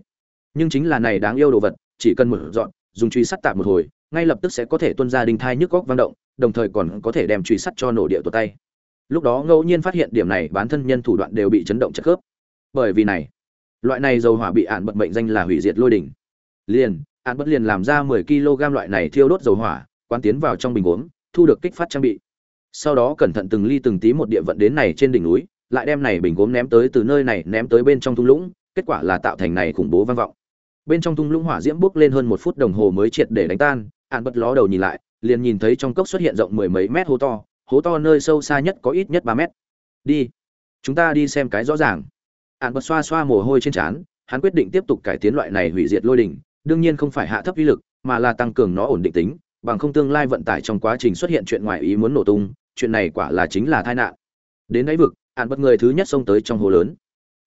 Nhưng chính là này đáng yêu đồ vật, chỉ cần một dọn, dùng truy sắt tạm một hồi, ngay lập tức sẽ có thể tuôn ra đinh thai nhức góc vang động, đồng thời còn có thể đem truy sắt cho nổ địa tuột tay. Lúc đó ngẫu nhiên phát hiện điểm này bán thân nhân thủ đoạn đều bị chấn động chất khớp. Bởi vì này, loại này dầu hỏa bị án bật mệnh danh là hủy diệt lôi đỉnh. Liền án bất liền làm ra 10 kg loại này thiêu đốt dầu hỏa, quán tiến vào trong bình uống thu được kích phát trang bị. Sau đó cẩn thận từng ly từng tí một địa vận đến này trên đỉnh núi, lại đem này bình gốm ném tới từ nơi này ném tới bên trong thung lũng, kết quả là tạo thành này khủng bố vang vọng. Bên trong thung lũng hỏa diễm bốc lên hơn một phút đồng hồ mới triệt để đánh tan ạn bật ló đầu nhìn lại, liền nhìn thấy trong cốc xuất hiện rộng mười mấy mét hố to hố to nơi sâu xa nhất có ít nhất ba mét. Đi, chúng ta đi xem cái rõ ràng. Ạn bật xoa xoa mồ hôi trên trán, hắn quyết định tiếp tục cải tiến loại này hủy diệt lôi đỉnh, đương nhiên không phải hạ thấp uy lực, mà là tăng cường nó ổn định tính bằng không tương lai vận tải trong quá trình xuất hiện chuyện ngoài ý muốn nổ tung, chuyện này quả là chính là tai nạn. Đến đáy vực, ạn bất người thứ nhất xông tới trong hồ lớn.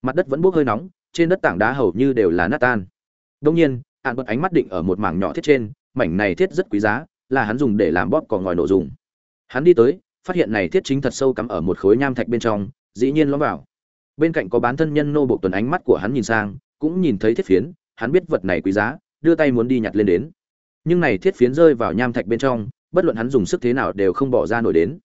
Mặt đất vẫn bốc hơi nóng, trên đất tảng đá hầu như đều là nát tan. Đương nhiên, ạn bật ánh mắt định ở một mảng nhỏ thiết trên, mảnh này thiết rất quý giá, là hắn dùng để làm bóp cỏ ngòi nổ dùng. Hắn đi tới, phát hiện này thiết chính thật sâu cắm ở một khối nham thạch bên trong, dĩ nhiên lõm vào. Bên cạnh có bán thân nhân nô bộ tuần ánh mắt của hắn nhìn sang, cũng nhìn thấy thiết phiến, hắn biết vật này quý giá, đưa tay muốn đi nhặt lên đến nhưng này thiết phiến rơi vào nham thạch bên trong, bất luận hắn dùng sức thế nào đều không bỏ ra nổi đến.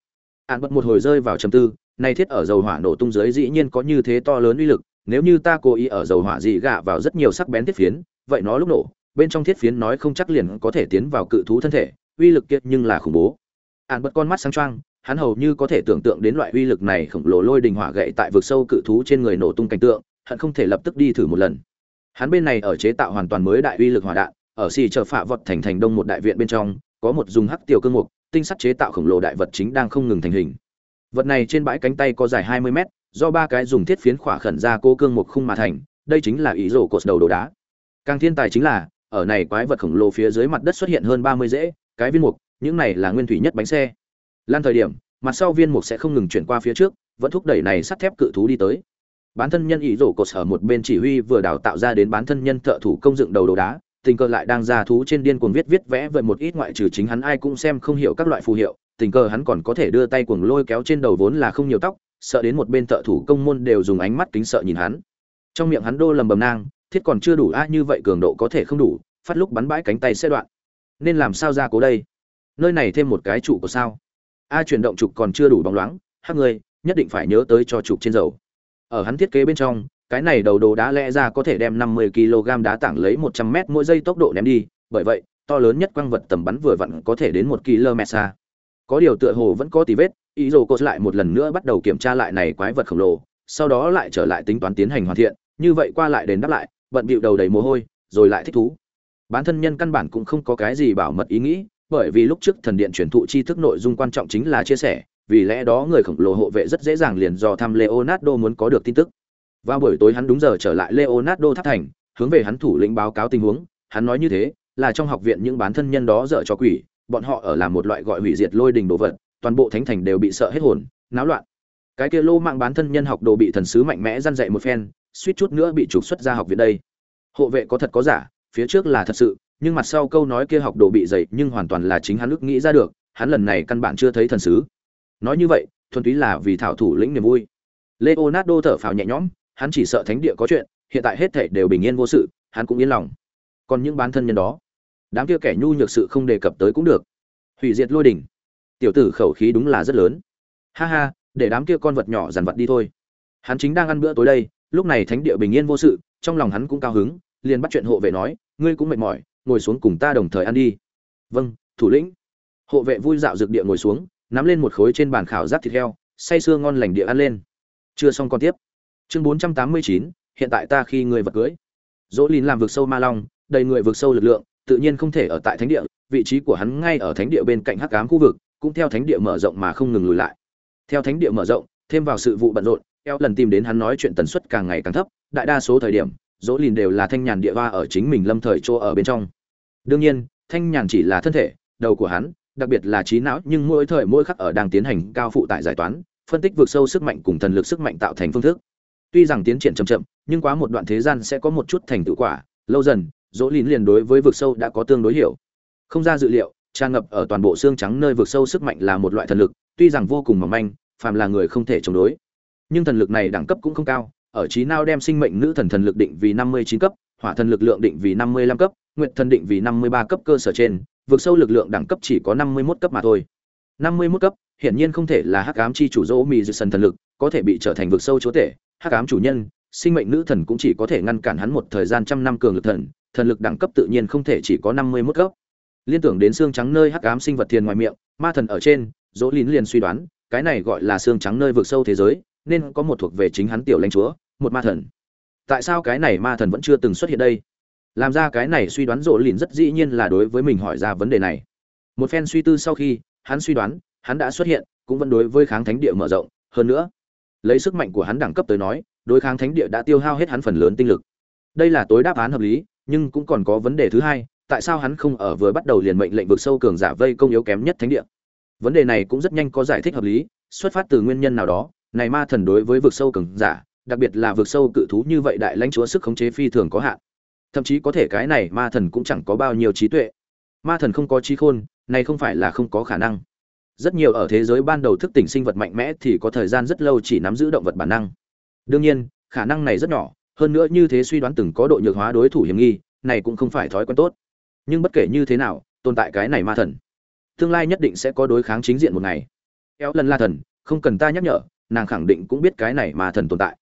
Ạn bật một hồi rơi vào trầm tư, này thiết ở dầu hỏa nổ tung dưới dĩ nhiên có như thế to lớn uy lực, nếu như ta cố ý ở dầu hỏa dị gạ vào rất nhiều sắc bén thiết phiến, vậy nó lúc nổ, bên trong thiết phiến nói không chắc liền có thể tiến vào cự thú thân thể, uy lực kiệt nhưng là khủng bố. Ạn bật con mắt sáng choang, hắn hầu như có thể tưởng tượng đến loại uy lực này khổng lồ lôi đình hỏa gậy tại vực sâu cự thú trên người nổ tung cảnh tượng, hận không thể lập tức đi thử một lần. Hắn bên này ở chế tạo hoàn toàn mới đại uy lực hỏa đạn ở xì chợ phạ vọt thành thành đông một đại viện bên trong, có một dùng hắc tiểu cương mục, tinh sắt chế tạo khổng lồ đại vật chính đang không ngừng thành hình. Vật này trên bãi cánh tay có dài 20 mét, do ba cái dùng thiết phiến khỏa khẩn ra cô cương mục khung mà thành, đây chính là ý rổ cột đầu đồ đá. Càng thiên tài chính là, ở này quái vật khổng lồ phía dưới mặt đất xuất hiện hơn 30 rễ cái viên mục, những này là nguyên thủy nhất bánh xe. Lan thời điểm, mặt sau viên mục sẽ không ngừng chuyển qua phía trước, vẫn thúc đẩy này sắt thép cự thú đi tới. Bán thân nhân ý rổ cột ở một bên chỉ huy vừa đào tạo ra đến bán thân nhân thợ thủ công dựng đầu đồ đá tình cờ lại đang ra thú trên điên cuồng viết viết vẽ vậy một ít ngoại trừ chính hắn ai cũng xem không hiểu các loại phù hiệu, tình cờ hắn còn có thể đưa tay cuồng lôi kéo trên đầu vốn là không nhiều tóc, sợ đến một bên thợ thủ công môn đều dùng ánh mắt kính sợ nhìn hắn. Trong miệng hắn đô lầm bầm nang, thiết còn chưa đủ, a, như vậy cường độ có thể không đủ, phát lúc bắn bãi cánh tay sẽ đoạn. Nên làm sao ra cố đây? Nơi này thêm một cái trụ của sao? A, chuyển động trục còn chưa đủ bóng loáng, hắc người nhất định phải nhớ tới cho trục trên dầu. Ở hắn thiết kế bên trong cái này đầu đồ đá lẽ ra có thể đem 50 kg đá tảng lấy 100 m mỗi giây tốc độ ném đi, bởi vậy, to lớn nhất quang vật tầm bắn vừa vặn có thể đến 1 km xa. Có điều tựa hồ vẫn có tí vết ý đồ cô lại một lần nữa bắt đầu kiểm tra lại này quái vật khổng lồ, sau đó lại trở lại tính toán tiến hành hoàn thiện, như vậy qua lại đến đáp lại, bận bịu đầu đầy mồ hôi, rồi lại thích thú. Bản thân nhân căn bản cũng không có cái gì bảo mật ý nghĩ, bởi vì lúc trước thần điện truyền thụ tri thức nội dung quan trọng chính là chia sẻ, vì lẽ đó người khổng lồ hộ vệ rất dễ dàng liền dò thăm leonardo muốn có được tin tức vào buổi tối hắn đúng giờ trở lại leonardo tháp thành, hướng về hắn thủ lĩnh báo cáo tình huống. Hắn nói như thế, là trong học viện những bán thân nhân đó dở cho quỷ. Bọn họ ở làm một loại gọi hủy diệt lôi đình đồ vật, toàn bộ thánh thành đều bị sợ hết hồn, náo loạn. Cái kia lô mạng bán thân nhân học đồ bị thần sứ mạnh mẽ răn dạy một phen, suýt chút nữa bị trục xuất ra học viện đây. Hộ vệ có thật có giả, phía trước là thật sự, nhưng mặt sau câu nói kia học đồ bị dạy nhưng hoàn toàn là chính hắn ước nghĩ ra được, hắn lần này căn bản chưa thấy thần sứ. Nói như vậy, thuần túy là vì thảo thủ lĩnh niềm vui. Leonardo thở phào nhẹ nhõm hắn chỉ sợ thánh địa có chuyện, hiện tại hết thảy đều bình yên vô sự, hắn cũng yên lòng. Còn những bán thân nhân đó, đám kia kẻ nhu nhược sự không đề cập tới cũng được. Hủy diệt lôi đỉnh. Tiểu tử khẩu khí đúng là rất lớn. Ha ha, để đám kia con vật nhỏ dằn vặt đi thôi. Hắn chính đang ăn bữa tối đây, lúc này thánh địa bình yên vô sự, trong lòng hắn cũng cao hứng, liền bắt chuyện hộ vệ nói, ngươi cũng mệt mỏi, ngồi xuống cùng ta đồng thời ăn đi. Vâng thủ lĩnh. Hộ vệ vui dạo dược địa ngồi xuống, nắm lên một khối trên bàn khảo giáp thịt heo, say sưa ngon lành địa ăn lên. Chưa xong còn tiếp chương bốn trăm tám mươi chín, hiện tại ta khi người vật cưới. Dỗ lìn làm vực sâu ma long, đầy người vực sâu lực lượng, tự nhiên không thể ở tại thánh địa, vị trí của hắn ngay ở thánh địa bên cạnh hắc ám khu vực, cũng theo thánh địa mở rộng mà không ngừng lùi lại. Theo thánh địa mở rộng, thêm vào sự vụ bận rộn, eo lần tìm đến hắn nói chuyện tần suất càng ngày càng thấp, đại đa số thời điểm, dỗ lìn đều là thanh nhàn địa va ở chính mình lâm thời chỗ ở bên trong. Đương nhiên, thanh nhàn chỉ là thân thể, đầu của hắn, đặc biệt là trí não, nhưng mỗi thời mỗi khắc ở đang tiến hành cao phụ tại giải toán, phân tích vượt sâu sức mạnh cùng thần lực sức mạnh tạo thành phương thức tuy rằng tiến triển chậm chậm, nhưng quá một đoạn thế gian sẽ có một chút thành tựu quả. Lâu dần, dỗ lìn liền đối với vực sâu đã có tương đối hiểu. Không ra dự liệu, tràn ngập ở toàn bộ xương trắng nơi vực sâu sức mạnh là một loại thần lực, tuy rằng vô cùng mỏng manh, phàm là người không thể chống đối. Nhưng thần lực này đẳng cấp cũng không cao, ở trí nào đem sinh mệnh nữ thần thần lực định vì năm mươi chín cấp, hỏa thần lực lượng định vì năm mươi lăm cấp nguyện thần định vì năm mươi ba cấp cơ sở trên, vực sâu lực lượng đẳng cấp chỉ có năm mươi 51 cấp mà thôi. năm mươi 51 cấp, hiển nhiên không thể là hắc ám chi chủ dỗ mì dư sần thần lực, có thể bị trở thành vực sâu chúa tể hắc ám chủ nhân, sinh mệnh nữ thần cũng chỉ có thể ngăn cản hắn một thời gian trăm năm cường lực thần thần lực đẳng cấp tự nhiên không thể chỉ có năm mươi mức cấp. Liên tưởng đến xương trắng nơi hắc ám sinh vật thiền ngoài miệng, ma thần ở trên, dỗ lín liền suy đoán, cái này gọi là xương trắng nơi vượt sâu thế giới, nên có một thuộc về chính hắn tiểu lãnh chúa, một ma thần. Tại sao cái này ma thần vẫn chưa từng xuất hiện đây? Làm ra cái này suy đoán rộ lìn rất dĩ nhiên là đối với mình hỏi ra vấn đề này. Một phen suy tư sau khi, hắn suy đoán, hắn đã xuất hiện, cũng vẫn đối với kháng thánh địa mở rộng. Hơn nữa lấy sức mạnh của hắn đẳng cấp tới nói, đối kháng thánh địa đã tiêu hao hết hắn phần lớn tinh lực. Đây là tối đáp án hợp lý, nhưng cũng còn có vấn đề thứ hai, tại sao hắn không ở vừa bắt đầu liền mệnh lệnh vực sâu cường giả vây công yếu kém nhất thánh địa? Vấn đề này cũng rất nhanh có giải thích hợp lý, xuất phát từ nguyên nhân nào đó, này ma thần đối với vực sâu cường giả, đặc biệt là vực sâu cự thú như vậy đại lãnh chúa sức khống chế phi thường có hạn. Thậm chí có thể cái này ma thần cũng chẳng có bao nhiêu trí tuệ. Ma thần không có trí khôn, này không phải là không có khả năng rất nhiều ở thế giới ban đầu thức tỉnh sinh vật mạnh mẽ thì có thời gian rất lâu chỉ nắm giữ động vật bản năng. Đương nhiên, khả năng này rất nhỏ, hơn nữa như thế suy đoán từng có độ nhược hóa đối thủ hiểm nghi, này cũng không phải thói quen tốt. Nhưng bất kể như thế nào, tồn tại cái này ma thần, tương lai nhất định sẽ có đối kháng chính diện một ngày. Éo lần la thần, không cần ta nhắc nhở, nàng khẳng định cũng biết cái này ma thần tồn tại.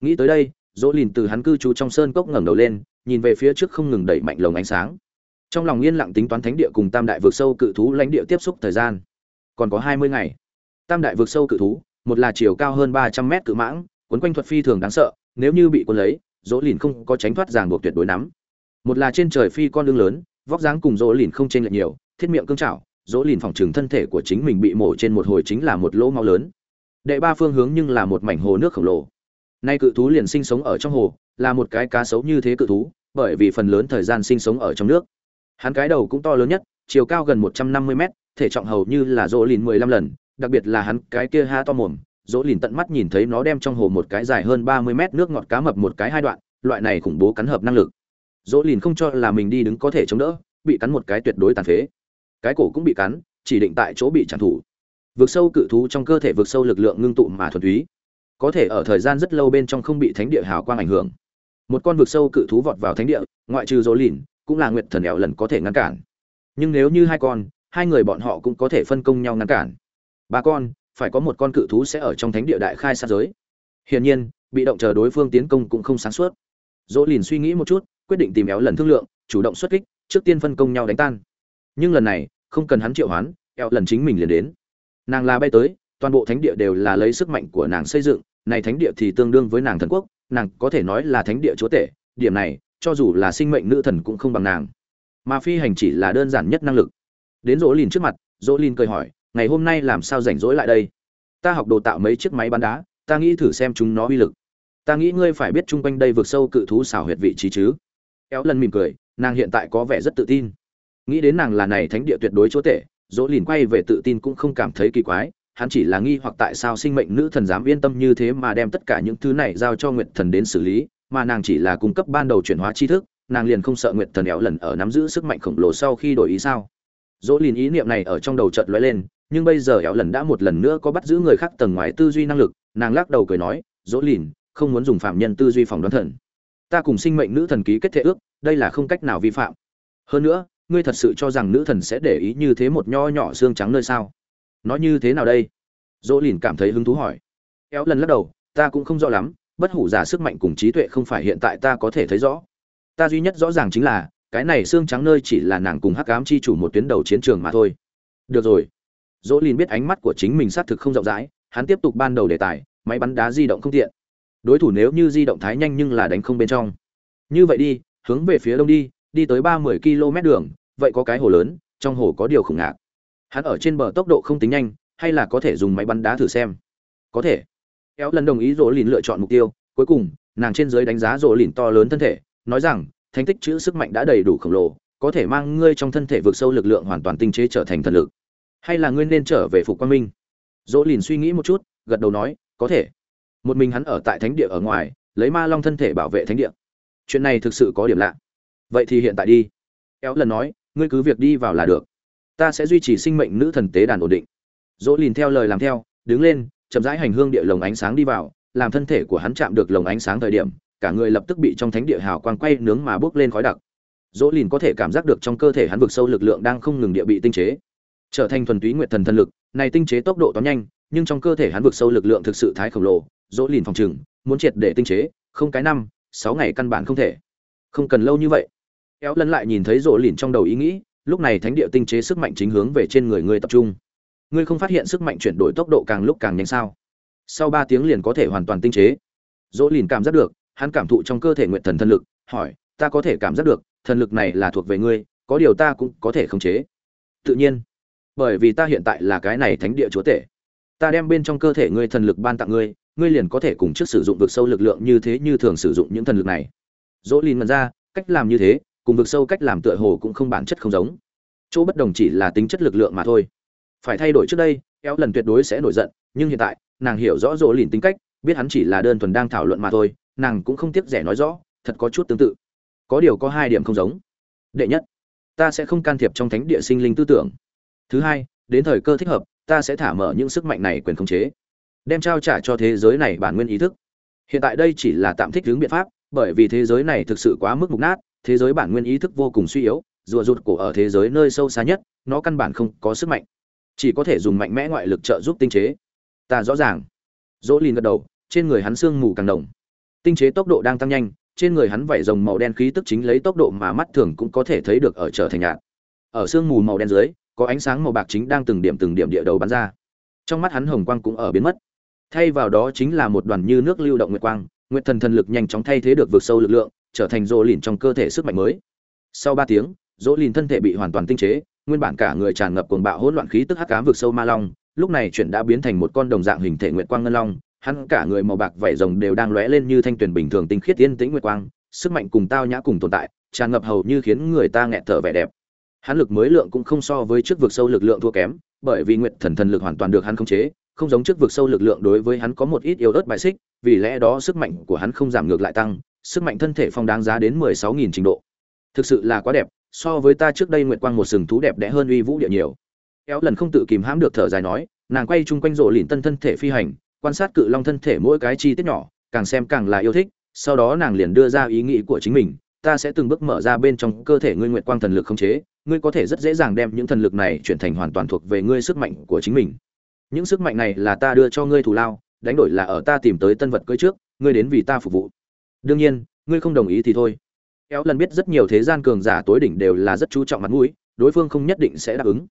Nghĩ tới đây, dỗ lìn từ hắn cư trú trong sơn cốc ngẩng đầu lên, nhìn về phía trước không ngừng đẩy mạnh lồng ánh sáng. Trong lòng yên lặng tính toán thánh địa cùng tam đại vượt sâu cự thú lãnh địa tiếp xúc thời gian còn có hai mươi ngày. Tam đại vượt sâu cự thú, một là chiều cao hơn ba trăm mét cự mãng, quấn quanh thuật phi thường đáng sợ, nếu như bị quân lấy, dỗ lìn không có tránh thoát ràng buộc tuyệt đối nắm. Một là trên trời phi con lưng lớn, vóc dáng cùng dỗ lìn không chênh lệch nhiều, thiết miệng cương trảo dỗ lìn phòng trừng thân thể của chính mình bị mổ trên một hồi chính là một lỗ máu lớn. Đệ ba phương hướng nhưng là một mảnh hồ nước khổng lồ. Nay cự thú liền sinh sống ở trong hồ, là một cái cá sấu như thế cự thú, bởi vì phần lớn thời gian sinh sống ở trong nước. Hắn cái đầu cũng to lớn nhất chiều cao gần một trăm năm mươi mét, thể trọng hầu như là rỗ lìn mười lăm lần, đặc biệt là hắn cái kia ha to mồm. Rỗ lìn tận mắt nhìn thấy nó đem trong hồ một cái dài hơn ba mươi mét nước ngọt cá mập một cái hai đoạn, loại này khủng bố cắn hợp năng lực. Rỗ lìn không cho là mình đi đứng có thể chống đỡ, bị cắn một cái tuyệt đối tàn phế. Cái cổ cũng bị cắn, chỉ định tại chỗ bị chản thủ vượt sâu cự thú trong cơ thể vượt sâu lực lượng ngưng tụ mà thuần túy. Có thể ở thời gian rất lâu bên trong không bị thánh địa hào quang ảnh hưởng. Một con vượt sâu cự thú vọt vào thánh địa, ngoại trừ dỗ lìn, cũng là nguyệt thần ẻo lần có thể ngăn cản nhưng nếu như hai con, hai người bọn họ cũng có thể phân công nhau ngăn cản. Ba con, phải có một con cự thú sẽ ở trong thánh địa đại khai sát giới. Hiển nhiên, bị động chờ đối phương tiến công cũng không sáng suốt. Dỗ lìn suy nghĩ một chút, quyết định tìm éo lần thương lượng, chủ động xuất kích, trước tiên phân công nhau đánh tan. Nhưng lần này, không cần hắn triệu hoán, éo lần chính mình liền đến. Nàng là bay tới, toàn bộ thánh địa đều là lấy sức mạnh của nàng xây dựng, này thánh địa thì tương đương với nàng thần quốc, nàng có thể nói là thánh địa chúa tể, điểm này, cho dù là sinh mệnh nữ thần cũng không bằng nàng mà phi hành chỉ là đơn giản nhất năng lực. Đến dỗ lìn trước mặt, dỗ lìn cười hỏi, ngày hôm nay làm sao rảnh rỗi lại đây? Ta học đồ tạo mấy chiếc máy bắn đá, ta nghĩ thử xem chúng nó uy lực. Ta nghĩ ngươi phải biết chung quanh đây vượt sâu cự thú xảo huyệt vị trí chứ. Éo lần mỉm cười, nàng hiện tại có vẻ rất tự tin. Nghĩ đến nàng là này thánh địa tuyệt đối chúa tể, dỗ lìn quay về tự tin cũng không cảm thấy kỳ quái, hắn chỉ là nghi hoặc tại sao sinh mệnh nữ thần dám yên tâm như thế mà đem tất cả những thứ này giao cho nguyệt thần đến xử lý, mà nàng chỉ là cung cấp ban đầu chuyển hóa tri thức nàng liền không sợ nguyệt thần éo lần ở nắm giữ sức mạnh khổng lồ sau khi đổi ý sao? Dỗ lìn ý niệm này ở trong đầu trận lóe lên, nhưng bây giờ éo lần đã một lần nữa có bắt giữ người khác tầng ngoài tư duy năng lực, nàng lắc đầu cười nói, dỗ lìn, không muốn dùng phạm nhân tư duy phòng đoán thần. Ta cùng sinh mệnh nữ thần ký kết thể ước, đây là không cách nào vi phạm. Hơn nữa, ngươi thật sự cho rằng nữ thần sẽ để ý như thế một nho nhỏ xương trắng nơi sao? Nó như thế nào đây? Dỗ lìn cảm thấy hứng thú hỏi. Éo lần lắc đầu, ta cũng không rõ lắm, bất hủ giả sức mạnh cùng trí tuệ không phải hiện tại ta có thể thấy rõ ta duy nhất rõ ràng chính là, cái này xương trắng nơi chỉ là nàng cùng hắc ám chi chủ một tuyến đầu chiến trường mà thôi. Được rồi. Dỗ lìn biết ánh mắt của chính mình xác thực không rộng rãi, hắn tiếp tục ban đầu đề tài, máy bắn đá di động không tiện. Đối thủ nếu như di động thái nhanh nhưng là đánh không bên trong. Như vậy đi, hướng về phía đông đi đi tới ba mươi km đường, vậy có cái hồ lớn, trong hồ có điều khủng ngạc. Hắn ở trên bờ tốc độ không tính nhanh, hay là có thể dùng máy bắn đá thử xem? Có thể. Kéo lần đồng ý rỗ lìn lựa chọn mục tiêu, cuối cùng, nàng trên dưới đánh giá rỗ lìn to lớn thân thể nói rằng, thánh tích chữ sức mạnh đã đầy đủ khổng lồ, có thể mang ngươi trong thân thể vượt sâu lực lượng hoàn toàn tinh chế trở thành thần lực. Hay là ngươi nên trở về phục quang minh? Dỗ lìn suy nghĩ một chút, gật đầu nói, có thể. Một mình hắn ở tại thánh địa ở ngoài, lấy ma long thân thể bảo vệ thánh địa. Chuyện này thực sự có điểm lạ. Vậy thì hiện tại đi. Éo lần nói, ngươi cứ việc đi vào là được. Ta sẽ duy trì sinh mệnh nữ thần tế đàn ổn định. Dỗ lìn theo lời làm theo, đứng lên, chậm rãi hành hương địa lồng ánh sáng đi vào, làm thân thể của hắn chạm được lồng ánh sáng thời điểm cả người lập tức bị trong thánh địa hào quang quay nướng mà bốc lên khói đặc. Dỗ lìn có thể cảm giác được trong cơ thể hắn vực sâu lực lượng đang không ngừng địa bị tinh chế. Trở thành thuần túy nguyệt thần thần lực, này tinh chế tốc độ toán nhanh, nhưng trong cơ thể hắn vực sâu lực lượng thực sự thái khổng lồ, dỗ lìn phòng trừng, muốn triệt để tinh chế, không cái năm, sáu ngày căn bản không thể. Không cần lâu như vậy. Kéo lân lại nhìn thấy Dỗ lìn trong đầu ý nghĩ, lúc này thánh địa tinh chế sức mạnh chính hướng về trên người ngươi tập trung. Ngươi không phát hiện sức mạnh chuyển đổi tốc độ càng lúc càng nhanh sao? Sau ba tiếng liền có thể hoàn toàn tinh chế. Dỗ lìn cảm giác được hắn cảm thụ trong cơ thể nguyện thần thần lực, hỏi, ta có thể cảm giác được, thần lực này là thuộc về ngươi, có điều ta cũng có thể khống chế. Tự nhiên, bởi vì ta hiện tại là cái này thánh địa chúa tể. Ta đem bên trong cơ thể ngươi thần lực ban tặng ngươi ngươi liền có thể cùng trước sử dụng vực sâu lực lượng như thế như thường sử dụng những thần lực này. Dỗ lìn mật ra, cách làm như thế, cùng vực sâu cách làm tựa hồ cũng không bản chất không giống. Chỗ bất đồng chỉ là tính chất lực lượng mà thôi. Phải thay đổi trước đây kéo lần tuyệt đối sẽ nổi giận, nhưng hiện tại, nàng hiểu rõ dỗ lìn tính cách, biết hắn chỉ là đơn thuần đang thảo luận mà thôi nàng cũng không tiếc rẻ nói rõ, thật có chút tương tự. Có điều có hai điểm không giống. Đệ nhất, ta sẽ không can thiệp trong thánh địa sinh linh tư tưởng. Thứ hai, đến thời cơ thích hợp, ta sẽ thả mở những sức mạnh này quyền khống chế, đem trao trả cho thế giới này bản nguyên ý thức. Hiện tại đây chỉ là tạm thích hướng biện pháp, bởi vì thế giới này thực sự quá mức mục nát, thế giới bản nguyên ý thức vô cùng suy yếu, rùa rụt cổ ở thế giới nơi sâu xa nhất, nó căn bản không có sức mạnh. Chỉ có thể dùng mạnh mẽ ngoại lực trợ giúp tinh chế. Ta rõ ràng. Dỗ lìn gật đầu, trên người hắn sương mù càng đồng tinh chế tốc độ đang tăng nhanh, trên người hắn vảy rồng màu đen khí tức chính lấy tốc độ mà mắt thường cũng có thể thấy được ở trở thành nhạt. Ở sương mù màu đen dưới, có ánh sáng màu bạc chính đang từng điểm từng điểm địa đầu bắn ra. Trong mắt hắn hồng quang cũng ở biến mất. Thay vào đó chính là một đoàn như nước lưu động nguyệt quang, nguyệt thần thần lực nhanh chóng thay thế được vượt sâu lực lượng, trở thành rỗ lìn trong cơ thể sức mạnh mới. Sau ba tiếng, rỗ lìn thân thể bị hoàn toàn tinh chế, nguyên bản cả người tràn ngập cuồng bạo hỗn loạn khí tức hắc ám vượt sâu ma long, lúc này chuyển đã biến thành một con đồng dạng hình thể nguyệt quang ngân long hắn cả người màu bạc vảy rồng đều đang lóe lên như thanh tuyển bình thường tinh khiết yên tĩnh nguyệt quang, sức mạnh cùng tao nhã cùng tồn tại, tràn ngập hầu như khiến người ta nghẹt thở vẻ đẹp. Hắn lực mới lượng cũng không so với trước vực sâu lực lượng thua kém, bởi vì nguyệt thần thần lực hoàn toàn được hắn khống chế, không giống trước vực sâu lực lượng đối với hắn có một ít yếu ớt bài xích, vì lẽ đó sức mạnh của hắn không giảm ngược lại tăng, sức mạnh thân thể phong đáng giá đến mười sáu nghìn trình độ. Thực sự là quá đẹp, so với ta trước đây nguyệt quang một sừng thú đẹp đẽ hơn uy vũ địa nhiều. Kéo lần không tự kìm hãm được thở dài nói, nàng quay chung quanh rộ lìn tân thân thể phi hành quan sát cự long thân thể mỗi cái chi tiết nhỏ, càng xem càng là yêu thích, sau đó nàng liền đưa ra ý nghĩ của chính mình, ta sẽ từng bước mở ra bên trong cơ thể ngươi nguyệt quang thần lực khống chế, ngươi có thể rất dễ dàng đem những thần lực này chuyển thành hoàn toàn thuộc về ngươi sức mạnh của chính mình. Những sức mạnh này là ta đưa cho ngươi thù lao, đánh đổi là ở ta tìm tới tân vật cưới trước, ngươi đến vì ta phục vụ. Đương nhiên, ngươi không đồng ý thì thôi. Éo lần biết rất nhiều thế gian cường giả tối đỉnh đều là rất chú trọng mặt mũi, đối phương không nhất định sẽ đáp ứng.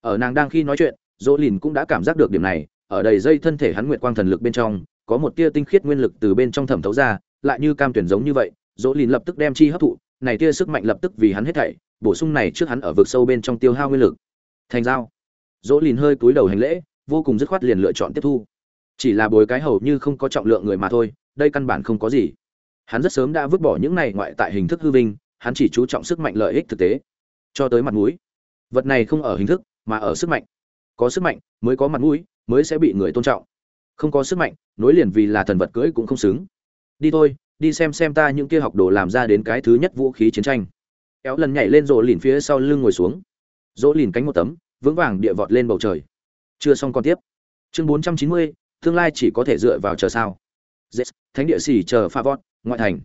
Ở nàng đang khi nói chuyện, dỗ lìn cũng đã cảm giác được điểm này ở đầy dây thân thể hắn nguyệt quang thần lực bên trong, có một tia tinh khiết nguyên lực từ bên trong thẩm thấu ra, lại như cam tuyển giống như vậy, dỗ lìn lập tức đem chi hấp thụ, này tia sức mạnh lập tức vì hắn hết thảy, bổ sung này trước hắn ở vực sâu bên trong tiêu hao nguyên lực. Thành giao. Dỗ lìn hơi cúi đầu hành lễ, vô cùng dứt khoát liền lựa chọn tiếp thu. Chỉ là bồi cái hầu như không có trọng lượng người mà thôi, đây căn bản không có gì. Hắn rất sớm đã vứt bỏ những này ngoại tại hình thức hư vinh, hắn chỉ chú trọng sức mạnh lợi ích thực tế. Cho tới mặt mũi. Vật này không ở hình thức, mà ở sức mạnh. Có sức mạnh, mới có mặt mũi mới sẽ bị người tôn trọng. Không có sức mạnh nối liền vì là thần vật cưỡi cũng không xứng. Đi thôi đi xem xem ta những kia học đồ làm ra đến cái thứ nhất vũ khí chiến tranh. Kéo lần nhảy lên rỗ lìn phía sau lưng ngồi xuống. Rỗ lìn cánh một tấm vững vàng địa vọt lên bầu trời. Chưa xong còn tiếp. Chương bốn trăm chín mươi tương lai chỉ có thể dựa vào chờ sao. Yes, thánh địa xỉ chờ pha vót ngoại thành.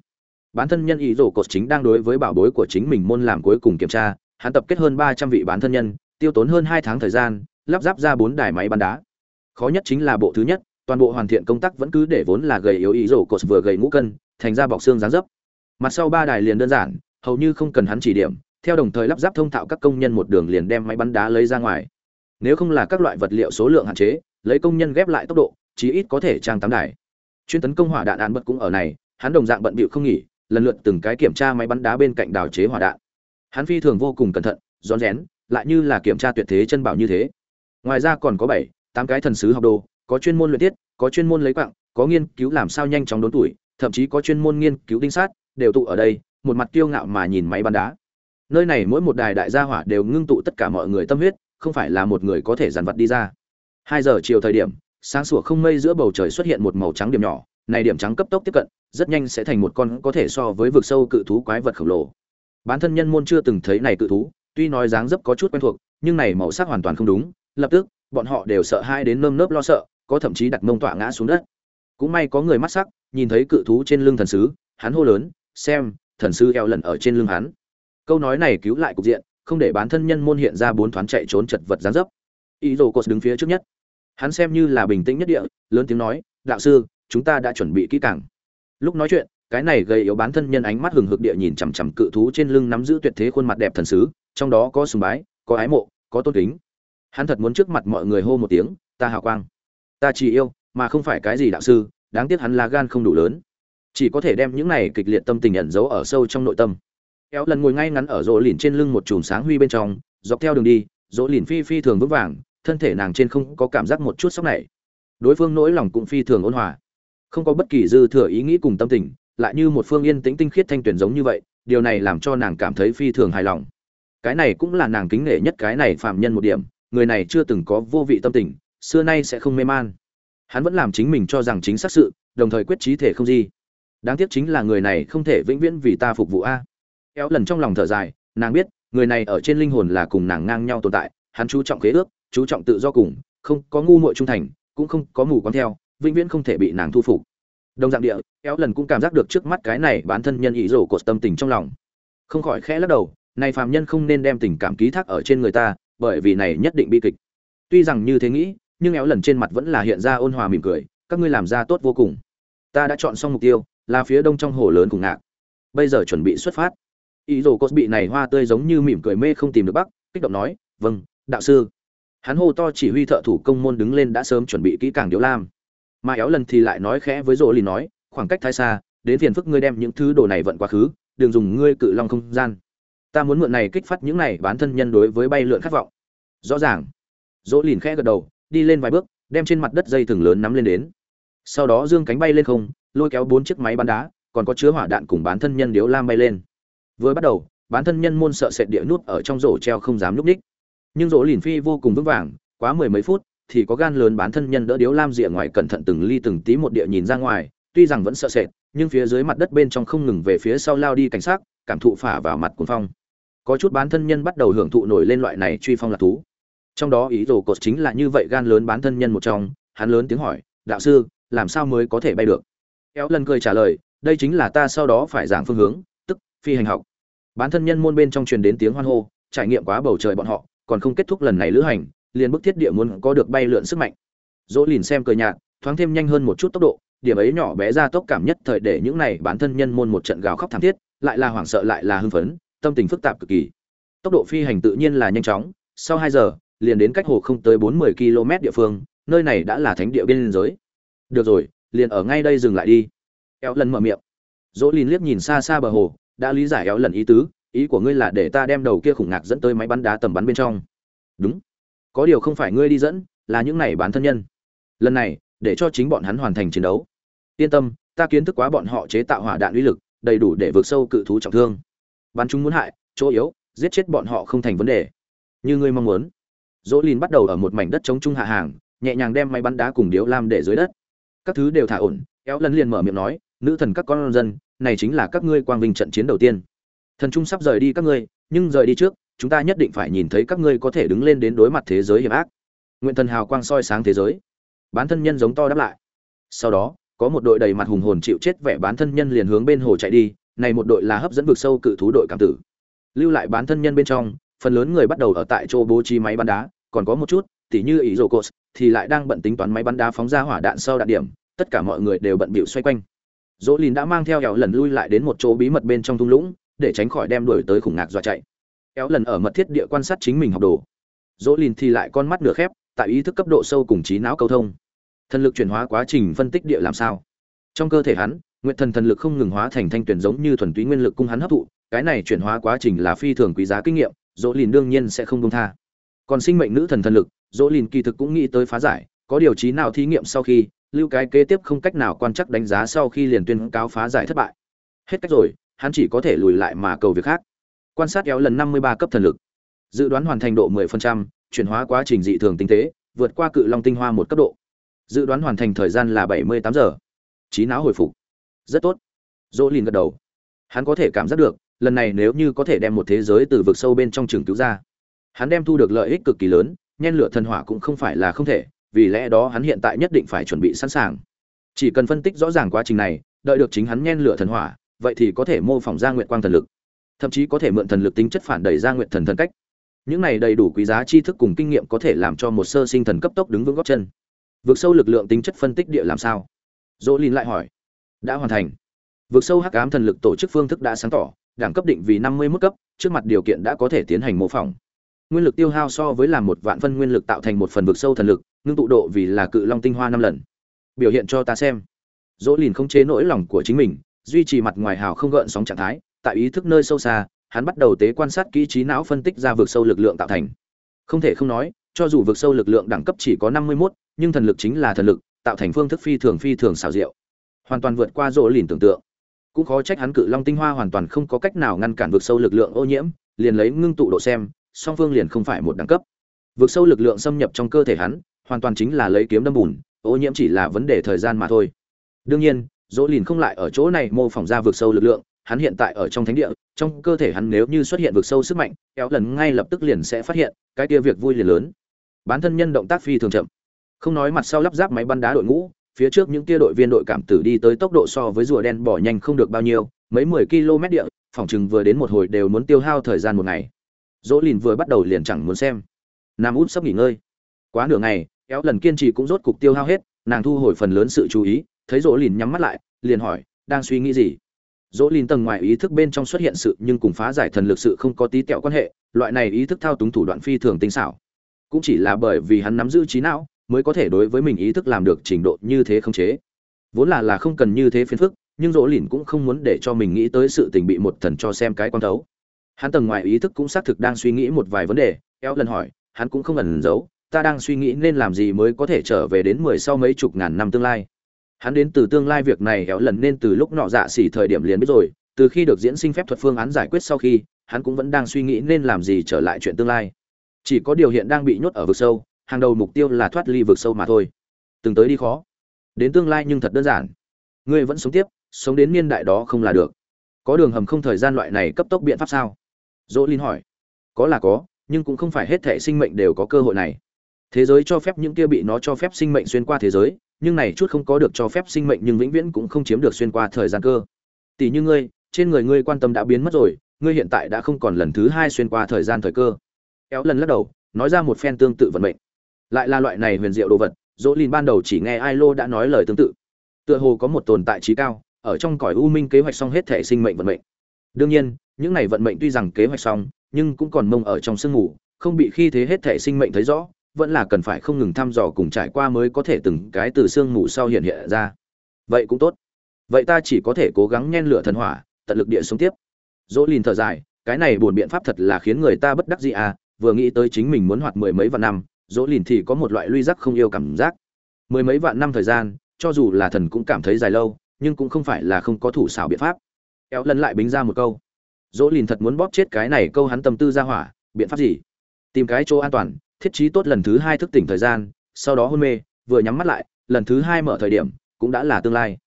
Bán thân nhân ý rổ cột chính đang đối với bảo bối của chính mình môn làm cuối cùng kiểm tra hắn tập kết hơn ba trăm vị bán thân nhân tiêu tốn hơn hai tháng thời gian lắp ráp ra bốn đài máy bắn đá khó nhất chính là bộ thứ nhất, toàn bộ hoàn thiện công tác vẫn cứ để vốn là gầy yếu ý rổ cột vừa gầy ngũ cân, thành ra bọc xương dáng dấp. Mặt sau ba đài liền đơn giản, hầu như không cần hắn chỉ điểm, theo đồng thời lắp ráp thông thạo các công nhân một đường liền đem máy bắn đá lấy ra ngoài. Nếu không là các loại vật liệu số lượng hạn chế, lấy công nhân ghép lại tốc độ, chí ít có thể trang tám đài. Chuyên tấn công hỏa đạn án bật cũng ở này, hắn đồng dạng bận bịu không nghỉ, lần lượt từng cái kiểm tra máy bắn đá bên cạnh đào chế hỏa đạn. Hắn phi thường vô cùng cẩn thận, rón rén, lại như là kiểm tra tuyệt thế chân bảo như thế. Ngoài ra còn có bảy tám cái thần sứ học đồ, có chuyên môn luyện tiết, có chuyên môn lấy quặng có nghiên cứu làm sao nhanh chóng đốn tuổi, thậm chí có chuyên môn nghiên cứu đinh sát, đều tụ ở đây, một mặt kiêu ngạo mà nhìn máy bắn đá. Nơi này mỗi một đài đại gia hỏa đều ngưng tụ tất cả mọi người tâm huyết, không phải là một người có thể dàn vật đi ra. Hai giờ chiều thời điểm, sáng sủa không mây giữa bầu trời xuất hiện một màu trắng điểm nhỏ, này điểm trắng cấp tốc tiếp cận, rất nhanh sẽ thành một con có thể so với vực sâu cự thú quái vật khổng lồ. Bản thân nhân môn chưa từng thấy này cự thú, tuy nói dáng dấp có chút quen thuộc, nhưng này màu sắc hoàn toàn không đúng, lập tức bọn họ đều sợ hai đến nơm nớp lo sợ, có thậm chí đặt mông tọa ngã xuống đất. Cũng may có người mắt sắc, nhìn thấy cự thú trên lưng thần sứ, hắn hô lớn, xem, thần sư eo lần ở trên lưng hắn. Câu nói này cứu lại cục diện, không để bán thân nhân môn hiện ra bốn thoáng chạy trốn chật vật gián dấp. Ý đồ cột đứng phía trước nhất. Hắn xem như là bình tĩnh nhất địa, lớn tiếng nói, đạo sư, chúng ta đã chuẩn bị kỹ càng. Lúc nói chuyện, cái này gây yếu bán thân nhân ánh mắt hừng hực địa nhìn chằm chằm cự thú trên lưng nắm giữ tuyệt thế khuôn mặt đẹp thần sứ, trong đó có sùng bái, có ái mộ, có tôn kính hắn thật muốn trước mặt mọi người hô một tiếng, ta hào quang, ta chỉ yêu, mà không phải cái gì đạo sư, đáng tiếc hắn là gan không đủ lớn. Chỉ có thể đem những này kịch liệt tâm tình ẩn giấu ở sâu trong nội tâm. Kéo lần ngồi ngay ngắn ở rỗ lìn trên lưng một chùm sáng huy bên trong, dọc theo đường đi, rỗ lìn phi phi thường vững vàng, thân thể nàng trên không có cảm giác một chút sốc này. Đối phương nỗi lòng cũng phi thường ôn hòa. Không có bất kỳ dư thừa ý nghĩ cùng tâm tình, lại như một phương yên tĩnh tinh khiết thanh tuyển giống như vậy, điều này làm cho nàng cảm thấy phi thường hài lòng. Cái này cũng là nàng kính nể nhất cái này phạm nhân một điểm người này chưa từng có vô vị tâm tình, xưa nay sẽ không mê man. Hắn vẫn làm chính mình cho rằng chính xác sự, đồng thời quyết trí thể không gì đáng tiếc chính là người này không thể vĩnh viễn vì ta phục vụ a. Kéo lần trong lòng thở dài, nàng biết, người này ở trên linh hồn là cùng nàng ngang nhau tồn tại, hắn chú trọng khế ước, chú trọng tự do cùng, không có ngu muội trung thành, cũng không có mù quáng theo, vĩnh viễn không thể bị nàng thu phục. Đồng dạng địa, kéo lần cũng cảm giác được trước mắt cái này bản thân nhân ý rổ cột tâm tình trong lòng. Không khỏi khẽ lắc đầu, này phàm nhân không nên đem tình cảm ký thác ở trên người ta bởi vì này nhất định bi kịch. Tuy rằng như thế nghĩ, nhưng éo lần trên mặt vẫn là hiện ra ôn hòa mỉm cười, các ngươi làm ra tốt vô cùng. Ta đã chọn xong mục tiêu, là phía đông trong hồ lớn cùng ngạc. Bây giờ chuẩn bị xuất phát. Ý đồ cốt bị này hoa tươi giống như mỉm cười mê không tìm được bắc, kích động nói vâng đạo sư. Hắn hô to chỉ huy thợ thủ công môn đứng lên đã sớm chuẩn bị kỹ càng điếu lam. Mà éo lần thì lại nói khẽ với rỗ lì nói, khoảng cách thái xa, đến phiền phức ngươi đem những thứ đồ này vận quá khứ, đừng dùng ngươi cự long không gian ta muốn mượn này kích phát những này bán thân nhân đối với bay lượn khát vọng. Rõ ràng. Dỗ lìn khẽ gật đầu, đi lên vài bước, đem trên mặt đất dây thừng lớn nắm lên đến. Sau đó dương cánh bay lên không, lôi kéo bốn chiếc máy bắn đá, còn có chứa hỏa đạn cùng bán thân nhân điếu lam bay lên. Vừa bắt đầu, bán thân nhân môn sợ sệt địa nút ở trong rổ treo không dám núp ních nhưng rổ lìn phi vô cùng vững vàng, quá mười mấy phút thì có gan lớn bán thân nhân đỡ điếu lam rìa ngoài cẩn thận từng ly từng tí một địa nhìn ra ngoài, tuy rằng vẫn sợ sệt, nhưng phía dưới mặt đất bên trong không ngừng về phía sau lao đi cảnh sát, cảm thụ phả vào mặt cuồng phong có chút bán thân nhân bắt đầu hưởng thụ nổi lên loại này truy phong lạc thú. Trong đó ý đồ cột chính là như vậy gan lớn bán thân nhân một trong, hắn lớn tiếng hỏi, đạo sư, làm sao mới có thể bay được? Kéo lần cười trả lời, đây chính là ta sau đó phải giảng phương hướng, tức, phi hành học. Bán thân nhân môn bên trong truyền đến tiếng hoan hô, trải nghiệm quá bầu trời bọn họ, còn không kết thúc lần này lữ hành, liền bức thiết địa muốn có được bay lượn sức mạnh. Dỗ lìn xem cười nhạt, thoáng thêm nhanh hơn một chút tốc độ, điểm ấy nhỏ bé ra tốc cảm nhất thời để những này bán thân nhân môn một trận gào khóc thảm thiết, lại là hoảng sợ lại là hưng phấn tâm tình phức tạp cực kỳ. Tốc độ phi hành tự nhiên là nhanh chóng, sau hai giờ, liền đến cách hồ không tới bốn mươi km địa phương, nơi này đã là thánh địa biên giới. Được rồi, liền ở ngay đây dừng lại đi. Éo lần mở miệng. Dỗ lìn liếc nhìn xa xa bờ hồ, đã lý giải éo lần ý tứ, ý của ngươi là để ta đem đầu kia khủng ngạc dẫn tới máy bắn đá tầm bắn bên trong. Đúng. Có điều không phải ngươi đi dẫn, là những này bán thân nhân. Lần này, để cho chính bọn hắn hoàn thành chiến đấu. Yên tâm, ta kiến thức quá bọn họ chế tạo hỏa đạn uy lực, đầy đủ để vượt sâu cự thú trọng thương bắn chúng muốn hại, chỗ yếu, giết chết bọn họ không thành vấn đề. Như ngươi mong muốn. Dỗ lìn bắt đầu ở một mảnh đất chống trung hạ hàng, nhẹ nhàng đem máy bắn đá cùng điếu lam để dưới đất. Các thứ đều thả ổn éo lần liền mở miệng nói, nữ thần các con dân, này chính là các ngươi quang vinh trận chiến đầu tiên. Thần trung sắp rời đi các ngươi, nhưng rời đi trước, chúng ta nhất định phải nhìn thấy các ngươi có thể đứng lên đến đối mặt thế giới hiểm ác. Nguyện thần hào quang soi sáng thế giới. Bán thân nhân giống to đáp lại. Sau đó, có một đội đầy mặt hùng hồn chịu chết vẻ bán thân nhân liền hướng bên hồ chạy đi này một đội là hấp dẫn vực sâu cự thú đội cảm tử. Lưu lại bán thân nhân bên trong, phần lớn người bắt đầu ở tại chỗ bố trí máy bắn đá, còn có một chút, tỉ như ý rổ cột thì lại đang bận tính toán máy bắn đá phóng ra hỏa đạn sau đạn điểm, tất cả mọi người đều bận bịu xoay quanh. Dỗ lìn đã mang theo éo lần lui lại đến một chỗ bí mật bên trong thung lũng, để tránh khỏi đem đuổi tới khủng ngạc dọa chạy. Éo lần ở mật thiết địa quan sát chính mình học đồ. Dỗ lìn thì lại con mắt nửa khép, tại ý thức cấp độ sâu cùng trí não câu thông. Thần lực chuyển hóa quá trình phân tích địa làm sao? Trong cơ thể hắn nguyện thần thần lực không ngừng hóa thành thanh tuyển giống như thuần túy nguyên lực cung hắn hấp thụ cái này chuyển hóa quá trình là phi thường quý giá kinh nghiệm dỗ lìn đương nhiên sẽ không công tha. Còn sinh mệnh nữ thần thần lực dỗ lìn kỳ thực cũng nghĩ tới phá giải có điều trí nào thí nghiệm sau khi lưu cái kế tiếp không cách nào quan chắc đánh giá sau khi liền tuyên cáo phá giải thất bại. Hết cách rồi hắn chỉ có thể lùi lại mà cầu việc khác. Quan sát kéo lần năm mươi ba cấp thần lực. Dự đoán hoàn thành độ 10%, chuyển hóa quá trình dị thường tinh tế vượt qua cự long tinh hoa một cấp độ. Dự đoán hoàn thành thời gian là 78 giờ. Trí não hồi phục rất tốt. Dỗ lìn gật đầu. Hắn có thể cảm giác được, lần này nếu như có thể đem một thế giới từ vực sâu bên trong trường cứu ra, hắn đem thu được lợi ích cực kỳ lớn, nhen lửa thần hỏa cũng không phải là không thể, vì lẽ đó hắn hiện tại nhất định phải chuẩn bị sẵn sàng. Chỉ cần phân tích rõ ràng quá trình này, đợi được chính hắn nhen lửa thần hỏa, vậy thì có thể mô phỏng ra nguyện quang thần lực, thậm chí có thể mượn thần lực tính chất phản đẩy ra nguyện thần thần cách. Những này đầy đủ quý giá tri thức cùng kinh nghiệm có thể làm cho một sơ sinh thần cấp tốc đứng vững góc chân. Vượt sâu lực lượng tính chất phân tích địa làm sao? Dỗ Linh lại hỏi đã hoàn thành. Vượt sâu hắc ám thần lực tổ chức phương thức đã sáng tỏ, đẳng cấp định vì năm mươi mức cấp, trước mặt điều kiện đã có thể tiến hành mô phỏng. Nguyên lực tiêu hao so với làm một vạn phân nguyên lực tạo thành một phần vực sâu thần lực, ngưng tụ độ vì là cự long tinh hoa năm lần. Biểu hiện cho ta xem. Dỗ lìn không chế nỗi lòng của chính mình, duy trì mặt ngoài hào không gợn sóng trạng thái, tại ý thức nơi sâu xa, hắn bắt đầu tế quan sát kỹ trí não phân tích ra vực sâu lực lượng tạo thành. Không thể không nói, cho dù vực sâu lực lượng đẳng cấp chỉ có năm mươi mốt, nhưng thần lực chính là thần lực, tạo thành phương thức phi thường phi thường xảo diệu hoàn toàn vượt qua rỗ lìn tưởng tượng. Cũng khó trách hắn cự long tinh hoa hoàn toàn không có cách nào ngăn cản vượt sâu lực lượng ô nhiễm, liền lấy ngưng tụ độ xem, song phương liền không phải một đẳng cấp. Vượt sâu lực lượng xâm nhập trong cơ thể hắn, hoàn toàn chính là lấy kiếm đâm bùn, ô nhiễm chỉ là vấn đề thời gian mà thôi. Đương nhiên dỗ lìn không lại ở chỗ này mô phỏng ra vượt sâu lực lượng, hắn hiện tại ở trong thánh địa, trong cơ thể hắn nếu như xuất hiện vượt sâu sức mạnh, kéo lần ngay lập tức liền sẽ phát hiện, cái kia việc vui liền lớn. Bán thân nhân động tác phi thường chậm. Không nói mặt sau lắp ráp máy bắn đá đội ngũ phía trước những kia đội viên đội cảm tử đi tới tốc độ so với rùa đen bỏ nhanh không được bao nhiêu, mấy mười km địa, phòng chừng vừa đến một hồi đều muốn tiêu hao thời gian một ngày. Dỗ lìn vừa bắt đầu liền chẳng muốn xem. Nam út sắp nghỉ ngơi. Quá nửa ngày, kéo lần kiên trì cũng rốt cục tiêu hao hết, nàng thu hồi phần lớn sự chú ý, thấy dỗ lìn nhắm mắt lại, liền hỏi, đang suy nghĩ gì? Dỗ lìn tầng ngoài ý thức bên trong xuất hiện sự nhưng cùng phá giải thần lực sự không có tí tẹo quan hệ, loại này ý thức thao túng thủ đoạn phi thường tinh xảo. Cũng chỉ là bởi vì hắn nắm giữ trí não mới có thể đối với mình ý thức làm được trình độ như thế không chế. Vốn là là không cần như thế phiền phức, nhưng dỗ lìn cũng không muốn để cho mình nghĩ tới sự tình bị một thần cho xem cái quan thấu. Hắn tầng ngoài ý thức cũng xác thực đang suy nghĩ một vài vấn đề, eo lần hỏi, hắn cũng không ẩn giấu, ta đang suy nghĩ nên làm gì mới có thể trở về đến mười sau mấy chục ngàn năm tương lai. Hắn đến từ tương lai việc này éo lần nên từ lúc nọ dạ xỉ thời điểm liền biết rồi, từ khi được diễn sinh phép thuật phương án giải quyết sau khi, hắn cũng vẫn đang suy nghĩ nên làm gì trở lại chuyện tương lai. Chỉ có điều hiện đang bị nhốt ở vực sâu hàng đầu mục tiêu là thoát ly vực sâu mà thôi. Từng tới đi khó. Đến tương lai nhưng thật đơn giản. Ngươi vẫn sống tiếp, sống đến niên đại đó không là được. Có đường hầm không thời gian loại này cấp tốc biện pháp sao? Dỗ linh hỏi. Có là có, nhưng cũng không phải hết thể sinh mệnh đều có cơ hội này. Thế giới cho phép những kia bị nó cho phép sinh mệnh xuyên qua thế giới, nhưng này chút không có được cho phép sinh mệnh nhưng vĩnh viễn cũng không chiếm được xuyên qua thời gian cơ. Tỷ như ngươi, trên người ngươi quan tâm đã biến mất rồi, ngươi hiện tại đã không còn lần thứ hai xuyên qua thời gian thời cơ. Kéo lần lắc đầu, nói ra một phen tương tự vận mệnh lại là loại này huyền diệu đồ vật, dỗ lìn ban đầu chỉ nghe ai lô đã nói lời tương tự. Tựa hồ có một tồn tại trí cao, ở trong cõi u minh kế hoạch xong hết thể sinh mệnh vận mệnh. Đương nhiên, những này vận mệnh tuy rằng kế hoạch xong, nhưng cũng còn mông ở trong sương ngủ không bị khi thế hết thể sinh mệnh thấy rõ, vẫn là cần phải không ngừng thăm dò cùng trải qua mới có thể từng cái từ sương mù sau hiện hiện ra. Vậy cũng tốt. Vậy ta chỉ có thể cố gắng nhen lửa thần hỏa, tận lực địa sống tiếp. Dỗ lìn thở dài, cái này buồn biện pháp thật là khiến người ta bất đắc dĩ à vừa nghĩ tới chính mình muốn hoạt mười mấy vạn năm dỗ lìn thì có một loại luy giác không yêu cảm giác. Mười mấy vạn năm thời gian, cho dù là thần cũng cảm thấy dài lâu, nhưng cũng không phải là không có thủ xảo biện pháp. Éo lần lại bính ra một câu. Dỗ lìn thật muốn bóp chết cái này câu hắn tâm tư ra hỏa, biện pháp gì? Tìm cái chỗ an toàn, thiết trí tốt lần thứ hai thức tỉnh thời gian, sau đó hôn mê, vừa nhắm mắt lại, lần thứ hai mở thời điểm, cũng đã là tương lai.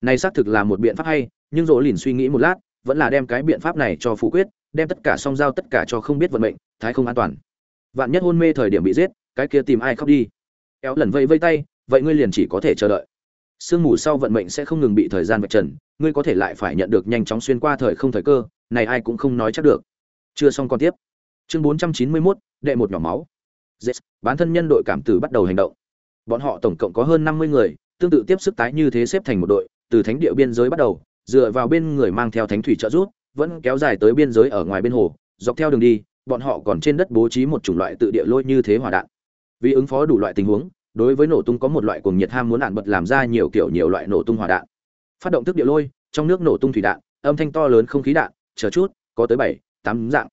Này xác thực là một biện pháp hay, nhưng dỗ lìn suy nghĩ một lát, vẫn là đem cái biện pháp này cho phủ quyết, đem tất cả song giao tất cả cho không biết vận mệnh, thái không an toàn. Vạn nhất hôn mê thời điểm bị giết cái kia tìm ai khóc đi. Éo lần vây vây tay vậy ngươi liền chỉ có thể chờ đợi. Sương mù sau vận mệnh sẽ không ngừng bị thời gian vạch trần ngươi có thể lại phải nhận được nhanh chóng xuyên qua thời không thời cơ này ai cũng không nói chắc được. Chưa xong còn tiếp. Chương 491, đệ một nhỏ máu. Yes, bán thân nhân đội cảm tử bắt đầu hành động. Bọn họ tổng cộng có hơn 50 người, tương tự tiếp sức tái như thế xếp thành một đội, từ thánh địa biên giới bắt đầu, dựa vào bên người mang theo thánh thủy trợ giúp, vẫn kéo dài tới biên giới ở ngoài bên hồ, dọc theo đường đi, bọn họ còn trên đất bố trí một chủng loại tự địa lôi như thế hỏa đạn. Vì ứng phó đủ loại tình huống, đối với nổ tung có một loại cuồng nhiệt ham muốn ạn bật làm ra nhiều kiểu nhiều loại nổ tung hỏa đạn. Phát động thức địa lôi, trong nước nổ tung thủy đạn, âm thanh to lớn không khí đạn, chờ chút, có tới 7, 8 dạng.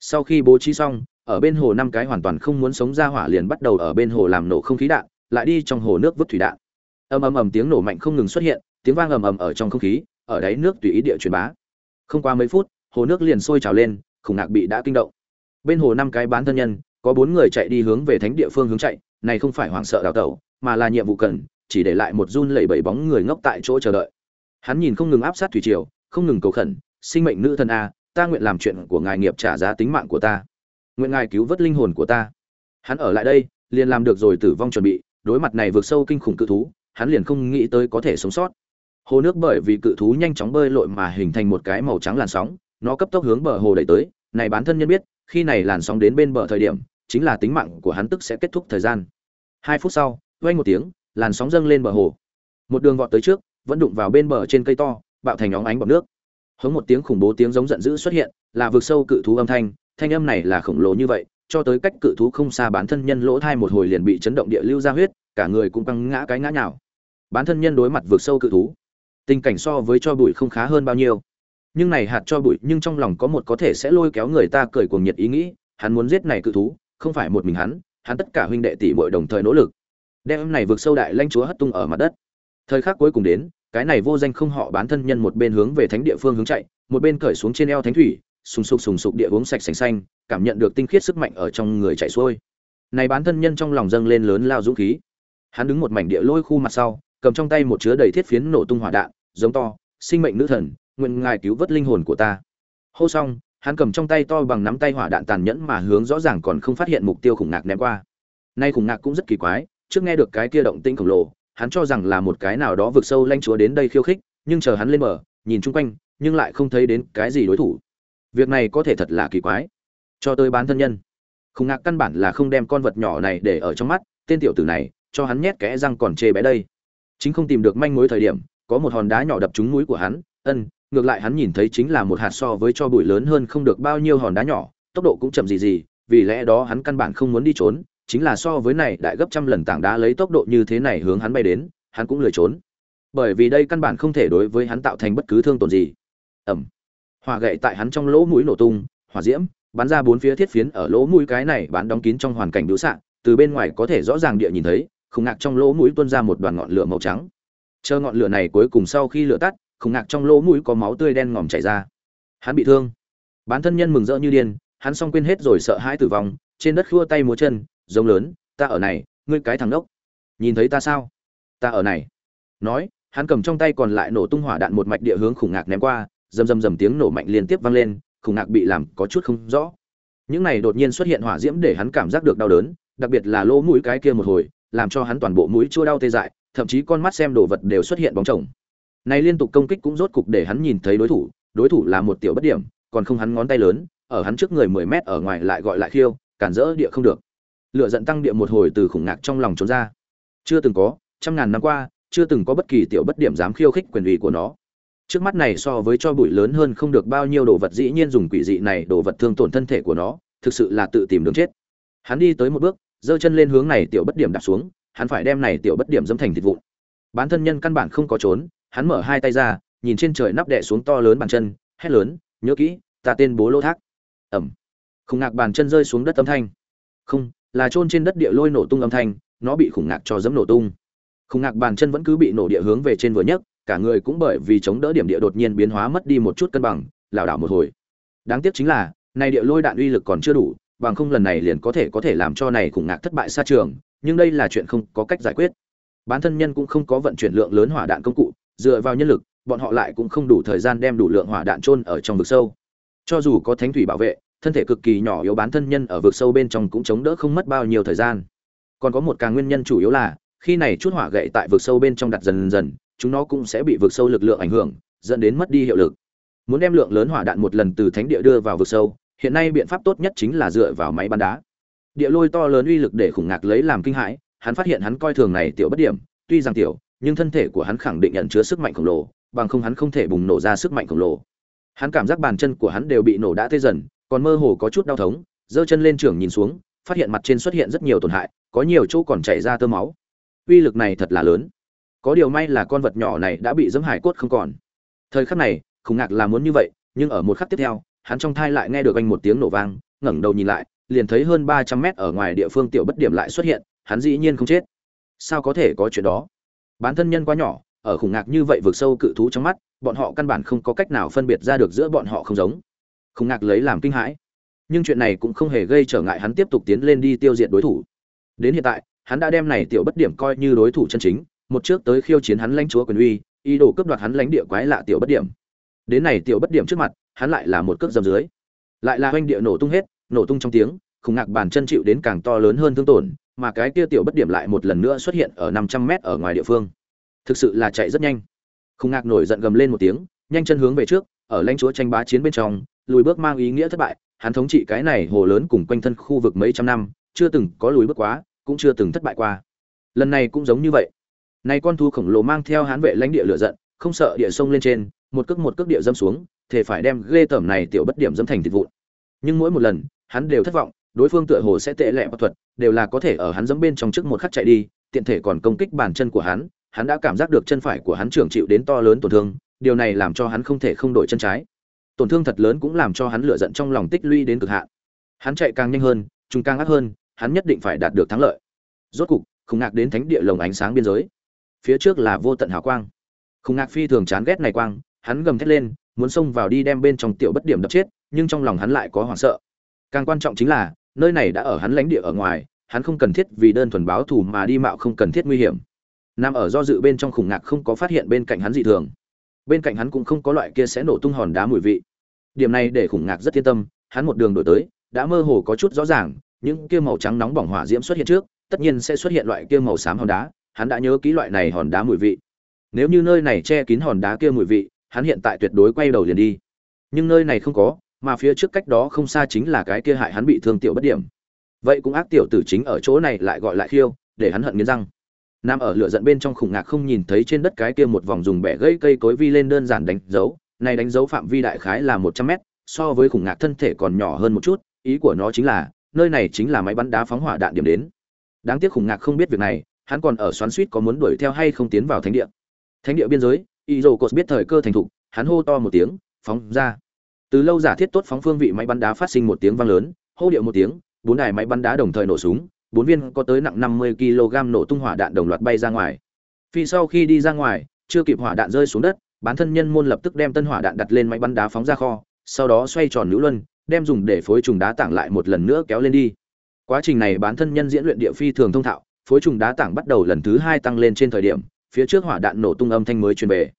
Sau khi bố trí xong, ở bên hồ năm cái hoàn toàn không muốn sống ra hỏa liền bắt đầu ở bên hồ làm nổ không khí đạn lại đi trong hồ nước vứt thủy đạn ầm ầm ầm tiếng nổ mạnh không ngừng xuất hiện tiếng vang ầm ầm ở trong không khí ở đáy nước tùy ý địa truyền bá không qua mấy phút hồ nước liền sôi trào lên khủng ngạc bị đã kinh động bên hồ năm cái bán thân nhân có bốn người chạy đi hướng về thánh địa phương hướng chạy, này không phải hoảng sợ đào tẩu, mà là nhiệm vụ cần, chỉ để lại một run lẩy bẩy bóng người ngốc tại chỗ chờ đợi. Hắn nhìn không ngừng áp sát thủy triều, không ngừng cầu khẩn, sinh mệnh nữ thần a, ta nguyện làm chuyện của ngài nghiệp trả giá tính mạng của ta. Nguyện ngài cứu vớt linh hồn của ta. Hắn ở lại đây, liền làm được rồi tử vong chuẩn bị, đối mặt này vượt sâu kinh khủng cự thú, hắn liền không nghĩ tới có thể sống sót. Hồ nước bởi vì cự thú nhanh chóng bơi lội mà hình thành một cái màu trắng làn sóng, nó cấp tốc hướng bờ hồ đẩy tới, này bán thân nhân biết khi này làn sóng đến bên bờ thời điểm, chính là tính mạng của hắn tức sẽ kết thúc thời gian. Hai phút sau, vang một tiếng, làn sóng dâng lên bờ hồ. Một đường vọt tới trước, vẫn đụng vào bên bờ trên cây to, bạo thành óng ánh bọt nước. Hống một tiếng khủng bố tiếng giống giận dữ xuất hiện, là vực sâu cự thú âm thanh thanh âm này là khổng lồ như vậy, cho tới cách cự thú không xa bán thân nhân lỗ thai một hồi liền bị chấn động địa lưu ra huyết, cả người cũng căng ngã cái ngã nhào. Bán thân nhân đối mặt vực sâu cự thú, tình cảnh so với cho bụi không khá hơn bao nhiêu nhưng này hạt cho bụi, nhưng trong lòng có một có thể sẽ lôi kéo người ta cười cuồng nhiệt ý nghĩ, hắn muốn giết này cự thú, không phải một mình hắn hắn tất cả huynh đệ tỷ muội đồng thời nỗ lực, đem này vượt sâu đại lãnh chúa hất tung ở mặt đất. Thời khắc cuối cùng đến, cái này vô danh không họ bán thân nhân một bên hướng về thánh địa phương hướng chạy, một bên cởi xuống trên eo thánh thủy, sùng sục sùng sục địa uống sạch sành xanh, cảm nhận được tinh khiết sức mạnh ở trong người chạy xuôi. Này bán thân nhân trong lòng dâng lên lớn lao dũng khí. Hắn đứng một mảnh địa lôi khu mặt sau, cầm trong tay một chứa đầy thiết phiến nổ tung hỏa đạn, giống to, sinh mệnh nữ thần nguyện ngài cứu vớt linh hồn của ta. Hô xong, hắn cầm trong tay to bằng nắm tay hỏa đạn tàn nhẫn mà hướng rõ ràng còn không phát hiện mục tiêu khủng ngạc ném qua. Nay khủng ngạc cũng rất kỳ quái, trước nghe được cái kia động tinh khổng lồ, hắn cho rằng là một cái nào đó vượt sâu lanh chúa đến đây khiêu khích, nhưng chờ hắn lên mở nhìn chung quanh, nhưng lại không thấy đến cái gì đối thủ. Việc này có thể thật là kỳ quái. Cho tới bán thân nhân. Khủng ngạc căn bản là không đem con vật nhỏ này để ở trong mắt, tên tiểu tử này, cho hắn nhét kẽ răng còn chê bé đây. Chính không tìm được manh mối thời điểm, có một hòn đá nhỏ đập trúng mũi của hắn, ân ngược lại hắn nhìn thấy chính là một hạt so với cho bụi lớn hơn không được bao nhiêu hòn đá nhỏ, tốc độ cũng chậm gì gì, vì lẽ đó hắn căn bản không muốn đi trốn, chính là so với này đại gấp trăm lần tảng đá lấy tốc độ như thế này hướng hắn bay đến, hắn cũng lười trốn. Bởi vì đây căn bản không thể đối với hắn tạo thành bất cứ thương tổn gì. Ẩm. Hỏa gậy tại hắn trong lỗ mũi nổ tung, hỏa diễm, bắn ra bốn phía thiết phiến ở lỗ mũi cái này bán đóng kín trong hoàn cảnh đũ xạ, từ bên ngoài có thể rõ ràng địa nhìn thấy, khủng ngạc trong lỗ mũi tuôn ra một đoàn ngọn lửa màu trắng. Chờ ngọn lửa này cuối cùng sau khi lửa tắt khủng ngạc trong lỗ mũi có máu tươi đen ngòm chảy ra. Hắn bị thương. Bán thân nhân mừng rỡ như điên, hắn xong quên hết rồi sợ hãi tử vong, trên đất khua tay múa chân, giống lớn, ta ở này, ngươi cái thằng đốc nhìn thấy ta sao? Ta ở này. Nói, hắn cầm trong tay còn lại nổ tung hỏa đạn một mạch địa hướng khủng ngạc ném qua, rầm rầm rầm tiếng nổ mạnh liên tiếp vang lên, khủng ngạc bị làm có chút không rõ. Những này đột nhiên xuất hiện hỏa diễm để hắn cảm giác được đau đớn, đặc biệt là lỗ mũi cái kia một hồi, làm cho hắn toàn bộ mũi chua đau tê dại, thậm chí con mắt xem đồ vật đều xuất hiện bóng chồng này liên tục công kích cũng rốt cục để hắn nhìn thấy đối thủ đối thủ là một tiểu bất điểm, còn không hắn ngón tay lớn, ở hắn trước người mười mét ở ngoài lại gọi lại khiêu, cản rỡ địa không được. Lửa giận tăng địa một hồi từ khủng ngạc trong lòng trốn ra. Chưa từng có, trăm ngàn năm qua, chưa từng có bất kỳ tiểu bất điểm dám khiêu khích quyền uy của nó. Trước mắt này so với cho bụi lớn hơn không được bao nhiêu đồ vật dĩ nhiên dùng quỷ dị này đồ vật thương tổn thân thể của nó, thực sự là tự tìm đường chết. Hắn đi tới một bước, giơ chân lên hướng này tiểu bất điểm đạp xuống, hắn phải đem này tiểu bất điểm dẫm thành thịt vụn. Bán thân nhân căn bản không có trốn hắn mở hai tay ra, nhìn trên trời nắp đè xuống to lớn bàn chân, hét lớn, nhớ kỹ, ta tên bố lô thác. Ẩm. Khủng ngạc bàn chân rơi xuống đất âm thanh. Không, là trôn trên đất địa lôi nổ tung âm thanh, nó bị khủng ngạc cho dẫm nổ tung. Khủng ngạc bàn chân vẫn cứ bị nổ địa hướng về trên vừa nhất cả người cũng bởi vì chống đỡ điểm địa đột nhiên biến hóa mất đi một chút cân bằng, lảo đảo một hồi. Đáng tiếc chính là này địa lôi đạn uy lực còn chưa đủ, bằng không lần này liền có thể có thể làm cho này khủng ngạc thất bại xa trường, nhưng đây là chuyện không có cách giải quyết. Bản thân nhân cũng không có vận chuyển lượng lớn hỏa đạn công cụ dựa vào nhân lực, bọn họ lại cũng không đủ thời gian đem đủ lượng hỏa đạn chôn ở trong vực sâu. Cho dù có thánh thủy bảo vệ, thân thể cực kỳ nhỏ yếu bán thân nhân ở vực sâu bên trong cũng chống đỡ không mất bao nhiêu thời gian. Còn có một càng nguyên nhân chủ yếu là, khi này chút hỏa gậy tại vực sâu bên trong đặt dần dần, chúng nó cũng sẽ bị vực sâu lực lượng ảnh hưởng, dẫn đến mất đi hiệu lực. Muốn đem lượng lớn hỏa đạn một lần từ thánh địa đưa vào vực sâu, hiện nay biện pháp tốt nhất chính là dựa vào máy bắn đá. Địa lôi to lớn uy lực để khủng ngạc lấy làm kinh hãi, hắn phát hiện hắn coi thường này tiểu bất điểm, tuy rằng tiểu nhưng thân thể của hắn khẳng định nhận chứa sức mạnh khổng lồ, bằng không hắn không thể bùng nổ ra sức mạnh khổng lồ. Hắn cảm giác bàn chân của hắn đều bị nổ đã tê dần, còn mơ hồ có chút đau thống, giơ chân lên trường nhìn xuống, phát hiện mặt trên xuất hiện rất nhiều tổn hại, có nhiều chỗ còn chảy ra tơ máu. Uy lực này thật là lớn. Có điều may là con vật nhỏ này đã bị dẫm hải cốt không còn. Thời khắc này, khủng ngạc là muốn như vậy, nhưng ở một khắc tiếp theo, hắn trong thai lại nghe được anh một tiếng nổ vang, ngẩng đầu nhìn lại, liền thấy hơn ba trăm mét ở ngoài địa phương tiểu bất điểm lại xuất hiện, hắn dĩ nhiên không chết. Sao có thể có chuyện đó? Bán thân nhân quá nhỏ, ở khủng ngạc như vậy vượt sâu cự thú trong mắt, bọn họ căn bản không có cách nào phân biệt ra được giữa bọn họ không giống. Khủng ngạc lấy làm kinh hãi. Nhưng chuyện này cũng không hề gây trở ngại hắn tiếp tục tiến lên đi tiêu diệt đối thủ. Đến hiện tại, hắn đã đem này tiểu bất điểm coi như đối thủ chân chính, một trước tới khiêu chiến hắn lãnh chúa quyền uy, ý đồ cướp đoạt hắn lãnh địa quái lạ tiểu bất điểm. Đến này tiểu bất điểm trước mặt, hắn lại là một cước dầm dưới. Lại là hoanh địa nổ tung hết, nổ tung trong tiếng, khủng ngạc bàn chân chịu đến càng to lớn hơn thương tổn mà cái kia tiểu bất điểm lại một lần nữa xuất hiện ở năm trăm mét ở ngoài địa phương. Thực sự là chạy rất nhanh. Không ngạc nổi giận gầm lên một tiếng, nhanh chân hướng về trước, ở lãnh chúa tranh bá chiến bên trong, lùi bước mang ý nghĩa thất bại, hắn thống trị cái này hồ lớn cùng quanh thân khu vực mấy trăm năm, chưa từng có lùi bước quá, cũng chưa từng thất bại qua. Lần này cũng giống như vậy. Này con thú khổng lồ mang theo hán vệ lãnh địa lửa giận, không sợ địa sông lên trên, một cước một cước địa dâm xuống thể phải đem ghê tởm này tiểu bất điểm dâm thành thịt vụn. Nhưng mỗi một lần, hắn đều thất vọng đối phương tựa hồ sẽ tệ lẹ bất thuật, đều là có thể ở hắn dẫm bên trong trước một khắc chạy đi, tiện thể còn công kích bàn chân của hắn hắn đã cảm giác được chân phải của hắn trưởng chịu đến to lớn tổn thương, điều này làm cho hắn không thể không đổi chân trái. Tổn thương thật lớn cũng làm cho hắn lựa giận trong lòng tích lũy đến cực hạn. Hắn chạy càng nhanh hơn, trùng càng ác hơn, hắn nhất định phải đạt được thắng lợi. Rốt cục khủng ngạc đến thánh địa lồng ánh sáng biên giới. Phía trước là vô tận hào quang. Khủng ngạc phi thường chán ghét này quang, hắn gầm thét lên, muốn xông vào đi đem bên trong tiểu bất điểm đập chết, nhưng trong lòng hắn lại có hoảng sợ. Càng quan trọng chính là nơi này đã ở hắn lãnh địa ở ngoài, hắn không cần thiết vì đơn thuần báo thù mà đi mạo không cần thiết nguy hiểm. Nằm ở do dự bên trong khủng ngạc không có phát hiện bên cạnh hắn dị thường. Bên cạnh hắn cũng không có loại kia sẽ nổ tung hòn đá mùi vị. Điểm này để khủng ngạc rất yên tâm, hắn một đường đổi tới, đã mơ hồ có chút rõ ràng, những kia màu trắng nóng bỏng hỏa diễm xuất hiện trước, tất nhiên sẽ xuất hiện loại kia màu xám hòn đá, hắn đã nhớ kỹ loại này hòn đá mùi vị. Nếu như nơi này che kín hòn đá kia mùi vị, hắn hiện tại tuyệt đối quay đầu liền đi. Nhưng nơi này không có mà phía trước cách đó không xa chính là cái kia hại hắn bị thương tiểu bất điểm vậy cũng ác tiểu tử chính ở chỗ này lại gọi lại khiêu để hắn hận nghiến răng Nam ở lửa giận bên trong khủng ngạc không nhìn thấy trên đất cái kia một vòng dùng bẻ gãy cây cối vi lên đơn giản đánh dấu, này đánh dấu phạm vi đại khái là một trăm mét, so với khủng ngạc thân thể còn nhỏ hơn một chút, ý của nó chính là, nơi này chính là máy bắn đá phóng hỏa đạn điểm đến. Đáng tiếc khủng ngạc không biết việc này, hắn còn ở xoắn xuýt có muốn đuổi theo hay không tiến vào thánh địa. Thánh địa biên giới, Izokos biết thời cơ thành thục, hắn hô to một tiếng, phóng ra. Từ lâu giả thiết tốt phóng phương vị máy bắn đá phát sinh một tiếng vang lớn, hô điệu một tiếng, bốn đài máy bắn đá đồng thời nổ súng, bốn viên có tới nặng 50 kg nổ tung hỏa đạn đồng loạt bay ra ngoài. Phi sau khi đi ra ngoài, chưa kịp hỏa đạn rơi xuống đất, bán thân nhân môn lập tức đem tân hỏa đạn đặt lên máy bắn đá phóng ra kho, sau đó xoay tròn nữ luân, đem dùng để phối trùng đá tảng lại một lần nữa kéo lên đi. Quá trình này bán thân nhân diễn luyện địa phi thường thông thạo, phối trùng đá tảng bắt đầu lần thứ hai tăng lên trên thời điểm, phía trước hỏa đạn nổ tung âm thanh mới truyền về.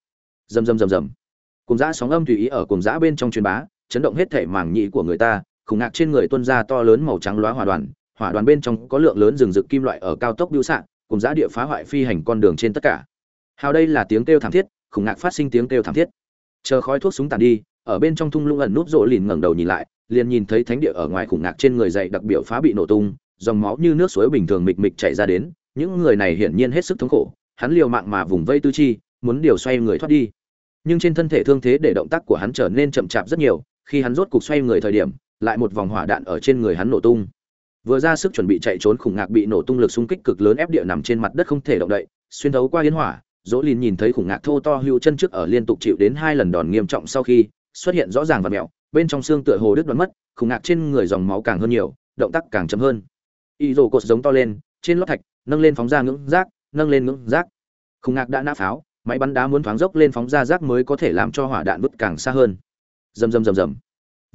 Rầm rầm rầm rầm. Cùng dã sóng âm tùy ý ở cùng dã bên trong truyền bá, chấn động hết thể màng nhĩ của người ta, khủng ngạc trên người tuân ra to lớn màu trắng loá hỏa đoàn, hỏa đoàn bên trong có lượng lớn rừng rực kim loại ở cao tốc biêu sạn, cùng giã địa phá hoại phi hành con đường trên tất cả. Hào đây là tiếng kêu thảm thiết khủng ngạc phát sinh tiếng kêu thảm thiết. Chờ khói thuốc súng tàn đi ở bên trong thung lũng ẩn núp rộ lìn ngẩng đầu nhìn lại liền nhìn thấy thánh địa ở ngoài khủng ngạc trên người dậy đặc biểu phá bị nổ tung dòng máu như nước suối bình thường mịch mịch chảy ra đến những người này hiển nhiên hết sức thống khổ hắn liều mạng mà vùng vây tư chi muốn điều xoay người thoát đi nhưng trên thân thể thương thế để động tác của hắn trở nên chậm chạp rất nhiều, khi hắn rốt cục xoay người thời điểm, lại một vòng hỏa đạn ở trên người hắn nổ tung. Vừa ra sức chuẩn bị chạy trốn khủng ngạc bị nổ tung lực xung kích cực lớn ép địa nằm trên mặt đất không thể động đậy, xuyên thấu qua hiến hỏa, dỗ lìn nhìn thấy khủng ngạc thô to hưu chân trước ở liên tục chịu đến hai lần đòn nghiêm trọng sau khi, xuất hiện rõ ràng và mẹo, bên trong xương tựa hồ đứt đoán mất, khủng ngạc trên người dòng máu càng hơn nhiều, động tác càng chậm hơn. Y rồ cột giống to lên, trên lót thạch, nâng lên phóng ra ngưỡng rác, nâng lên ngưỡng rác. Khủng ngạc đã nã pháo máy bắn đá muốn thoáng dốc lên phóng ra rác mới có thể làm cho hỏa đạn vứt càng xa hơn. Rầm rầm rầm rầm.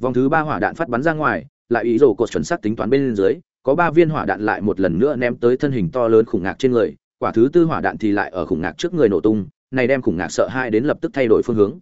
Vòng thứ ba hỏa đạn phát bắn ra ngoài, lại ý rổ cột chuẩn xác tính toán bên dưới, có ba viên hỏa đạn lại một lần nữa ném tới thân hình to lớn khủng ngạc trên người, quả thứ tư hỏa đạn thì lại ở khủng ngạc trước người nổ tung, này đem khủng ngạc sợ hai đến lập tức thay đổi phương hướng.